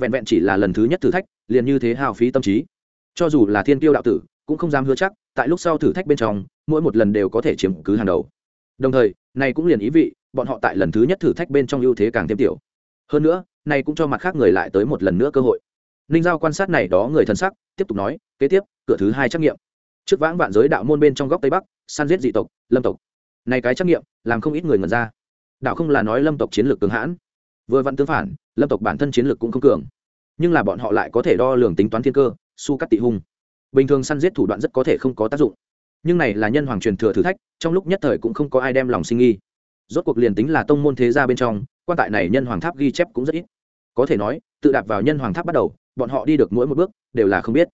Vẹn vẹn chỉ là lần thứ nhất thử thách liền như thế hào phí tâm trí. Cho dù là thiên tiêu đạo tử, cũng không dám hứa chắc, tại lúc sau thử thách bên trong, mỗi một lần đều có thể chiếm cứ hàng đầu. Đồng thời, này cũng liền ý vị, bọn họ tại lần thứ nhất thử thách bên trong ưu thế càng thêm tiểu. Hơn nữa, này cũng cho mặt khác người lại tới một lần nữa cơ hội. Ninh giao quan sát này đó người thân sắc, tiếp tục nói, kế tiếp, cửa thứ hai trắc nghiệm. Trước vãng vạn giới đạo môn bên trong góc tây bắc, săn giết dị tộc, lâm tộc. Này cái trắc nghiệm, làm không ít người ngần ra. Đạo không là nói lâm tộc chiến lược cường hãn. Vừa vặn tương phản, lâm tộc bản thân chiến lược cũng không cường nhưng là bọn họ lại có thể đo lường tính toán thiên cơ, su cắt tị hung. Bình thường săn giết thủ đoạn rất có thể không có tác dụng. Nhưng này là nhân hoàng truyền thừa thử thách, trong lúc nhất thời cũng không có ai đem lòng sinh nghi. Rốt cuộc liền tính là tông môn thế gia bên trong, quan tại này nhân hoàng tháp ghi chép cũng rất ít. Có thể nói, tự đạp vào nhân hoàng tháp bắt đầu, bọn họ đi được mỗi một bước, đều là không biết.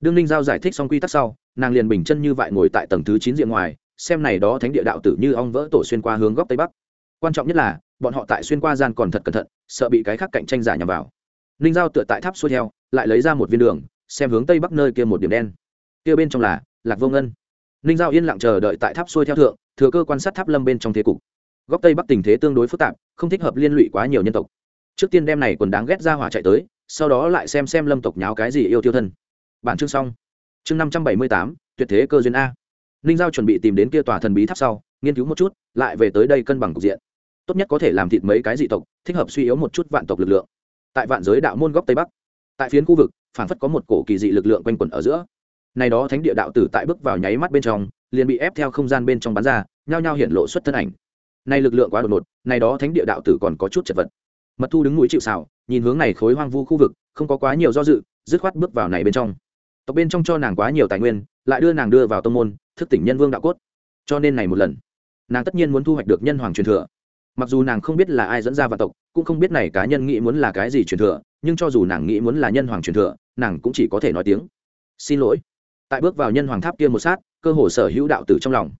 Đương ninh giao giải thích xong quy tắc sau, nàng liền bình chân như vậy ngồi tại tầng thứ chín diện ngoài, xem này đó thánh địa đạo tử như ong vỡ tổ xuyên qua hướng góc tây bắc. Quan trọng nhất là, bọn họ tại xuyên qua gian còn thật cẩn thận, sợ bị cái khác cạnh tranh giả nhằm vào ninh giao tựa tại tháp xuôi theo, lại lấy ra một viên đường, xem hướng tây bắc nơi kia một điểm đen. Kia bên trong là lạc vô ngân. Ninh giao yên lặng chờ đợi tại tháp xuôi theo thượng, thừa cơ quan sát tháp lâm bên trong thế cục. Góc tây bắc tình thế tương đối phức tạp, không thích hợp liên lụy quá nhiều nhân tộc. Trước tiên đem này còn đáng ghét ra hỏa chạy tới, sau đó lại xem xem lâm tộc nháo cái gì yêu tiêu thân. Bản chương xong. Chương năm trăm bảy mươi tám, tuyệt thế cơ duyên a. Ninh giao chuẩn bị tìm đến kia tòa thần bí tháp sau, nghiên cứu một chút, lại về tới đây cân bằng cục diện. Tốt nhất có thể làm thịt mấy cái dị tộc, thích hợp suy yếu một chút vạn tộc lực lượng tại vạn giới đạo môn góc tây bắc. Tại phiến khu vực phản phất có một cổ kỳ dị lực lượng quanh quẩn ở giữa. Này đó thánh địa đạo tử tại bước vào nháy mắt bên trong, liền bị ép theo không gian bên trong bắn ra, nhao nhao hiện lộ xuất thân ảnh. Nay lực lượng quá đột ngột, này đó thánh địa đạo tử còn có chút chật vật. Mật thu đứng mũi chịu xào nhìn hướng này khối hoang vu khu vực, không có quá nhiều do dự, dứt khoát bước vào này bên trong. Tộc bên trong cho nàng quá nhiều tài nguyên, lại đưa nàng đưa vào tông môn, thức tỉnh nhân vương đạo cốt. Cho nên này một lần, nàng tất nhiên muốn thu hoạch được nhân hoàng truyền thừa mặc dù nàng không biết là ai dẫn ra vạn tộc, cũng không biết này cá nhân nghĩ muốn là cái gì truyền thừa, nhưng cho dù nàng nghĩ muốn là nhân hoàng truyền thừa, nàng cũng chỉ có thể nói tiếng. Xin lỗi. Tại bước vào nhân hoàng tháp kia một sát, cơ hồ sở hữu đạo tử trong lòng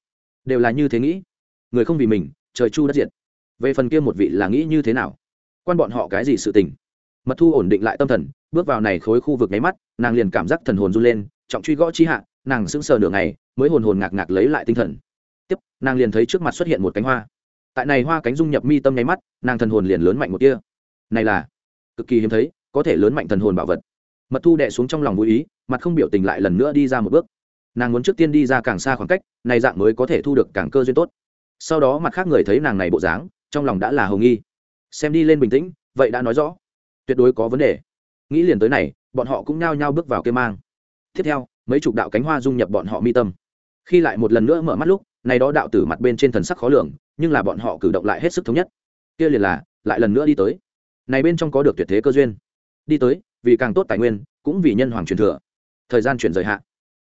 đều là như thế nghĩ. Người không vì mình, trời chu đất diệt. Về phần kia một vị là nghĩ như thế nào? Quan bọn họ cái gì sự tình? Mật thu ổn định lại tâm thần, bước vào này khối khu vực nháy mắt, nàng liền cảm giác thần hồn run lên, trọng truy gõ chi hạ, nàng sững sờ nửa ngày, mới hồn hồn ngạc ngạc lấy lại tinh thần. Tiếp, nàng liền thấy trước mặt xuất hiện một cánh hoa tại này hoa cánh dung nhập mi tâm nháy mắt, nàng thần hồn liền lớn mạnh một kia này là cực kỳ hiếm thấy, có thể lớn mạnh thần hồn bảo vật. Mật thu đẻ xuống trong lòng vui ý, mặt không biểu tình lại lần nữa đi ra một bước. Nàng muốn trước tiên đi ra càng xa khoảng cách, này dạng mới có thể thu được càng cơ duyên tốt. Sau đó mặt khác người thấy nàng này bộ dáng, trong lòng đã là hồng nghi. Xem đi lên bình tĩnh, vậy đã nói rõ. Tuyệt đối có vấn đề. Nghĩ liền tới này, bọn họ cũng nhao nhao bước vào kê mang. Tiếp theo, mấy chục đạo cánh hoa dung nhập bọn họ mi tâm. Khi lại một lần nữa mở mắt lúc này đó đạo tử mặt bên trên thần sắc khó lường, nhưng là bọn họ cử động lại hết sức thống nhất. Kia liền là, lại lần nữa đi tới. Này bên trong có được tuyệt thế cơ duyên. Đi tới, vì càng tốt tài nguyên, cũng vì nhân hoàng truyền thừa. Thời gian chuyển rời hạ.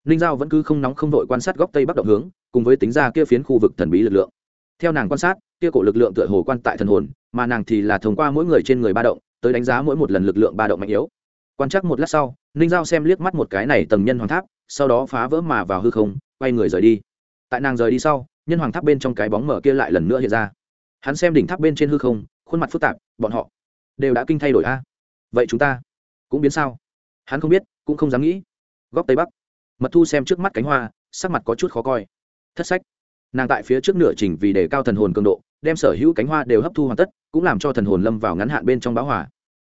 Ninh giao vẫn cứ không nóng không vội quan sát góc tây bắc động hướng, cùng với tính ra kia phiến khu vực thần bí lực lượng. Theo nàng quan sát, kia cổ lực lượng tựa hồ quan tại thần hồn, mà nàng thì là thông qua mỗi người trên người ba động, tới đánh giá mỗi một lần lực lượng ba động mạnh yếu. Quan chắc một lát sau, ninh giao xem liếc mắt một cái này tầng nhân hoàng tháp, sau đó phá vỡ mà vào hư không, quay người rời đi tại nàng rời đi sau, nhân hoàng tháp bên trong cái bóng mở kia lại lần nữa hiện ra. Hắn xem đỉnh tháp bên trên hư không, khuôn mặt phức tạp, bọn họ đều đã kinh thay đổi a. Vậy chúng ta cũng biến sao? Hắn không biết, cũng không dám nghĩ. Góc tây bắc, mật thu xem trước mắt cánh hoa, sắc mặt có chút khó coi. Thất sách. Nàng tại phía trước nửa trình vì đề cao thần hồn cường độ, đem sở hữu cánh hoa đều hấp thu hoàn tất, cũng làm cho thần hồn lâm vào ngắn hạn bên trong báo hỏa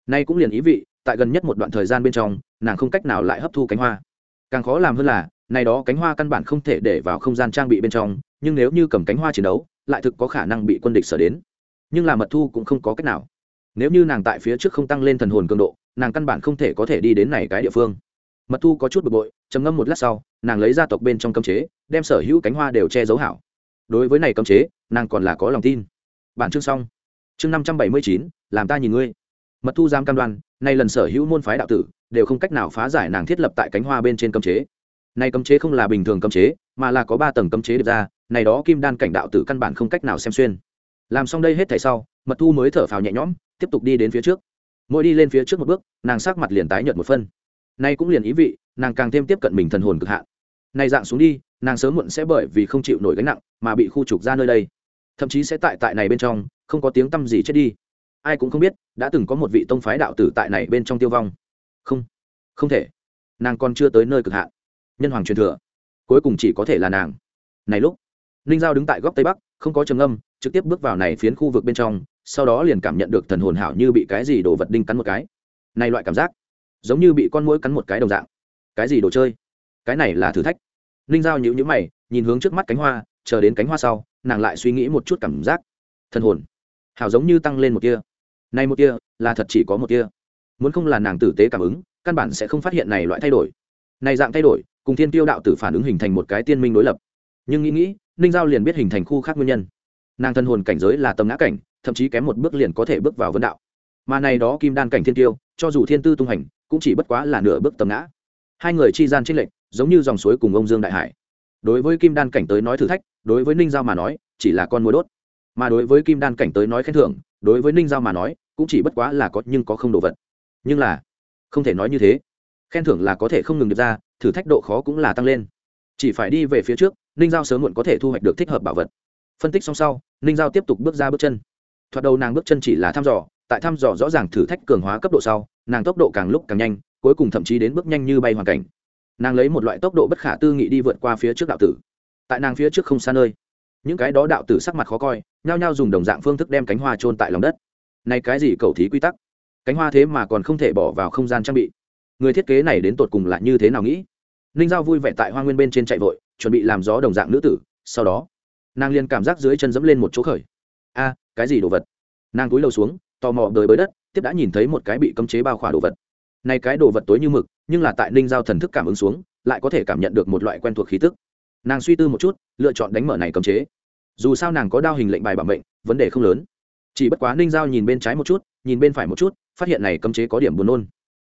nay cũng liền ý vị, tại gần nhất một đoạn thời gian bên trong, nàng không cách nào lại hấp thu cánh hoa. Càng khó làm hơn là này đó cánh hoa căn bản không thể để vào không gian trang bị bên trong, nhưng nếu như cầm cánh hoa chiến đấu, lại thực có khả năng bị quân địch sở đến. Nhưng là mật thu cũng không có cách nào. Nếu như nàng tại phía trước không tăng lên thần hồn cường độ, nàng căn bản không thể có thể đi đến này cái địa phương. Mật thu có chút bực bội, trầm ngâm một lát sau, nàng lấy ra tộc bên trong cấm chế, đem sở hữu cánh hoa đều che giấu hảo. Đối với này cấm chế, nàng còn là có lòng tin. Bản chương xong. Chương năm trăm bảy mươi chín, làm ta nhìn ngươi. Mật thu giam cam đoan, nay lần sở hữu môn phái đạo tử, đều không cách nào phá giải nàng thiết lập tại cánh hoa bên trên cấm chế này cấm chế không là bình thường cấm chế, mà là có ba tầng cấm chế được ra, này đó kim đan cảnh đạo tử căn bản không cách nào xem xuyên. Làm xong đây hết thảy sau, mật thu mới thở phào nhẹ nhõm, tiếp tục đi đến phía trước. Mỗi đi lên phía trước một bước, nàng sắc mặt liền tái nhợt một phân. Nay cũng liền ý vị, nàng càng thêm tiếp cận mình thần hồn cực hạn. Này dạng xuống đi, nàng sớm muộn sẽ bởi vì không chịu nổi gánh nặng, mà bị khu trục ra nơi đây. Thậm chí sẽ tại tại này bên trong, không có tiếng t gì chết đi. Ai cũng không biết, đã từng có một vị tông phái đạo tử tại này bên trong tiêu vong. Không không thể. Nàng còn chưa tới nơi cực hạn nhân hoàng truyền thừa. Cuối cùng chỉ có thể là nàng. Này lúc, ninh giao đứng tại góc tây bắc, không có trầm âm trực tiếp bước vào này phiến khu vực bên trong, sau đó liền cảm nhận được thần hồn hảo như bị cái gì đồ vật đinh cắn một cái. Này loại cảm giác, giống như bị con mũi cắn một cái đồng dạng. Cái gì đồ chơi? Cái này là thử thách. Ninh giao nhữ nhữ mày, nhìn hướng trước mắt cánh hoa, chờ đến cánh hoa sau, nàng lại suy nghĩ một chút cảm giác. Thần hồn, hảo giống như tăng lên một kia này một kia là thật chỉ có một kia muốn không là nàng tử tế cảm ứng, căn bản sẽ không phát hiện này loại thay đổi. Này dạng thay đổi cùng thiên tiêu đạo tử phản ứng hình thành một cái tiên minh đối lập. Nhưng nghĩ nghĩ, ninh giao liền biết hình thành khu khác nguyên nhân. Nàng thân hồn cảnh giới là tầm ngã cảnh, thậm chí kém một bước liền có thể bước vào vân đạo. Mà này đó kim đan cảnh thiên tiêu, cho dù thiên tư tung hành, cũng chỉ bất quá là nửa bước tầm ngã. Hai người chi gian trích lệnh giống như dòng suối cùng ông dương đại hải. Đối với kim đan cảnh tới nói thử thách, đối với ninh giao mà nói, chỉ là con mối đốt. Mà đối với kim đan cảnh tới nói khen thưởng, đối với ninh giao mà nói, cũng chỉ bất quá là có nhưng có không đồ vật. Nhưng là, không thể nói như thế. Khen thưởng là có thể không ngừng được ra thử thách độ khó cũng là tăng lên. Chỉ phải đi về phía trước, ninh giao sớm muộn có thể thu hoạch được thích hợp bảo vật. Phân tích xong sau, ninh giao tiếp tục bước ra bước chân. Thoạt đầu nàng bước chân chỉ là thăm dò, tại thăm dò rõ ràng thử thách cường hóa cấp độ sau, nàng tốc độ càng lúc càng nhanh, cuối cùng thậm chí đến bước nhanh như bay hoàn cảnh. Nàng lấy một loại tốc độ bất khả tư nghị đi vượt qua phía trước đạo tử. Tại nàng phía trước không xa nơi, những cái đó đạo tử sắc mặt khó coi, nhao nhao dùng đồng dạng phương thức đem cánh hoa trôn tại lòng đất. Này cái gì cầu thí quy tắc? Cánh hoa thế mà còn không thể bỏ vào không gian trang bị người thiết kế này đến tột cùng là như thế nào nghĩ? Ninh giao vui vẻ tại hoa nguyên bên trên chạy vội, chuẩn bị làm gió đồng dạng nữ tử, sau đó, nàng liền cảm giác dưới chân dẫm lên một chỗ khởi. A, cái gì đồ vật? Nàng cúi đầu xuống, tò mò đời bới đất, tiếp đã nhìn thấy một cái bị cấm chế bao khỏa đồ vật. Này cái đồ vật tối như mực, nhưng là tại ninh giao thần thức cảm ứng xuống, lại có thể cảm nhận được một loại quen thuộc khí tức. Nàng suy tư một chút, lựa chọn đánh mở này cấm chế. Dù sao nàng có đao hình lệnh bài bảo mệnh, vấn đề không lớn. Chỉ bất quá ninh giao nhìn bên trái một chút, nhìn bên phải một chút, phát hiện này cấm chế có điểm buồn nôn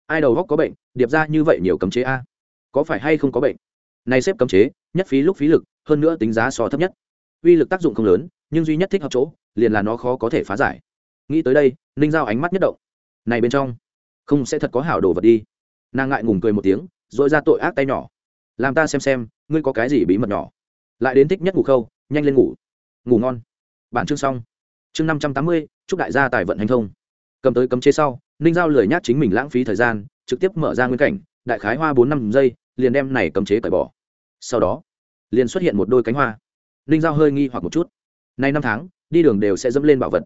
ai đầu góc có bệnh, điệp ra như vậy nhiều cấm chế a. Có phải hay không có bệnh? Này xếp cấm chế, nhất phí lúc phí lực, hơn nữa tính giá so thấp nhất. Uy lực tác dụng không lớn, nhưng duy nhất thích hợp chỗ, liền là nó khó có thể phá giải. Nghĩ tới đây, ninh giao ánh mắt nhất động. Này bên trong, không sẽ thật có hảo đồ vật đi. Nàng ngại ngùng cười một tiếng dội ra tội ác tay nhỏ. Làm ta xem xem, ngươi có cái gì bí mật nhỏ. Lại đến thích nhất ngủ khâu, nhanh lên ngủ. Ngủ ngon. Bản chương xong. Chương năm trăm tám mươi, chúc đại gia tài vận hành thông cầm tới cấm chế sau, ninh giao lười nhác chính mình lãng phí thời gian, trực tiếp mở ra nguyên cảnh, đại khái hoa bốn năm giây, liền đem này cấm chế cởi bỏ. Sau đó, liền xuất hiện một đôi cánh hoa. Ninh giao hơi nghi hoặc một chút. Nay năm tháng, đi đường đều sẽ dẫm lên bảo vật.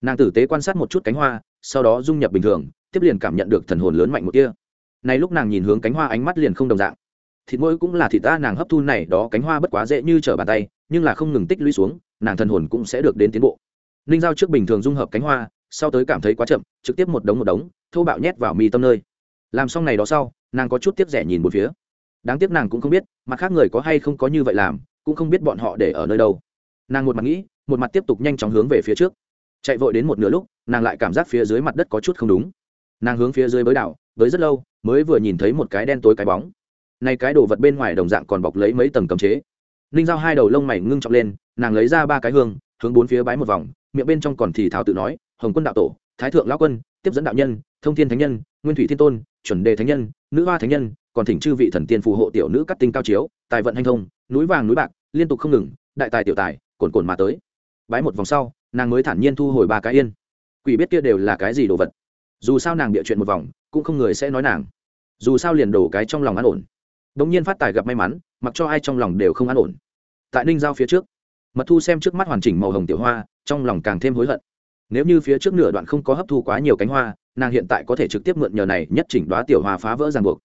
Nàng tử tế quan sát một chút cánh hoa, sau đó dung nhập bình thường, tiếp liền cảm nhận được thần hồn lớn mạnh một kia nay lúc nàng nhìn hướng cánh hoa ánh mắt liền không đồng dạng. Thịt mỗi cũng là thịt ta, nàng hấp thu này đó cánh hoa bất quá dễ như trở bàn tay, nhưng là không ngừng tích lũy xuống, nàng thần hồn cũng sẽ được đến tiến bộ. Ninh giao trước bình thường dung hợp cánh hoa sau tới cảm thấy quá chậm, trực tiếp một đống một đống, thô bạo nhét vào mi tâm nơi. Làm xong này đó sau, nàng có chút tiếp rẻ nhìn một phía. Đáng tiếc nàng cũng không biết, mặt khác người có hay không có như vậy làm, cũng không biết bọn họ để ở nơi đâu. Nàng một mặt nghĩ, một mặt tiếp tục nhanh chóng hướng về phía trước. Chạy vội đến một nửa lúc, nàng lại cảm giác phía dưới mặt đất có chút không đúng. Nàng hướng phía dưới bới đảo với rất lâu, mới vừa nhìn thấy một cái đen tối cái bóng. Này cái đồ vật bên ngoài đồng dạng còn bọc lấy mấy tầng cấm chế. Ninh giao hai đầu lông mày ngưng trọng lên, nàng lấy ra ba cái hương hướng bốn phía bái một vòng, miệng bên trong còn thì thảo tự nói, hồng quân đạo tổ, thái thượng lão quân, tiếp dẫn đạo nhân, thông thiên thánh nhân, nguyên thủy thiên tôn, chuẩn đề thánh nhân, nữ hoa thánh nhân, còn thỉnh chư vị thần tiên phù hộ tiểu nữ cắt tinh cao chiếu, tài vận hành thông, núi vàng núi bạc, liên tục không ngừng, đại tài tiểu tài, cồn cồn mà tới. Bái một vòng sau, nàng mới thản nhiên thu hồi ba cái yên. Quỷ biết kia đều là cái gì đồ vật. Dù sao nàng bịa chuyện một vòng, cũng không người sẽ nói nàng. Dù sao liền đổ cái trong lòng an ổn. Đ ỗ n g nhiên phát tài gặp may mắn, mặc cho ai trong lòng đều không an ổn. Tại ninh giao phía trước mật thu xem trước mắt hoàn chỉnh màu hồng tiểu hoa, trong lòng càng thêm hối hận. Nếu như phía trước nửa đoạn không có hấp thu quá nhiều cánh hoa, nàng hiện tại có thể trực tiếp mượn nhờ này nhất chỉnh đoá tiểu hoa phá vỡ ràng buộc.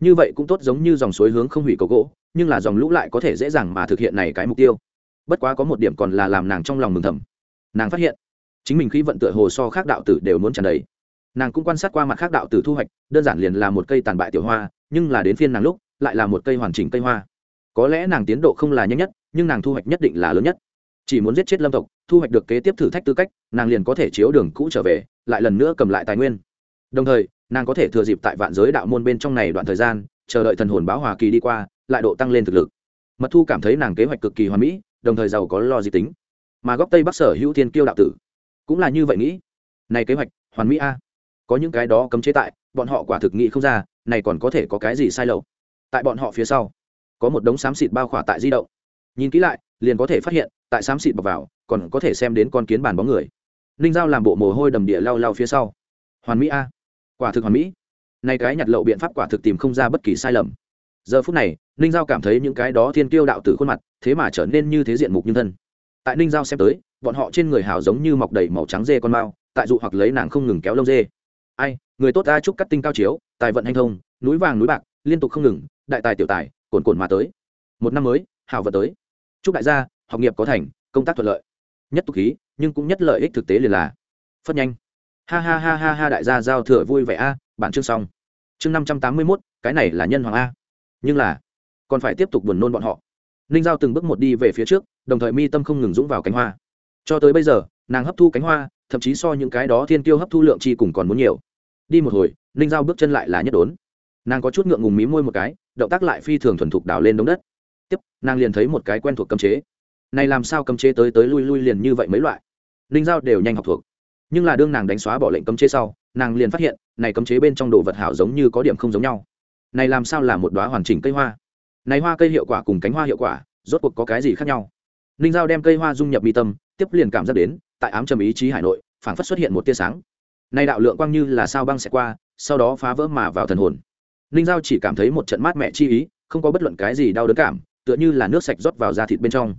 Như vậy cũng tốt giống như dòng suối hướng không hủy cầu gỗ, nhưng là dòng lũ lại có thể dễ dàng mà thực hiện này cái mục tiêu. Bất quá có một điểm còn là làm nàng trong lòng mừng thầm. Nàng phát hiện, chính mình khí vận tựa hồ so khác đạo tử đều muốn tràn đầy. Nàng cũng quan sát qua mặt khác đạo tử thu hoạch, đơn giản liền là một cây tàn bại tiểu hoa, nhưng là đến phiên nàng lúc, lại là một cây hoàn chỉnh cây hoa. Có lẽ nàng tiến độ không là nhanh nhất nhưng nàng thu hoạch nhất định là lớn nhất. Chỉ muốn giết chết lâm tộc, thu hoạch được kế tiếp thử thách tư cách, nàng liền có thể chiếu đường cũ trở về, lại lần nữa cầm lại tài nguyên. Đồng thời, nàng có thể thừa dịp tại vạn giới đạo môn bên trong này đoạn thời gian, chờ đợi thần hồn báo hòa kỳ đi qua, lại độ tăng lên thực lực. Mật thu cảm thấy nàng kế hoạch cực kỳ hoàn mỹ, đồng thời giàu có lo di tính. Mà góc tây bắc sở hữu thiên kiêu đạo tử, cũng là như vậy nghĩ. Này kế hoạch, hoàn mỹ a. Có những cái đó cấm chế tại, bọn họ quả thực nghĩ không ra, này còn có thể có cái gì sai lậu tại bọn họ phía sau, có một đống xám xịt bao khỏa tại di động nhìn kỹ lại, liền có thể phát hiện, tại xám xịt bọc vào, còn có thể xem đến con kiến bàn bóng người. Ninh giao làm bộ mồ hôi đầm địa lao lao phía sau. Hoàn mỹ a. Quả thực hoàn mỹ. Nay cái nhặt lậu biện pháp quả thực tìm không ra bất kỳ sai lầm. Giờ phút này, ninh giao cảm thấy những cái đó thiên kiêu đạo tử khuôn mặt, thế mà trở nên như thế diện mục như thân. Tại ninh giao xem tới, bọn họ trên người hào giống như mọc đầy màu trắng dê con mao, tại dụ hoặc lấy nàng không ngừng kéo lông dê. Ai, người tốt ta chúc cắt tinh cao chiếu, tài vận hành thông, núi vàng núi bạc, liên tục không ngừng, đại tài tiểu tài, cồn cồn mà tới. Một năm mới, hào vật tới chúc đại gia, học nghiệp có thành, công tác thuận lợi. Nhất tục khí, nhưng cũng nhất lợi ích thực tế liền là. Phất nhanh. Ha ha ha ha ha đại gia giao thừa vui vẻ a, bản chương xong. Chương năm trăm tám mươi mốt, cái này là nhân hoàng a. Nhưng là, còn phải tiếp tục buồn nôn bọn họ. Ninh giao từng bước một đi về phía trước, đồng thời mi tâm không ngừng dũng vào cánh hoa. Cho tới bây giờ, nàng hấp thu cánh hoa, thậm chí so những cái đó thiên tiêu hấp thu lượng chi cùng còn muốn nhiều. Đi một hồi, ninh giao bước chân lại là nhất đốn. Nàng có chút ngượng ngùng mí môi một cái, động tác lại phi thường thuần thục đào lên đống đất tiếp, nàng liền thấy một cái quen thuộc cấm chế. Này làm sao cấm chế tới tới lui lui liền như vậy mấy loại? Ninh giao đều nhanh học thuộc. Nhưng là đương nàng đánh xóa bỏ lệnh cấm chế sau, nàng liền phát hiện, này cấm chế bên trong đồ vật hảo giống như có điểm không giống nhau. Này làm sao là một đoá hoàn chỉnh cây hoa? Này hoa cây hiệu quả cùng cánh hoa hiệu quả, rốt cuộc có cái gì khác nhau? Ninh giao đem cây hoa dung nhập mi tâm, tiếp liền cảm giác đến, tại ám trầm ý chí hải nội, phảng phất xuất hiện một tia sáng. Nay đạo lượng quang như là sao băng sẽ qua, sau đó phá vỡ mà vào thần hồn. Ninh giao chỉ cảm thấy một trận mát mẹ chi ý, không có bất luận cái gì đau đớn cảm tựa như là nước sạch rót vào da thịt bên trong.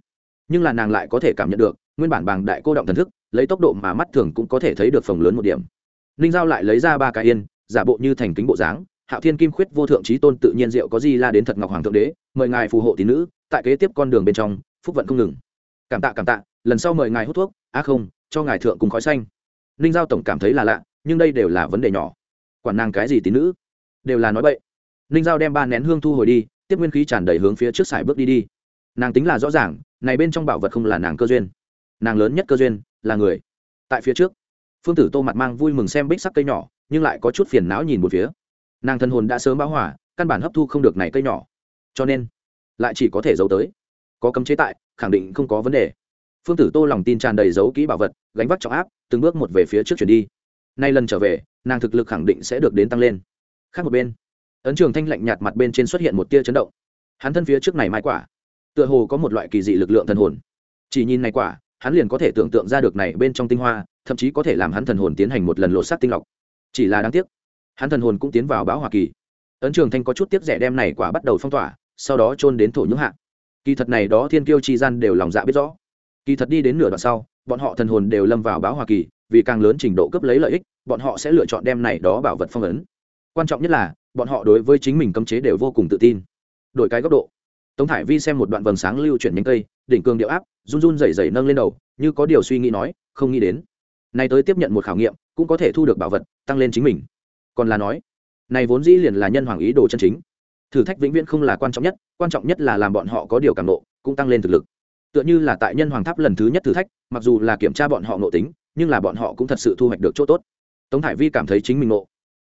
Nhưng là nàng lại có thể cảm nhận được, nguyên bản bàng đại cô động thần thức, lấy tốc độ mà mắt thường cũng có thể thấy được phòng lớn một điểm. Ninh giao lại lấy ra ba cái yên, giả bộ như thành kính bộ dáng, hạo thiên kim khuyết vô thượng trí tôn tự nhiên diệu có gì la đến thật ngọc hoàng thượng đế, mời ngài phù hộ tín nữ, tại kế tiếp con đường bên trong, phúc vận không ngừng. Cảm tạ cảm tạ, lần sau mời ngài hút thuốc, á không, cho ngài thượng cùng khói xanh. Ninh giao tổng cảm thấy là lạ, nhưng đây đều là vấn đề nhỏ. Quản nàng cái gì tín nữ? Đều là nói bậy. Ninh giao đem ba nén hương thu hồi đi tiếp nguyên khí tràn đầy hướng phía trước sải bước đi đi. Nàng tính là rõ ràng, này bên trong bảo vật không là nàng cơ duyên. Nàng lớn nhất cơ duyên là người. Tại phía trước, phương tử tô mặt mang vui mừng xem bích sắc cây nhỏ, nhưng lại có chút phiền não nhìn một phía. Nàng thân hồn đã sớm báo hỏa căn bản hấp thu không được này cây nhỏ. Cho nên, lại chỉ có thể giấu tới. Có cấm chế tại, khẳng định không có vấn đề. Phương tử tô lòng tin tràn đầy giấu kỹ bảo vật, gánh vác trọng áp, từng bước một về phía trước chuyển đi. Nay lần trở về, nàng thực lực khẳng định sẽ được đến tăng lên. Khác một bên ấn trường thanh lạnh nhạt mặt bên trên xuất hiện một tia chấn động. Hắn thân phía trước này mai quả, tựa hồ có một loại kỳ dị lực lượng thần hồn. Chỉ nhìn này quả, hắn liền có thể tưởng tượng ra được này bên trong tinh hoa, thậm chí có thể làm hắn thần hồn tiến hành một lần lột sát tinh lọc. Chỉ là đáng tiếc, hắn thần hồn cũng tiến vào báo hoa kỳ. Ấn trường thanh có chút tiếc rẻ đem này quả bắt đầu phong tỏa, sau đó trôn đến thổ nhưỡng hạ. Kỳ thật này đó thiên kiêu chi gian đều lòng dạ biết rõ. Kỳ thật đi đến nửa đoạn sau, bọn họ thần hồn đều lâm vào báo hoa kỳ, vì càng lớn trình độ cấp lấy lợi ích, bọn họ sẽ lựa chọn đem này đó bảo vật phong ấn. Quan trọng nhất là bọn họ đối với chính mình cấm chế đều vô cùng tự tin. Đổi cái góc độ, tống thải vi xem một đoạn vầng sáng lưu chuyển nhánh cây, đỉnh cường điệu áp, run run rẩy rẩy nâng lên đầu, như có điều suy nghĩ nói, không nghĩ đến. Này tới tiếp nhận một khảo nghiệm, cũng có thể thu được bảo vật, tăng lên chính mình. Còn là nói, này vốn dĩ liền là nhân hoàng ý đồ chân chính. Thử thách vĩnh viễn không là quan trọng nhất, quan trọng nhất là làm bọn họ có điều cảm nộ, cũng tăng lên thực lực. Tựa như là tại nhân hoàng tháp lần thứ nhất thử thách, mặc dù là kiểm tra bọn họ nộ tính, nhưng là bọn họ cũng thật sự thu hoạch được chỗ tốt. Tống thải vi cảm thấy chính mình nộ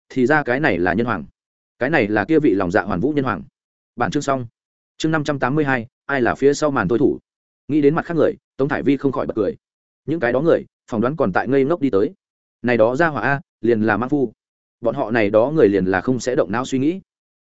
thì ra cái này là nhân hoàng cái này là kia vị lòng dạ hoàn vũ nhân hoàng. Bản chương xong. Chương năm trăm tám mươi hai, ai là phía sau màn tôi thủ? Nghĩ đến mặt khác người, tống thải vi không khỏi bật cười. Những cái đó người, phỏng đoán còn tại ngây ngốc đi tới. Này đó ra hỏa a, liền là mang phu. Bọn họ này đó người liền là không sẽ động não suy nghĩ.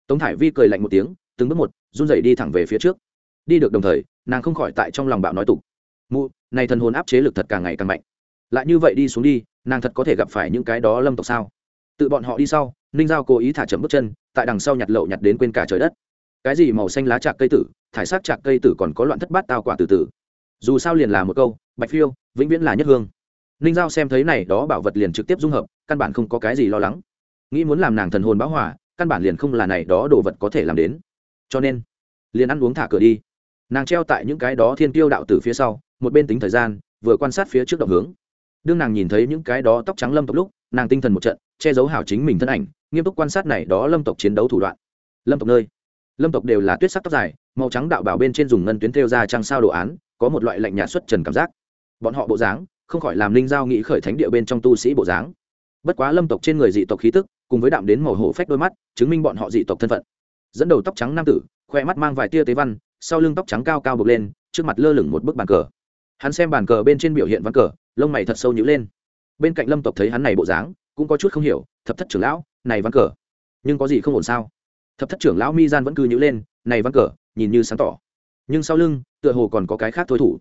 Tống thải vi cười lạnh một tiếng, từng bước một, run rẩy đi thẳng về phía trước. Đi được đồng thời, nàng không khỏi tại trong lòng bạo nói tục. Mụ, này thần hồn áp chế lực thật càng ngày càng mạnh. Lại như vậy đi xuống đi, nàng thật có thể gặp phải những cái đó lâm tộc sao? Tự bọn họ đi sau, ninh giao cố ý thả chậm bước chân tại đằng sau nhặt lậu nhặt đến quên cả trời đất. Cái gì màu xanh lá chạc cây tử, thải sắc chạc cây tử còn có loạn thất bát tao quả từ từ dù sao liền là một câu, bạch phiêu, vĩnh viễn là nhất hương. Ninh giao xem thấy này, đó bảo vật liền trực tiếp dung hợp, căn bản không có cái gì lo lắng. Nghĩ muốn làm nàng thần hồn báo hỏa căn bản liền không là này, đó đồ vật có thể làm đến. Cho nên, liền ăn uống thả cửa đi. Nàng treo tại những cái đó thiên tiêu đạo tử phía sau, một bên tính thời gian, vừa quan sát phía trước động hướng. Đương nàng nhìn thấy những cái đó tóc trắng lâm tộc lúc, nàng tinh thần một trận, che giấu hảo chính mình thân ảnh nghiêm túc quan sát này đó lâm tộc chiến đấu thủ đoạn. Lâm tộc nơi. Lâm tộc đều là tuyết sắc tóc dài, màu trắng đạo bảo bên trên dùng ngân tuyến thêu ra trăng sao đồ án, có một loại lạnh nhạt xuất trần cảm giác. Bọn họ bộ dáng, không khỏi làm linh giao nghĩ khởi thánh địa bên trong tu sĩ bộ dáng. Bất quá lâm tộc trên người dị tộc khí tức, cùng với đạm đến màu hổ phách đôi mắt, chứng minh bọn họ dị tộc thân phận. Dẫn đầu tóc trắng nam tử, khoe mắt mang vài tia tế văn, sau lưng tóc trắng cao cao bực lên, trước mặt lơ lửng một bức bàn cờ. Hắn xem bàn cờ bên trên biểu hiện văn cờ, lông mày thật sâu nhữ lên. Bên cạnh lâm tộc thấy hắn này bộ dáng, cũng có chút không hiểu, thập thất trưởng lão này ván cờ. Nhưng có gì không ổn sao? Thập thất trưởng lão mi gian vẫn cứ nhữ lên, này ván cờ, nhìn như sáng tỏ. Nhưng sau lưng, tựa hồ còn có cái khác thôi thủ.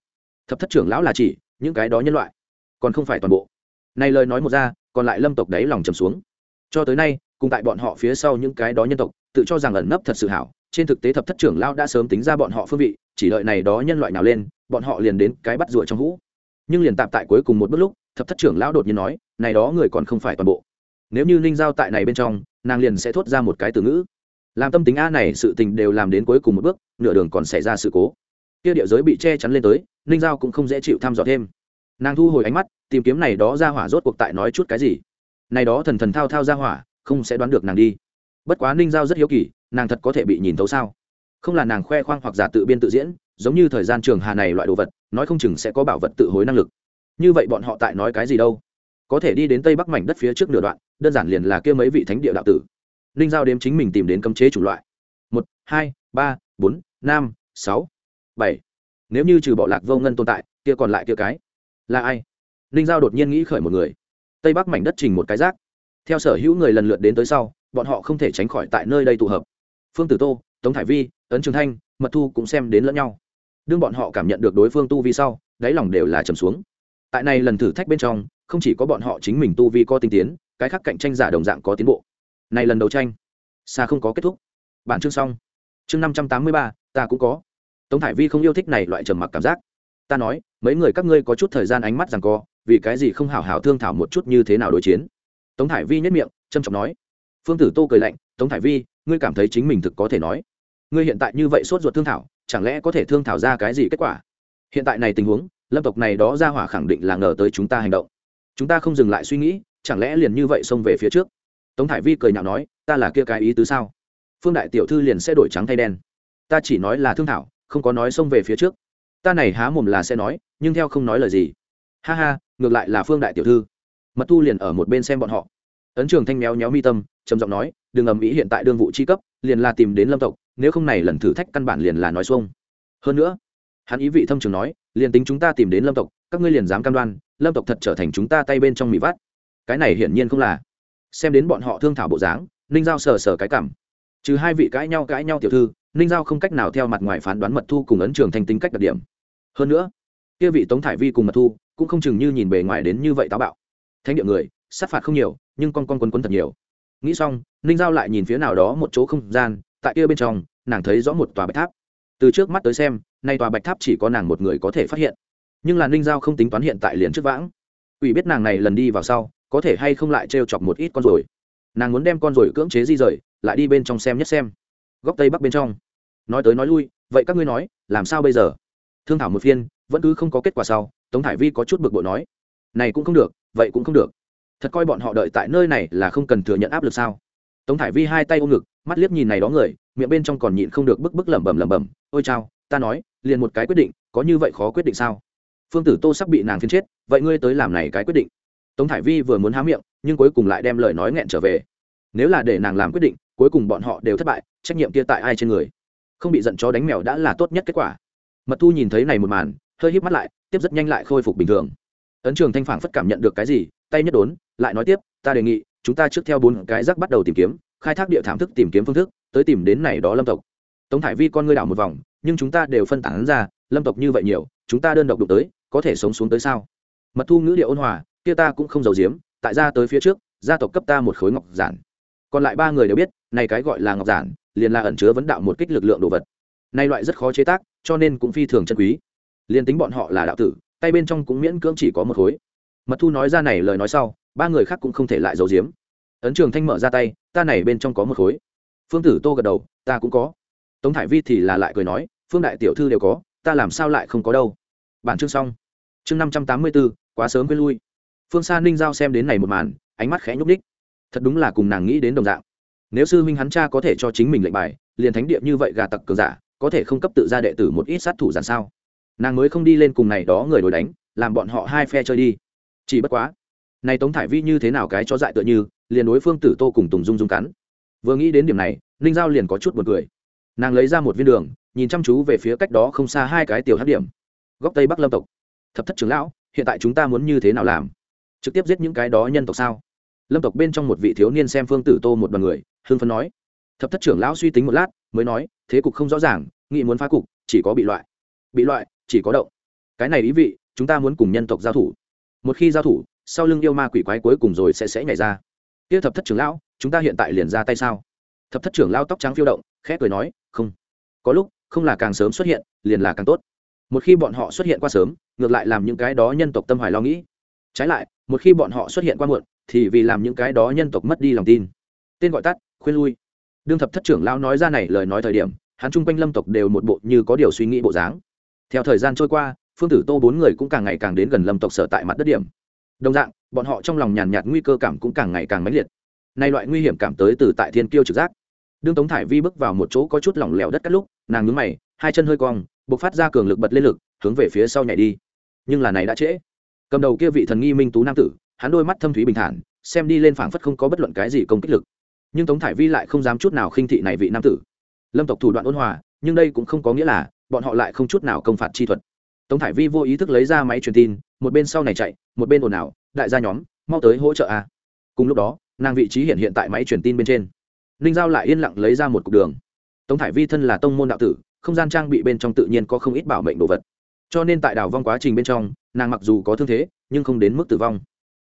Thập thất trưởng lão là chỉ, những cái đó nhân loại, còn không phải toàn bộ. Này lời nói một ra, còn lại lâm tộc đấy lòng trầm xuống. Cho tới nay, cùng tại bọn họ phía sau những cái đó nhân tộc, tự cho rằng ẩn nấp thật sự hảo. Trên thực tế thập thất trưởng lão đã sớm tính ra bọn họ phương vị, chỉ đợi này đó nhân loại nào lên, bọn họ liền đến cái bắt ruồi trong hũ. Nhưng liền tạm tại cuối cùng một bước lúc, thập thất trưởng lão đột nhiên nói, này đó người còn không phải toàn bộ nếu như ninh giao tại này bên trong, nàng liền sẽ thốt ra một cái từ ngữ. Làm tâm tính a này sự tình đều làm đến cuối cùng một bước, nửa đường còn xảy ra sự cố. Kia địa giới bị che chắn lên tới, ninh giao cũng không dễ chịu thăm dò thêm. Nàng thu hồi ánh mắt, tìm kiếm này đó ra hỏa rốt cuộc tại nói chút cái gì. Này đó thần thần thao thao ra hỏa, không sẽ đoán được nàng đi. Bất quá ninh giao rất hiếu kỳ, nàng thật có thể bị nhìn thấu sao? Không là nàng khoe khoang hoặc giả tự biên tự diễn, giống như thời gian trường hà này loại đồ vật, nói không chừng sẽ có bảo vật tự hối năng lực. Như vậy bọn họ tại nói cái gì đâu? Có thể đi đến tây bắc mảnh đất phía trước nửa đoạn đơn giản liền là kia mấy vị thánh địa đạo tử. Ninh giao đếm chính mình tìm đến cấm chế chủng loại. Một, hai, ba, bốn, năm, sáu, bảy. Nếu như trừ bỏ lạc vô ngân tồn tại, kia còn lại kia cái là ai? Ninh giao đột nhiên nghĩ khởi một người. Tây bắc mảnh đất trình một cái rác theo sở hữu người lần lượt đến tới sau, bọn họ không thể tránh khỏi tại nơi đây tụ hợp. Phương tử tô, tống thải vi, ấn trường thanh, mật thu cũng xem đến lẫn nhau. Đương bọn họ cảm nhận được đối phương tu vi sau, đáy lòng đều là trầm xuống. Tại này lần thử thách bên trong, không chỉ có bọn họ chính mình tu vi có tinh tiến cái khác cạnh tranh giả đồng dạng có tiến bộ. Này lần đấu tranh xa không có kết thúc. Bản chương xong. Chương năm trăm tám mươi ba, ta cũng có. Tống thải vi không yêu thích này loại trầm mặc cảm giác. Ta nói, mấy người các ngươi có chút thời gian ánh mắt rằng co, vì cái gì không hảo hảo thương thảo một chút như thế nào đối chiến? Tống thải vi nhất miệng trâm trọng nói. Phương tử tô cười lạnh, tống thải vi, ngươi cảm thấy chính mình thực có thể nói. Ngươi hiện tại như vậy sốt ruột thương thảo, chẳng lẽ có thể thương thảo ra cái gì kết quả? Hiện tại này tình huống, lâm tộc này đó ra hỏa khẳng định là ngờ tới chúng ta hành động. Chúng ta không dừng lại suy nghĩ chẳng lẽ liền như vậy xông về phía trước? Tống thải vi cười nhạo nói, ta là kia cái ý tứ sao? Phương đại tiểu thư liền sẽ đổi trắng thay đen. Ta chỉ nói là thương thảo, không có nói xông về phía trước. Ta này há mồm là sẽ nói, nhưng theo không nói lời gì. Ha ha, ngược lại là phương đại tiểu thư. Mật thu liền ở một bên xem bọn họ. Ấn trường thanh méo nhéo mi tâm, trầm giọng nói, đừng ầm ĩ, hiện tại đương vụ chi cấp, liền là tìm đến lâm tộc, nếu không này lần thử thách căn bản liền là nói xuông hơn nữa, hắn ý vị thâm trường nói, liền tính chúng ta tìm đến lâm tộc, các ngươi liền dám cam đoan, lâm tộc thật trở thành chúng ta tay bên trong mỹ vắt cái này hiển nhiên không là. Xem đến bọn họ thương thảo bộ dáng, ninh giao sờ sờ cái cảm. Trừ hai vị cãi nhau cãi nhau tiểu thư, ninh giao không cách nào theo mặt ngoài phán đoán mật thu cùng ấn trường thành tính cách đặc điểm. Hơn nữa, kia vị tống thải vi cùng mật thu cũng không chừng như nhìn bề ngoài đến như vậy táo bạo. Thánh địa người, sát phạt không nhiều, nhưng con con quấn quấn thật nhiều. Nghĩ xong, ninh giao lại nhìn phía nào đó một chỗ không gian, tại kia bên trong, nàng thấy rõ một tòa bạch tháp. Từ trước mắt tới xem, nay tòa bạch tháp chỉ có nàng một người có thể phát hiện. Nhưng là ninh giao không tính toán hiện tại liền trước vãng. Ủy biết nàng này lần đi vào sau có thể hay không lại t chọc một ít con rồi. Nàng muốn đem con rồi cưỡng chế di rời, lại đi bên trong xem nhất xem. Góc tây bắc bên trong. Nói tới nói lui, vậy các ngươi nói, làm sao bây giờ? Thương thảo một phiên, vẫn cứ không có kết quả sau, tống thải vi có chút bực bội nói. Này cũng không được, vậy cũng không được. Thật coi bọn họ đợi tại nơi này là không cần thừa nhận áp lực sao? Tống thải vi hai tay ôm ngực, mắt liếc nhìn này đó người, miệng bên trong còn nhịn không được bức bức lẩm bẩm lẩm bẩm, ôi chao, ta nói, liền một cái quyết định, có như vậy khó quyết định sao? Phương tử tô sắp bị nàng phiên chết, vậy ngươi tới làm này cái quyết định tống thải vi vừa muốn há miệng, nhưng cuối cùng lại đem lời nói nghẹn trở về. Nếu là để nàng làm quyết định, cuối cùng bọn họ đều thất bại, trách nhiệm kia tại ai trên người? Không bị giận chó đánh mèo đã là tốt nhất kết quả. Mật thu nhìn thấy này một màn, hơi híp mắt lại, tiếp rất nhanh lại khôi phục bình thường. Ấn trường thanh phản phất cảm nhận được cái gì, tay nhất đốn, lại nói tiếp, ta đề nghị, chúng ta trước theo bốn cái rác bắt đầu tìm kiếm, khai thác địa thảm thức tìm kiếm phương thức, tới tìm đến này đó lâm tộc. Tống thải vi con ngươi đảo một vòng, nhưng chúng ta đều phân tán ra, lâm tộc như vậy nhiều, chúng ta đơn độc đụng tới, có thể sống xuống tới sao? Mật thu ngữ điệu ôn hòa kia ta cũng không giàu giếm, tại ra tới phía trước, gia tộc cấp ta một khối ngọc giản. Còn lại ba người đều biết, này cái gọi là ngọc giản, liền là ẩn chứa vấn đạo một kích lực lượng đồ vật. Nay loại rất khó chế tác, cho nên cũng phi thường chân quý. Liền tính bọn họ là đạo tử, tay bên trong cũng miễn cưỡng chỉ có một khối. Mật thu nói ra này lời nói sau, ba người khác cũng không thể lại giấu giếm. Ấn trường thanh mở ra tay, ta này bên trong có một khối. Phương tử tô gật đầu, ta cũng có. Tống thải vi thì là lại cười nói, phương đại tiểu thư đều có, ta làm sao lại không có đâu. Bản chương xong. Chương năm trăm tám mươi b ố quá sớm quên lui phương sa ninh giao xem đến này một màn, ánh mắt khẽ nhúc ních thật đúng là cùng nàng nghĩ đến đồng dạng. Nếu sư huynh hắn cha có thể cho chính mình lệnh bài, liền thánh địa như vậy gà tặc cường giả, có thể không cấp tự ra đệ tử một ít sát thủ giản sao? Nàng mới không đi lên cùng này đó người đổi đánh, làm bọn họ hai phe chơi đi. Chỉ bất quá, này tống thải vi như thế nào cái cho dại tựa như, liền đối phương tử tô cùng tùng dung dung cắn. Vừa nghĩ đến điểm này, ninh giao liền có chút b u ồ n cười. Nàng lấy ra một viên đường, nhìn chăm chú về phía cách đó không xa hai cái tiểu hát điểm. Góc tây bắc lâm tộc. Thập thất trưởng lão, hiện tại chúng ta muốn như thế nào làm? Trực tiếp giết những cái đó nhân tộc sao? Lâm tộc bên trong một vị thiếu niên xem phương tử tô một đ o n người hương Phấn nói. Thập thất trưởng lão suy tính một lát, mới nói, thế cục không rõ ràng, nghị muốn phá cục, chỉ có bị loại. Bị loại, chỉ có động. Cái này ý vị, chúng ta muốn cùng nhân tộc giao thủ. Một khi giao thủ, sau lưng yêu ma quỷ quái cuối cùng rồi sẽ sẽ nhảy ra. Kia thập thất trưởng lão, chúng ta hiện tại liền ra tay sao? Thập thất trưởng lão tóc trắng phiêu động, khẽ cười nói, không. Có lúc, không là càng sớm xuất hiện, liền là càng tốt. Một khi bọn họ xuất hiện qua sớm, ngược lại làm những cái đó nhân tộc tâm hoài lo nghĩ. Trái lại một khi bọn họ xuất hiện qua muộn, thì vì làm những cái đó nhân tộc mất đi lòng tin. Tên gọi tắt, khuyên lui. Đương thập thất trưởng lão nói ra này lời nói thời điểm, hắn chung quanh lâm tộc đều một bộ như có điều suy nghĩ bộ dáng. Theo thời gian trôi qua, phương tử tô bốn người cũng càng ngày càng đến gần lâm tộc sở tại mặt đất điểm. Đồng dạng, bọn họ trong lòng nhàn nhạt nguy cơ cảm cũng càng ngày càng mãnh liệt. Nay loại nguy hiểm cảm tới từ tại thiên kiêu trực giác. Đương tống thải vi bước vào một chỗ có chút lỏng lẻo đất cắt lúc, nàng nhướng mày, hai chân hơi cong buộc phát ra cường lực bật lên lực, hướng về phía sau nhảy đi. Nhưng là này đã trễ cầm đầu kia vị thần nghi minh tú nam tử, hắn đôi mắt thâm thúy bình thản, xem đi lên phảng phất không có bất luận cái gì công kích lực. Nhưng tống thải vi lại không dám chút nào khinh thị này vị nam tử. Lâm tộc thủ đoạn ôn hòa, nhưng đây cũng không có nghĩa là bọn họ lại không chút nào công phạt chi thuật. Tống thải vi vô ý thức lấy ra máy truyền tin, một bên sau này chạy, một bên ồn ào, đại gia nhóm, mau tới hỗ trợ a. Cùng lúc đó, nàng vị trí hiện hiện tại máy truyền tin bên trên. Ninh giao lại yên lặng lấy ra một cục đường. Tống thải vi thân là tông môn đạo tử, không gian trang bị bên trong tự nhiên có không ít bảo mệnh đồ vật. Cho nên tại đào vong quá trình bên trong nàng mặc dù có thương thế, nhưng không đến mức tử vong.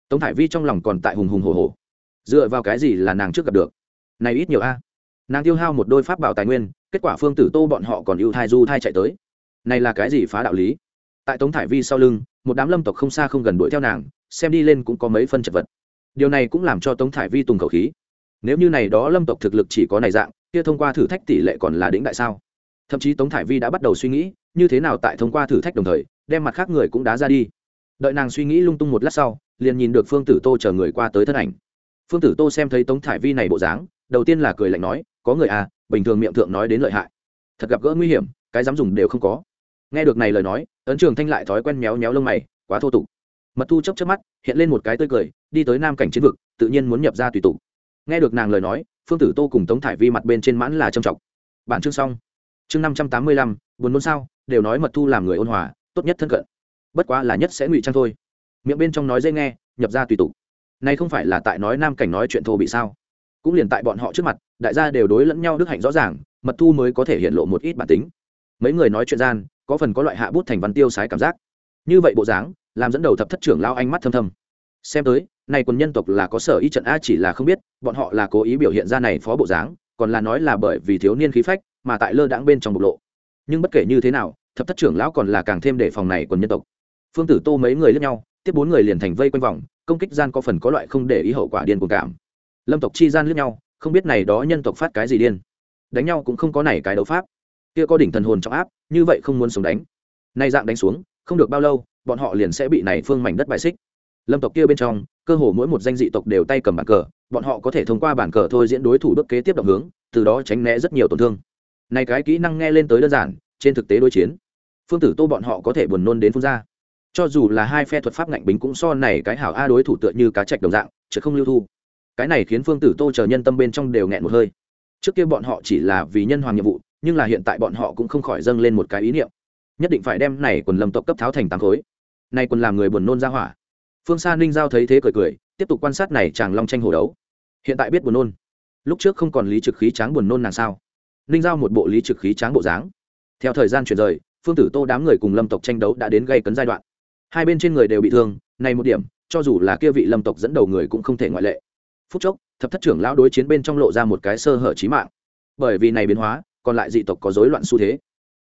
Tống thải vi trong lòng còn tại hùng hùng hồ hồ dựa vào cái gì là nàng trước gặp được? Này ít nhiều a. Nàng tiêu hao một đôi pháp bảo tài nguyên, kết quả phương tử tô bọn họ còn ưu thai du thai chạy tới. Này là cái gì phá đạo lý? Tại tống thải vi sau lưng, một đám lâm tộc không xa không gần đuổi theo nàng, xem đi lên cũng có mấy phân chật vật. Điều này cũng làm cho tống thải vi tùng khẩu khí. Nếu như này đó lâm tộc thực lực chỉ có này dạng, kia thông qua thử thách tỷ lệ còn là đỉnh đại sao? Thậm chí tống thải vi đã bắt đầu suy nghĩ, như thế nào tại thông qua thử thách đồng thời đem mặt khác người cũng đá ra đi. Đợi nàng suy nghĩ lung tung một lát sau, liền nhìn được phương tử tô chờ người qua tới thân ảnh. Phương tử tô xem thấy tống thải vi này bộ dáng, đầu tiên là cười lạnh nói, có người à bình thường miệng thượng nói đến lợi hại. Thật gặp gỡ nguy hiểm, cái dám dùng đều không có. Nghe được này lời nói, ấn trường thanh lại thói quen méo méo lông mày, quá thô tục. Mật thu chấp chấp mắt, hiện lên một cái tươi cười, đi tới nam cảnh chiến vực, tự nhiên muốn nhập ra tùy tục. Nghe được nàng lời nói, phương tử tô cùng tống thải vi mặt bên trên mãn là trầm trọng. Bản chương xong. Chương năm trăm tám mươi lăm, buồn nôn sao, đều nói mật thu làm người ôn hòa tốt nhất thân cận. Bất quá là nhất sẽ ngụy trang thôi. Miệng bên trong nói dễ nghe, nhập ra tùy tục. Nay không phải là tại nói nam cảnh nói chuyện thô bị sao? Cũng liền tại bọn họ trước mặt, đại gia đều đối lẫn nhau đức hạnh rõ ràng, mật thu mới có thể hiện lộ một ít bản tính. Mấy người nói chuyện gian, có phần có loại hạ bút thành văn tiêu sái cảm giác. Như vậy bộ dáng, làm dẫn đầu thập thất trưởng lao ánh mắt thâm thâm. Xem tới, này quần nhân tộc là có sở ý trận a chỉ là không biết, bọn họ là cố ý biểu hiện ra này phó bộ dáng, còn là nói là bởi vì thiếu niên khí phách, mà tại lơ đãng bên trong bộc lộ. Nhưng bất kể như thế nào thập thất trưởng lão còn là càng thêm để phòng này quần nhân tộc. Phương tử tô mấy người lẫn nhau, tiếp bốn người liền thành vây quanh vòng, công kích gian có phần có loại không để ý hậu quả điên cuồng cảm. Lâm tộc chi gian lẫn nhau, không biết này đó nhân tộc phát cái gì điên. Đánh nhau cũng không có này cái đấu pháp. Kia có đỉnh thần hồn trọng áp, như vậy không muốn sống đánh. Nay dạng đánh xuống, không được bao lâu, bọn họ liền sẽ bị này phương mảnh đất bài xích. Lâm tộc kia bên trong, cơ hồ mỗi một danh dị tộc đều tay cầm bàn cờ, bọn họ có thể thông qua bàn cờ thôi diễn đối thủ bước kế tiếp động hướng, từ đó tránh né rất nhiều tổn thương. Này cái kỹ năng nghe lên tới đơn giản, trên thực tế đối chiến phương tử tô bọn họ có thể buồn nôn đến phun ra. Cho dù là hai phe thuật pháp ngạnh bính cũng so này cái hảo a đối thủ tựa như cá trạch đồng dạng, chứ không lưu thu. Cái này khiến phương tử tô chờ nhân tâm bên trong đều nghẹn một hơi. Trước kia bọn họ chỉ là vì nhân hoàng nhiệm vụ, nhưng là hiện tại bọn họ cũng không khỏi dâng lên một cái ý niệm. Nhất định phải đem này quần lâm tộc cấp tháo thành tám khối. Nay quần làm người buồn nôn ra hỏa. Phương sa ninh giao thấy thế cười cười, tiếp tục quan sát này chàng long tranh hồ đấu. Hiện tại biết buồn nôn. Lúc trước không còn lý trực khí tráng buồn nôn nàng sao? Ninh giao một bộ lý trực khí tráng bộ dáng. Theo thời gian chuyển rời phương tử tô đám người cùng lâm tộc tranh đấu đã đến gây cấn giai đoạn. Hai bên trên người đều bị thương, này một điểm, cho dù là kia vị lâm tộc dẫn đầu người cũng không thể ngoại lệ. Phút chốc, thập thất trưởng lão đối chiến bên trong lộ ra một cái sơ hở trí mạng. Bởi vì này biến hóa, còn lại dị tộc có rối loạn xu thế.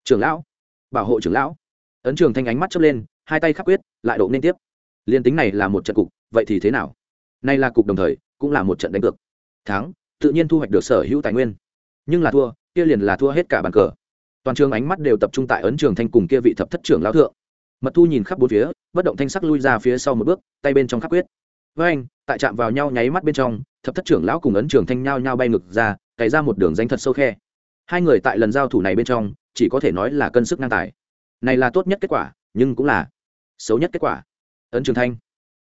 Trưởng lão, bảo hộ trưởng lão. Ấn trường thanh ánh mắt chớp lên, hai tay khắc quyết, lại độ nên tiếp. Liên tính này là một trận cục, vậy thì thế nào? Nay là cục đồng thời, cũng là một trận đánh cược. Thắng, tự nhiên thu hoạch được sở hữu tài nguyên. Nhưng là thua, kia liền là thua hết cả bàn cờ toàn trường ánh mắt đều tập trung tại ấn trường thanh cùng kia vị thập thất trưởng lão thượng. Mật thu nhìn khắp bốn phía, bất động thanh sắc lui ra phía sau một bước, tay bên trong khắc quyết. Với anh, tại chạm vào nhau nháy mắt bên trong, thập thất trưởng lão cùng ấn trường thanh nhau nhau bay ngực ra, cày ra một đường danh thật sâu khe. Hai người tại lần giao thủ này bên trong, chỉ có thể nói là cân sức ngang tài. Này là tốt nhất kết quả, nhưng cũng là xấu nhất kết quả. Ấn trường thanh,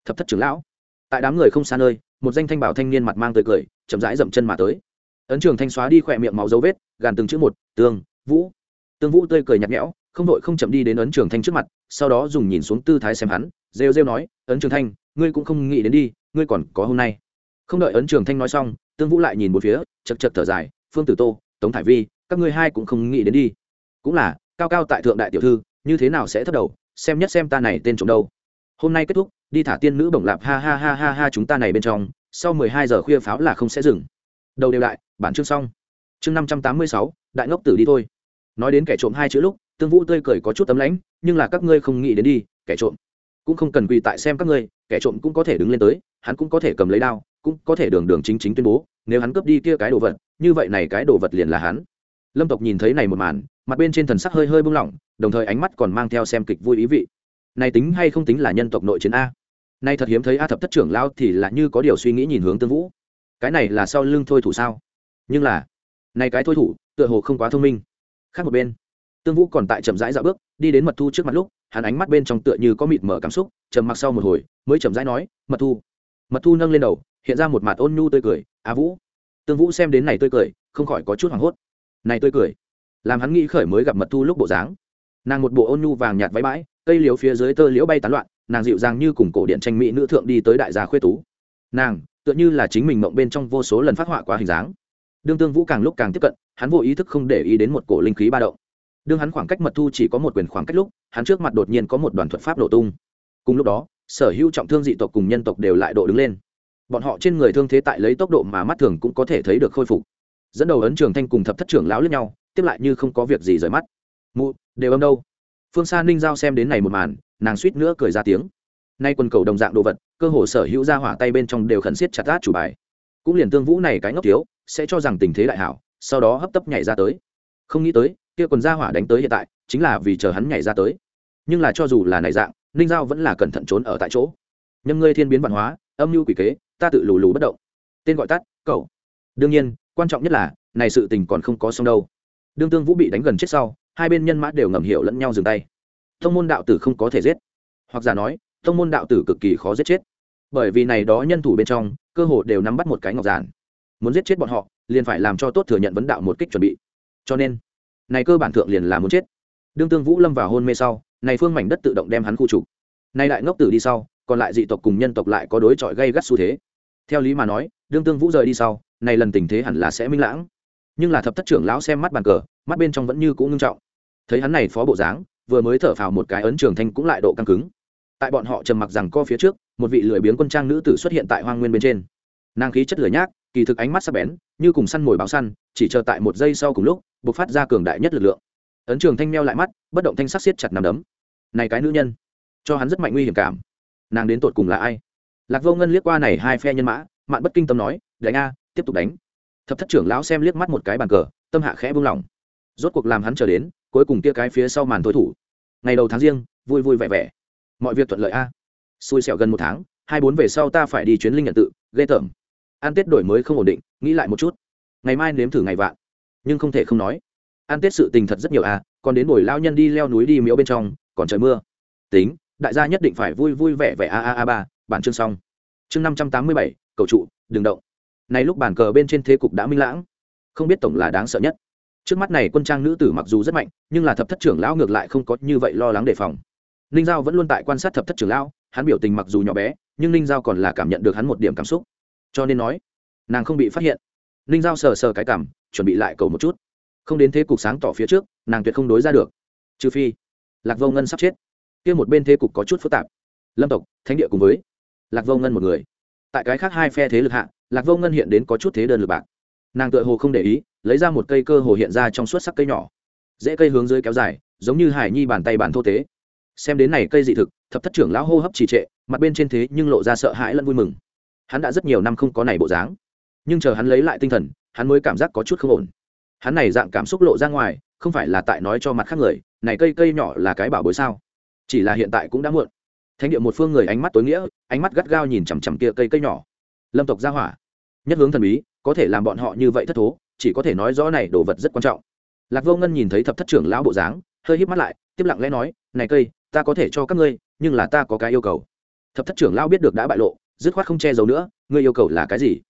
thập thất trưởng lão. Tại đám người không xa nơi, một danh thanh bảo thanh niên mặt mang tươi cười, chậm rãi dậm chân mà tới. Ấn trường thanh xóa đi khỏe miệng máu dấu vết, gàn từng chữ một tương vũ tương vũ tươi cười nhạt nhẽo, không đội không chậm đi đến ấn trường thanh trước mặt, sau đó dùng nhìn xuống tư thái xem hắn, rêu rêu nói, ấn trường thanh, ngươi cũng không nghĩ đến đi, ngươi còn có hôm nay. Không đợi ấn trường thanh nói xong, tương vũ lại nhìn một phía, chật chật thở dài, phương tử tô, tống thải vi, các ngươi hai cũng không nghĩ đến đi. Cũng là, cao cao tại thượng đại tiểu thư, như thế nào sẽ thất đầu, xem nhất xem ta này tên trộm đâu. Hôm nay kết thúc, đi thả tiên nữ bổng lạp ha ha ha ha ha chúng ta này bên trong, sau mười hai giờ khuya pháo là không sẽ dừng. Đầu đều đại, bản chương xong. Chương năm trăm tám mươi sáu, đại ngốc tử đi thôi nói đến kẻ trộm hai chữ lúc, tương vũ tươi cười có chút tấm lãnh, nhưng là các ngươi không nghĩ đến đi, kẻ trộm cũng không cần quỳ tại xem các ngươi, kẻ trộm cũng có thể đứng lên tới, hắn cũng có thể cầm lấy đao, cũng có thể đường đường chính chính tuyên bố, nếu hắn cướp đi kia cái đồ vật, như vậy này cái đồ vật liền là hắn. Lâm tộc nhìn thấy này một màn, mặt bên trên thần sắc hơi hơi bung lỏng, đồng thời ánh mắt còn mang theo xem kịch vui ý vị. Này tính hay không tính là nhân tộc nội chiến a? Nay thật hiếm thấy a thập thất trưởng lao thì là như có điều suy nghĩ nhìn hướng tương vũ. Cái này là sau lưng thôi thủ sao? Nhưng là, này cái thôi thủ, tựa hồ không quá thông minh khác một bên. Tương vũ còn tại chậm rãi dạo bước, đi đến mật thu trước mặt lúc, hắn ánh mắt bên trong tựa như có mịt mở cảm xúc, trầm mặc sau một hồi, mới chậm rãi nói, mật thu. Mật thu nâng lên đầu, hiện ra một mặt ôn nhu tươi cười, a vũ. Tương vũ xem đến này tươi cười, không khỏi có chút hoảng hốt. Này tươi cười, làm hắn nghĩ khởi mới gặp mật thu lúc bộ dáng. Nàng một bộ ôn nhu vàng nhạt váy bãi, cây liếu phía dưới tơ liễu bay tán loạn, nàng dịu dàng như cùng cổ điện tranh mỹ nữ thượng đi tới đại gia khuê tú. Nàng, tựa như là chính mình mộng bên trong vô số lần phát họa quá hình dáng đương tương vũ càng lúc càng tiếp cận, hắn vô ý thức không để ý đến một cổ linh khí ba động. Đương hắn khoảng cách mật thu chỉ có một quyền khoảng cách lúc, hắn trước mặt đột nhiên có một đoàn thuật pháp nổ tung. Cùng lúc đó, sở hữu trọng thương dị tộc cùng nhân tộc đều lại độ đứng lên. Bọn họ trên người thương thế tại lấy tốc độ mà mắt thường cũng có thể thấy được khôi phục. Dẫn đầu ấn trường thanh cùng thập thất trưởng lão lẫn nhau, tiếp lại như không có việc gì rời mắt. Mụ, đều âm đâu? Phương xa ninh giao xem đến này một màn, nàng suýt nữa cười ra tiếng. Nay quần cầu đồng dạng đồ vật, cơ hồ sở hữu ra hỏa tay bên trong đều khẩn xiết chặt át chủ bài cũng liền tương vũ này cái ngốc thiếu, sẽ cho rằng tình thế đại hảo, sau đó hấp tấp nhảy ra tới. Không nghĩ tới, kia quần gia hỏa đánh tới hiện tại, chính là vì chờ hắn nhảy ra tới. Nhưng là cho dù là này dạng, ninh giao vẫn là cẩn thận trốn ở tại chỗ. Nhâm ngươi thiên biến văn hóa, âm mưu quỷ kế, ta tự lù lù bất động. Tên gọi tắt, cậu. Đương nhiên, quan trọng nhất là, này sự tình còn không có xong đâu. Đương tương vũ bị đánh gần chết sau, hai bên nhân mã đều ngầm hiểu lẫn nhau dừng tay. Thông môn đạo tử không có thể giết. Hoặc giả nói, thông môn đạo tử cực kỳ khó giết chết bởi vì này đó nhân thủ bên trong, cơ hội đều nắm bắt một cái ngọc giản. Muốn giết chết bọn họ, liền phải làm cho tốt thừa nhận vấn đạo một kích chuẩn bị. Cho nên, này cơ bản thượng liền là muốn chết. Đương tương vũ lâm vào hôn mê sau, này phương mảnh đất tự động đem hắn khu trục. Nay đại ngốc tử đi sau, còn lại dị tộc cùng nhân tộc lại có đối chọi gây gắt xu thế. Theo lý mà nói, đương tương vũ rời đi sau, này lần tình thế hẳn là sẽ minh lãng. Nhưng là thập thất trưởng lão xem mắt bàn cờ, mắt bên trong vẫn như cũ ngưng trọng. Thấy hắn này phó bộ dáng, vừa mới thở phào một cái ấn trường thanh cũng lại độ căng cứng tại bọn họ trầm mặc rằng co phía trước, một vị lười biếng quân trang nữ tử xuất hiện tại hoang nguyên bên trên. Nàng khí chất lửa nhác, kỳ thực ánh mắt sắc bén, như cùng săn mồi báo săn, chỉ chờ tại một giây sau cùng lúc buộc phát ra cường đại nhất lực lượng. Ấn trường thanh meo lại mắt, bất động thanh sắc siết chặt nằm đấm. Này cái nữ nhân, cho hắn rất mạnh nguy hiểm cảm. Nàng đến tột cùng là ai? Lạc vô ngân liếc qua này hai phe nhân mã, mạn bất kinh tâm nói, đánh a, tiếp tục đánh. Thập thất trưởng lão xem liếc mắt một cái bàn cờ, tâm hạ khẽ buông lỏng. Rốt cuộc làm hắn chờ đến, cuối cùng kia cái phía sau màn thôi thủ. Ngày đầu tháng riêng, vui vui vẻ vẻ mọi việc thuận lợi a. Xui xẻo gần một tháng, hai bốn về sau ta phải đi chuyến linh nhận tự, ghê tởm. Ăn tết đổi mới không ổn định, nghĩ lại một chút. Ngày mai nếm thử ngày vạn. Nhưng không thể không nói. Ăn tết sự tình thật rất nhiều à còn đến buổi lao nhân đi leo núi đi miễu bên trong, còn trời mưa. Tính, đại gia nhất định phải vui vui vẻ vẻ a a a ba, bản chương xong. Chương năm trăm tám mươi bảy, cầu trụ, đừng động. Này lúc bàn cờ bên trên thế cục đã minh lãng. Không biết tổng là đáng sợ nhất. Trước mắt này quân trang nữ tử mặc dù rất mạnh, nhưng là thập thất trưởng lão ngược lại không có như vậy lo lắng đề phòng ninh giao vẫn luôn tại quan sát thập thất trưởng lão, hắn biểu tình mặc dù nhỏ bé, nhưng ninh giao còn là cảm nhận được hắn một điểm cảm xúc. Cho nên nói, nàng không bị phát hiện. Ninh giao sờ sờ cái cảm, chuẩn bị lại cầu một chút. Không đến thế cục sáng tỏ phía trước, nàng tuyệt không đối ra được. Trừ phi, lạc vô ngân sắp chết. Kia một bên thế cục có chút phức tạp. Lâm tộc, thánh địa cùng với lạc vô ngân một người. Tại cái khác hai phe thế lực hạ, lạc vô ngân hiện đến có chút thế đơn lực bạc. Nàng tựa hồ không để ý, lấy ra một cây cơ hồ hiện ra trong suốt sắc cây nhỏ. Dễ cây hướng dưới kéo dài, giống như hải nhi bàn tay bàn thô tế xem đến này cây dị thực, thập thất trưởng lão hô hấp trì trệ, mặt bên trên thế nhưng lộ ra sợ hãi lẫn vui mừng. Hắn đã rất nhiều năm không có này bộ dáng, nhưng chờ hắn lấy lại tinh thần, hắn mới cảm giác có chút không ổn. Hắn này dạng cảm xúc lộ ra ngoài, không phải là tại nói cho mặt khác người, này cây cây nhỏ là cái bảo bối sao? Chỉ là hiện tại cũng đã muộn. Thánh địa một phương người ánh mắt tối nghĩa, ánh mắt gắt gao nhìn chằm chằm kia cây cây nhỏ. Lâm tộc gia hỏa. Nhất hướng thần bí, có thể làm bọn họ như vậy thất thố, chỉ có thể nói rõ này đồ vật rất quan trọng. Lạc vô ngân nhìn thấy thập thất trưởng lão bộ dáng, hơi híp mắt lại, tiếp lặng lẽ nói, này cây ta có thể cho các ngươi, nhưng là ta có cái yêu cầu. Thập thất trưởng lão biết được đã bại lộ, dứt khoát không che giấu nữa, ngươi yêu cầu là cái gì?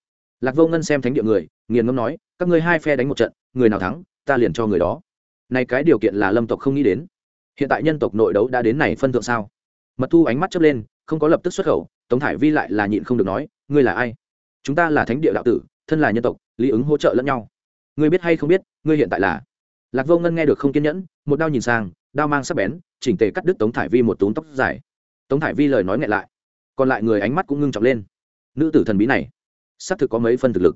Lạc vô ngân xem thánh địa người, nghiền ngâm nói, các ngươi hai phe đánh một trận, người nào thắng, ta liền cho người đó. Này cái điều kiện là lâm tộc không nghĩ đến. Hiện tại nhân tộc nội đấu đã đến này phân thượng sao? Mật thu ánh mắt chớp lên, không có lập tức xuất khẩu, tống thải vi lại là nhịn không được nói, ngươi là ai? Chúng ta là thánh địa đạo tử, thân là nhân tộc, lý ứng hỗ trợ lẫn nhau. Ngươi biết hay không biết, ngươi hiện tại là? Lạc vô ngân nghe được không kiên nhẫn, một đao nhìn sang đao mang sắc bén, chỉnh tề cắt đứt tống thải vi một túm tóc dài. Tống thải vi lời nói nghẹn lại, còn lại người ánh mắt cũng ngưng trọng lên. Nữ tử thần bí này, xác thực có mấy phân thực lực.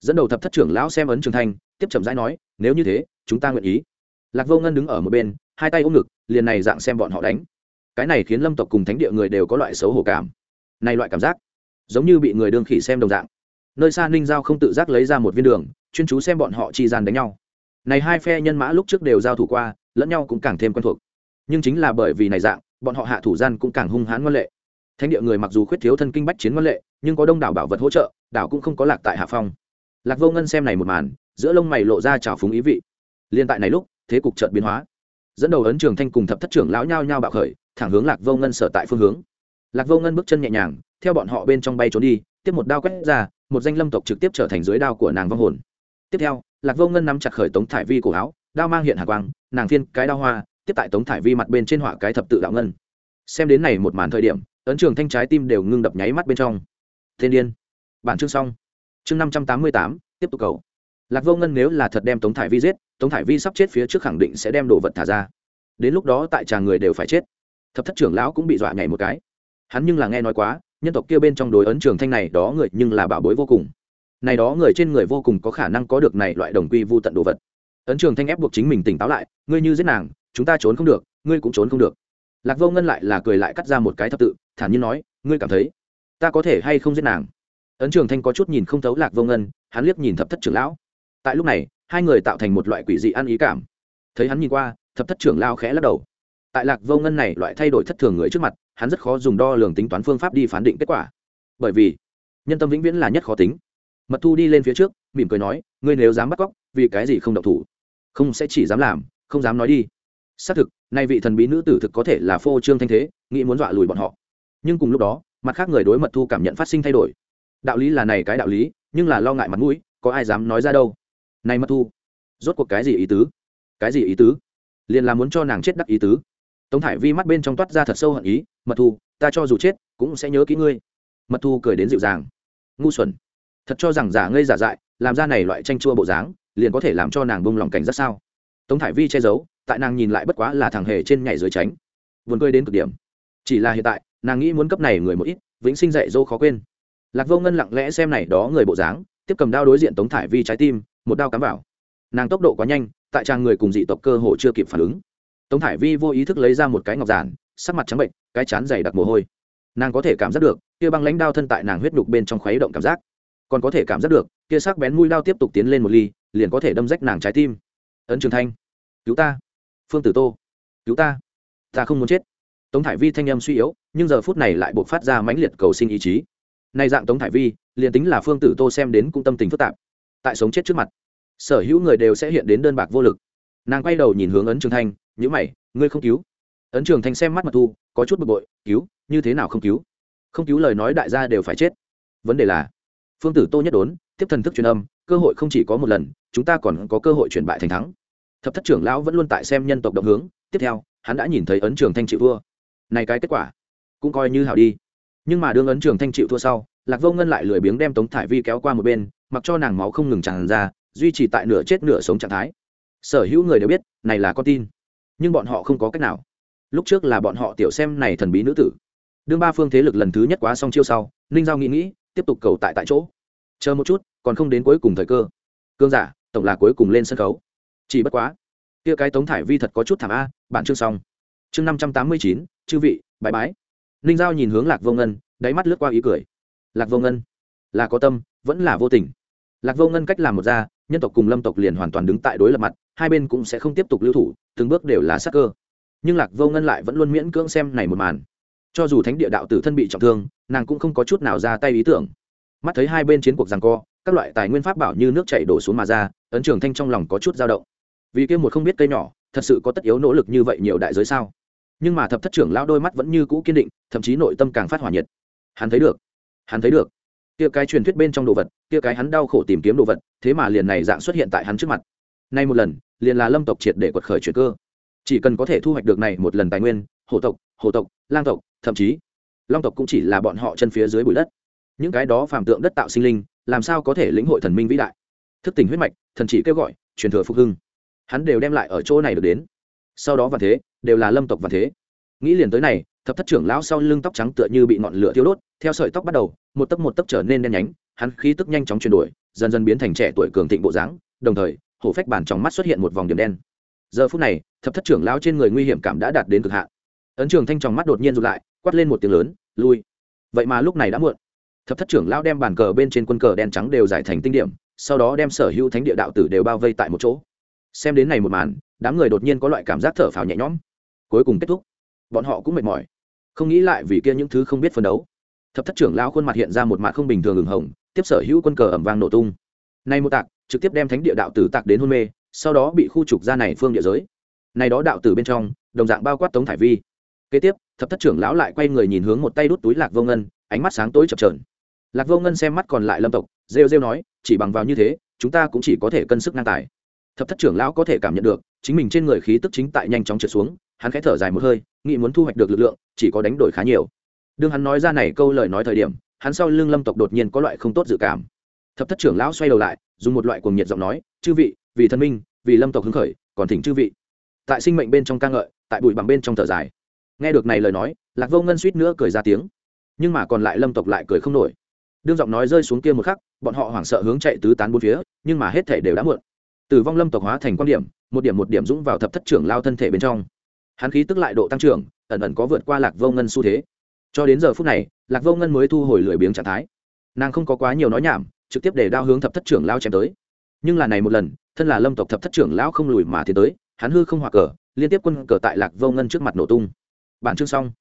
Dẫn đầu thập thất trưởng lão xem ấn trường thanh, tiếp chậm rãi nói, nếu như thế, chúng ta nguyện ý. Lạc vô ngân đứng ở một bên, hai tay ôm ngực, liền này dạng xem bọn họ đánh. Cái này khiến lâm tộc cùng thánh địa người đều có loại xấu hổ cảm. Này loại cảm giác, giống như bị người đương khỉ xem đồng dạng. Nơi xa ninh giao không tự giác lấy ra một viên đường, chuyên chú xem bọn họ chi gian đánh nhau. Này hai phe nhân mã lúc trước đều giao thủ qua lẫn nhau cũng càng thêm quen thuộc. Nhưng chính là bởi vì này dạng, bọn họ hạ thủ gian cũng càng hung hãn ngoan lệ. Thánh địa người mặc dù khuyết thiếu thân kinh bách chiến ngoan lệ, nhưng có đông đảo bảo vật hỗ trợ, đảo cũng không có lạc tại hạ phong. Lạc vô ngân xem này một màn, giữa lông mày lộ ra trào phúng ý vị. Liên tại này lúc, thế cục chợt biến hóa. Dẫn đầu ấn trường thanh cùng thập thất trưởng lão nhao nhao bạo khởi, thẳng hướng lạc vô ngân sở tại phương hướng. Lạc vô ngân bước chân nhẹ nhàng, theo bọn họ bên trong bay trốn đi, tiếp một đao quét ra, một danh lâm tộc trực tiếp trở thành dưới đao của nàng vong hồn. Tiếp theo, lạc vô ngân nắm chặt khởi tống thải vi cổ áo đao mang hiện hạ quang, nàng phiên cái đao hoa, tiếp tại tống thải vi mặt bên trên họa cái thập tự đạo ngân. Xem đến này một màn thời điểm, ấn trường thanh trái tim đều ngưng đập nháy mắt bên trong. Thiên điên. Bản chương xong. Chương năm trăm tám mươi tám, tiếp tục cầu. Lạc vô ngân nếu là thật đem tống thải vi giết, tống thải vi sắp chết phía trước khẳng định sẽ đem đồ vật thả ra. Đến lúc đó tại tràng người đều phải chết. Thập thất trưởng lão cũng bị dọa nhảy một cái. Hắn nhưng là nghe nói quá, nhân tộc kia bên trong đối ấn trường thanh này đó người nhưng là bảo bối vô cùng. Này đó người trên người vô cùng có khả năng có được này loại đồng quy vô tận đồ vật ấn trường thanh ép buộc chính mình tỉnh táo lại, ngươi như giết nàng, chúng ta trốn không được, ngươi cũng trốn không được. Lạc vô ngân lại là cười lại cắt ra một cái thập tự, thản nhiên nói, ngươi cảm thấy ta có thể hay không giết nàng? Ấn trường thanh có chút nhìn không thấu lạc vô ngân, hắn liếc nhìn thập thất trưởng lão. Tại lúc này, hai người tạo thành một loại quỷ dị ăn ý cảm. Thấy hắn nhìn qua, thập thất trưởng lao khẽ lắc đầu. Tại lạc vô ngân này loại thay đổi thất thường người trước mặt, hắn rất khó dùng đo lường tính toán phương pháp đi phán định kết quả. Bởi vì, nhân tâm vĩnh viễn là nhất khó tính. Mật thu đi lên phía trước, mỉm cười nói, ngươi nếu dám bắt cóc, vì cái gì không động thủ? Không sẽ chỉ dám làm, không dám nói đi. Xác thực, nay vị thần bí nữ tử thực có thể là phô trương thanh thế, nghĩ muốn dọa lùi bọn họ. Nhưng cùng lúc đó, mặt khác người đối mật thu cảm nhận phát sinh thay đổi. Đạo lý là này cái đạo lý, nhưng là lo ngại mặt mũi, có ai dám nói ra đâu. Này mật thu, rốt cuộc cái gì ý tứ? Cái gì ý tứ? Liền là muốn cho nàng chết đắc ý tứ. Tống thải vi mắt bên trong toát ra thật sâu hận ý, mật thu, ta cho dù chết, cũng sẽ nhớ kỹ ngươi. Mật thu cười đến dịu dàng. Ngu xuẩn, thật cho rằng giả ngây giả dại, làm ra này loại tranh chua bộ dáng liền có thể làm cho nàng bông lòng cảnh rất sao? Tống thải vi che giấu, tại nàng nhìn lại bất quá là thằng hề trên nhảy dưới tránh. Vườn cười đến cực điểm. Chỉ là hiện tại, nàng nghĩ muốn cấp này người một ít, vĩnh sinh dạy dô khó quên. Lạc vô ngân lặng lẽ xem này đó người bộ dáng, tiếp cầm đao đối diện tống thải vi trái tim, một đao cắm vào. Nàng tốc độ quá nhanh, tại trang người cùng dị tộc cơ hồ chưa kịp phản ứng. Tống thải vi vô ý thức lấy ra một cái ngọc giản, sắc mặt trắng bệnh, cái chán dày đặc mồ hôi. Nàng có thể cảm giác được, kia băng lãnh đao thân tại nàng huyết đục bên trong khuấy động cảm giác. Còn có thể cảm giác được, kia sắc bén mũi đao tiếp tục tiến lên một ly liền có thể đâm rách nàng trái tim. Ấn trường thanh, cứu ta. Phương tử tô, cứu ta. Ta không muốn chết. Tống thải vi thanh âm suy yếu, nhưng giờ phút này lại buộc phát ra mãnh liệt cầu sinh ý chí. Nay dạng tống thải vi, liền tính là phương tử tô xem đến cũng tâm tình phức tạp. Tại sống chết trước mặt, sở hữu người đều sẽ hiện đến đơn bạc vô lực. Nàng quay đầu nhìn hướng ấn trường thanh nhữ mày, ngươi không cứu? Ấn trường thanh xem mắt mật thu, có chút bực bội, cứu? Như thế nào không cứu? Không cứu lời nói đại gia đều phải chết. Vấn đề là, phương tử tô nhất đốn tiếp thần thức truyền âm, cơ hội không chỉ có một lần, chúng ta còn có cơ hội chuyển bại thành thắng. Thập thất trưởng lão vẫn luôn tại xem nhân tộc động hướng, tiếp theo, hắn đã nhìn thấy ấn trường thanh chịu thua. Này cái kết quả, cũng coi như hảo đi. Nhưng mà đương ấn trường thanh chịu thua sau, lạc vô ngân lại lười biếng đem tống thải vi kéo qua một bên, mặc cho nàng máu không ngừng tràn ra, duy trì tại nửa chết nửa sống trạng thái. Sở hữu người đều biết, này là con tin, nhưng bọn họ không có cách nào. Lúc trước là bọn họ tiểu xem này thần bí nữ tử. Đương ba phương thế lực lần thứ nhất quá xong chiêu sau, ninh giao nghĩ nghĩ, tiếp tục cầu tại tại chỗ. Chờ một chút còn không đến cuối cùng thời cơ. Cương giả, tổng là cuối cùng lên sân khấu. Chỉ bất quá, kia cái tống thải vi thật có chút thảm a bản chương xong. Chương năm trăm tám mươi chín, chư vị bãi bái. Ninh giao nhìn hướng lạc vô ngân, đáy mắt lướt qua ý cười. Lạc vô ngân, là có tâm, vẫn là vô tình. Lạc vô ngân cách làm một ra nhân tộc cùng lâm tộc liền hoàn toàn đứng tại đối lập mặt, hai bên cũng sẽ không tiếp tục lưu thủ, từng bước đều là sắc cơ. Nhưng lạc vô ngân lại vẫn luôn miễn cưỡng xem này một màn. Cho dù thánh địa đạo tử thân bị trọng thương, nàng cũng không có chút nào ra tay ý tưởng. Mắt thấy hai bên chiến cuộc rằng co các loại tài nguyên pháp bảo như nước chảy đổ xuống mà ra, ấn trường thanh trong lòng có chút dao động. Vì kia một không biết cây nhỏ, thật sự có tất yếu nỗ lực như vậy nhiều đại giới sao? Nhưng mà thập thất trưởng lão đôi mắt vẫn như cũ kiên định, thậm chí nội tâm càng phát hỏa nhiệt. Hắn thấy được, hắn thấy được. Kia cái truyền thuyết bên trong đồ vật, kia cái hắn đau khổ tìm kiếm đồ vật, thế mà liền này dạng xuất hiện tại hắn trước mặt. Nay một lần, liền là lâm tộc triệt để quật khởi chuyển cơ. Chỉ cần có thể thu hoạch được này một lần tài nguyên hổ tộc hổ tộc, lang tộc, thậm chí, long tộc cũng chỉ là bọn họ chân phía dưới bụi đất những cái đó phàm tượng đất tạo sinh linh, làm sao có thể lĩnh hội thần minh vĩ đại? Thức tỉnh huyết mạch, thần chỉ kêu gọi, truyền thừa phục hưng. Hắn đều đem lại ở chỗ này được đến. Sau đó và thế, đều là lâm tộc và thế. Nghĩ liền tới này, thập thất trưởng lão sau lưng tóc trắng tựa như bị ngọn lửa thiêu đốt, theo sợi tóc bắt đầu, một tấc một tấc trở nên đen nhánh, hắn khí tức nhanh chóng chuyển đổi, dần dần biến thành trẻ tuổi cường thịnh bộ dáng, đồng thời, hổ phách bản trong mắt xuất hiện một vòng điểm đen. Giờ phút này, thập thất trưởng lão trên người nguy hiểm cảm đã đạt đến cực hạn. Ấn trường thanh trong mắt đột nhiên rụt lại, quát lên một tiếng lớn, lui. Vậy mà lúc này đã muộn thập thất trưởng lão đem bàn cờ bên trên quân cờ đen trắng đều giải thành tinh điểm, sau đó đem sở hữu thánh địa đạo tử đều bao vây tại một chỗ. Xem đến này một màn, đám người đột nhiên có loại cảm giác thở phào nhẹ nhõm. Cuối cùng kết thúc. Bọn họ cũng mệt mỏi. Không nghĩ lại vì kia những thứ không biết phân đấu. Thập thất trưởng lão khuôn mặt hiện ra một mặt không bình thường ửng hồng, tiếp sở hữu quân cờ ẩm vang nổ tung. Nay một tạc, trực tiếp đem thánh địa đạo tử tạc đến hôn mê, sau đó bị khu trục ra này phương địa giới. Này đó đạo tử bên trong, đồng dạng bao quát tống thải vi. Kế tiếp, thập thất trưởng lão lại quay người nhìn hướng một tay đút túi lạc vô ngân, ánh mắt sáng tối chập trờn lạc vô ngân xem mắt còn lại lâm tộc, rêu rêu nói, chỉ bằng vào như thế, chúng ta cũng chỉ có thể cân sức ngang tài. Thập thất trưởng lão có thể cảm nhận được, chính mình trên người khí tức chính tại nhanh chóng trượt xuống, hắn khẽ thở dài một hơi, nghĩ muốn thu hoạch được lực lượng, chỉ có đánh đổi khá nhiều. Đương hắn nói ra này câu lời nói thời điểm, hắn sau lưng lâm tộc đột nhiên có loại không tốt dự cảm. Thập thất trưởng lão xoay đầu lại, dùng một loại cuồng nhiệt giọng nói, chư vị, vì thân minh, vì lâm tộc hứng khởi, còn thỉnh chư vị. Tại sinh mệnh bên trong ca ngợi, tại bụi bằng bên trong thở dài. Nghe được này lời nói, lạc vô ngân suýt nữa cười ra tiếng. Nhưng mà còn lại lâm tộc lại cười không nổi đương giọng nói rơi xuống kia một khắc, bọn họ hoảng sợ hướng chạy tứ tán bốn phía, nhưng mà hết thể đều đã muộn. Tử vong lâm tộc hóa thành quan điểm, một điểm một điểm dũng vào thập thất trưởng lao thân thể bên trong. Hắn khí tức lại độ tăng trưởng, ẩn ẩn có vượt qua lạc vô ngân xu thế. Cho đến giờ phút này, lạc vô ngân mới thu hồi lười biếng trạng thái. Nàng không có quá nhiều nói nhảm, trực tiếp để đao hướng thập thất trưởng lao chém tới. Nhưng là này một lần, thân là lâm tộc thập thất trưởng lão không lùi mà tiến tới, hắn hư không hòa cờ, liên tiếp quân cờ tại lạc vô ngân trước mặt nổ tung. Bản chương xong.